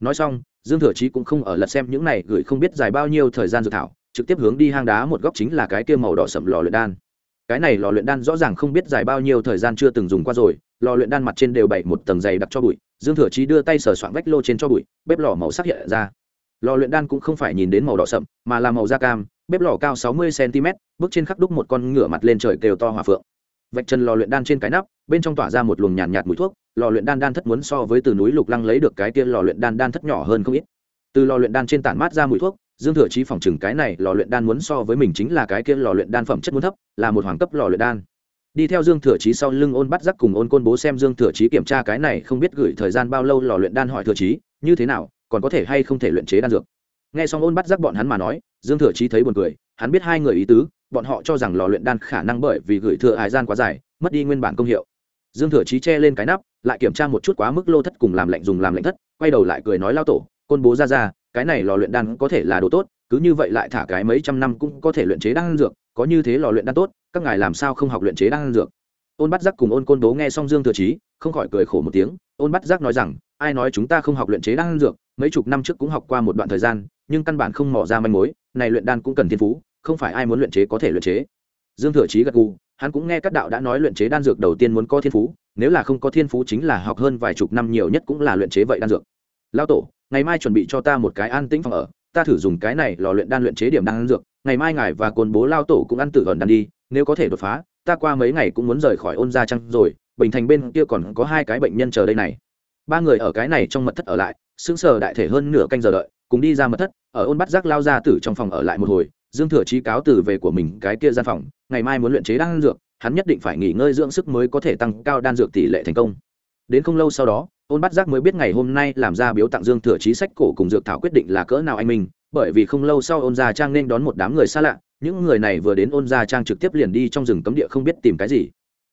Nói xong, dương thừa chí cũng không ở lật xem những này gửi không biết dài bao nhiêu thời gian dược thảo, trực tiếp hướng đi hang đá một góc chính là cái kia màu đỏ sậm lò luyện đan. Cái này lò luyện đan rõ ràng không biết dài bao nhiêu thời gian chưa từng dùng qua rồi, lò luyện đan mặt trên đều bày một tầng dày đặc cho bụi, dương thừa chí đưa tay sờ soạn vách lô trên cho bụi, bếp lò màu sắc hiện ra. Lò luyện đan cũng không phải nhìn đến màu đỏ sậm, mà là màu da cam, bếp lò cao sáu mươi cm bước trên khắc đúc một con ngựa mặt lên trời kêu to hòa phượng vạch chân lò luyện đan trên cái nắp bên trong tỏa ra một luồng nhàn nhạt, nhạt mùi thuốc lò luyện đan đan thất muốn so với từ núi lục lăng lấy được cái tiên lò luyện đan đan thất nhỏ hơn không ít. Từ lò luyện đan trên tản mát ra mùi thuốc dương thừa chí phòng chừng cái này lò luyện đan muốn so với mình chính là cái kia lò luyện đan phẩm chất muốn thấp là một hoàng cấp lò luyện đan. Đi theo dương thừa chí sau lưng ôn bắt giác cùng ôn côn bố xem dương thừa chí kiểm tra cái này không biết gửi thời gian bao lâu lò luyện đan hỏi thừa chí như thế nào còn có thể hay không thể luyện chế đan dược? Nghe xong ôn bắt giác bọn hắn mà nói dương thừa chí thấy buồn cười hắn biết hai người ý tứ, bọn họ cho rằng lò luyện đan khả năng bởi vì gửi thừa hải gian quá dài, mất đi nguyên bản công hiệu. Dương thừa chí che lên cái nắp, lại kiểm tra một chút quá mức lô thất cùng làm lạnh dùng làm lạnh thất, quay đầu lại cười nói lao tổ, côn bố ra ra, cái này lò luyện đan có thể là đồ tốt, cứ như vậy lại thả cái mấy trăm năm cũng có thể luyện chế đan dược, có như thế lò luyện đan tốt, các ngài làm sao không học luyện chế đan dược? Ôn bắt giác cùng ôn côn bố nghe xong dương thừa chí, không khỏi cười khổ một tiếng, ôn bắt giác nói rằng, ai nói chúng ta không học luyện chế đan dược, mấy chục năm trước cũng học qua một đoạn thời gian, nhưng căn bản không mỏ ra manh mối này luyện đan cũng cần thiên phú, không phải ai muốn luyện chế có thể luyện chế. Dương thừa chí gật gù, hắn cũng nghe các đạo đã nói luyện chế đan dược đầu tiên muốn có thiên phú, nếu là không có thiên phú chính là học hơn vài chục năm nhiều nhất cũng là luyện chế vậy đan dược. Lao tổ, ngày mai chuẩn bị cho ta một cái an tĩnh phòng ở, ta thử dùng cái này lò luyện đan luyện chế điểm đan dược, ngày mai ngài và cồn bố lao tổ cũng ăn tử gần đan đi, nếu có thể đột phá, ta qua mấy ngày cũng muốn rời khỏi ôn gia trăng rồi, bình thành bên kia còn có hai cái bệnh nhân chờ đây này. Ba người ở cái này trong mật thất ở lại sững sờ đại thể hơn nửa canh giờ đợi, cùng đi ra mật thất, ở ôn bắt giác lao ra tử trong phòng ở lại một hồi, dương thừa chí cáo từ về của mình cái kia gian phòng, ngày mai muốn luyện chế đan dược, hắn nhất định phải nghỉ ngơi dưỡng sức mới có thể tăng cao đan dược tỷ lệ thành công. Đến không lâu sau đó, ôn bắt giác mới biết ngày hôm nay làm ra biếu tặng dương thừa chí sách cổ cùng dược thảo quyết định là cỡ nào anh minh, bởi vì không lâu sau ôn gia trang nên đón một đám người xa lạ, những người này vừa đến ôn gia trang trực tiếp liền đi trong rừng cấm địa không biết tìm cái gì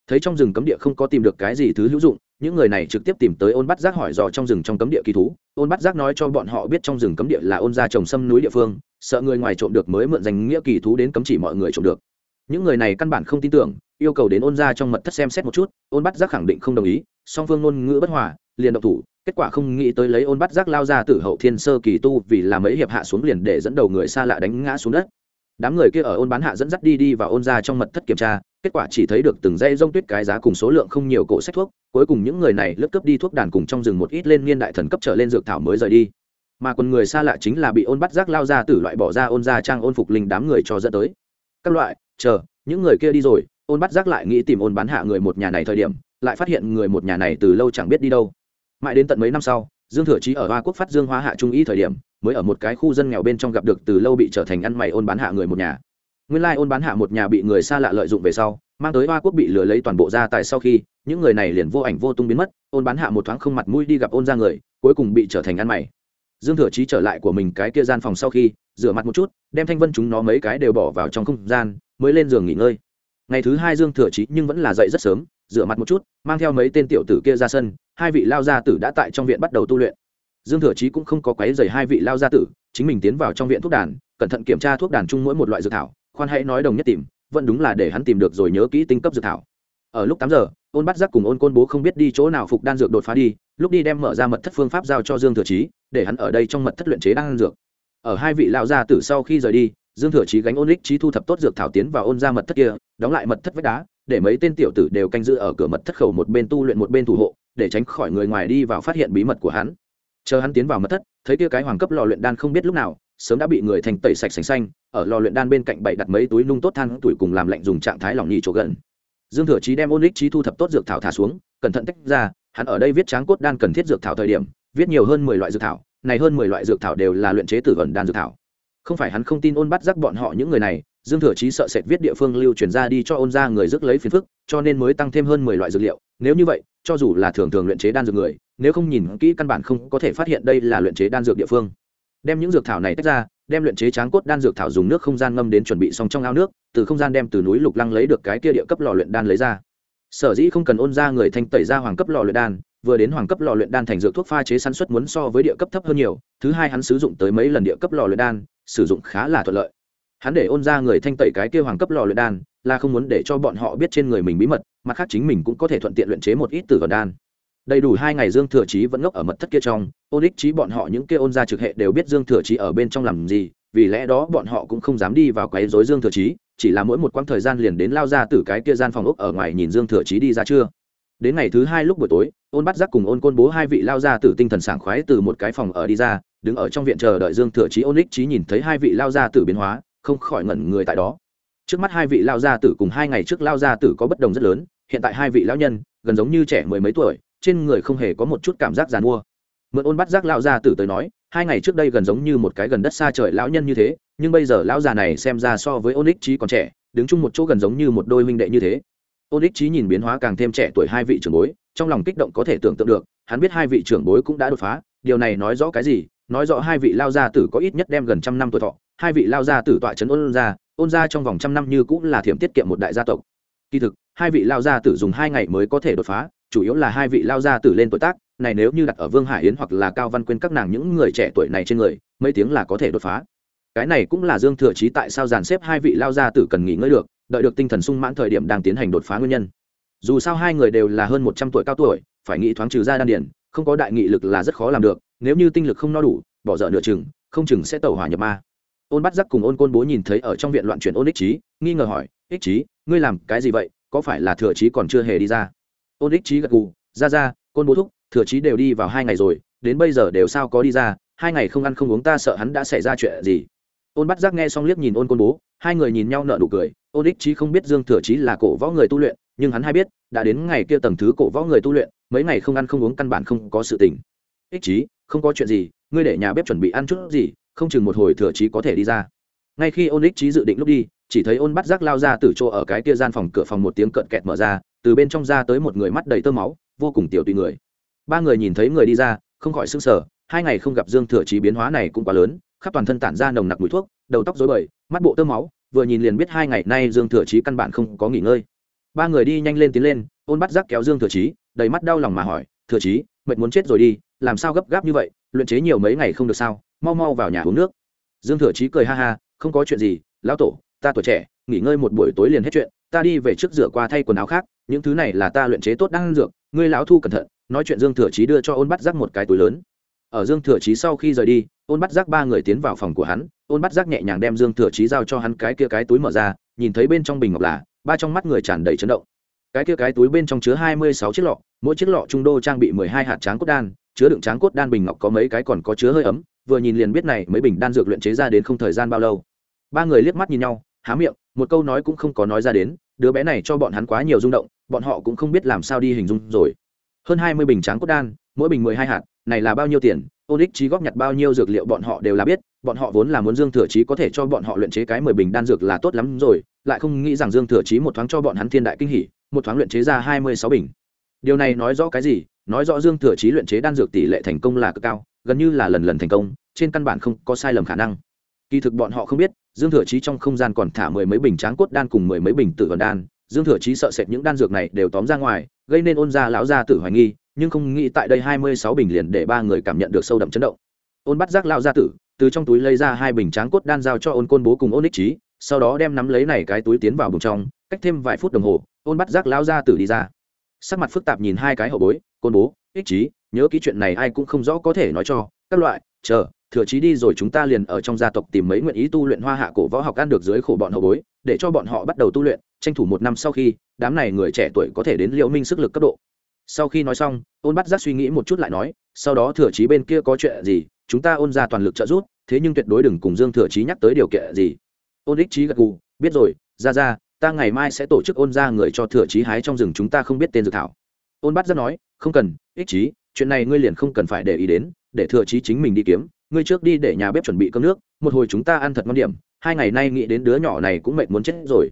thấy trong rừng cấm địa không có tìm được cái gì thứ hữu dụng, những người này trực tiếp tìm tới ôn bắt giác hỏi dò trong rừng trong cấm địa kỳ thú. Ôn bắt giác nói cho bọn họ biết trong rừng cấm địa là ôn gia trồng sâm núi địa phương, sợ người ngoài trộm được mới mượn danh nghĩa kỳ thú đến cấm chỉ mọi người trộm được. Những người này căn bản không tin tưởng, yêu cầu đến ôn gia trong mật thất xem xét một chút, ôn bắt giác khẳng định không đồng ý, song phương ngôn ngữ bất hòa, liền độc thủ, kết quả không nghĩ tới lấy ôn bắt giác lao ra từ hậu thiên sơ kỳ tu vì làm mấy hiệp hạ xuống liền để dẫn đầu người xa lạ đánh ngã xuống đất đám người kia ở ôn bán hạ dẫn dắt đi đi và ôn ra trong mật thất kiểm tra, kết quả chỉ thấy được từng dây rông tuyết cái giá cùng số lượng không nhiều cổ sách thuốc, cuối cùng những người này lướt cấp đi thuốc đàn cùng trong rừng một ít lên niên đại thần cấp trở lên dược thảo mới rời đi. Mà còn người xa lạ chính là bị ôn bắt giác lao ra từ loại bỏ ra ôn ra trang ôn phục linh đám người cho dẫn tới. Các loại, chờ, những người kia đi rồi, ôn bắt giác lại nghĩ tìm ôn bán hạ người một nhà này thời điểm, lại phát hiện người một nhà này từ lâu chẳng biết đi đâu. Mãi đến tận mấy năm sau dương thừa chí ở hoa quốc phát dương Hóa hạ trung ý thời điểm, mới ở một cái khu dân nghèo bên trong gặp được từ lâu bị trở thành ăn mày ôn bán hạ người một nhà. Nguyên lai ôn bán hạ một nhà bị người xa lạ lợi dụng về sau, mang tới hoa quốc bị lừa lấy toàn bộ gia tài sau khi, những người này liền vô ảnh vô tung biến mất, ôn bán hạ một thoáng không mặt mũi đi gặp ôn ra người, cuối cùng bị trở thành ăn mày. Dương thừa chí trở lại của mình cái kia gian phòng sau khi, rửa mặt một chút, đem thanh vân chúng nó mấy cái đều bỏ vào trong không gian, mới lên giường nghỉ ngơi. Ngày thứ hai dương thừa chí nhưng vẫn là dậy rất sớm rửa mặt một chút, mang theo mấy tên tiểu tử kia ra sân, hai vị lao gia tử đã tại trong viện bắt đầu tu luyện. Dương thừa chí cũng không có quấy dày hai vị lao gia tử, chính mình tiến vào trong viện thuốc đàn, cẩn thận kiểm tra thuốc đàn chung mỗi một loại dược thảo, khoan hãy nói đồng nhất tìm, vẫn đúng là để hắn tìm được rồi nhớ kỹ tinh cấp dược thảo. Ở lúc tám giờ, ôn bắt giác cùng ôn côn bố không biết đi chỗ nào phục đan dược đột phá đi, lúc đi đem mở ra mật thất phương pháp giao cho dương thừa chí, để hắn ở đây trong mật thất luyện chế đan dược. Ở hai vị lao gia tử sau khi rời đi, dương thừa chí gánh ôn lích trí thu thập tốt dược thảo tiến vào ôn ra mật thất kia, đóng lại mật thất vách đá để mấy tên tiểu tử đều canh giữ ở cửa mật thất khẩu một bên tu luyện một bên thủ hộ, để tránh khỏi người ngoài đi vào phát hiện bí mật của hắn. Chờ hắn tiến vào mật thất, thấy kia cái hoàng cấp lò luyện đan không biết lúc nào, sớm đã bị người thành tẩy sạch sành xanh, ở lò luyện đan bên cạnh bày đặt mấy túi nung tốt than tuổi cùng làm lạnh dùng trạng thái lỏng nhì chỗ gần. Dương thừa chí đem ôn lích trí thu thập tốt dược thảo thả xuống, cẩn thận tách ra, hắn ở đây viết tráng cốt đan cần thiết dược thảo thời điểm, viết nhiều hơn mười loại dược thảo, này hơn mười loại dược thảo đều là luyện chế tử vần đan dược thảo. Không phải hắn không tin ôn bắt giác bọn họ những người này dương thừa chí sợ sệt viết địa phương lưu truyền ra đi cho ôn ra người rước lấy phiền phức, cho nên mới tăng thêm hơn mười loại dược liệu. Nếu như vậy, cho dù là thường thường luyện chế đan dược người, nếu không nhìn kỹ căn bản không có thể phát hiện đây là luyện chế đan dược địa phương. Đem những dược thảo này tách ra, đem luyện chế tráng cốt đan dược thảo dùng nước không gian ngâm đến chuẩn bị xong trong ao nước, từ không gian đem từ núi lục lăng lấy được cái kia địa cấp lò luyện đan lấy ra. Sở dĩ không cần ôn ra người thanh tẩy ra hoàng cấp lò luyện đan, vừa đến hoàng cấp lò luyện đan thành dược thuốc pha chế sản xuất muốn so với địa cấp thấp hơn nhiều, thứ hai hắn sử dụng tới mấy lần địa cấp lò luyện đan, sử dụng khá là thuận lợi hắn để ôn ra người thanh tẩy cái kia hoàng cấp lò luyện đan, là không muốn để cho bọn họ biết trên người mình bí mật, mặt khác chính mình cũng có thể thuận tiện luyện chế một ít tử vận đan. Đầy đủ hai ngày dương thừa chí vẫn ngốc ở mật thất kia trong ôn ích trí bọn họ những kia ôn gia trực hệ đều biết dương thừa chí ở bên trong làm gì, vì lẽ đó bọn họ cũng không dám đi vào quấy rối dương thừa chí, chỉ là mỗi một quãng thời gian liền đến lao ra từ cái kia gian phòng ốc ở ngoài nhìn dương thừa chí đi ra chưa. Đến ngày thứ hai lúc buổi tối, ôn bắt giác cùng ôn côn bố hai vị lao ra từ tinh thần sảng khoái từ một cái phòng ở đi ra, đứng ở trong viện chờ đợi dương thừa chí. Ôn ích trí nhìn thấy hai vị lao ra từ biến hóa không khỏi ngẩn người tại đó. Trước mắt hai vị lao gia tử cùng hai ngày trước lao gia tử có bất đồng rất lớn, hiện tại hai vị lão nhân, gần giống như trẻ mười mấy tuổi, trên người không hề có một chút cảm giác g i mua. Mượn ôn bắt giác lao gia tử tới nói, hai ngày trước đây gần giống như một cái gần đất xa trời lão nhân như thế, nhưng bây giờ lão già này xem ra so với ôn ích trí còn trẻ, đứng chung một chỗ gần giống như một đôi huynh đệ như thế. Ôn ích trí nhìn biến hóa càng thêm trẻ tuổi hai vị trưởng bối, trong lòng kích động có thể tưởng tượng được, hắn biết hai vị trưởng bối cũng đã đột phá, điều này nói rõ cái gì? Nói rõ hai vị lao gia tử có ít nhất đem gần trăm năm tuổi thọ hai vị lao gia tử tọa trấn ôn gia ôn gia trong vòng trăm năm như cũng là thiểm tiết kiệm một đại gia tộc. Kỳ thực, hai vị lao gia tử dùng hai ngày mới có thể đột phá, chủ yếu là hai vị lao gia tử lên tuổi tác, này nếu như đặt ở vương hải yến hoặc là cao văn quyên các nàng những người trẻ tuổi này trên người, mấy tiếng là có thể đột phá. Cái này cũng là dương thừa chí tại sao dàn xếp hai vị lao gia tử cần nghỉ ngơi được, đợi được tinh thần sung mãn thời điểm đang tiến hành đột phá nguyên nhân. Dù sao hai người đều là hơn một trăm tuổi cao tuổi, phải nghĩ thoáng trừ ra đan điển, không có đại nghị lực là rất khó làm được, nếu như tinh lực không no đủ, bỏ dở nửa chừng, không chừng sẽ tẩu hỏa nhập ma ôn bắt giác cùng ôn côn bố nhìn thấy ở trong viện loạn chuyển ôn ích trí nghi ngờ hỏi, ích trí ngươi làm cái gì vậy? Có phải là thừa trí còn chưa hề đi ra? Ôn ích trí gật gù, ra ra, côn bố thúc, thừa trí đều đi vào hai ngày rồi, đến bây giờ đều sao có đi ra, hai ngày không ăn không uống ta sợ hắn đã xảy ra chuyện gì. Ôn bắt giác nghe xong liếc nhìn ôn côn bố, hai người nhìn nhau nợ nụ cười, ôn ích trí không biết dương thừa trí là cổ võ người tu luyện, nhưng hắn hay biết, đã đến ngày kia tầng thứ cổ võ người tu luyện, mấy ngày không ăn không uống căn bản không có sự tình. Ích trí không có chuyện gì, ngươi để nhà bếp chuẩn bị ăn chút gì không chừng một hồi thừa trí có thể đi ra. Ngay khi ôn ích trí dự định lúc đi, chỉ thấy ôn bắt giác lao ra từ chỗ ở cái kia gian phòng cửa phòng một tiếng cận kẹt mở ra, từ bên trong ra tới một người mắt đầy tơ máu, vô cùng tiểu tùy người. Ba người nhìn thấy người đi ra, không khỏi sưng sở hai ngày không gặp dương thừa trí biến hóa này cũng quá lớn, khắp toàn thân tản ra nồng nặc mùi thuốc, đầu tóc dối bời, mắt bộ tơ máu, vừa nhìn liền biết hai ngày nay dương thừa trí căn bản không có nghỉ ngơi. Ba người đi nhanh lên tiến lên, ôn bắt giác kéo dương thừa trí đầy mắt đau lòng mà hỏi, thừa trí mệt muốn chết rồi đi, làm sao gấp gáp như vậy, luyện chế nhiều mấy ngày không được sao? Mau mau vào nhà uống nước. Dương thừa Chí cười ha ha, không có chuyện gì, lão tổ, ta tuổi trẻ, nghỉ ngơi một buổi tối liền hết chuyện, ta đi về trước rửa qua thay quần áo khác, những thứ này là ta luyện chế tốt đang dược, ngươi lão thu cẩn thận, nói chuyện dương thừa Chí đưa cho ôn bắt giác một cái túi lớn. Ở dương thừa Chí sau khi rời đi, ôn bắt giác ba người tiến vào phòng của hắn, ôn bắt giác nhẹ nhàng đem dương thừa Chí giao cho hắn cái kia cái túi mở ra, nhìn thấy bên trong bình ngọc là, ba trong mắt người tràn đầy chấn động. Cái kia cái túi bên trong chứa hai mươi sáu chiếc lọ, mỗi chiếc lọ trung đô trang bị mười hai hạt tráng cốt đan chứa đựng tráng cốt đan bình ngọc có mấy cái còn có chứa hơi ấm, vừa nhìn liền biết này mấy bình đan dược luyện chế ra đến không thời gian bao lâu. Ba người liếc mắt nhìn nhau, há miệng, một câu nói cũng không có nói ra đến, đứa bé này cho bọn hắn quá nhiều rung động, bọn họ cũng không biết làm sao đi hình dung rồi. Hơn hai mươi bình tráng cốt đan, mỗi bình mười hai hạt, này là bao nhiêu tiền ôn trí góp nhặt bao nhiêu dược liệu bọn họ đều là biết, bọn họ vốn là muốn dương thừa trí có thể cho bọn họ luyện chế cái mười bình đan dược là tốt lắm rồi, lại không nghĩ rằng dương thừa trí một thoáng cho bọn hắn thiên đại kinh hỉ, một thoáng luyện chế ra hai mươi sáu bình. Điều này nói rõ cái gì? Nói rõ dương thừa Chí luyện chế đan dược tỷ lệ thành công là cực cao, gần như là lần lần thành công, trên căn bản không có sai lầm khả năng. Kỳ thực bọn họ không biết, dương thừa Chí trong không gian còn thả mười mấy bình tráng cốt đan cùng mười mấy bình tử vần đan. Dương thừa Chí sợ sệt những đan dược này đều tóm ra ngoài, gây nên ôn gia lão gia tử hoài nghi, nhưng không nghĩ tại đây hai mươi sáu bình liền để ba người cảm nhận được sâu đậm chấn động. Ôn bắt giác lão gia tử, từ trong túi lấy ra hai bình tráng cốt đan giao cho ôn côn bố cùng ôn ích trí, sau đó đem nắm lấy này cái túi tiến vào bụng trong, cách thêm vài phút đồng hồ, ôn bắt giác lão gia tử đi ra sắc mặt phức tạp nhìn hai cái hậu bối, côn bố, ích trí, nhớ ký chuyện này ai cũng không rõ có thể nói cho, các loại, chờ, thừa trí đi rồi chúng ta liền ở trong gia tộc tìm mấy nguyện ý tu luyện hoa hạ cổ võ học ăn được dưới khổ bọn hậu bối, để cho bọn họ bắt đầu tu luyện, tranh thủ một năm sau khi, đám này người trẻ tuổi có thể đến liệu minh sức lực cấp độ. Sau khi nói xong, ôn bắt giác suy nghĩ một chút lại nói, sau đó thừa trí bên kia có chuyện gì, chúng ta ôn ra toàn lực trợ giúp, thế nhưng tuyệt đối đừng cùng dương thừa trí nhắc tới điều kiện gì. Ôn ích trí gật gù, biết rồi, ra ra ta ngày mai sẽ tổ chức ôn ra người cho thừa trí hái trong rừng chúng ta không biết tên dược thảo. Ôn bắt giác nói, không cần, ích trí chuyện này ngươi liền không cần phải để ý đến, để thừa trí chính mình đi kiếm, ngươi trước đi để nhà bếp chuẩn bị cơm nước, một hồi chúng ta ăn thật ngon điểm, hai ngày nay nghĩ đến đứa nhỏ này cũng mệt muốn chết rồi.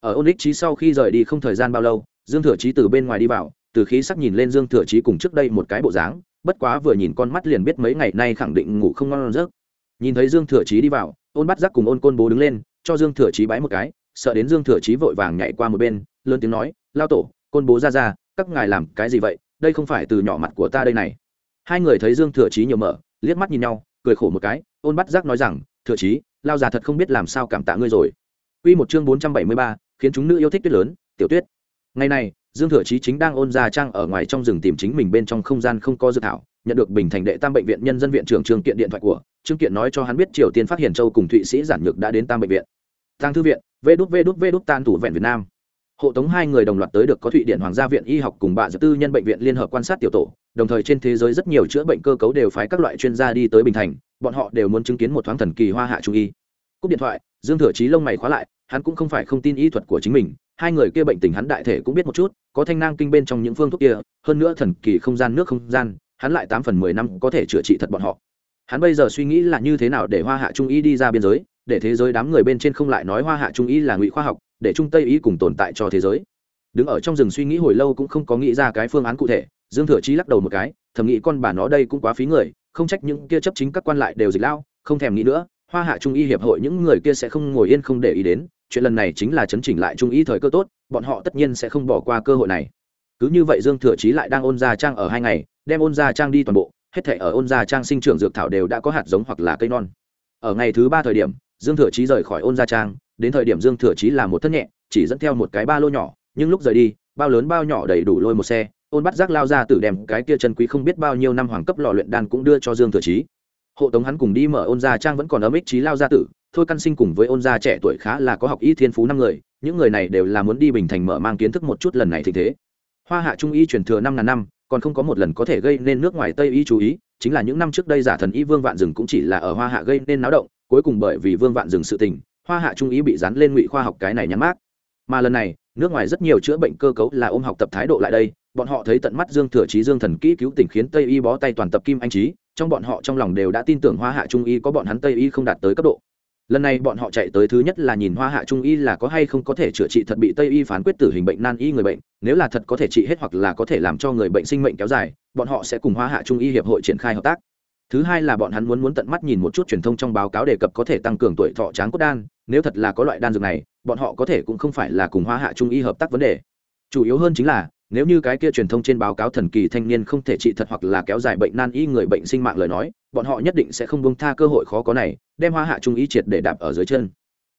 Ở ôn ích trí sau khi rời đi không thời gian bao lâu, dương thừa trí từ bên ngoài đi vào, từ khí sắc nhìn lên dương thừa trí cùng trước đây một cái bộ dáng, bất quá vừa nhìn con mắt liền biết mấy ngày nay khẳng định ngủ không ngon giấc. Nhìn thấy dương thừa trí đi vào, ôn bắt giác cùng ôn côn bố đứng lên, cho dương thừa trí bái một cái sợ đến dương thừa Chí vội vàng nhảy qua một bên lớn tiếng nói lao tổ côn bố ra ra các ngài làm cái gì vậy đây không phải từ nhỏ mặt của ta đây này hai người thấy dương thừa Chí nhiều mở liếc mắt nhìn nhau cười khổ một cái ôn bắt giác nói rằng thừa Chí, lao già thật không biết làm sao cảm tạ ngươi rồi Quy một chương bốn trăm bảy mươi ba, khiến chúng nữ yêu thích tuyết lớn, tiểu tuyết. Ngày này, Dương Thừa Chí chính đang ôn gia trang ở ngoài trong rừng tìm chính mình bên trong không gian không có dự thảo, nhận được Bình Thành đệ Tam bệnh viện nhân dân viện trưởng Trương Kiện điện thoại của, Trương Kiện nói cho hắn biết Triều Tiên phát hiện châu cùng Thụy Sĩ giản nhược đã đến Tam bệnh viện. Tang thư viện, Vê đút Vê đút Vê đút tan thủ vẹn Việt Nam. Hộ tống hai người đồng loạt tới được có Thụy Điện Hoàng gia viện y học cùng bạ tư nhân bệnh viện liên hợp quan sát tiểu tổ, đồng thời trên thế giới rất nhiều chữa bệnh cơ cấu đều phái các loại chuyên gia đi tới Bình Thành, bọn họ đều muốn chứng kiến một thoáng thần kỳ hoa hạ trung y. Cúp điện thoại, Dương Thừa Chí lông mày khóa lại, hắn cũng không phải không tin y thuật của chính mình, hai người kia bệnh tình hắn đại thể cũng biết một chút, có thanh nang kinh bên trong những phương thuốc kia, hơn nữa thần kỳ không gian nước không gian, hắn lại tám phần mười năm có thể chữa trị thật bọn họ. Hắn bây giờ suy nghĩ là như thế nào để Hoa Hạ Trung y đi ra biên giới, để thế giới đám người bên trên không lại nói Hoa Hạ Trung y là ngụy khoa học, để Trung Tây y cùng tồn tại cho thế giới. Đứng ở trong rừng suy nghĩ hồi lâu cũng không có nghĩ ra cái phương án cụ thể, Dương Thừa Chí lắc đầu một cái, thầm nghĩ con bà nó đây cũng quá phí người, không trách những kia chấp chính các quan lại đều dịch lao, không thèm nghĩ nữa, hoa hạ trung y hiệp hội những người kia sẽ không ngồi yên không để ý đến chuyện lần này chính là chấn chỉnh lại trung y thời cơ tốt bọn họ tất nhiên sẽ không bỏ qua cơ hội này cứ như vậy dương thừa chí lại đang ôn gia trang ở hai ngày đem ôn gia trang đi toàn bộ hết thể ở ôn gia trang sinh trưởng dược thảo đều đã có hạt giống hoặc là cây non ở ngày thứ ba thời điểm, dương thừa chí rời khỏi ôn gia trang, đến thời điểm dương thừa chí là một thân nhẹ, chỉ dẫn theo một cái ba lô nhỏ, nhưng lúc rời đi, bao lớn bao nhỏ đầy đủ lôi một xe, ôn bắt giác lao ra tử đem cái kia chân quý không biết bao nhiêu năm hoàng cấp lò luyện đan cũng đưa cho dương thừa chí. Hộ tống hắn cùng đi mở ôn gia trang vẫn còn ấm ích Chí lao gia tử, thôi căn sinh cùng với ôn gia trẻ tuổi khá là có học y thiên phú năm người, những người này đều là muốn đi bình thành mở mang kiến thức một chút lần này thì thế. Hoa hạ trung y truyền thừa năm ngàn năm còn không có một lần có thể gây nên nước ngoài tây y chú ý, chính là những năm trước đây giả thần y vương vạn rừng cũng chỉ là ở hoa hạ gây nên náo động, cuối cùng bởi vì vương vạn rừng sự tình, hoa hạ trung ý bị dán lên ngụy khoa học cái này nhắn mát mà lần này, nước ngoài rất nhiều chữa bệnh cơ cấu là ôm học tập thái độ lại đây, bọn họ thấy tận mắt dương thừa trí dương thần kỹ cứu tình khiến tây y bó tay toàn tập kim anh trí trong bọn họ trong lòng đều đã tin tưởng hoa hạ trung y có bọn hắn tây y không đạt tới cấp độ lần này bọn họ chạy tới thứ nhất là nhìn hoa hạ trung y là có hay không có thể chữa trị thật bị tây y phán quyết tử hình bệnh nan y người bệnh. Nếu là thật có thể trị hết hoặc là có thể làm cho người bệnh sinh mệnh kéo dài, bọn họ sẽ cùng hoa hạ trung y hiệp hội triển khai hợp tác. Thứ hai là bọn hắn muốn muốn tận mắt nhìn một chút truyền thông trong báo cáo đề cập có thể tăng cường tuổi thọ tráng cốt đan. Nếu thật là có loại đan dược này, bọn họ có thể cũng không phải là cùng hoa hạ trung y hợp tác vấn đề. Chủ yếu hơn chính là, nếu như cái kia truyền thông trên báo cáo thần kỳ thanh niên không thể trị thật hoặc là kéo dài bệnh nan y người bệnh sinh mạng lời nói bọn họ nhất định sẽ không bông tha cơ hội khó có này, đem hoa hạ trung ý triệt để đạp ở dưới chân.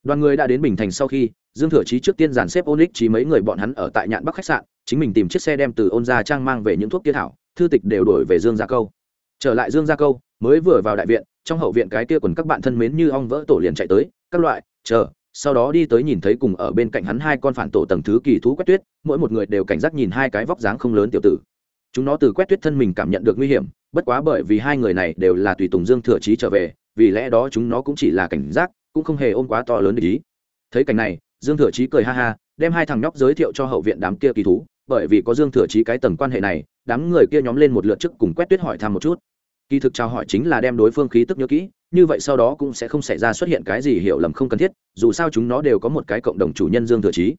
Đoàn người đã đến bình thành sau khi, dương thừa chí trước tiên dàn xếp ôn ích trí mấy người bọn hắn ở tại nhạn bắc khách sạn, chính mình tìm chiếc xe đem từ ôn gia trang mang về những thuốc kia thảo, thư tịch đều đổi về dương gia câu. Trở lại dương gia câu, mới vừa vào đại viện, trong hậu viện cái kia quần các bạn thân mến như ong vỡ tổ liền chạy tới, các loại, chờ, sau đó đi tới nhìn thấy cùng ở bên cạnh hắn hai con phản tổ tầng thứ kỳ thú quét tuyết, mỗi một người đều cảnh giác nhìn hai cái vóc dáng không lớn tiểu tử. Chúng nó từ quét tuyết thân mình cảm nhận được nguy hiểm bất quá bởi vì hai người này đều là tùy tùng dương thừa Chí trở về, vì lẽ đó chúng nó cũng chỉ là cảnh giác, cũng không hề ôm quá to lớn để ý. Thấy cảnh này, dương thừa Chí cười ha ha, đem hai thằng nhóc giới thiệu cho hậu viện đám kia kỳ thú, bởi vì có dương thừa Chí cái tầng quan hệ này, đám người kia nhóm lên một lượt trước cùng quét tuyết hỏi thăm một chút. Kỳ thực chào hỏi chính là đem đối phương khí tức nhớ kỹ, như vậy sau đó cũng sẽ không xảy ra xuất hiện cái gì hiểu lầm không cần thiết, dù sao chúng nó đều có một cái cộng đồng chủ nhân dương thừa Chí.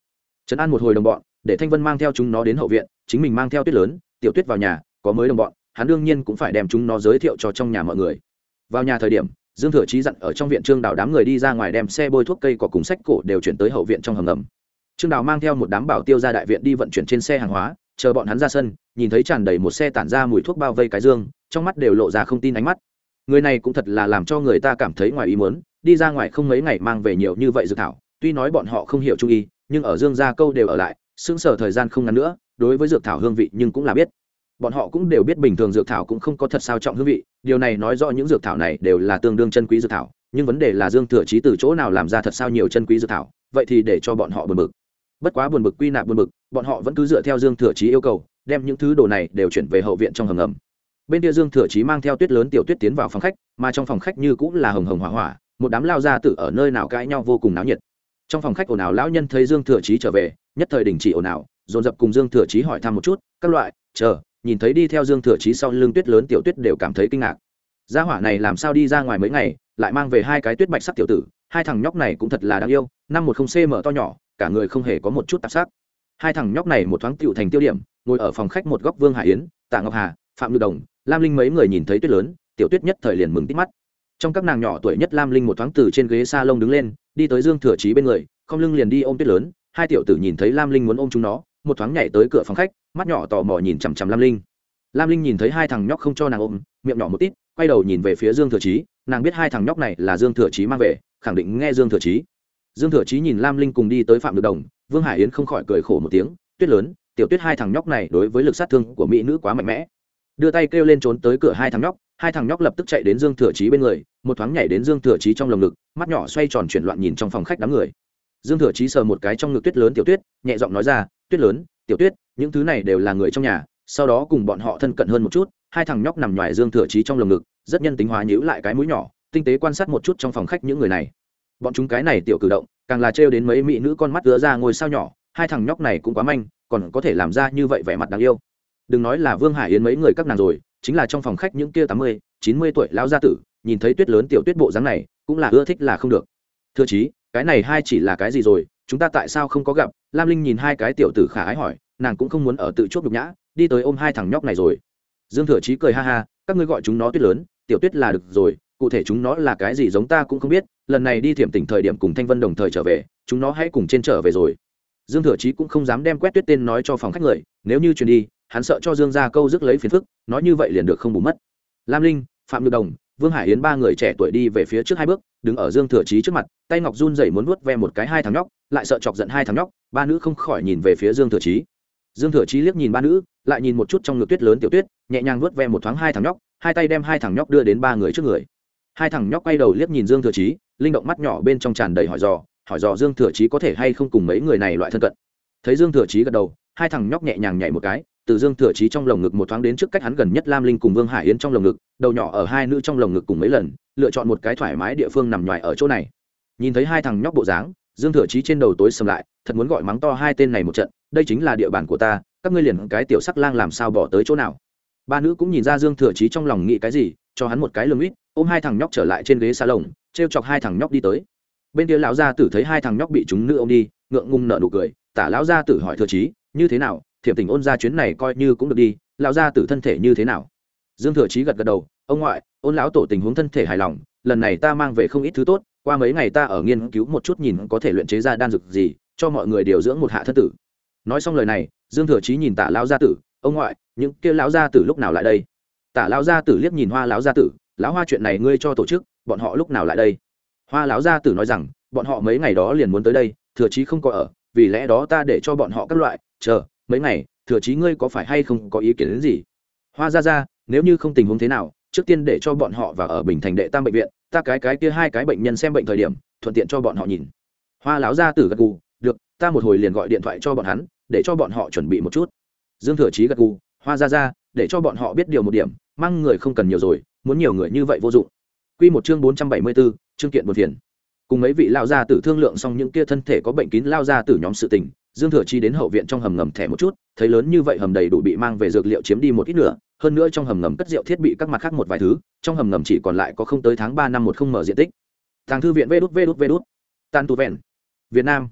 trấn an một hồi đồng bọn, để thanh vân mang theo chúng nó đến hậu viện, chính mình mang theo tuyết lớn, tiểu tuyết vào nhà, có mới đồng bọn hắn đương nhiên cũng phải đem chúng nó giới thiệu cho trong nhà mọi người. Vào nhà thời điểm, dương thừa trí dặn ở trong viện trương đào đám người đi ra ngoài đem xe bôi thuốc cây cỏ cùng sách cổ đều chuyển tới hậu viện trong hầm ngầm. Trương đào mang theo một đám bảo tiêu ra đại viện đi vận chuyển trên xe hàng hóa, chờ bọn hắn ra sân, nhìn thấy tràn đầy một xe tản ra mùi thuốc bao vây cái dương, trong mắt đều lộ ra không tin ánh mắt. Người này cũng thật là làm cho người ta cảm thấy ngoài ý muốn, đi ra ngoài không mấy ngày mang về nhiều như vậy dự thảo, tuy nói bọn họ không hiểu trung y, nhưng ở dương gia câu đều ở lại, sững sờ thời gian không ngắn nữa, đối với dược thảo hương vị nhưng cũng là biết bọn họ cũng đều biết bình thường dược thảo cũng không có thật sao trọng hương vị, điều này nói rõ những dược thảo này đều là tương đương chân quý dược thảo, nhưng vấn đề là dương thừa trí từ chỗ nào làm ra thật sao nhiều chân quý dược thảo, vậy thì để cho bọn họ buồn bực. Bất quá buồn bực quy nạp buồn bực, bọn họ vẫn cứ dựa theo dương thừa trí yêu cầu, đem những thứ đồ này đều chuyển về hậu viện trong hầm ngầm. Bên kia dương thừa chí mang theo tuyết lớn tiểu tuyết tiến vào phòng khách, mà trong phòng khách như cũng là hồng hồng hỏa hỏa, một đám lao ra tự ở nơi nào cãi nhau vô cùng náo nhiệt. Trong phòng khách ồn ào lão nhân thấy dương thừa chí trở về, nhất thời đình chỉ ồn ào, dồn dập cùng dương thừa chí hỏi thăm một chút, các loại, chờ nhìn thấy đi theo dương thừa chí sau lưng tuyết lớn tiểu tuyết đều cảm thấy kinh ngạc. Gia hỏa này làm sao đi ra ngoài mấy ngày, lại mang về hai cái tuyết bạch sắc tiểu tử, hai thằng nhóc này cũng thật là đáng yêu, năm một không cm to nhỏ, cả người không hề có một chút tạp sắc. Hai thằng nhóc này một thoáng tựu thành tiêu điểm, ngồi ở phòng khách một góc vương hải yến, tạ ngọc hà, phạm lưu đồng, lam linh mấy người nhìn thấy tuyết lớn, tiểu tuyết nhất thời liền mừng tít mắt. Trong các nàng nhỏ tuổi nhất lam linh một thoáng từ trên ghế s a lông đứng lên, đi tới dương thừa trí bên người, không lưng liền đi ôm tuyết lớn, hai tiểu tử nhìn thấy lam linh muốn ôm chúng nó một thoáng nhảy tới cửa phòng khách, mắt nhỏ tò mò nhìn chằm chằm lam linh. Lam linh nhìn thấy hai thằng nhóc không cho nàng ôm, miệng nhỏ một tít, quay đầu nhìn về phía dương thừa trí nàng biết hai thằng nhóc này là dương thừa trí mang về, khẳng định nghe dương thừa trí dương thừa trí nhìn lam linh cùng đi tới phạm được đồng, vương hải yến không khỏi cười khổ một tiếng, tuyết lớn, tiểu tuyết hai thằng nhóc này đối với lực sát thương của mỹ nữ quá mạnh mẽ. Đưa tay kêu lên trốn tới cửa hai thằng nhóc, hai thằng nhóc lập tức chạy đến dương thừa chí bên người, một thoáng nhảy đến dương thừa chí trong lồng ngực, mắt nhỏ xoay tròn chuyển loạn nhìn trong phòng khách đám người. Dương thừa chí sờ một cái trong ngực tuyết lớn tiểu tuyết, nhẹ giọng nói ra tuyết lớn, tiểu tuyết, những thứ này đều là người trong nhà, sau đó cùng bọn họ thân cận hơn một chút, hai thằng nhóc nằm ngoài dương thừa trí trong lồng ngực, rất nhân tính hóa nhữ lại cái mũi nhỏ, tinh tế quan sát một chút trong phòng khách những người này. Bọn chúng cái này tiểu cử động, càng là trêu đến mấy mỹ nữ con mắt đứa ra ngồi sao nhỏ, hai thằng nhóc này cũng quá manh, còn có thể làm ra như vậy vẻ mặt đáng yêu. Đừng nói là vương hải yến mấy người các nàng rồi, chính là trong phòng khách những kia tám mươi, chín mươi tuổi lão gia tử, nhìn thấy tuyết lớn tiểu tuyết bộ dáng này, cũng là ưa thích là không được. Thưa chí cái này hai chỉ là cái gì rồi? Chúng ta tại sao không có gặp? Lam linh nhìn hai cái tiểu tử khả ái hỏi, nàng cũng không muốn ở tự chốt nhục nhã, đi tới ôm hai thằng nhóc này rồi. Dương thừa chí cười ha ha, các ngươi gọi chúng nó tuyết lớn, tiểu tuyết là được rồi, cụ thể chúng nó là cái gì giống ta cũng không biết, lần này đi thiểm tỉnh thời điểm cùng thanh vân đồng thời trở về, chúng nó hãy cùng trên trở về rồi. Dương thừa chí cũng không dám đem quét tuyết tên nói cho phòng khách người, nếu như truyền đi, hắn sợ cho dương gia câu rước lấy phiền phức, nói như vậy liền được không bù mất. Lam linh, phạm nhược đồng, vương hải yến ba người trẻ tuổi đi về phía trước hai bước đứng ở dương thừa chí trước mặt, tay ngọc run dậy muốn vuốt ve một cái hai thằng nhóc, lại sợ chọc giận hai thằng nhóc, ba nữ không khỏi nhìn về phía dương thừa chí. Dương thừa chí liếc nhìn ba nữ, lại nhìn một chút trong ngực tuyết lớn tiểu tuyết, nhẹ nhàng vuốt ve một thoáng hai thằng nhóc, hai tay đem hai thằng nhóc đưa đến ba người trước người. Hai thằng nhóc quay đầu liếc nhìn dương thừa chí, linh động mắt nhỏ bên trong tràn đầy hỏi dò hỏi dò dương thừa chí có thể hay không cùng mấy người này loại thân cận. Thấy dương thừa chí gật đầu, hai thằng nhóc nhẹ nhàng nhảy một cái từ dương thừa chí trong lồng ngực một thoáng đến trước cách hắn gần nhất lam linh cùng vương hải yến trong lồng ngực, đầu nhỏ ở hai nữ trong lồng ngực cùng mấy lần, lựa chọn một cái thoải mái địa phương nằm ngoài ở chỗ này. Nhìn thấy hai thằng nhóc bộ dáng, dương thừa chí trên đầu tối sầm lại, thật muốn gọi mắng to hai tên này một trận, đây chính là địa bàn của ta, các ngươi liền cái tiểu sắc lang làm sao bỏ tới chỗ nào? Ba nữ cũng nhìn ra dương thừa chí trong lòng nghĩ cái gì, cho hắn một cái lưng ít ôm hai thằng nhóc trở lại trên ghế xa lồng t r e o chọc hai thằng nhóc đi tới. Bên kia lão gia tử thấy hai thằng nhóc bị chúng nữ ô m đi, ngượng ngùng nợ nụ cười, tả lão gia tử hỏi thừa chí, như thế nào thiệp tình ôn ra chuyến này coi như cũng được đi, lão gia tử thân thể như thế nào? Dương thừa chí gật gật đầu, ông ngoại, ôn lão tổ tình huống thân thể hài lòng, lần này ta mang về không ít thứ tốt, qua mấy ngày ta ở nghiên cứu một chút nhìn có thể luyện chế ra đan dược gì, cho mọi người điều dưỡng một hạ thân tử. Nói xong lời này, dương thừa chí nhìn tả lão gia tử, ông ngoại, những kia lão gia tử lúc nào lại đây? Tả lão gia tử liếc nhìn hoa lão gia tử, lão hoa chuyện này ngươi cho tổ chức, bọn họ lúc nào lại đây? Hoa lão gia tử nói rằng, bọn họ mấy ngày đó liền muốn tới đây, thừa chí không có ở, vì lẽ đó ta để cho bọn họ các loại, chờ mấy ngày thừa chí ngươi có phải hay không có ý kiến đến gì? Hoa ra ra nếu như không tình huống thế nào trước tiên để cho bọn họ vào ở bình thành đệ tam bệnh viện ta cái cái kia hai cái bệnh nhân xem bệnh thời điểm thuận tiện cho bọn họ nhìn. Hoa lão gia tử gật gù được ta một hồi liền gọi điện thoại cho bọn hắn để cho bọn họ chuẩn bị một chút. Dương thừa chí gật gù hoa ra ra để cho bọn họ biết điều một điểm mang người không cần nhiều rồi muốn nhiều người như vậy vô dụng. Quy một chương bốn trăm bảy mươi 474, chương kiện buồn phiền. Cùng mấy vị lao gia tử thương lượng xong những kia thân thể có bệnh kín lao gia tử nhóm sự tình, Dương Thừa Chi đến hậu viện trong hầm ngầm thẻ một chút, thấy lớn như vậy hầm đầy đủ bị mang về dược liệu chiếm đi một ít nữa, hơn nữa trong hầm ngầm cất rượu thiết bị các mặt khác một vài thứ, trong hầm ngầm chỉ còn lại có không tới tháng ba năm một không mở diện tích. Tàng thư viện Vđút Vđút Vđút. Tàn tu vẹn. Việt Nam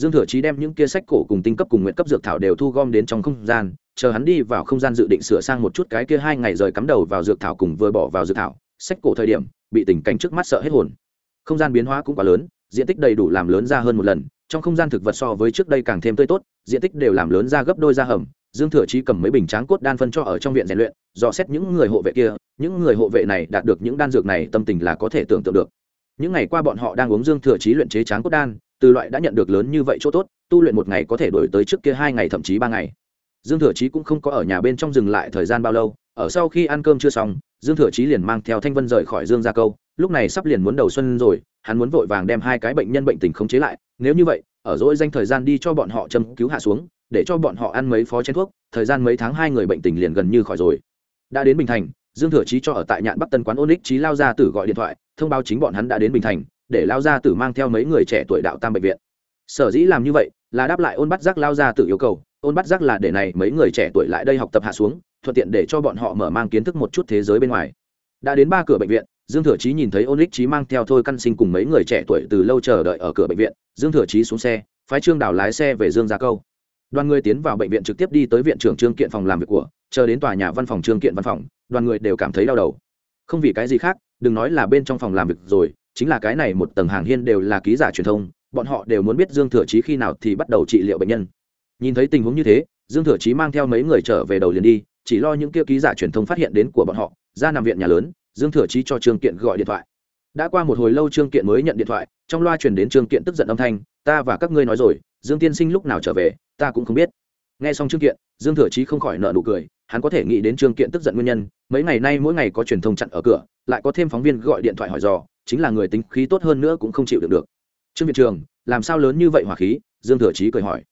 dương thừa chí đem những kia sách cổ cùng tinh cấp cùng nguyện cấp dược thảo đều thu gom đến trong không gian chờ hắn đi vào không gian dự định sửa sang một chút cái kia hai ngày rời cắm đầu vào dược thảo cùng vừa bỏ vào dược thảo sách cổ thời điểm bị tình cảnh trước mắt sợ hết hồn không gian biến hóa cũng quá lớn diện tích đầy đủ làm lớn ra hơn một lần trong không gian thực vật so với trước đây càng thêm tươi tốt, diện tích đều làm lớn ra gấp đôi ra hầm, dương thừa chí cầm mấy bình tráng cốt đan phân cho ở trong viện rèn luyện, dò xét những người hộ vệ kia, những người hộ vệ này đạt được những đan dược này tâm tình là có thể tưởng tượng được. Những ngày qua bọn họ đang uống dương thừa chí luyện chế tráng cốt đan, từ loại đã nhận được lớn như vậy chỗ tốt, tu luyện một ngày có thể đổi tới trước kia hai ngày thậm chí ba ngày. Dương thừa chí cũng không có ở nhà bên trong dừng lại thời gian bao lâu, ở sau khi ăn cơm chưa xong, dương thừa chí liền mang theo thanh vân rời khỏi dương gia câu lúc này sắp liền muốn đầu xuân rồi, hắn muốn vội vàng đem hai cái bệnh nhân bệnh tình khống chế lại. Nếu như vậy, ở dỗi danh thời gian đi cho bọn họ châm cứu hạ xuống, để cho bọn họ ăn mấy phó chén thuốc, thời gian mấy tháng hai người bệnh tình liền gần như khỏi rồi. Đã đến bình thành, dương thừa chí cho ở tại nhạn bắc tân quán ôn ích trí lao gia tử gọi điện thoại, thông báo chính bọn hắn đã đến bình thành, để lao gia tử mang theo mấy người trẻ tuổi đạo tam bệnh viện. Sở dĩ làm như vậy, là đáp lại ôn bắt giác lao gia tử yêu cầu. Ôn bắt giác là để này mấy người trẻ tuổi lại đây học tập hạ xuống, thuận tiện để cho bọn họ mở mang kiến thức một chút thế giới bên ngoài. Đã đến ba cửa bệnh viện dương thừa chí nhìn thấy ôn lích chí mang theo thôi căn sinh cùng mấy người trẻ tuổi từ lâu chờ đợi ở cửa bệnh viện, dương thừa chí xuống xe, phái trương Đào lái xe về dương gia câu. Đoàn người tiến vào bệnh viện trực tiếp đi tới viện trưởng trương kiện phòng làm việc của, chờ đến tòa nhà văn phòng trương kiện văn phòng, đoàn người đều cảm thấy đau đầu. Không vì cái gì khác, đừng nói là bên trong phòng làm việc rồi, chính là cái này một tầng hàng hiên đều là ký giả truyền thông, bọn họ đều muốn biết dương thừa chí khi nào thì bắt đầu trị liệu bệnh nhân. Nhìn thấy tình huống như thế, dương thừa chí mang theo mấy người trở về đầu liền đi, chỉ lo những kia ký giả truyền thông phát hiện đến của bọn họ, ra nằm viện nhà lớn dương thừa chí cho trương kiện gọi điện thoại. Đã qua một hồi lâu trương kiện mới nhận điện thoại, trong loa truyền đến trương kiện tức giận âm thanh, ta và các ngươi nói rồi, dương tiên sinh lúc nào trở về, ta cũng không biết. Nghe xong trương kiện, dương thừa chí không khỏi nợ nụ cười, hắn có thể nghĩ đến trương kiện tức giận nguyên nhân, mấy ngày nay mỗi ngày có truyền thông chặn ở cửa, lại có thêm phóng viên gọi điện thoại hỏi dò, chính là người tính khí tốt hơn nữa cũng không chịu được được. Trương viện trường, làm sao lớn như vậy hỏa khí? Dương thừa chí cười hỏi.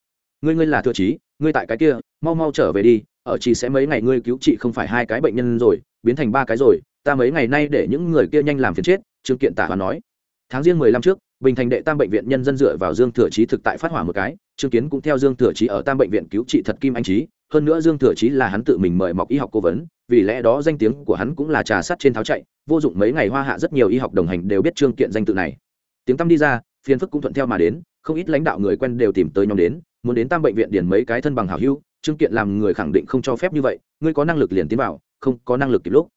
Ngươi ngươi là thừa chí, ngươi tại cái kia, mau mau trở về đi, ở chỉ sẽ mấy ngày ngươi cứu trị không phải hai cái bệnh nhân rồi, biến thành ba cái rồi ta mấy ngày nay để những người kia nhanh làm phiền chết, trương kiện tả hoàn nói. Tháng riêng mười lăm trước, bình thành đệ tam bệnh viện nhân dân dựa vào dương thừa trí thực tại phát hỏa một cái, trương kiến cũng theo dương thừa trí ở tam bệnh viện cứu trị thật kim anh trí hơn nữa dương thừa trí là hắn tự mình mời mọc y học cố vấn, vì lẽ đó danh tiếng của hắn cũng là trà sắt trên tháo chạy, vô dụng mấy ngày hoa hạ rất nhiều y học đồng hành đều biết trương kiện danh tự này. Tiếng tăm đi ra, phiền phức cũng thuận theo mà đến, không ít lãnh đạo người quen đều tìm tới nhóm đến, muốn đến tam bệnh viện điển mấy cái thân bằng hảo hưu trương kiện làm người khẳng định không cho phép như vậy, ngươi có năng lực liền tiến vào, không có năng lực kịp lúc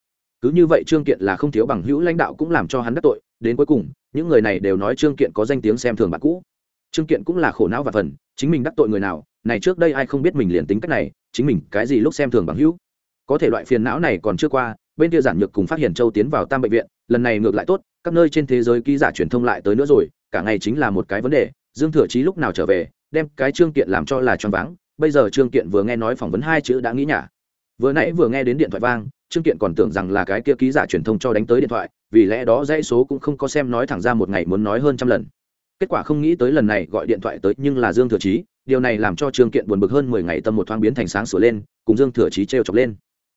cứ như vậy trương kiện là không thiếu bằng hữu lãnh đạo cũng làm cho hắn đắc tội, đến cuối cùng, những người này đều nói trương kiện có danh tiếng xem thường bạn cũ. Trương kiện cũng là khổ não và phần, chính mình đắc tội người nào, này trước đây ai không biết mình liền tính cách này, chính mình cái gì lúc xem thường bằng hữu. Có thể loại phiền não này còn chưa qua, bên kia giản nhược cùng phát hiện châu tiến vào tam bệnh viện, lần này ngược lại tốt, các nơi trên thế giới ký giả truyền thông lại tới nữa rồi, cả ngày chính là một cái vấn đề, dương thừa chí lúc nào trở về, đem cái trương kiện làm cho là choáng váng, bây giờ trương kiện vừa nghe nói phỏng vấn hai chữ đã nghĩ nhả. Vừa nãy vừa nghe đến điện thoại vang trương kiện còn tưởng rằng là cái kia ký giả truyền thông cho đánh tới điện thoại, vì lẽ đó dãy số cũng không có xem nói thẳng ra một ngày muốn nói hơn trăm lần. Kết quả không nghĩ tới lần này gọi điện thoại tới nhưng là dương thừa chí, điều này làm cho trương kiện buồn bực hơn mười ngày tâm một thoáng biến thành sáng sửa lên, cùng dương thừa chí trêu chọc lên.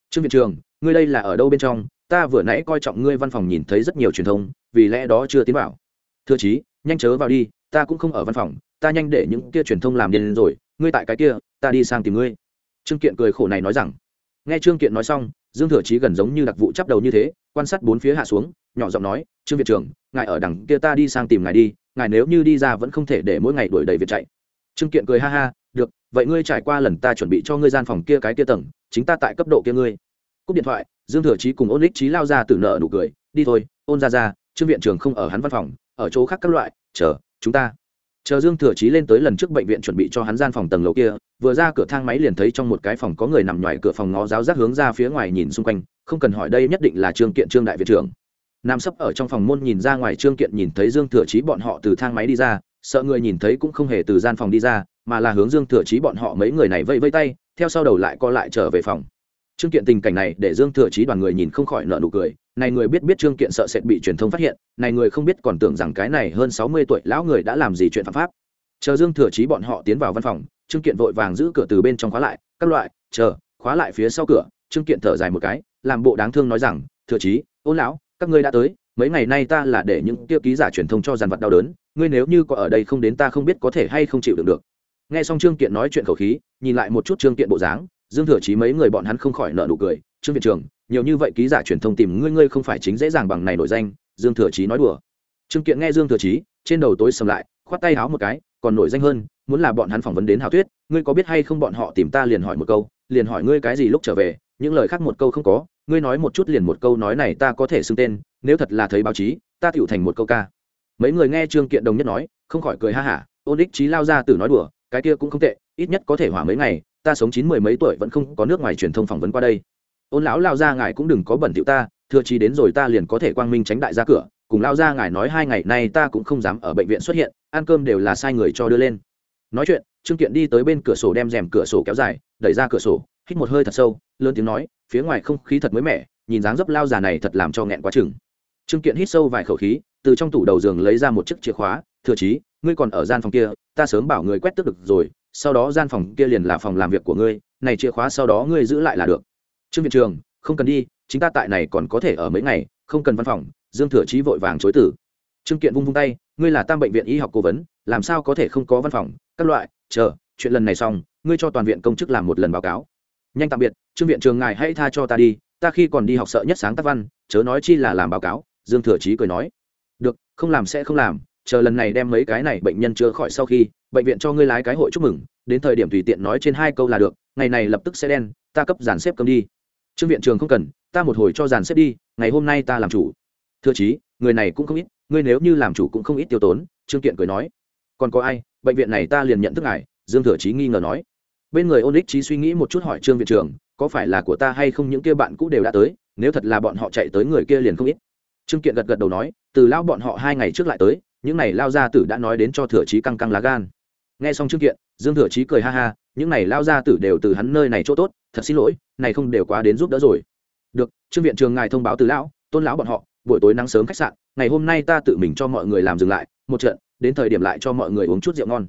Trương viện trường, ngươi đây là ở đâu bên trong? Ta vừa nãy coi trọng ngươi văn phòng nhìn thấy rất nhiều truyền thông, vì lẽ đó chưa tiến vào. Thừa chí, nhanh chớ vào đi, ta cũng không ở văn phòng, ta nhanh để những kia truyền thông làm điên rồi, ngươi tại cái kia, ta đi sang tìm ngươi. Trương kiện cười khổ này nói rằng nghe trương kiện nói xong, dương thừa chí gần giống như đặc vụ chắp đầu như thế, quan sát bốn phía hạ xuống, nhỏ giọng nói, trương viện trưởng, ngài ở đằng kia ta đi sang tìm ngài đi, ngài nếu như đi ra vẫn không thể để mỗi ngày đuổi đầy việc chạy. Trương kiện cười ha ha, được, vậy ngươi trải qua lần ta chuẩn bị cho ngươi gian phòng kia cái kia tầng, chính ta tại cấp độ kia ngươi. Cúp điện thoại, dương thừa chí cùng ôn lích chí lao ra từ nợ nụ cười, đi thôi, ôn ra ra, trương viện trưởng không ở hắn văn phòng, ở chỗ khác các loại, chờ, chúng ta chờ dương thừa chí lên tới lần trước bệnh viện chuẩn bị cho hắn gian phòng tầng lầu kia, vừa ra cửa thang máy liền thấy trong một cái phòng có người nằm ngoài cửa phòng ngó giáo giác hướng ra phía ngoài nhìn xung quanh, không cần hỏi đây nhất định là trương kiện trương đại viện trưởng. Nam sấp ở trong phòng môn nhìn ra ngoài trương kiện nhìn thấy dương thừa chí bọn họ từ thang máy đi ra, sợ người nhìn thấy cũng không hề từ gian phòng đi ra, mà là hướng dương thừa chí bọn họ mấy người này vây vây tay, theo sau đầu lại co lại trở về phòng. Trương kiện tình cảnh này để dương thừa chí đoàn người nhìn không khỏi nợ nụ cười này người biết biết trương kiện sợ sẽ bị truyền thông phát hiện, này người không biết còn tưởng rằng cái này hơn sáu mươi tuổi lão người đã làm gì chuyện phạm pháp. Chờ dương thừa chí bọn họ tiến vào văn phòng, trương kiện vội vàng giữ cửa từ bên trong khóa lại, các loại, chờ, khóa lại phía sau cửa. Trương kiện thở dài một cái, làm bộ đáng thương nói rằng, thừa chí ôn lão, các ngươi đã tới, mấy ngày nay ta là để những tiêu ký giả truyền thông cho dàn vật đau đớn, ngươi nếu như có ở đây không đến ta không biết có thể hay không chịu đựng được. Nghe xong trương kiện nói chuyện khẩu khí, nhìn lại một chút trương kiện bộ dáng, dương thừa chí mấy người bọn hắn không khỏi nợ nụ cười, trương viện trường nhiều như vậy ký giả truyền thông tìm ngươi ngươi không phải chính dễ dàng bằng này nổi danh, dương thừa chí nói đùa. Trương kiện nghe dương thừa chí, trên đầu tối sầm lại, khoát tay háo một cái, còn nổi danh hơn, muốn là bọn hắn phỏng vấn đến hào tuyết ngươi có biết hay không bọn họ tìm ta liền hỏi một câu, liền hỏi ngươi cái gì lúc trở về, những lời khác một câu không có, ngươi nói một chút liền một câu nói này ta có thể xưng tên, nếu thật là thấy báo chí, ta tựu thành một câu ca. Mấy người nghe trương kiện đồng nhất nói, không khỏi cười ha hả, ôn đích trí lao ra từ nói đùa, cái kia cũng không tệ, ít nhất có thể hỏa mấy ngày, ta sống chín mười mấy tuổi vẫn không có nước ngoài truyền thông phỏng vấn qua đây ôn lão lao ra ngài cũng đừng có bẩn thiệu ta thừa trí đến rồi ta liền có thể quang minh tránh đại ra cửa cùng lao ra ngài nói hai ngày nay ta cũng không dám ở bệnh viện xuất hiện ăn cơm đều là sai người cho đưa lên. Nói chuyện trương kiện đi tới bên cửa sổ đem rèm cửa sổ kéo dài đẩy ra cửa sổ hít một hơi thật sâu lớn tiếng nói phía ngoài không khí thật mới mẻ nhìn dáng dấp lao già này thật làm cho nghẹn quá chừng. Trương kiện hít sâu vài khẩu khí từ trong tủ đầu giường lấy ra một chiếc chìa khóa thừa trí, ngươi còn ở gian phòng kia ta sớm bảo người quét tức được rồi sau đó gian phòng kia liền là phòng làm việc của ngươi này chìa khóa sau đó ngươi giữ lại là được trương viện trường, không cần đi, chính ta tại này còn có thể ở mấy ngày, không cần văn phòng, dương thừa chí vội vàng chối tử trương kiện vung vung tay, ngươi là tam bệnh viện y học cố vấn, làm sao có thể không có văn phòng? Các loại, chờ, chuyện lần này xong, ngươi cho toàn viện công chức làm một lần báo cáo. Nhanh tạm biệt, trương viện trường ngài hãy tha cho ta đi, ta khi còn đi học sợ nhất sáng tác văn, chớ nói chi là làm báo cáo, dương thừa chí cười nói. Được, không làm sẽ không làm, chờ lần này đem mấy cái này bệnh nhân chữa khỏi sau khi, bệnh viện cho ngươi lái cái hội chúc mừng, đến thời điểm tùy tiện nói trên hai câu là được, ngày này lập tức sẽ đen, ta cấp dàn xếp cơm đi trương viện trường không cần, ta một hồi cho dàn xếp đi, ngày hôm nay ta làm chủ. Thưa chí, người này cũng không ít, ngươi nếu như làm chủ cũng không ít tiêu tốn, trương kiện cười nói. Còn có ai, bệnh viện này ta liền nhận thức ngài, dương thừa chí nghi ngờ nói. Bên người ôn ích trí suy nghĩ một chút hỏi trương viện trường, có phải là của ta hay không những kia bạn cũ đều đã tới, nếu thật là bọn họ chạy tới người kia liền không ít. Trương kiện gật gật đầu nói, từ lao bọn họ hai ngày trước lại tới, những này lao ra tử đã nói đến cho thừa chí căng căng lá gan nghe xong chương kiện, dương thừa chí cười ha ha, những này lao gia tử đều từ hắn nơi này chỗ tốt, thật xin lỗi, này không đều quá đến giúp đỡ rồi. Được, trương viện trường ngài thông báo từ lão, tôn lão bọn họ, buổi tối nắng sớm khách sạn, ngày hôm nay ta tự mình cho mọi người làm dừng lại, một trận, đến thời điểm lại cho mọi người uống chút rượu ngon.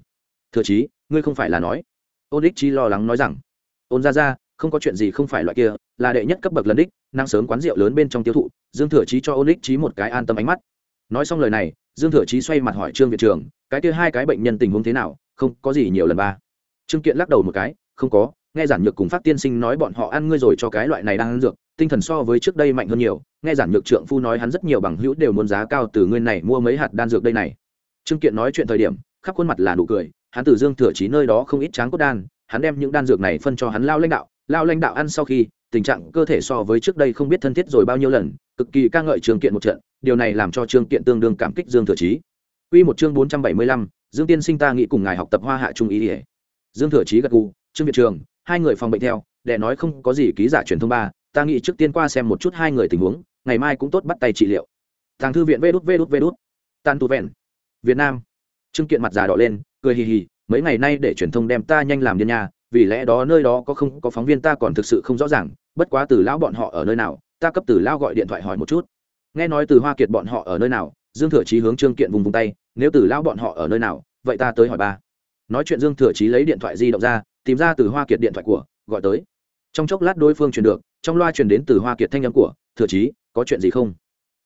Thừa chí, ngươi không phải là nói. Ôn đích chi lo lắng nói rằng ôn ra ra không có chuyện gì không phải loại kia, là đệ nhất cấp bậc lần đích năng sớm quán rượu lớn bên trong tiêu thụ, dương thừa chí cho ôn đích chí một cái an tâm ánh mắt. Nói xong lời này, dương thừa chí xoay mặt hỏi trương viện trường, cái kia hai cái bệnh nhân tình huống thế nào không có gì nhiều lần ba. Trương kiện lắc đầu một cái, không có, nghe giản nhược cùng phát tiên sinh nói bọn họ ăn ngươi rồi cho cái loại này đang ăn dược, tinh thần so với trước đây mạnh hơn nhiều, nghe giản nhược trượng phu nói hắn rất nhiều bằng hữu đều muốn giá cao từ ngươi này mua mấy hạt đan dược đây này. Trương kiện nói chuyện thời điểm, khắp khuôn mặt là nụ cười, hắn từ dương thừa chí nơi đó không ít tráng cốt đan, hắn đem những đan dược này phân cho hắn lao lãnh đạo, lao lãnh đạo ăn sau khi, tình trạng cơ thể so với trước đây không biết thân thiết rồi bao nhiêu lần, cực kỳ ca ngợi trương kiện một trận, điều này làm cho trương kiện tương đương cảm kích dương thừa chí. Quy một chương 475, Dương Tiên Sinh ta nghĩ cùng ngài học tập Hoa Hạ Trung ý. Ý. Dương Thừa Chí gật gù, Trương Việt Trường, hai người phòng bệnh theo, để nói không có gì ký giả truyền thông ba, ta nghĩ trước tiên qua xem một chút hai người tình huống, ngày mai cũng tốt bắt tay trị liệu. Tàng thư viện Vê đút Vê đút Vê đút. Tàn tù vẹn. Việt Nam. Trương Kiện mặt già đỏ lên, cười hì hì, mấy ngày nay để truyền thông đem ta nhanh làm điên nhà, vì lẽ đó nơi đó có không có phóng viên ta còn thực sự không rõ ràng, bất quá từ lão bọn họ ở nơi nào, ta cấp từ lão gọi điện thoại hỏi một chút. Nghe nói từ Hoa Kiệt bọn họ ở nơi nào, dương thừa chí hướng trương kiện vùng vùng tay, nếu từ lão bọn họ ở nơi nào, vậy ta tới hỏi ba. Nói chuyện dương thừa chí lấy điện thoại di động ra, tìm ra từ hoa kiệt điện thoại của, gọi tới. Trong chốc lát đối phương truyền được, trong loa truyền đến từ hoa kiệt thanh âm của, thừa chí, có chuyện gì không?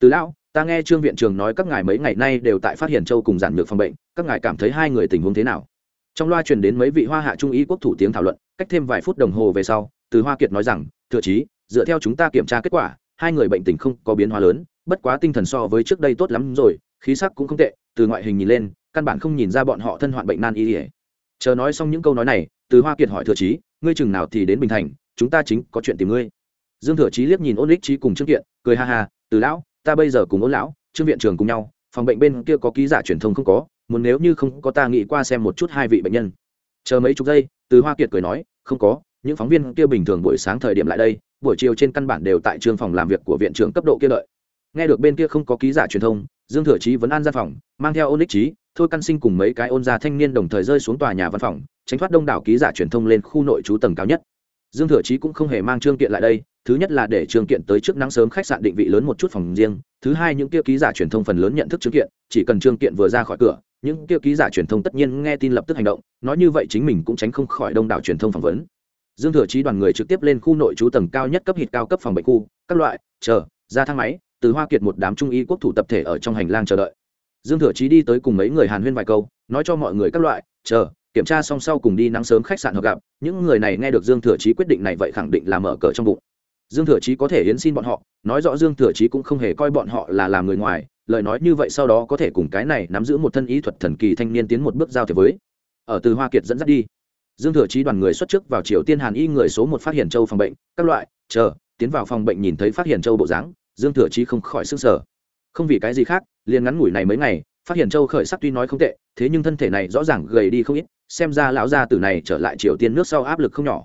Từ lão, ta nghe trương viện trường nói các ngài mấy ngày nay đều tại phát hiện châu cùng giản nhược phòng bệnh, các ngài cảm thấy hai người tình huống thế nào? Trong loa truyền đến mấy vị hoa hạ trung ý quốc thủ tiếng thảo luận, cách thêm vài phút đồng hồ về sau, từ hoa kiệt nói rằng, thừa chí, dựa theo chúng ta kiểm tra kết quả, hai người bệnh tình không có biến hóa lớn bất quá tinh thần so với trước đây tốt lắm rồi, khí sắc cũng không tệ, từ ngoại hình nhìn lên, căn bản không nhìn ra bọn họ thân hoạn bệnh nan y ỉa chờ nói xong những câu nói này, từ hoa kiệt hỏi thừa chí, ngươi chừng nào thì đến bình thành, chúng ta chính có chuyện tìm ngươi. Dương thừa chí liếc nhìn ôn lích trí cùng trương kiện, cười ha ha, từ lão, ta bây giờ cùng ôn lão, trương viện trường cùng nhau, phòng bệnh bên kia có ký giả truyền thông không có, muốn nếu như không có ta nghĩ qua xem một chút hai vị bệnh nhân. Chờ mấy chục giây, từ hoa kiệt cười nói, không có, những phóng viên kia bình thường buổi sáng thời điểm lại đây, buổi chiều trên căn bản đều tại trường phòng làm việc của viện trưởng cấp độ kia đợi nghe được bên kia không có ký giả truyền thông, dương thừa chí vẫn an gian phòng, mang theo ôn ích trí thôi căn sinh cùng mấy cái ôn gia thanh niên đồng thời rơi xuống tòa nhà văn phòng, tránh thoát đông đảo ký giả truyền thông lên khu nội trú tầng cao nhất. Dương thừa chí cũng không hề mang trương kiện lại đây, thứ nhất là để trương kiện tới trước nắng sớm khách sạn định vị lớn một chút phòng riêng, thứ hai những kia ký giả truyền thông phần lớn nhận thức trương kiện, chỉ cần trương kiện vừa ra khỏi cửa, những kia ký giả truyền thông tất nhiên nghe tin lập tức hành động, nói như vậy chính mình cũng tránh không khỏi đông đảo truyền thông phỏng vấn. Dương thừa chí đoàn người trực tiếp lên khu nội trú tầng cao nhất cấp hít cao cấp phòng bệnh khu, các loại, chờ, ra thang máy từ hoa kiệt một đám trung y quốc thủ tập thể ở trong hành lang chờ đợi. Dương thừa chí đi tới cùng mấy người hàn huyên vài câu, nói cho mọi người các loại, chờ, kiểm tra xong sau cùng đi nắng sớm khách sạn hợp gặp. Những người này nghe được dương thừa chí quyết định này vậy khẳng định là mở cờ trong bụng. Dương thừa chí có thể hiến xin bọn họ, nói rõ dương thừa chí cũng không hề coi bọn họ là làm người ngoài, lời nói như vậy sau đó có thể cùng cái này nắm giữ một thân ý thuật thần kỳ thanh niên tiến một bước giao thế với. Ở từ hoa kiệt dẫn dắt đi. Dương thừa chí đoàn người xuất chức vào triều tiên hàn y người số một phát hiện châu phòng bệnh, các loại, chờ, tiến vào phòng bệnh nhìn thấy phát hiện châu bộ dáng dương thừa chí không khỏi sức sở không vì cái gì khác, liền ngắn ngủi này mấy ngày, phát hiện châu khởi sắc tuy nói không tệ, thế nhưng thân thể này rõ ràng gầy đi không ít, xem ra lão gia tử này trở lại triều tiên nước sau áp lực không nhỏ.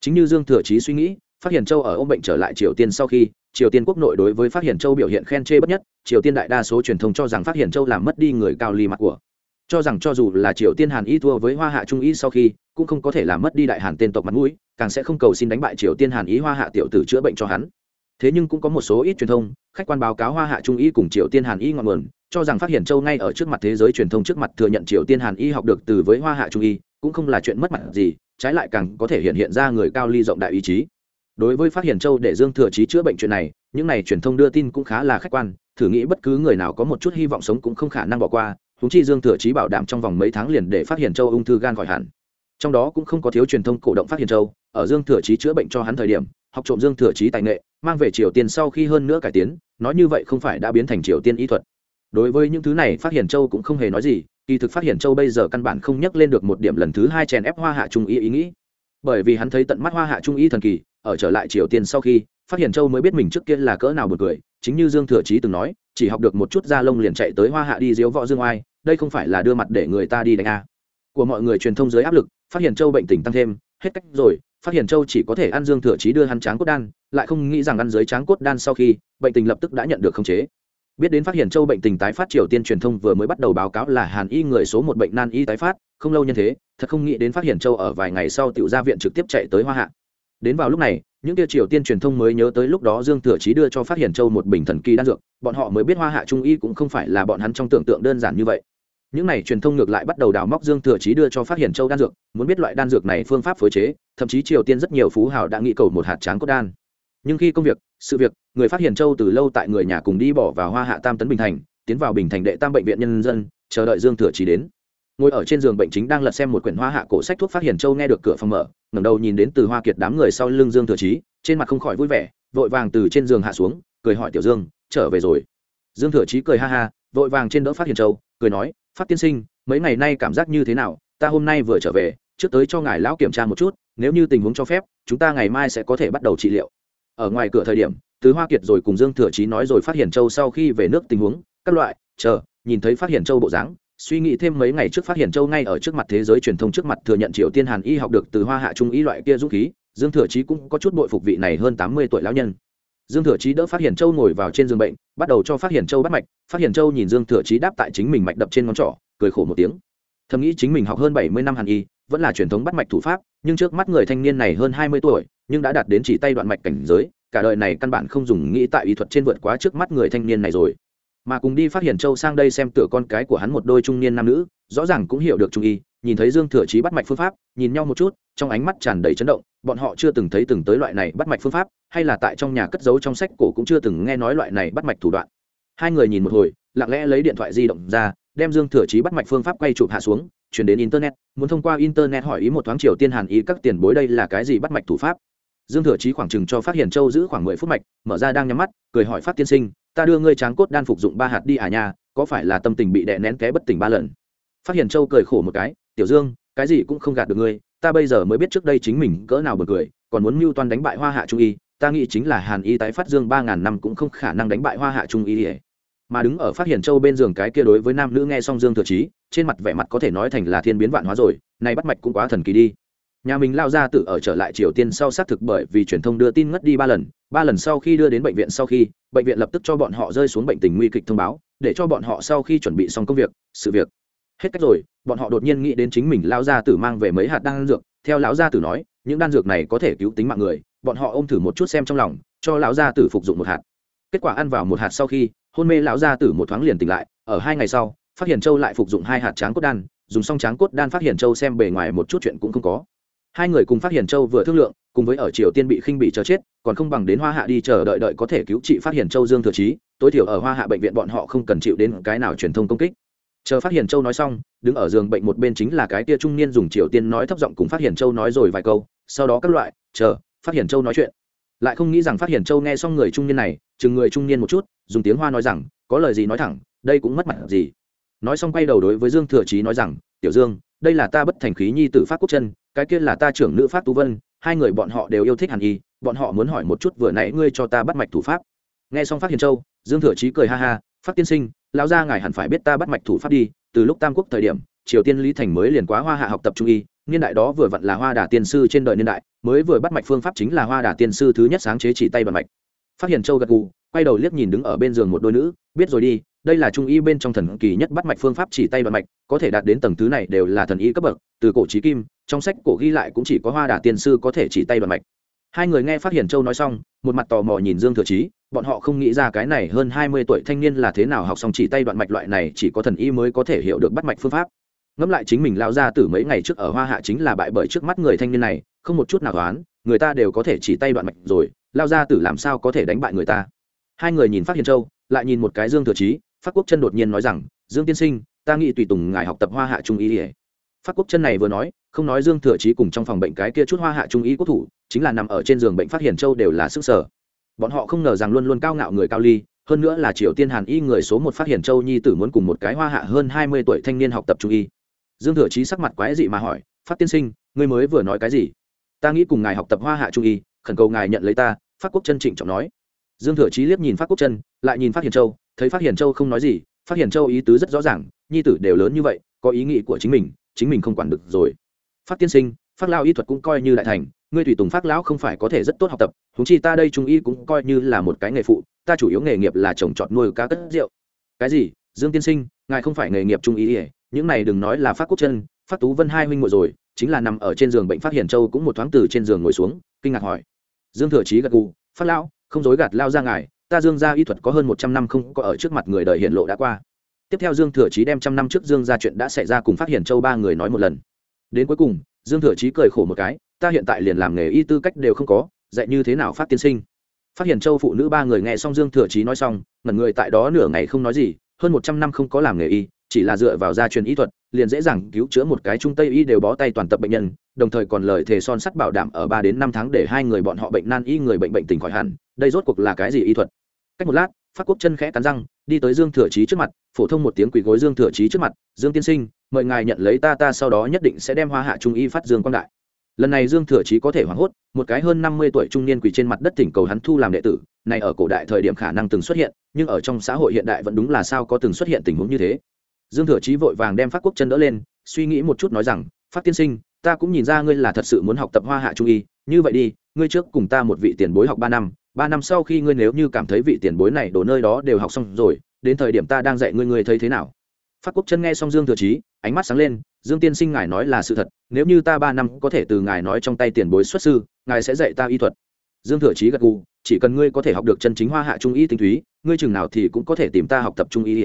Chính như dương thừa chí suy nghĩ, phát hiện châu ở ôm bệnh trở lại triều tiên sau khi, triều tiên quốc nội đối với phát hiện châu biểu hiện khen chê bất nhất, triều tiên đại đa số truyền thông cho rằng phát hiện châu làm mất đi người cao ly mặt của. Cho rằng cho dù là triều tiên hàn y thua với hoa hạ trung y sau khi, cũng không có thể làm mất đi đại hàn tên tộc mặt mũi, càng sẽ không cầu xin đánh bại triều tiên hàn ý hoa hạ tiểu tử chữa bệnh cho hắn thế nhưng cũng có một số ít truyền thông, khách quan báo cáo hoa hạ trung y cùng triều tiên hàn y ngọn nguồn, cho rằng phát hiện châu ngay ở trước mặt thế giới truyền thông trước mặt thừa nhận triều tiên hàn y học được từ với hoa hạ trung y, cũng không là chuyện mất mặt gì, trái lại càng có thể hiện hiện ra người cao ly rộng đại ý chí. Đối với phát hiện châu để dương thừa Chí chữa bệnh chuyện này, những này truyền thông đưa tin cũng khá là khách quan, thử nghĩ bất cứ người nào có một chút hy vọng sống cũng không khả năng bỏ qua húng chi dương thừa Chí bảo đảm trong vòng mấy tháng liền để phát hiện châu ung thư gan khỏi hẳn. Trong đó cũng không có thiếu truyền thông cổ động phát hiện châu, ở dương thừa Chí chữa bệnh cho hắn thời điểm học trộm dương thừa trí tài nghệ, mang về triều tiên sau khi hơn nữa cải tiến, nói như vậy không phải đã biến thành triều tiên y thuật. Đối với những thứ này, phát hiện châu cũng không hề nói gì, kỳ thực phát hiện châu bây giờ căn bản không nhắc lên được một điểm lần thứ hai chèn ép hoa hạ trung y ý nghĩ. Bởi vì hắn thấy tận mắt hoa hạ trung y thần kỳ, ở trở lại triều tiên sau khi, phát hiện châu mới biết mình trước kia là cỡ nào buồn cười, chính như dương thừa chí từng nói, chỉ học được một chút da lông liền chạy tới hoa hạ đi diếu võ dương oai, đây không phải là đưa mặt để người ta đi đánh a. Của mọi người truyền thông dưới áp lực, phát hiện châu bệnh tình tăng thêm, hết cách rồi phát hiện châu chỉ có thể ăn dương thừa chí đưa hắn tráng cốt đan, lại không nghĩ rằng ăn dưới tráng cốt đan sau khi, bệnh tình lập tức đã nhận được khống chế. Biết đến phát hiện châu bệnh tình tái phát triều tiên truyền thông vừa mới bắt đầu báo cáo là hàn y người số một bệnh nan y tái phát, không lâu như thế, thật không nghĩ đến phát hiện châu ở vài ngày sau tiểu ra viện trực tiếp chạy tới hoa hạ. Đến vào lúc này, những tia triều tiên truyền thông mới nhớ tới lúc đó dương thừa chí đưa cho phát hiện châu một bình thần kỳ đan dược, bọn họ mới biết hoa hạ trung y cũng không phải là bọn hắn trong tưởng tượng đơn giản như vậy những này truyền thông ngược lại bắt đầu đào móc dương thừa chí đưa cho phát hiện châu đan dược, muốn biết loại đan dược này phương pháp phối chế, thậm chí triều tiên rất nhiều phú hào đã nghĩ cầu một hạt tráng cốt đan. Nhưng khi công việc, sự việc, người phát hiện châu từ lâu tại người nhà cùng đi bỏ vào hoa hạ tam tấn bình thành, tiến vào bình thành đệ tam bệnh viện nhân dân, chờ đợi dương thừa chí đến. Ngồi ở trên giường bệnh chính đang lật xem một quyển hoa hạ cổ sách thuốc phát hiện châu nghe được cửa phòng mở, ngẩng đầu nhìn đến từ hoa kiệt đám người sau lưng dương thừa chí, trên mặt không khỏi vui vẻ, vội vàng từ trên giường hạ xuống, cười hỏi tiểu dương, trở về rồi? Dương thừa chí cười ha ha, vội vàng trên đỡ phát hiện châu cười nói phát tiên sinh, mấy ngày nay cảm giác như thế nào? Ta hôm nay vừa trở về, trước tới cho ngài lão kiểm tra một chút, nếu như tình huống cho phép, chúng ta ngày mai sẽ có thể bắt đầu trị liệu. Ở ngoài cửa thời điểm, tứ hoa kiệt rồi cùng dương thừa chí nói rồi phát hiện châu sau khi về nước tình huống, các loại, chờ, nhìn thấy phát hiện châu bộ dáng, suy nghĩ thêm mấy ngày trước phát hiện châu ngay ở trước mặt thế giới truyền thông trước mặt thừa nhận triều tiên hàn y học được từ hoa hạ trung y loại kia dũng khí, dương thừa chí cũng có chút bội phục vị này hơn tám mươi tuổi lão nhân dương thừa chí đỡ phát hiện châu ngồi vào trên giường bệnh, bắt đầu cho phát hiện châu bắt mạch. Phát hiện châu nhìn dương thừa chí đáp tại chính mình mạch đập trên ngón trỏ, cười khổ một tiếng. Thầm nghĩ chính mình học hơn bảy mươi năm hàn y, vẫn là truyền thống bắt mạch thủ pháp, nhưng trước mắt người thanh niên này hơn hai mươi tuổi, nhưng đã đạt đến chỉ tay đoạn mạch cảnh giới, cả đời này căn bản không dùng nghĩ tại y thuật trên vượt quá trước mắt người thanh niên này rồi. Mà cùng đi phát hiện châu sang đây xem tựa con cái của hắn một đôi trung niên nam nữ, rõ ràng cũng hiểu được trung y, nhìn thấy dương thừa chí bắt mạch phương pháp, nhìn nhau một chút, trong ánh mắt tràn đầy chấn động bọn họ chưa từng thấy từng tới loại này bắt mạch phương pháp, hay là tại trong nhà cất giấu trong sách cổ cũng chưa từng nghe nói loại này bắt mạch thủ đoạn. Hai người nhìn một hồi, lặng lẽ lấy điện thoại di động ra, đem dương thừa chí bắt mạch phương pháp quay chụp hạ xuống, chuyển đến internet, muốn thông qua internet hỏi ý một thoáng triều tiên hàn ý các tiền bối đây là cái gì bắt mạch thủ pháp. Dương thừa chí khoảng chừng cho phát hiện châu giữ khoảng mười phút mạch, mở ra đang nhắm mắt, cười hỏi phát tiên sinh, ta đưa ngươi tráng cốt đan phục dụng ba hạt đi à nhà có phải là tâm tình bị đè nén ké bất tỉnh ba lần? Phát hiện châu cười khổ một cái, tiểu dương, cái gì cũng không gạt được ngươi ta bây giờ mới biết trước đây chính mình cỡ nào bật cười còn muốn mưu toan đánh bại hoa hạ trung y ta nghĩ chính là hàn y tái phát dương ba ngàn năm cũng không khả năng đánh bại hoa hạ trung y mà đứng ở phát hiện châu bên giường cái kia đối với nam nữ nghe xong dương thừa trí, trên mặt vẻ mặt có thể nói thành là thiên biến vạn hóa rồi này bắt mạch cũng quá thần kỳ đi. Nhà mình lao ra tự ở trở lại triều tiên sau xác thực bởi vì truyền thông đưa tin ngất đi ba lần ba lần sau khi đưa đến bệnh viện sau khi bệnh viện lập tức cho bọn họ rơi xuống bệnh tình nguy kịch thông báo để cho bọn họ sau khi chuẩn bị xong công việc sự việc hết cách rồi, bọn họ đột nhiên nghĩ đến chính mình lao ra tử mang về mấy hạt đan dược. Theo lão gia tử nói, những đan dược này có thể cứu tính mạng người, bọn họ ôm thử một chút xem trong lòng, cho lão gia tử phục dụng một hạt. Kết quả ăn vào một hạt sau khi, hôn mê lão gia tử một thoáng liền tỉnh lại, ở hai ngày sau, phát hiện châu lại phục dụng hai hạt tráng cốt đan, dùng xong tráng cốt đan phát hiện châu xem bề ngoài một chút chuyện cũng không có. Hai người cùng phát hiện châu vừa thương lượng, cùng với ở triều tiên bị khinh bị chờ chết, còn không bằng đến hoa hạ đi chờ đợi đợi có thể cứu trị phát hiện châu dương thừa trí tối thiểu ở hoa hạ bệnh viện bọn họ không cần chịu đến cái nào truyền thông công kích chờ phát hiện châu nói xong, đứng ở giường bệnh một bên chính là cái tia trung niên dùng triều tiên nói thấp giọng cùng phát hiện châu nói rồi vài câu, sau đó các loại, chờ, phát hiện châu nói chuyện. Lại không nghĩ rằng phát hiện châu nghe xong người trung niên này, chừng người trung niên một chút, dùng tiếng hoa nói rằng, có lời gì nói thẳng, đây cũng mất mặt gì. Nói xong quay đầu đối với dương thừa trí nói rằng, tiểu dương, đây là ta bất thành khí nhi t ử phát quốc chân, cái kia là ta trưởng nữ phát tú vân, hai người bọn họ đều yêu thích hàn y, bọn họ muốn hỏi một chút vừa nãy ngươi cho ta bắt mạch thủ pháp. Nghe xong phát hiện châu, dương thừa trí cười ha ha, phát tiên sinh lão gia ngài hẳn phải biết ta bắt mạch thủ pháp đi, từ lúc tam quốc thời điểm, triều tiên lý thành mới liền quá hoa hạ học tập trung y, niên đại đó vừa vặn là hoa đà tiên sư trên đời niên đại, mới vừa bắt mạch phương pháp chính là hoa đà tiên sư thứ nhất sáng chế chỉ tay bằng mạch. Phát hiện châu gật gù, quay đầu liếc nhìn đứng ở bên giường một đôi nữ, biết rồi đi, đây là trung y bên trong thần kỳ nhất bắt mạch phương pháp chỉ tay bằng mạch, có thể đạt đến tầng thứ này đều là thần y cấp bậc, từ cổ trí kim, trong sách cổ ghi lại cũng chỉ có hoa đà tiên sư có thể chỉ tay bằng mạch. Hai người nghe phát hiện châu nói xong, một mặt tò mò nhìn dương thừa chí bọn họ không nghĩ ra cái này hơn hai mươi tuổi thanh niên là thế nào học xong chỉ tay đoạn mạch loại này, chỉ có thần y mới có thể hiểu được bắt mạch phương pháp. Ngẫm lại chính mình lao ra tử mấy ngày trước ở hoa hạ chính là bại bởi trước mắt người thanh niên này, không một chút nào đoán người ta đều có thể chỉ tay đoạn mạch rồi lao ra tử làm sao có thể đánh bại người ta? Hai người nhìn phát hiền châu, lại nhìn một cái dương thừa chí, phát quốc chân đột nhiên nói rằng, dương tiên sinh, ta nghĩ tùy tùng ngài học tập hoa hạ trung y ỉa phát quốc chân này vừa nói, không nói dương thừa chí cùng trong phòng bệnh cái kia chút hoa hạ trung y quốc thủ, chính là nằm ở trên giường bệnh phát hiền châu đều là sức sở bọn họ không ngờ rằng luôn luôn cao ngạo người cao ly, hơn nữa là triều tiên hàn y người số một phát hiện châu nhi tử muốn cùng một cái hoa hạ hơn hai mươi tuổi thanh niên học tập trung y. Dương thừa chí sắc mặt quái dị mà hỏi, phát tiên sinh, ngươi mới vừa nói cái gì? Ta nghĩ cùng ngài học tập hoa hạ trung y, khẩn cầu ngài nhận lấy ta. Phát quốc chân trịnh trọng nói. Dương thừa chí liếc nhìn phát quốc chân, lại nhìn phát hiện châu, thấy phát hiện châu không nói gì, phát hiện châu ý tứ rất rõ ràng, nhi tử đều lớn như vậy, có ý nghĩ của chính mình chính mình không quản được rồi. Phát tiên sinh, phát lao y thuật cũng coi như đại thành ngươi tùy tùng phát lão không phải có thể rất tốt học tập húng chi ta đây trung y cũng coi như là một cái nghề phụ, ta chủ yếu nghề nghiệp là trồng trọt nuôi cá cất rượu. Cái gì? Dương tiên sinh, ngài không phải nghề nghiệp trung y ỉa những này đừng nói là phát quốc chân phát tú vân hai huynh ngồi rồi, chính là nằm ở trên giường bệnh phát hiển châu cũng một thoáng từ trên giường ngồi xuống, kinh ngạc hỏi. Dương thừa trí gật gù phát lão, không dối gạt lao ra ngài, ta dương gia y thuật có hơn một trăm năm không có ở trước mặt người đời hiện lộ đã qua. Tiếp theo dương thừa trí đem trăm năm trước dương ra chuyện đã xảy ra cùng phát hiển châu ba người nói một lần. Đến cuối cùng, dương thừa trí cười khổ một cái ta hiện tại liền làm nghề y tư cách đều không có, dạy như thế nào phát tiên sinh? Phát hiện châu phụ nữ ba người nghe xong dương thừa chí nói xong, ngẩn người tại đó nửa ngày không nói gì, hơn một trăm năm không có làm nghề y, chỉ là dựa vào gia truyền y thuật, liền dễ dàng cứu chữa một cái trung tây y đều bó tay toàn tập bệnh nhân, đồng thời còn lời thề son sắt bảo đảm ở ba đến năm tháng để hai người bọn họ bệnh nan y người bệnh bệnh tình khỏi hẳn, đây rốt cuộc là cái gì y thuật? Cách một lát, phát quốc chân khẽ cắn răng, đi tới dương thừa chí trước mặt, phổ thông một tiếng quỳ gối dương thừa chí trước mặt, dương tiên sinh, mời ngài nhận lấy ta ta sau đó nhất định sẽ đem hoa hạ trung y phát dương quang đại lần này dương thừa chí có thể hoảng hốt, một cái hơn năm mươi tuổi trung niên quỳ trên mặt đất thỉnh cầu hắn thu làm đệ tử, này ở cổ đại thời điểm khả năng từng xuất hiện, nhưng ở trong xã hội hiện đại vẫn đúng là sao có từng xuất hiện tình huống như thế. Dương thừa chí vội vàng đem phát quốc chân đỡ lên, suy nghĩ một chút nói rằng, phát tiên sinh, ta cũng nhìn ra ngươi là thật sự muốn học tập hoa hạ trung y, như vậy đi, ngươi trước cùng ta một vị tiền bối học ba năm ba năm sau khi ngươi nếu như cảm thấy vị tiền bối này đổ nơi đó đều học xong rồi, đến thời điểm ta đang dạy ngươi ngươi thấy thế nào? Phát quốc chân nghe xong dương thừa chí, ánh mắt sáng lên dương tiên sinh ngài nói là sự thật nếu như ta ba năm có thể từ ngài nói trong tay tiền bối xuất sư ngài sẽ dạy ta y thuật. Dương thừa chí gật gù chỉ cần ngươi có thể học được chân chính hoa hạ trung y tinh túy ngươi chừng nào thì cũng có thể tìm ta học tập trung y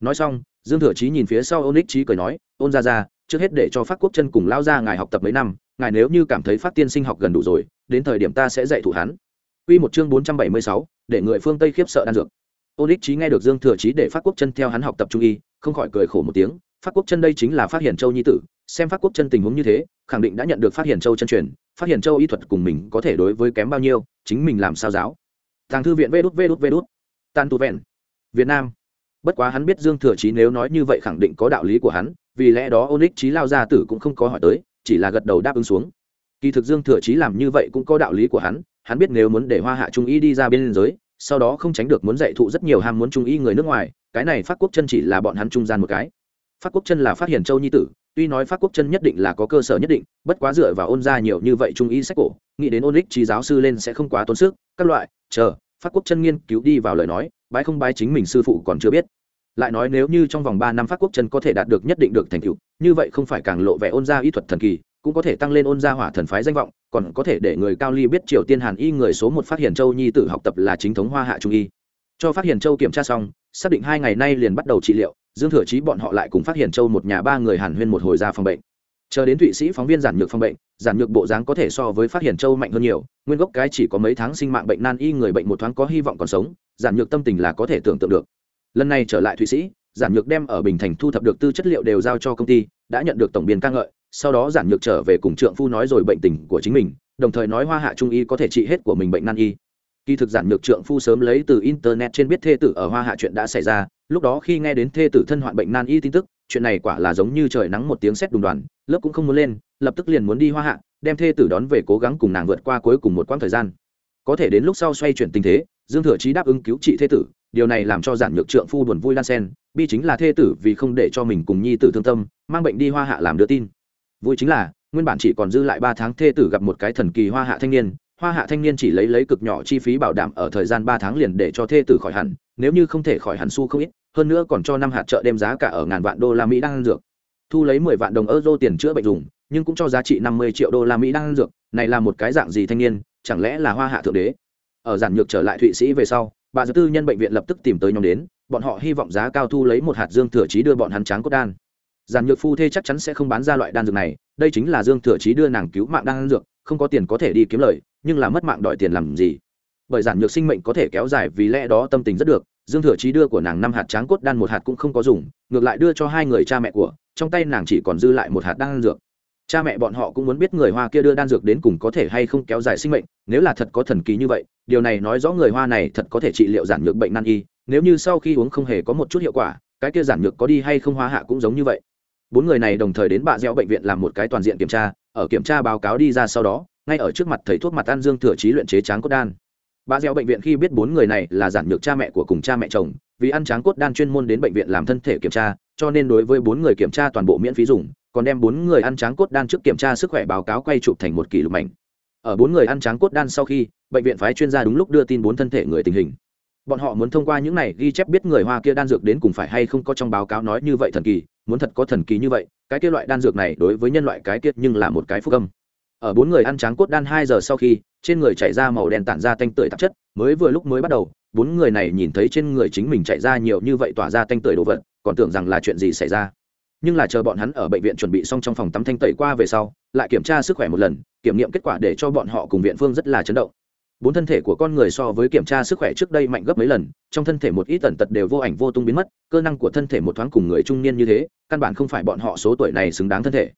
nói xong dương thừa chí nhìn phía sau ôn ích trí cười nói ôn ra ra trước hết để cho phát quốc chân cùng lao ra ngài học tập mấy năm ngài nếu như cảm thấy phát tiên sinh học gần đủ rồi đến thời điểm ta sẽ dạy thủ hắn. Quy một chương 476, để người phương Tây khiếp sợ đan dược. Ôn Lịch Chí nghe được Dương Thừa Chí để Phát Quốc Chân theo hắn học tập trung y, không khỏi cười khổ một tiếng, Phát Quốc Chân đây chính là Phát hiện Châu nhi tử, xem Phát Quốc Chân tình huống như thế, khẳng định đã nhận được Phát hiện Châu chân truyền, Phát hiện Châu y thuật cùng mình có thể đối với kém bao nhiêu, chính mình làm sao giáo. Tàng thư viện vê đút vê đút vê đút Tàn tu vẹn. Việt Nam. Bất quá hắn biết Dương Thừa Chí nếu nói như vậy khẳng định có đạo lý của hắn, vì lẽ đó Ôn Lịch Chí lao ra tử cũng không có hỏi tới, chỉ là gật đầu đáp ứng xuống. Kỳ thực Dương Thừa Chí làm như vậy cũng có đạo lý của hắn, hắn biết nếu muốn để hoa hạ trung y đi ra bên giới sau đó không tránh được muốn dạy thụ rất nhiều ham muốn trung y người nước ngoài cái này phát quốc chân chỉ là bọn hắn trung gian một cái phát quốc chân là phát hiện châu nhi tử, tuy nói phát quốc chân nhất định là có cơ sở nhất định, bất quá dựa vào ôn ra nhiều như vậy trung y sách cổ, nghĩ đến ôn lích trí giáo sư lên sẽ không quá tốn sức, các loại, chờ phát quốc chân nghiên cứu đi vào lời nói, bái không bái chính mình sư phụ còn chưa biết. Lại nói nếu như trong vòng ba năm phát quốc chân có thể đạt được nhất định được thành tựu, như vậy không phải càng lộ vẻ ôn gia y thuật thần kỳ, cũng có thể tăng lên ôn gia hỏa thần phái danh vọng, còn có thể để người cao ly biết triều tiên hàn y người số một phát hiện châu nhi tử học tập là chính thống hoa hạ trung y. Cho phát hiện châu kiểm tra xong, xác định hai ngày nay liền bắt đầu trị liệu dương thừa chí bọn họ lại cùng phát hiện châu một nhà ba người hàn huyên một hồi ra phòng bệnh. Chờ đến thụy sĩ phóng viên giản nhược phòng bệnh, giản nhược bộ dáng có thể so với phát hiện châu mạnh hơn nhiều, nguyên gốc cái chỉ có mấy tháng sinh mạng bệnh nan y người bệnh một thoáng có hy vọng còn sống, giản nhược tâm tình là có thể tưởng tượng được. Lần này trở lại thụy sĩ, giản nhược đem ở bình thành thu thập được tư chất liệu đều giao cho công ty, đã nhận được tổng biên ca ngợi, sau đó giản nhược trở về cùng trượng phu nói rồi bệnh tình của chính mình, đồng thời nói hoa hạ trung y có thể trị hết của mình bệnh nan y kỳ thực giản nhược trượng phu sớm lấy từ internet trên biết thê tử ở hoa hạ chuyện đã xảy ra, lúc đó khi nghe đến thê tử thân hoạn bệnh nan y tin tức, chuyện này quả là giống như trời nắng một tiếng sét đùng đoàn, lớp cũng không muốn lên, lập tức liền muốn đi hoa hạ, đem thê tử đón về cố gắng cùng nàng vượt qua cuối cùng một quãng thời gian. Có thể đến lúc sau xoay chuyển tình thế, dương thừa chí đáp ứng cứu trị thê tử, điều này làm cho giản nhược trượng phu buồn vui lan sen bi chính là thê tử vì không để cho mình cùng nhi tử thương tâm, mang bệnh đi hoa hạ làm đưa tin. Vui chính là, nguyên bản chỉ còn dư lại ba tháng thê tử gặp một cái thần kỳ hoa hạ thanh niên hoa hạ thanh niên chỉ lấy lấy cực nhỏ chi phí bảo đảm ở thời gian ba tháng liền để cho thê tử khỏi hẳn, nếu như không thể khỏi hẳn su không ít, hơn nữa còn cho năm hạt trợ đem giá cả ở ngàn vạn đô la mỹ đang ăn dược. Thu lấy mười vạn đồng euro tiền chữa bệnh dùng, nhưng cũng cho giá trị năm mươi triệu đô la mỹ đang ăn dược, này là một cái dạng gì thanh niên, chẳng lẽ là hoa hạ thượng đế? Ở giản nhược trở lại thụy sĩ về sau, bà dược tư nhân bệnh viện lập tức tìm tới nhóm đến, bọn họ hy vọng giá cao thu lấy một hạt dương thừa trí đưa bọn hắn tráng cốt đan. Giản nhược phu thê chắc chắn sẽ không bán ra loại đan dược này, đây chính là dương thừa trí đưa nàng cứu mạng đan dược, không có tiền có thể đi kiếm lời nhưng là mất mạng đòi tiền làm gì? Bởi giản nhược sinh mệnh có thể kéo dài vì lẽ đó tâm tình rất được, dương thừa trí đưa của nàng năm hạt tráng cốt đan một hạt cũng không có dùng, ngược lại đưa cho hai người cha mẹ của, trong tay nàng chỉ còn dư lại một hạt đan dược. Cha mẹ bọn họ cũng muốn biết người hoa kia đưa đan dược đến cùng có thể hay không kéo dài sinh mệnh, nếu là thật có thần kỳ như vậy, điều này nói rõ người hoa này thật có thể trị liệu giản nhược bệnh nan y, nếu như sau khi uống không hề có một chút hiệu quả, cái kia giản nhược có đi hay không hoa hạ cũng giống như vậy. Bốn người này đồng thời đến bạ gieo bệnh viện làm một cái toàn diện kiểm tra, ở kiểm tra báo cáo đi ra sau đó ngay ở trước mặt thầy thuốc mặt an dương thừa trí luyện chế tráng cốt đan. Bà gieo bệnh viện khi biết bốn người này là giản nhược cha mẹ của cùng cha mẹ chồng, vì ăn tráng cốt đan chuyên môn đến bệnh viện làm thân thể kiểm tra, cho nên đối với bốn người kiểm tra toàn bộ miễn phí dùng, còn đem bốn người ăn tráng cốt đan trước kiểm tra sức khỏe báo cáo quay chụp thành một kỷ lục mạnh ở bốn người ăn tráng cốt đan sau khi, bệnh viện phái chuyên gia đúng lúc đưa tin bốn thân thể người tình hình. Bọn họ muốn thông qua những này ghi chép biết người hoa kia đan dược đến cùng phải hay không có trong báo cáo nói như vậy thần kỳ, muốn thật có thần kỳ như vậy, cái kia loại đan dược này đối với nhân loại cái kia nhưng là một cái phúc âm ở bốn người ăn tráng cốt đan hai giờ sau khi, trên người chảy ra màu đen tản ra tanh tưởi tạp chất, mới vừa lúc mới bắt đầu, bốn người này nhìn thấy trên người chính mình chạy ra nhiều như vậy tỏa ra tanh tưởi đồ vật, còn tưởng rằng là chuyện gì xảy ra. Nhưng là chờ bọn hắn ở bệnh viện chuẩn bị xong trong phòng tắm thanh tẩy qua về sau, lại kiểm tra sức khỏe một lần, kiểm nghiệm kết quả để cho bọn họ cùng viện phương rất là chấn động. Bốn thân thể của con người so với kiểm tra sức khỏe trước đây mạnh gấp mấy lần, trong thân thể một ít tần tật đều vô ảnh vô tung biến mất, cơ năng của thân thể một thoáng cùng người trung niên như thế, căn bản không phải bọn họ số tuổi này xứng đáng thân thể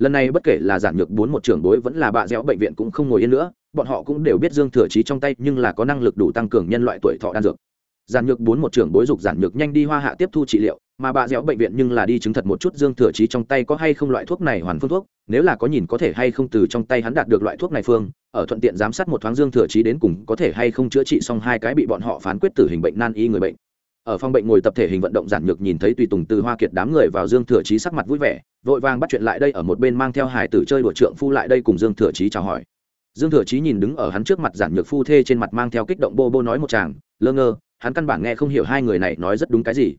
lần này bất kể là giản nhược bốn một trưởng đối vẫn là bạ dẻo bệnh viện cũng không ngồi yên nữa, bọn họ cũng đều biết dương thừa trí trong tay nhưng là có năng lực đủ tăng cường nhân loại tuổi thọ đan dược. Giản nhược bốn một trưởng bối dục giản nhược nhanh đi hoa hạ tiếp thu trị liệu, mà bà dẻo bệnh viện nhưng là đi chứng thật một chút dương thừa trí trong tay có hay không loại thuốc này hoàn phương thuốc, nếu là có nhìn có thể hay không từ trong tay hắn đạt được loại thuốc này phương, ở thuận tiện giám sát một thoáng dương thừa trí đến cùng có thể hay không chữa trị xong hai cái bị bọn họ phán quyết tử hình bệnh nan y người bệnh ở phòng bệnh ngồi tập thể hình vận động giản nhược nhìn thấy tùy tùng từ hoa kiệt đám người vào dương thừa trí sắc mặt vui vẻ, vội vàng bắt chuyện lại đây ở một bên mang theo hải tử chơi đùa trượng phu lại đây cùng dương thừa trí chào hỏi. Dương thừa trí nhìn đứng ở hắn trước mặt giản nhược phu thê trên mặt mang theo kích động bô bô nói một chàng, lơ ngơ, hắn căn bản nghe không hiểu hai người này nói rất đúng cái gì.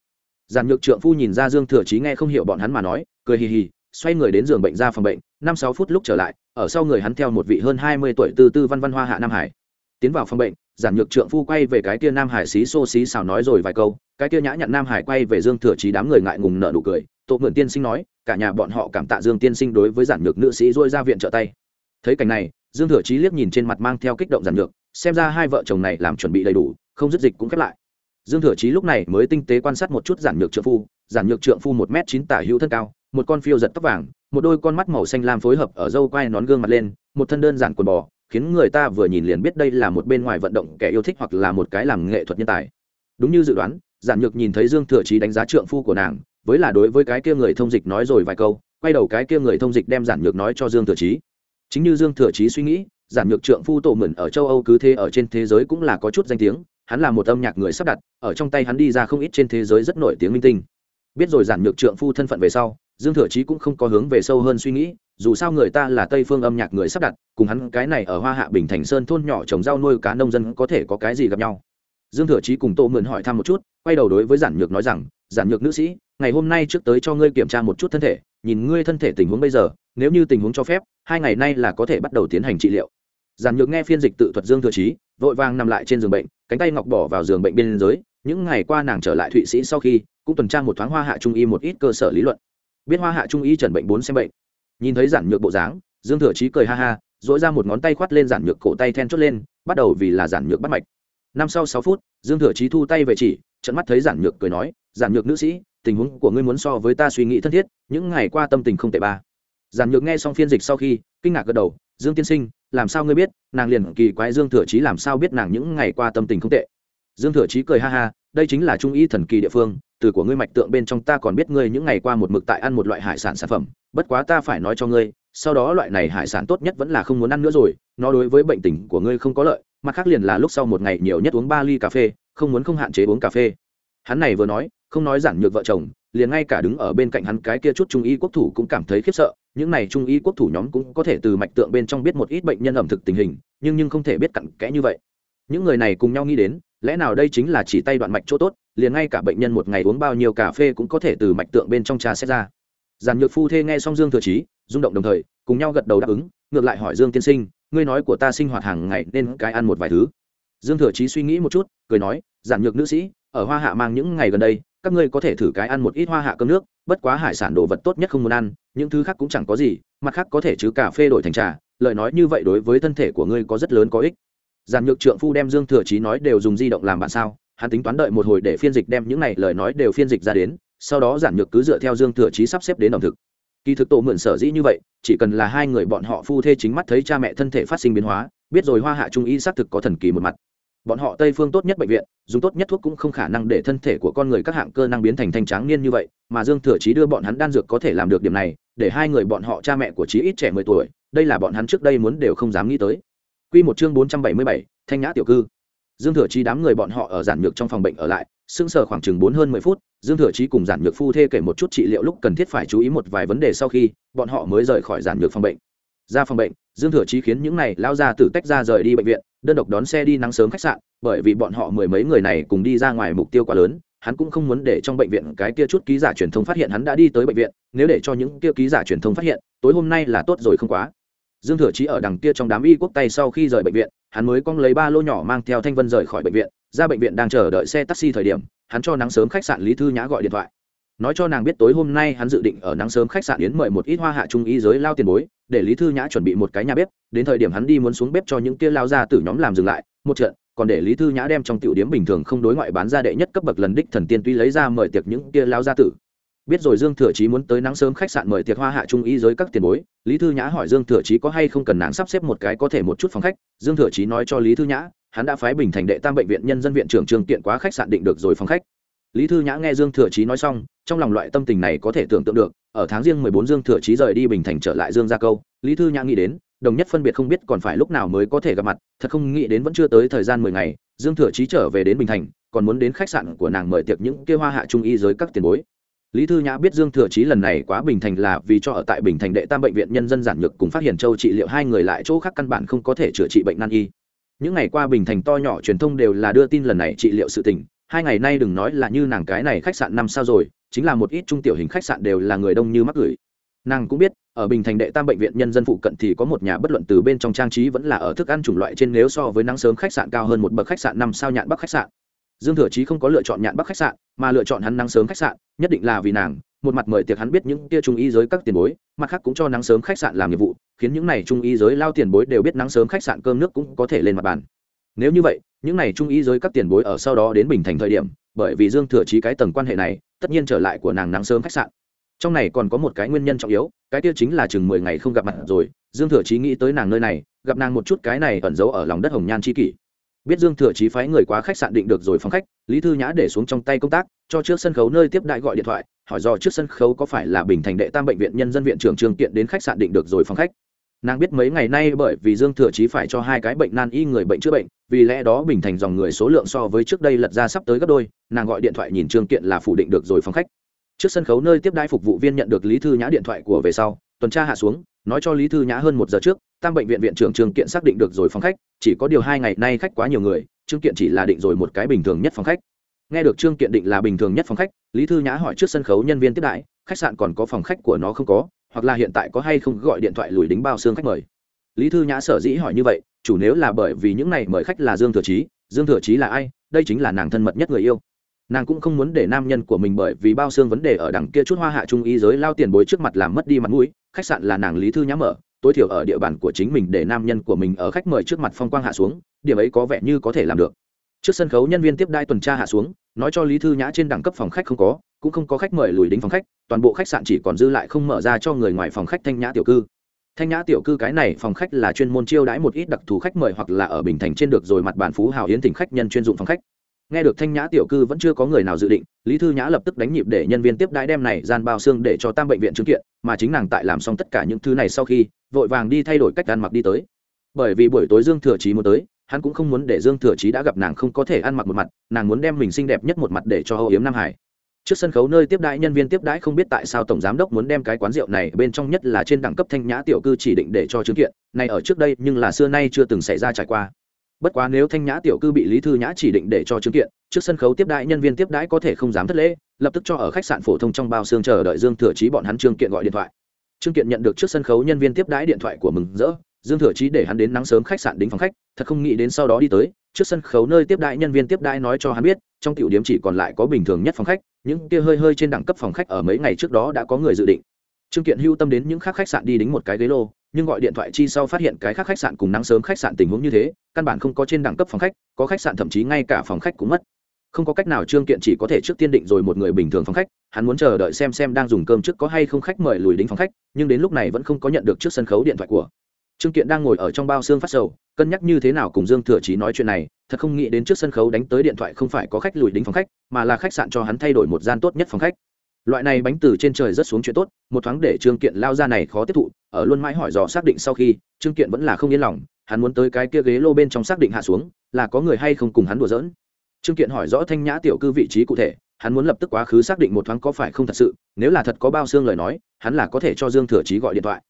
Giản nhược trượng phu nhìn ra dương thừa trí nghe không hiểu bọn hắn mà nói, cười hì hì, xoay người đến giường bệnh ra phòng bệnh, năm sáu phút lúc trở lại, ở sau người hắn theo một vị hơn hai mươi tuổi tư tư văn văn hoa hạ nam hải, tiến vào phòng bệnh giản nhược trượng phu quay về cái kia nam hải xí xô xí xào nói rồi vài câu, cái kia nhã nhặn nam hải quay về dương thừa trí đám người ngại ngùng nợ nụ cười tổ mượn tiên sinh nói, cả nhà bọn họ cảm tạ dương tiên sinh đối với giản nhược nữ sĩ dôi ra viện trợ tay. Thấy cảnh này, dương thừa trí liếc nhìn trên mặt mang theo kích động giản nhược, xem ra hai vợ chồng này làm chuẩn bị đầy đủ, không dứt dịch cũng khép lại. Dương thừa trí lúc này mới tinh tế quan sát một chút giản nhược trượng phu, giản nhược trượng phu một m chín tả hữu thân cao, một con phiêu giật tóc vàng, một đôi con mắt màu xanh lam phối hợp ở dâu quai nón gương mặt lên, một thân đơn giản quần bò khiến người ta vừa nhìn liền biết đây là một bên ngoài vận động kẻ yêu thích hoặc là một cái làm nghệ thuật nhân tài. Đúng như dự đoán, giản nhược nhìn thấy dương thừa chí đánh giá trượng phu của nàng, với là đối với cái kia người thông dịch nói rồi vài câu, quay đầu cái kia người thông dịch đem giản nhược nói cho dương thừa chí. Chính như dương thừa chí suy nghĩ, giản nhược trượng phu tổ mượn ở châu âu cứ thế ở trên thế giới cũng là có chút danh tiếng, hắn là một âm nhạc người sắp đặt, ở trong tay hắn đi ra không ít trên thế giới rất nổi tiếng minh tinh. Biết rồi giản nhược trượng phu thân phận về sau, dương thừa chí cũng không có hướng về sâu hơn suy nghĩ dù sao người ta là tây phương âm nhạc người sắp đặt, cùng hắn cái này ở hoa hạ bình thành sơn thôn nhỏ trồng rau nuôi cá nông dân có thể có cái gì gặp nhau. Dương thừa chí cùng tô mượn hỏi thăm một chút, quay đầu đối với giản nhược nói rằng, giản nhược nữ sĩ, ngày hôm nay trước tới cho ngươi kiểm tra một chút thân thể, nhìn ngươi thân thể tình huống bây giờ, nếu như tình huống cho phép, hai ngày nay là có thể bắt đầu tiến hành trị liệu. Giản nhược nghe phiên dịch tự thuật dương thừa chí, vội vàng nằm lại trên giường bệnh, cánh tay ngọc bỏ vào giường bệnh bên dưới, những ngày qua nàng trở lại thụy sĩ sau khi, cũng tuần tra một thoáng hoa hạ trung y một ít cơ sở lý luận. Biết hoa hạ trung y trần bệnh bốn xem bệnh nhìn thấy giản nhược bộ dáng, dương thừa chí cười ha ha, dỗi ra một ngón tay khoát lên giản nhược cổ tay then chốt lên, bắt đầu vì là giản nhược bắt mạch. Năm sau sáu phút, dương thừa chí thu tay về chỉ trận mắt thấy giản nhược cười nói, giản nhược nữ sĩ, tình huống của ngươi muốn so với ta suy nghĩ thân thiết, những ngày qua tâm tình không tệ ba. Giản nhược nghe xong phiên dịch sau khi, kinh ngạc gật đầu, dương tiên sinh, làm sao ngươi biết, nàng liền kỳ quái dương thừa chí làm sao biết nàng những ngày qua tâm tình không tệ? Dương thừa chí cười ha ha, đây chính là trung y thần kỳ địa phương từ của ngươi mạch tượng bên trong ta còn biết ngươi những ngày qua một mực tại ăn một loại hải sản sản phẩm, bất quá ta phải nói cho ngươi, sau đó loại này hải sản tốt nhất vẫn là không muốn ăn nữa rồi, nó đối với bệnh tình của ngươi không có lợi, mặt khác liền là lúc sau một ngày nhiều nhất uống ba ly cà phê, không muốn không hạn chế uống cà phê. Hắn này vừa nói, không nói giản nhược vợ chồng, liền ngay cả đứng ở bên cạnh hắn cái kia chút trung y quốc thủ cũng cảm thấy khiếp sợ, những này trung y quốc thủ nhóm cũng có thể từ mạch tượng bên trong biết một ít bệnh nhân ẩm thực tình hình, nhưng nhưng không thể biết cặn kẽ như vậy. Những người này cùng nhau nghĩ đến lẽ nào đây chính là chỉ tay đoạn mạch chỗ tốt, liền ngay cả bệnh nhân một ngày uống bao nhiêu cà phê cũng có thể từ mạch tượng bên trong trà xét ra. Giàn nhược phu thê nghe xong dương thừa chí, rung động đồng thời, cùng nhau gật đầu đáp ứng, ngược lại hỏi dương tiên sinh, ngươi nói của ta sinh hoạt hàng ngày nên cái ăn một vài thứ? Dương thừa chí suy nghĩ một chút, cười nói, giản nhược nữ sĩ, ở hoa hạ mang những ngày gần đây, các ngươi có thể thử cái ăn một ít hoa hạ cơm nước, bất quá hải sản đồ vật tốt nhất không muốn ăn, những thứ khác cũng chẳng có gì, mặt khác có thể chứ cà phê đổi thành trà, lời nói như vậy đối với thân thể của ngươi có rất lớn có ích giàn nhược trượng phu đem dương thừa chí nói đều dùng di động làm bạn sao? Hắn tính toán đợi một hồi để phiên dịch đem những này lời nói đều phiên dịch ra đến, sau đó giản nhược cứ dựa theo dương thừa chí sắp xếp đến ẩm thực. Kỳ thực tổ mượn sở dĩ như vậy, chỉ cần là hai người bọn họ phu thê chính mắt thấy cha mẹ thân thể phát sinh biến hóa, biết rồi hoa hạ trung y xác thực có thần kỳ một mặt. Bọn họ tây phương tốt nhất bệnh viện, dùng tốt nhất thuốc cũng không khả năng để thân thể của con người các hạng cơ năng biến thành thanh tráng niên như vậy, mà dương thừa chí đưa bọn hắn đan dược có thể làm được điểm này, để hai người bọn họ cha mẹ của chí ít trẻ mười tuổi, đây là bọn hắn trước đây muốn đều không dám nghĩ tới. Quy một chương bốn trăm bảy mươi bảy, thanh nhã tiểu cư. Dương thừa chí đám người bọn họ ở giản nhược trong phòng bệnh ở lại sững sờ khoảng chừng bốn hơn mười phút dương thừa chí cùng giản nhược phu thê kể một chút trị liệu lúc cần thiết phải chú ý một vài vấn đề sau khi bọn họ mới rời khỏi giản nhược phòng bệnh. Ra phòng bệnh dương thừa chí khiến những này lao ra tử tách ra rời đi bệnh viện đơn độc đón xe đi nắng sớm khách sạn bởi vì bọn họ mười mấy người này cùng đi ra ngoài mục tiêu quá lớn hắn cũng không muốn để trong bệnh viện cái kia chút ký giả truyền thông phát hiện hắn đã đi tới bệnh viện nếu để cho những kia ký giả truyền thông phát hiện tối hôm nay là tốt rồi không quá dương thừa chí ở đằng kia trong đám y quốc tay sau khi rời bệnh viện, hắn mới cong lấy ba lô nhỏ mang theo thanh vân rời khỏi bệnh viện, ra bệnh viện đang chờ đợi xe taxi thời điểm, hắn cho nắng sớm khách sạn lý thư nhã gọi điện thoại. Nói cho nàng biết tối hôm nay hắn dự định ở nắng sớm khách sạn yến mời một ít hoa hạ trung y giới lao tiền bối, để lý thư nhã chuẩn bị một cái nhà bếp, đến thời điểm hắn đi muốn xuống bếp cho những kia lao ra từ nhóm làm dừng lại, một trận, còn để lý thư nhã đem trong tiểu điếm bình thường không đối ngoại bán ra đệ nhất cấp bậc lần đích thần tiên tuy lấy ra mời tiệc những kia lao gia tử biết rồi dương thừa chí muốn tới nắng sớm khách sạn mời tiệc hoa hạ trung y giới các tiền bối, lý thư nhã hỏi dương thừa chí có hay không cần nàng sắp xếp một cái có thể một chút phòng khách. Dương thừa chí nói cho lý thư nhã, hắn đã phái bình thành đệ tam bệnh viện nhân dân viện trưởng trường Tiện quá khách sạn định được rồi phòng khách. Lý thư nhã nghe dương thừa chí nói xong, trong lòng loại tâm tình này có thể tưởng tượng được. Ở tháng riêng mười bốn dương thừa chí rời đi bình thành trở lại dương gia câu, lý thư nhã nghĩ đến, đồng nhất phân biệt không biết còn phải lúc nào mới có thể gặp mặt, thật không nghĩ đến vẫn chưa tới thời gian mười ngày, dương thừa chí trở về đến bình thành, còn muốn đến khách sạn của nàng mời tiệc những kia hoa hạ trung y giới các tiền bối lý thư nhã biết dương thừa chí lần này quá bình thành là vì cho ở tại bình thành đệ tam bệnh viện nhân dân giản nhược cùng phát hiện châu trị liệu hai người lại chỗ khác căn bản không có thể chữa trị bệnh nan y. Những ngày qua bình thành to nhỏ truyền thông đều là đưa tin lần này trị liệu sự tình, hai ngày nay đừng nói là như nàng cái này khách sạn năm sao rồi, chính là một ít trung tiểu hình khách sạn đều là người đông như mắc gửi. Nàng cũng biết, ở bình thành đệ tam bệnh viện nhân dân phụ cận thì có một nhà bất luận từ bên trong trang trí vẫn là ở thức ăn chủng loại trên nếu so với nắng sớm khách sạn cao hơn một bậc khách sạn năm sao nhạn bắc khách sạn dương thừa chí không có lựa chọn nhạn bắc khách sạn, mà lựa chọn hắn nắng sớm khách sạn, nhất định là vì nàng, một mặt mời tiệc hắn biết những kia trung y giới các tiền bối, mặt khác cũng cho nắng sớm khách sạn làm nhiệm vụ, khiến những này trung y giới lao tiền bối đều biết nắng sớm khách sạn cơm nước cũng có thể lên mặt bàn. Nếu như vậy, những này trung y giới các tiền bối ở sau đó đến bình thành thời điểm, bởi vì dương thừa chí cái tầng quan hệ này, tất nhiên trở lại của nàng nắng sớm khách sạn. Trong này còn có một cái nguyên nhân trọng yếu, cái kia chính là chừng mười ngày không gặp mặt rồi, dương thừa chí nghĩ tới nàng nơi này, gặp nàng một chút cái này ẩn giấu ở lòng đất hồng nhan c h i kỷ biết dương thừa chí phái người quá khách sạn định được rồi phóng khách, lý thư nhã để xuống trong tay công tác, cho trước sân khấu nơi tiếp đại gọi điện thoại, hỏi do trước sân khấu có phải là bình thành đệ tam bệnh viện nhân dân viện trưởng trường kiện đến khách sạn định được rồi phóng khách. Nàng biết mấy ngày nay bởi vì dương thừa chí phải cho hai cái bệnh nan y người bệnh chữa bệnh, vì lẽ đó bình thành dòng người số lượng so với trước đây lật ra sắp tới gấp đôi, nàng gọi điện thoại nhìn trương kiện là phủ định được rồi phóng khách. Trước sân khấu nơi tiếp đai phục vụ viên nhận được lý thư nhã điện thoại của về sau, tuần tra hạ xuống nói cho lý thư nhã hơn một giờ trước, tam bệnh viện viện trưởng trương kiện xác định được rồi phòng khách, chỉ có điều hai ngày nay khách quá nhiều người, trương kiện chỉ là định rồi một cái bình thường nhất phòng khách. Nghe được trương kiện định là bình thường nhất phòng khách, lý thư nhã hỏi trước sân khấu nhân viên tiếp đại, khách sạn còn có phòng khách của nó không có, hoặc là hiện tại có hay không gọi điện thoại lùi đính bao xương khách mời. Lý thư nhã sở dĩ hỏi như vậy, chủ nếu là bởi vì những này mời khách là dương thừa chí, dương thừa chí là ai, đây chính là nàng thân mật nhất người yêu nàng cũng không muốn để nam nhân của mình bởi vì bao xương vấn đề ở đằng kia chút hoa hạ trung y giới lao tiền bối trước mặt làm mất đi mặt mũi, khách sạn là nàng lý thư nhã mở, tối thiểu ở địa bàn của chính mình để nam nhân của mình ở khách mời trước mặt phong quang hạ xuống, điểm ấy có vẻ như có thể làm được. Trước sân khấu nhân viên tiếp đai tuần tra hạ xuống, nói cho lý thư nhã trên đẳng cấp phòng khách không có, cũng không có khách mời lùi đính phòng khách, toàn bộ khách sạn chỉ còn dư lại không mở ra cho người ngoài phòng khách thanh nhã tiểu cư. Thanh nhã tiểu cư cái này phòng khách là chuyên môn chiêu đãi một ít đặc thù khách mời hoặc là ở bình thành trên được rồi mặt bàn phú hào hiến tỉnh khách nhân chuyên dụng phòng khách nghe được thanh nhã tiểu cư vẫn chưa có người nào dự định, lý thư nhã lập tức đánh nhịp để nhân viên tiếp đãi đem này gian bao xương để cho tam bệnh viện chứng kiện, mà chính nàng tại làm xong tất cả những thứ này sau khi, vội vàng đi thay đổi cách ăn mặc đi tới. Bởi vì buổi tối dương thừa trí muốn tới, hắn cũng không muốn để dương thừa trí đã gặp nàng không có thể ăn mặc một mặt, nàng muốn đem mình xinh đẹp nhất một mặt để cho hậu yếm nam hải. Trước sân khấu nơi tiếp đãi nhân viên tiếp đãi không biết tại sao tổng giám đốc muốn đem cái quán rượu này bên trong nhất là trên đẳng cấp thanh nhã tiểu cư chỉ định để cho chứng kiện, này ở trước đây nhưng là xưa nay chưa từng xảy ra trải qua bất quá nếu thanh nhã tiểu cư bị lý thư nhã chỉ định để cho chứng kiện, trước sân khấu tiếp đãi nhân viên tiếp đãi có thể không dám thất lễ, lập tức cho ở khách sạn phổ thông trong bao xương chờ đợi dương thừa trí bọn hắn trương kiện gọi điện thoại. Trương kiện nhận được trước sân khấu nhân viên tiếp đãi điện thoại của mừng rỡ, dương thừa trí để hắn đến nắng sớm khách sạn đính phòng khách, thật không nghĩ đến sau đó đi tới, trước sân khấu nơi tiếp đãi nhân viên tiếp đãi nói cho hắn biết, trong tiểu điểm chỉ còn lại có bình thường nhất phòng khách, những kia hơi hơi trên đẳng cấp phòng khách ở mấy ngày trước đó đã có người dự định. Trương kiện hưu tâm đến những khác khách sạn đi đính một cái ghế lô nhưng gọi điện thoại chi sau phát hiện cái khác khách sạn cùng nắng sớm khách sạn tình huống như thế, căn bản không có trên đẳng cấp phòng khách, có khách sạn thậm chí ngay cả phòng khách cũng mất. Không có cách nào trương kiện chỉ có thể trước tiên định rồi một người bình thường phòng khách, hắn muốn chờ đợi xem xem đang dùng cơm trước có hay không khách mời lùi đính phòng khách, nhưng đến lúc này vẫn không có nhận được trước sân khấu điện thoại của. Trương kiện đang ngồi ở trong bao xương phát sầu, cân nhắc như thế nào cùng dương thừa chí nói chuyện này, thật không nghĩ đến trước sân khấu đánh tới điện thoại không phải có khách lùi đính phòng khách, mà là khách sạn cho hắn thay đổi một gian tốt nhất phòng khách loại này bánh từ trên trời rất xuống chuyện tốt, một thoáng để trương kiện lao ra này khó tiếp thụ, ở luôn mãi hỏi dò xác định sau khi, trương kiện vẫn là không yên lòng, hắn muốn tới cái kia ghế lô bên trong xác định hạ xuống, là có người hay không cùng hắn đùa giỡn. Trương kiện hỏi rõ thanh nhã tiểu cư vị trí cụ thể, hắn muốn lập tức quá khứ xác định một thoáng có phải không thật sự, nếu là thật có bao xương lời nói, hắn là có thể cho dương thừa trí gọi điện thoại.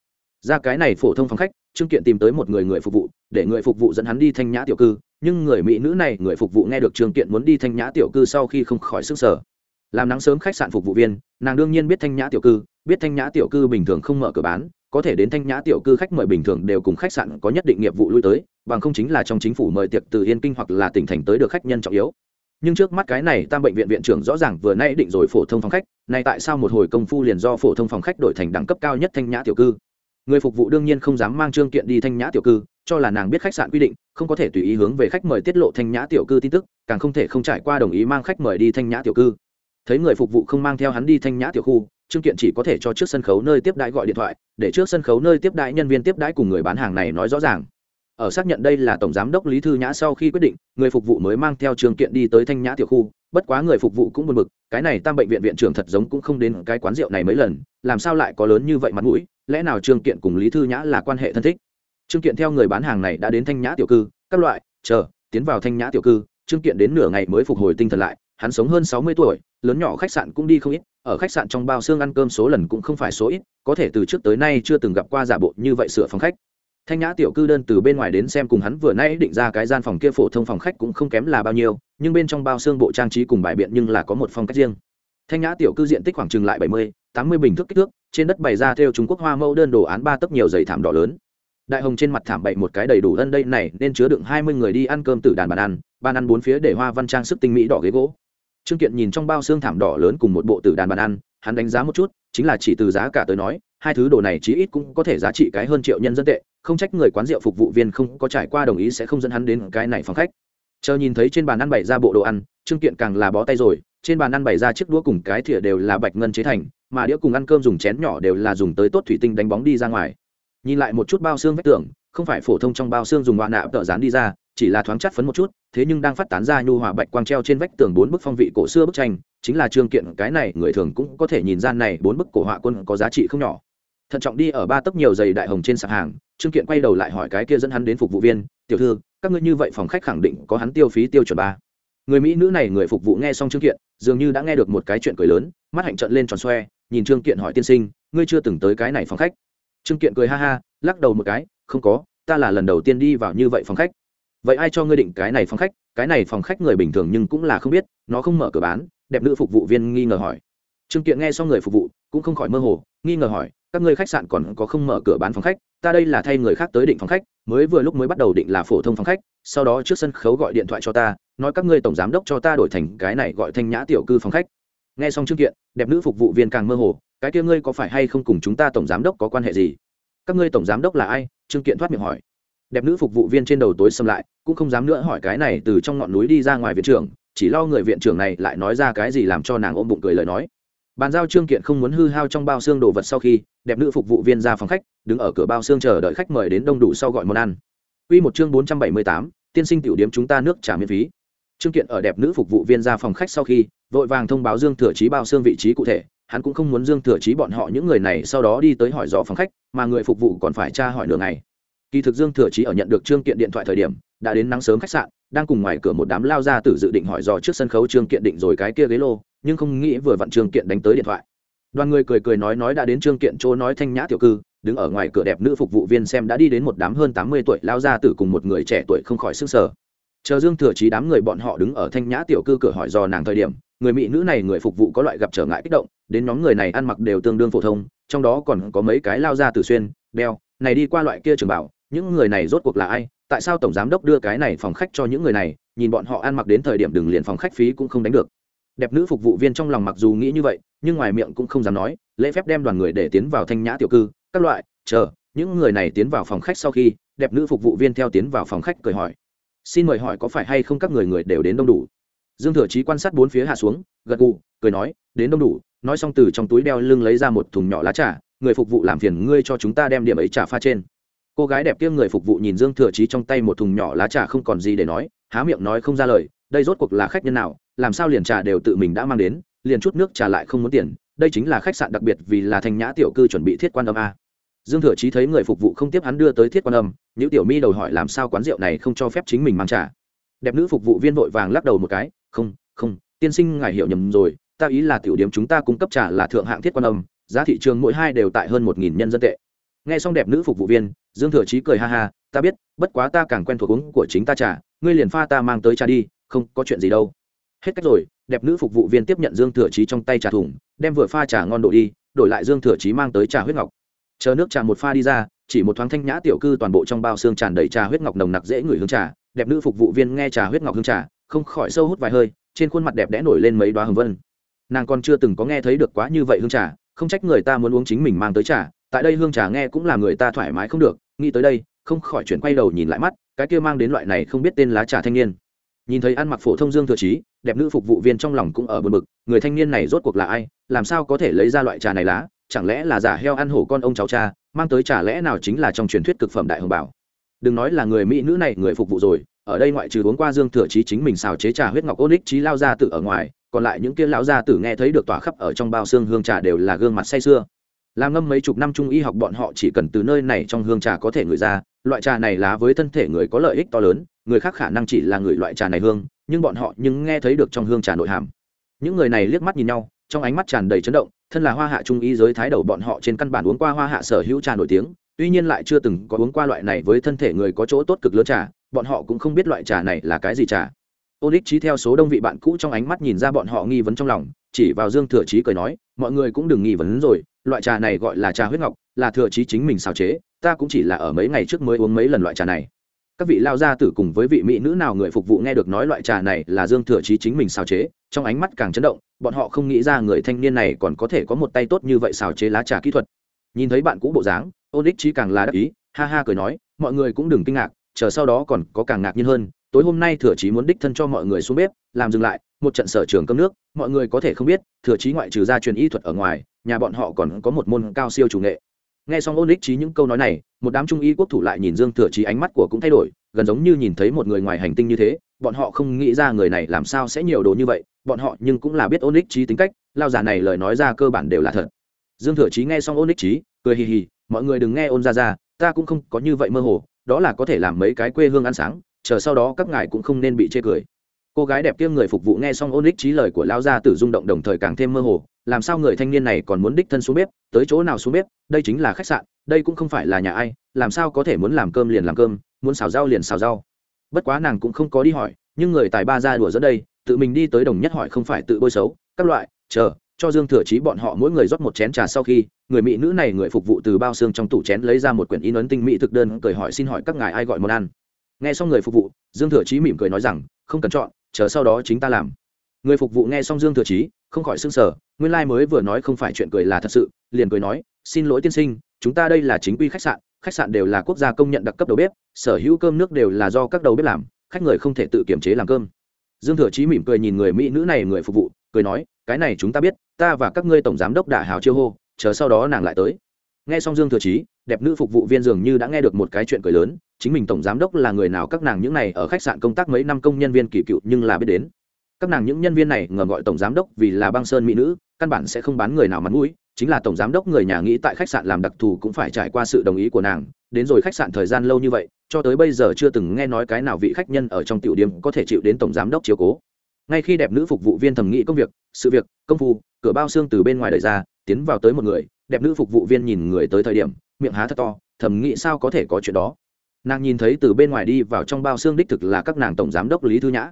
Ra cái này phổ thông phòng khách, trương kiện tìm tới một người người phục vụ, để người phục vụ dẫn hắn đi thanh nhã tiểu cư, nhưng người mỹ nữ này, người phục vụ nghe được trương kiện muốn đi thanh nhã tiểu cư sau khi không khỏi sức sở làm nắng sớm khách sạn phục vụ viên, nàng đương nhiên biết thanh nhã tiểu cư, biết thanh nhã tiểu cư bình thường không mở cửa bán, có thể đến thanh nhã tiểu cư khách mời bình thường đều cùng khách sạn có nhất định nghiệp vụ lui tới, bằng không chính là trong chính phủ mời tiệc từ yên kinh hoặc là tỉnh thành tới được khách nhân trọng yếu. Nhưng trước mắt cái này tam bệnh viện viện trưởng rõ ràng vừa nay định rồi phổ thông phòng khách, này tại sao một hồi công phu liền do phổ thông phòng khách đổi thành đẳng cấp cao nhất thanh nhã tiểu cư? Người phục vụ đương nhiên không dám mang trương kiện đi thanh nhã tiểu cư, cho là nàng biết khách sạn quy định, không có thể tùy ý hướng về khách mời tiết lộ thanh nhã tiểu cư tin tức, càng không thể không trải qua đồng ý mang khách mời đi thanh nhã tiểu cư thấy người phục vụ không mang theo hắn đi thanh nhã tiểu khu, trương kiện chỉ có thể cho trước sân khấu nơi tiếp đãi gọi điện thoại, để trước sân khấu nơi tiếp đãi nhân viên tiếp đãi cùng người bán hàng này nói rõ ràng. Ở xác nhận đây là tổng giám đốc lý thư nhã sau khi quyết định, người phục vụ mới mang theo trương kiện đi tới thanh nhã tiểu khu, bất quá người phục vụ cũng buồn bực, cái này tam bệnh viện viện trưởng thật giống cũng không đến cái quán rượu này mấy lần, làm sao lại có lớn như vậy mặt mũi, lẽ nào trương kiện cùng lý thư nhã là quan hệ thân thích? Trương kiện theo người bán hàng này đã đến thanh nhã tiểu cư, các loại, chờ, tiến vào thanh nhã tiểu cư, trương kiện đến nửa ngày mới phục hồi tinh thần lại hắn sống hơn sáu mươi tuổi, lớn nhỏ khách sạn cũng đi không ít, ở khách sạn trong bao xương ăn cơm số lần cũng không phải số ít, có thể từ trước tới nay chưa từng gặp qua giả bộ như vậy sửa phòng khách. Thanh nhã tiểu cư đơn từ bên ngoài đến xem cùng hắn vừa nay định ra cái gian phòng kia phổ thông phòng khách cũng không kém là bao nhiêu, nhưng bên trong bao xương bộ trang trí cùng bài biện nhưng là có một phong cách riêng. Thanh nhã tiểu cư diện tích khoảng chừng lại bảy mươi, tám mươi bình thước kích thước, trên đất bày ra theo trung quốc hoa mẫu đơn đồ án ba tấc nhiều dày thảm đỏ lớn. Đại hồng trên mặt thảm bậy một cái đầy đủ ân đây này, nên chứa đựng hai mươi người đi ăn cơm từ đàn bàn ăn bàn ăn bốn phía để hoa văn trang sức tinh mỹ đỏ ghế gỗ trương kiện nhìn trong bao xương thảm đỏ lớn cùng một bộ tử đàn bàn ăn, hắn đánh giá một chút, chính là chỉ từ giá cả tới nói, hai thứ đồ này chí ít cũng có thể giá trị cái hơn triệu nhân dân tệ, không trách người quán rượu phục vụ viên không có trải qua đồng ý sẽ không dẫn hắn đến cái này phòng khách. Chờ nhìn thấy trên bàn ăn bày ra bộ đồ ăn, trương kiện càng là bó tay rồi, trên bàn ăn bày ra chiếc đũa cùng cái thìa đều là bạch ngân chế thành, mà đĩa cùng ăn cơm dùng chén nhỏ đều là dùng tới tốt thủy tinh đánh bóng đi ra ngoài. Nhìn lại một chút bao xương vách tường, không phải phổ thông trong bao xương dùng đoạn nạ tợ dán đi ra chỉ là thoáng chắt phấn một chút, thế nhưng đang phát tán ra nhu hòa bạch quang treo trên vách tường bốn bức phong vị cổ xưa bức tranh, chính là trương kiện, cái này người thường cũng có thể nhìn ra này bốn bức cổ họa quân có giá trị không nhỏ. Thận trọng đi ở ba tấc nhiều giày đại hồng trên sạp hàng, trương kiện quay đầu lại hỏi cái kia dẫn hắn đến phục vụ viên, tiểu thư, các ngươi như vậy phòng khách khẳng định có hắn tiêu phí tiêu chuẩn ba. Người mỹ nữ này người phục vụ nghe xong trương kiện, dường như đã nghe được một cái chuyện cười lớn, mắt hạnh trận lên tròn xoe, nhìn trương kiện hỏi tiên sinh, ngươi chưa từng tới cái này phòng khách? Trương kiện cười ha ha, lắc đầu một cái, không có, ta là lần đầu tiên đi vào như vậy phòng khách vậy ai cho ngươi định cái này phòng khách? Cái này phòng khách người bình thường nhưng cũng là không biết, nó không mở cửa bán, đẹp nữ phục vụ viên nghi ngờ hỏi. Trương kiện nghe xong người phục vụ, cũng không khỏi mơ hồ, nghi ngờ hỏi, các ngươi khách sạn còn có không mở cửa bán phòng khách? Ta đây là thay người khác tới định phòng khách, mới vừa lúc mới bắt đầu định là phổ thông phòng khách, sau đó trước sân khấu gọi điện thoại cho ta, nói các ngươi tổng giám đốc cho ta đổi thành cái này gọi thanh nhã tiểu cư phòng khách. Nghe xong trương kiện, đẹp nữ phục vụ viên càng mơ hồ, cái kia ngươi có phải hay không cùng chúng ta tổng giám đốc có quan hệ gì? Các ngươi tổng giám đốc là ai? Trương kiện thoát miệng hỏi đẹp nữ phục vụ viên trên đầu tối xâm lại cũng không dám nữa hỏi cái này từ trong ngọn núi đi ra ngoài viện trưởng chỉ lo người viện trưởng này lại nói ra cái gì làm cho nàng ôm bụng cười lời nói bàn giao trương kiện không muốn hư hao trong bao xương đồ vật sau khi đẹp nữ phục vụ viên ra phòng khách đứng ở cửa bao xương chờ đợi khách mời đến đông đủ sau gọi món ăn Quy một chương 478, tiên sinh tiểu điểm chúng ta nước trả miễn phí. Trương Kiện ở đẹp nữ phục vụ viên ra phòng khách sau khi, vội vàng thông báo Dương Thừa Chí bao xương vị trí cụ thể, hắn cũng không muốn Dương Thừa Chí bọn họ những người này sau đó đi tới hỏi rõ phòng khách, mà người phục vụ còn phải tra hỏi nửa ngày. Kỳ thực Dương Thừa Chí ở nhận được Trương Kiện điện thoại thời điểm, đã đến nắng sớm khách sạn, đang cùng ngoài cửa một đám lao ra tử dự định hỏi dò trước sân khấu Trương Kiện định rồi cái kia ghế lô, nhưng không nghĩ vừa vặn Trương Kiện đánh tới điện thoại. Đoàn người cười cười nói nói đã đến Trương Kiện chỗ nói thanh nhã tiểu cư, đứng ở ngoài cửa đẹp nữ phục vụ viên xem đã đi đến một đám hơn tám mươi tuổi lao ra tử cùng một người trẻ tuổi không khỏi sức sở chờ dương thừa chí đám người bọn họ đứng ở thanh nhã tiểu cư cửa hỏi dò nàng thời điểm người mỹ nữ này người phục vụ có loại gặp trở ngại kích động đến nhóm người này ăn mặc đều tương đương phổ thông trong đó còn có mấy cái lao ra từ xuyên đeo này đi qua loại kia trường bảo những người này rốt cuộc là ai? Tại sao tổng giám đốc đưa cái này phòng khách cho những người này? Nhìn bọn họ ăn mặc đến thời điểm đừng liền phòng khách phí cũng không đánh được. Đẹp nữ phục vụ viên trong lòng mặc dù nghĩ như vậy, nhưng ngoài miệng cũng không dám nói, lễ phép đem đoàn người để tiến vào thanh nhã tiểu cư. Các loại, chờ, những người này tiến vào phòng khách sau khi, đẹp nữ phục vụ viên theo tiến vào phòng khách cười hỏi. Xin mời hỏi có phải hay không các người người đều đến đông đủ? Dương thừa chí quan sát bốn phía hạ xuống, gật gù, cười nói, đến đông đủ. Nói xong từ trong túi đeo lưng lấy ra một thùng nhỏ lá trà. Người phục vụ làm phiền ngươi cho chúng ta đem điểm ấy trà pha trên cô gái đẹp kia người phục vụ nhìn dương thừa chí trong tay một thùng nhỏ lá trà không còn gì để nói, há miệng nói không ra lời, đây rốt cuộc là khách nhân nào, làm sao liền trà đều tự mình đã mang đến, liền chút nước trà lại không muốn tiền, đây chính là khách sạn đặc biệt vì là thanh nhã tiểu cư chuẩn bị thiết quan âm a dương thừa chí thấy người phục vụ không tiếp hắn đưa tới thiết quan âm những tiểu mi đầu hỏi làm sao quán rượu này không cho phép chính mình mang trà? đẹp nữ phục vụ viên vội vàng lắc đầu một cái, không không, tiên sinh ngài hiểu nhầm rồi, ta ý là tiểu điểm chúng ta cung cấp trà là thượng hạng thiết quan âm, giá thị trường mỗi hai đều tại hơn một nghìn nhân dân tệ nghe xong đẹp nữ phục vụ viên dương thừa chí cười ha ha ta biết bất quá ta càng quen thuộc uống của chính ta trà, ngươi liền pha ta mang tới trà đi không có chuyện gì đâu. Hết cách rồi đẹp nữ phục vụ viên tiếp nhận dương thừa chí trong tay trà thùng đem vừa pha trà ngon độ đi đổi lại dương thừa chí mang tới trà huyết ngọc. Chờ nước trà một pha đi ra chỉ một thoáng thanh nhã tiểu cư toàn bộ trong bao xương tràn đầy trà huyết ngọc nồng nặc dễ ngửi hương trà đẹp nữ phục vụ viên nghe trà huyết ngọc hương trà không khỏi sâu hút vài hơi trên khuôn mặt đẹp đẽ nổi lên mấy đoá hồng vân. Nàng còn chưa từng có nghe thấy được quá như vậy hương trà không trách người ta muốn uống chính mình mang tới trà tại đây hương trà nghe cũng là người ta thoải mái không được nghĩ tới đây, không khỏi chuyển quay đầu nhìn lại mắt, cái kia mang đến loại này không biết tên lá trà thanh niên. Nhìn thấy ăn mặc phổ thông dương thừa trí đẹp nữ phục vụ viên trong lòng cũng ở bờ bực, người thanh niên này rốt cuộc là ai, làm sao có thể lấy ra loại trà này lá, chẳng lẽ là giả heo ăn hổ con ông cháu cha, mang tới trà lẽ nào chính là trong truyền thuyết cực phẩm đại hồng bảo. Đừng nói là người mỹ nữ này, người phục vụ rồi, ở đây ngoại trừ uống qua dương thừa trí chính mình xào chế trà huyết ngọc ô ních trí lao ra tự ở ngoài, còn lại những kia lão gia tử nghe thấy được tỏa khắp ở trong bao xương hương trà đều là gương mặt say sưa làm ngâm mấy chục năm trung y học bọn họ chỉ cần từ nơi này trong hương trà có thể ngửi ra, loại trà này lá với thân thể người có lợi ích to lớn, người khác khả năng chỉ là người loại trà này hương, nhưng bọn họ nhưng nghe thấy được trong hương trà nội hàm. Những người này liếc mắt nhìn nhau, trong ánh mắt tràn đầy chấn động, thân là hoa hạ trung y giới thái đầu bọn họ trên căn bản uống qua hoa hạ sở hữu trà nổi tiếng, tuy nhiên lại chưa từng có uống qua loại này với thân thể người có chỗ tốt cực lớn trà, bọn họ cũng không biết loại trà này là cái gì trà. Ôn ích trí theo số đông vị bạn cũ trong ánh mắt nhìn ra bọn họ nghi vấn trong lòng, chỉ vào dương thừa trí cười nói, mọi người cũng đừng nghi vấn rồi loại trà này gọi là trà huyết ngọc, là thừa trí chính mình xào chế, ta cũng chỉ là ở mấy ngày trước mới uống mấy lần loại trà này. Các vị lao gia tử cùng với vị mỹ nữ nào người phục vụ nghe được nói loại trà này là dương thừa trí chính mình xào chế, trong ánh mắt càng chấn động, bọn họ không nghĩ ra người thanh niên này còn có thể có một tay tốt như vậy xào chế lá trà kỹ thuật. Nhìn thấy bạn cũ bộ dáng, ôn ích chí càng là đắc ý, ha ha cười nói, mọi người cũng đừng kinh ngạc, chờ sau đó còn có càng ngạc nhiên hơn, tối hôm nay thừa trí muốn đích thân cho mọi người xuống bếp, làm dừng lại, một trận sở trường cơm nước, mọi người có thể không biết, thừa trí ngoại trừ ra truyền y thuật ở ngoài nhà bọn họ còn có một môn cao siêu chủ nghệ. Nghe xong ôn ích trí những câu nói này, một đám trung y quốc thủ lại nhìn dương thừa trí ánh mắt của cũng thay đổi, gần giống như nhìn thấy một người ngoài hành tinh như thế, bọn họ không nghĩ ra người này làm sao sẽ nhiều đồ như vậy, bọn họ nhưng cũng là biết ôn ích trí tính cách, lao giả này lời nói ra cơ bản đều là thật. Dương thừa trí nghe xong ôn ích trí cười hì hì, mọi người đừng nghe ôn ra ra ta cũng không có như vậy mơ hồ, đó là có thể làm mấy cái quê hương ăn sáng, chờ sau đó các ngài cũng không nên bị chê cười cô gái đẹp kia người phục vụ nghe xong ôn ích trí lời của lao gia tử rung động đồng thời càng thêm mơ hồ, làm sao người thanh niên này còn muốn đích thân xuống bếp, tới chỗ nào xuống bếp, đây chính là khách sạn, đây cũng không phải là nhà ai, làm sao có thể muốn làm cơm liền làm cơm, muốn xào rau liền xào rau. Bất quá nàng cũng không có đi hỏi, nhưng người tài ba ra đùa dẫn đây, tự mình đi tới đồng nhất hỏi không phải tự bôi xấu, các loại, chờ, cho dương thừa chí bọn họ mỗi người rót một chén trà sau khi, người mỹ nữ này người phục vụ từ bao xương trong tủ chén lấy ra một quyển in ấn tinh mỹ thực đơn cười hỏi xin hỏi các ngài ai gọi món ăn. Nghe xong người phục vụ, dương thừa chí mỉm cười nói rằng, không cần chọn chờ sau đó chính ta làm. Người phục vụ nghe xong dương thừa chí, không khỏi xưng sở nguyên lai、like、mới vừa nói không phải chuyện cười là thật sự, liền cười nói, xin lỗi tiên sinh, chúng ta đây là chính quy khách sạn khách sạn đều là quốc gia công nhận đặc cấp đầu bếp, sở hữu cơm nước đều là do các đầu bếp làm, khách người không thể tự kiểm chế làm cơm. Dương thừa chí mỉm cười nhìn người mỹ nữ này người phục vụ, cười nói, cái này chúng ta biết, ta và các ngươi tổng giám đốc đả hào chiêu hô, chờ sau đó nàng lại tới. Nghe xong dương thừa chí đẹp nữ phục vụ viên dường như đã nghe được một cái chuyện cười lớn, chính mình tổng giám đốc là người nào, các nàng những này ở khách sạn công tác mấy năm công nhân viên kỳ cựu nhưng là biết đến. Các nàng những nhân viên này ngầm gọi tổng giám đốc vì là băng sơn mỹ nữ, căn bản sẽ không bán người nào mặt mũi, chính là tổng giám đốc người nhà nghĩ tại khách sạn làm đặc thù cũng phải trải qua sự đồng ý của nàng. Đến rồi khách sạn thời gian lâu như vậy, cho tới bây giờ chưa từng nghe nói cái nào vị khách nhân ở trong tiểu điểm có thể chịu đến tổng giám đốc chiếu cố. Ngay khi đẹp nữ phục vụ viên thẩm nghĩ công việc, sự việc, công phu, cửa bao xương từ bên ngoài đời ra, tiến vào tới một người, đẹp nữ phục vụ viên nhìn người tới thời điểm miệng há thật to, thầm nghĩ sao có thể có chuyện đó. Nàng nhìn thấy từ bên ngoài đi vào trong bao xương đích thực là các nàng tổng giám đốc lý thư nhã.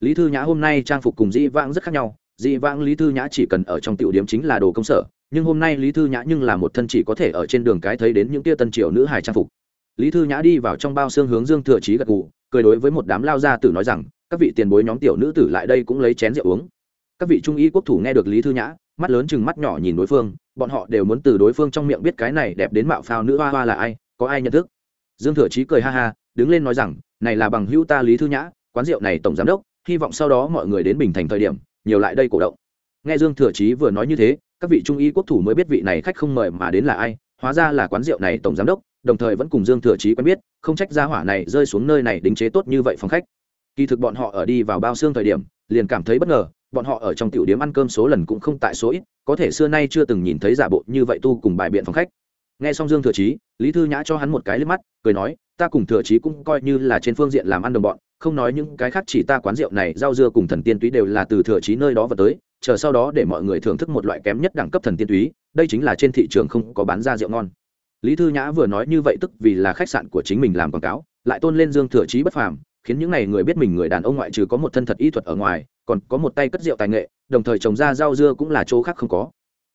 Lý thư nhã hôm nay trang phục cùng dĩ vãng rất khác nhau, dĩ vãng lý thư nhã chỉ cần ở trong tiểu điểm chính là đồ công sở, nhưng hôm nay lý thư nhã nhưng là một thân chỉ có thể ở trên đường cái thấy đến những tia tân triều nữ hài trang phục. Lý thư nhã đi vào trong bao xương hướng dương thừa trí gật gù, cười đối với một đám lao gia tử nói rằng, các vị tiền bối nhóm tiểu nữ tử lại đây cũng lấy chén rượu uống. Các vị trung y quốc thủ nghe được lý thư nhã mắt lớn chừng mắt nhỏ nhìn đối phương, bọn họ đều muốn từ đối phương trong miệng biết cái này đẹp đến mạo phao nữ hoa hoa là ai, có ai nhận thức. Dương thừa chí cười ha ha, đứng lên nói rằng, này là bằng hữu ta lý thư nhã, quán rượu này tổng giám đốc, hy vọng sau đó mọi người đến bình thành thời điểm, nhiều lại đây cổ động. Nghe dương thừa chí vừa nói như thế, các vị trung y quốc thủ mới biết vị này khách không mời mà đến là ai, hóa ra là quán rượu này tổng giám đốc, đồng thời vẫn cùng dương thừa chí quen biết, không trách gia hỏa này rơi xuống nơi này đính chế tốt như vậy phòng khách. Kỳ thực bọn họ ở đi vào bao xương thời điểm, liền cảm thấy bất ngờ bọn họ ở trong tiểu điếm ăn cơm số lần cũng không tại số ít, có thể xưa nay chưa từng nhìn thấy giả bộ như vậy tu cùng bài biện phòng khách. Nghe xong dương thừa chí, lý thư nhã cho hắn một cái liếc mắt, cười nói, ta cùng thừa chí cũng coi như là trên phương diện làm ăn đồng bọn, không nói những cái khác chỉ ta quán rượu này, rau dưa cùng thần tiên túy đều là từ thừa chí nơi đó vào tới, chờ sau đó để mọi người thưởng thức một loại kém nhất đẳng cấp thần tiên túy, đây chính là trên thị trường không có bán ra rượu ngon. Lý thư nhã vừa nói như vậy tức vì là khách sạn của chính mình làm quảng cáo, lại tôn lên dương thừa chí bất phàm, khiến những n à y người biết mình người đàn ông ngoại trừ có một thân thật y thuật ở ngoài còn có một tay cất rượu tài nghệ, đồng thời trồng ra rau dưa cũng là chỗ khác không có.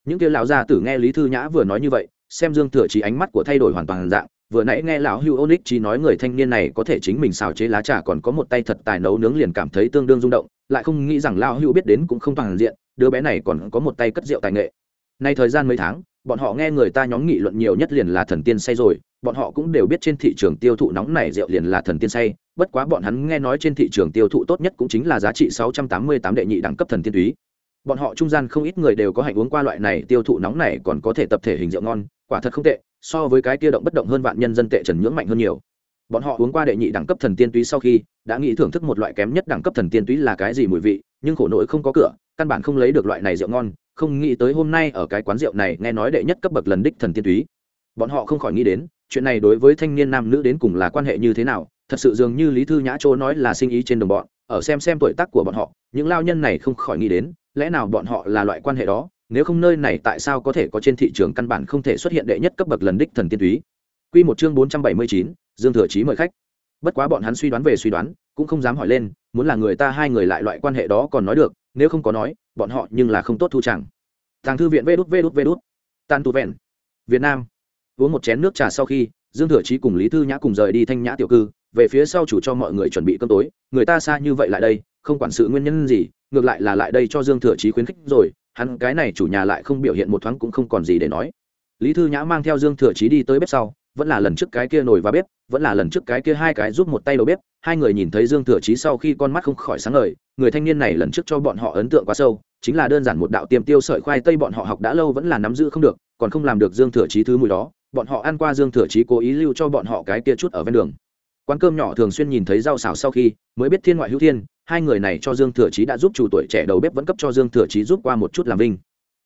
Những kia lão gia tử nghe lý thư nhã vừa nói như vậy, xem dương thừa chí ánh mắt của thay đổi hoàn toàn dạng, vừa nãy nghe lão hưu onic chỉ nói người thanh niên này có thể chính mình xào chế lá trà còn có một tay thật tài nấu nướng liền cảm thấy tương đương rung động, lại không nghĩ rằng lão hưu biết đến cũng không toàn diện, đứa bé này còn có một tay cất rượu tài nghệ. Nay thời gian mấy tháng bọn họ nghe người ta nhóm nghị luận nhiều nhất liền là thần tiên say rồi, bọn họ cũng đều biết trên thị trường tiêu thụ nóng này rượu liền là thần tiên say, bất quá bọn hắn nghe nói trên thị trường tiêu thụ tốt nhất cũng chính là giá trị 688 đệ nhị đẳng cấp thần tiên túy. Bọn họ trung gian không ít người đều có hạnh uống qua loại này tiêu thụ nóng này còn có thể tập thể hình rượu ngon, quả thật không tệ, so với cái kia động bất động hơn vạn nhân dân tệ trần nhưỡng mạnh hơn nhiều. Bọn họ uống qua đệ nhị đẳng cấp thần tiên túy sau khi, đã nghĩ thưởng thức một loại kém nhất đẳng cấp thần tiên túy là cái gì mùi vị, nhưng khổ nỗi không có cửa, căn bản không lấy được loại này rượu ngon không nghĩ tới hôm nay ở cái quán rượu này nghe nói đệ nhất cấp bậc lần đích thần tiên túy bọn họ không khỏi nghĩ đến chuyện này đối với thanh niên nam nữ đến cùng là quan hệ như thế nào thật sự dường như lý thư nhã chỗ nói là sinh ý trên đồng bọn ở xem xem tuổi tác của bọn họ những lao nhân này không khỏi nghĩ đến lẽ nào bọn họ là loại quan hệ đó nếu không nơi này tại sao có thể có trên thị trường căn bản không thể xuất hiện đệ nhất cấp bậc lần đích thần tiên túy Quy một chương bốn trăm bảy mươi chín, Dương Thừa Chí mời khách. Bất quá bọn hắn suy đoán về suy đoán, cũng không dám hỏi lên, muốn là người ta hai người lại loại quan hệ đó còn nói được, nếu không có nói, bọn họ nhưng là không tốt thu chẳng. Tàng thư viện Vđút Vđút Vđút. tan tu vẹn việt nam uống một chén nước trà sau khi dương thừa chí cùng lý thư nhã cùng rời đi thanh nhã tiểu cư về phía sau chủ cho mọi người chuẩn bị cơm tối người ta xa như vậy lại đây không quản sự nguyên nhân gì ngược lại là lại đây cho dương thừa chí khuyến khích rồi hắn cái này chủ nhà lại không biểu hiện một thoáng cũng không còn gì để nói lý thư nhã mang theo dương thừa chí đi tới bếp sau vẫn là lần trước cái kia nồi và bếp vẫn là lần trước cái kia hai cái giúp một tay đầu bếp, hai người nhìn thấy dương thừa chí sau khi con mắt không khỏi sáng ngời, người thanh niên này lần trước cho bọn họ ấn tượng quá sâu, chính là đơn giản một đạo tiềm tiêu sợi khoai tây bọn họ học đã lâu vẫn là nắm giữ không được, còn không làm được dương thừa chí thứ mùi đó, bọn họ ăn qua dương thừa chí cố ý lưu cho bọn họ cái kia chút ở ven đường. Quán cơm nhỏ thường xuyên nhìn thấy rau xào sau khi, mới biết thiên ngoại hữu thiên, hai người này cho dương thừa chí đã giúp chủ tuổi trẻ đầu bếp vẫn cấp cho dương thừa chí giúp qua một chút làm vinh.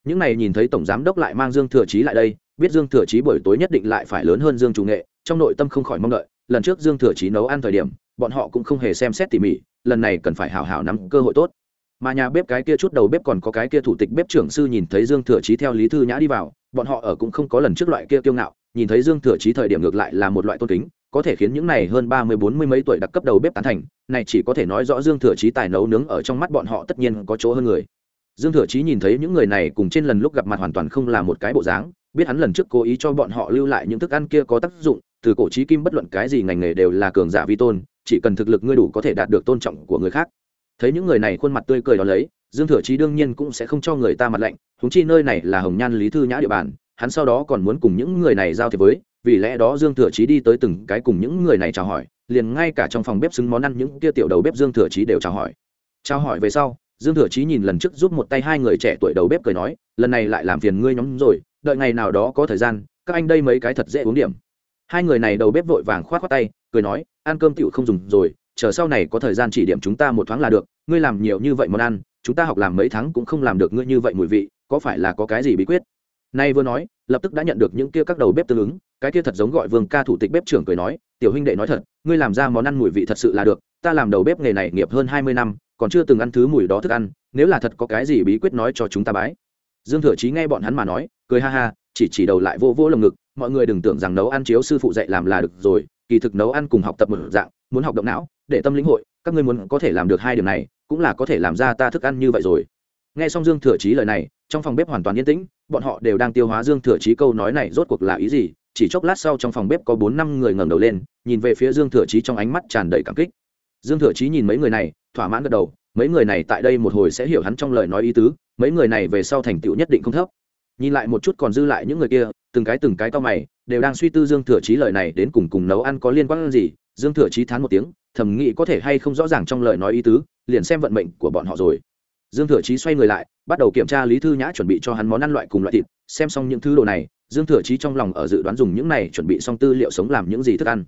Những này nhìn thấy tổng giám đốc lại mang dương thừa chí lại đây, biết dương thừa chí buổi tối nhất định lại phải lớn hơn dương chủ nghệ trong nội tâm không khỏi mong đợi, lần trước dương thừa chí nấu ăn thời điểm, bọn họ cũng không hề xem xét tỉ mỉ, lần này cần phải hào hào nắm cơ hội tốt. Mà nhà bếp cái kia chút đầu bếp còn có cái kia thủ tịch bếp trưởng sư nhìn thấy dương thừa chí theo lý thư nhã đi vào, bọn họ ở cũng không có lần trước loại kia kiêu ngạo, nhìn thấy dương thừa chí thời điểm ngược lại là một loại tôn kính, có thể khiến những này hơn ba mươi bốn mươi mấy tuổi đặc cấp đầu bếp tán thành, này chỉ có thể nói rõ dương thừa chí tài nấu nướng ở trong mắt bọn họ tất nhiên có chỗ hơn người. Dương thừa chí nhìn thấy những người này cùng trên lần lúc gặp mặt hoàn toàn không là một cái bộ dáng, biết hắn lần trước cố ý cho bọn họ lưu lại những thức ăn kia có tác dụng từ cổ chí kim bất luận cái gì ngành nghề đều là cường giả vi tôn, chỉ cần thực lực ngươi đủ có thể đạt được tôn trọng của người khác. Thấy những người này khuôn mặt tươi cười đó lấy, dương thừa chí đương nhiên cũng sẽ không cho người ta mặt lạnh húng chi nơi này là hồng nhan lý thư nhã địa bàn, hắn sau đó còn muốn cùng những người này giao thiệp với, vì lẽ đó dương thừa chí đi tới từng cái cùng những người này chào hỏi, liền ngay cả trong phòng bếp xứng món ăn những kia tiểu đầu bếp dương thừa chí đều chào hỏi. Chào hỏi về sau, dương thừa chí nhìn lần trước giúp một tay hai người trẻ tuổi đầu bếp cười nói, lần này lại làm phiền ngươi nhóm rồi, đợi ngày nào đó có thời gian, các anh đây mấy cái thật dễ uống điểm hai người này đầu bếp vội vàng khoát khoát tay, cười nói, ăn cơm tựu không dùng rồi, chờ sau này có thời gian chỉ điểm chúng ta một thoáng là được, ngươi làm nhiều như vậy món ăn, chúng ta học làm mấy tháng cũng không làm được ngươi như vậy mùi vị, có phải là có cái gì bí quyết? Nay vừa nói, lập tức đã nhận được những kia các đầu bếp tương ứng, cái kia thật giống gọi vương ca thủ tịch bếp trưởng cười nói, tiểu huynh đệ nói thật, ngươi làm ra món ăn mùi vị thật sự là được, ta làm đầu bếp nghề này nghiệp hơn hai mươi năm, còn chưa từng ăn thứ mùi đó thức ăn, nếu là thật có cái gì bí quyết nói cho chúng ta bái. Dương thừa chí nghe bọn hắn mà nói, cười ha ha chỉ chỉ đầu lại vô vô lồng ngực, mọi người đừng tưởng rằng nấu ăn chiếu sư phụ dạy làm là được rồi, kỳ thực nấu ăn cùng học tập một dạng, muốn học động não, để tâm lĩnh hội, các ngươi muốn có thể làm được hai điều này, cũng là có thể làm ra ta thức ăn như vậy rồi. Nghe xong dương thừa chí lời này, trong phòng bếp hoàn toàn yên tĩnh, bọn họ đều đang tiêu hóa dương thừa chí câu nói này rốt cuộc là ý gì, chỉ chốc lát sau trong phòng bếp có bốn năm người ngẩng đầu lên, nhìn về phía dương thừa chí trong ánh mắt tràn đầy cảm kích. Dương thừa chí nhìn mấy người này, thỏa mãn gật đầu, mấy người này tại đây một hồi sẽ hiểu hắn trong lời nói ý tứ, mấy người này về sau thành tựu nhất định không thấp nhìn lại một chút còn dư lại những người kia, từng cái từng cái to mày, đều đang suy tư dương thừa chí lời này đến cùng cùng nấu ăn có liên quan gì. Dương thừa chí thán một tiếng, thầm nghĩ có thể hay không rõ ràng trong lời nói ý tứ, liền xem vận mệnh của bọn họ rồi. Dương thừa chí xoay người lại, bắt đầu kiểm tra lý thư nhã chuẩn bị cho hắn món ăn loại cùng loại thịt. Xem xong những thứ đồ này, dương thừa chí trong lòng ở dự đoán dùng những này chuẩn bị xong tư liệu sống làm những gì thức ăn.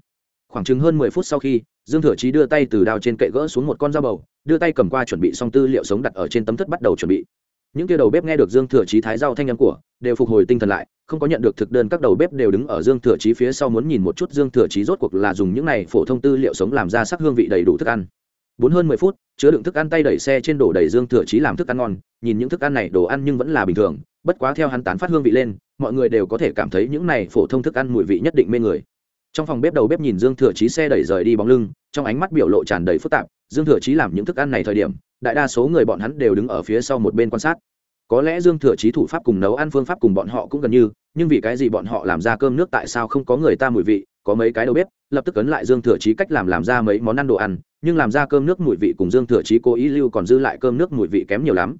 Khoảng chừng hơn mười phút sau khi, dương thừa chí đưa tay từ đao trên kệ gỡ xuống một con dao bầu, đưa tay cầm qua chuẩn bị xong tư liệu sống đặt ở trên tấm thất bắt đầu chuẩn bị những kia đầu bếp nghe được dương thừa chí thái Giao thanh âm của, đều phục hồi tinh thần lại, không có nhận được thực đơn các đầu bếp đều đứng ở dương thừa chí phía sau muốn nhìn một chút dương thừa chí rốt cuộc là dùng những này phổ thông tư liệu sống làm ra sắc hương vị đầy đủ thức ăn. Bốn hơn mười phút, chứa đựng thức ăn tay đẩy xe trên đổ đầy dương thừa chí làm thức ăn ngon, nhìn những thức ăn này đồ ăn nhưng vẫn là bình thường, bất quá theo hắn tán phát hương vị lên, mọi người đều có thể cảm thấy những này phổ thông thức ăn mùi vị nhất định mê người. Trong phòng bếp đầu bếp nhìn dương thừa chí xe đẩy rời đi bóng lưng, trong ánh mắt biểu lộ tràn đầy phức tạp, dương thừa chí làm những thức ăn này thời điểm đại đa số người bọn hắn đều đứng ở phía sau một bên quan sát. Có lẽ dương thừa chí thủ pháp cùng nấu ăn phương pháp cùng bọn họ cũng gần như, nhưng vì cái gì bọn họ làm ra cơm nước tại sao không có người ta mùi vị, có mấy cái đầu bếp, lập tức cấn lại dương thừa chí cách làm làm ra mấy món ăn đồ ăn, nhưng làm ra cơm nước mùi vị cùng dương thừa chí cố ý lưu còn dư lại cơm nước mùi vị kém nhiều lắm.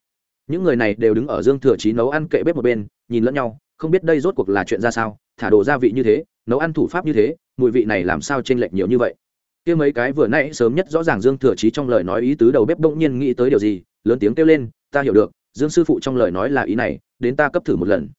Những người này đều đứng ở dương thừa chí nấu ăn kệ bếp một bên, nhìn lẫn nhau, không biết đây rốt cuộc là chuyện ra sao, thả đồ gia vị như thế, nấu ăn thủ pháp như thế, mùi vị này làm sao chênh lệch nhiều như vậy kia mấy cái vừa nãy sớm nhất rõ ràng dương thừa chí trong lời nói ý tứ đầu bếp bỗng nhiên nghĩ tới điều gì, lớn tiếng kêu lên, ta hiểu được, dương sư phụ trong lời nói là ý này, đến ta cấp thử một lần.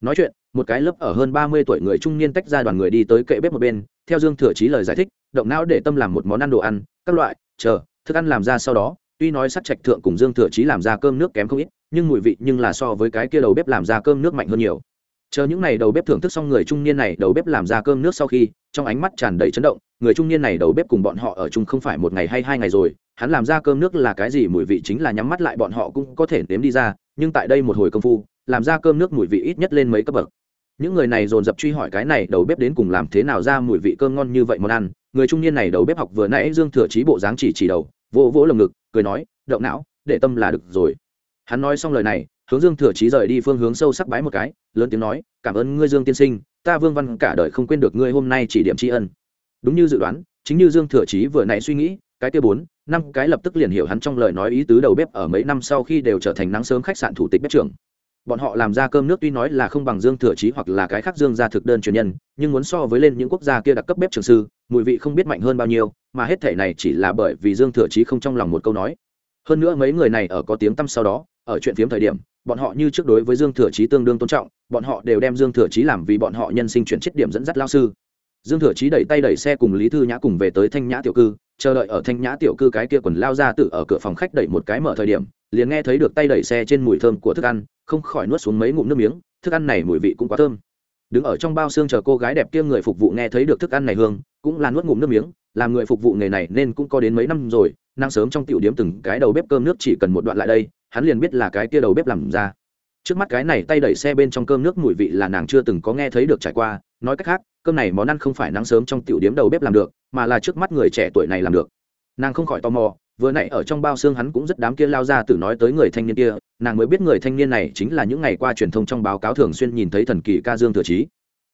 Nói chuyện, một cái lớp ở hơn ba mươi tuổi người trung niên tách ra đoàn người đi tới kệ bếp một bên, theo dương thừa chí lời giải thích, động não để tâm làm một món ăn đồ ăn, các loại, chờ, thức ăn làm ra sau đó, tuy nói sắc trạch thượng cùng dương thừa chí làm ra cơm nước kém không ít, nhưng mùi vị nhưng là so với cái kia đầu bếp làm ra cơm nước mạnh hơn nhiều. Chờ những n à y đầu bếp thưởng thức xong người trung niên này đầu bếp làm ra cơm nước sau khi trong ánh mắt tràn đầy chấn động, người trung niên này đầu bếp cùng bọn họ ở chung không phải một ngày hay hai ngày rồi, hắn làm ra cơm nước là cái gì mùi vị chính là nhắm mắt lại bọn họ cũng có thể nếm đi ra, nhưng tại đây một hồi công phu, làm ra cơm nước mùi vị ít nhất lên mấy cấp bậc. Những người này dồn dập truy hỏi cái này đầu bếp đến cùng làm thế nào ra mùi vị cơm ngon như vậy món ăn, người trung niên này đầu bếp học vừa nãy dương thừa trí bộ dáng chỉ chỉ đầu, vỗ vỗ lồng ngực, cười nói, động não, để tâm là được rồi. Hắn nói xong lời này, hướng dương thừa trí rời đi phương hướng sâu sắc bái một cái, lớn tiếng nói, cảm ơn ngươi dương tiên sinh ta vương văn cả đời không quên được ngươi hôm nay chỉ điểm tri ân. Đúng như dự đoán, chính như dương thừa chí vừa nãy suy nghĩ, cái kia bốn, năm cái lập tức liền hiểu hắn trong lời nói ý tứ đầu bếp ở mấy năm sau khi đều trở thành nắng sớm khách sạn thủ tịch bếp trưởng. Bọn họ làm ra cơm nước tuy nói là không bằng dương thừa chí hoặc là cái khác dương gia thực đơn truyền nhân, nhưng muốn so với lên những quốc gia kia đặc cấp bếp trường sư, mùi vị không biết mạnh hơn bao nhiêu, mà hết thể này chỉ là bởi vì dương thừa chí không trong lòng một câu nói. Hơn nữa mấy người này ở có tiếng tăm sau đó, ở chuyện phiếm thời điểm bọn họ như trước đối với dương thừa chí tương đương tôn trọng, bọn họ đều đem dương thừa chí làm vì bọn họ nhân sinh chuyển chết điểm dẫn dắt lao sư. Dương thừa chí đẩy tay đẩy xe cùng lý thư nhã cùng về tới thanh nhã tiểu cư, chờ đợi ở thanh nhã tiểu cư cái kia quần lao ra tự ở cửa phòng khách đẩy một cái mở thời điểm, liền nghe thấy được tay đẩy xe trên mùi thơm của thức ăn, không khỏi nuốt xuống mấy ngụm nước miếng, thức ăn này mùi vị cũng quá thơm. Đứng ở trong bao xương chờ cô gái đẹp kia người phục vụ nghe thấy được thức ăn này hương, cũng là nuốt ngụm nước miếng, làm người phục vụ nghề này nên cũng có đến mấy năm rồi, năng sớm trong tiểu điếm từng cái đầu bếp cơm nước chỉ cần một đoạn lại đây hắn liền biết là cái kia đầu bếp làm ra. Trước mắt cái này tay đẩy xe bên trong cơm nước mùi vị là nàng chưa từng có nghe thấy được trải qua. Nói cách khác, cơm này món ăn không phải nắng sớm trong tiểu điếm đầu bếp làm được, mà là trước mắt người trẻ tuổi này làm được. Nàng không khỏi tò mò, vừa nãy ở trong bao xương hắn cũng rất đám kia lao ra từ nói tới người thanh niên kia, nàng mới biết người thanh niên này chính là những ngày qua truyền thông trong báo cáo thường xuyên nhìn thấy thần kỳ ca dương thừa trí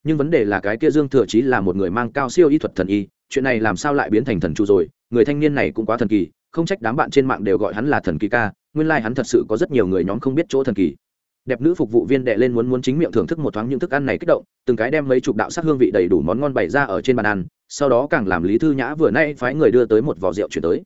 nhưng vấn đề là cái kia dương thừa trí là một người mang cao siêu y thuật thần y, chuyện này làm sao lại biến thành thần trụ rồi? Người thanh niên này cũng quá thần kỳ, không trách đám bạn trên mạng đều gọi hắn là thần kỳ ca nguyên lai、like、hắn thật sự có rất nhiều người nhóm không biết chỗ thần kỳ. Đẹp nữ phục vụ viên đệ lên muốn muốn chính miệng thưởng thức một thoáng những thức ăn này kích động, từng cái đem mấy chục đạo sắc hương vị đầy đủ món ngon bày ra ở trên bàn ăn, sau đó càng làm lý thư nhã vừa nay phái người đưa tới một vỏ rượu chuyển tới.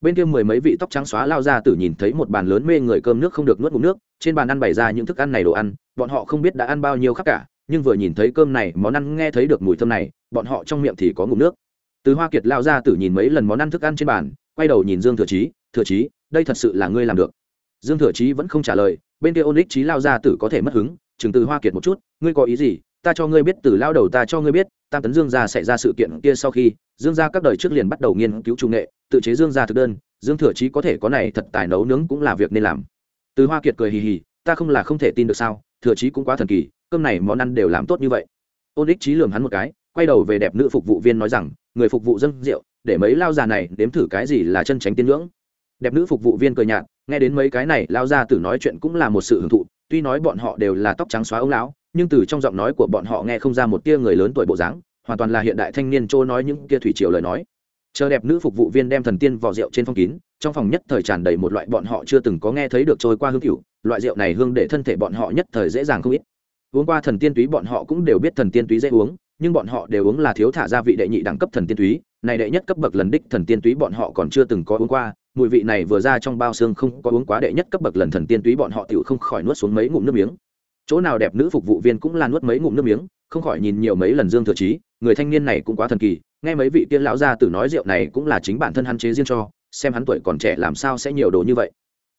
Bên kia mười mấy vị tóc trắng xóa lao ra tử nhìn thấy một bàn lớn mê người cơm nước không được nuốt ngụm nước, trên bàn ăn bày ra những thức ăn này đồ ăn, bọn họ không biết đã ăn bao nhiêu khác cả, nhưng vừa nhìn thấy cơm này, món ăn nghe thấy được mùi thơm này, bọn họ trong miệng thì có ngụm nước. Từ hoa kiệt lao ra tử nhìn mấy lần món ăn thức ăn trên bàn, quay đầu nhìn dương thừa chí thừa chí đây thật sự là ngươi làm được. Dương thừa chí vẫn không trả lời, bên kia ôn ích chí lao ra tử có thể mất hứng chừng từ hoa kiệt một chút, ngươi có ý gì, ta cho ngươi biết, từ lao đầu ta cho ngươi biết, tam tấn dương gia xảy ra sự kiện kia sau khi, dương gia các đời trước liền bắt đầu nghiên cứu trung nghệ, tự chế dương gia thực đơn, dương thừa chí có thể có này thật tài nấu nướng cũng là việc nên làm. Từ hoa kiệt cười hì hì, ta không là không thể tin được sao, thừa chí cũng quá thần kỳ, cơm này món ăn đều làm tốt như vậy. Ôn ích chí lường hắn một cái, quay đầu về đẹp nữ phục vụ viên nói rằng, người phục vụ dân rượu, để mấy lao già này đếm thử cái gì là chân tránh tiên ngưỡng đẹp nữ phục vụ viên cười nhạt, nghe đến mấy cái này lao ra tử nói chuyện cũng là một sự hưởng thụ, tuy nói bọn họ đều là tóc trắng xóa ông lão, nhưng từ trong giọng nói của bọn họ nghe không ra một tia người lớn tuổi bộ dáng, hoàn toàn là hiện đại thanh niên trôi nói những tia thủy triều lời nói. Chờ đẹp nữ phục vụ viên đem thần tiên vò rượu trên phong kín, trong phòng nhất thời tràn đầy một loại bọn họ chưa từng có nghe thấy được trôi qua hương cựu loại rượu này hương để thân thể bọn họ nhất thời dễ dàng không ít. Uống qua thần tiên túy bọn họ cũng đều biết thần tiên túy dễ uống, nhưng bọn họ đều uống là thiếu thả gia vị đệ nhị đẳng cấp thần tiên túy, này đệ nhất cấp bậc lần đích thần tiên túy bọn họ còn chưa từng có uống qua mùi vị này vừa ra trong bao xương không có uống quá đệ nhất cấp bậc lần thần tiên túy bọn họ tiểu không khỏi nuốt xuống mấy ngụm nước miếng. Chỗ nào đẹp nữ phục vụ viên cũng là nuốt mấy ngụm nước miếng, không khỏi nhìn nhiều mấy lần dương thừa trí người thanh niên này cũng quá thần kỳ, nghe mấy vị tiên lão gia tử nói rượu này cũng là chính bản thân hắn chế riêng cho, xem hắn tuổi còn trẻ làm sao sẽ nhiều đồ như vậy.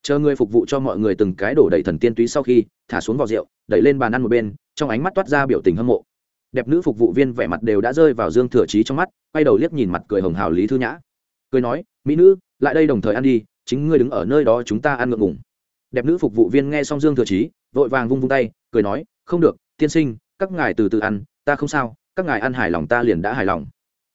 Chờ người phục vụ cho mọi người từng cái đổ đầy thần tiên túy sau khi, thả xuống vào rượu, đẩy lên bàn ăn một bên, trong ánh mắt toát ra biểu tình hâm mộ. Đẹp nữ phục vụ viên vẻ mặt đều đã rơi vào dương thừa trí trong mắt, quay đầu liếc nhìn mặt cười hồng hào lý thư nhã. Cười nói, mỹ nữ lại đây đồng thời ăn đi, chính ngươi đứng ở nơi đó chúng ta ăn ngượng ngùng. Đẹp nữ phục vụ viên nghe xong dương thừa trí vội vàng vung vung tay, cười nói, không được, tiên sinh, các ngài từ từ ăn, ta không sao, các ngài ăn hài lòng ta liền đã hài lòng.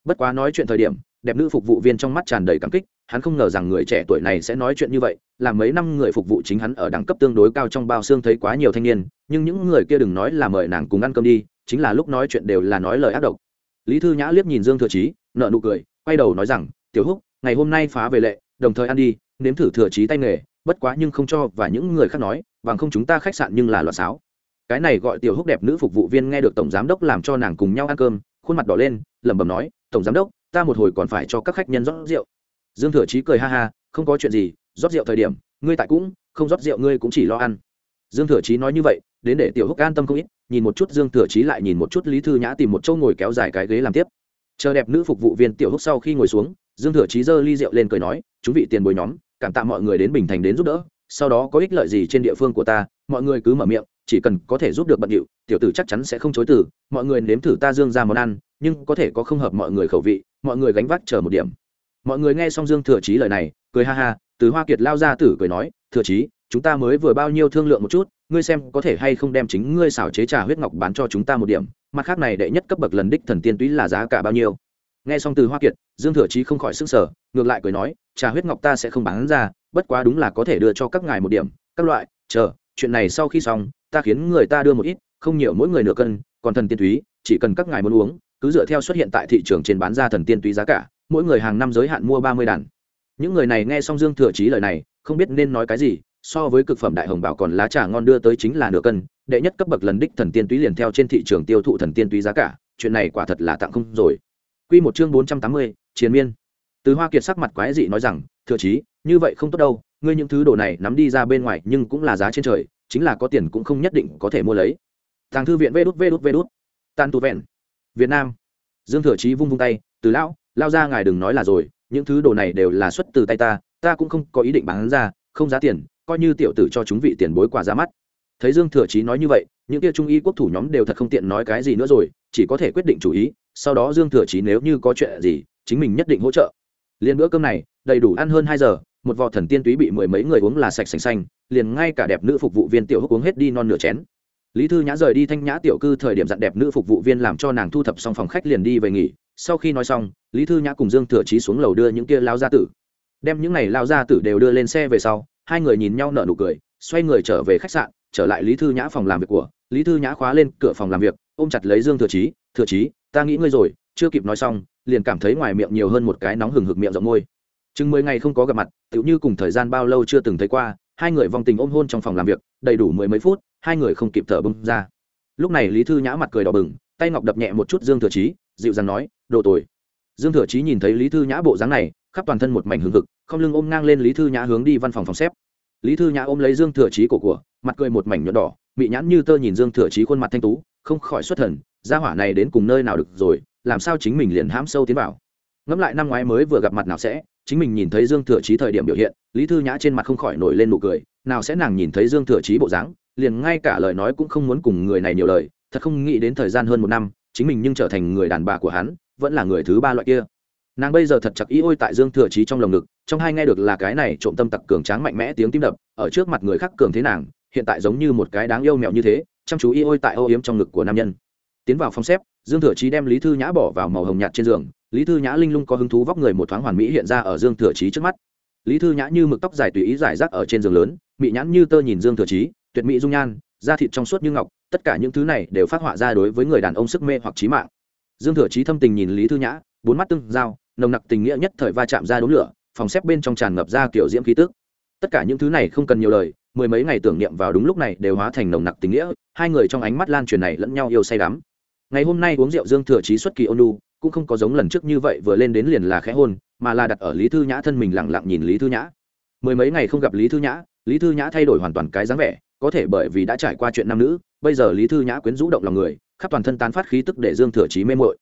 Bất quá nói chuyện thời điểm, đẹp nữ phục vụ viên trong mắt tràn đầy cảm kích, hắn không ngờ rằng người trẻ tuổi này sẽ nói chuyện như vậy là mấy năm người phục vụ chính hắn ở đẳng cấp tương đối cao trong bao xương thấy quá nhiều thanh niên, nhưng những người kia đừng nói là mời nàng cùng ăn cơm đi, chính là lúc nói chuyện đều là nói lời ác độc. Lý thư nhã liếc nhìn dương thừa chí nợ nụ cười, quay đầu nói rằng, tiểu húc ngày hôm nay phá về lệ, đồng thời ăn đi, nếm thử thừa chí tay nghề, bất quá nhưng không cho và những người khác nói, bằng không chúng ta khách sạn nhưng là loạt sáo cái này gọi tiểu húc đẹp nữ phục vụ viên nghe được tổng giám đốc làm cho nàng cùng nhau ăn cơm, khuôn mặt đỏ lên, lẩm bẩm nói, tổng giám đốc, ta một hồi còn phải cho các khách nhân rót rượu. Dương thừa chí cười ha ha, không có chuyện gì, rót rượu thời điểm, ngươi tại cũng, không rót rượu ngươi cũng chỉ lo ăn. Dương thừa chí nói như vậy, đến để tiểu húc an tâm không ít, nhìn một chút dương thừa chí lại nhìn một chút lý thư nhã tìm một chỗ ngồi kéo dài cái ghế làm tiếp. Chờ đẹp nữ phục vụ viên tiểu húc sau khi ngồi xuống dương thừa chí giơ ly rượu lên cười nói, chúng vị tiền bồi nhóm, cảm tạ mọi người đến bình thành đến giúp đỡ, sau đó có ích lợi gì trên địa phương của ta, mọi người cứ mở miệng, chỉ cần có thể giúp được bận điệu, tiểu tử chắc chắn sẽ không chối từ, mọi người nếm thử ta dương ra món ăn, nhưng có thể có không hợp mọi người khẩu vị, mọi người gánh vác chờ một điểm. Mọi người nghe xong dương thừa chí lời này, cười ha ha, từ hoa kiệt lao ra tử cười nói, thừa chí, chúng ta mới vừa bao nhiêu thương lượng một chút, ngươi xem có thể hay không đem chính ngươi xảo chế trà huyết ngọc bán cho chúng ta một điểm, mặt khác này đệ nhất cấp bậc lần đích thần tiên túy là giá cả bao nhiêu? Nghe xong từ hoa kiệt, dương thừa chí không khỏi s ư n g sở ngược lại cười nói, trà huyết ngọc ta sẽ không bán ra, bất quá đúng là có thể đưa cho các ngài một điểm, các loại, chờ, chuyện này sau khi xong, ta khiến người ta đưa một ít, không nhiều mỗi người nửa cân, còn thần tiên túy, chỉ cần các ngài muốn uống, cứ dựa theo xuất hiện tại thị trường trên bán ra thần tiên túy giá cả, mỗi người hàng năm giới hạn mua ba mươi đàn. Những người này nghe xong dương thừa chí lời này, không biết nên nói cái gì, so với cực phẩm đại hồng bảo còn lá trà ngon đưa tới chính là nửa cân, đệ nhất cấp bậc lần đích thần tiên túy liền theo trên thị trường tiêu thụ thần tiên túy giá cả, chuyện này quả thật là tặng không rồi. Quy một chương bốn trăm tám mươi, chiến miên. Từ Hoa Kiệt sắc mặt quái dị nói rằng, "Thừa chí, như vậy không tốt đâu, ngươi những thứ đồ này nắm đi ra bên ngoài nhưng cũng là giá trên trời, chính là có tiền cũng không nhất định có thể mua lấy." Tàng thư viện Vút Vút Vút. Tàn tụ vẹn. Việt Nam. Dương Thừa chí vung vung tay, "Từ lão, lao ra ngài đừng nói là rồi, những thứ đồ này đều là xuất từ tay ta, ta cũng không có ý định bán ra, không giá tiền, coi như tiểu tử cho chúng vị tiền bối quả giá mắt." Thấy Dương Thừa chí nói như vậy, những kia trung y quốc thủ nhóm đều thật không tiện nói cái gì nữa rồi, chỉ có thể quyết định chủ ý, sau đó dương thừa chí nếu như có chuyện gì, chính mình nhất định hỗ trợ. Liền bữa cơm này, đầy đủ ăn hơn hai giờ, một vò thần tiên túy bị mười mấy người uống là sạch sành xanh, liền ngay cả đẹp nữ phục vụ viên tiểu húc uống hết đi non nửa chén. Lý thư nhã rời đi thanh nhã tiểu cư thời điểm dặn đẹp nữ phục vụ viên làm cho nàng thu thập xong phòng khách liền đi về nghỉ. Sau khi nói xong, lý thư nhã cùng dương thừa chí xuống lầu đưa những kia lao gia tử. Đem những này lao gia tử đều đưa lên xe về sau, hai người nhìn nhau nở nụ cười, xoay người trở về khách sạn, trở lại lý thư nhã phòng làm việc của. Lý thư nhã khóa lên cửa phòng làm việc ôm chặt lấy dương thừa chí thừa chí, ta nghĩ ngươi rồi, chưa kịp nói xong, liền cảm thấy ngoài miệng nhiều hơn một cái nóng hừng hực miệng rộng môi. Chừng mười ngày không có gặp mặt, tựu như cùng thời gian bao lâu chưa từng thấy qua, hai người vòng tình ôm hôn trong phòng làm việc, đầy đủ mười mấy phút, hai người không kịp thở bưng ra. Lúc này lý thư nhã mặt cười đỏ bừng, tay ngọc đập nhẹ một chút dương thừa chí, dịu dàng nói, đồ tồi. Dương thừa chí nhìn thấy lý thư nhã bộ dáng này, khắp toàn thân một mảnh hừng hực, không lưng ôm ngang lên lý thư nhã hướng đi văn phòng phòng xếp. Lý thư nhã ôm lấy dương thừa chí cổ của, mặt cười một mảnh nhợt đỏ bị nhãn như tơ nhìn dương thừa chí khuôn mặt thanh tú không khỏi xuất thần, gia hỏa này đến cùng nơi nào được rồi, làm sao chính mình liền hãm sâu tiến vào. Ngẫm lại năm ngoái mới vừa gặp mặt nào sẽ, chính mình nhìn thấy dương thừa chí thời điểm biểu hiện, lý thư nhã trên mặt không khỏi nổi lên nụ cười, nào sẽ nàng nhìn thấy dương thừa chí bộ dáng, liền ngay cả lời nói cũng không muốn cùng người này nhiều lời, thật không nghĩ đến thời gian hơn một năm, chính mình nhưng trở thành người đàn bà của hắn, vẫn là người thứ ba loại kia. Nàng bây giờ thật chặt ý ôi tại dương thừa chí trong lồng ngực, trong hai nghe được là cái này trộm tâm tặc cường tráng mạnh mẽ tiếng tim đập, ở trước mặt người khác cường thế nàng, hiện tại giống như một cái đáng yêu mèo như thế chăm chú y ôi tại ô yếm trong ngực của nam nhân. Tiến vào phòng xếp, dương thừa chí đem lý thư nhã bỏ vào màu hồng nhạt trên giường. Lý thư nhã linh lung có hứng thú vóc người một thoáng hoàn mỹ hiện ra ở dương thừa chí trước mắt. Lý thư nhã như mực tóc dài tùy ý giải rác ở trên giường lớn, mị nhãn như tơ nhìn dương thừa chí, tuyệt mỹ dung nhan, da thịt trong suốt như ngọc, tất cả những thứ này đều phát họa ra đối với người đàn ông sức mê hoặc trí mạng. Dương thừa chí thâm tình nhìn lý thư nhã, bốn mắt tương giao, nồng nặc tình nghĩa nhất thời va chạm ra đốm lửa, phòng xếp bên trong tràn ngập ra kiểu diễm khí tức. Tất cả những thứ này không cần nhiều lời mười mấy ngày tưởng niệm vào đúng lúc này đều hóa thành nồng nặc tình nghĩa, hai người trong ánh mắt lan truyền này lẫn nhau yêu say đắm. Ngày hôm nay uống rượu dương thừa trí xuất kỳ ôn lu cũng không có giống lần trước như vậy vừa lên đến liền là khẽ hôn, mà là đặt ở lý thư nhã thân mình lẳng lặng nhìn lý thư nhã. Mười mấy ngày không gặp lý thư nhã, lý thư nhã thay đổi hoàn toàn cái dáng vẻ, có thể bởi vì đã trải qua chuyện nam nữ, bây giờ lý thư nhã quyến rũ động lòng người, khắp toàn thân tán phát khí tức để dương thừa trí mê mội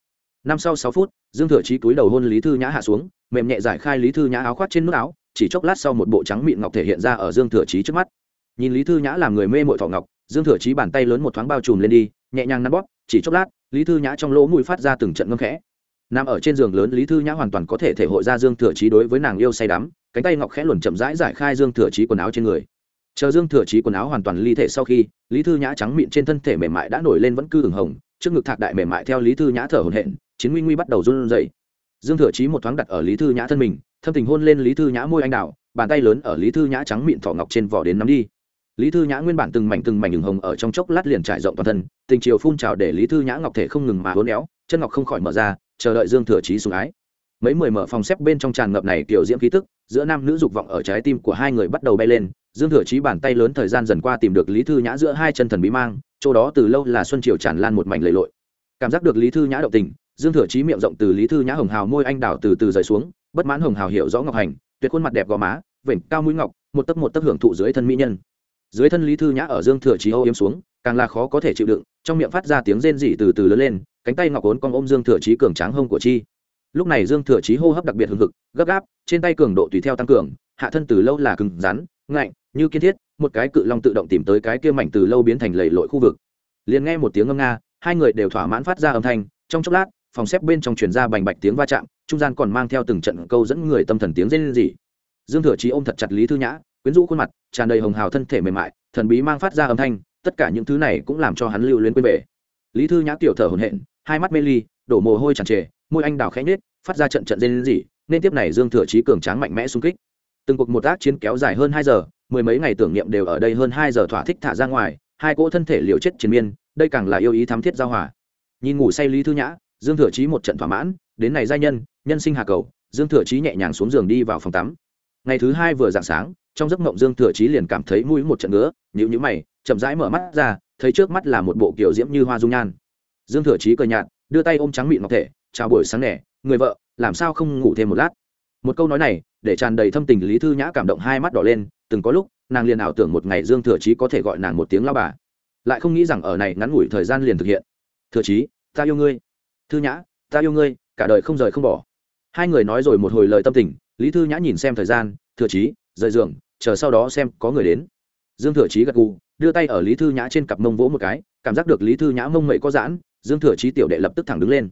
năm sau sáu phút, dương thừa trí cúi đầu hôn lý thư nhã hạ xuống, mềm nhẹ giải khai lý thư nhã áo khoác trên nước áo chỉ chốc lát sau một bộ trắng mịn ngọc thể hiện ra ở dương thừa trí trước mắt. Nhìn lý thư nhã làm người mê mội thọ ngọc, dương thừa trí bàn tay lớn một thoáng bao trùm lên đi, nhẹ nhàng nắn bóp, chỉ chốc lát, lý thư nhã trong lỗ mũi phát ra từng trận ngâm khẽ. Nằm ở trên giường lớn, lý thư nhã hoàn toàn có thể thể hội ra dương thừa trí đối với nàng yêu say đắm, cánh tay ngọc khẽ luồn chậm rãi giải khai dương thừa trí quần áo trên người. Chờ dương thừa trí quần áo hoàn toàn ly thể sau khi, lý thư nhã trắng mịn trên thân thể mềm mại đã nổi lên vẫn cư ửng hồng, trước ngực thạc đại mềm mại theo lý thư nhã thở hồn hện chiến nguy nguy bắt đầu run rẩy. Dương thừa trí một thoáng đặt ở lý thư nhã thân mình thâm tình hôn lên lý thư nhã môi anh đào, bàn tay lớn ở lý thư nhã trắng mịn thỏ ngọc trên vỏ đến nắm đi. Lý thư nhã nguyên bản từng mảnh từng mảnh đường hồng ở trong chốc lát liền trải rộng toàn thân, tình chiều phun trào để lý thư nhã ngọc thể không ngừng mà hôn éo, chân ngọc không khỏi mở ra, chờ đợi dương thừa trí sùng ái. Mấy mười mở phòng xếp bên trong tràn ngập này kiểu diễm khí tức, giữa nam nữ dục vọng ở trái tim của hai người bắt đầu bay lên, dương thừa trí bàn tay lớn thời gian dần qua tìm được lý thư nhã giữa hai chân thần bí mang, chỗ đó từ lâu là xuân triều tràn lan một mảnh lầy lội. Cảm giác được lý thư nhã động tình, dương thừa trí miệng rộng từ lý thư nhã hồng hào môi anh đào từ từ rời xuống bất mãn hồng hào hiểu rõ ngọc hành, tuyệt khuôn mặt đẹp gò má, vểnh cao mũi ngọc, một tấc một tấc hưởng thụ dưới thân mỹ nhân. Dưới thân lý thư nhã ở dương thừa trí âu yếm xuống, càng là khó có thể chịu đựng, trong miệng phát ra tiếng rên rỉ từ từ lớn lên, cánh tay ngọc ốn con ôm dương thừa trí cường tráng hông của chi. Lúc này dương thừa trí hô hấp đặc biệt hừng hực, gấp gáp, trên tay cường độ tùy theo tăng cường, hạ thân từ lâu là cứng rắn, ngạnh, như kiên thiết, một cái cự long tự động tìm tới cái kia mảnh từ lâu biến thành lầy lội khu vực. Liền nghe một tiếng ngâm nga, hai người đều thỏa mãn phát ra âm thanh, trong chốc lát, phòng xếp bên trong truyền ra bành bạch tiếng va chạm trung gian còn mang theo từng trận câu dẫn người tâm thần tiếng rên rỉ. Dương thừa chí ôm thật chặt lý thư nhã, quyến rũ khuôn mặt, tràn đầy hồng hào thân thể mềm mại, thần bí mang phát ra âm thanh, tất cả những thứ này cũng làm cho hắn lưu luyến quên về. Lý thư nhã tiểu thở hổn hển, hai mắt mê ly, đổ mồ hôi tràn trề, môi anh đào khẽ nhếch, phát ra trận trận rên rỉ, nên tiếp này dương thừa chí cường tráng mạnh mẽ xung kích. Từng cuộc một ác chiến kéo dài hơn hai giờ, mười mấy ngày tưởng niệm đều ở đây hơn hai giờ thỏa thích thả ra ngoài, hai cỗ thân thể liều chết chiến miên, đây càng là yêu ý thắm thiết giao hòa. Nhìn ngủ say lý thư nhã, dương thừa chí một trận thỏa mãn, đến này giai nhân nhân sinh hà cầu, dương thừa chí nhẹ nhàng xuống giường đi vào phòng tắm. Ngày thứ hai vừa dạng sáng, trong giấc mộng dương thừa chí liền cảm thấy mũi một trận ngứa nhữ nhữ mày, chậm rãi mở mắt ra, thấy trước mắt là một bộ kiểu diễm như hoa dung nhan. Dương thừa chí cười nhạt, đưa tay ôm trắng mịn ngọc thể, chào buổi sáng nẻ người vợ, làm sao không ngủ thêm một lát? Một câu nói này, để tràn đầy thâm tình lý thư nhã cảm động hai mắt đỏ lên, từng có lúc, nàng liền ảo tưởng một ngày dương thừa chí có thể gọi nàng một tiếng lao bà. Lại không nghĩ rằng ở này ngắn ngủi thời gian liền thực hiện. Thừa chí, ta yêu ngươi. Thư nhã, ta yêu ngươi, cả đời không rời không bỏ hai người nói rồi một hồi lời tâm tình, lý thư nhã nhìn xem thời gian, thừa chí, rời giường, chờ sau đó xem có người đến. Dương thừa chí gật gù, đưa tay ở lý thư nhã trên cặp mông vỗ một cái, cảm giác được lý thư nhã mông mậy có giãn, dương thừa chí tiểu đệ lập tức thẳng đứng lên.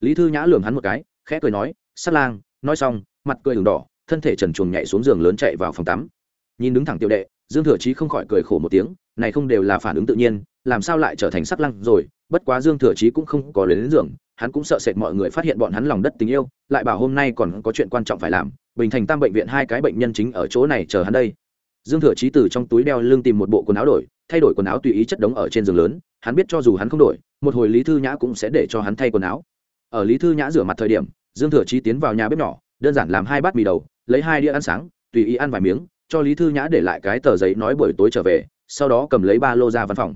Lý thư nhã lường hắn một cái, khẽ cười nói sắt lang, nói xong, mặt cười đường đỏ, thân thể trần chuồng nhảy xuống giường lớn chạy vào phòng tắm. Nhìn đứng thẳng tiểu đệ, dương thừa chí không khỏi cười khổ một tiếng, này không đều là phản ứng tự nhiên, làm sao lại trở thành sắc lăng rồi bất quá dương thừa chí cũng không có đến giường hắn cũng sợ sệt mọi người phát hiện bọn hắn lòng đất tình yêu, lại bảo hôm nay còn có chuyện quan trọng phải làm, bình thành tam bệnh viện hai cái bệnh nhân chính ở chỗ này chờ hắn đây. Dương thừa chí từ trong túi đeo lưng tìm một bộ quần áo đổi, thay đổi quần áo tùy ý chất đống ở trên giường lớn, hắn biết cho dù hắn không đổi, một hồi lý thư nhã cũng sẽ để cho hắn thay quần áo. Ở lý thư nhã rửa mặt thời điểm, dương thừa chí tiến vào nhà bếp nhỏ, đơn giản làm hai bát mì đầu, lấy hai đĩa ăn sáng, tùy ý ăn vài miếng, cho lý thư nhã để lại cái tờ giấy nói buổi tối trở về, sau đó cầm lấy ba lô ra văn phòng.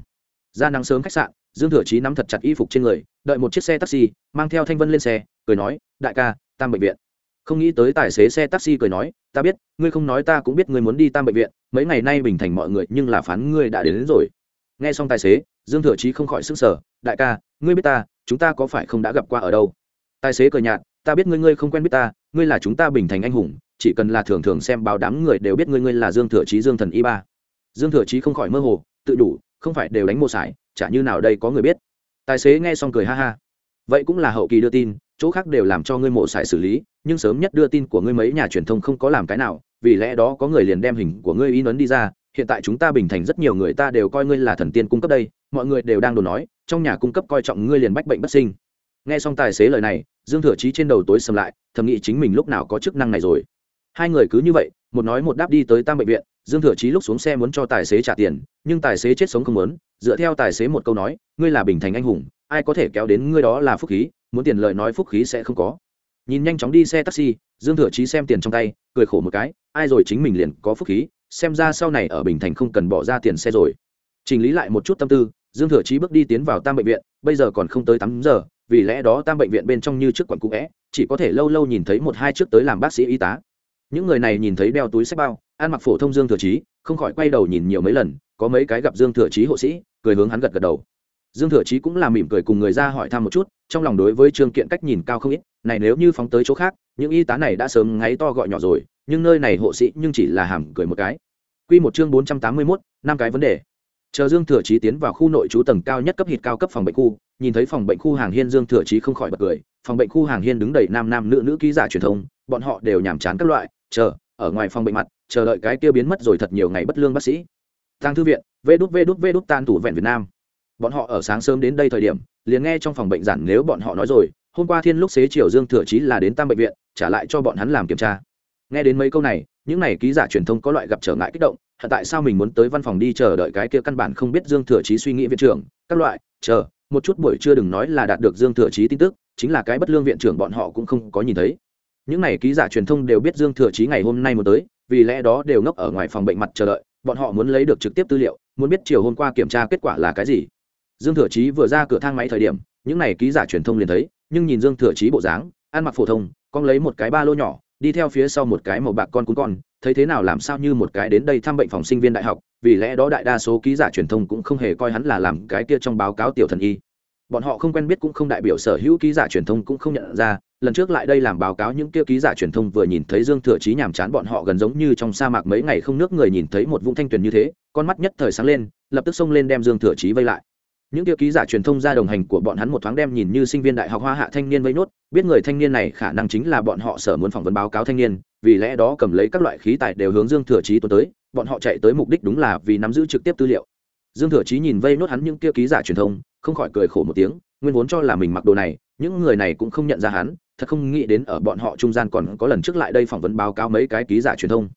Ra nắng sớm khách sạn dương thừa chí nắm thật chặt y phục trên người đợi một chiếc xe taxi mang theo thanh vân lên xe cười nói đại ca tam bệnh viện. Không nghĩ tới tài xế xe taxi cười nói ta biết ngươi không nói ta cũng biết ngươi muốn đi tam bệnh viện mấy ngày nay bình thành mọi người nhưng là phán ngươi đã đến, đến rồi. Nghe xong tài xế dương thừa chí không khỏi sức sở đại ca ngươi biết ta chúng ta có phải không đã gặp qua ở đâu? Tài xế cười nhạt ta biết ngươi ngươi không quen biết ta ngươi là chúng ta bình thành anh hùng chỉ cần là thường thường xem báo đám người đều biết ngươi ngươi là dương thừa chí dương thần y ba. Dương thừa chí không khỏi mơ hồ tự đủ không phải đều đánh mô sải chả như nào đây có người biết. Tài xế nghe xong cười ha ha. Vậy cũng là hậu kỳ đưa tin, chỗ khác đều làm cho ngươi mộ sải xử lý, nhưng sớm nhất đưa tin của ngươi mấy nhà truyền thông không có làm cái nào, vì lẽ đó có người liền đem hình của ngươi in ấn đi ra, hiện tại chúng ta bình thành rất nhiều người ta đều coi ngươi là thần tiên cung cấp đây, mọi người đều đang đồn nói, trong nhà cung cấp coi trọng ngươi liền bách bệnh bất sinh. Nghe xong tài xế lời này, dương thừa chí trên đầu tối sầm lại, thầm nghĩ chính mình lúc nào có chức năng này rồi. Hai người cứ như vậy, một nói một đáp đi tới tam bệnh viện, dương thừa chí lúc xuống xe muốn cho tài xế trả tiền, nhưng tài xế chết sống không muốn dựa theo tài xế một câu nói, ngươi là bình thành anh hùng, ai có thể kéo đến ngươi đó là phúc khí, muốn tiền lợi nói phúc khí sẽ không có. Nhìn nhanh chóng đi xe taxi, dương thừa chí xem tiền trong tay, cười khổ một cái, ai rồi chính mình liền có phúc khí, xem ra sau này ở bình thành không cần bỏ ra tiền xe rồi. Chỉnh lý lại một chút tâm tư, dương thừa chí bước đi tiến vào tam bệnh viện, bây giờ còn không tới tám giờ, vì lẽ đó tam bệnh viện bên trong như trước quận cũ vẽ chỉ có thể lâu lâu nhìn thấy một hai trước tới làm bác sĩ y tá. Những người này nhìn thấy đeo túi sách bao, ăn mặc phổ thông dương thừa chí, không khỏi quay đầu nhìn nhiều mấy lần có mấy cái gặp dương thừa chí hộ sĩ cười hướng hắn gật gật đầu dương thừa chí cũng là mỉm cười cùng người ra hỏi thăm một chút trong lòng đối với trương kiện cách nhìn cao không ít này nếu như phóng tới chỗ khác những y tá này đã sớm ngáy to gọi nhỏ rồi nhưng nơi này hộ sĩ nhưng chỉ là hàm cười một cái Quy một chương bốn trăm tám mươi 481, năm cái vấn đề. Chờ Dương Thừa Chí tiến vào khu nội trú tầng cao nhất cấp hịt cao cấp phòng bệnh khu, nhìn thấy phòng bệnh khu hàng hiên Dương Thừa Chí không khỏi bật cười, phòng bệnh khu hàng hiên đứng đầy nam nam nữ nữ ký giả truyền thông, bọn họ đều nhàm chán các loại, chờ, ở ngoài phòng bệnh mặt, chờ đợi cái kia biến mất rồi thật nhiều ngày bất lương bác sĩ. Tăng thư viện, vê đút vê đút vê đút tan tủ vẹn Việt Nam. Bọn họ ở sáng sớm đến đây thời điểm, liền nghe trong phòng bệnh giản nếu bọn họ nói rồi, hôm qua thiên lúc xế chiều Dương Thừa Chí là đến tam bệnh viện, trả lại cho bọn hắn làm kiểm tra. Nghe đến mấy câu này, những này ký giả truyền thông có loại gặp trở ngại kích động, hận tại sao mình muốn tới văn phòng đi chờ đợi cái kia căn bản không biết Dương Thừa Chí suy nghĩ viện trưởng, các loại, chờ, một chút buổi trưa đừng nói là đạt được Dương Thừa Chí tin tức, chính là cái bất lương viện trưởng bọn họ cũng không có nhìn thấy. Những này ký giả truyền thông đều biết Dương Thừa Chí ngày hôm nay muốn tới, vì lẽ đó đều ngốc ở ngoài phòng bệnh mặt chờ đợi, bọn họ muốn lấy được trực tiếp tư liệu, muốn biết chiều hôm qua kiểm tra kết quả là cái gì. Dương Thừa Chí vừa ra cửa thang máy thời điểm, những này ký giả truyền thông liền thấy, nhưng nhìn Dương Thừa Chí bộ dáng, ăn mặc phổ thông, con lấy một cái ba lô nhỏ, đi theo phía sau một cái màu bạc con cún con thấy thế nào làm sao như một cái đến đây thăm bệnh phòng sinh viên đại học vì lẽ đó đại đa số ký giả truyền thông cũng không hề coi hắn là làm cái kia trong báo cáo tiểu thần y bọn họ không quen biết cũng không đại biểu sở hữu ký giả truyền thông cũng không nhận ra, lần trước lại đây làm báo cáo những kia ký giả truyền thông vừa nhìn thấy dương thừa chí nhàm chán bọn họ gần giống như trong sa mạc mấy ngày không nước người nhìn thấy một vũng thanh tuyền như thế, con mắt nhất thời sáng lên, lập tức xông lên đem dương thừa chí vây lại. Những kia ký giả truyền thông ra đồng hành của bọn hắn một thoáng đem nhìn như sinh viên đại học hoa hạ thanh niên vây nốt, biết người thanh niên này khả năng chính là bọn họ sở muốn phỏng vấn báo cáo thanh niên, vì lẽ đó cầm lấy các loại khí tài đều hướng dương thừa chí tuần tới, bọn họ chạy tới mục đích đúng là vì nắm giữ trực tiếp tư liệu dương thừa chí nhìn vây nốt hắn những kia ký giả truyền thông, không khỏi cười khổ một tiếng, nguyên vốn cho là mình mặc đồ này, những người này cũng không nhận ra hắn, thật không nghĩ đến ở bọn họ trung gian còn có lần trước lại đây phỏng vấn báo cáo mấy cái ký giả truyền thông.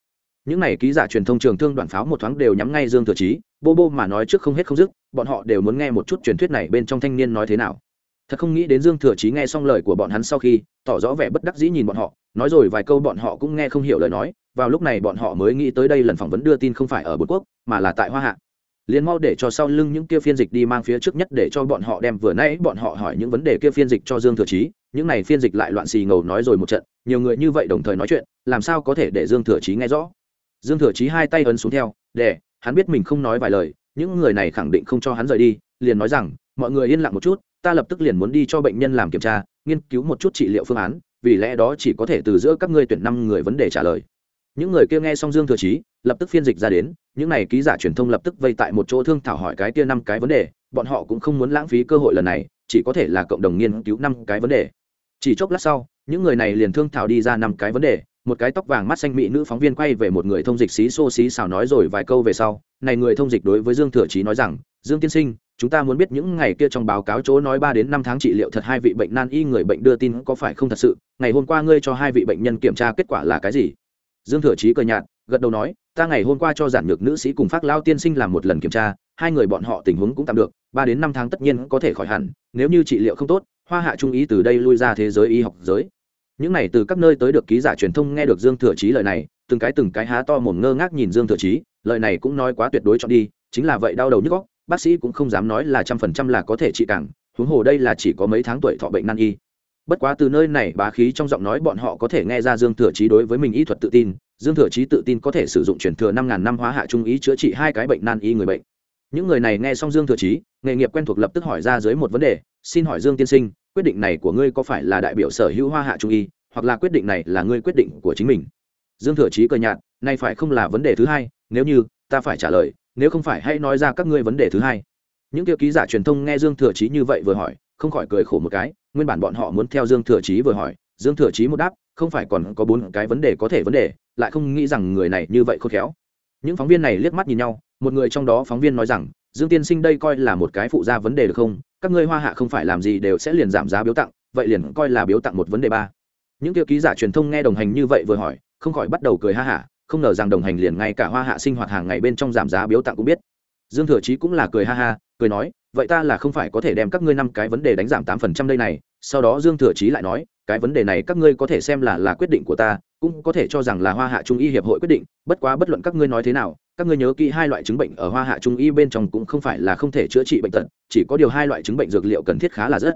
Những này ký giả truyền thông trường thương đoàn pháo một thoáng đều nhắm ngay dương thừa chí, bô bô mà nói trước không hết không dứt, bọn họ đều muốn nghe một chút truyền thuyết này bên trong thanh niên nói thế nào. Thật không nghĩ đến dương thừa chí nghe xong lời của bọn hắn sau khi, tỏ rõ vẻ bất đắc dĩ nhìn bọn họ, nói rồi vài câu bọn họ cũng nghe không hiểu lời nói, vào lúc này bọn họ mới nghĩ tới đây lần phỏng vấn đưa tin không phải ở bột quốc, mà là tại hoa hạ liền mau để cho sau lưng những kia phiên dịch đi mang phía trước nhất để cho bọn họ đem vừa nãy bọn họ hỏi những vấn đề kia phiên dịch cho dương thừa chí. Những này phiên dịch lại loạn xì ngầu nói rồi một trận, nhiều người như vậy đồng thời nói chuyện, làm sao có thể để dương thừa chí nghe rõ? Dương thừa chí hai tay ấn xuống theo, để, hắn biết mình không nói vài lời, những người này khẳng định không cho hắn rời đi, liền nói rằng, mọi người yên lặng một chút, ta lập tức liền muốn đi cho bệnh nhân làm kiểm tra, nghiên cứu một chút trị liệu phương án, vì lẽ đó chỉ có thể từ giữa các ngươi tuyển năm người vấn đề trả lời những người kia nghe xong dương thừa chí, lập tức phiên dịch ra đến, những này ký giả truyền thông lập tức vây tại một chỗ thương thảo hỏi cái kia năm cái vấn đề, bọn họ cũng không muốn lãng phí cơ hội lần này, chỉ có thể là cộng đồng nghiên cứu năm cái vấn đề. Chỉ chốc lát sau, những người này liền thương thảo đi ra năm cái vấn đề, một cái tóc vàng mắt xanh mỹ nữ phóng viên quay về một người thông dịch xí xô xí xào nói rồi vài câu về sau, này người thông dịch đối với dương thừa chí nói rằng, dương tiên sinh, chúng ta muốn biết những ngày kia trong báo cáo chỗ nói ba đến năm tháng trị liệu thật hai vị bệnh nan y người bệnh đưa tin có phải không thật sự? Ngày hôm qua ngươi cho hai vị bệnh nhân kiểm tra kết quả là cái gì? Dương thừa chí cười nhạt, gật đầu nói, ta ngày hôm qua cho giản nhược nữ sĩ cùng phát lao tiên sinh làm một lần kiểm tra, hai người bọn họ tình huống cũng tạm được, ba đến năm tháng tất nhiên có thể khỏi hẳn, nếu như trị liệu không tốt, hoa hạ trung ý từ đây lui ra thế giới y học giới. Những này từ các nơi tới được ký giả truyền thông nghe được dương thừa chí lời này, từng cái từng cái há to mồm ngơ ngác nhìn dương thừa chí, lời này cũng nói quá tuyệt đối chọn đi, chính là vậy đau đầu nhức góc bác sĩ cũng không dám nói là trăm phần trăm là có thể trị cảng huống hồ đây là chỉ có mấy tháng tuổi thọ bệnh nan y bất quá từ nơi này bá khí trong giọng nói bọn họ có thể nghe ra dương thừa chí đối với mình y thuật tự tin, dương thừa chí tự tin có thể sử dụng truyền thừa năm ngàn năm hóa hạ trung ý chữa trị hai cái bệnh nan y người bệnh. Những người này nghe xong dương thừa chí, nghề nghiệp quen thuộc lập tức hỏi ra dưới một vấn đề, xin hỏi dương tiên sinh, quyết định này của ngươi có phải là đại biểu sở hữu hoa hạ trung y, hoặc là quyết định này là ngươi quyết định của chính mình? Dương thừa chí cười nhạt nay phải không là vấn đề thứ hai, nếu như ta phải trả lời, nếu không phải hãy nói ra các ngươi vấn đề thứ hai. Những tiêu ký giả truyền thông nghe dương thừa chí như vậy vừa hỏi không khỏi cười khổ một cái, nguyên bản bọn họ muốn theo dương thừa chí vừa hỏi, dương thừa chí một đáp, không phải còn có bốn cái vấn đề có thể vấn đề, lại không nghĩ rằng người này như vậy khôn khéo. Những phóng viên này liếc mắt nhìn nhau, một người trong đó phóng viên nói rằng, dương tiên sinh đây coi là một cái phụ gia vấn đề được không? Các ngươi hoa hạ không phải làm gì đều sẽ liền giảm giá biếu tặng, vậy liền coi là biếu tặng một vấn đề ba. Những tiêu ký giả truyền thông nghe đồng hành như vậy vừa hỏi, không khỏi bắt đầu cười ha hả, không ngờ rằng đồng hành liền ngay cả hoa hạ sinh hoạt hàng ngày bên trong giảm giá biếu tặng cũng biết dương thừa chí cũng là cười ha ha, cười nói, vậy ta là không phải có thể đem các ngươi năm cái vấn đề đánh giảm tám phần trăm đây này. Sau đó dương thừa chí lại nói, cái vấn đề này các ngươi có thể xem là là quyết định của ta, cũng có thể cho rằng là hoa hạ trung y hiệp hội quyết định, bất quá bất luận các ngươi nói thế nào, các ngươi nhớ kỹ hai loại chứng bệnh ở hoa hạ trung y bên trong cũng không phải là không thể chữa trị bệnh tật, chỉ có điều hai loại chứng bệnh dược liệu cần thiết khá là rất.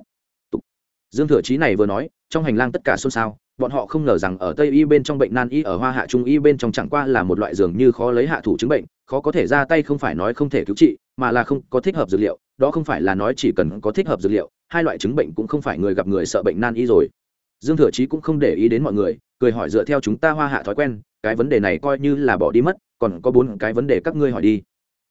Dương thừa chí này vừa nói, trong hành lang tất cả xôn xao bọn họ không ngờ rằng ở tây y bên trong bệnh nan y, ở hoa hạ trung y bên trong chẳng qua là một loại dường như khó lấy hạ thủ chứng bệnh, khó có thể ra tay không phải nói không thể cứu trị, mà là không có thích hợp dược liệu, đó không phải là nói chỉ cần có thích hợp dược liệu, hai loại chứng bệnh cũng không phải người gặp người sợ bệnh nan y rồi. Dương thừa chí cũng không để ý đến mọi người, cười hỏi dựa theo chúng ta hoa hạ thói quen, cái vấn đề này coi như là bỏ đi mất, còn có bốn cái vấn đề các ngươi hỏi đi.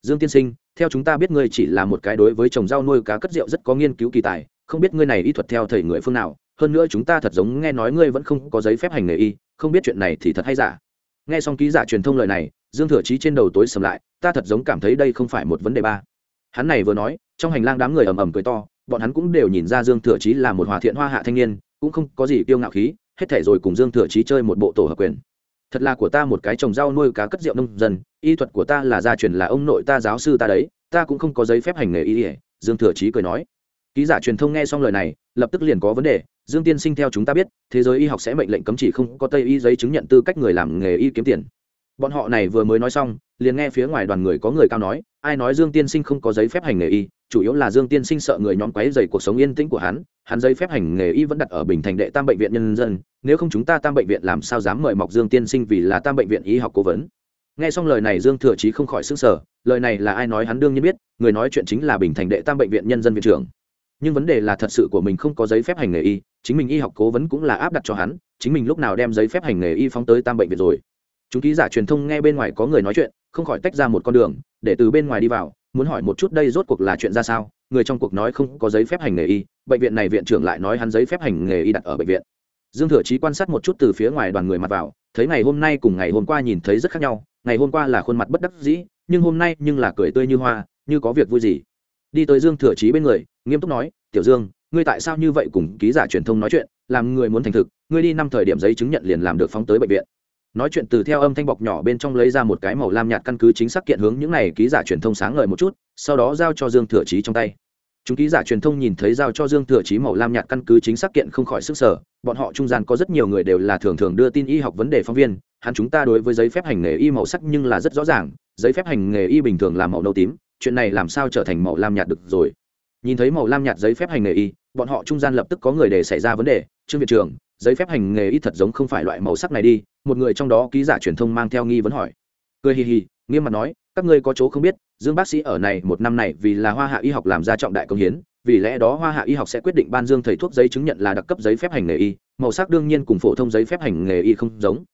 Dương tiên sinh, theo chúng ta biết ngươi chỉ là một cái đối với trồng rau nuôi cá cất rượu rất có nghiên cứu kỳ tài, không biết ngươi này y thuật theo thầy người phương nào hơn nữa chúng ta thật giống nghe nói ngươi vẫn không có giấy phép hành nghề y, không biết chuyện này thì thật hay giả. Nghe xong ký giả truyền thông lời này, dương thừa chí trên đầu tối sầm lại, ta thật giống cảm thấy đây không phải một vấn đề ba. Hắn này vừa nói, trong hành lang đám người ầm ầm cười to, bọn hắn cũng đều nhìn ra dương thừa chí là một hòa thiện hoa hạ thanh niên, cũng không có gì kiêu ngạo khí, hết thể rồi cùng dương thừa chí chơi một bộ tổ hợp quyền. Thật là của ta một cái trồng rau nuôi cá cất rượu nông dân, y thuật của ta là gia truyền là ông nội ta giáo sư ta đấy, ta cũng không có giấy phép hành nghề y ỉa dương thừa chí cười nói. Ký giả truyền thông nghe xong lời này, lập tức liền có vấn đề dương tiên sinh theo chúng ta biết, thế giới y học sẽ mệnh lệnh cấm chỉ không có tây y giấy chứng nhận tư cách người làm nghề y kiếm tiền. Bọn họ này vừa mới nói xong, liền nghe phía ngoài đoàn người có người cao nói, ai nói dương tiên sinh không có giấy phép hành nghề y, chủ yếu là dương tiên sinh sợ người nhóm quấy dày cuộc sống yên tĩnh của hắn hắn giấy phép hành nghề y vẫn đặt ở bình thành đệ tam bệnh viện nhân dân, nếu không chúng ta tam bệnh viện làm sao dám mời mọc dương tiên sinh vì là tam bệnh viện y học cố vấn. Nghe xong lời này dương thừa chí không khỏi sức sở lời này là ai nói hắn đương nhiên biết, người nói chuyện chính là bình thành đệ tam bệnh viện nhân dân viện trưởng nhưng vấn đề là thật sự của mình không có giấy phép hành nghề y, chính mình y học cố vấn cũng là áp đặt cho hắn, chính mình lúc nào đem giấy phép hành nghề y phóng tới tam bệnh viện rồi. Chúng ký giả truyền thông nghe bên ngoài có người nói chuyện, không khỏi tách ra một con đường, để từ bên ngoài đi vào, muốn hỏi một chút đây rốt cuộc là chuyện ra sao, người trong cuộc nói không có giấy phép hành nghề y, bệnh viện này viện trưởng lại nói hắn giấy phép hành nghề y đặt ở bệnh viện. Dương thừa chí quan sát một chút từ phía ngoài đoàn người mặt vào, thấy ngày hôm nay cùng ngày hôm qua nhìn thấy rất khác nhau, ngày hôm qua là khuôn mặt bất đắc dĩ, nhưng hôm nay nhưng là cười tươi như hoa, như có việc vui gì. Đi tới dương thừa chí bên người nghiêm túc nói, tiểu dương, ngươi tại sao như vậy cùng ký giả truyền thông nói chuyện? Làm người muốn thành thực, ngươi đi năm thời điểm giấy chứng nhận liền làm được phóng tới bệnh viện. Nói chuyện từ theo âm thanh bọc nhỏ bên trong lấy ra một cái màu lam nhạt căn cứ chính xác kiện hướng những này ký giả truyền thông sáng ngời một chút, sau đó giao cho dương thừa trí trong tay. Chúng ký giả truyền thông nhìn thấy giao cho dương thừa trí màu lam nhạt căn cứ chính xác kiện không khỏi sức sở, bọn họ trung gian có rất nhiều người đều là thường thường đưa tin y học vấn đề phóng viên, hắn chúng ta đối với giấy phép hành nghề y màu sắc nhưng là rất rõ ràng, giấy phép hành nghề y bình thường là màu nâu tím, chuyện này làm sao trở thành màu lam nhạt được rồi? Nhìn thấy màu lam nhạt giấy phép hành nghề y, bọn họ trung gian lập tức có người để xảy ra vấn đề. Trương viện trưởng giấy phép hành nghề y thật giống không phải loại màu sắc này đi. Một người trong đó ký giả truyền thông mang theo nghi vấn hỏi. Cười hì hì, nghiêm mặt nói, các ngươi có chỗ không biết, dương bác sĩ ở này một năm này vì là hoa hạ y học làm ra trọng đại công hiến, vì lẽ đó hoa hạ y học sẽ quyết định ban dương thầy thuốc giấy chứng nhận là đặc cấp giấy phép hành nghề y. Màu sắc đương nhiên cùng phổ thông giấy phép hành nghề y không giống.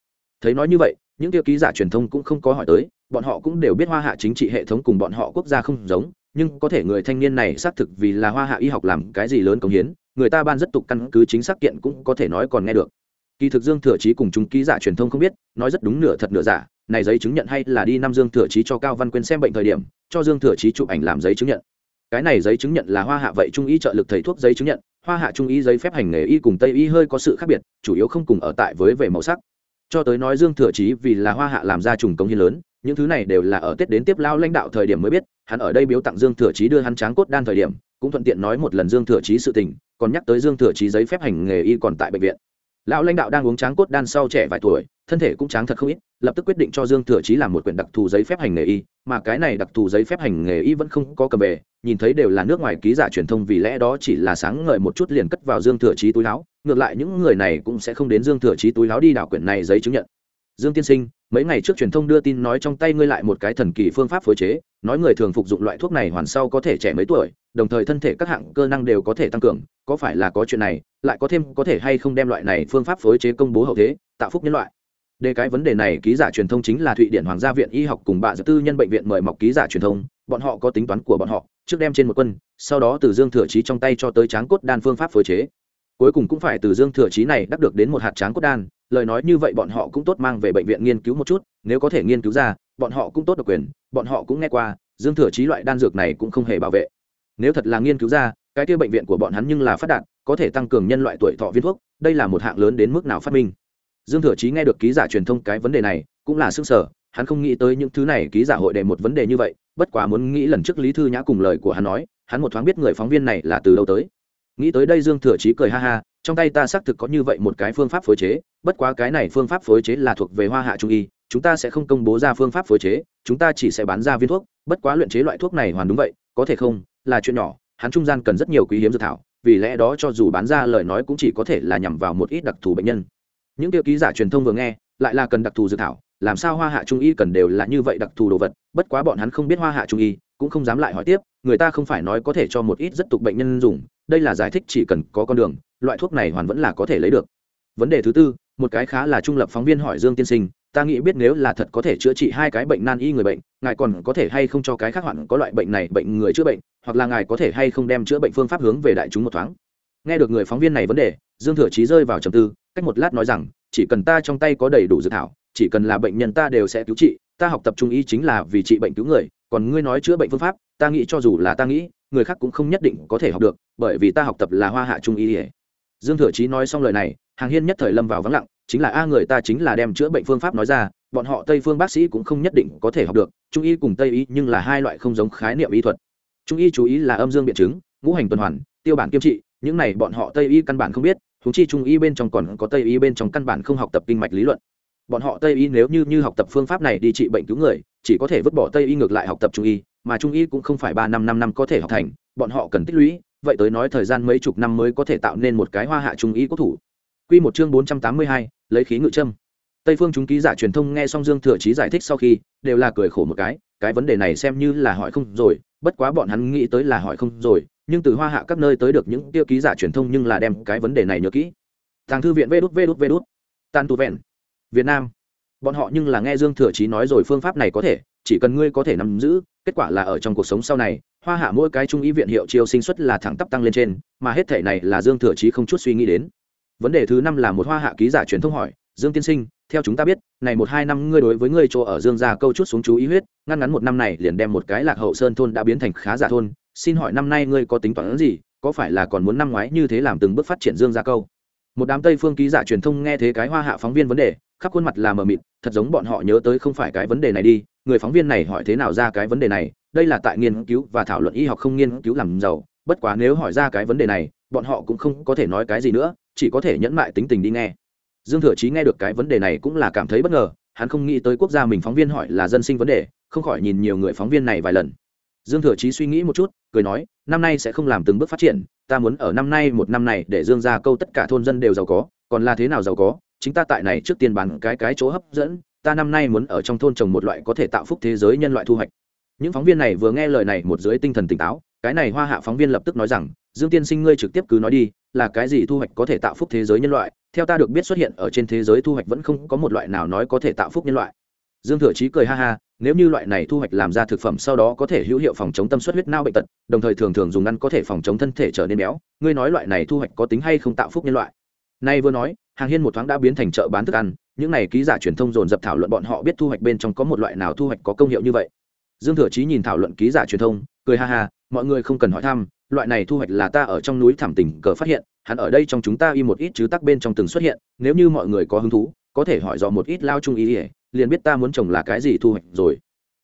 Thấy nói như vậy, những tiêu ký giả truyền thông cũng không có hỏi tới, bọn họ cũng đều biết hoa hạ chính trị hệ thống cùng bọn họ quốc gia không giống nhưng có thể người thanh niên này xác thực vì là hoa hạ y học làm cái gì lớn công hiến, người ta ban rất tục căn cứ chính xác kiện cũng có thể nói còn nghe được. Kỳ thực dương thừa chí cùng chúng ký giả truyền thông không biết, nói rất đúng nửa thật nửa giả, này giấy chứng nhận hay là đi năm dương thừa chí cho cao văn quyên xem bệnh thời điểm, cho dương thừa chí chụp ảnh làm giấy chứng nhận. Cái này giấy chứng nhận là hoa hạ vậy trung y trợ lực thầy thuốc giấy chứng nhận, hoa hạ trung y giấy phép hành nghề y cùng tây y hơi có sự khác biệt, chủ yếu không cùng ở tại với về màu sắc. Cho tới nói dương thừa chí vì là hoa hạ làm ra trùng công hiến lớn những thứ này đều là ở tết đến tiếp lao lãnh đạo thời điểm mới biết, hắn ở đây biếu tặng dương thừa chí đưa hắn tráng cốt đan thời điểm, cũng thuận tiện nói một lần dương thừa chí sự tình, còn nhắc tới dương thừa chí giấy phép hành nghề y còn tại bệnh viện lão lãnh đạo đang uống tráng cốt đan sau trẻ vài tuổi, thân thể cũng tráng thật không ít, lập tức quyết định cho dương thừa chí làm một quyển đặc thù giấy phép hành nghề y, mà cái này đặc thù giấy phép hành nghề y vẫn không có cầm bề. nhìn thấy đều là nước ngoài ký giả truyền thông vì lẽ đó chỉ là sáng ngời một chút liền cất vào dương thừa chí túi láo, ngược lại những người này cũng sẽ không đến dương thừa chí túi láo đi đảo quyển này giấy chứng nhận dương tiên sinh mấy ngày trước truyền thông đưa tin nói trong tay ngươi lại một cái thần kỳ phương pháp phối chế, nói người thường phục dụng loại thuốc này hoàn sau có thể trẻ mấy tuổi, đồng thời thân thể các hạng cơ năng đều có thể tăng cường, có phải là có chuyện này, lại có thêm có thể hay không đem loại này phương pháp phối chế công bố hậu thế, tạo phúc nhân loại. Đề cái vấn đề này, ký giả truyền thông chính là thụy điển hoàng gia viện y học cùng bạn tư nhân bệnh viện mời mọc ký giả truyền thông, bọn họ có tính toán của bọn họ, trước đem trên một quân, sau đó từ dương thừa trí trong tay cho tới tráng cốt đan phương pháp phối chế. Cuối cùng cũng phải từ dương thừa trí này đắc được đến một hạt tráng cốt đan lời nói như vậy bọn họ cũng tốt mang về bệnh viện nghiên cứu một chút, nếu có thể nghiên cứu ra, bọn họ cũng tốt độc quyền, bọn họ cũng nghe qua, dương thừa Chí loại đan dược này cũng không hề bảo vệ. Nếu thật là nghiên cứu ra, cái kia bệnh viện của bọn hắn nhưng là phát đạt, có thể tăng cường nhân loại tuổi thọ viên thuốc, đây là một hạng lớn đến mức nào phát minh. Dương thừa chí nghe được ký giả truyền thông cái vấn đề này, cũng là sức sở hắn không nghĩ tới những thứ này ký giả hội đề một vấn đề như vậy, bất quá muốn nghĩ lần trước lý thư nhã cùng lời của hắn nói, hắn một thoáng biết người phóng viên này là từ đâu tới. Nghĩ tới đây dương thừa chí cười ha ha trong tay ta xác thực có như vậy một cái phương pháp phối chế, bất quá cái này phương pháp phối chế là thuộc về hoa hạ trung y, chúng ta sẽ không công bố ra phương pháp phối chế, chúng ta chỉ sẽ bán ra viên thuốc, bất quá luyện chế loại thuốc này hoàn đúng vậy, có thể không, là chuyện nhỏ, hắn trung gian cần rất nhiều quý hiếm dược thảo, vì lẽ đó cho dù bán ra lời nói cũng chỉ có thể là nhằm vào một ít đặc thù bệnh nhân. Những tiêu ký giả truyền thông vừa nghe, lại là cần đặc thù dược thảo, làm sao hoa hạ trung y cần đều là như vậy đặc thù đồ vật, bất quá bọn hắn không biết hoa hạ trung y, cũng không dám lại hỏi tiếp, người ta không phải nói có thể cho một ít rất tục bệnh nhân dùng, đây là giải thích chỉ cần có con đường loại thuốc này hoàn vẫn là có thể lấy được. Vấn đề thứ tư, một cái khá là trung lập phóng viên hỏi dương tiên sinh, ta nghĩ biết nếu là thật có thể chữa trị hai cái bệnh nan y người bệnh, ngài còn có thể hay không cho cái khác hoạn có loại bệnh này bệnh người chữa bệnh, hoặc là ngài có thể hay không đem chữa bệnh phương pháp hướng về đại chúng một thoáng? Nghe được người phóng viên này vấn đề, dương thừa trí rơi vào trầm tư, cách một lát nói rằng, chỉ cần ta trong tay có đầy đủ dược thảo, chỉ cần là bệnh nhân ta đều sẽ cứu trị, ta học tập trung y chính là vì trị bệnh cứu người, còn ngươi nói chữa bệnh phương pháp, ta nghĩ cho dù là ta nghĩ, người khác cũng không nhất định có thể học được, bởi vì ta học tập là hoa hạ trung y dương thừa chí nói xong lời này, hàng hiên nhất thời lâm vào vắng lặng, chính là a người ta chính là đem chữa bệnh phương pháp nói ra, bọn họ tây phương bác sĩ cũng không nhất định có thể học được, trung y cùng tây y nhưng là hai loại không giống khái niệm y thuật. Trung y chú ý là âm dương biện chứng, ngũ hành tuần hoàn, tiêu bản kiêm trị, những này bọn họ tây y căn bản không biết thú chi trung y bên trong còn có tây y bên trong căn bản không học tập kinh mạch lý luận. Bọn họ tây y nếu như như học tập phương pháp này đi trị bệnh cứu người, chỉ có thể vứt bỏ tây y ngược lại học tập trung y, mà trung y cũng không phải ba năm năm năm có thể học thành, bọn họ cần tích lũy vậy tới nói thời gian mấy chục năm mới có thể tạo nên một cái hoa hạ trung ý quốc thủ Quy một chương bốn trăm tám mươi hai, lấy khí ngự châm. Tây phương chúng ký giả truyền thông nghe xong Dương Thừa Chí giải thích sau khi, đều là cười khổ một cái, cái vấn đề này xem như là hỏi không rồi, bất quá bọn hắn nghĩ tới là hỏi không rồi, nhưng từ hoa hạ các nơi tới được những tiêu ký giả truyền thông nhưng là đem cái vấn đề này nhớ kỹ. Tàng thư viện Vút Vút Vút. Tàn tu vẹn. Việt Nam. Bọn họ nhưng là nghe Dương Thừa Chí nói rồi phương pháp này có thể, chỉ cần ngươi có thể nắm giữ, kết quả là ở trong cuộc sống sau này, hoa hạ mỗi cái trung y viện hiệu chiêu sinh suất là thẳng tắp tăng lên trên, mà hết thể này là Dương Thừa Chí không chút suy nghĩ đến. Vấn đề thứ năm là một hoa hạ ký giả truyền thông hỏi dương tiên sinh theo chúng ta biết này một hai năm ngươi đối với ngươi chỗ ở dương gia câu chút xuống chú ý huyết ngăn ngắn một năm này liền đem một cái lạc hậu sơn thôn đã biến thành khá giả thôn xin hỏi năm nay ngươi có tính toán gì có phải là còn muốn năm ngoái như thế làm từng bước phát triển dương gia câu? Một đám tây phương ký giả truyền thông nghe thế cái hoa hạ phóng viên vấn đề khắp khuôn mặt là mờ mịt thật giống bọn họ nhớ tới không phải cái vấn đề này đi người phóng viên này hỏi thế nào ra cái vấn đề này đây là tại nghiên cứu và thảo luận y học không nghiên cứu làm giàu, bất quá nếu hỏi ra cái vấn đề này, bọn họ cũng không có thể nói cái gì nữa, chỉ có thể nhẫn mại tính tình đi nghe. Dương thừa chí nghe được cái vấn đề này cũng là cảm thấy bất ngờ, hắn không nghĩ tới quốc gia mình phóng viên hỏi là dân sinh vấn đề, không khỏi nhìn nhiều người phóng viên này vài lần. Dương thừa chí suy nghĩ một chút, cười nói, năm nay sẽ không làm từng bước phát triển, ta muốn ở năm nay một năm này để dương ra câu tất cả thôn dân đều giàu có, còn là thế nào giàu có, chính ta tại này trước tiên bán cái cái chỗ hấp dẫn, ta năm nay muốn ở trong thôn trồng một loại có thể tạo phúc thế giới nhân loại thu hoạch những phóng viên này vừa nghe lời này một dưới tinh thần tỉnh táo, cái này hoa hạ phóng viên lập tức nói rằng, dương tiên sinh ngươi trực tiếp cứ nói đi, là cái gì thu hoạch có thể tạo phúc thế giới nhân loại? Theo ta được biết xuất hiện ở trên thế giới thu hoạch vẫn không có một loại nào nói có thể tạo phúc nhân loại. Dương thừa chí cười ha ha, nếu như loại này thu hoạch làm ra thực phẩm sau đó có thể hữu hiệu phòng chống tâm suất huyết nao bệnh tật, đồng thời thường thường dùng ăn có thể phòng chống thân thể trở nên béo, ngươi nói loại này thu hoạch có tính hay không tạo phúc nhân loại? Nay vừa nói, hàng hiên một thoáng đã biến thành chợ bán thức ăn, những này ký giả truyền thông dồn dập thảo luận bọn họ biết thu hoạch bên trong có một loại nào thu hoạch có công hiệu như vậy dương thừa chí nhìn thảo luận ký giả truyền thông, cười ha ha, mọi người không cần hỏi thăm, loại này thu hoạch là ta ở trong núi thảm tỉnh cờ phát hiện, hắn ở đây trong chúng ta y một ít chứ tắc bên trong từng xuất hiện, nếu như mọi người có hứng thú, có thể hỏi dò một ít lao trung ý ỉa liền biết ta muốn trồng là cái gì thu hoạch rồi.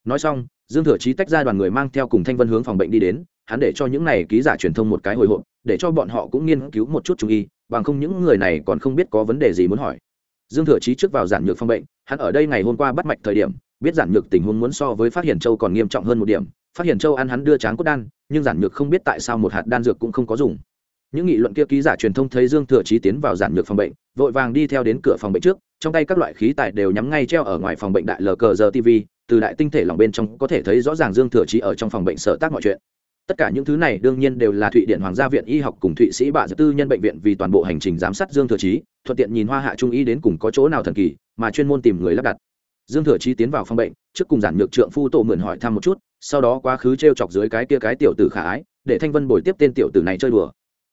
Nói xong, dương thừa chí tách ra đoàn người mang theo cùng thanh vân hướng phòng bệnh đi đến, hắn để cho những này ký giả truyền thông một cái hồi hộp, để cho bọn họ cũng nghiên cứu một chút trung y bằng không những người này còn không biết có vấn đề gì muốn hỏi. Dương thừa chí trước vào giản nhược phòng bệnh, hắn ở đây ngày hôm qua bắt mạch thời điểm biết giản nhược tình huống muốn so với phát hiện châu còn nghiêm trọng hơn một điểm. Phát hiện châu ăn hắn đưa tráng cốt đan, nhưng giản nhược không biết tại sao một hạt đan dược cũng không có dùng. Những nghị luận kia ký giả truyền thông thấy dương thừa chí tiến vào giản nhược phòng bệnh, vội vàng đi theo đến cửa phòng bệnh trước, trong tay các loại khí tài đều nhắm ngay treo ở ngoài phòng bệnh đại lờ cờ giờ tv từ đại tinh thể lòng bên trong có thể thấy rõ ràng dương thừa chí ở trong phòng bệnh sở tác mọi chuyện. Tất cả những thứ này đương nhiên đều là thụy điện hoàng gia viện y học cùng thụy sĩ bạ tư nhân bệnh viện vì toàn bộ hành trình giám sát dương thừa chí, thuận tiện nhìn hoa hạ trung y đến cùng có chỗ nào thần kỳ, mà chuyên môn tìm người lắp đặt dương thừa chí tiến vào phòng bệnh, trước cùng giản nhược trượng phu tổ mượn hỏi thăm một chút, sau đó quá khứ t r e o chọc dưới cái kia cái tiểu tử khả ái, để thanh vân bồi tiếp tên tiểu tử này chơi đùa.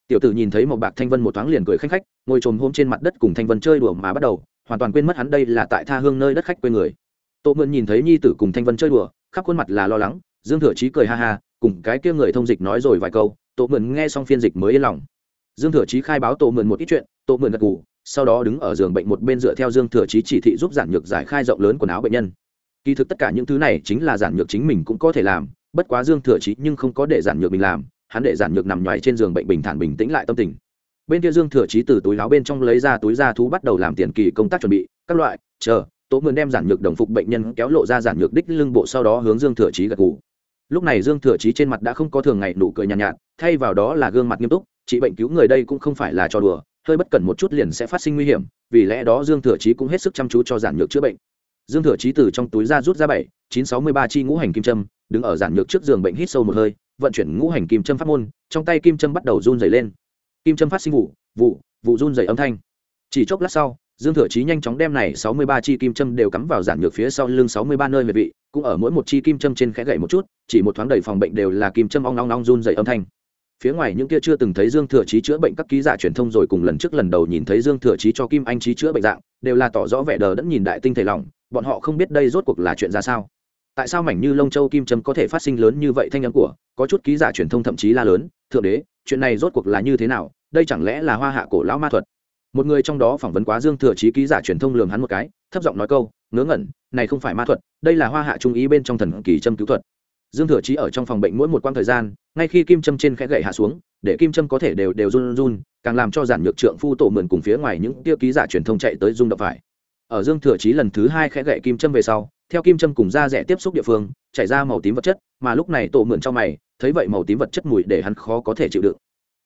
Tiểu tử nhìn thấy một bạc thanh vân một thoáng liền cười khanh khách, ngồi trồm hôm trên mặt đất cùng thanh vân chơi đùa mà bắt đầu, hoàn toàn quên mất hắn đây là tại tha hương nơi đất khách quê người. Tổ mượn nhìn thấy nhi tử cùng thanh vân chơi đùa, khắp khuôn mặt là lo lắng, dương thừa chí cười ha ha, cùng cái kia người thông dịch nói rồi vài câu, tổ mượn nghe xong phiên dịch mới yên lòng dương thừa chí khai báo tổ mượn một ít chuyện tổ mượn gật gù sau đó đứng ở giường bệnh một bên dựa theo dương thừa chí chỉ thị giúp giản nhược giải khai rộng lớn quần áo bệnh nhân. Kỳ thực tất cả những thứ này chính là giản nhược chính mình cũng có thể làm bất quá dương thừa chí nhưng không có để giản nhược mình làm hắn để giản nhược nằm nhoài trên giường bệnh bình thản bình tĩnh lại tâm tình. Bên kia dương thừa chí từ túi áo bên trong lấy ra túi da thú bắt đầu làm tiền kỳ công tác chuẩn bị các loại chờ tố mượn đem giản nhược đồng phục bệnh nhân kéo lộ ra giản nhược đích lưng bộ sau đó hướng dương thừa chí gật gù. Lúc này dương thừa chí trên mặt đã không có thường ngày nụ cười nhàn nhạt, nhạt thay vào đó là gương mặt nghiêm túc trị bệnh cứu người đây cũng không phải là cho đùa, hơi bất cẩn một chút liền sẽ phát sinh nguy hiểm, vì lẽ đó dương thừa chí cũng hết sức chăm chú cho giản nhược chữa bệnh. Dương thừa chí từ trong túi ra rút ra bảy, chín, sáu mươi ba chi ngũ hành kim trâm đứng ở giản nhược trước giường bệnh hít sâu một hơi, vận chuyển ngũ hành kim trâm phát môn, trong tay kim trâm bắt đầu run dày lên. Kim trâm phát sinh vụ vụ vụ run dày âm thanh. Chỉ chốc lát sau, dương thừa chí nhanh chóng đem này sáu mươi ba chi kim châm đều cắm vào giản nhược phía sau lưng sáu mươi ba nơi về vị, cũng ở mỗi một chi kim châm trên khẽ gậy một chút, chỉ một thoáng đầy phòng bệnh đều là kim châm ong ong ong run dày âm thanh phía ngoài những kia chưa từng thấy dương thừa chí chữa bệnh các ký giả truyền thông rồi cùng lần trước lần đầu nhìn thấy dương thừa chí cho kim anh chí chữa bệnh dạng, đều là tỏ rõ vẻ đờ đẫn nhìn đại tinh thể lòng bọn họ không biết đây rốt cuộc là chuyện ra sao. Tại sao mảnh như lông châu kim châm có thể phát sinh lớn như vậy thanh âm của, có chút ký giả truyền thông thậm chí la lớn, thượng đế, chuyện này rốt cuộc là như thế nào? Đây chẳng lẽ là hoa hạ cổ lão ma thuật? Một người trong đó phỏng vấn quá dương thừa chí ký giả truyền thông lường hắn một cái, thấp giọng nói câu, ngớ ngẩn, này không phải ma thuật, đây là hoa hạ trung ý bên trong thần kỳ châm cứu thuật dương thừa chí ở trong phòng bệnh mỗi một quãng thời gian, ngay khi kim châm trên khẽ gậy hạ xuống, để kim châm có thể đều đều run run, càng làm cho giản nhược trượng phu tổ mượn cùng phía ngoài những tiêu ký giả truyền thông chạy tới rung động phải. Ở dương thừa chí lần thứ hai khẽ gậy kim châm về sau, theo kim châm cùng da rẻ tiếp xúc địa phương, chảy ra màu tím vật chất, mà lúc này tổ mượn trong mày, thấy vậy màu tím vật chất mùi để hắn khó có thể chịu đựng.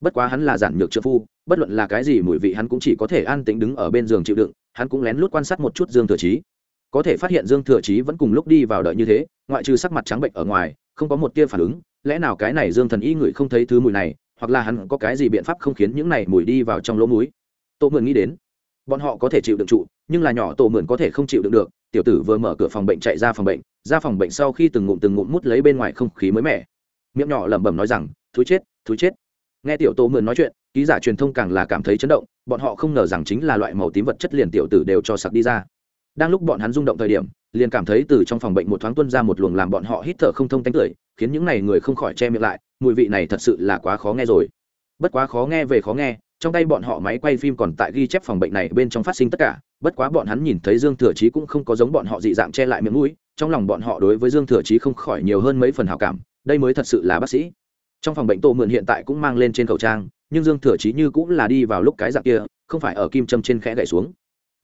Bất quá hắn là giản nhược trợ phu, bất luận là cái gì mùi vị hắn cũng chỉ có thể an tĩnh đứng ở bên giường chịu đựng, hắn cũng lén lút quan sát một chút dương thừa chí có thể phát hiện dương thừa chí vẫn cùng lúc đi vào đợi như thế, ngoại trừ sắc mặt trắng bệnh ở ngoài, không có một tia phản ứng. Lẽ nào cái này dương thần y người không thấy thứ mùi này, hoặc là hắn có cái gì biện pháp không khiến những này mùi đi vào trong lỗ mũi? Tô mượn nghĩ đến, bọn họ có thể chịu đựng trụ, nhưng là nhỏ tổ mượn có thể không chịu đựng được. Tiểu tử vừa mở cửa phòng bệnh chạy ra phòng bệnh, ra phòng bệnh sau khi từng ngụm từng ngụm mút lấy bên ngoài không khí mới mẻ. Miệng nhỏ lẩm bẩm nói rằng thú chết thú chết. Nghe tiểu tổ mượn nói chuyện, ký giả truyền thông càng là cảm thấy chấn động, bọn họ không ngờ rằng chính là loại màu tím vật chất liền tiểu tử đều cho sặc đi ra đang lúc bọn hắn rung động thời điểm, liền cảm thấy từ trong phòng bệnh một thoáng tuân ra một luồng làm bọn họ hít thở không thông tánh tưởi khiến những n à y người không khỏi che miệng lại, mùi vị này thật sự là quá khó nghe rồi. Bất quá khó nghe về khó nghe, trong tay bọn họ máy quay phim còn tại ghi chép phòng bệnh này bên trong phát sinh tất cả, bất quá bọn hắn nhìn thấy dương thừa chí cũng không có giống bọn họ dị dạng che lại miệng mũi, trong lòng bọn họ đối với dương thừa chí không khỏi nhiều hơn mấy phần hào cảm, đây mới thật sự là bác sĩ. Trong phòng bệnh tô mượn hiện tại cũng mang lên trên khẩu trang, nhưng dương thừa chí như cũng là đi vào lúc cái dạng kia, không phải ở kim châm trên khẽ gậy xuống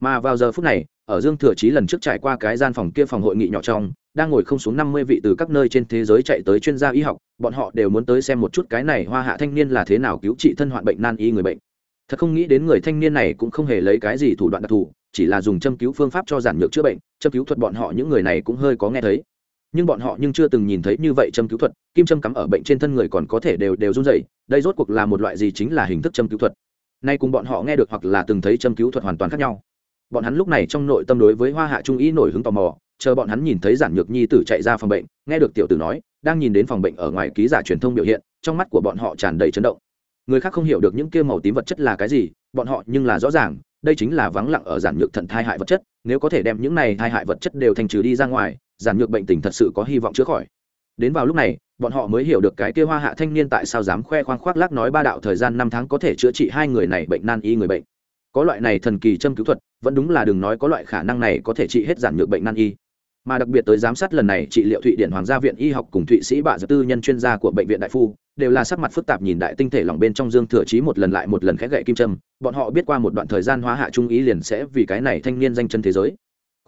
mà vào giờ phút này, ở dương thừa chí lần trước trải qua cái gian phòng kia phòng hội nghị nhỏ trong, đang ngồi không xuống năm mươi vị từ các nơi trên thế giới chạy tới chuyên gia y học, bọn họ đều muốn tới xem một chút cái này hoa hạ thanh niên là thế nào cứu trị thân hoạn bệnh nan y người bệnh. Thật không nghĩ đến người thanh niên này cũng không hề lấy cái gì thủ đoạn đặc thù, chỉ là dùng châm cứu phương pháp cho giản nhược chữa bệnh, châm cứu thuật bọn họ những người này cũng hơi có nghe thấy. Nhưng bọn họ nhưng chưa từng nhìn thấy như vậy châm cứu thuật, kim châm cắm ở bệnh trên thân người còn có thể đều đều run rẩy, đây rốt cuộc là một loại gì chính là hình thức châm cứu thuật? Nay cùng bọn họ nghe được hoặc là từng thấy châm cứu thuật hoàn toàn khác nhau bọn hắn lúc này trong nội tâm đối với hoa hạ trung ý nổi hứng tò mò, chờ bọn hắn nhìn thấy giản nhược nhi tử chạy ra phòng bệnh, nghe được tiểu tử nói, đang nhìn đến phòng bệnh ở ngoài ký giả truyền thông biểu hiện, trong mắt của bọn họ tràn đầy chấn động. Người khác không hiểu được những kia màu tím vật chất là cái gì, bọn họ nhưng là rõ ràng, đây chính là vắng lặng ở giản nhược thận thai hại vật chất, nếu có thể đem những này thai hại vật chất đều thành trừ đi ra ngoài, giản nhược bệnh tình thật sự có hy vọng chữa khỏi. Đến vào lúc này, bọn họ mới hiểu được cái kia hoa hạ thanh niên tại sao dám khoe khoang khoác lác nói ba đạo thời gian năm tháng có thể chữa trị hai người này bệnh nan y người bệnh có loại này thần kỳ châm cứu thuật, vẫn đúng là đừng nói có loại khả năng này có thể trị hết giản nhược bệnh nan y. Mà đặc biệt tới giám sát lần này trị liệu thụy điển hoàng gia viện y học cùng thụy sĩ bạ tư nhân chuyên gia của bệnh viện đại phu, đều là sắc mặt phức tạp nhìn đại tinh thể lỏng bên trong dương thừa trí một lần lại một lần khẽ gậy kim châm, bọn họ biết qua một đoạn thời gian hóa hạ trung ý liền sẽ vì cái này thanh niên danh chân thế giới.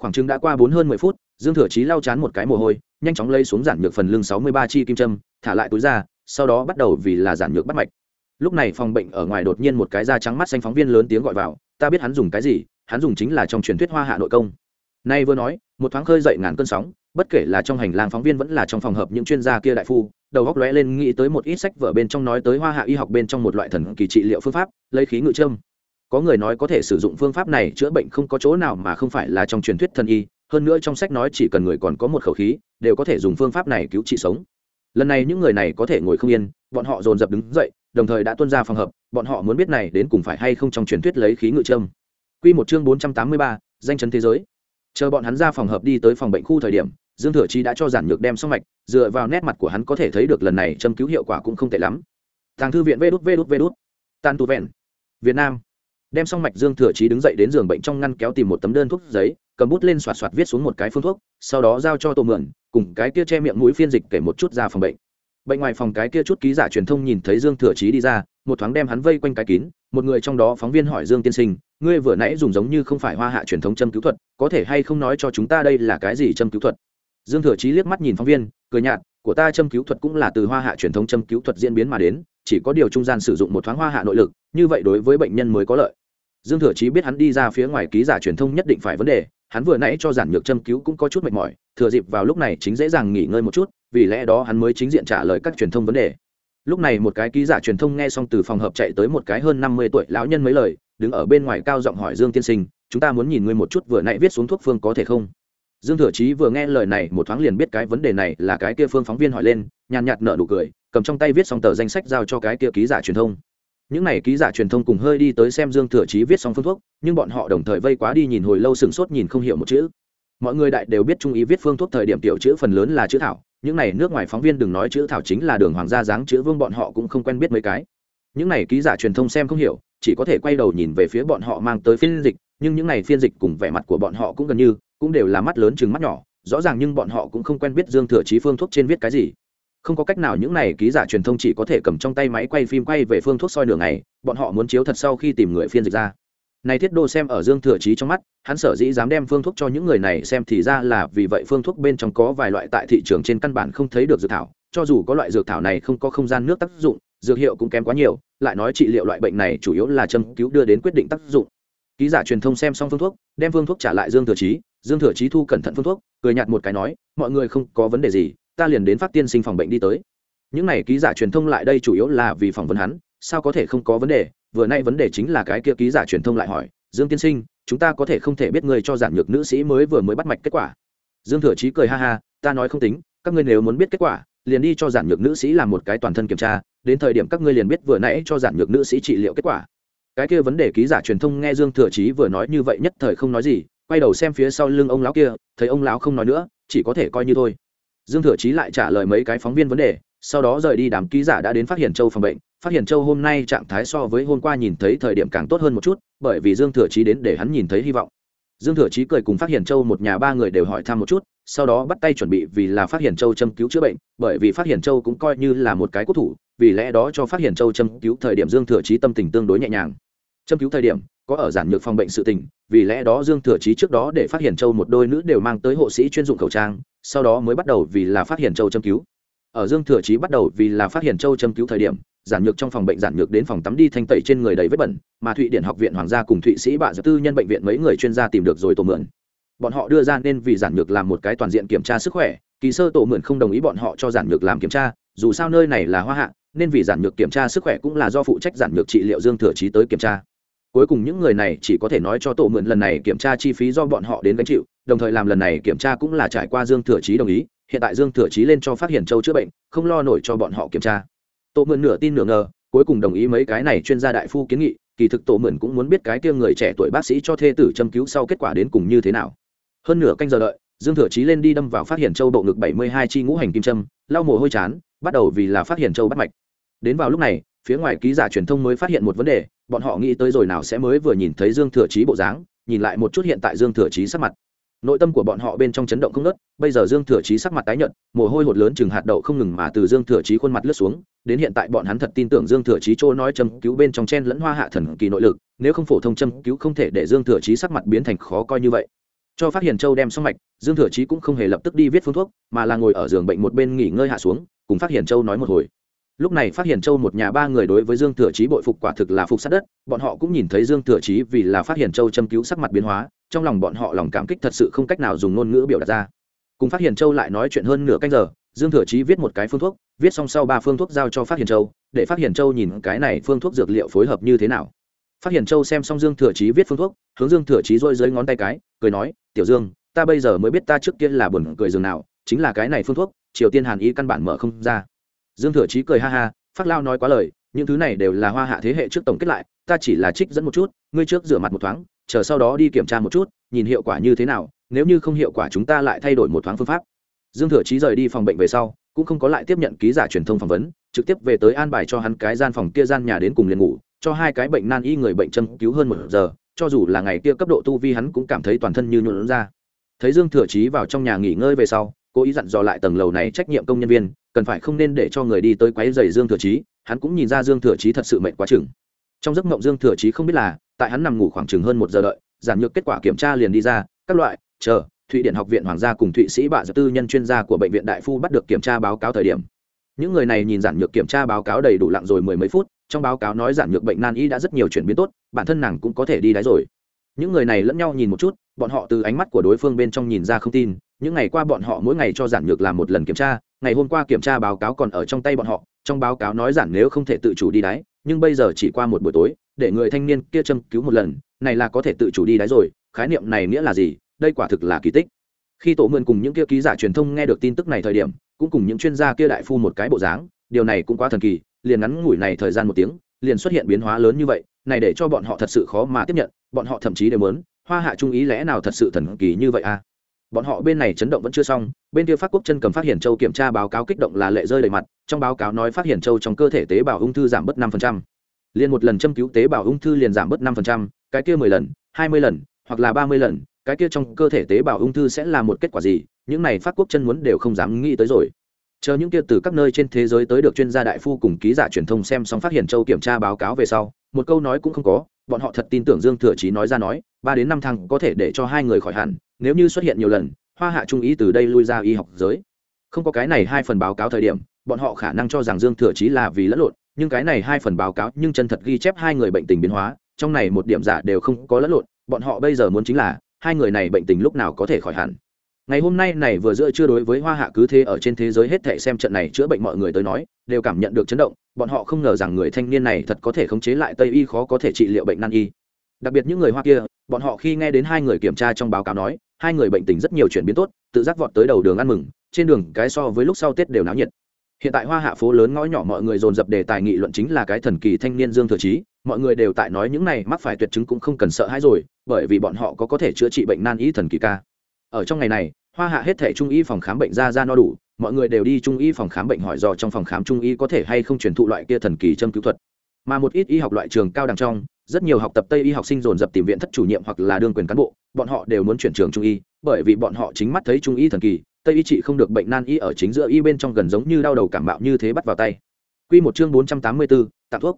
Khoảng chừng đã qua bốn hơn mười phút, dương thừa trí lau chán một cái mồ hôi, nhanh chóng lây xuống giản nhược phần lưng sáu mươi ba chi kim châm, thả lại túi ra, sau đó bắt đầu vì là giản nhược bắt mạch lúc này phòng bệnh ở ngoài đột nhiên một cái da trắng mắt xanh phóng viên lớn tiếng gọi vào, ta biết hắn dùng cái gì, hắn dùng chính là trong truyền thuyết hoa hạ nội công. Nay vừa nói, một thoáng khơi dậy ngàn cơn sóng, bất kể là trong hành lang phóng viên vẫn là trong phòng hợp những chuyên gia kia đại phu, đầu góc lóe lên nghĩ tới một ít sách vở bên trong nói tới hoa hạ y học bên trong một loại thần kỳ trị liệu phương pháp, lấy khí ngự trâm có người nói có thể sử dụng phương pháp này chữa bệnh không có chỗ nào mà không phải là trong truyền thuyết thần y, hơn nữa trong sách nói chỉ cần người còn có một khẩu khí, đều có thể dùng phương pháp này cứu trị sống. Lần này những người này có thể ngồi không yên, bọn họ dồn dập đứng dậy đồng thời đã tuân ra phòng hợp bọn họ muốn biết này đến cùng phải hay không trong truyền thuyết lấy khí ngự trâm Quy một chương bốn trăm tám mươi ba, danh chấn thế giới. Chờ bọn hắn ra phòng hợp đi tới phòng bệnh khu thời điểm dương thừa chi đã cho giản nhược đem xong mạch dựa vào nét mặt của hắn có thể thấy được lần này châm cứu hiệu quả cũng không tệ lắm. Tàng thư viện vê đút vê đút vê đút tan tu vẹn. Việt nam. Đem xong mạch dương thừa chí đứng dậy đến giường bệnh trong ngăn kéo tìm một tấm đơn thuốc giấy cầm bút lên xoạt xoạt viết xuống một cái phương thuốc sau đó giao cho tô mượn cùng cái kia che miệng mũi phiên dịch kể một chút ra phòng bệnh bệnh ngoài phòng cái kia chút ký giả truyền thông nhìn thấy dương thừa chí đi ra, một thoáng đem hắn vây quanh cái kín, một người trong đó phóng viên hỏi dương tiên sinh, ngươi vừa nãy dùng giống như không phải hoa hạ truyền thống châm cứu thuật, có thể hay không nói cho chúng ta đây là cái gì châm cứu thuật? Dương thừa chí liếc mắt nhìn phóng viên, cười nhạt, của ta châm cứu thuật cũng là từ hoa hạ truyền thống châm cứu thuật diễn biến mà đến, chỉ có điều trung gian sử dụng một thoáng hoa hạ nội lực, như vậy đối với bệnh nhân mới có lợi dương thừa chí biết hắn đi ra phía ngoài ký giả truyền thông nhất định phải vấn đề, hắn vừa nãy cho giản nhược châm cứu cũng có chút mệt mỏi, thừa dịp vào lúc này chính dễ dàng nghỉ ngơi một chút, vì lẽ đó hắn mới chính diện trả lời các truyền thông vấn đề. Lúc này một cái ký giả truyền thông nghe xong từ phòng hợp chạy tới một cái hơn năm mươi tuổi lão nhân mấy lời, đứng ở bên ngoài cao giọng hỏi dương tiên sinh, chúng ta muốn nhìn ngươi một chút vừa nãy viết xuống thuốc phương có thể không? Dương thừa chí vừa nghe lời này một thoáng liền biết cái vấn đề này là cái kia phương phóng viên hỏi lên, nhàn nhạt nở nụ cười, cầm trong tay viết xong tờ danh sách giao cho cái kia ký giả truyền thông những n à y ký giả truyền thông cùng hơi đi tới xem dương thừa chí viết xong phương thuốc, nhưng bọn họ đồng thời vây quá đi nhìn hồi lâu sừng sốt nhìn không hiểu một chữ. Mọi người đại đều biết trung ý viết phương thuốc thời điểm tiểu chữ phần lớn là chữ thảo, những n à y nước ngoài phóng viên đừng nói chữ thảo chính là đường hoàng gia dáng chữ vương bọn họ cũng không quen biết mấy cái. Những n à y ký giả truyền thông xem không hiểu, chỉ có thể quay đầu nhìn về phía bọn họ mang tới phiên dịch, nhưng những n à y phiên dịch cùng vẻ mặt của bọn họ cũng gần như, cũng đều là mắt lớn chừng mắt nhỏ, rõ ràng nhưng bọn họ cũng không quen biết dương thừa chí phương thuốc trên viết cái gì không có cách nào những này ký giả truyền thông chỉ có thể cầm trong tay máy quay phim quay về phương thuốc soi nửa ngày, bọn họ muốn chiếu thật sau khi tìm người phiên dịch ra. Này thiết đô xem ở dương thừa chí trong mắt, hắn sở dĩ dám đem phương thuốc cho những người này xem thì ra là vì vậy phương thuốc bên trong có vài loại tại thị trường trên căn bản không thấy được dược thảo, cho dù có loại dược thảo này không có không gian nước tác dụng, dược hiệu cũng kém quá nhiều, lại nói trị liệu loại bệnh này chủ yếu là châm cứu đưa đến quyết định tác dụng. Ký giả truyền thông xem xong phương thuốc, đem phương thuốc trả lại dương thừa chí, dương thừa chí thu cẩn thận phương thuốc, cười nhạt một cái nói, mọi người không có vấn đề gì ta liền đến phát tiên sinh phòng bệnh đi tới. Những này ký giả truyền thông lại đây chủ yếu là vì phỏng vấn hắn, sao có thể không có vấn đề? Vừa nay vấn đề chính là cái kia ký giả truyền thông lại hỏi, dương tiên sinh, chúng ta có thể không thể biết người cho giản nhược nữ sĩ mới vừa mới bắt mạch kết quả? Dương thừa trí cười ha ha, ta nói không tính, các ngươi nếu muốn biết kết quả, liền đi cho giản nhược nữ sĩ làm một cái toàn thân kiểm tra, đến thời điểm các ngươi liền biết vừa nãy cho giản nhược nữ sĩ trị liệu kết quả. Cái kia vấn đề ký giả truyền thông nghe dương thừa trí vừa nói như vậy nhất thời không nói gì, quay đầu xem phía sau lưng ông lão kia, thấy ông lão không nói nữa, chỉ có thể coi như thôi dương thừa chí lại trả lời mấy cái phóng viên vấn đề, sau đó rời đi, đám ký giả đã đến phát hiện châu phòng bệnh. Phát hiện châu hôm nay trạng thái so với hôm qua nhìn thấy thời điểm càng tốt hơn một chút, bởi vì dương thừa chí đến để hắn nhìn thấy hy vọng. Dương thừa chí cười cùng phát hiện châu một nhà ba người đều hỏi thăm một chút, sau đó bắt tay chuẩn bị vì là phát hiện châu châm cứu chữa bệnh, bởi vì phát hiện châu cũng coi như là một cái quốc thủ, vì lẽ đó cho phát hiện châu châm cứu thời điểm dương thừa chí tâm tình tương đối nhẹ nhàng. Châm cứu thời điểm có ở giản nhược phòng bệnh sự tình, vì lẽ đó dương thừa chí trước đó để phát hiện châu một đôi nữ đều mang tới hộ sĩ chuyên dụng khẩu trang, sau đó mới bắt đầu vì là phát hiện châu châm cứu. Ở dương thừa chí bắt đầu vì là phát hiện châu châm cứu thời điểm, giản nhược trong phòng bệnh giản nhược đến phòng tắm đi thanh tẩy trên người đầy vết bẩn, mà thụy điển học viện hoàng gia cùng thụy sĩ bạ giật tư nhân bệnh viện mấy người chuyên gia tìm được rồi tổ mượn. Bọn họ đưa ra nên vì giản nhược làm một cái toàn diện kiểm tra sức khỏe, kỳ sơ tổ mượn không đồng ý bọn họ cho giản nhược làm kiểm tra, dù sao nơi này là hoa hạ, nên vì giản nhược kiểm tra sức khỏe cũng là do phụ trách giản nhược trị liệu dương thừa chí tới kiểm tra cuối cùng những người này chỉ có thể nói cho tổ mượn lần này kiểm tra chi phí do bọn họ đến gánh chịu, đồng thời làm lần này kiểm tra cũng là trải qua dương thừa chí đồng ý. Hiện tại dương thừa chí lên cho phát hiện châu chữa bệnh, không lo nổi cho bọn họ kiểm tra. Tổ mượn nửa tin nửa ngờ, cuối cùng đồng ý mấy cái này chuyên gia đại phu kiến nghị, kỳ thực tổ mượn cũng muốn biết cái kia người trẻ tuổi bác sĩ cho thê tử châm cứu sau kết quả đến cùng như thế nào. Hơn nửa canh giờ đợi, dương thừa chí lên đi đâm vào phát hiện châu bộ ngực bảy mươi hai chi ngũ hành kim châm, lau mồ hôi chán, bắt đầu vì là phát hiện châu bắt mạch. Đến vào lúc này phía ngoài ký giả truyền thông mới phát hiện một vấn đề, bọn họ nghĩ tới rồi nào sẽ mới vừa nhìn thấy dương thừa chí bộ dáng, nhìn lại một chút hiện tại dương thừa chí sắc mặt. Nội tâm của bọn họ bên trong chấn động không nớt bây giờ dương thừa chí sắc mặt tái nhợt, mồ hôi hột lớn chừng hạt đậu không ngừng mà từ dương thừa chí khuôn mặt lướt xuống, đến hiện tại bọn hắn thật tin tưởng dương thừa chí chỗ nói châm cứu bên trong chen lẫn hoa hạ thần kỳ nội lực, nếu không phổ thông châm cứu không thể để dương thừa chí sắc mặt biến thành khó coi như vậy. Cho phát hiện châu đem xong mạch, dương thừa chí cũng không hề lập tức đi viết phương thuốc, mà là ngồi ở giường bệnh một bên nghỉ ngơi hạ xuống, cùng phát hiện châu nói một hồi lúc này phát hiện châu một nhà ba người đối với dương thừa chí bội phục quả thực là phục sát đất, bọn họ cũng nhìn thấy dương thừa chí vì là phát hiện châu châm cứu sắc mặt biến hóa, trong lòng bọn họ lòng cảm kích thật sự không cách nào dùng ngôn ngữ biểu đạt ra. Cùng phát hiện châu lại nói chuyện hơn nửa canh giờ, dương thừa chí viết một cái phương thuốc, viết xong sau ba phương thuốc giao cho phát hiện châu, để phát hiện châu nhìn cái này phương thuốc dược liệu phối hợp như thế nào. Phát hiện châu xem xong dương thừa chí viết phương thuốc, hướng dương thừa chí rôi dưới ngón tay cái, cười nói, tiểu dương, ta bây giờ mới biết ta trước kia là buồn cười dường nào, chính là cái này phương thuốc, triều tiên hàn y căn bản mở không ra dương thừa chí cười ha ha, phát lao nói quá lời, những thứ này đều là hoa hạ thế hệ trước tổng kết lại, ta chỉ là trích dẫn một chút, ngươi trước rửa mặt một thoáng, chờ sau đó đi kiểm tra một chút, nhìn hiệu quả như thế nào, nếu như không hiệu quả chúng ta lại thay đổi một thoáng phương pháp. Dương thừa chí rời đi phòng bệnh về sau, cũng không có lại tiếp nhận ký giả truyền thông phỏng vấn, trực tiếp về tới an bài cho hắn cái gian phòng kia gian nhà đến cùng liền ngủ, cho hai cái bệnh nan y người bệnh châm cứu hơn một giờ, cho dù là ngày kia cấp độ tu vi hắn cũng cảm thấy toàn thân như nhuộn ra. Thấy dương thừa chí vào trong nhà nghỉ ngơi về sau, cố ý dặn dò lại tầng lầu này trách nhiệm công nhân viên cần phải không nên để cho người đi tới quấy rầy dương thừa chí, hắn cũng nhìn ra dương thừa chí thật sự mệt quá chừng. Trong giấc mộng dương thừa chí không biết là, tại hắn nằm ngủ khoảng chừng hơn một giờ đợi, giản nhược kết quả kiểm tra liền đi ra, các loại, chờ, thụy điện học viện hoàng gia cùng thụy sĩ bạ giật tư nhân chuyên gia của bệnh viện đại phu bắt được kiểm tra báo cáo thời điểm. Những người này nhìn giản nhược kiểm tra báo cáo đầy đủ lặng rồi mười mấy phút, trong báo cáo nói giản nhược bệnh nan y đã rất nhiều chuyển biến tốt, bản thân nàng cũng có thể đi đáy rồi. Những người này lẫn nhau nhìn một chút, bọn họ từ ánh mắt của đối phương bên trong nhìn ra không tin những ngày qua bọn họ mỗi ngày cho giản nhược làm một lần kiểm tra, ngày hôm qua kiểm tra báo cáo còn ở trong tay bọn họ, trong báo cáo nói giản nếu không thể tự chủ đi đáy nhưng bây giờ chỉ qua một buổi tối, để người thanh niên kia châm cứu một lần, này là có thể tự chủ đi đáy rồi, khái niệm này nghĩa là gì, đây quả thực là kỳ tích. Khi tổ mượn cùng những kia ký giả truyền thông nghe được tin tức này thời điểm, cũng cùng những chuyên gia kia đại phu một cái bộ dáng, điều này cũng quá thần kỳ, liền ngắn ngủi này thời gian một tiếng, liền xuất hiện biến hóa lớn như vậy, này để cho bọn họ thật sự khó mà tiếp nhận, bọn họ thậm chí đều muốn, hoa hạ trung ý lẽ nào thật sự thần kỳ như vậy à? Bọn họ bên này chấn động vẫn chưa xong, bên kia pháp quốc chân cầm phát hiện châu kiểm tra báo cáo kích động là lệ rơi đầy mặt, trong báo cáo nói phát hiện châu trong cơ thể tế bào ung thư giảm bớt năm liền một lần châm cứu tế bào ung thư liền giảm bớt năm cái kia mười lần, hai mươi lần, hoặc là ba mươi lần, cái kia trong cơ thể tế bào ung thư sẽ là một kết quả gì, những này pháp quốc chân muốn đều không dám nghĩ tới rồi. Chờ những kia từ các nơi trên thế giới tới được chuyên gia đại phu cùng ký giả truyền thông xem xong phát hiện châu kiểm tra báo cáo về sau, một câu nói cũng không có, bọn họ thật tin tưởng dương thừa chí nói ra nói, ba đến năm tháng có thể để cho hai người khỏi hẳn nếu như xuất hiện nhiều lần, hoa hạ trung ý từ đây lui ra y học giới. Không có cái này hai phần báo cáo thời điểm, bọn họ khả năng cho rằng dương thừa chí là vì lẫn lộn, nhưng cái này hai phần báo cáo nhưng chân thật ghi chép hai người bệnh tình biến hóa, trong này một điểm giả đều không có lẫn lộn, bọn họ bây giờ muốn chính là, hai người này bệnh tình lúc nào có thể khỏi hẳn. Ngày hôm nay này vừa giữa chưa đối với hoa hạ cứ thế ở trên thế giới hết thể xem trận này chữa bệnh mọi người tới nói, đều cảm nhận được chấn động, bọn họ không ngờ rằng người thanh niên này thật có thể khống chế lại tây y khó có thể trị liệu bệnh nan y. Đặc biệt những người hoa kia, bọn họ khi nghe đến hai người kiểm tra trong báo cáo nói hai người bệnh tình rất nhiều chuyển biến tốt, tự giác vọt tới đầu đường ăn mừng, trên đường cái so với lúc sau tết đều náo nhiệt. Hiện tại hoa hạ phố lớn ngõ nhỏ mọi người dồn dập đề tài nghị luận chính là cái thần kỳ thanh niên dương thừa trí mọi người đều tại nói những này mắc phải tuyệt chứng cũng không cần sợ hãi rồi, bởi vì bọn họ có có thể chữa trị bệnh nan y thần kỳ ca. Ở trong ngày này, hoa hạ hết thể trung y phòng khám bệnh ra ra no đủ, mọi người đều đi trung y phòng khám bệnh hỏi dò trong phòng khám trung y có thể hay không truyền thụ loại kia thần kỳ châm cứu thuật. Mà một ít y học loại trường cao đẳng trong rất nhiều học tập tây y học sinh dồn dập tìm viện thất chủ nhiệm hoặc là đương quyền cán bộ bọn họ đều muốn chuyển trường trung y bởi vì bọn họ chính mắt thấy trung y thần kỳ tây y trị không được bệnh nan y ở chính giữa y bên trong gần giống như đau đầu cảm mạo như thế bắt vào tay Quy một chương bốn trăm tám mươi bốn, tặng thuốc.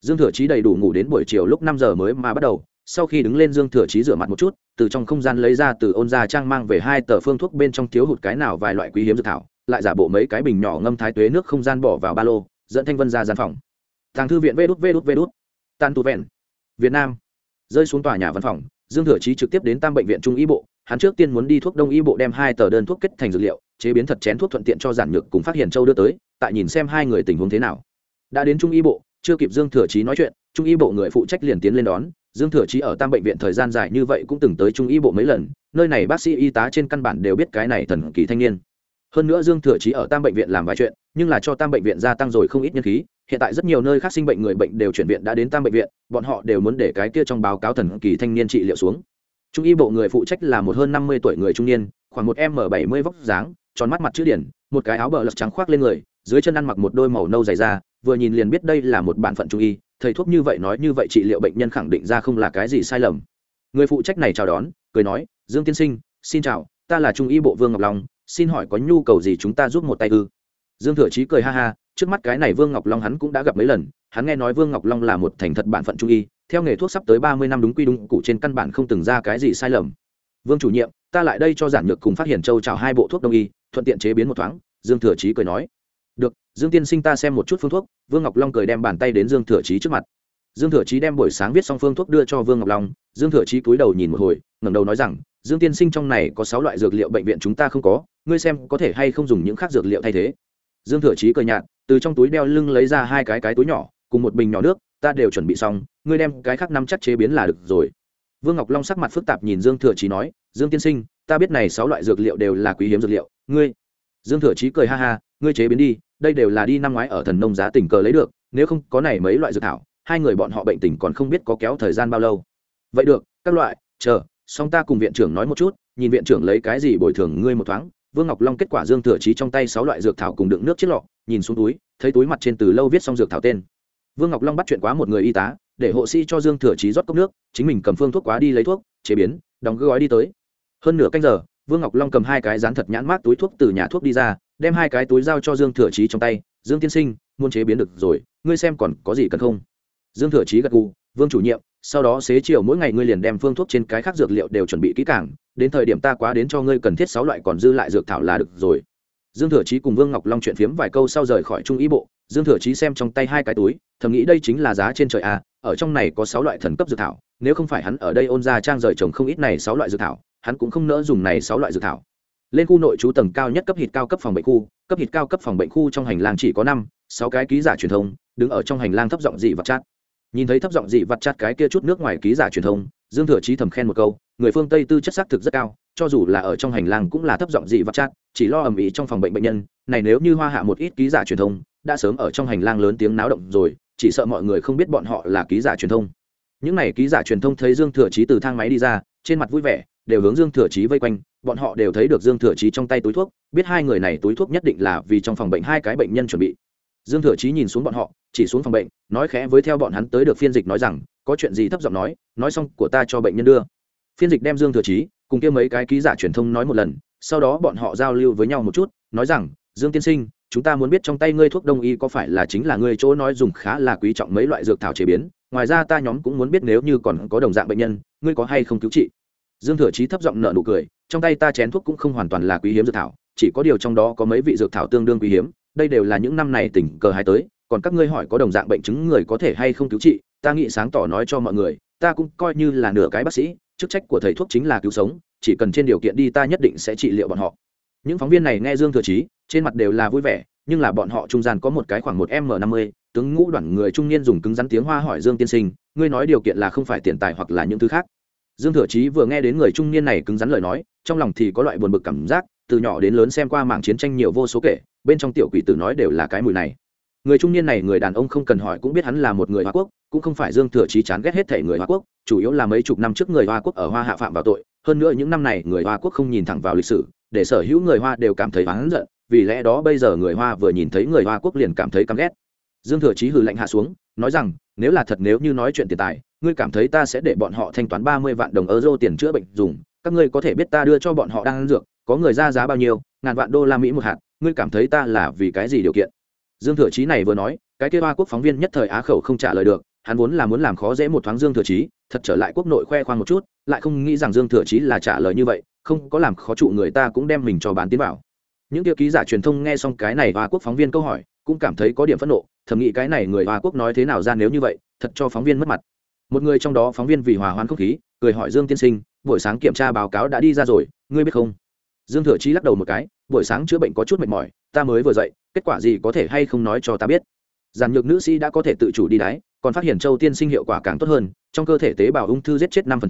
Dương Thừa Chí đầy đủ ngủ đến buổi chiều lúc năm giờ mới mà bắt đầu, sau khi đứng lên Dương Thừa Chí rửa mặt một chút, từ trong không gian lấy ra từ ôn gia trang mang về hai tờ phương thuốc bên trong thiếu hụt cái nào vài loại quý hiếm dược thảo, lại giả bộ mấy cái bình nhỏ ngâm thái tuế nước không gian bỏ vào ba lô, dẫn Thanh Vân ra gian phòng. Tàng thư viện Vê đút Vê đút Vê đút. Tàn tù vẹn. Việt Nam. Rơi xuống tòa nhà văn phòng, Dương Thừa Chí trực tiếp đến Tam bệnh viện Trung y bộ, hắn trước tiên muốn đi thuốc đông y bộ đem hai tờ đơn thuốc kết thành dược liệu, chế biến thật chén thuốc thuận tiện cho giản nhược cùng phát hiện châu đưa tới, tại nhìn xem hai người tình huống thế nào. Đã đến Trung y bộ, chưa kịp Dương Thừa Chí nói chuyện, Trung y bộ người phụ trách liền tiến lên đón, Dương Thừa Chí ở Tam bệnh viện thời gian dài như vậy cũng từng tới Trung y bộ mấy lần, nơi này bác sĩ y tá trên căn bản đều biết cái này thần kỳ thanh niên. Hơn nữa Dương Thừa Chí ở Tam bệnh viện làm vài chuyện, nhưng là cho Tam bệnh viện gia tăng rồi không ít nhân khí, hiện tại rất nhiều nơi khác sinh bệnh người bệnh đều chuyển viện đã đến Tam bệnh viện, bọn họ đều muốn để cái kia trong báo cáo thần kỳ thanh niên trị liệu xuống. Trung y bộ người phụ trách là một hơn năm mươi tuổi người trung niên, khoảng một m bảy mươi vóc dáng, tròn mắt mặt chữ điển, một cái áo bờ lật trắng khoác lên người, dưới chân ăn mặc một đôi màu nâu dày da, vừa nhìn liền biết đây là một bản phận trung y, thầy thuốc như vậy nói như vậy trị liệu bệnh nhân khẳng định ra không là cái gì sai lầm người phụ trách này chào đón cười nói dương tiên sinh xin chào ta là trung y bộ vương ngọc long xin hỏi có nhu cầu gì chúng ta giúp một tay ư dương thừa chí cười ha ha trước mắt cái này vương ngọc long hắn cũng đã gặp mấy lần, hắn nghe nói vương ngọc long là một thành thật bản phận trung y, theo nghề thuốc sắp tới ba mươi năm đúng quy đúng cụ trên căn bản không từng ra cái gì sai lầm. Vương chủ nhiệm, ta lại đây cho giản nhược cùng phát hiện châu trào hai bộ thuốc đông y, thuận tiện chế biến một thoáng, dương thừa trí cười nói. Được, dương tiên sinh ta xem một chút phương thuốc, vương ngọc long cười đem bàn tay đến dương thừa trí trước mặt. Dương thừa trí đem buổi sáng viết xong phương thuốc đưa cho vương ngọc long, dương thừa trí cúi đầu nhìn một hồi, ngẩng đầu nói rằng, dương tiên sinh trong này có sáu loại dược liệu bệnh viện chúng ta không có, ngươi xem có thể hay không dùng những khác dược liệu thay thế dương thừa chí cười nhạt, từ trong túi đeo lưng lấy ra hai cái cái túi nhỏ, cùng một bình nhỏ nước, ta đều chuẩn bị xong, ngươi đem cái khác năm chắc chế biến là được rồi. Vương ngọc long sắc mặt phức tạp nhìn dương thừa chí nói, dương tiên sinh, ta biết này sáu loại dược liệu đều là quý hiếm dược liệu, ngươi. Dương thừa chí cười ha ha, ngươi chế biến đi, đây đều là đi năm ngoái ở thần nông giá tình cờ lấy được, nếu không có này mấy loại dược thảo, hai người bọn họ bệnh tình còn không biết có kéo thời gian bao lâu. Vậy được, các loại, chờ, xong ta cùng viện trưởng nói một chút, nhìn viện trưởng lấy cái gì bồi thường ngươi một thoáng vương ngọc long kết quả dương thừa trí trong tay sáu loại dược thảo cùng đựng nước chiếc lọ, nhìn xuống túi, thấy túi mặt trên từ lâu viết xong dược thảo tên. Vương ngọc long bắt chuyện quá một người y tá, để hộ sĩ cho dương thừa trí rót cốc nước, chính mình cầm phương thuốc quá đi lấy thuốc, chế biến, đóng gói đi tới. Hơn nửa canh giờ, vương ngọc long cầm hai cái rán thật nhãn mát túi thuốc từ nhà thuốc đi ra, đem hai cái túi giao cho dương thừa chí trong tay, dương tiên sinh, muốn chế biến được rồi, ngươi xem còn có gì cần không? Dương thừa chí gật gù, vương chủ nhiệm sau đó xế chiều mỗi ngày ngươi liền đem phương thuốc trên cái khác dược liệu đều chuẩn bị kỹ càng, đến thời điểm ta quá đến cho ngươi cần thiết sáu loại còn dư lại dược thảo là được rồi. Dương thừa chí cùng vương ngọc long chuyện phiếm vài câu sau rời khỏi trung ý bộ, dương thừa chí xem trong tay hai cái túi, thầm nghĩ đây chính là giá trên trời a ở trong này có sáu loại thần cấp dược thảo, nếu không phải hắn ở đây ôn ra trang rời trồng không ít này sáu loại dược thảo, hắn cũng không nỡ dùng này sáu loại dược thảo. Lên khu nội trú tầng cao nhất cấp hít cao cấp phòng bệnh khu, cấp hít cao cấp phòng bệnh khu trong hành lang chỉ có năm, sáu cái ký giả truyền thông, đứng ở trong hành lang thấp giọng dị vật chát nhìn thấy thấp giọng dị vặt chát cái kia chút nước ngoài ký giả truyền thông, dương thừa chí thầm khen một câu, người phương tây tư chất xác thực rất cao, cho dù là ở trong hành lang cũng là thấp giọng dị vặt chát, chỉ lo ầm ĩ trong phòng bệnh bệnh nhân. Này nếu như hoa hạ một ít ký giả truyền thông, đã sớm ở trong hành lang lớn tiếng náo động rồi, chỉ sợ mọi người không biết bọn họ là ký giả truyền thông. Những này ký giả truyền thông thấy dương thừa chí từ thang máy đi ra, trên mặt vui vẻ, đều hướng dương thừa chí vây quanh. Bọn họ đều thấy được dương thừa chí trong tay túi thuốc, biết hai người này túi thuốc nhất định là vì trong phòng bệnh hai cái bệnh nhân chuẩn bị dương thừa chí nhìn xuống bọn họ, chỉ xuống phòng bệnh, nói khẽ với theo bọn hắn tới được phiên dịch nói rằng, có chuyện gì thấp giọng nói nói xong của ta cho bệnh nhân đưa. Phiên dịch đem dương thừa chí cùng kia mấy cái ký giả truyền thông nói một lần, sau đó bọn họ giao lưu với nhau một chút, nói rằng, dương tiên sinh, chúng ta muốn biết trong tay ngươi thuốc đông y có phải là chính là ngươi chỗ nói dùng khá là quý trọng mấy loại dược thảo chế biến, ngoài ra ta nhóm cũng muốn biết nếu như còn có đồng dạng bệnh nhân, ngươi có hay không cứu trị? Dương thừa chí thấp giọng nợ nụ cười, trong tay ta chén thuốc cũng không hoàn toàn là quý hiếm dược thảo, chỉ có điều trong đó có mấy vị dược thảo tương đương quý hiếm đây đều là những năm này tình cờ hai tới, còn các ngươi hỏi có đồng dạng bệnh chứng người có thể hay không cứu trị, ta nghĩ sáng tỏ nói cho mọi người, ta cũng coi như là nửa cái bác sĩ, chức trách của thầy thuốc chính là cứu sống, chỉ cần trên điều kiện đi ta nhất định sẽ trị liệu bọn họ. Những phóng viên này nghe dương thừa chí, trên mặt đều là vui vẻ, nhưng là bọn họ trung gian có một cái khoảng một m năm mươi, tướng ngũ đoàn người trung niên dùng cứng rắn tiếng hoa hỏi dương tiên sinh, ngươi nói điều kiện là không phải tiền tài hoặc là những thứ khác. Dương thừa chí vừa nghe đến người trung niên này cứng rắn lời nói, trong lòng thì có loại buồn bực cảm giác từ nhỏ đến lớn xem qua mạng chiến tranh nhiều vô số kể, bên trong tiểu quỷ tử nói đều là cái mùi này. Người trung niên này, người đàn ông không cần hỏi cũng biết hắn là một người hoa quốc, cũng không phải dương thừa chí chán ghét hết thể người hoa quốc, chủ yếu là mấy chục năm trước người hoa quốc ở hoa hạ phạm vào tội, hơn nữa những năm này người hoa quốc không nhìn thẳng vào lịch sử, để sở hữu người hoa đều cảm thấy oán giận, vì lẽ đó bây giờ người hoa vừa nhìn thấy người hoa quốc liền cảm thấy căm ghét. Dương thừa chí hừ lạnh hạ xuống, nói rằng, nếu là thật, nếu như nói chuyện tiền tài, ngươi cảm thấy ta sẽ để bọn họ thanh toán ba mươi vạn đồng euro tiền chữa bệnh dùng, các ngươi có thể biết ta đưa cho bọn họ đang ăn dược có người ra giá bao nhiêu, ngàn vạn đô la mỹ một hạt, ngươi cảm thấy ta là vì cái gì điều kiện? Dương thừa chí này vừa nói, cái kia hoa quốc phóng viên nhất thời á khẩu không trả lời được, hắn vốn là muốn làm khó dễ một thoáng dương thừa chí, thật trở lại quốc nội khoe khoang một chút, lại không nghĩ rằng dương thừa chí là trả lời như vậy, không có làm khó trụ người ta cũng đem mình cho bán tiến vào. Những tiêu ký giả truyền thông nghe xong cái này hoa quốc phóng viên câu hỏi, cũng cảm thấy có điểm phẫn nộ, thầm nghĩ cái này người hoa quốc nói thế nào ra nếu như vậy, thật cho phóng viên mất mặt. Một người trong đó phóng viên vì hòa hoãn không khí, cười hỏi dương tiên sinh, buổi sáng kiểm tra báo cáo đã đi ra rồi, ngươi biết không? Dương thừa chí lắc đầu một cái, buổi sáng chữa bệnh có chút mệt mỏi, ta mới vừa dậy, kết quả gì có thể hay không nói cho ta biết? Giàn nhược nữ sĩ đã có thể tự chủ đi đáy còn phát hiện châu tiên sinh hiệu quả càng tốt hơn, trong cơ thể tế bào ung thư giết chết năm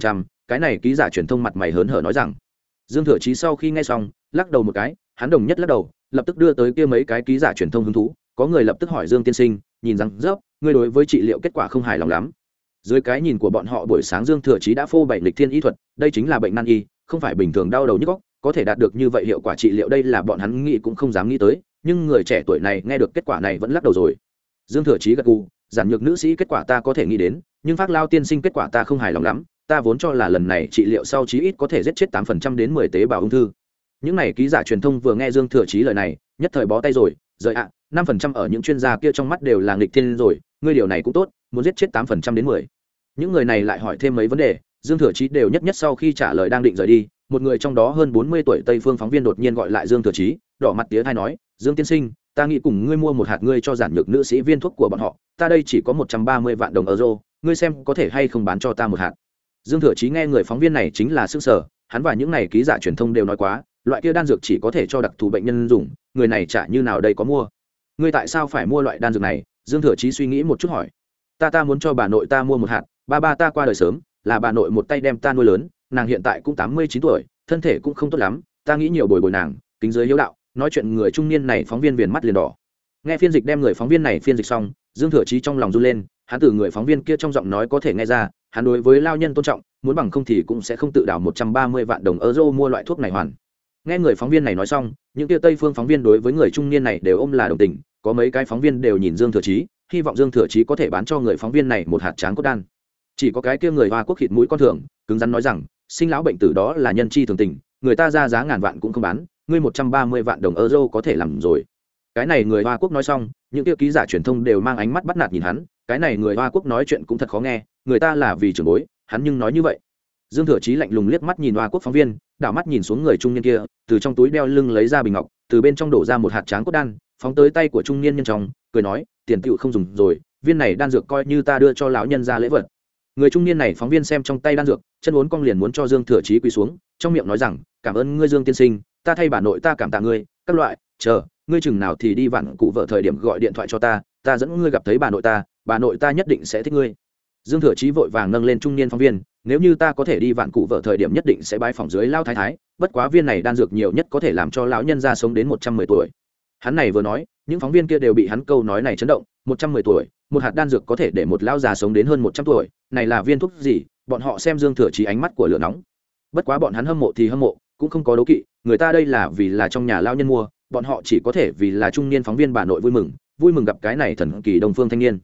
cái này ký giả truyền thông mặt mày hớn hở nói rằng. Dương thừa chí sau khi nghe xong, lắc đầu một cái, hắn đồng nhất lắc đầu, lập tức đưa tới kia mấy cái ký giả truyền thông hứng thú, có người lập tức hỏi dương tiên sinh, nhìn rằng, dốc, ngươi đối với trị liệu kết quả không hài lòng lắm. Dưới cái nhìn của bọn họ, buổi sáng dương thừa chí đã phô bày lịch thiên y thuật, đây chính là bệnh nan y, không phải bình thường đau đầu nhức góc có thể đạt được như vậy hiệu quả trị liệu đây là bọn hắn nghĩ cũng không dám nghĩ tới, nhưng người trẻ tuổi này nghe được kết quả này vẫn lắc đầu rồi. Dương thừa chí gật gù, giản nhược nữ sĩ kết quả ta có thể nghĩ đến, nhưng phát lao tiên sinh kết quả ta không hài lòng lắm, ta vốn cho là lần này trị liệu sau chí ít có thể giết chết tám phần trăm đến mười tế bào ung thư. Những này ký giả truyền thông vừa nghe dương thừa chí lời này, nhất thời bó tay rồi, rời ạ, năm phần trăm ở những chuyên gia kia trong mắt đều là nghịch thiên rồi, ngươi điều này cũng tốt, muốn giết chết tám phần trăm đến mười. Những người này lại hỏi thêm mấy vấn đề, dương thừa chí đều nhất nhất sau khi trả lời đang định rời đi một người trong đó hơn bốn mươi tuổi tây phương phóng viên đột nhiên gọi lại dương thừa chí, đỏ mặt tía thai nói, dương tiên sinh, ta nghĩ cùng ngươi mua một hạt ngươi cho giản nhược nữ sĩ viên thuốc của bọn họ, ta đây chỉ có một trăm ba mươi vạn đồng euro, ngươi xem có thể hay không bán cho ta một hạt. Dương thừa chí nghe người phóng viên này chính là xương sở, hắn và những này ký giả truyền thông đều nói quá, loại kia đan dược chỉ có thể cho đặc thù bệnh nhân dùng, người này chả như nào đây có mua. Ngươi tại sao phải mua loại đan dược này? Dương thừa chí suy nghĩ một chút hỏi. Ta ta muốn cho bà nội ta mua một hạt, ba ba ta qua đời sớm, là bà nội một tay đem ta nuôi lớn nàng hiện tại cũng tám mươi chín tuổi, thân thể cũng không tốt lắm, ta nghĩ nhiều bồi bồi nàng, kính giới hiếu đạo, nói chuyện người trung niên này phóng viên viền mắt liền đỏ. Nghe phiên dịch đem người phóng viên này phiên dịch xong, dương thừa chí trong lòng run lên, hắn từ người phóng viên kia trong giọng nói có thể nghe ra, hắn đối với lao nhân tôn trọng, muốn bằng không thì cũng sẽ không tự đảo một trăm ba mươi vạn đồng euro mua loại thuốc này hoàn. Nghe người phóng viên này nói xong, những kia tây phương phóng viên đối với người trung niên này đều ôm là đồng tình, có mấy cái phóng viên đều nhìn dương thừa chí, hy vọng dương thừa chí có thể bán cho người phóng viên này một hạt tráng cốt đan. Chỉ có cái kia người hoa quốc khịt mũi con thường, cứng rắn nói rằng sinh lão bệnh tử đó là nhân chi thường tình, người ta ra giá ngàn vạn cũng không bán, ngươi một trăm ba mươi vạn đồng euro có thể làm rồi. Cái này người hoa quốc nói xong, những tiêu ký giả truyền thông đều mang ánh mắt bắt nạt nhìn hắn, cái này người hoa quốc nói chuyện cũng thật khó nghe, người ta là vì trưởng bối, hắn nhưng nói như vậy. Dương thừa chí lạnh lùng liếc mắt nhìn hoa quốc phóng viên, đảo mắt nhìn xuống người trung niên kia, từ trong túi đeo lưng lấy ra bình ngọc, từ bên trong đổ ra một hạt tráng cốt đan, phóng tới tay của trung niên nhân trong, cười nói, tiền tựu không dùng rồi, viên này đan dược coi như ta đưa cho lão nhân ra lễ vật người trung niên này phóng viên xem trong tay đan dược, chân uốn cong liền muốn cho dương thừa chí quỳ xuống, trong miệng nói rằng, cảm ơn ngươi dương tiên sinh, ta thay bà nội ta cảm tạ ngươi, các loại, chờ, ngươi chừng nào thì đi vặn cụ vợ thời điểm gọi điện thoại cho ta ta dẫn ngươi gặp thấy bà nội ta, bà nội ta nhất định sẽ thích ngươi. Dương thừa chí vội vàng nâng lên trung niên phóng viên, nếu như ta có thể đi vạn cụ vợ thời điểm nhất định sẽ bái phòng dưới lao thái thái, bất quá viên này đan dược nhiều nhất có thể làm cho lão nhân ra sống đến một trăm mười tuổi. Hắn này vừa nói, những phóng viên kia đều bị hắn câu nói này chấn động một trăm mười tuổi, một hạt đan dược có thể để một lão già sống đến hơn một trăm tuổi, này là viên thuốc gì? Bọn họ xem dương thừa chí ánh mắt của lửa nóng. Bất quá bọn hắn hâm mộ thì hâm mộ, cũng không có đố kỵ, người ta đây là vì là trong nhà lao nhân mua, bọn họ chỉ có thể vì là trung niên phóng viên bà nội vui mừng vui mừng gặp cái này thần kỳ đông phương thanh niên.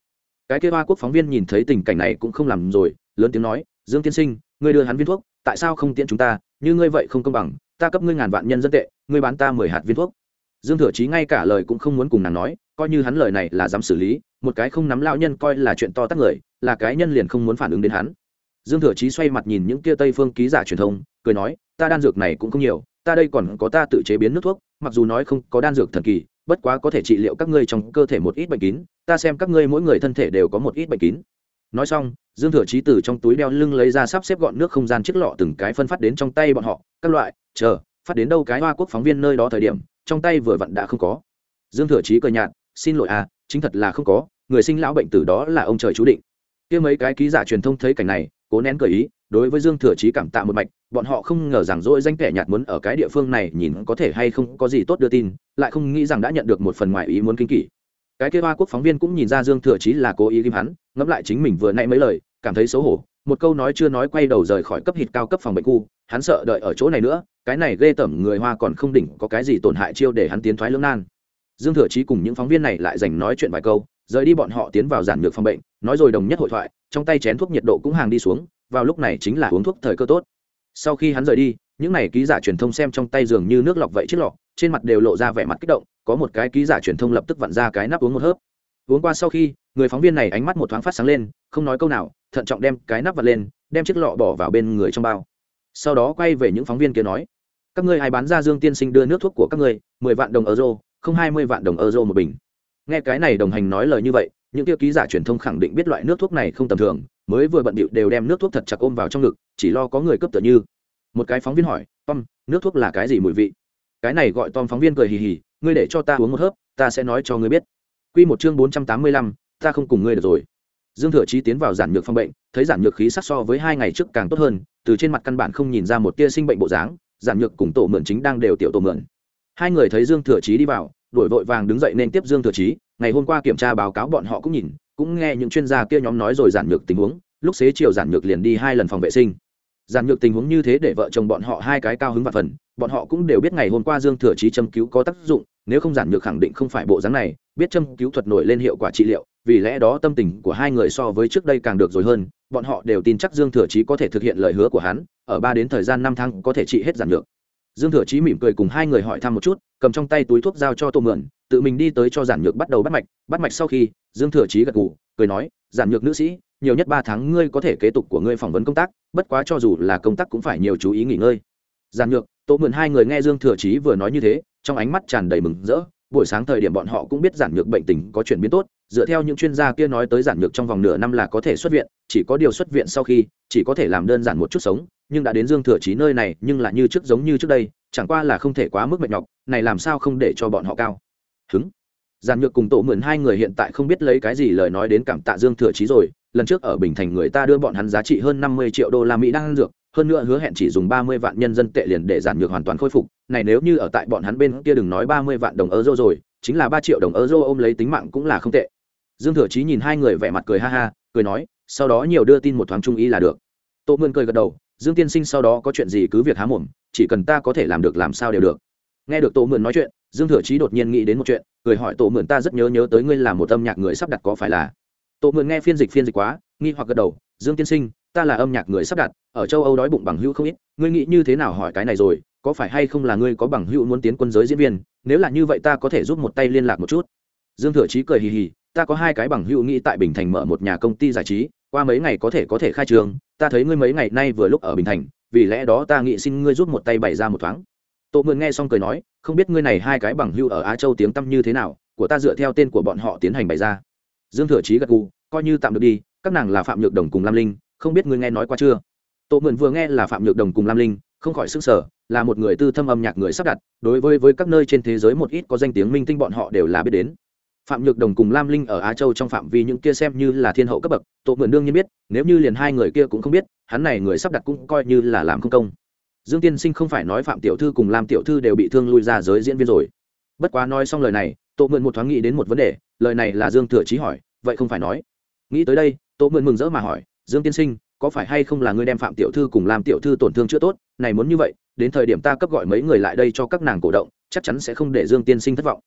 Cái kia ba quốc phóng viên nhìn thấy tình cảnh này cũng không làm rồi, lớn tiếng nói, dương tiên sinh, ngươi đưa hắn viên thuốc, tại sao không tiện chúng ta? Như ngươi vậy không công bằng, ta cấp ngươi ngàn vạn nhân dân tệ, ngươi bán ta mười hạt viên thuốc dương thừa chí ngay cả lời cũng không muốn cùng nàng nói, coi như hắn lời này là dám xử lý, một cái không nắm lao nhân coi là chuyện to tắc người, là cái nhân liền không muốn phản ứng đến hắn. Dương thừa chí xoay mặt nhìn những kia tây phương ký giả truyền thông, cười nói, ta đan dược này cũng không nhiều, ta đây còn có ta tự chế biến nước thuốc, mặc dù nói không có đan dược thần kỳ, bất quá có thể trị liệu các ngươi trong cơ thể một ít bệnh kín, ta xem các ngươi mỗi người thân thể đều có một ít bệnh kín. Nói xong, dương thừa chí từ trong túi đeo lưng lấy ra sắp xếp gọn nước không gian chiếc lọ từng cái phân phát đến trong tay bọn họ, các loại, chờ, phát đến đâu cái hoa quốc phóng viên nơi đó thời điểm trong tay vừa vặn đã không có. Dương thừa chí cười nhạt, xin lỗi à chính thật là không có, người sinh lão bệnh tử đó là ông trời chú định. Kia mấy cái ký giả truyền thông thấy cảnh này, cố nén cười ý, đối với dương thừa chí cảm tạ một mạch, bọn họ không ngờ rằng dỗi danh kẻ nhạt muốn ở cái địa phương này nhìn có thể hay không có gì tốt đưa tin, lại không nghĩ rằng đã nhận được một phần ngoài ý muốn kinh kỷ. Cái kia hoa quốc phóng viên cũng nhìn ra dương thừa chí là cố ý ghim hắn, ngẫm lại chính mình vừa nãy mấy lời, cảm thấy xấu hổ một câu nói chưa nói quay đầu rời khỏi cấp hịt cao cấp phòng bệnh khu, hắn sợ đợi ở chỗ này nữa, cái này ghê tởm người hoa còn không đỉnh có cái gì tổn hại chiêu để hắn tiến thoái lưỡng nan. Dương thừa chí cùng những phóng viên này lại dành nói chuyện vài câu, rời đi bọn họ tiến vào giản nhược phòng bệnh, nói rồi đồng nhất hội thoại, trong tay chén thuốc nhiệt độ cũng hàng đi xuống, vào lúc này chính là uống thuốc thời cơ tốt. Sau khi hắn rời đi, những n à y ký giả truyền thông xem trong tay dường như nước lọc vậy chiếc lọ, trên mặt đều lộ ra vẻ mặt kích động, có một cái ký giả truyền thông lập tức vặn ra cái nắp uống một hớp. Uống qua sau khi, người phóng viên này ánh mắt một thoáng phát sáng lên, không nói câu nào thận trọng đem cái nắp vặn lên đem chiếc lọ bỏ vào bên người trong bao. Sau đó quay về những phóng viên kia nói các ngươi ai bán ra dương tiên sinh đưa nước thuốc của các ngươi mười vạn đồng euro không hai mươi vạn đồng euro một bình. Nghe cái này đồng hành nói lời như vậy những tiêu ký giả truyền thông khẳng định biết loại nước thuốc này không tầm thường mới vừa bận bịu đều đem nước thuốc thật chặt ôm vào trong ngực chỉ lo có người cấp tựa như. Một cái phóng viên hỏi tom nước thuốc là cái gì mùi vị? Cái này gọi tom phóng viên cười hì hì ngươi để cho ta uống một hớp ta sẽ nói cho ngươi biết. Quy một chương bốn trăm tám mươi lăm, ta không cùng ngươi được rồi dương thừa chí tiến vào giản nhược phong bệnh, thấy giản nhược khí sắc so với hai ngày trước càng tốt hơn, từ trên mặt căn bản không nhìn ra một tia sinh bệnh bộ dáng, giản nhược cùng tổ mượn chính đang đều tiểu tổ mượn. Hai người thấy dương thừa chí đi vào đổi vội vàng đứng dậy nên tiếp dương thừa chí, ngày hôm qua kiểm tra báo cáo bọn họ cũng nhìn, cũng nghe những chuyên gia kia nhóm nói rồi giản nhược tình huống, lúc xế chiều giản nhược liền đi hai lần phòng vệ sinh. Giản nhược tình huống như thế để vợ chồng bọn họ hai cái cao hứng và phần, bọn họ cũng đều biết ngày hôm qua dương thừa chí châm cứu có tác dụng nếu không giản nhược khẳng định không phải bộ dáng này, biết châm cứu thuật nổi lên hiệu quả trị liệu, vì lẽ đó tâm tình của hai người so với trước đây càng được rồi hơn, bọn họ đều tin chắc dương thừa chí có thể thực hiện lời hứa của hắn, ở ba đến thời gian năm tháng có thể trị hết giản nhược. Dương thừa chí mỉm cười cùng hai người hỏi thăm một chút, cầm trong tay túi thuốc giao cho tô mượn, tự mình đi tới cho giản nhược bắt đầu bắt mạch bắt mạch sau khi, dương thừa chí gật gù, cười nói, giản nhược nữ sĩ, nhiều nhất ba tháng ngươi có thể kế tục của ngươi phỏng vấn công tác, bất quá cho dù là công tác cũng phải nhiều chú ý nghỉ ngơi. Giản nhược, tô mượn hai người nghe dương thừa chí vừa nói như thế trong ánh mắt tràn đầy mừng rỡ, buổi sáng thời điểm bọn họ cũng biết giản nhược bệnh tình có chuyển biến tốt, dựa theo những chuyên gia kia nói tới giản nhược trong vòng nửa năm là có thể xuất viện, chỉ có điều xuất viện sau khi, chỉ có thể làm đơn giản một chút sống, nhưng đã đến dương thừa chí nơi này, nhưng là như trước giống như trước đây, chẳng qua là không thể quá mức mệt nhọc, này làm sao không để cho bọn họ cao. Hứng. Giản nhược cùng tổ mượn hai người hiện tại không biết lấy cái gì lời nói đến cảm tạ dương thừa chí rồi, lần trước ở bình thành người ta đưa bọn hắn giá trị hơn năm mươi triệu đô la mỹ đang ăn dược hơn nữa hứa hẹn chỉ dùng ba mươi vạn nhân dân tệ liền để giản nhược hoàn toàn khôi phục. Này nếu như ở tại bọn hắn bên kia đừng nói ba mươi vạn đồng euro rồi, chính là ba triệu đồng euro ôm lấy tính mạng cũng là không tệ. Dương thừa chí nhìn hai người vẻ mặt cười ha ha, cười nói, sau đó nhiều đưa tin một thoáng trung ý là được. Tô mượn cười gật đầu, dương tiên sinh sau đó có chuyện gì cứ việc há mồm, chỉ cần ta có thể làm được làm sao đều được. Nghe được tô mượn nói chuyện, dương thừa chí đột nhiên nghĩ đến một chuyện, cười hỏi tô mượn, ta rất nhớ nhớ tới ngươi là một âm nhạc người sắp đặt có phải là? Tô mượn nghe phiên dịch phiên dịch quá, nghi hoặc gật đầu, dương tiên sinh ta là âm nhạc người sắp đặt, ở châu âu đói bụng bằng hữu không ít, ngươi nghĩ như thế nào hỏi cái này rồi, có phải hay không là ngươi có bằng hữu muốn tiến quân giới diễn viên, nếu là như vậy ta có thể giúp một tay liên lạc một chút. Dương thừa chí cười hì hì, ta có hai cái bằng hữu nghĩ tại bình thành mở một nhà công ty giải trí, qua mấy ngày có thể có thể khai trường, ta thấy ngươi mấy ngày nay vừa lúc ở bình thành, vì lẽ đó ta nghĩ xin ngươi giúp một tay bày ra một thoáng. Tô mượn nghe xong cười nói, không biết ngươi này hai cái bằng hữu ở á châu tiếng tăm như thế nào, của ta dựa theo tên của bọn họ tiến hành bày ra. Dương thừa chí gật gù, coi như tạm được đi, các nàng là phạm nhược đồng cùng lam linh không biết ngươi nghe nói qua chưa? Tô mượn vừa nghe là phạm nhược đồng cùng lam linh, không khỏi sức sở là một người tư thâm âm nhạc người sắp đặt, đối với với các nơi trên thế giới một ít có danh tiếng minh tinh bọn họ đều là biết đến. Phạm nhược đồng cùng lam linh ở á châu trong phạm vi những kia xem như là thiên hậu cấp bậc tổ mượn đương nhiên biết, nếu như liền hai người kia cũng không biết, hắn này người sắp đặt cũng coi như là làm không công. Dương tiên sinh không phải nói phạm tiểu thư cùng lam tiểu thư đều bị thương lui ra giới diễn viên rồi. Bất quá nói xong lời này tổ mượn một thoáng nghĩ đến một vấn đề, lời này là dương thừa trí hỏi, vậy không phải nói. Nghĩ tới đây tổ mượn mừng rỡ mà hỏi dương tiên sinh, có phải hay không là ngươi đem phạm tiểu thư cùng làm tiểu thư tổn thương chưa tốt? Này muốn như vậy, đến thời điểm ta cấp gọi mấy người lại đây cho các nàng cổ động, chắc chắn sẽ không để dương tiên sinh thất vọng.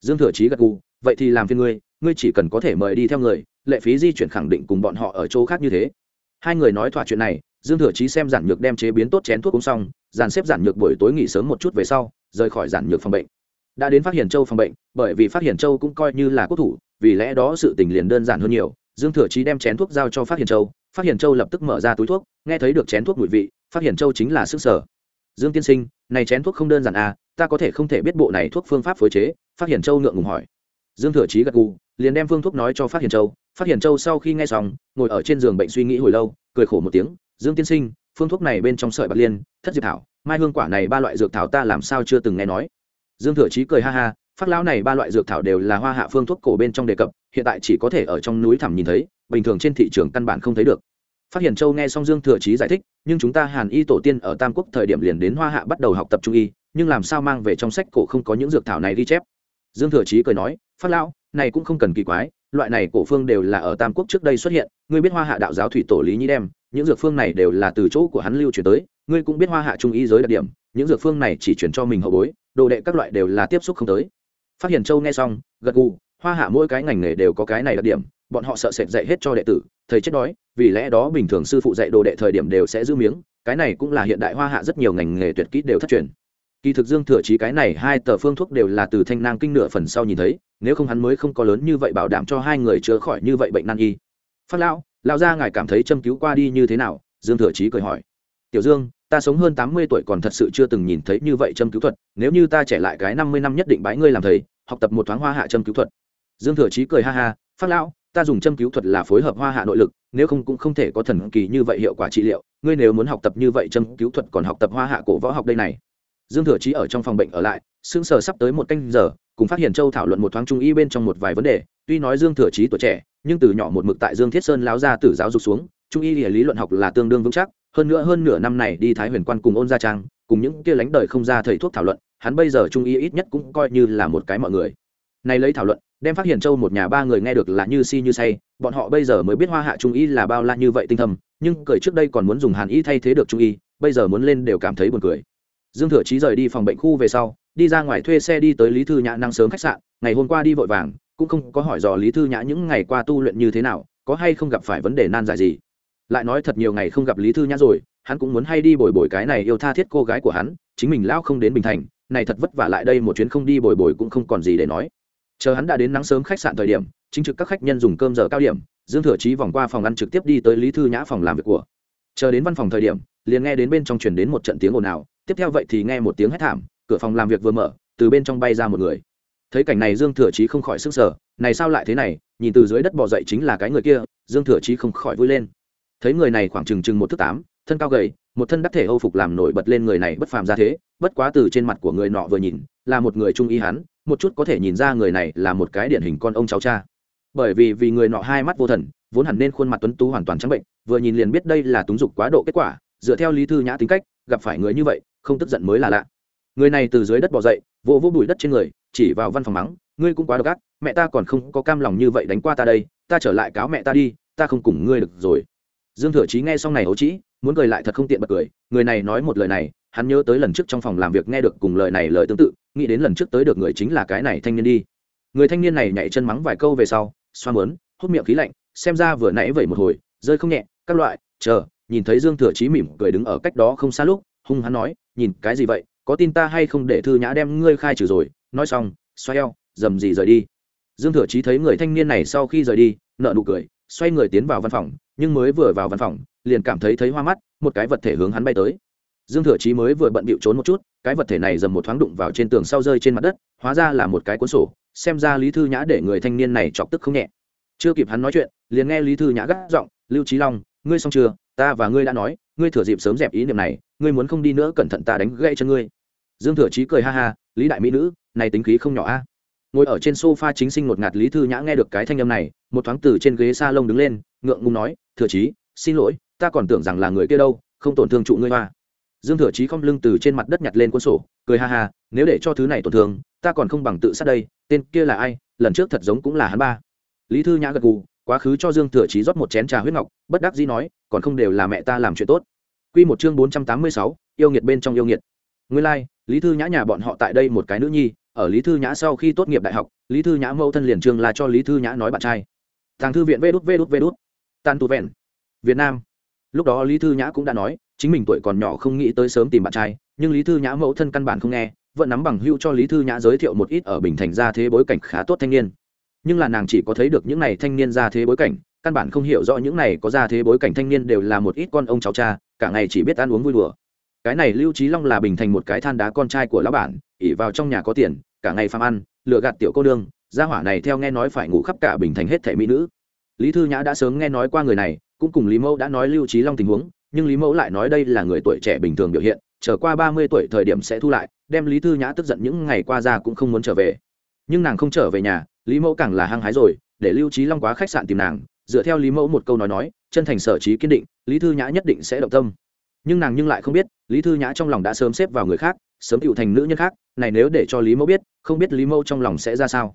Dương thừa chí gật gù, vậy thì làm phiền ngươi ngươi chỉ cần có thể mời đi theo người, lệ phí di chuyển khẳng định cùng bọn họ ở chỗ khác như thế. Hai người nói thỏa chuyện này, dương thừa chí xem giản nhược đem chế biến tốt chén thuốc uống xong, dàn xếp giản nhược buổi tối nghỉ sớm một chút về sau, rời khỏi giản nhược phòng bệnh. Đã đến phát hiện châu phòng bệnh, bởi vì phát hiện châu cũng coi như là quốc thủ, vì lẽ đó sự tình liền đơn giản hơn nhiều. Dương thừa chí đem chén thuốc giao cho phát hiện châu phát hiện châu lập tức mở ra túi thuốc, nghe thấy được chén thuốc mùi vị, phát hiện châu chính là sức sở. Dương tiên sinh, này chén thuốc không đơn giản à ta có thể không thể biết bộ này thuốc phương pháp phối chế, phát hiện châu ngượng ngùng hỏi. Dương thừa trí gật gù, liền đem phương thuốc nói cho phát hiện châu. Phát hiện châu sau khi nghe xong, ngồi ở trên giường bệnh suy nghĩ hồi lâu, cười khổ một tiếng, dương tiên sinh, phương thuốc này bên trong sợi bạc liên, thất diệp thảo, mai hương quả này ba loại dược thảo ta làm sao chưa từng nghe nói. Dương thừa trí cười ha ha phát lão này ba loại dược thảo đều là hoa hạ phương thuốc cổ bên trong đề cập, hiện tại chỉ có thể ở trong núi thẳm nhìn thấy, bình thường trên thị trường căn bản không thấy được. Phát hiện châu nghe xong dương thừa chí giải thích, nhưng chúng ta hàn y tổ tiên ở tam quốc thời điểm liền đến hoa hạ bắt đầu học tập trung y, nhưng làm sao mang về trong sách cổ không có những dược thảo này ghi chép. Dương thừa chí cười nói, phát lão, này cũng không cần kỳ quái, loại này cổ phương đều là ở tam quốc trước đây xuất hiện, ngươi biết hoa hạ đạo giáo thủy tổ lý nhĩ đem, những dược phương này đều là từ chỗ của hắn lưu truyền tới, ngươi cũng biết hoa hạ trung y giới đặc điểm, những dược phương này chỉ chuyển cho mình hậu bối, đồ đệ các loại đều là tiếp xúc không tới phát hiện châu nghe xong, gật gù, hoa hạ mỗi cái ngành nghề đều có cái này đặc điểm, bọn họ sợ sệt dạy hết cho đệ tử, thầy chết đói, vì lẽ đó bình thường sư phụ dạy đồ đệ thời điểm đều sẽ giữ miếng, cái này cũng là hiện đại hoa hạ rất nhiều ngành nghề tuyệt kỹ đều thất truyền. Kỳ thực dương thừa chí cái này hai tờ phương thuốc đều là từ thanh nang kinh nửa phần sau nhìn thấy, nếu không hắn mới không có lớn như vậy bảo đảm cho hai người chữa khỏi như vậy bệnh nan y. Phát lão lão gia ngài cảm thấy châm cứu qua đi như thế nào? Dương thừa chí cười hỏi. Tiểu dương ta sống hơn tám mươi tuổi còn thật sự chưa từng nhìn thấy như vậy châm cứu thuật, nếu như ta trẻ lại cái năm mươi năm nhất định bái ngươi làm thầy, học tập một thoáng hoa hạ châm cứu thuật. Dương thừa chí cười ha ha, phát lão, ta dùng châm cứu thuật là phối hợp hoa hạ nội lực, nếu không cũng không thể có thần kỳ như vậy hiệu quả trị liệu, ngươi nếu muốn học tập như vậy châm cứu thuật còn học tập hoa hạ cổ võ học đây này. Dương thừa chí ở trong phòng bệnh ở lại, sững sờ sắp tới một canh giờ, cùng phát hiện châu thảo luận một thoáng trung y bên trong một vài vấn đề. Tuy nói dương thừa chí tuổi trẻ, nhưng từ nhỏ một mực tại dương thiết sơn láo ra từ giáo dục xuống, trung y lý luận học là tương đương vững chắc hơn nữa hơn nửa năm này đi thái huyền quan cùng ôn gia trang, cùng những kia lánh đời không ra thầy thuốc thảo luận, hắn bây giờ trung y ít nhất cũng coi như là một cái mọi người. Nay lấy thảo luận, đem phát hiện châu một nhà ba người nghe được là như si như say, bọn họ bây giờ mới biết hoa hạ trung y là bao la như vậy tinh thầm nhưng cười trước đây còn muốn dùng hàn y thay thế được trung y bây giờ muốn lên đều cảm thấy buồn cười. Dương thừa chí rời đi phòng bệnh khu về sau, đi ra ngoài thuê xe đi tới lý thư nhã năng sớm khách sạn, ngày hôm qua đi vội vàng, cũng không có hỏi dò lý thư nhã những ngày qua tu luyện như thế nào, có hay không gặp phải vấn đề nan giải gì lại nói thật nhiều ngày không gặp lý thư nhã rồi, hắn cũng muốn hay đi bồi bồi cái này yêu tha thiết cô gái của hắn, chính mình lão không đến bình thành, này thật vất vả lại đây một chuyến không đi bồi bồi cũng không còn gì để nói. Chờ hắn đã đến nắng sớm khách sạn thời điểm, chính trực các khách nhân dùng cơm giờ cao điểm, dương thừa trí vòng qua phòng ăn trực tiếp đi tới lý thư nhã phòng làm việc của. Chờ đến văn phòng thời điểm, liền nghe đến bên trong truyền đến một trận tiếng ồn ào, tiếp theo vậy thì nghe một tiếng hét thảm, cửa phòng làm việc vừa mở, từ bên trong bay ra một người. Thấy cảnh này dương thừa trí không khỏi sức sở này sao lại thế này, nhìn từ dưới đất bò dậy chính là cái người kia, dương thừa trí không khỏi vui lên thấy người này khoảng chừng chừng một thước tám, thân cao gầy, một thân đắc thể âu phục làm nổi bật lên người này bất phàm ra thế, bất quá từ trên mặt của người nọ vừa nhìn, là một người trung y hắn, một chút có thể nhìn ra người này là một cái điển hình con ông cháu cha. Bởi vì vì người nọ hai mắt vô thần, vốn hẳn nên khuôn mặt tuấn tú hoàn toàn trắng bệnh, vừa nhìn liền biết đây là túng dục quá độ kết quả, dựa theo lý thư nhã tính cách, gặp phải người như vậy, không tức giận mới là lạ. Người này từ dưới đất bỏ dậy, vỗ vỗ bụi đất trên người, chỉ vào văn phòng mắng, ngươi cũng quá độc ác, mẹ ta còn không có cam lòng như vậy đánh qua ta đây, ta trở lại cáo mẹ ta đi, ta không cùng ngươi được rồi dương thừa chí nghe xong này ấu trĩ muốn cười lại thật không tiện bật cười, người này nói một lời này, hắn nhớ tới lần trước trong phòng làm việc nghe được cùng lời này lời tương tự, nghĩ đến lần trước tới được người chính là cái này thanh niên đi. Người thanh niên này nhảy chân mắng vài câu về sau, xoa mớn, hút miệng khí lạnh, xem ra vừa nãy vậy một hồi, rơi không nhẹ, các loại, chờ, nhìn thấy dương thừa chí mỉm cười đứng ở cách đó không xa lúc, hung hắn nói, nhìn, cái gì vậy, có tin ta hay không để thư nhã đem ngươi khai trừ rồi? Nói xong xoay eo, dầm gì rời đi. Dương thừa chí thấy người thanh niên này sau khi rời đi nợ nụ cười, xoay người tiến vào văn phòng nhưng mới vừa vào văn phòng, liền cảm thấy thấy hoa mắt, một cái vật thể hướng hắn bay tới. Dương thừa chí mới vừa bận bịu trốn một chút, cái vật thể này dầm một thoáng đụng vào trên tường sau rơi trên mặt đất, hóa ra là một cái cuốn sổ, xem ra lý thư nhã để người thanh niên này chọc tức không nhẹ. Chưa kịp hắn nói chuyện, liền nghe lý thư nhã gắt giọng, lưu trí long, ngươi xong chưa? Ta và ngươi đã nói, ngươi thừa dịp sớm dẹp ý niệm này, ngươi muốn không đi nữa cẩn thận ta đánh gãy chân ngươi. Dương thừa chí cười ha ha, lý đại mỹ nữ, này tính khí không nhỏ a. Ngồi ở trên sofa chính sinh ngột ngạt lý thư nhã nghe được cái thanh âm này, một thoáng từ trên ghế s a lông đứng lên ngượng ngùng nói thừa chí xin lỗi ta còn tưởng rằng là người kia đâu không tổn thương trụ ngươi hoa dương thừa chí không lưng từ trên mặt đất nhặt lên cuốn sổ cười ha ha nếu để cho thứ này tổn thương ta còn không bằng tự sát đây tên kia là ai lần trước thật giống cũng là hắn ba lý thư nhã gật gù quá khứ cho dương thừa chí rót một chén trà huyết ngọc bất đắc dĩ nói còn không đều là mẹ ta làm chuyện tốt Quy một chương bốn trăm tám mươi sáu, yêu nghiệt bên trong yêu nghiệt. Nguyên lai, like, Lý Thư Nhã nhà bọn họ tại đây một cái nữ nhi, ở Lý Thư Nhã sau khi tốt nghiệp đại học, Lý Thư Nhã mẫu thân liền trường là cho Lý Thư Nhã nói bạn trai. Thằng thư viện Vê đút Vê đút Vê đút. Tan tu vẹn. Việt Nam. Lúc đó Lý Thư Nhã cũng đã nói, chính mình tuổi còn nhỏ không nghĩ tới sớm tìm bạn trai, nhưng Lý Thư Nhã mẫu thân căn bản không nghe, vẫn nắm bằng hữu cho Lý Thư Nhã giới thiệu một ít ở Bình Thành ra thế bối cảnh khá tốt thanh niên. Nhưng là nàng chỉ có thấy được những này thanh niên ra thế bối cảnh, căn bản không hiểu rõ những này có ra thế bối cảnh thanh niên đều là một ít con ông cháu cha cả ngày chỉ biết ăn uống vui đùa cái này lưu trí long là bình thành một cái than đá con trai của lão bản ỉ vào trong nhà có tiền cả ngày phàm ăn lựa gạt tiểu cô đương gia hỏa này theo nghe nói phải ngủ khắp cả bình thành hết thẻ mỹ nữ lý thư nhã đã sớm nghe nói qua người này, cũng cùng lý mẫu đã nói lưu trí long tình huống, nhưng lý mẫu lại nói đây là người tuổi trẻ bình thường biểu hiện trở qua ba mươi tuổi thời điểm sẽ thu lại, đem lý thư nhã tức giận những ngày qua ra cũng không muốn trở về. Nhưng nàng không trở về nhà, lý mẫu càng là hăng hái rồi, để lưu trí long quá khách sạn tìm nàng, dựa theo lý mẫu một câu nói nói, chân thành sở trí kiên định, lý thư nhã nhất định sẽ động tâm. Nhưng nàng nhưng lại không biết, lý thư nhã trong lòng đã sớm xếp vào người khác, sớm cựu thành nữ nhân khác, này nếu để cho lý mẫu biết, không biết lý mẫu trong lòng sẽ ra sao.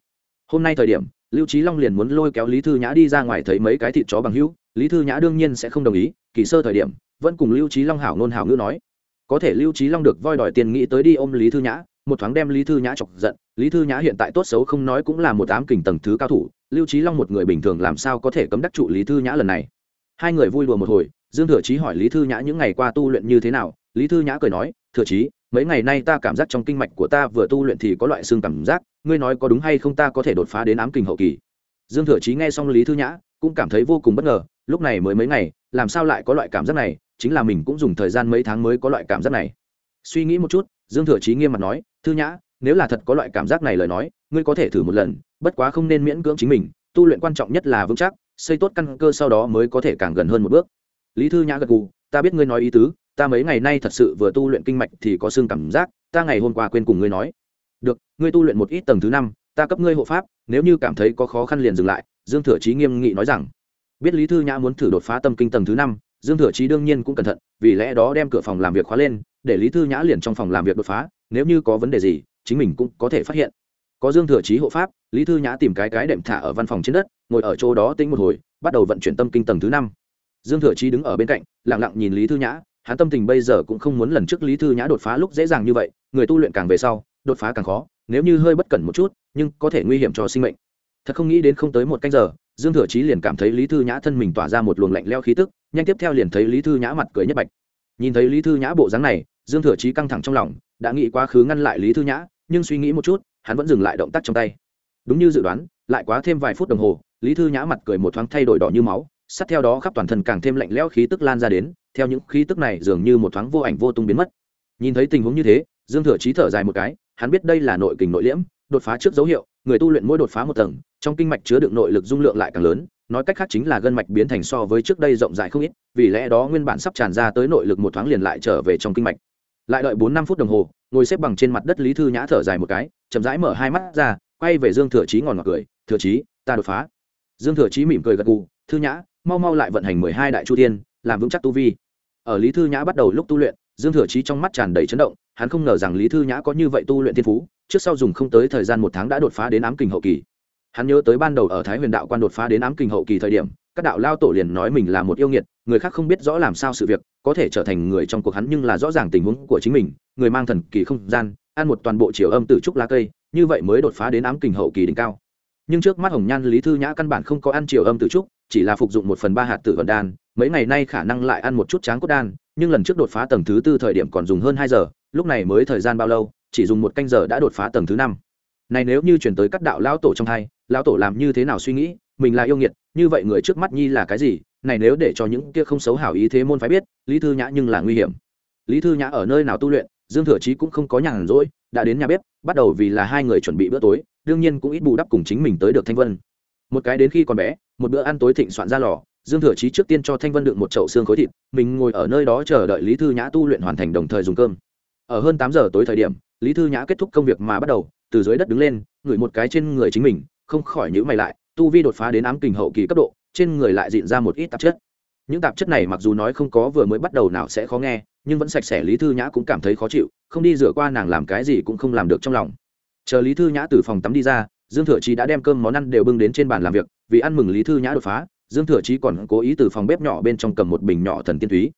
Hôm nay thời điểm lưu trí long liền muốn lôi kéo lý thư nhã đi ra ngoài thấy mấy cái thịt chó bằng hữu. Lý thư nhã đương nhiên sẽ không đồng ý, kỳ sơ thời điểm, vẫn cùng lưu trí long hảo nôn hảo ngữ nói. Có thể lưu trí long được voi đòi tiền nghĩ tới đi ôm lý thư nhã, một thoáng đem lý thư nhã chọc giận. Lý thư nhã hiện tại tốt xấu không nói cũng là một ám kình tầng thứ cao thủ, lưu trí long một người bình thường làm sao có thể cấm đắc trụ lý thư nhã lần này? Hai người vui đùa một hồi, dương thừa chí hỏi lý thư nhã những ngày qua tu luyện như thế nào? Lý thư nhã cười nói, thừa chí mấy ngày nay ta cảm giác trong kinh mạch của ta vừa tu luyện thì có loại xương cảm giác, ngươi nói có đúng hay không ta có thể đột phá đến ám kình hậu kỳ. Dương thừa chí nghe xong lý thư nhã, cũng cảm thấy vô cùng bất ngờ, lúc này mới mấy ngày, làm sao lại có loại cảm giác này, chính là mình cũng dùng thời gian mấy tháng mới có loại cảm giác này. Suy nghĩ một chút, dương thừa chí nghiêm mặt nói, thư nhã, nếu là thật có loại cảm giác này lời nói, ngươi có thể thử một lần, bất quá không nên miễn cưỡng chính mình, tu luyện quan trọng nhất là vững chắc, xây tốt căn cơ sau đó mới có thể càng gần hơn một bước. Lý thư nhã gật gù, ta biết ngươi nói ý tứ ta mấy ngày nay thật sự vừa tu luyện kinh mạch thì có xương cảm giác, ta ngày hôm qua quên cùng ngươi nói. Được, ngươi tu luyện một ít tầng thứ năm, ta cấp ngươi hộ pháp, nếu như cảm thấy có khó khăn liền dừng lại, dương thừa chí nghiêm nghị nói rằng. Biết lý thư nhã muốn thử đột phá tâm kinh tầng thứ năm, dương thừa chí đương nhiên cũng cẩn thận, vì lẽ đó đem cửa phòng làm việc khóa lên, để lý thư nhã liền trong phòng làm việc đột phá, nếu như có vấn đề gì, chính mình cũng có thể phát hiện. Có dương thừa chí hộ pháp, lý thư nhã tìm cái cái đệm thả ở văn phòng trên đất, ngồi ở chỗ đó tính một hồi, bắt đầu vận chuyển tâm kinh tầng thứ năm. Dương thừa chí đứng ở bên cạnh, lặng lặng nhìn lý thư nhã hắn tâm tình bây giờ cũng không muốn lần trước lý thư nhã đột phá lúc dễ dàng như vậy, người tu luyện càng về sau, đột phá càng khó, nếu như hơi bất cẩn một chút, nhưng có thể nguy hiểm cho sinh mệnh. Thật không nghĩ đến không tới một canh giờ, dương thừa chí liền cảm thấy lý thư nhã thân mình tỏa ra một luồng lạnh leo khí tức, nhanh tiếp theo liền thấy lý thư nhã mặt cười nhất bạch. Nhìn thấy lý thư nhã bộ dáng này, dương thừa chí căng thẳng trong lòng, đã nghĩ quá khứ ngăn lại lý thư nhã, nhưng suy nghĩ một chút, hắn vẫn dừng lại động tác trong tay. Đúng như dự đoán, lại quá thêm vài phút đồng hồ, lý thư nhã mặt cười một thoáng thay đổi đỏ như máu, sát theo đó khắp toàn thân càng thêm lạnh lẽo khí tức lan ra đến theo những khí tức này dường như một thoáng vô ảnh vô tung biến mất. Nhìn thấy tình huống như thế, dương thừa chí thở dài một cái, hắn biết đây là nội kình nội liễm, đột phá trước dấu hiệu, người tu luyện mỗi đột phá một tầng, trong kinh mạch chứa đựng nội lực dung lượng lại càng lớn, nói cách khác chính là gân mạch biến thành so với trước đây rộng rãi không ít, vì lẽ đó nguyên bản sắp tràn ra tới nội lực một thoáng liền lại trở về trong kinh mạch. Lại đợi bốn năm phút đồng hồ, ngồi xếp bằng trên mặt đất lý thư nhã thở dài một cái, chậm rãi mở hai mắt ra, quay về dương thừa chí ngòn ngọt cười, thừa chí, ta đột phá. Dương thừa chí mỉm cười gật gù, thư nhã, mau mau lại vận hành mười hai đại chu thiên, làm vững chắc tu vi ở lý thư nhã bắt đầu lúc tu luyện, dương thừa chí trong mắt tràn đầy chấn động, hắn không ngờ rằng lý thư nhã có như vậy tu luyện thiên phú, trước sau dùng không tới thời gian một tháng đã đột phá đến ám kình hậu kỳ. Hắn nhớ tới ban đầu ở thái huyền đạo quan đột phá đến ám kình hậu kỳ thời điểm, các đạo lao tổ liền nói mình là một yêu nghiệt, người khác không biết rõ làm sao sự việc, có thể trở thành người trong cuộc hắn nhưng là rõ ràng tình huống của chính mình, người mang thần kỳ không gian, ăn một toàn bộ chiều âm từ trúc lá cây, như vậy mới đột phá đến ám kình hậu kỳ đỉnh cao nhưng trước mắt hồng nhan lý thư nhã căn bản không có ăn chiều âm từ trúc, chỉ là phục dụng một phần ba hạt tử vận đan, mấy ngày nay khả năng lại ăn một chút tráng cốt đan, nhưng lần trước đột phá tầng thứ tư thời điểm còn dùng hơn hai giờ, lúc này mới thời gian bao lâu, chỉ dùng một canh giờ đã đột phá tầng thứ năm. Này nếu như chuyển tới các đạo lão tổ trong hai, lão tổ làm như thế nào suy nghĩ, mình là yêu nghiệt, như vậy người trước mắt nhi là cái gì? Này nếu để cho những kia không xấu hảo ý thế môn phải biết, lý thư nhã nhưng là nguy hiểm. Lý thư nhã ở nơi nào tu luyện, dương thừa chí cũng không có nhàn rỗi, đã đến nhà bếp, bắt đầu vì là hai người chuẩn bị bữa tối đương nhiên cũng ít bù đắp cùng chính mình tới được thanh vân. Một cái đến khi còn bé, một bữa ăn tối thịnh soạn ra lò, dương thừa chí trước tiên cho thanh vân đựng một chậu xương khối thịt, mình ngồi ở nơi đó chờ đợi lý thư nhã tu luyện hoàn thành đồng thời dùng cơm. Ở hơn tám giờ tối thời điểm, lý thư nhã kết thúc công việc mà bắt đầu, từ dưới đất đứng lên, ngửi một cái trên người chính mình, không khỏi nhữ mày lại, tu vi đột phá đến ám kình hậu kỳ cấp độ, trên người lại diện ra một ít tạp chất. Những tạp chất này mặc dù nói không có vừa mới bắt đầu nào sẽ khó nghe, nhưng vẫn sạch sẽ, lý thư nhã cũng cảm thấy khó chịu, không đi rửa qua nàng làm cái gì cũng không làm được trong lòng chờ lý thư nhã từ phòng tắm đi ra, dương thừa chí đã đem cơm món ăn đều bưng đến trên bàn làm việc, vì ăn mừng lý thư nhã đột phá, dương thừa chí còn cố ý từ phòng bếp nhỏ bên trong cầm một bình nhỏ thần tiên túy.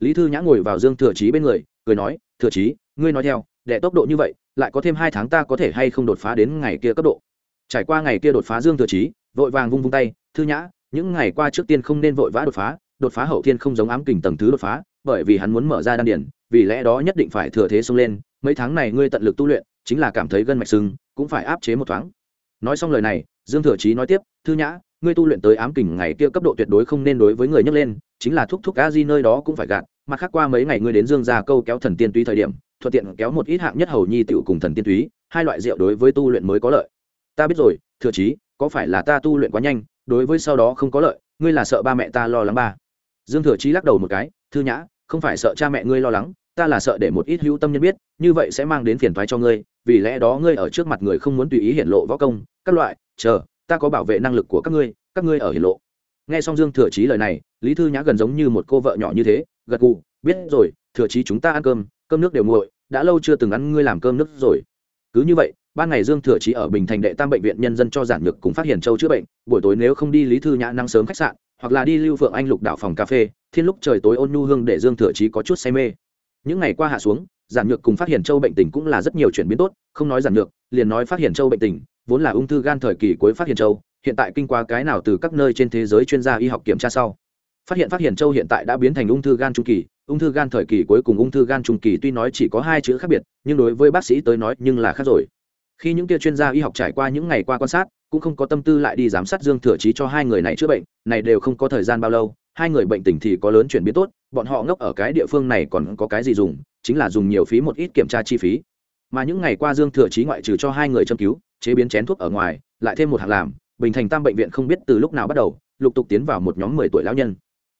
Lý thư nhã ngồi vào dương thừa chí bên người, cười nói, thừa chí, ngươi nói theo để tốc độ như vậy, lại có thêm hai tháng ta có thể hay không đột phá đến ngày kia cấp độ? Trải qua ngày kia đột phá dương thừa chí, vội vàng vung vung tay, thư nhã, những ngày qua trước tiên không nên vội vã đột phá đột phá hậu thiên không giống ám kình tầng thứ đột phá, bởi vì hắn muốn mở ra đan điển vì lẽ đó nhất định phải thừa thế xông lên, mấy tháng này ngươi tận lực tu luyện chính là cảm thấy gân mạch sưng, cũng phải áp chế một thoáng. Nói xong lời này, dương thừa chí nói tiếp, thư nhã, ngươi tu luyện tới ám kình ngày kia cấp độ tuyệt đối không nên đối với người nhấc lên, chính là thúc thúc a di nơi đó cũng phải gạt mặt khác qua mấy ngày ngươi đến dương gia câu kéo thần tiên túy thời điểm, thuận tiện kéo một ít hạng nhất hầu nhi tựu cùng thần tiên túy, hai loại rượu đối với tu luyện mới có lợi. Ta biết rồi, thừa chí, có phải là ta tu luyện quá nhanh, đối với sau đó không có lợi, ngươi là sợ ba mẹ ta lo lắng ba? Dương thừa chí lắc đầu một cái, thư nhã, không phải sợ cha mẹ ngươi lo lắng, ta là sợ để một ít hữu tâm nhân biết, như vậy sẽ mang đến phiền thoái cho ngươi vì lẽ đó ngươi ở trước mặt người không muốn tùy ý hiện lộ võ công, các loại, chờ, ta có bảo vệ năng lực của các ngươi các ngươi ở hiển lộ. Nghe xong dương thừa chí lời này, lý thư nhã gần giống như một cô vợ nhỏ như thế, gật gù, biết rồi, thừa chí chúng ta ăn cơm cơm nước đều nguội, đã lâu chưa từng ăn ngươi làm cơm nước rồi. Cứ như vậy, ban ngày dương thừa chí ở bình thành đệ tam bệnh viện nhân dân cho giản nhược cùng phát hiện châu chữa bệnh, buổi tối nếu không đi lý thư nhã năng sớm khách sạn, hoặc là đi lưu phượng anh lục đảo phòng cà phê, thiên lúc trời tối ôn nhu hương để dương thừa chí có chút say mê. Những ngày qua hạ xuống giản nhược cùng phát hiện châu bệnh tình cũng là rất nhiều chuyển biến tốt, không nói giản nhược, liền nói phát hiện châu bệnh tình, vốn là ung thư gan thời kỳ cuối phát hiện châu, hiện tại kinh qua cái nào từ các nơi trên thế giới chuyên gia y học kiểm tra sau. Phát hiện phát hiện châu hiện tại đã biến thành ung thư gan trung kỳ, ung thư gan thời kỳ cuối cùng ung thư gan trung kỳ tuy nói chỉ có hai chữ khác biệt, nhưng đối với bác sĩ tới nói nhưng là khác rồi. Khi những kia chuyên gia y học trải qua những ngày qua quan sát, cũng không có tâm tư lại đi giám sát dương thừa trí cho hai người này chữa bệnh, này đều không có thời gian bao lâu, hai người bệnh tình thì có lớn chuyển biến tốt, bọn họ ngốc ở cái địa phương này còn có cái gì dùng chính là dùng nhiều phí một ít kiểm tra chi phí. Mà những ngày qua dương thừa trí ngoại trừ cho hai người châm cứu, chế biến chén thuốc ở ngoài, lại thêm một hạng làm, bình thành tam bệnh viện không biết từ lúc nào bắt đầu, lục tục tiến vào một nhóm mười tuổi lão nhân.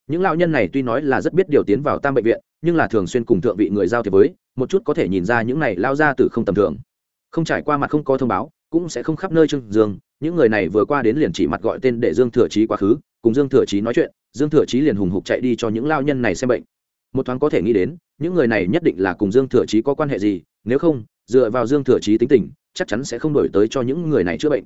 Những lão nhân này tuy nói là rất biết điều tiến vào tam bệnh viện, nhưng là thường xuyên cùng thượng vị người giao thiệp với, một chút có thể nhìn ra những này lao ra từ không tầm thường. Không trải qua mặt không có thông báo, cũng sẽ không khắp nơi trưng dương những người này vừa qua đến liền chỉ mặt gọi tên để dương thừa trí quá khứ, cùng dương thừa trí nói chuyện, dương thừa trí liền hùng hục chạy đi cho những lao nhân này xem bệnh. Một thoáng có thể nghĩ đến những người này nhất định là cùng dương thừa Chí có quan hệ gì, nếu không, dựa vào dương thừa Chí tính tình, chắc chắn sẽ không đổi tới cho những người này chữa bệnh.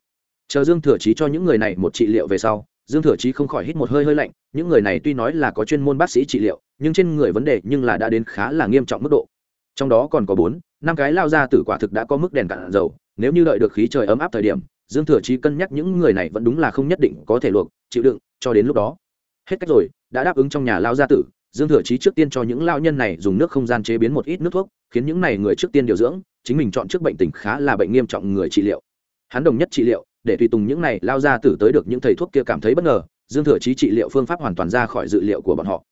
Chờ dương thừa Chí cho những người này một trị liệu về sau, dương thừa chí không khỏi hít một hơi hơi lạnh, những người này tuy nói là có chuyên môn bác sĩ trị liệu, nhưng trên người vấn đề nhưng là đã đến khá là nghiêm trọng mức độ. Trong đó còn có bốn, năm cái lao ra tử quả thực đã có mức đèn cạn dầu, nếu như đợi được khí trời ấm áp thời điểm, dương thừa chí cân nhắc những người này vẫn đúng là không nhất định có thể luộc, chịu đựng, cho đến lúc đó. Hết cách rồi, đã đáp ứng trong nhà lao gia tử dương thừa chí trước tiên cho những lao nhân này dùng nước không gian chế biến một ít nước thuốc, khiến những này người trước tiên điều dưỡng, chính mình chọn trước bệnh tình khá là bệnh nghiêm trọng người trị liệu. Hắn đồng nhất trị liệu, để tùy tùng những này lao ra tử tới được những thầy thuốc kia cảm thấy bất ngờ, dương thừa chí trị liệu phương pháp hoàn toàn ra khỏi dự liệu của bọn họ.